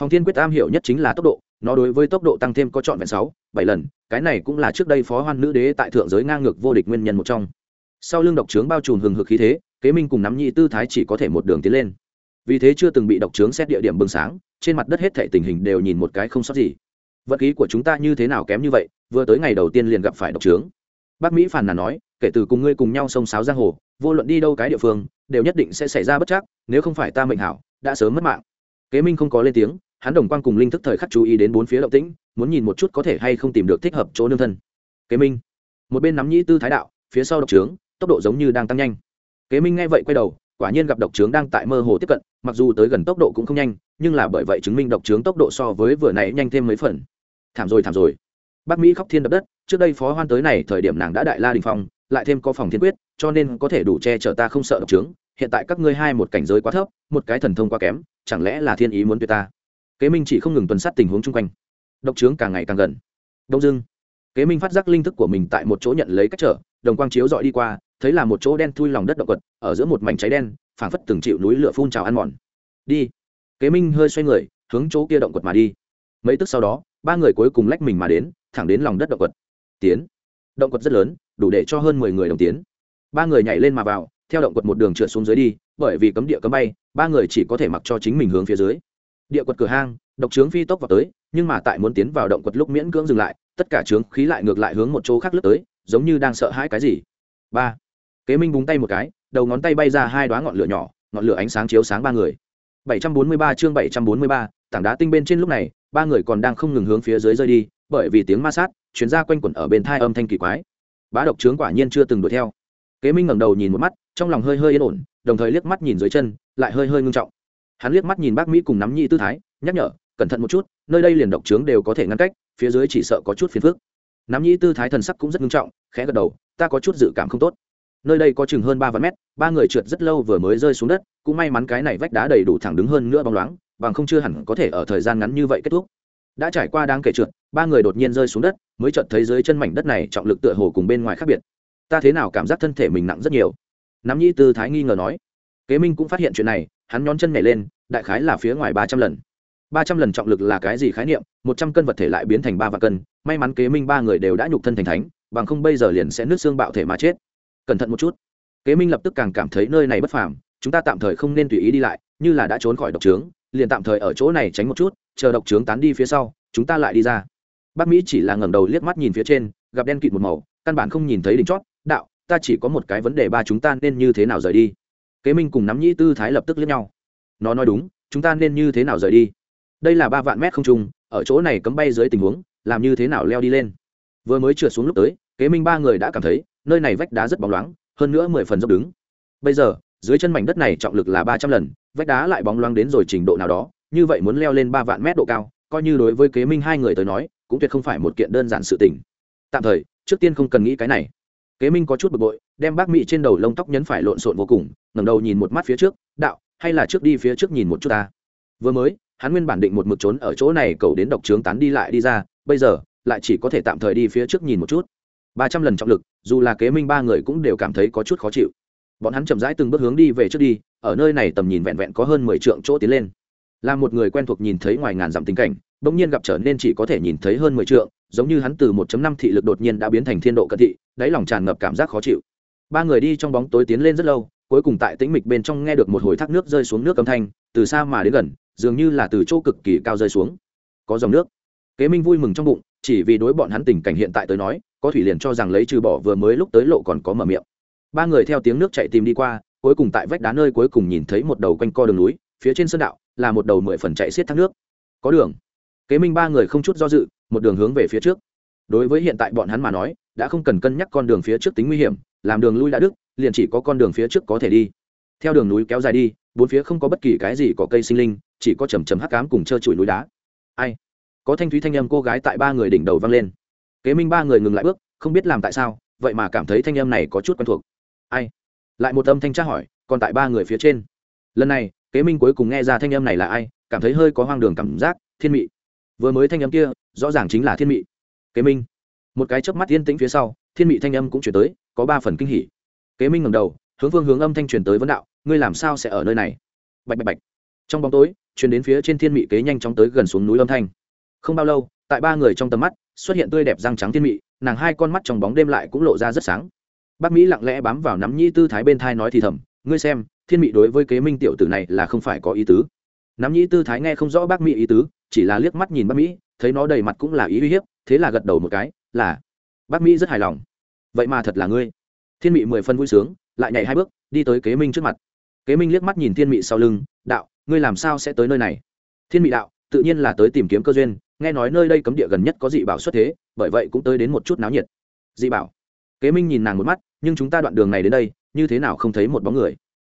Phòng thiên quyết am hiểu nhất chính là tốc độ, nó đối với tốc độ tăng thêm có trọn vẹn sáu, bảy lần, cái này cũng là trước đây phó hoan nữ đế tại thượng giới ngang ngược vô địch nguyên nhân một trong sau lưng độc trướng bao trùm hừng hực khí thế, kế minh cùng nắm nhị tư thái chỉ có thể một đường tiến lên. Vì thế chưa từng bị độc trướng xét địa điểm bừng sáng, trên mặt đất hết thể tình hình đều nhìn một cái không sót gì. Vật khí của chúng ta như thế nào kém như vậy, vừa tới ngày đầu tiên liền gặp phải độc trướng. Bác mỹ phàn nàn nói, kể từ cùng ngươi cùng nhau sông sáo giang hồ, vô luận đi đâu cái địa phương, đều nhất định sẽ xảy ra bất chắc, nếu không phải ta mệnh hảo, đã sớm mất mạng. Kế minh không có lên tiếng, hắn đồng quang cùng linh thức thời khắc chú ý đến bốn phía động tĩnh, muốn nhìn một chút có thể hay không tìm được thích hợp chỗ nương thân. Kế minh. Một bên nắm nhĩ tư thái đạo, phía sau độc trướng tốc độ giống như đang tăng nhanh. Kế minh nghe vậy quay đầu, quả nhiên gặp độc trướng đang tại mơ hồ tiếp cận, mặc dù tới gần tốc độ cũng không nhanh, nhưng là bởi vậy chứng minh độc trướng tốc độ so với vừa nãy nhanh thêm mấy phần. Thảm rồi thảm rồi. Bắc mỹ khóc thiên đập đất, trước đây phó hoan tới này, thời điểm nàng đã đại la đình phong, lại thêm có phòng thiên quyết, cho nên có thể đủ che chở ta không sợ độc trướng. Hiện tại các ngươi hai một cảnh giới quá thấp, một cái thần thông quá kém, chẳng lẽ là thiên ý muốn tuyệt ta? Kế minh chỉ không ngừng tuần sát tình huống chung quanh. Độc trướng càng ngày càng gần. Đông dưng kế minh phát giác linh thức của mình tại một chỗ nhận lấy cách trở đồng quang chiếu dọi đi qua, thấy là một chỗ đen thui lòng đất động quật ở giữa một mảnh cháy đen, phảng phất từng chịu núi lửa phun trào ăn mòn. Đi. Kế minh hơi xoay người, hướng chỗ kia động quật mà đi. Mấy tức sau đó, ba người cuối cùng lách mình mà đến, thẳng đến lòng đất động quật tiến. Động quật rất lớn, đủ để cho hơn mười người đồng tiến. Ba người nhảy lên mà vào, theo động quật một đường trượt xuống dưới đi, bởi vì cấm địa cấm bay, ba người chỉ có thể mặc cho chính mình hướng phía dưới. Địa quật cửa hang, độc trướng phi tốc vào tới, nhưng mà tại muốn tiến vào động quật lúc miễn cưỡng dừng lại, tất cả trướng khí lại ngược lại hướng một chỗ khác lướt tới giống như đang sợ hãi cái gì. Ba. Kế minh búng tay một cái đầu ngón tay bay ra hai đoá ngọn lửa nhỏ ngọn lửa ánh sáng chiếu sáng ba người. 743 chương 743, tảng đá tinh bên trên lúc này ba người còn đang không ngừng hướng phía dưới rơi đi bởi vì tiếng ma sát chuyến ra quanh quẩn ở bên thai âm thanh kỳ quái. Bá độc trướng quả nhiên chưa từng đuổi theo. Kế minh ngẩng đầu nhìn một mắt trong lòng hơi hơi yên ổn đồng thời liếc mắt nhìn dưới chân lại hơi hơi ngưng trọng. Hắn liếc mắt nhìn bác mỹ cùng nắm nhị tư thái nhắc nhở cẩn thận một chút nơi đây liền độc trướng đều có thể ngăn cách phía dưới chỉ sợ có chút phiền phức nắm nhị tư thái thần sắc cũng rất nghiêm trọng, khẽ gật đầu, ta có chút dự cảm không tốt. Nơi đây có chừng hơn ba vạn mét, ba người trượt rất lâu vừa mới rơi xuống đất, cũng may mắn cái này vách đá đầy đủ thẳng đứng hơn nữa bóng loáng, bằng không chưa hẳn có thể ở thời gian ngắn như vậy kết thúc. Đã trải qua đáng kể trượt, ba người đột nhiên rơi xuống đất, mới chợt thấy dưới chân mảnh đất này trọng lực tựa hồ cùng bên ngoài khác biệt. Ta thế nào cảm giác thân thể mình nặng rất nhiều? Nắm nhĩ tư thái nghi ngờ nói. Kế minh cũng phát hiện chuyện này, hắn nhón chân nhảy lên, đại khái là phía ngoài ba trăm lần ba trăm lần trọng lực là cái gì khái niệm? Một trăm cân vật thể lại biến thành ba vạn cân. May mắn kế minh ba người đều đã nhục thân thành thánh, bằng không bây giờ liền sẽ nước xương bạo thể mà chết. Cẩn thận một chút. Kế minh lập tức càng cảm thấy nơi này bất phàm. Chúng ta tạm thời không nên tùy ý đi lại, như là đã trốn khỏi độc trướng, liền tạm thời ở chỗ này tránh một chút, chờ độc trướng tán đi phía sau, chúng ta lại đi ra. Bác mỹ chỉ là ngẩng đầu liếc mắt nhìn phía trên, gặp đen kịt một màu, căn bản không nhìn thấy đỉnh chót, đạo, ta chỉ có một cái vấn đề ba chúng ta nên như thế nào rời đi? Kế minh cùng nắm nhĩ tư thái lập tức liếc nhau. Nó nói đúng, chúng ta nên như thế nào rời đi? Đây là ba vạn mét không trung, ở chỗ này cấm bay dưới tình huống, làm như thế nào leo đi lên? Vừa mới trượt xuống lúc tới, kế minh ba người đã cảm thấy, nơi này vách đá rất bóng loáng, hơn nữa mười phần dốc đứng. Bây giờ, dưới chân mảnh đất này trọng lực là ba trăm lần, vách đá lại bóng loáng đến rồi trình độ nào đó, như vậy muốn leo lên ba vạn mét độ cao, coi như đối với kế minh hai người tới nói, cũng tuyệt không phải một kiện đơn giản sự tình. Tạm thời, trước tiên không cần nghĩ cái này. Kế minh có chút bực bội, đem bác mỹ trên đầu lông tóc nhấn phải lộn xộn vô cùng, ngẩng đầu nhìn một mắt phía trước, đạo, hay là trước đi phía trước nhìn một chút ta? Vừa mới hắn nguyên bản định một mực trốn ở chỗ này, cầu đến độc trướng tán đi lại đi ra, bây giờ lại chỉ có thể tạm thời đi phía trước nhìn một chút. Ba trăm lần trọng lực, dù là kế minh ba người cũng đều cảm thấy có chút khó chịu. Bọn hắn chậm rãi từng bước hướng đi về trước đi, ở nơi này tầm nhìn vẹn vẹn có hơn mười trượng chỗ tiến lên. Là một người quen thuộc nhìn thấy ngoài ngàn dặm tình cảnh, bỗng nhiên gặp trở nên chỉ có thể nhìn thấy hơn mười trượng, giống như hắn từ một chấm năm thị lực đột nhiên đã biến thành thiên độ cận thị, đáy lòng tràn ngập cảm giác khó chịu. Ba người đi trong bóng tối tiến lên rất lâu, cuối cùng tại tĩnh mịch bên trong nghe được một hồi thác nước rơi xuống nước âm thanh, từ xa mà đến gần dường như là từ chỗ cực kỳ cao rơi xuống. Có dòng nước. Kế minh vui mừng trong bụng, chỉ vì đối bọn hắn tình cảnh hiện tại tới nói, có thủy liền cho rằng lấy trừ bỏ vừa mới lúc tới lộ còn có mở miệng. Ba người theo tiếng nước chạy tìm đi qua, cuối cùng tại vách đá nơi cuối cùng nhìn thấy một đầu quanh co đường núi, phía trên sơn đạo, là một đầu mười phần chạy xiết thác nước. Có đường. Kế minh ba người không chút do dự, một đường hướng về phía trước. Đối với hiện tại bọn hắn mà nói, đã không cần cân nhắc con đường phía trước tính nguy hiểm, làm đường lui đã đức, liền chỉ có con đường phía trước có thể đi. Theo đường núi kéo dài đi bốn phía không có bất kỳ cái gì có cây sinh linh, chỉ có chầm chầm hắc cám cùng trơ trụi núi đá. Ai? Có thanh thúy thanh âm cô gái tại ba người đỉnh đầu vang lên. Kế minh ba người ngừng lại bước, không biết làm tại sao, vậy mà cảm thấy thanh âm này có chút quen thuộc. Ai? Lại một âm thanh tra hỏi, còn tại ba người phía trên. Lần này, kế minh cuối cùng nghe ra thanh âm này là ai, cảm thấy hơi có hoang đường cảm giác, thiên mị. Vừa mới thanh âm kia, rõ ràng chính là thiên mị. Kế minh. Một cái chớp mắt yên tĩnh phía sau, thiên mị thanh âm cũng chuyển tới, có ba phần kinh hỉ. Kế minh ngầm đầu, hướng phương hướng âm thanh truyền tới vấn đạo ngươi làm sao sẽ ở nơi này? Bạch bạch bạch. Trong bóng tối, truyền đến phía trên thiên mị kế nhanh chóng tới gần xuống núi âm thanh. Không bao lâu, tại ba người trong tầm mắt, xuất hiện tươi đẹp răng trắng thiên mị, nàng hai con mắt trong bóng đêm lại cũng lộ ra rất sáng. Bác mỹ lặng lẽ bám vào nắm nhĩ tư thái bên thai nói thì thầm, ngươi xem, thiên mị đối với kế minh tiểu tử này là không phải có ý tứ. Nắm nhĩ tư thái nghe không rõ bác mỹ ý tứ, chỉ là liếc mắt nhìn bác mỹ, thấy nó đầy mặt cũng là ý uy hiếp, thế là gật đầu một cái, là. Bác mỹ rất hài lòng. Vậy mà thật là ngươi. Thiên mị mười phân vui sướng, lại nhảy hai bước, đi tới kế minh trước mặt kế minh liếc mắt nhìn thiên mị sau lưng đạo ngươi làm sao sẽ tới nơi này? Thiên mị đạo tự nhiên là tới tìm kiếm cơ duyên nghe nói nơi đây cấm địa gần nhất có dị bảo xuất thế bởi vậy cũng tới đến một chút náo nhiệt. Dị bảo? Kế minh nhìn nàng một mắt nhưng chúng ta đoạn đường này đến đây như thế nào không thấy một bóng người?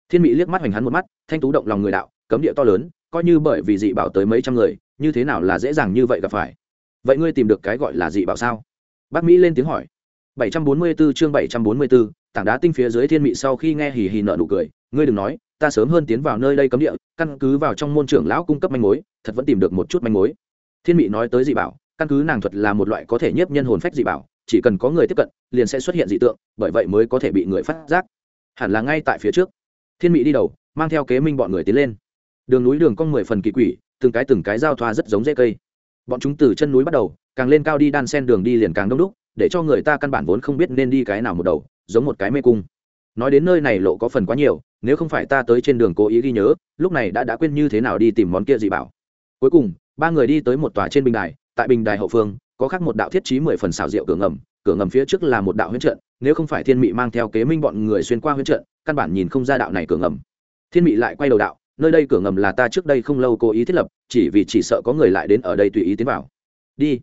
Thiên Mị liếc mắt hoành hắn một mắt thanh tú động lòng người đạo cấm địa to lớn coi như bởi vì dị bảo tới mấy trăm người như thế nào là dễ dàng như vậy gặp phải? Vậy ngươi tìm được cái gọi là dị bảo sao? Bác mỹ lên tiếng hỏi. 744 chương 744, tảng đá tinh phía dưới thiên mị sau khi nghe hì hì nợ nụ cười ngươi đừng nói, ta sớm hơn tiến vào nơi đây cấm địa, căn cứ vào trong môn trưởng lão cung cấp manh mối, thật vẫn tìm được một chút manh mối. Thiên mị nói tới dị bảo, căn cứ nàng thuật là một loại có thể nhiếp nhân hồn phách dị bảo, chỉ cần có người tiếp cận, liền sẽ xuất hiện dị tượng, bởi vậy mới có thể bị người phát giác. Hẳn là ngay tại phía trước. Thiên mị đi đầu, mang theo kế minh bọn người tiến lên. Đường núi đường cong mười phần kỳ quỷ, từng cái từng cái giao thoa rất giống dễ cây. Bọn chúng từ chân núi bắt đầu, càng lên cao đi đan sen đường đi liền càng đông đúc, để cho người ta căn bản vốn không biết nên đi cái nào một đầu, giống một cái mê cung nói đến nơi này lộ có phần quá nhiều, nếu không phải ta tới trên đường cố ý ghi nhớ, lúc này đã đã quên như thế nào đi tìm món kia dị bảo. Cuối cùng, ba người đi tới một tòa trên bình đài, tại bình đài hậu phương, có khác một đạo thiết trí mười phần xào rượu cửa ngầm cửa ngầm phía trước là một đạo huyễn trận, nếu không phải thiên mị mang theo kế minh bọn người xuyên qua huyễn trận, căn bản nhìn không ra đạo này cửa ngầm. Thiên mị lại quay đầu đạo, nơi đây cửa ngầm là ta trước đây không lâu cố ý thiết lập, chỉ vì chỉ sợ có người lại đến ở đây tùy ý tiến vào. Đi.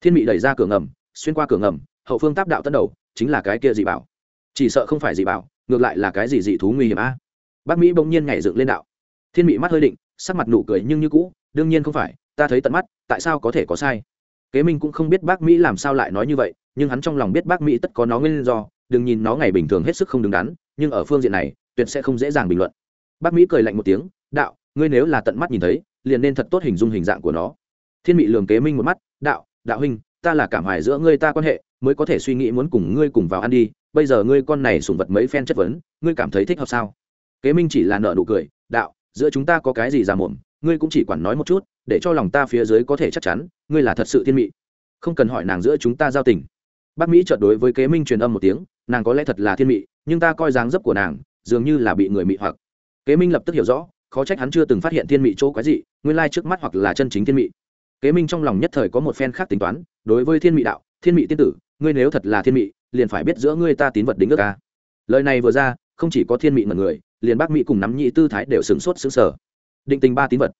Thiên mị đẩy ra cửa ngầm, xuyên qua cửa ngầm, hậu phương táp đạo tân đầu, chính là cái kia dị bảo. Chỉ sợ không phải dị bảo ngược lại là cái gì dị thú nguy hiểm a? Bác mỹ bỗng nhiên nhảy dựng lên đạo. Thiên mị mắt hơi định, sắc mặt nụ cười nhưng như cũ, đương nhiên không phải, ta thấy tận mắt, tại sao có thể có sai? Kế minh cũng không biết bác mỹ làm sao lại nói như vậy, nhưng hắn trong lòng biết bác mỹ tất có nó nguyên do, đừng nhìn nó ngày bình thường hết sức không đứng đắn, nhưng ở phương diện này, tuyệt sẽ không dễ dàng bình luận. Bác mỹ cười lạnh một tiếng, đạo, ngươi nếu là tận mắt nhìn thấy, liền nên thật tốt hình dung hình dạng của nó. Thiên mị lường kế minh một mắt, đạo đạo huynh, ta là cảm hoài giữa ngươi ta quan hệ mới có thể suy nghĩ muốn cùng ngươi cùng vào ăn đi, bây giờ ngươi con này sùng vật mấy phen chất vấn, ngươi cảm thấy thích hợp sao? Kế minh chỉ là nợ nụ cười, đạo, giữa chúng ta có cái gì ra muộn, ngươi cũng chỉ quản nói một chút, để cho lòng ta phía dưới có thể chắc chắn, ngươi là thật sự thiên mị. Không cần hỏi nàng giữa chúng ta giao tình. Bác mỹ chợt đối với kế minh truyền âm một tiếng, nàng có lẽ thật là thiên mị, nhưng ta coi dáng dấp của nàng, dường như là bị người mị hoặc. Kế minh lập tức hiểu rõ, khó trách hắn chưa từng phát hiện thiên mị chỗ quái dị, nguyên lai trước mắt hoặc là chân chính thiên mị. Kế minh trong lòng nhất thời có một phen khác tính toán, đối với thiên mị đạo, thiên mị tiên tử ngươi nếu thật là thiên mị, liền phải biết giữa ngươi ta tín vật đính ước ca lời này vừa ra, không chỉ có thiên mị mật người, liền bác mỹ cùng nắm nhị tư thái đều sửng sốt xứng sở định tình ba tín vật.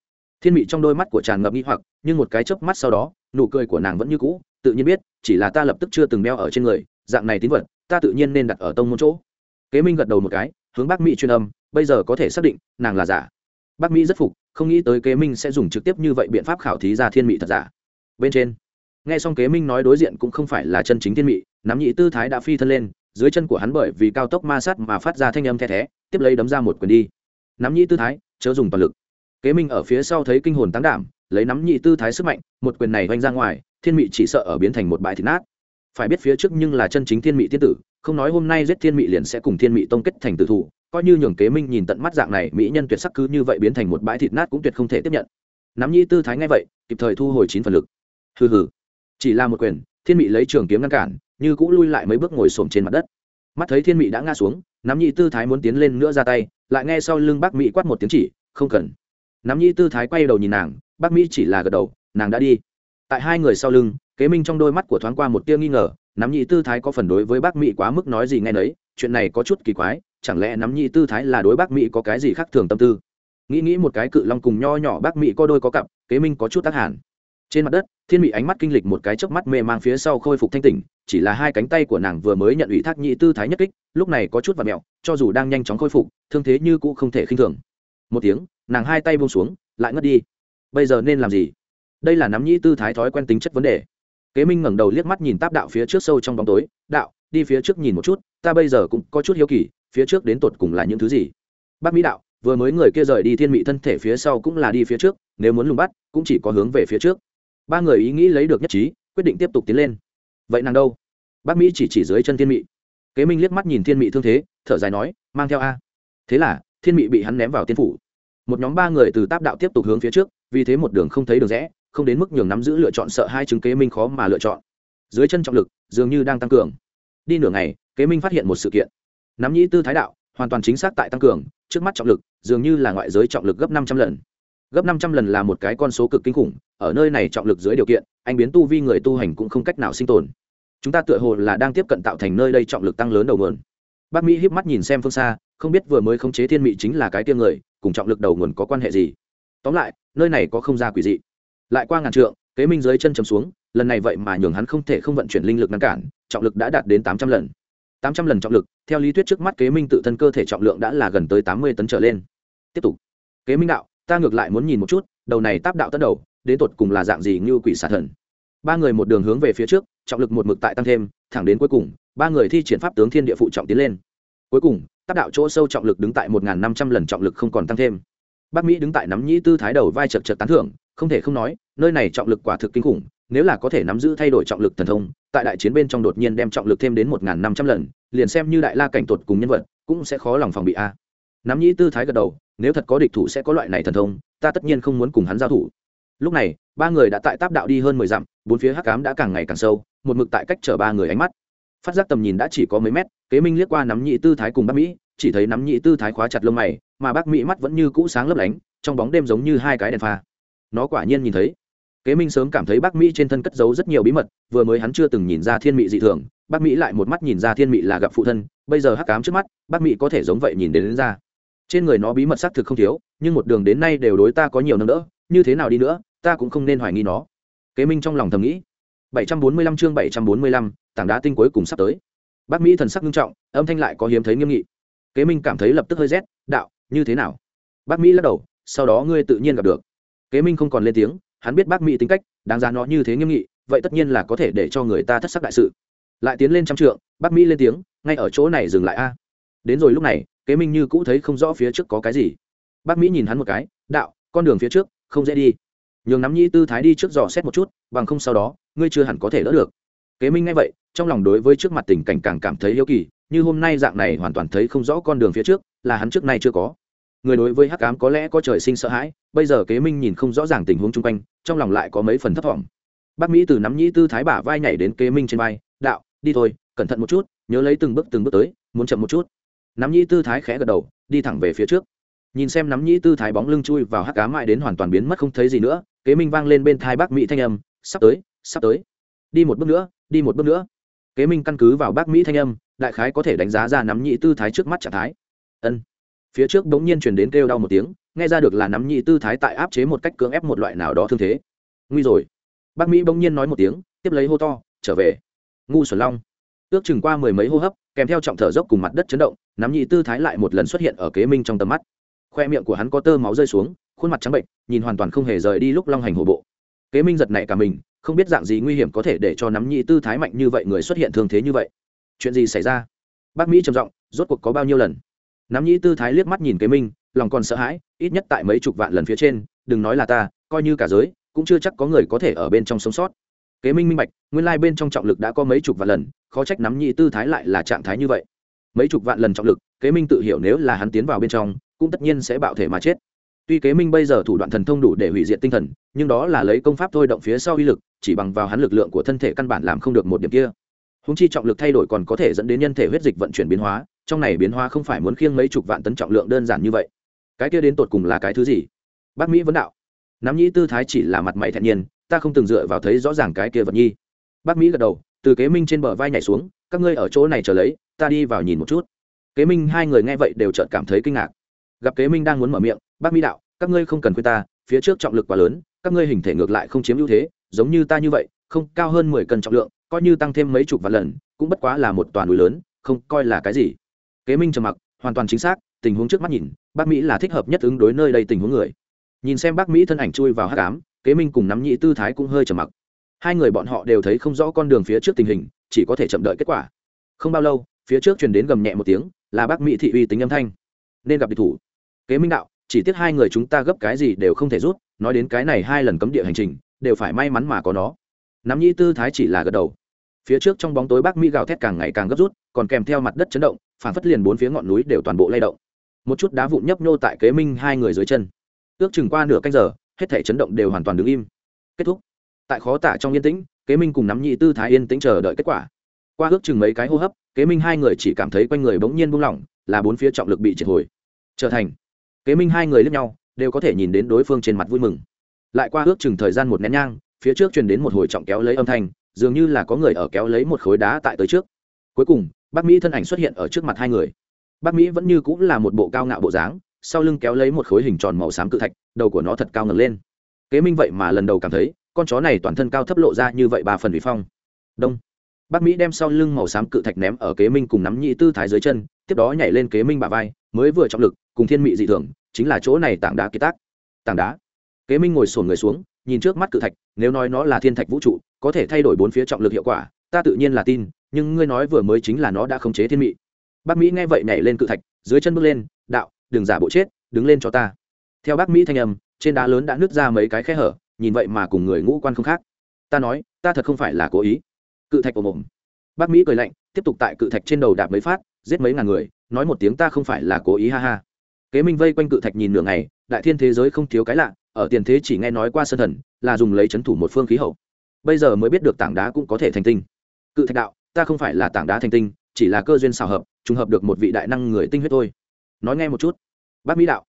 Thiên mị trong đôi mắt của tràn ngập nghi hoặc, nhưng một cái chớp mắt sau đó, nụ cười của nàng vẫn như cũ, tự nhiên biết, chỉ là ta lập tức chưa từng đeo ở trên người, dạng này tín vật, ta tự nhiên nên đặt ở tông môn chỗ. Kế minh gật đầu một cái, hướng bác mỹ truyền âm, bây giờ có thể xác định, nàng là giả. Bác mỹ rất phục, không nghĩ tới kế minh sẽ dùng trực tiếp như vậy biện pháp khảo thí ra thiên mị thật giả. Bên trên nghe xong kế minh nói đối diện cũng không phải là chân chính thiên mị, nắm nhị tư thái đã phi thân lên, dưới chân của hắn bởi vì cao tốc ma sát mà phát ra thanh âm the thé, tiếp lấy đấm ra một quyền đi. Nắm nhị tư thái, chớ dùng toàn lực. Kế minh ở phía sau thấy kinh hồn tán đảm, lấy nắm nhị tư thái sức mạnh, một quyền này oanh ra ngoài, thiên mị chỉ sợ ở biến thành một bãi thịt nát. Phải biết phía trước nhưng là chân chính thiên mị thiên tử, không nói hôm nay giết thiên mị liền sẽ cùng thiên mị tông kết thành tử thủ, coi như nhường kế minh nhìn tận mắt dạng này, mỹ nhân tuyệt sắc cứ như vậy biến thành một bãi thịt nát cũng tuyệt không thể tiếp nhận. Nắm nhị tư thái ngay vậy, kịp thời thu hồi chín phần lực. Hừ hừ chỉ là một quyền, thiên mị lấy trường kiếm ngăn cản, như cũ lui lại mấy bước ngồi xổm trên mặt đất. Mắt thấy thiên mị đã ngã xuống nắm nhị tư thái muốn tiến lên nữa ra tay, lại nghe sau lưng bác mỹ quát một tiếng chỉ, không cần. Nắm nhị tư thái quay đầu nhìn nàng, bác mỹ chỉ là gật đầu, nàng đã đi. Tại hai người sau lưng, kế minh trong đôi mắt của thoáng qua một tia nghi ngờ nắm nhị tư thái có phần đối với bác mỹ quá mức nói gì nghe nấy, chuyện này có chút kỳ quái, chẳng lẽ nắm nhị tư thái là đối bác mỹ có cái gì khác thường tâm tư? Nghĩ nghĩ một cái cự long cùng nho nhỏ bác mỹ có đôi có cặp, kế minh có chút tác hẳn trên mặt đất, thiên mỹ ánh mắt kinh lịch một cái chớp mắt mê mang phía sau khôi phục thanh tỉnh, chỉ là hai cánh tay của nàng vừa mới nhận ủy thác nhị tư thái nhất kích, lúc này có chút và mẹo, cho dù đang nhanh chóng khôi phục, thương thế như cũ không thể khinh thường. Một tiếng, nàng hai tay buông xuống, lại ngất đi. Bây giờ nên làm gì? Đây là nắm nhị tư thái thói quen tính chất vấn đề. Kế minh ngẩng đầu liếc mắt nhìn táp đạo phía trước sâu trong bóng tối, đạo, đi phía trước nhìn một chút, ta bây giờ cũng có chút hiếu kỳ, phía trước đến tột cùng là những thứ gì? Bác mỹ đạo, vừa mới người kia rời đi thiên mỹ thân thể phía sau cũng là đi phía trước, nếu muốn lùng bắt, cũng chỉ có hướng về phía trước ba người ý nghĩ lấy được nhất trí, quyết định tiếp tục tiến lên. Vậy nàng đâu? Bác mỹ chỉ chỉ dưới chân thiên mị. Kế minh liếc mắt nhìn thiên mị thương thế, thở dài nói, mang theo a. Thế là, thiên mị bị hắn ném vào tiên phủ. Một nhóm ba người từ táp đạo tiếp tục hướng phía trước, vì thế một đường không thấy đường rẽ, không đến mức nhường nắm giữ lựa chọn sợ hai chứng kế minh khó mà lựa chọn. Dưới chân trọng lực, dường như đang tăng cường. Đi nửa ngày, kế minh phát hiện một sự kiện. Nắm nhĩ tư thái đạo, hoàn toàn chính xác tại tăng cường, trước mắt trọng lực, dường như là ngoại giới trọng lực gấp năm trăm lần gấp năm trăm lần là một cái con số cực kinh khủng, ở nơi này trọng lực dưới điều kiện, anh biến tu vi người tu hành cũng không cách nào sinh tồn. Chúng ta tựa hồ là đang tiếp cận tạo thành nơi đây trọng lực tăng lớn đầu nguồn. Bác mỹ híp mắt nhìn xem phương xa, không biết vừa mới khống chế thiên mị chính là cái tiêm người, cùng trọng lực đầu nguồn có quan hệ gì. Tóm lại, nơi này có không gian quỷ dị. Lại qua ngàn trượng, kế minh dưới chân chầm xuống, lần này vậy mà nhường hắn không thể không vận chuyển linh lực ngăn cản, trọng lực đã đạt đến tám trăm lần. Tám trăm lần trọng lực, theo lý thuyết trước mắt kế minh tự thân cơ thể trọng lượng đã là gần tới tám mươi tấn trở lên. Tiếp tục. Kế minh đạo ta ngược lại muốn nhìn một chút, đầu này táp đạo tất đầu, đến tột cùng là dạng gì như quỷ xà thần. Ba người một đường hướng về phía trước, trọng lực một mực tại tăng thêm, thẳng đến cuối cùng, ba người thi triển pháp tướng thiên địa phụ trọng tiến lên. Cuối cùng tác đạo chỗ sâu trọng lực đứng tại một năm trăm lần trọng lực không còn tăng thêm. Bác mỹ đứng tại nắm nhĩ tư thái đầu vai chật chật tán thưởng, không thể không nói, nơi này trọng lực quả thực kinh khủng, nếu là có thể nắm giữ thay đổi trọng lực thần thông, tại đại chiến bên trong đột nhiên đem trọng lực thêm đến một năm trăm lần, liền xem như đại la cảnh tột cùng nhân vật, cũng sẽ khó lòng phòng bị a. Nắm nhĩ tư thái gật đầu nếu thật có địch thủ sẽ có loại này thần thông ta tất nhiên không muốn cùng hắn giao thủ. Lúc này ba người đã tại táp đạo đi hơn mười dặm bốn phía hắc cám đã càng ngày càng sâu một mực tại cách chở ba người ánh mắt. Phát giác tầm nhìn đã chỉ có mấy mét kế minh liếc qua nắm nhị tư thái cùng bác mỹ chỉ thấy nắm nhị tư thái khóa chặt lông mày mà bác mỹ mắt vẫn như cũ sáng lấp lánh trong bóng đêm giống như hai cái đèn pha. Nó quả nhiên nhìn thấy. Kế minh sớm cảm thấy bác mỹ trên thân cất giấu rất nhiều bí mật vừa mới hắn chưa từng nhìn ra thiên mị dị thường bác mỹ lại một mắt nhìn ra thiên mị là gặp phụ thân bây giờ hắc cám trước mắt bác mỹ có thể giống vậy nhìn đến, đến ra trên người nó bí mật xác thực không thiếu nhưng một đường đến nay đều đối ta có nhiều nâng đỡ như thế nào đi nữa ta cũng không nên hoài nghi nó. Kế minh trong lòng thầm nghĩ. 745 chương 745, tảng đá tinh cuối cùng sắp tới. Bác mỹ thần sắc nghiêm trọng âm thanh lại có hiếm thấy nghiêm nghị. Kế minh cảm thấy lập tức hơi rét đạo như thế nào? Bác mỹ lắc đầu sau đó ngươi tự nhiên gặp được. Kế minh không còn lên tiếng hắn biết bác mỹ tính cách đáng giá nó như thế nghiêm nghị vậy tất nhiên là có thể để cho người ta thất sắc đại sự. Lại tiến lên trăm trượng bác mỹ lên tiếng ngay ở chỗ này dừng lại a. Đến rồi lúc này kế minh như cũ thấy không rõ phía trước có cái gì. Bác mỹ nhìn hắn một cái, đạo, con đường phía trước, không dễ đi. Nhường nắm nhĩ tư thái đi trước dò xét một chút, bằng không sau đó, ngươi chưa hẳn có thể đỡ được. Kế minh nghe vậy, trong lòng đối với trước mặt tình cảnh càng cảm thấy hiếu kỳ, như hôm nay dạng này hoàn toàn thấy không rõ con đường phía trước, là hắn trước nay chưa có. Người đối với hắc ám có lẽ có trời sinh sợ hãi, bây giờ kế minh nhìn không rõ ràng tình huống chung quanh, trong lòng lại có mấy phần thấp thỏm. Bác mỹ từ nắm nhĩ tư thái bả vai nhảy đến kế minh trên vai, đạo, đi thôi, cẩn thận một chút, nhớ lấy từng bước từng bước tới, muốn chậm một chút nắm nhĩ tư thái khẽ gật đầu, đi thẳng về phía trước. Nhìn xem nắm nhĩ tư thái bóng lưng chui vào hắc cá mãi đến hoàn toàn biến mất không thấy gì nữa, kế minh vang lên bên thai bác mỹ thanh âm, sắp tới sắp tới. Đi một bước nữa, đi một bước nữa. Kế minh căn cứ vào bác mỹ thanh âm, đại khái có thể đánh giá ra nắm nhĩ tư thái trước mắt trạng thái. Ân. Phía trước bỗng nhiên chuyển đến kêu đau một tiếng, nghe ra được là nắm nhĩ tư thái tại áp chế một cách cưỡng ép một loại nào đó thương thế. Nguy rồi. Bác mỹ bỗng nhiên nói một tiếng, tiếp lấy hô to, trở về. Ngu xuẩn long. Ước chừng qua mười mấy hô hấp, kèm theo trọng thở dốc cùng mặt đất chấn động nắm nhị tư thái lại một lần xuất hiện ở kế minh trong tầm mắt. Khoe miệng của hắn có tơ máu rơi xuống, khuôn mặt trắng bệnh nhìn hoàn toàn không hề rời đi lúc long hành hổ bộ. Kế minh giật nảy cả mình, không biết dạng gì nguy hiểm có thể để cho nắm nhị tư thái mạnh như vậy người xuất hiện thường thế như vậy. Chuyện gì xảy ra? Bác mỹ trầm giọng, rốt cuộc có bao nhiêu lần? Nắm nhị tư thái liếc mắt nhìn kế minh, lòng còn sợ hãi, ít nhất tại mấy chục vạn lần phía trên, đừng nói là ta, coi như cả giới, cũng chưa chắc có người có thể ở bên trong sống sót. Kế minh minh bạch, nguyên lai bên trong trọng lực đã có mấy chục vạn lần, khó trách nắm nhị tư thái lại là trạng thái như vậy mấy chục vạn lần trọng lực, kế minh tự hiểu nếu là hắn tiến vào bên trong, cũng tất nhiên sẽ bạo thể mà chết. Tuy kế minh bây giờ thủ đoạn thần thông đủ để hủy diệt tinh thần, nhưng đó là lấy công pháp thôi động phía sau uy lực, chỉ bằng vào hắn lực lượng của thân thể căn bản làm không được một điểm kia. Húng chi trọng lực thay đổi còn có thể dẫn đến nhân thể huyết dịch vận chuyển biến hóa, trong này biến hóa không phải muốn khiêng mấy chục vạn tấn trọng lượng đơn giản như vậy. Cái kia đến tột cùng là cái thứ gì? Bác mỹ vấn đạo. Nắm nhĩ tư thái chỉ là mặt mày thẹn nhiên, ta không từng dựa vào thấy rõ ràng cái kia vật nhi. Bác mỹ gật đầu, từ kế minh trên bờ vai nhảy xuống các ngươi ở chỗ này chờ lấy, ta đi vào nhìn một chút. Kế minh hai người nghe vậy đều chợt cảm thấy kinh ngạc. Gặp kế minh đang muốn mở miệng, bác mỹ đạo, các ngươi không cần khuyên ta, phía trước trọng lực quá lớn, các ngươi hình thể ngược lại không chiếm ưu thế, giống như ta như vậy, không, cao hơn mười cân trọng lượng, coi như tăng thêm mấy chục vạn lần, cũng bất quá là một toàn núi lớn, không coi là cái gì. Kế minh trầm mặc, hoàn toàn chính xác, tình huống trước mắt nhìn, bác mỹ là thích hợp nhất ứng đối nơi đây tình huống người. Nhìn xem bác mỹ thân ảnh chui vào hát cám kế minh cùng nắm nhị tư thái cũng hơi trầm mặc. Hai người bọn họ đều thấy không rõ con đường phía trước tình hình chỉ có thể chậm đợi kết quả. Không bao lâu, phía trước truyền đến gầm nhẹ một tiếng, là bác mỹ thị uy tính âm thanh. Nên gặp địch thủ. Kế minh đạo, chỉ tiếc hai người chúng ta gấp cái gì đều không thể rút, nói đến cái này hai lần cấm địa hành trình, đều phải may mắn mà có nó. Nắm nhĩ tư thái chỉ là gật đầu. Phía trước trong bóng tối bác mỹ gào thét càng ngày càng gấp rút, còn kèm theo mặt đất chấn động, phản phất liền bốn phía ngọn núi đều toàn bộ lay động. Một chút đá vụn nhấp nhô tại kế minh hai người dưới chân. Ước chừng qua nửa canh giờ, hết thể chấn động đều hoàn toàn đứng im. Kết thúc. Tại khó tả trong yên tĩnh kế minh cùng nắm nhị tư thái yên tĩnh chờ đợi kết quả. Qua ước chừng mấy cái hô hấp, kế minh hai người chỉ cảm thấy quanh người bỗng nhiên buông lỏng, là bốn phía trọng lực bị triệt hồi. Trở thành, kế minh hai người lẫn nhau, đều có thể nhìn đến đối phương trên mặt vui mừng. Lại qua ước chừng thời gian một nén nhang, phía trước truyền đến một hồi trọng kéo lấy âm thanh, dường như là có người ở kéo lấy một khối đá tại tới trước. Cuối cùng bác mỹ thân ảnh xuất hiện ở trước mặt hai người. Bác mỹ vẫn như cũng là một bộ cao ngạo bộ dáng, sau lưng kéo lấy một khối hình tròn màu xám cự thạch, đầu của nó thật cao ngẩng lên. Kế minh vậy mà lần đầu cảm thấy con chó này toàn thân cao thấp lộ ra như vậy ba phần vị phong. Đông. Bác mỹ đem sau lưng màu xám cự thạch ném ở kế minh cùng nắm nhị tư thái dưới chân, tiếp đó nhảy lên kế minh bà vai, mới vừa trọng lực, cùng thiên mị dị thường, chính là chỗ này tảng đá kế tác. Tảng đá. Kế minh ngồi sổn người xuống, nhìn trước mắt cự thạch, nếu nói nó là thiên thạch vũ trụ, có thể thay đổi bốn phía trọng lực hiệu quả, ta tự nhiên là tin, nhưng ngươi nói vừa mới chính là nó đã khống chế thiên mị. Bác mỹ nghe vậy nhảy lên cự thạch, dưới chân bước lên, đạo, đừng giả bộ chết, đứng lên cho ta. Theo bác mỹ thanh âm, trên đá lớn đã nứt ra mấy cái khe hở nhìn vậy mà cùng người ngũ quan không khác. Ta nói, ta thật không phải là cố ý. Cự thạch ồm ồm. Bác mỹ cười lạnh, tiếp tục tại cự thạch trên đầu đạp mấy phát, giết mấy ngàn người, nói một tiếng ta không phải là cố ý, ha ha. Kế minh vây quanh cự thạch nhìn nửa ngày, đại thiên thế giới không thiếu cái lạ, ở tiền thế chỉ nghe nói qua sân thần, là dùng lấy c h ấ n thủ một phương khí hậu. Bây giờ mới biết được tảng đá cũng có thể thành tinh. Cự thạch đạo, ta không phải là tảng đá thành tinh, chỉ là cơ duyên xào hợp, trùng hợp được một vị đại năng người tinh huyết thôi. Nói nghe một chút. Bác mỹ đạo,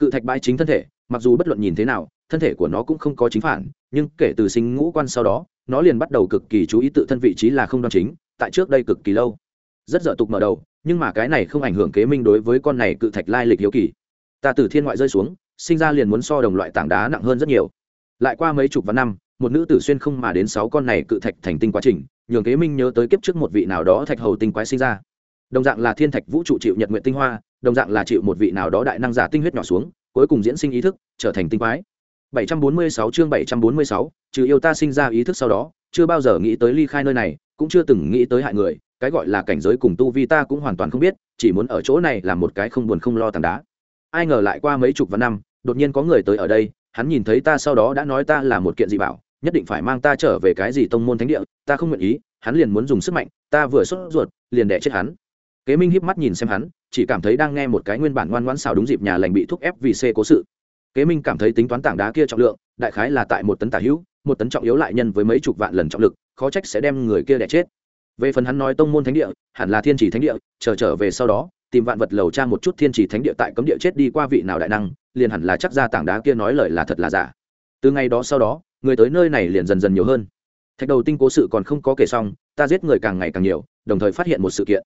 cự thạch bãi chính thân thể mặc dù bất luận nhìn thế nào, thân thể của nó cũng không có chính phản, nhưng kể từ sinh ngũ quan sau đó, nó liền bắt đầu cực kỳ chú ý tự thân vị trí là không đoan chính, tại trước đây cực kỳ lâu. Rất dở tục mở đầu, nhưng mà cái này không ảnh hưởng kế minh đối với con này cự thạch lai lịch hiếu kỳ. Ta từ thiên ngoại rơi xuống, sinh ra liền muốn so đồng loại tảng đá nặng hơn rất nhiều. Lại qua mấy chục vạn năm, một nữ tử xuyên không mà đến sáu con này cự thạch thành tinh quá trình, nhường kế minh nhớ tới kiếp trước một vị nào đó thạch hầu tinh quái sinh ra. Đồng dạng là thiên thạch vũ trụ chịu nhật nguyện tinh hoa, đồng dạng là chịu một vị nào đó đại năng giả tinh huyết nhỏ xuống cuối cùng diễn sinh ý thức trở thành tinh quái. 746 chương 746, trừ yêu ta sinh ra ý thức sau đó chưa bao giờ nghĩ tới ly khai nơi này cũng chưa từng nghĩ tới hại người cái gọi là cảnh giới cùng tu vi ta cũng hoàn toàn không biết chỉ muốn ở chỗ này làm một cái không buồn không lo tảng đá. Ai ngờ lại qua mấy chục vạn năm đột nhiên có người tới ở đây hắn nhìn thấy ta sau đó đã nói ta là một kiện dị bảo nhất định phải mang ta trở về cái gì tông môn thánh địa ta không nguyện ý hắn liền muốn dùng sức mạnh ta vừa sốt ruột liền đẻ chết hắn kế minh híp mắt nhìn xem hắn chỉ cảm thấy đang nghe một cái nguyên bản ngoan ngoãn xào đúng dịp nhà lành bị thúc ép vì c cố sự. Kế minh cảm thấy tính toán tảng đá kia trọng lượng đại khái là tại một tấn tả hữu một tấn trọng yếu lại nhân với mấy chục vạn lần trọng lực khó trách sẽ đem người kia đẻ chết. Về phần hắn nói tông môn thánh địa hẳn là thiên chỉ thánh địa chờ trở, trở về sau đó tìm vạn vật lầu tra một chút thiên chỉ thánh địa tại cấm địa chết đi qua vị nào đại năng liền hẳn là chắc ra tảng đá kia nói lời là thật là giả. Từ ngày đó sau đó người tới nơi này liền dần dần nhiều hơn. Thạch đầu tinh cố sự còn không có kể xong ta giết người càng ngày càng nhiều đồng thời phát hiện một sự kiện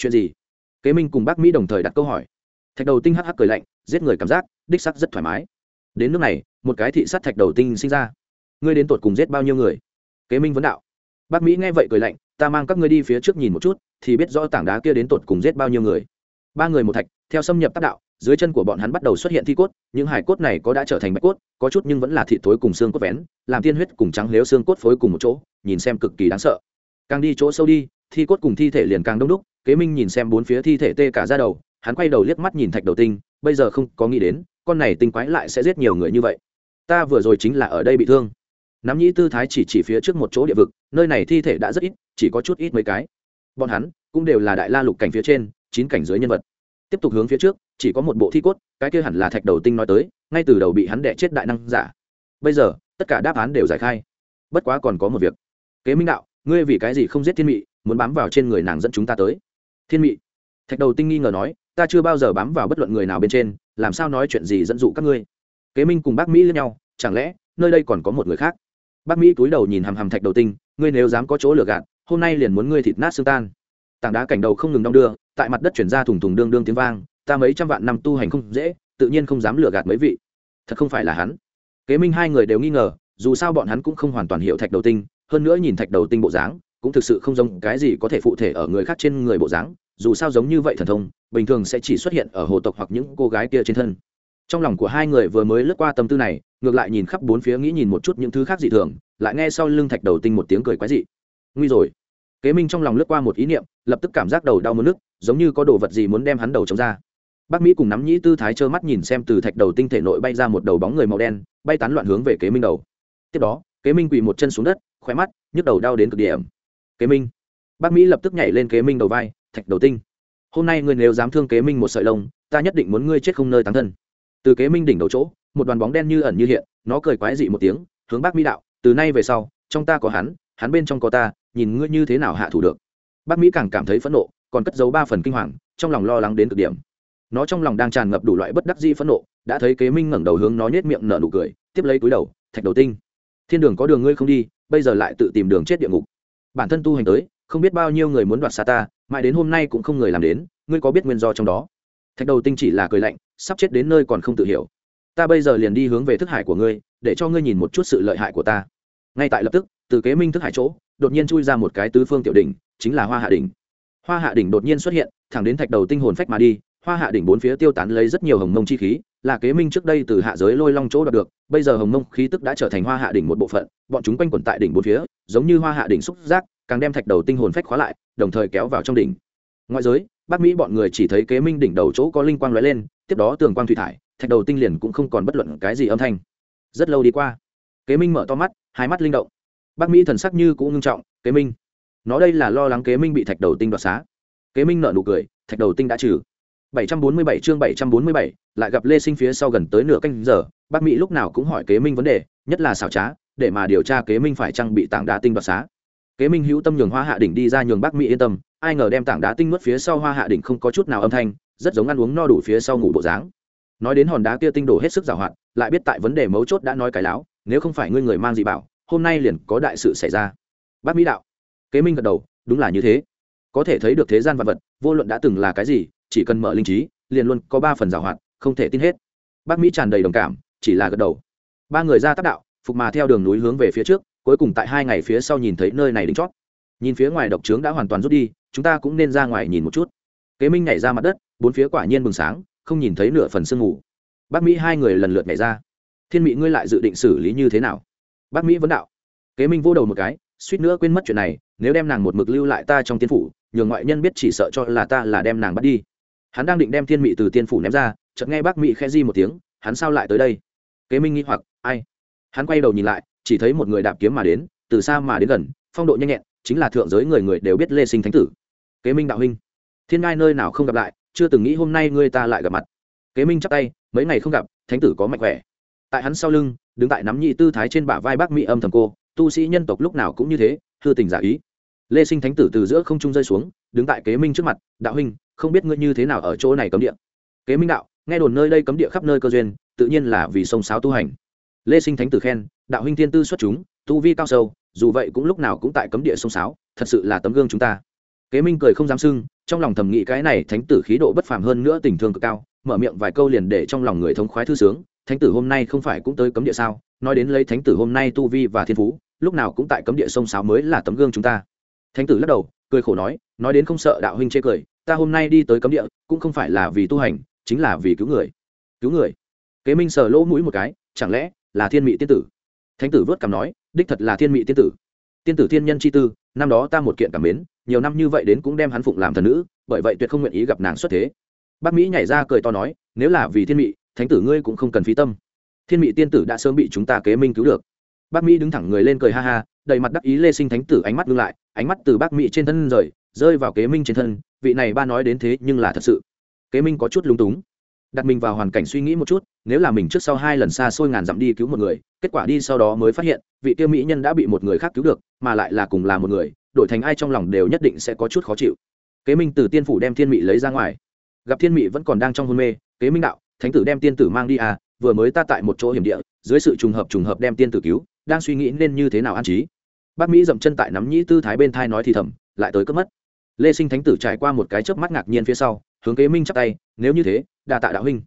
chuyện gì? Kế minh cùng bác mỹ đồng thời đặt câu hỏi. Thạch đầu tinh hắc hắc cười lạnh, giết người cảm giác, đích sắc rất thoải mái. Đến nước này, một cái thị sát thạch đầu tinh sinh ra. Ngươi đến tột cùng giết bao nhiêu người? Kế minh vấn đạo. Bác mỹ nghe vậy cười lạnh, ta mang các ngươi đi phía trước nhìn một chút, thì biết rõ tảng đá kia đến tột cùng giết bao nhiêu người. Ba người một thạch, theo xâm nhập tác đạo, dưới chân của bọn hắn bắt đầu xuất hiện thi cốt, những hải cốt này có đã trở thành bạch cốt, có chút nhưng vẫn là thị thối cùng xương cốt vén, làm tiên huyết cùng trắng nếu xương cốt phối cùng một chỗ, nhìn xem cực kỳ đáng sợ. Càng đi chỗ sâu đi, thi cốt cùng thi thể liền càng đông đúc kế minh nhìn xem bốn phía thi thể tê cả ra đầu, hắn quay đầu liếc mắt nhìn thạch đầu tinh, bây giờ không có nghĩ đến, con này tinh quái lại sẽ giết nhiều người như vậy. Ta vừa rồi chính là ở đây bị thương. Nắm nhĩ tư thái chỉ chỉ phía trước một chỗ địa vực, nơi này thi thể đã rất ít, chỉ có chút ít mấy cái. Bọn hắn cũng đều là đại la lục cảnh phía trên, chín cảnh dưới nhân vật. Tiếp tục hướng phía trước, chỉ có một bộ thi cốt, cái kia hẳn là thạch đầu tinh nói tới, ngay từ đầu bị hắn đẻ chết đại năng giả. Bây giờ, tất cả đáp án đều giải khai. Bất quá còn có một việc. Kế minh đạo, ngươi vì cái gì không giết thiên mị, muốn bám vào trên người nàng dẫn chúng ta tới? Thiên mị. Thạch đầu tinh nghi ngờ nói, ta chưa bao giờ bám vào bất luận người nào bên trên, làm sao nói chuyện gì dẫn dụ các ngươi? Kế minh cùng bác mỹ lẫn nhau, chẳng lẽ, nơi đây còn có một người khác? Bác mỹ cúi đầu nhìn hằm hằm thạch đầu tinh, ngươi nếu dám có chỗ lừa gạt, hôm nay liền muốn ngươi thịt nát xương tan. Tảng đá cảnh đầu không ngừng đong đưa, tại mặt đất chuyển ra thùng thùng đương đương tiếng vang, ta mấy trăm vạn năm tu hành không dễ, tự nhiên không dám lừa gạt mấy vị. Thật không phải là hắn. Kế minh hai người đều nghi ngờ, dù sao bọn hắn cũng không hoàn toàn hiểu thạch đầu tinh, hơn nữa nhìn thạch đầu tinh bộ dáng cũng thực sự không giống cái gì có thể phụ thể ở người khác trên người bộ dáng, dù sao giống như vậy thần thông, bình thường sẽ chỉ xuất hiện ở hồ tộc hoặc những cô gái kia trên thân. Trong lòng của hai người vừa mới lướt qua tâm tư này, ngược lại nhìn khắp bốn phía nghĩ nhìn một chút những thứ khác dị thường, lại nghe sau lưng thạch đầu tinh một tiếng cười quái dị. Nguy rồi. Kế minh trong lòng lướt qua một ý niệm, lập tức cảm giác đầu đau mất nước, giống như có đồ vật gì muốn đem hắn đầu chống ra. Bác mỹ cùng nắm nhĩ tư thái trơ mắt nhìn xem từ thạch đầu tinh thể nội bay ra một đầu bóng người màu đen, bay tán loạn hướng về kế minh đầu. Tiếp đó, kế minh quỳ một chân xuống đất khoe mắt nhức đầu đau đến cực điểm kế minh. Bác mỹ lập tức nhảy lên kế minh đầu vai, thạch đầu tinh, hôm nay ngươi nếu dám thương kế minh một sợi lông, ta nhất định muốn ngươi chết không nơi tán thân. Từ kế minh đỉnh đầu chỗ, một đoàn bóng đen như ẩn như hiện, nó cười quái dị một tiếng, hướng bác mỹ đạo, từ nay về sau, trong ta có hắn hắn bên trong có ta, nhìn ngươi như thế nào hạ thủ được. Bác mỹ càng cảm thấy phẫn nộ, còn cất giấu ba phần kinh hoàng, trong lòng lo lắng đến cực điểm. Nó trong lòng đang tràn ngập đủ loại bất đắc dĩ phẫn nộ, đã thấy kế minh ngẩng đầu hướng nó nhét miệng nở nụ cười, tiếp lấy túi đầu, thạch đầu tinh, thiên đường có đường ngươi không đi, bây giờ lại tự tìm đường chết địa ngục bản thân tu hành tới, không biết bao nhiêu người muốn đoạt xa ta, mãi đến hôm nay cũng không người làm đến, ngươi có biết nguyên do trong đó? Thạch đầu tinh chỉ là cười lạnh, sắp chết đến nơi còn không tự hiểu. Ta bây giờ liền đi hướng về thức hải của ngươi, để cho ngươi nhìn một chút sự lợi hại của ta. Ngay tại lập tức, từ kế minh thức hải chỗ, đột nhiên chui ra một cái tứ phương tiểu đỉnh, chính là hoa hạ đỉnh. Hoa hạ đỉnh đột nhiên xuất hiện, thẳng đến thạch đầu tinh hồn phách mà đi. Hoa hạ đỉnh bốn phía tiêu tán lấy rất nhiều hồng mông chi khí, là kế minh trước đây từ hạ giới lôi long chỗ đạt được bây giờ hồng mông khí tức đã trở thành hoa hạ đỉnh một bộ phận, bọn chúng quanh quẩn tại đỉnh bốn phía, giống như hoa hạ đỉnh xúc giác, càng đem thạch đầu tinh hồn phách khóa lại, đồng thời kéo vào trong đỉnh. Ngoại giới, bắc mỹ bọn người chỉ thấy kế minh đỉnh đầu chỗ có linh quang lóe lên, tiếp đó tường quang thủy thải, thạch đầu tinh liền cũng không còn bất luận cái gì âm thanh. Rất lâu đi qua, kế minh mở to mắt, hai mắt linh động. Bắc mỹ thần sắc như cũng ngưng trọng, kế minh, nó đây là lo lắng kế minh bị thạch đầu tinh đoạt xá. Kế minh nợ nụ cười, thạch đầu tinh đã trừ. 747 chương 747, lại gặp Lê Sinh phía sau gần tới nửa canh giờ, Bác Mỹ lúc nào cũng hỏi Kế Minh vấn đề, nhất là xảo trá, để mà điều tra Kế Minh phải chăng bị tảng đá tinh đoạt xá. Kế Minh hữu tâm nhường Hoa Hạ đỉnh đi ra nhường Bác Mỹ yên tâm, ai ngờ đem tảng đá tinh nuốt phía sau Hoa Hạ đỉnh không có chút nào âm thanh, rất giống ăn uống no đủ phía sau ngủ bộ dáng. Nói đến hòn đá kia tinh đổ hết sức giàu hoạt, lại biết tại vấn đề mấu chốt đã nói cái láo, nếu không phải ngươi người mang gì bảo, hôm nay liền có đại sự xảy ra. Bác Mỹ đạo. Kế Minh gật đầu, đúng là như thế. Có thể thấy được thế gian vật vật, vô luận đã từng là cái gì, chỉ cần mở linh trí, liền luôn có ba phần giảo hoạt không thể tin hết. Bác mỹ tràn đầy đồng cảm chỉ là gật đầu. Ba người ra tác đạo phục mà theo đường núi hướng về phía trước cuối cùng tại hai ngày phía sau nhìn thấy nơi này đính chót. Nhìn phía ngoài độc trướng đã hoàn toàn rút đi chúng ta cũng nên ra ngoài nhìn một chút. Kế minh nhảy ra mặt đất bốn phía quả nhiên bừng sáng không nhìn thấy nửa phần sương mù. Bác mỹ hai người lần lượt nhảy ra. Thiên mỹ ngươi lại dự định xử lý như thế nào? Bác mỹ vấn đạo. Kế minh vô đầu một cái suýt nữa quên mất chuyện này nếu đem nàng một mực lưu lại ta trong tiên phủ nhường ngoại nhân biết chỉ sợ cho là ta là đem nàng bắt đi hắn đang định đem thiên mị từ tiên phủ ném ra, chợt nghe bác mị khẽ di một tiếng, hắn sao lại tới đây? Kế minh nghĩ hoặc, ai? Hắn quay đầu nhìn lại, chỉ thấy một người đạp kiếm mà đến, từ xa mà đến gần, phong độ nhanh nhẹn, chính là thượng giới người người đều biết lê sinh thánh tử. Kế minh đạo huynh, thiên ngai nơi nào không gặp lại, chưa từng nghĩ hôm nay ngươi ta lại gặp mặt. Kế minh chắp tay, mấy ngày không gặp, thánh tử có mạnh khỏe. Tại hắn sau lưng, đứng tại nắm nhị tư thái trên bả vai bác mỹ âm thầm cô, tu sĩ nhân tộc lúc nào cũng như thế thư tình giả ý. Lê sinh thánh tử từ giữa không trung rơi xuống, đứng tại kế minh trước mặt, đạo huynh không biết ngươi như thế nào ở chỗ này cấm địa. Kế minh đạo, nghe đồn nơi đây cấm địa khắp nơi cơ duyên, tự nhiên là vì sông sáo tu hành. Lê sinh thánh tử khen, đạo huynh thiên tư xuất chúng, tu vi cao sâu, dù vậy cũng lúc nào cũng tại cấm địa sông sáo, thật sự là tấm gương chúng ta. Kế minh cười không dám sưng, trong lòng thầm nghĩ cái này thánh tử khí độ bất phàm hơn nữa tình thương cực cao, mở miệng vài câu liền để trong lòng người thống khoái thư sướng, thánh tử hôm nay không phải cũng tới cấm địa sao? Nói đến lấy thánh tử hôm nay tu vi và thiên phú, lúc nào cũng tại cấm địa sông sáo mới là tấm gương chúng ta. Thánh tử lắc đầu, cười khổ nói nói đến không sợ đạo huynh chê cười ta hôm nay đi tới cấm địa, cũng không phải là vì tu hành, chính là vì cứu người. Cứu người? Kế minh sờ lỗ mũi một cái, chẳng lẽ là thiên mị tiên tử? Thánh tử vớt cằm nói, đích thật là thiên mị tiên tử. Tiên tử thiên nhân chi tư, năm đó ta một kiện cảm mến, nhiều năm như vậy đến cũng đem hắn phụng làm thần nữ, bởi vậy tuyệt không nguyện ý gặp nàng xuất thế. Bác mỹ nhảy ra cười to nói, nếu là vì thiên mị, thánh tử ngươi cũng không cần phí tâm. Thiên mị tiên tử đã sớm bị chúng ta kế minh cứu được. Bác mỹ đứng thẳng người lên cười ha ha, đầy mặt đắc ý lê sinh thánh tử ánh mắt ngưng lại, ánh mắt từ bác mỹ trên thân rời, rơi vào kế minh trên thân vị này ba nói đến thế nhưng là thật sự. Kế minh có chút lúng túng. Đặt mình vào hoàn cảnh suy nghĩ một chút, nếu là mình trước sau hai lần xa xôi ngàn dặm đi cứu một người, kết quả đi sau đó mới phát hiện, vị tiêu mỹ nhân đã bị một người khác cứu được, mà lại là cùng là một người, đổi thành ai trong lòng đều nhất định sẽ có chút khó chịu. Kế minh từ tiên phủ đem thiên mị lấy ra ngoài. Gặp thiên mị vẫn còn đang trong hôn mê, kế minh đạo, thánh tử đem tiên tử mang đi à vừa mới ta tại một chỗ hiểm địa, dưới sự trùng hợp trùng hợp đem tiên tử cứu, đang suy nghĩ nên như thế nào an trí. Bác mỹ dậm chân tại nắm nhĩ tư thái bên thai nói thì thầm, lại tới cướp mất lê sinh thánh tử trải qua một cái chớp mắt ngạc nhiên phía sau, hướng kế minh chắp tay, nếu như thế, đa tạ đạo huynh.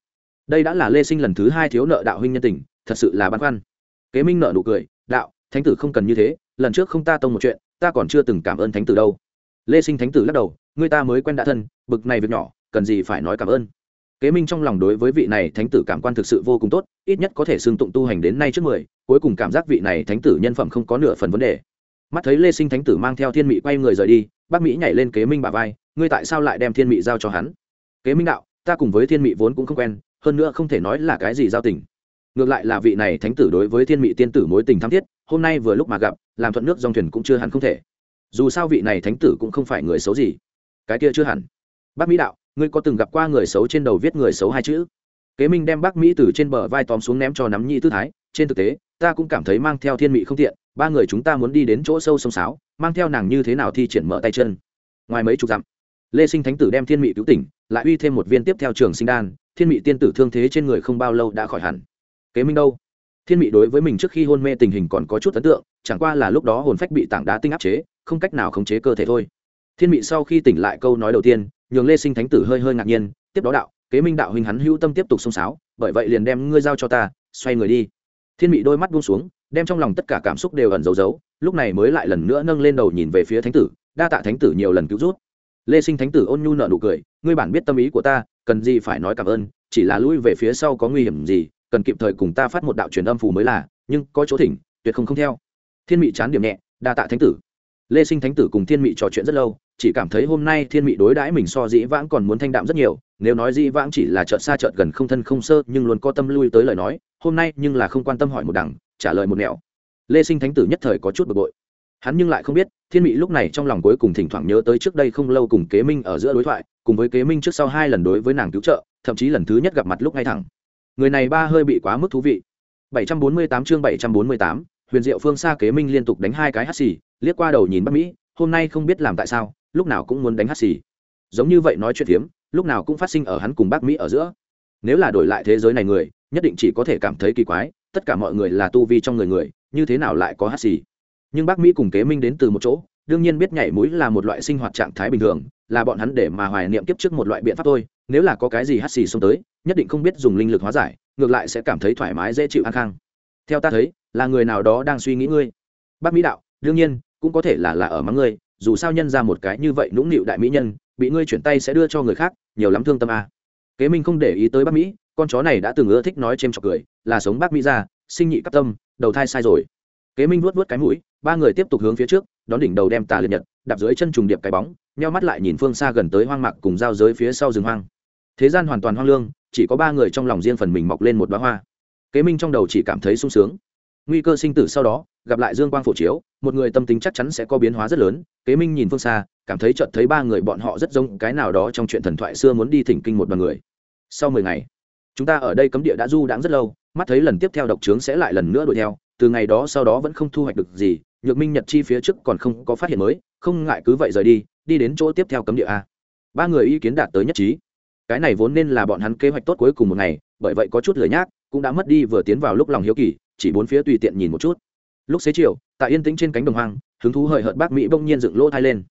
Đây đã là lê sinh lần thứ hai thiếu nợ đạo huynh nhân tình, thật sự là băn khoăn. Kế minh nợ nụ cười, đạo, thánh tử không cần như thế, lần trước không ta tông một chuyện, ta còn chưa từng cảm ơn thánh tử đâu. Lê sinh thánh tử lắc đầu người ta mới quen đã thân, bực này việc nhỏ, cần gì phải nói cảm ơn. Kế minh trong lòng đối với vị này thánh tử cảm quan thực sự vô cùng tốt, ít nhất có thể xưng tụng tu hành đến nay trước mười, cuối cùng cảm giác vị này thánh tử nhân phẩm không có nửa phần vấn đề. Mắt thấy lê sinh thánh tử mang theo thiên mị quay người rời đi bác mỹ nhảy lên kế minh bà vai, ngươi tại sao lại đem thiên mị giao cho hắn? Kế minh đạo, ta cùng với thiên mị vốn cũng không quen, hơn nữa không thể nói là cái gì giao tình. Ngược lại là vị này thánh tử đối với thiên mị tiên tử mối tình tham thiết, hôm nay vừa lúc mà gặp, làm thuận nước dòng thuyền cũng chưa hẳn không thể. Dù sao vị này thánh tử cũng không phải người xấu gì. Cái kia chưa hẳn. Bác mỹ đạo, ngươi có từng gặp qua người xấu trên đầu viết người xấu hai chữ? Kế minh đem bác mỹ từ trên bờ vai tóm xuống ném cho nắm nhị tư thái, trên thực tế, ta cũng cảm thấy mang theo thiên mị không tiện, ba người chúng ta muốn đi đến chỗ sâu sông sáo mang theo nàng như thế nào thi triển mở tay chân. Ngoài mấy chục dặm, lê sinh thánh tử đem thiên mị cứu tỉnh, lại uy thêm một viên tiếp theo trường sinh đan, thiên mị tiên tử thương thế trên người không bao lâu đã khỏi hẳn. Kế minh đâu? Thiên mị đối với mình trước khi hôn mê tình hình còn có chút ấn tượng, chẳng qua là lúc đó hồn phách bị tảng đá tinh áp chế, không cách nào khống chế cơ thể thôi. Thiên mị sau khi tỉnh lại câu nói đầu tiên, nhường lê sinh thánh tử hơi hơi ngạc nhiên, tiếp đó đạo, kế minh đạo huynh hắn hữu tâm tiếp tục xông sáo bởi vậy liền đem ngươi giao cho ta, xoay người đi. Thiên mị đôi mắt buông xuống đem trong lòng tất cả cảm xúc đều ẩn giấu giấu, lúc này mới lại lần nữa nâng lên đầu nhìn về phía thánh tử, đa tạ thánh tử nhiều lần cứu rút lê sinh thánh tử ôn nhu nợ nụ cười, ngươi bản biết tâm ý của ta, cần gì phải nói cảm ơn, chỉ là lui về phía sau có nguy hiểm gì, cần kịp thời cùng ta phát một đạo truyền âm phù mới là, nhưng có chỗ thỉnh, tuyệt không không theo. Thiên mị chán điểm nhẹ, đa tạ thánh tử. Lê sinh thánh tử cùng thiên mị trò chuyện rất lâu, chỉ cảm thấy hôm nay thiên mị đối đãi mình so dĩ vãng còn muốn thanh đạm rất nhiều, nếu nói dĩ vãng chỉ là chợt xa chợt gần không thân không sơ, nhưng luôn có tâm lui tới lời nói, hôm nay nhưng là không quan tâm hỏi một đằng trả lời một nẻo. Lê sinh thánh tử nhất thời có chút bực bội. Hắn nhưng lại không biết thiên mị lúc này trong lòng cuối cùng thỉnh thoảng nhớ tới trước đây không lâu cùng kế minh ở giữa đối thoại cùng với kế minh trước sau hai lần đối với nàng cứu trợ thậm chí lần thứ nhất gặp mặt lúc ngay thẳng. Người này ba hơi bị quá mức thú vị. 748 chương 748, huyền diệu phương xa kế minh liên tục đánh hai cái hắt xì liếc qua đầu nhìn bắc mỹ hôm nay không biết làm tại sao lúc nào cũng muốn đánh hắt xì. Giống như vậy nói chuyện phiếm lúc nào cũng phát sinh ở hắn cùng bắc mỹ ở giữa. Nếu là đổi lại thế giới này người nhất định chỉ có thể cảm thấy kỳ quái tất cả mọi người là tu vi trong người người, như thế nào lại có hát xì? Nhưng bác mỹ cùng kế minh đến từ một chỗ, đương nhiên biết nhảy mũi là một loại sinh hoạt trạng thái bình thường, là bọn hắn để mà hoài niệm kiếp trước một loại biện pháp thôi, nếu là có cái gì hát xì xông tới, nhất định không biết dùng linh lực hóa giải, ngược lại sẽ cảm thấy thoải mái, dễ chịu, an khang. Theo ta thấy, là người nào đó đang suy nghĩ ngươi. Bác mỹ đạo, đương nhiên, cũng có thể là là ở mắng ngươi, dù sao nhân ra một cái như vậy nũng nịu đại mỹ nhân, bị ngươi chuyển tay sẽ đưa cho người khác, nhiều lắm thương tâm a. Kế minh không để ý tới bác mỹ con chó này đã từng ưa thích nói c h chọc cười, là sống bác mỹ ra sinh nhị cắp tâm, đầu thai sai rồi. Kế minh vuốt vuốt cái mũi, ba người tiếp tục hướng phía trước, đón đỉnh đầu đem tà liệt nhật, đạp dưới chân trùng điệp cái bóng, nheo mắt lại nhìn phương xa gần tới hoang mạc cùng giao giới phía sau rừng hoang. Thế gian hoàn toàn hoang lương, chỉ có ba người trong lòng riêng phần mình mọc lên một bá hoa. Kế minh trong đầu chỉ cảm thấy sung sướng. Nguy cơ sinh tử sau đó, gặp lại dương quang phổ chiếu, một người tâm tính chắc chắn sẽ có biến hóa rất lớn. Kế minh nhìn phương xa, cảm thấy chợt thấy ba người bọn họ rất giống cái nào đó trong chuyện thần thoại xưa muốn đi thỉnh kinh một đoàn người. Sau mười ngày chúng ta ở đây cấm địa đã du đãng rất lâu, mắt thấy lần tiếp theo độc trướng sẽ lại lần nữa đuổi theo, từ ngày đó sau đó vẫn không thu hoạch được gì, nhược minh nhật chi phía trước còn không có phát hiện mới, không ngại cứ vậy rời đi đi đến chỗ tiếp theo cấm địa a. Ba người ý kiến đạt tới nhất trí. Cái này vốn nên là bọn hắn kế hoạch tốt cuối cùng một ngày, bởi vậy có chút lười nhác, cũng đã mất đi vừa tiến vào lúc lòng hiếu kỳ, chỉ bốn phía tùy tiện nhìn một chút. Lúc xế chiều, tại yên tĩnh trên cánh đồng hoang, hứng thú hời hợt bác mỹ bỗng nhiên dựng lỗ thai lên.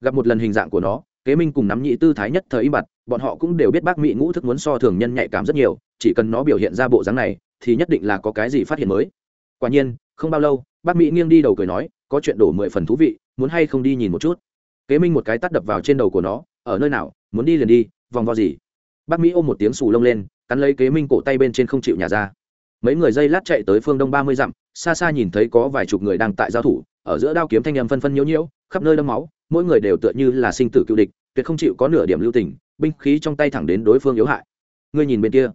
Gặp một lần hình dạng của nó, kế minh cùng nắm nhị tư thái nhất thời im bặt bọn họ cũng đều biết bác mỹ ngũ thức muốn so thường nhân nhạy cảm rất nhiều, chỉ cần nó biểu hiện ra bộ dáng này, thì nhất định là có cái gì phát hiện mới. Quả nhiên, không bao lâu, bác mỹ nghiêng đi đầu cười nói, có chuyện đổ mười phần thú vị, muốn hay không đi nhìn một chút. Kế minh một cái tắt đập vào trên đầu của nó, ở nơi nào, muốn đi liền đi, vòng vo gì? Bác mỹ ôm một tiếng xù lông lên, cắn lấy kế minh cổ tay bên trên không chịu nhả ra. Mấy người dây lát chạy tới phương đông ba mươi dặm, xa xa nhìn thấy có vài chục người đang tại giao thủ, ở giữa đao kiếm thanh âm phân phân nhiễu nhiễu, khắp nơi đâm máu, mỗi người đều tựa như là sinh tử cựu địch tuyệt không chịu có nửa điểm lưu tình, binh khí trong tay thẳng đến đối phương yếu hại. Ngươi nhìn bên kia.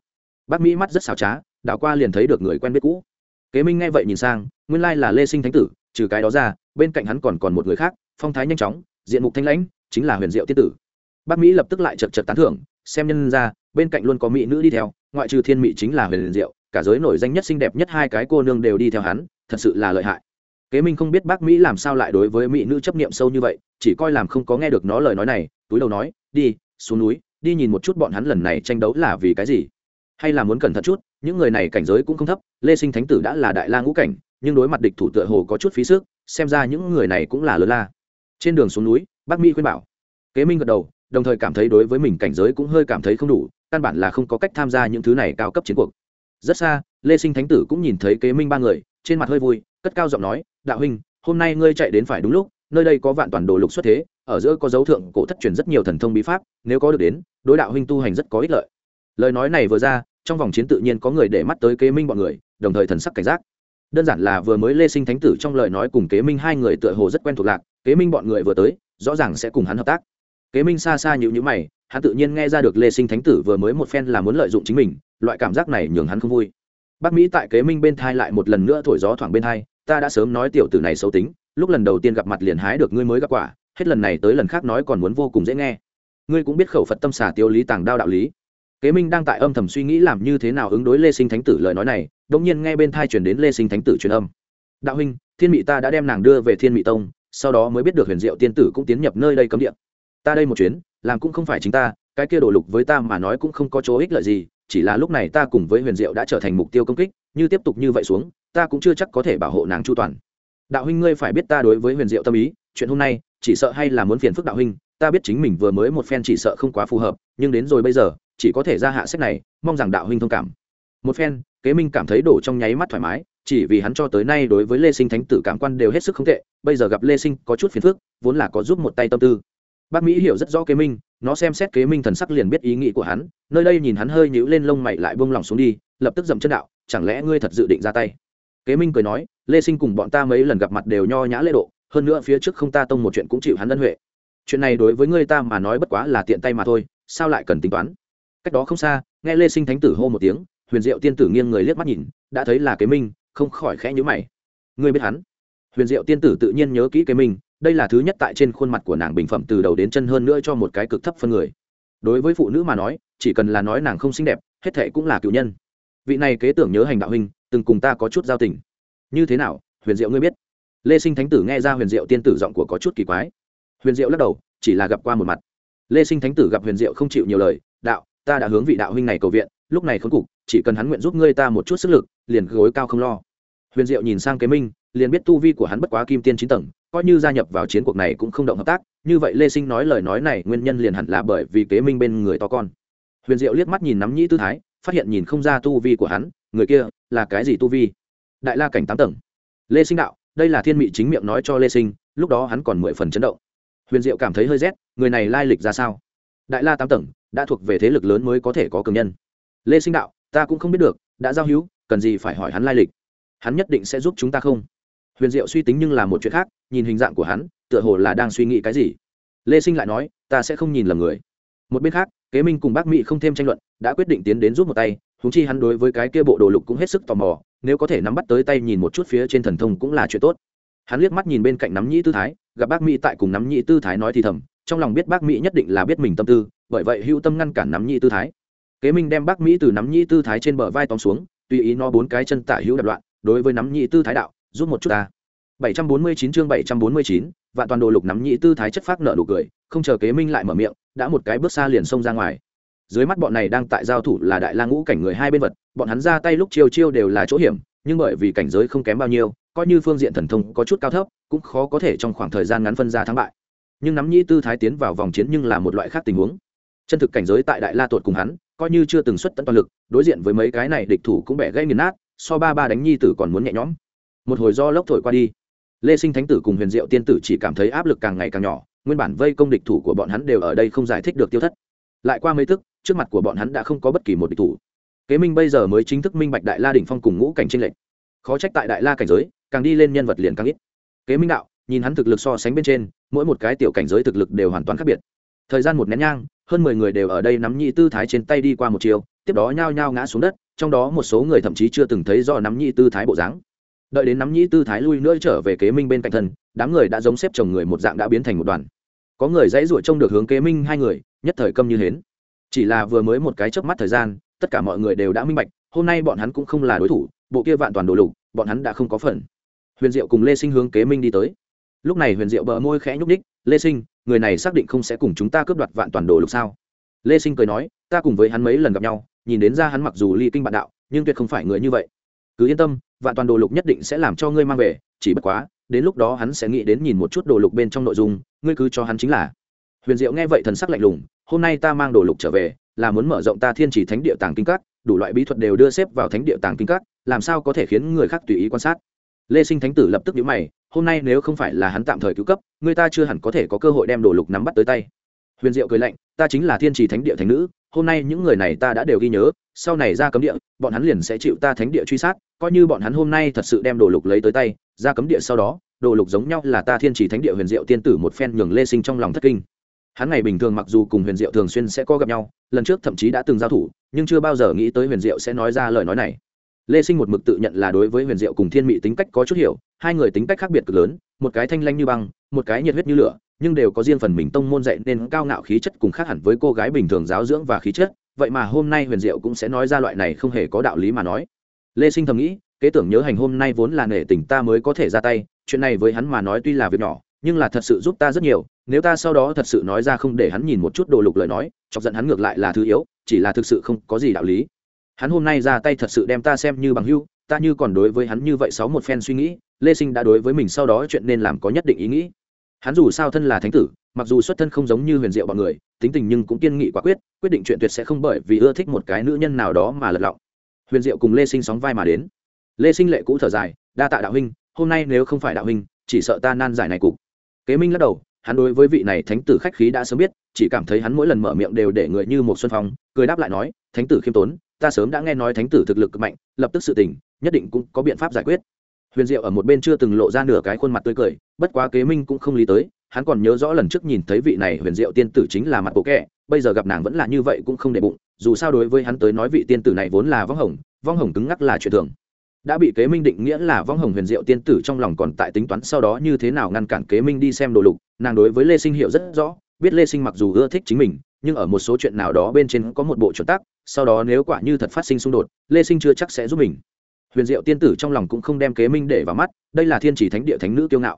Bác mỹ mắt rất xảo trá, đảo qua liền thấy được người quen biết cũ. Kế minh nghe vậy nhìn sang, nguyên lai là lê sinh thánh tử, trừ cái đó ra, bên cạnh hắn còn còn một người khác, phong thái nhanh chóng, diện mục thanh lãnh, chính là huyền diệu tiên tử. Bác mỹ lập tức lại chật chật tán thưởng, xem nhân ra, bên cạnh luôn có mỹ nữ đi theo, ngoại trừ thiên mỹ chính là huyền diệu, cả giới nổi danh nhất xinh đẹp nhất hai cái cô nương đều đi theo hắn, thật sự là lợi hại. Kế minh không biết bác mỹ làm sao lại đối với mỹ nữ chấp niệm sâu như vậy, chỉ coi làm không có nghe được nó lời nói này túi đầu nói, đi, xuống núi, đi nhìn một chút bọn hắn lần này tranh đấu là vì cái gì. Hay là muốn cẩn thận chút, những người này cảnh giới cũng không thấp, lê sinh thánh tử đã là đại la ngũ cảnh, nhưng đối mặt địch thủ tựa hồ có chút phí sức, xem ra những người này cũng là lớn la. Trên đường xuống núi, bác mỹ khuyên bảo. Kế minh gật đầu, đồng thời cảm thấy đối với mình cảnh giới cũng hơi cảm thấy không đủ, căn bản là không có cách tham gia những thứ này cao cấp chiến cuộc. Rất xa, lê sinh thánh tử cũng nhìn thấy kế minh ba người, trên mặt hơi vui, cất cao giọng nói, đạo huynh, hôm nay ngươi chạy đến phải đúng lúc, nơi đây có vạn toàn đồ lục xuất thế ở giữa có dấu thượng cổ thất truyền rất nhiều thần thông bí pháp, nếu có được đến, đối đạo huynh tu hành rất có ích lợi. Lời nói này vừa ra, trong vòng chiến tự nhiên có người để mắt tới kế minh bọn người, đồng thời thần sắc cảnh giác. Đơn giản là vừa mới lê sinh thánh tử trong lời nói cùng kế minh hai người tựa hồ rất quen thuộc lạc, kế minh bọn người vừa tới, rõ ràng sẽ cùng hắn hợp tác. Kế minh xa xa nhịu nhữ mày, hắn tự nhiên nghe ra được lê sinh thánh tử vừa mới một phen là muốn lợi dụng chính mình, loại cảm giác này nhường hắn không vui. Bắc mỹ tại kế minh bên thai lại một lần nữa thổi gió thoảng bên thai ta đã sớm nói tiểu tử này xấu tính, lúc lần đầu tiên gặp mặt liền hái được ngươi mới gặp quả hết lần này tới lần khác nói còn muốn vô cùng dễ nghe. Ngươi cũng biết khẩu phật tâm xả tiêu lý tàng đao đạo lý. Kế minh đang tại âm thầm suy nghĩ làm như thế nào ứng đối lê sinh thánh tử lời nói này đ ỗ n g nhiên nghe bên thai chuyển đến lê sinh thánh tử truyền âm. Đạo huynh, thiên mị ta đã đem nàng đưa về thiên mị tông, sau đó mới biết được huyền diệu tiên tử cũng tiến nhập nơi đây cấm địa. Ta đây một chuyến, làm cũng không phải chính ta, cái kia đổ lục với ta mà nói cũng không có chỗ ích lợi gì, chỉ là lúc này ta cùng với huyền diệu đã trở thành mục tiêu công kích, như tiếp tục như vậy xuống, ta cũng chưa chắc có thể bảo hộ nàng chu toàn. Đạo huynh ngươi phải biết ta đối với huyền diệu tâm ý, chuyện hôm nay chỉ sợ hay là muốn phiền phức đạo huynh, ta biết chính mình vừa mới một phen chỉ sợ không quá phù hợp, nhưng đến rồi bây giờ, chỉ có thể ra hạ sách này, mong rằng đạo huynh thông cảm. Một phen, kế minh cảm thấy đổ trong nháy mắt thoải mái, chỉ vì hắn cho tới nay đối với lê sinh thánh tử cảm quan đều hết sức không tệ, bây giờ gặp lê sinh có chút phiền phức, vốn là có giúp một tay tâm tư. Bác mỹ hiểu rất rõ kế minh, nó xem xét kế minh thần sắc liền biết ý nghĩ của hắn, nơi đây nhìn hắn hơi nhíu lên lông mày lại buông lỏng xuống đi, lập tức dậm chân đạo, chẳng lẽ ngươi thật dự định ra tay? Kế minh cười nói, lê sinh cùng bọn ta mấy lần gặp mặt đều nho nhã lễ độ hơn nữa phía trước không ta tông một chuyện cũng chịu hắn ân huệ. Chuyện này đối với ngươi ta mà nói bất quá là tiện tay mà thôi, sao lại cần tính toán? Cách đó không xa, nghe lê sinh thánh tử hô một tiếng, huyền diệu tiên tử nghiêng người liếc mắt nhìn, đã thấy là kế minh, không khỏi khẽ nhữ mày. Ngươi biết hắn? Huyền diệu tiên tử tự nhiên nhớ kỹ kế minh, đây là thứ nhất tại trên khuôn mặt của nàng bình phẩm từ đầu đến chân hơn nữa cho một cái cực thấp phân người. Đối với phụ nữ mà nói, chỉ cần là nói nàng không xinh đẹp, hết thệ cũng là cựu nhân. Vị này kế tưởng nhớ hành đạo huynh, từng cùng ta có chút giao tình. Như thế nào, huyền diệu ngươi biết? Lê sinh thánh tử nghe ra huyền diệu tiên tử giọng của có chút kỳ quái. Huyền diệu lắc đầu, chỉ là gặp qua một mặt. Lê sinh thánh tử gặp huyền diệu không chịu nhiều lời, đạo, ta đã hướng vị đạo huynh này cầu viện, lúc này khốn cục, chỉ cần hắn nguyện giúp ngươi ta một chút sức lực, liền gối cao không lo. Huyền diệu nhìn sang kế minh, liền biết tu vi của hắn bất quá kim tiên chín tầng, coi như gia nhập vào chiến cuộc này cũng không động hợp tác, như vậy lê sinh nói lời nói này nguyên nhân liền hẳn là bởi vì kế minh bên người to con. Huyền diệu liếc mắt nhìn nắm nhĩ tư thái, phát hiện nhìn không ra tu vi của hắn, người kia là cái gì tu vi? Đại la cảnh tám tầng. Lê sinh đạo đây là thiên mị chính miệng nói cho lê sinh, lúc đó hắn còn mười phần chấn động. Huyền diệu cảm thấy hơi rét, người này lai lịch ra sao? Đại la tám tầng, đã thuộc về thế lực lớn mới có thể có cường nhân. Lê sinh đạo, ta cũng không biết được, đã giao hữu, cần gì phải hỏi hắn lai lịch? Hắn nhất định sẽ giúp chúng ta không? Huyền diệu suy tính nhưng là một chuyện khác, nhìn hình dạng của hắn, tựa hồ là đang suy nghĩ cái gì. Lê sinh lại nói, ta sẽ không nhìn lầm người. Một bên khác, kế minh cùng bác mỹ không thêm tranh luận, đã quyết định tiến đến giúp một tay húng chi hắn đối với cái kia bộ đồ lục cũng hết sức tò mò nếu có thể nắm bắt tới tay nhìn một chút phía trên thần thông cũng là chuyện tốt. Hắn liếc mắt nhìn bên cạnh nắm nhĩ tư thái gặp bác mỹ tại cùng nắm nhĩ tư thái nói thì thầm trong lòng biết bác mỹ nhất định là biết mình tâm tư bởi vậy hữu tâm ngăn cản nắm nhĩ tư thái. Kế minh đem bác mỹ từ nắm nhĩ tư thái trên bờ vai tóm xuống tùy ý nó bốn cái chân tả hữu đập loạn đối với nắm nhĩ tư thái đạo giúp một chút ta. 749 chương 749, vạn toàn đồ lục nắm nhĩ tư thái chất phát nợ nụ cười không chờ kế minh lại mở miệng đã một cái bước xa liền xông ra ngoài dưới mắt bọn này đang tại giao thủ là đại la ngũ cảnh người hai bên vật, bọn hắn ra tay lúc chiêu chiêu đều là chỗ hiểm, nhưng bởi vì cảnh giới không kém bao nhiêu, coi như phương diện thần thông có chút cao thấp, cũng khó có thể trong khoảng thời gian ngắn phân ra thắng bại. Nhưng nắm nhĩ tư thái tiến vào vòng chiến nhưng là một loại khác tình huống. Chân thực cảnh giới tại đại la tột cùng hắn, coi như chưa từng xuất tận toàn lực, đối diện với mấy cái này địch thủ cũng bẻ gây nghiền nát, so ba ba đánh nhi tử còn muốn nhẹ nhõm. Một hồi do lốc thổi qua đi, lê sinh thánh tử cùng huyền diệu tiên tử chỉ cảm thấy áp lực càng ngày càng nhỏ, nguyên bản vây công địch thủ của bọn hắn đều ở đây không giải thích được tiêu thất. Lại qua mấy thức trước mặt của bọn hắn đã không có bất kỳ một địch thủ. Kế minh bây giờ mới chính thức minh bạch đại la đỉnh phong cùng ngũ cảnh tranh lệch. Khó trách tại đại la cảnh giới, càng đi lên nhân vật liền càng ít. Kế minh đạo, nhìn hắn thực lực so sánh bên trên, mỗi một cái tiểu cảnh giới thực lực đều hoàn toàn khác biệt. Thời gian một nén nhang, hơn mười người đều ở đây nắm nhị tư thái trên tay đi qua một chiều, tiếp đó nhao nhao ngã xuống đất, trong đó một số người thậm chí chưa từng thấy do nắm nhị tư thái bộ dáng. Đợi đến nắm nhị tư thái lui nữa trở về kế minh bên cạnh thân, đám người đã giống xếp chồng người một dạng đã biến thành một đoàn. Có người dãy ruổi trông được hướng kế minh hai người, nhất thời câm như hến chỉ là vừa mới một cái chớp mắt thời gian, tất cả mọi người đều đã minh bạch, hôm nay bọn hắn cũng không là đối thủ, bộ kia vạn toàn đồ lục, bọn hắn đã không có phần. Huyền diệu cùng lê sinh hướng kế minh đi tới. Lúc này huyền diệu bờ môi khẽ nhúc ních lê sinh, người này xác định không sẽ cùng chúng ta cướp đoạt vạn toàn đồ lục sao? Lê sinh cười nói, ta cùng với hắn mấy lần gặp nhau, nhìn đến ra hắn mặc dù ly kinh bạn đạo, nhưng tuyệt không phải người như vậy. Cứ yên tâm, vạn toàn đồ lục nhất định sẽ làm cho ngươi mang về, chỉ bất quá, đến lúc đó hắn sẽ nghĩ đến nhìn một chút đồ lục bên trong nội dung, ngươi cứ cho hắn chính là. Huyền diệu nghe vậy thần sắc lạnh lùng hôm nay ta mang đồ lục trở về, là muốn mở rộng ta thiên chỉ thánh địa tàng kinh các, đủ loại bí thuật đều đưa xếp vào thánh địa tàng kinh các, làm sao có thể khiến người khác tùy ý quan sát? Lê sinh thánh tử lập tức nhíu mày, hôm nay nếu không phải là hắn tạm thời cứu cấp, người ta chưa hẳn có thể có cơ hội đem đồ lục nắm bắt tới tay. Huyền diệu cười lạnh, ta chính là thiên trì thánh địa thánh nữ, hôm nay những người này ta đã đều ghi nhớ, sau này ra cấm địa, bọn hắn liền sẽ chịu ta thánh địa truy sát, coi như bọn hắn hôm nay thật sự đem đồ lục lấy tới tay, ra cấm địa sau đó, đồ lục giống nhau là ta thiên trì thánh địa huyền diệu tiên tử một phen nhường lê sinh trong lòng thất kinh hắn ngày bình thường mặc dù cùng huyền diệu thường xuyên sẽ có gặp nhau, lần trước thậm chí đã từng giao thủ, nhưng chưa bao giờ nghĩ tới huyền diệu sẽ nói ra lời nói này. Lê sinh một mực tự nhận là đối với huyền diệu cùng thiên mị tính cách có chút hiểu, hai người tính cách khác biệt cực lớn, một cái thanh lanh như băng, một cái nhiệt huyết như lửa, nhưng đều có riêng phần mình tông môn dạy nên cao ngạo khí chất cùng khác hẳn với cô gái bình thường giáo dưỡng và khí chất, vậy mà hôm nay huyền diệu cũng sẽ nói ra loại này không hề có đạo lý mà nói. Lê sinh thầm nghĩ, kế tưởng nhớ hành hôm nay vốn là nể tình ta mới có thể ra tay, chuyện này với hắn mà nói tuy là việc nhỏ nhưng là thật sự giúp ta rất nhiều, nếu ta sau đó thật sự nói ra không để hắn nhìn một chút đồ lục lời nói, chọc giận hắn ngược lại là thứ yếu, chỉ là thực sự không có gì đạo lý. Hắn hôm nay ra tay thật sự đem ta xem như bằng hưu ta như còn đối với hắn như vậy sáu một phen suy nghĩ, lê sinh đã đối với mình sau đó chuyện nên làm có nhất định ý nghĩ. Hắn dù sao thân là thánh tử, mặc dù xuất thân không giống như huyền diệu bọn người, tính tình nhưng cũng kiên nghị quả quyết quyết định chuyện tuyệt sẽ không bởi vì ưa thích một cái nữ nhân nào đó mà lật lọng. Huyền diệu cùng lê sinh sóng vai mà đến. Lê sinh lệ cũ thở dài, đa tạ đạo huynh, hôm nay nếu không phải đạo huynh, chỉ sợ ta nan giải này cục kế minh lắc đầu, hắn đối với vị này thánh tử khách khí đã sớm biết, chỉ cảm thấy hắn mỗi lần mở miệng đều để người như một xuân phong, cười đáp lại nói, thánh tử khiêm tốn, ta sớm đã nghe nói thánh tử thực lực cực mạnh, lập tức sự tình, nhất định cũng có biện pháp giải quyết. Huyền diệu ở một bên chưa từng lộ ra nửa cái khuôn mặt tươi cười, bất quá kế minh cũng không lý tới, hắn còn nhớ rõ lần trước nhìn thấy vị này huyền diệu tiên tử chính là mặt bộ kẹ bây giờ gặp nàng vẫn là như vậy cũng không để bụng, dù sao đối với hắn tới nói vị tiên tử này vốn là vong hồng vong hồng cứng ngắc là chuyện thường đã bị kế minh định nghĩa là vong hồng huyền diệu tiên tử trong lòng còn tại tính toán sau đó như thế nào ngăn cản kế minh đi xem đồ lục, nàng đối với lê sinh hiểu rất rõ, biết lê sinh mặc dù ưa thích chính mình, nhưng ở một số chuyện nào đó bên trên có một bộ chuẩn tắc, sau đó nếu quả như thật phát sinh xung đột, lê sinh chưa chắc sẽ giúp mình. Huyền diệu tiên tử trong lòng cũng không đem kế minh để vào mắt, đây là thiên chỉ thánh địa thánh nữ kiêu ngạo.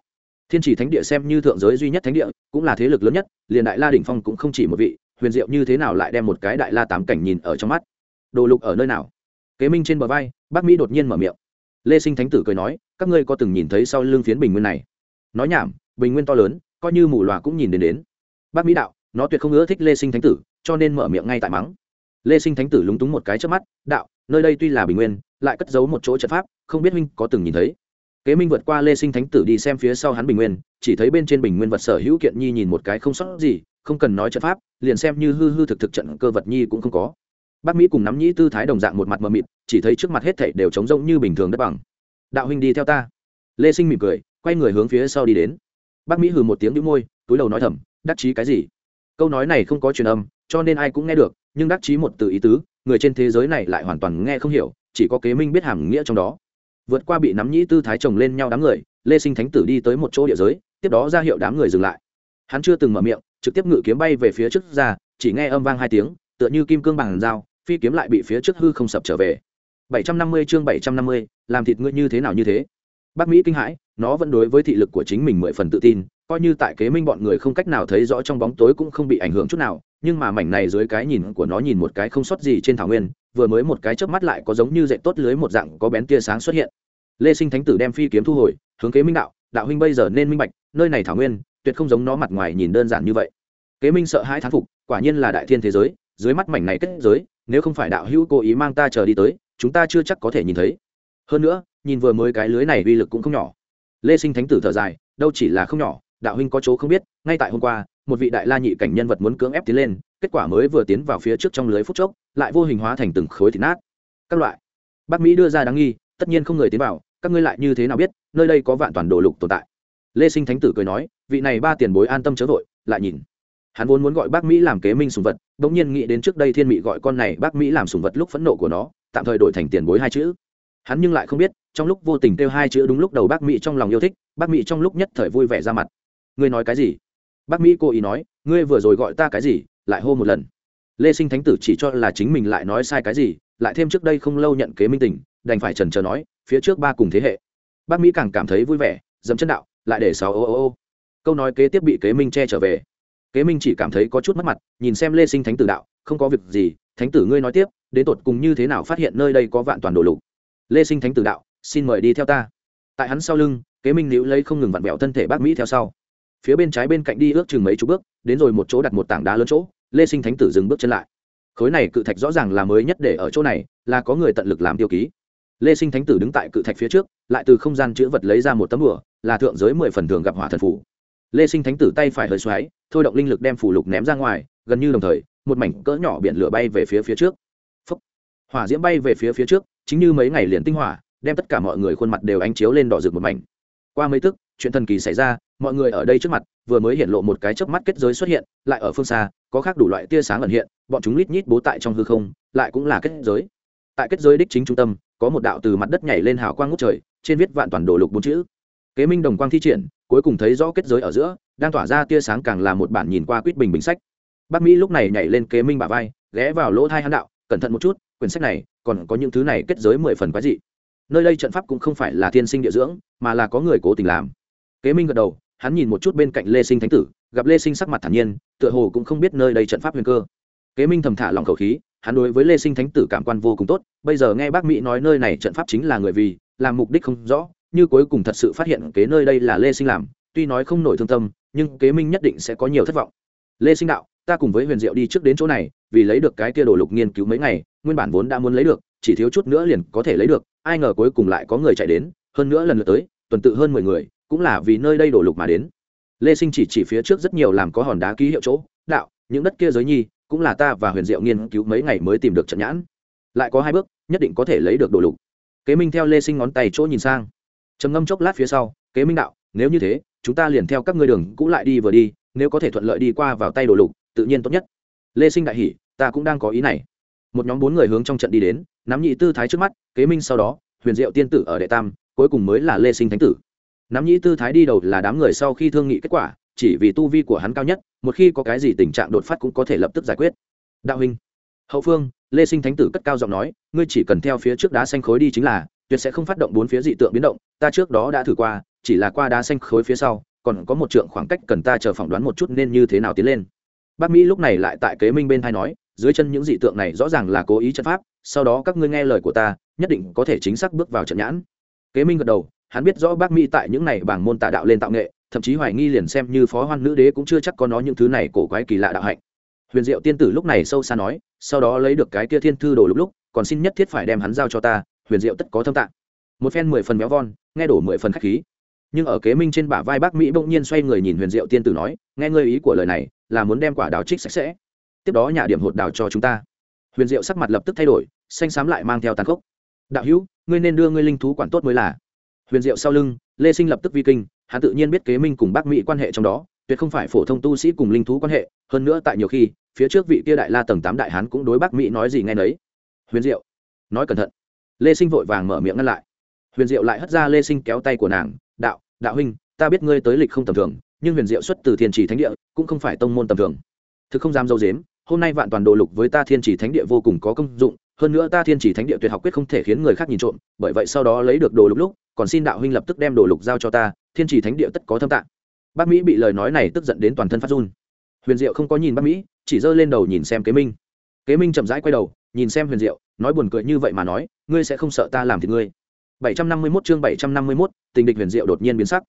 Thiên chỉ thánh địa xem như thượng giới duy nhất thánh địa, cũng là thế lực lớn nhất, liền đại la đỉnh phong cũng không chỉ một vị, huyền diệu như thế nào lại đem một cái đại la tám cảnh nhìn ở trong mắt? Đồ lục ở nơi nào? Kế minh trên bờ vai, bác mỹ đột nhiên mở miệng. Lê sinh thánh tử cười nói, các ngươi có từng nhìn thấy sau lưng phiến bình nguyên này? Nói nhảm, bình nguyên to lớn, coi như mù loà cũng nhìn đến đến. Bác mỹ đạo, nó tuyệt không ưa thích lê sinh thánh tử, cho nên mở miệng ngay tại mắng. Lê sinh thánh tử lúng túng một cái trước mắt, đạo, nơi đây tuy là bình nguyên, lại cất giấu một chỗ trận pháp, không biết huynh có từng nhìn thấy. Kế minh vượt qua lê sinh thánh tử đi xem phía sau hắn bình nguyên, chỉ thấy bên trên bình nguyên vật sở hữu kiện nhi nhìn một cái không sót gì, không cần nói trận pháp, liền xem như hư hư thực thực trận cơ vật nhi cũng không có bác mỹ cùng nắm nhĩ tư thái đồng dạng một mặt mờ mịt, chỉ thấy trước mặt hết thảy đều trống rỗng như bình thường đất bằng. Đạo huynh đi theo ta. Lê sinh mỉm cười, quay người hướng phía sau đi đến. Bác mỹ hừ một tiếng đĩu môi, túi đầu nói thầm, đắc chí cái gì? Câu nói này không có truyền âm, cho nên ai cũng nghe được, nhưng đắc chí một từ ý tứ, người trên thế giới này lại hoàn toàn nghe không hiểu, chỉ có kế minh biết hàm nghĩa trong đó. Vượt qua bị nắm nhĩ tư thái chồng lên nhau đám người, lê sinh thánh tử đi tới một chỗ địa giới, tiếp đó ra hiệu đám người dừng lại. Hắn chưa từng mở miệng, trực tiếp ngự kiếm bay về phía trước ra, chỉ nghe âm vang hai tiếng, tựa như kim cương bằng dao phi kiếm lại bị phía trước hư không sập trở về. 750 chương 750, làm thịt ngươi như thế nào như thế? Bác mỹ kinh hãi nó vẫn đối với thị lực của chính mình mười phần tự tin coi như tại kế minh bọn người không cách nào thấy rõ trong bóng tối cũng không bị ảnh hưởng chút nào nhưng mà mảnh này dưới cái nhìn của nó nhìn một cái không sót gì trên thảo nguyên vừa mới một cái chớp mắt lại có giống như dậy tốt lưới một dạng có bén tia sáng xuất hiện. Lê sinh thánh tử đem phi kiếm thu hồi hướng kế minh đạo đạo huynh bây giờ nên minh bạch nơi này thảo nguyên tuyệt không giống nó mặt ngoài nhìn đơn giản như vậy. Kế minh sợ hãi thán phục quả nhiên là đại thiên thế giới dưới mắt mảnh này kết giới nếu không phải đạo hữu cố ý mang ta chờ đi tới, chúng ta chưa chắc có thể nhìn thấy. Hơn nữa, nhìn vừa mới cái lưới này uy lực cũng không nhỏ. Lê sinh thánh tử thở dài, đâu chỉ là không nhỏ, đạo huynh có chỗ không biết, ngay tại hôm qua, một vị đại la nhị cảnh nhân vật muốn cưỡng ép tiến lên, kết quả mới vừa tiến vào phía trước trong lưới phút chốc, lại vô hình hóa thành từng khối thịt nát. Các loại. Bác mỹ đưa ra đáng nghi, tất nhiên không người tiến vào, các ngươi lại như thế nào biết, nơi đây có vạn toàn đồ lục tồn tại. Lê sinh thánh tử cười nói, vị này ba tiền bối an tâm chớ vội, lại nhìn hắn vốn muốn gọi bác mỹ làm kế minh sùng vật đ ỗ n g nhiên nghĩ đến trước đây thiên mỹ gọi con này bác mỹ làm sùng vật lúc phẫn nộ của nó, tạm thời đổi thành tiền bối hai chữ. Hắn nhưng lại không biết, trong lúc vô tình kêu hai chữ đúng lúc đầu bác mỹ trong lòng yêu thích, bác mỹ trong lúc nhất thời vui vẻ ra mặt. Ngươi nói cái gì? Bác mỹ cố ý nói, ngươi vừa rồi gọi ta cái gì, lại hô một lần. Lê sinh thánh tử chỉ cho là chính mình lại nói sai cái gì, lại thêm trước đây không lâu nhận kế minh tình, đành phải trần trờ nói, phía trước ba cùng thế hệ. Bác mỹ càng cảm thấy vui vẻ, dẫm chân đạo, lại để sáu ô ô ô. Câu nói kế tiếp bị kế minh che trở về kế minh chỉ cảm thấy có chút mất mặt, nhìn xem lê sinh thánh tử đạo, không có việc gì, thánh tử ngươi nói tiếp, đến tột cùng như thế nào phát hiện nơi đây có vạn toàn đồ lục? Lê sinh thánh tử đạo, xin mời đi theo ta. Tại hắn sau lưng, kế minh níu lấy không ngừng vặn vẹo thân thể bác mỹ theo sau. Phía bên trái bên cạnh đi ước chừng mấy chục bước, đến rồi một chỗ đặt một tảng đá lớn chỗ, lê sinh thánh tử dừng bước chân lại. Khối này cự thạch rõ ràng là mới nhất để ở chỗ này, là có người tận lực làm tiêu ký. Lê sinh thánh tử đứng tại cự thạch phía trước, lại từ không gian chữ vật lấy ra một tấm bửa là thượng giới mười phần thường gặp hỏa thần phủ lê sinh thánh tử tay phải hơi xoáy thôi động linh lực đem phủ lục ném ra ngoài, gần như đồng thời, một mảnh cỡ nhỏ biển lửa bay về phía phía trước. Phúc. hỏa diễm bay về phía phía trước, chính như mấy ngày liền tinh hỏa, đem tất cả mọi người khuôn mặt đều ánh chiếu lên đỏ rực một mảnh. Qua mấy tức, chuyện thần kỳ xảy ra, mọi người ở đây trước mặt, vừa mới hiện lộ một cái chớp mắt kết giới xuất hiện, lại ở phương xa, có khác đủ loại tia sáng ẩn hiện, bọn chúng lít nhít bố tại trong hư không, lại cũng là kết giới. Tại kết giới đích chính trung tâm, có một đạo từ mặt đất nhảy lên hào quang ngút trời, trên viết vạn toàn đồ lục bốn chữ. Kế minh đồng quang thi triển, cuối cùng thấy rõ kết giới ở giữa đang tỏa ra tia sáng càng là một bản nhìn qua quýt bình bình sách. Bác mỹ lúc này nhảy lên kế minh bà vai, ghé vào lỗ thai hắn đạo, cẩn thận một chút, quyển sách này còn có những thứ này kết giới mười phần quái dị. Nơi đây trận pháp cũng không phải là thiên sinh địa dưỡng, mà là có người cố tình làm. Kế minh gật đầu, hắn nhìn một chút bên cạnh lê sinh thánh tử, gặp lê sinh sắc mặt thản nhiên, tựa hồ cũng không biết nơi đây trận pháp huyền cơ. Kế minh thầm thả lòng khẩu khí, hắn đối với lê sinh thánh tử cảm quan vô cùng tốt, bây giờ nghe bác mỹ nói nơi này trận pháp chính là người vì, làm mục đích không rõ, như cuối cùng thật sự phát hiện kế nơi đây là lê sinh làm, tuy nói không nổi thương tâm nhưng kế minh nhất định sẽ có nhiều thất vọng. Lê sinh đạo, ta cùng với huyền diệu đi trước đến chỗ này, vì lấy được cái kia đồ lục nghiên cứu mấy ngày, nguyên bản vốn đã muốn lấy được, chỉ thiếu chút nữa liền có thể lấy được, ai ngờ cuối cùng lại có người chạy đến, hơn nữa lần lượt tới, tuần tự hơn mười người, cũng là vì nơi đây đồ lục mà đến. Lê sinh chỉ chỉ phía trước rất nhiều làm có hòn đá ký hiệu chỗ, đạo, những đất kia giới nhi, cũng là ta và huyền diệu nghiên cứu mấy ngày mới tìm được trận nhãn. Lại có hai bước, nhất định có thể lấy được đồ lục. Kế minh theo lê sinh ngón tay chỗ nhìn sang. Trầm ngâm chốc lát phía sau, kế minh đạo, nếu như thế chúng ta liền theo các ngươi đường cũ lại đi vừa đi, nếu có thể thuận lợi đi qua vào tay đồ lục, tự nhiên tốt nhất. Lê sinh đại hỷ ta cũng đang có ý này. Một nhóm bốn người hướng trong trận đi đến, nắm nhị tư thái trước mắt, kế minh sau đó, huyền diệu tiên tử ở đệ tam, cuối cùng mới là lê sinh thánh tử. Nắm nhị tư thái đi đầu là đám người sau khi thương nghị kết quả, chỉ vì tu vi của hắn cao nhất, một khi có cái gì tình trạng đột phát cũng có thể lập tức giải quyết. Đạo huynh, hậu phương, lê sinh thánh tử cất cao giọng nói, ngươi chỉ cần theo phía trước đá xanh khối đi chính là, tuyệt sẽ không phát động bốn phía dị tượng biến động, ta trước đó đã thử qua chỉ là qua đá xanh khối phía sau, còn có một trượng khoảng cách cần ta chờ phỏng đoán một chút nên như thế nào tiến lên. Bác mỹ lúc này lại tại kế minh bên thai nói, dưới chân những dị tượng này rõ ràng là cố ý trận pháp, sau đó các ngươi nghe lời của ta, nhất định có thể chính xác bước vào trận nhãn. Kế minh gật đầu, hắn biết rõ bác mỹ tại những này bảng môn tà đạo lên tạo nghệ, thậm chí hoài nghi liền xem như phó hoan nữ đế cũng chưa chắc có nó những thứ này cổ quái kỳ lạ đạo hạnh. Huyền diệu tiên tử lúc này sâu xa nói, sau đó lấy được cái kia thiên thư đồ lúc lúc, còn xin nhất thiết phải đem hắn giao cho ta, huyền diệu tất có thâm tạng. Một phen mười phần méo von, nghe đổ mười phần khách khí nhưng ở kế minh trên bả vai bác mỹ bỗng nhiên xoay người nhìn huyền diệu tiên tử nói, nghe ngơi ý của lời này, là muốn đem quả đào trích sạch sẽ. Tiếp đó nhà điểm hột đào cho chúng ta. Huyền diệu sắc mặt lập tức thay đổi, xanh xám lại mang theo tàn khốc. Đạo hữu, ngươi nên đưa ngươi linh thú quản tốt mới là. Huyền diệu sau lưng, lê sinh lập tức vi kinh, hắn tự nhiên biết kế minh cùng bác mỹ quan hệ trong đó, tuyệt không phải phổ thông tu sĩ cùng linh thú quan hệ, hơn nữa tại nhiều khi, phía trước vị kia đại la tầng tám đại hán cũng đối bác mỹ nói gì nghe nấy. Huyền diệu nói cẩn thận. Lê sinh vội vàng mở miệng ngăn lại. Huyền diệu lại hất ra lê sinh kéo tay của nàng đạo huynh, ta biết ngươi tới lịch không tầm thường, nhưng huyền diệu xuất từ thiên trì thánh địa, cũng không phải tông môn tầm thường. Thực không dám dâu dếm, hôm nay vạn toàn đồ lục với ta thiên trì thánh địa vô cùng có công dụng, hơn nữa ta thiên trì thánh địa tuyệt học quyết không thể khiến người khác nhìn trộm, bởi vậy sau đó lấy được đồ lục lúc, còn xin đạo huynh lập tức đem đồ lục giao cho ta, thiên trì thánh địa tất có thâm tạng. Bác mỹ bị lời nói này tức giận đến toàn thân phát run. Huyền diệu không có nhìn bác mỹ, chỉ giơ lên đầu nhìn xem kế minh. Kế minh chậm rãi quay đầu, nhìn xem huyền diệu, nói buồn cười như vậy mà nói, ngươi sẽ không sợ ta làm thì ngươi. 751 chương 751, tình địch huyền diệu đột nhiên biến sắc.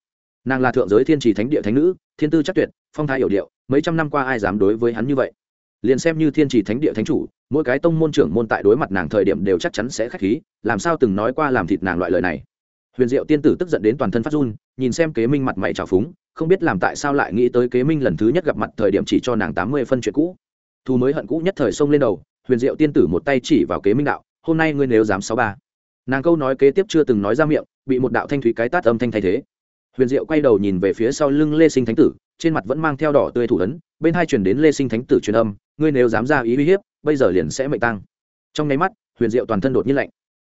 Nàng là thượng giới thiên trì thánh địa thánh nữ thiên tư chắc tuyệt phong thái hiểu điệu mấy trăm năm qua ai dám đối với hắn như vậy? Liền xem như thiên trì thánh địa thánh chủ mỗi cái tông môn trưởng môn tại đối mặt nàng thời điểm đều chắc chắn sẽ khách khí làm sao từng nói qua làm thịt nàng loại lời này? Huyền diệu tiên tử tức giận đến toàn thân phát run nhìn xem kế minh mặt mày trào phúng không biết làm tại sao lại nghĩ tới kế minh lần thứ nhất gặp mặt thời điểm chỉ cho nàng tám mươi phân chuyện cũ. Thu mới hận cũ nhất thời xông lên đầu huyền diệu tiên tử một tay chỉ vào kế minh đạo hôm nay ngươi nếu dám sáu ba nàng câu nói kế tiếp chưa từng nói ra miệng, bị một đạo thanh thúy cái tát âm thanh thay thế. Huyền diệu quay đầu nhìn về phía sau lưng lê sinh thánh tử, trên mặt vẫn mang theo đỏ tươi thủ ấn, bên hai chuyển đến lê sinh thánh tử truyền âm, ngươi nếu dám ra ý uy hiếp, bây giờ liền sẽ mệnh tăng trong nháy mắt, huyền diệu toàn thân đột nhiên lạnh.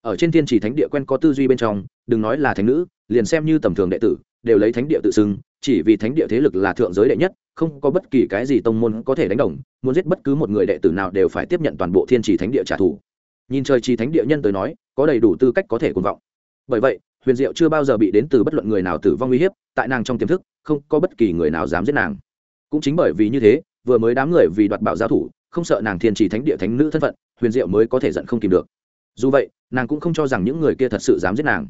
Ở trên thiên chỉ thánh địa quen có tư duy bên trong, đừng nói là thánh nữ, liền xem như tầm thường đệ tử, đều lấy thánh địa tự xưng, chỉ vì thánh địa thế lực là thượng giới đệ nhất, không có bất kỳ cái gì tông môn có thể đánh đồng, muốn giết bất cứ một người đệ tử nào đều phải tiếp nhận toàn bộ thiên chỉ thánh địa trả thù nhìn trời trì thánh địa nhân tới nói, có đầy đủ tư cách có thể cuồng vọng. Bởi vậy, huyền diệu chưa bao giờ bị đến từ bất luận người nào tử vong uy hiếp, tại nàng trong tiềm thức, không có bất kỳ người nào dám giết nàng. Cũng chính bởi vì như thế, vừa mới đám người vì đoạt bảo giao thủ, không sợ nàng thiên trì thánh địa thánh nữ thân phận, huyền diệu mới có thể giận không kìm được. Dù vậy, nàng cũng không cho rằng những người kia thật sự dám giết nàng.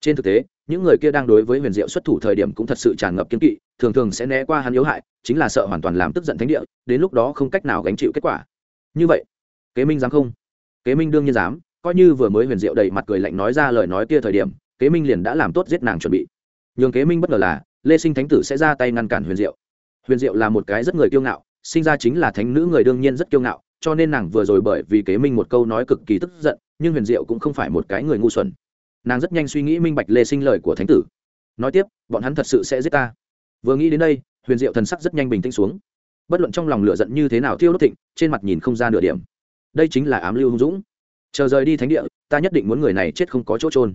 Trên thực tế, những người kia đang đối với huyền diệu xuất thủ thời điểm cũng thật sự tràn ngập kiên kỵ, thường thường sẽ né qua hắn yếu hại, chính là sợ hoàn toàn làm tức giận thánh địa, đến lúc đó không cách nào gánh chịu kết quả. Như vậy, kế minh dám không? Kế minh đương nhiên dám, coi như vừa mới huyền diệu đầy mặt cười lạnh nói ra lời nói kia thời điểm, kế minh liền đã làm tốt giết nàng chuẩn bị. Nhường kế minh bất ngờ là, lê sinh thánh tử sẽ ra tay ngăn cản huyền diệu. Huyền diệu là một cái rất người kiêu ngạo, sinh ra chính là thánh nữ người đương nhiên rất kiêu ngạo, cho nên nàng vừa rồi bởi vì kế minh một câu nói cực kỳ tức giận, nhưng huyền diệu cũng không phải một cái người ngu xuẩn. Nàng rất nhanh suy nghĩ minh bạch lê sinh lời của thánh tử. Nói tiếp, bọn hắn thật sự sẽ giết ta. Vừa nghĩ đến đây, huyền diệu thần sắc rất nhanh bình tĩnh xuống. Bất luận trong lòng lửa giận như thế nào thiêu đốt thịnh, trên mặt nhìn không ra nửa điểm đây chính là ám lưu hung dũng. Chờ rời đi thánh địa, ta nhất định muốn người này chết không có chỗ trôn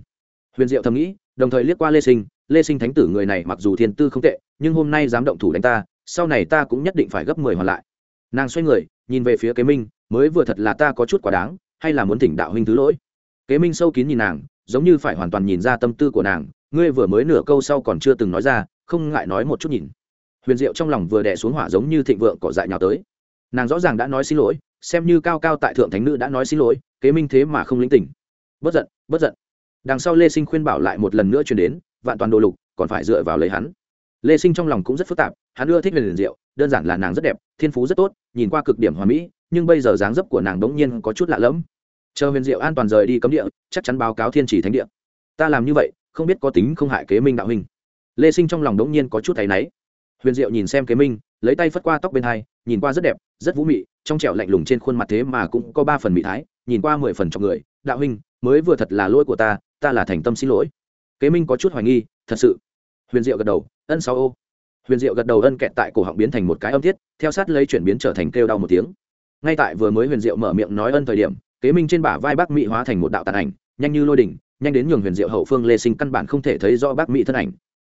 huyền diệu thầm nghĩ, đồng thời liếc qua lê sinh lê sinh thánh tử người này mặc dù thiên tư không tệ, nhưng hôm nay dám động thủ đánh ta, sau này ta cũng nhất định phải gấp mười hoàn lại. Nàng xoay người, nhìn về phía kế minh, mới vừa thật là ta có chút quá đáng, hay là muốn thỉnh đạo huynh thứ lỗi. Kế minh sâu kín nhìn nàng, giống như phải hoàn toàn nhìn ra tâm tư của nàng, ngươi vừa mới nửa câu sau còn chưa từng nói ra, không ngại nói một chút nhìn. Huyền diệu trong lòng vừa đẻ xuống hỏa giống như thịnh vượng cỏ dại nhào tới. Nàng rõ ràng đã nói xin lỗi xem như cao cao tại thượng thánh nữ đã nói xin lỗi, kế minh thế mà không lĩnh tỉnh. Bất giận bất giận. Đằng sau lê sinh khuyên bảo lại một lần nữa chuyển đến, vạn toàn đồ lục, còn phải dựa vào lấy hắn. Lê sinh trong lòng cũng rất phức tạp, hắn ưa thích huyền liền diệu, đơn giản là nàng rất đẹp, thiên phú rất tốt, nhìn qua cực điểm hòa mỹ, nhưng bây giờ dáng dấp của nàng đống nhiên có chút lạ lẫm. Chờ huyền diệu an toàn rời đi cấm địa, chắc chắn báo cáo thiên chỉ thánh địa. Ta làm như vậy, không biết có tính không hại kế minh đạo hình. Lê sinh trong lòng đống nhiên có chút thấy náy huyền diệu nhìn xem kế minh lấy tay phất qua tóc bên hai nhìn qua rất đẹp rất vũ mị trong trẻo lạnh lùng trên khuôn mặt thế mà cũng có ba phần mỹ thái nhìn qua mười phần trong người. Đạo huynh mới vừa thật là lỗi của ta ta là thành tâm xin lỗi. Kế minh có chút hoài nghi thật sự. Huyền diệu gật đầu ân sáu ô. Huyền diệu gật đầu ân kẹt tại cổ họng biến thành một cái âm tiết, theo sát lấy chuyển biến trở thành kêu đau một tiếng. Ngay tại vừa mới huyền diệu mở miệng nói ân thời điểm kế minh trên bả vai bác mỹ hóa thành một đạo tàn ảnh nhanh như lôi đỉnh nhanh đến nhường huyền diệu hậu phương lê sinh căn bản không thể thấy rõ bác mỹ thân ảnh.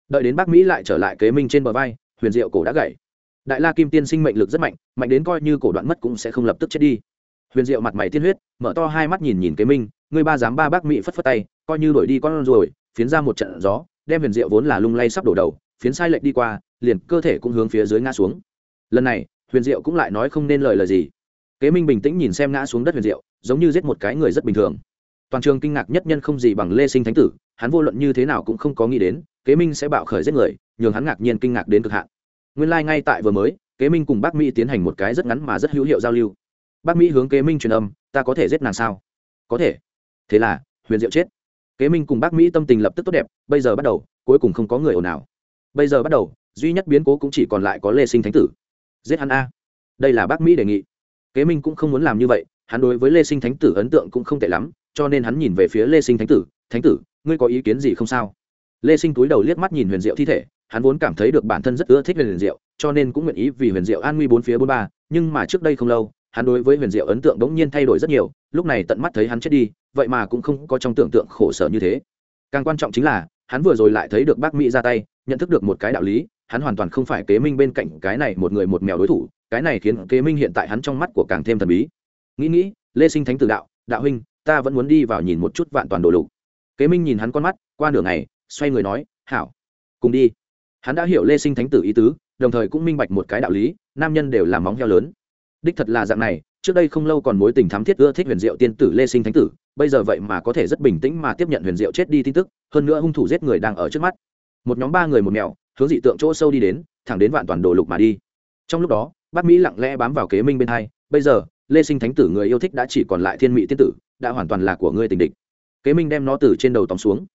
Đợi đến bác mỹ lại trở lại kế minh trên bờ vai huyền diệu cổ đã gãy. Đại la kim tiên sinh mệnh lực rất mạnh mạnh đến coi như cổ đoạn mất cũng sẽ không lập tức chết đi. Huyền diệu mặt mày tiên huyết, mở to hai mắt nhìn nhìn kế minh người ba dám ba bác mỹ phất phất tay, coi như đổi đi con rồi phiến ra một trận gió, đem huyền diệu vốn là lung lay sắp đổ đầu, phiến sai lệch đi qua, liền cơ thể cũng hướng phía dưới ngã xuống. Lần này, huyền diệu cũng lại nói không nên lời lời gì. Kế minh bình tĩnh nhìn xem ngã xuống đất huyền diệu, giống như giết một cái người rất bình thường. Toàn trường kinh ngạc nhất nhân không gì bằng lê sinh thánh tử, hắn vô luận như thế nào cũng không có nghĩ đến, kế minh sẽ bạo khởi giết người nhường hắn ngạc nhiên kinh ngạc đến cực hạn. Nguyên lai、like、ngay tại vừa mới, kế minh cùng bác mỹ tiến hành một cái rất ngắn mà rất hữu hiệu giao lưu. Bác mỹ hướng kế minh truyền âm, ta có thể giết nàng sao? Có thể. Thế là, huyền diệu chết. Kế minh cùng bác mỹ tâm tình lập tức tốt đẹp, bây giờ bắt đầu, cuối cùng không có người ồn ào. Bây giờ bắt đầu, duy nhất biến cố cũng chỉ còn lại có lê sinh thánh tử. Giết hắn a. Đây là bác mỹ đề nghị. Kế minh cũng không muốn làm như vậy, hắn đối với lê sinh thánh tử ấn tượng cũng không tệ lắm, cho nên hắn nhìn về phía lê sinh thánh tử thánh tử, ngươi có ý kiến gì không sao? Lê sinh túi đầu liếc mắt nhìn huyền diệu thi thể hắn vốn cảm thấy được bản thân rất ưa thích huyền diệu, cho nên cũng nguyện ý vì huyền diệu an nguy bốn phía bốn ba, nhưng mà trước đây không lâu, hắn đối với huyền diệu ấn tượng bỗng nhiên thay đổi rất nhiều, lúc này tận mắt thấy hắn chết đi, vậy mà cũng không có trong tưởng tượng khổ sở như thế. Càng quan trọng chính là, hắn vừa rồi lại thấy được bác mỹ ra tay, nhận thức được một cái đạo lý, hắn hoàn toàn không phải kế minh bên cạnh cái này một người một mèo đối thủ, cái này khiến kế minh hiện tại hắn trong mắt của càng thêm thần bí. Nghĩ nghĩ, lê sinh thánh tử đạo đạo huynh, ta vẫn muốn đi vào nhìn một chút vạn toàn đồ lục. Kế minh nhìn hắn con mắt, qua nửa ngày, xoay người nói, hảo, cùng đi hắn đã hiểu lê sinh thánh tử ý tứ, đồng thời cũng minh bạch một cái đạo lý, nam nhân đều là móng heo lớn. Đích thật là dạng này, trước đây không lâu còn mối tình thắm thiết ưa thích huyền diệu tiên tử lê sinh thánh tử, bây giờ vậy mà có thể rất bình tĩnh mà tiếp nhận huyền diệu chết đi tin tức, hơn nữa hung thủ giết người đang ở trước mắt. Một nhóm ba người một mèo hướng dị tượng chỗ sâu đi đến, thẳng đến vạn toàn đồ lục mà đi. Trong lúc đó, bác mỹ lặng lẽ bám vào kế minh bên hai, bây giờ, lê sinh thánh tử người yêu thích đã chỉ còn lại thiên mỹ tiên tử, đã hoàn toàn là của ngươi tình địch. Kế minh đem nó từ trên đầu tóm xuống.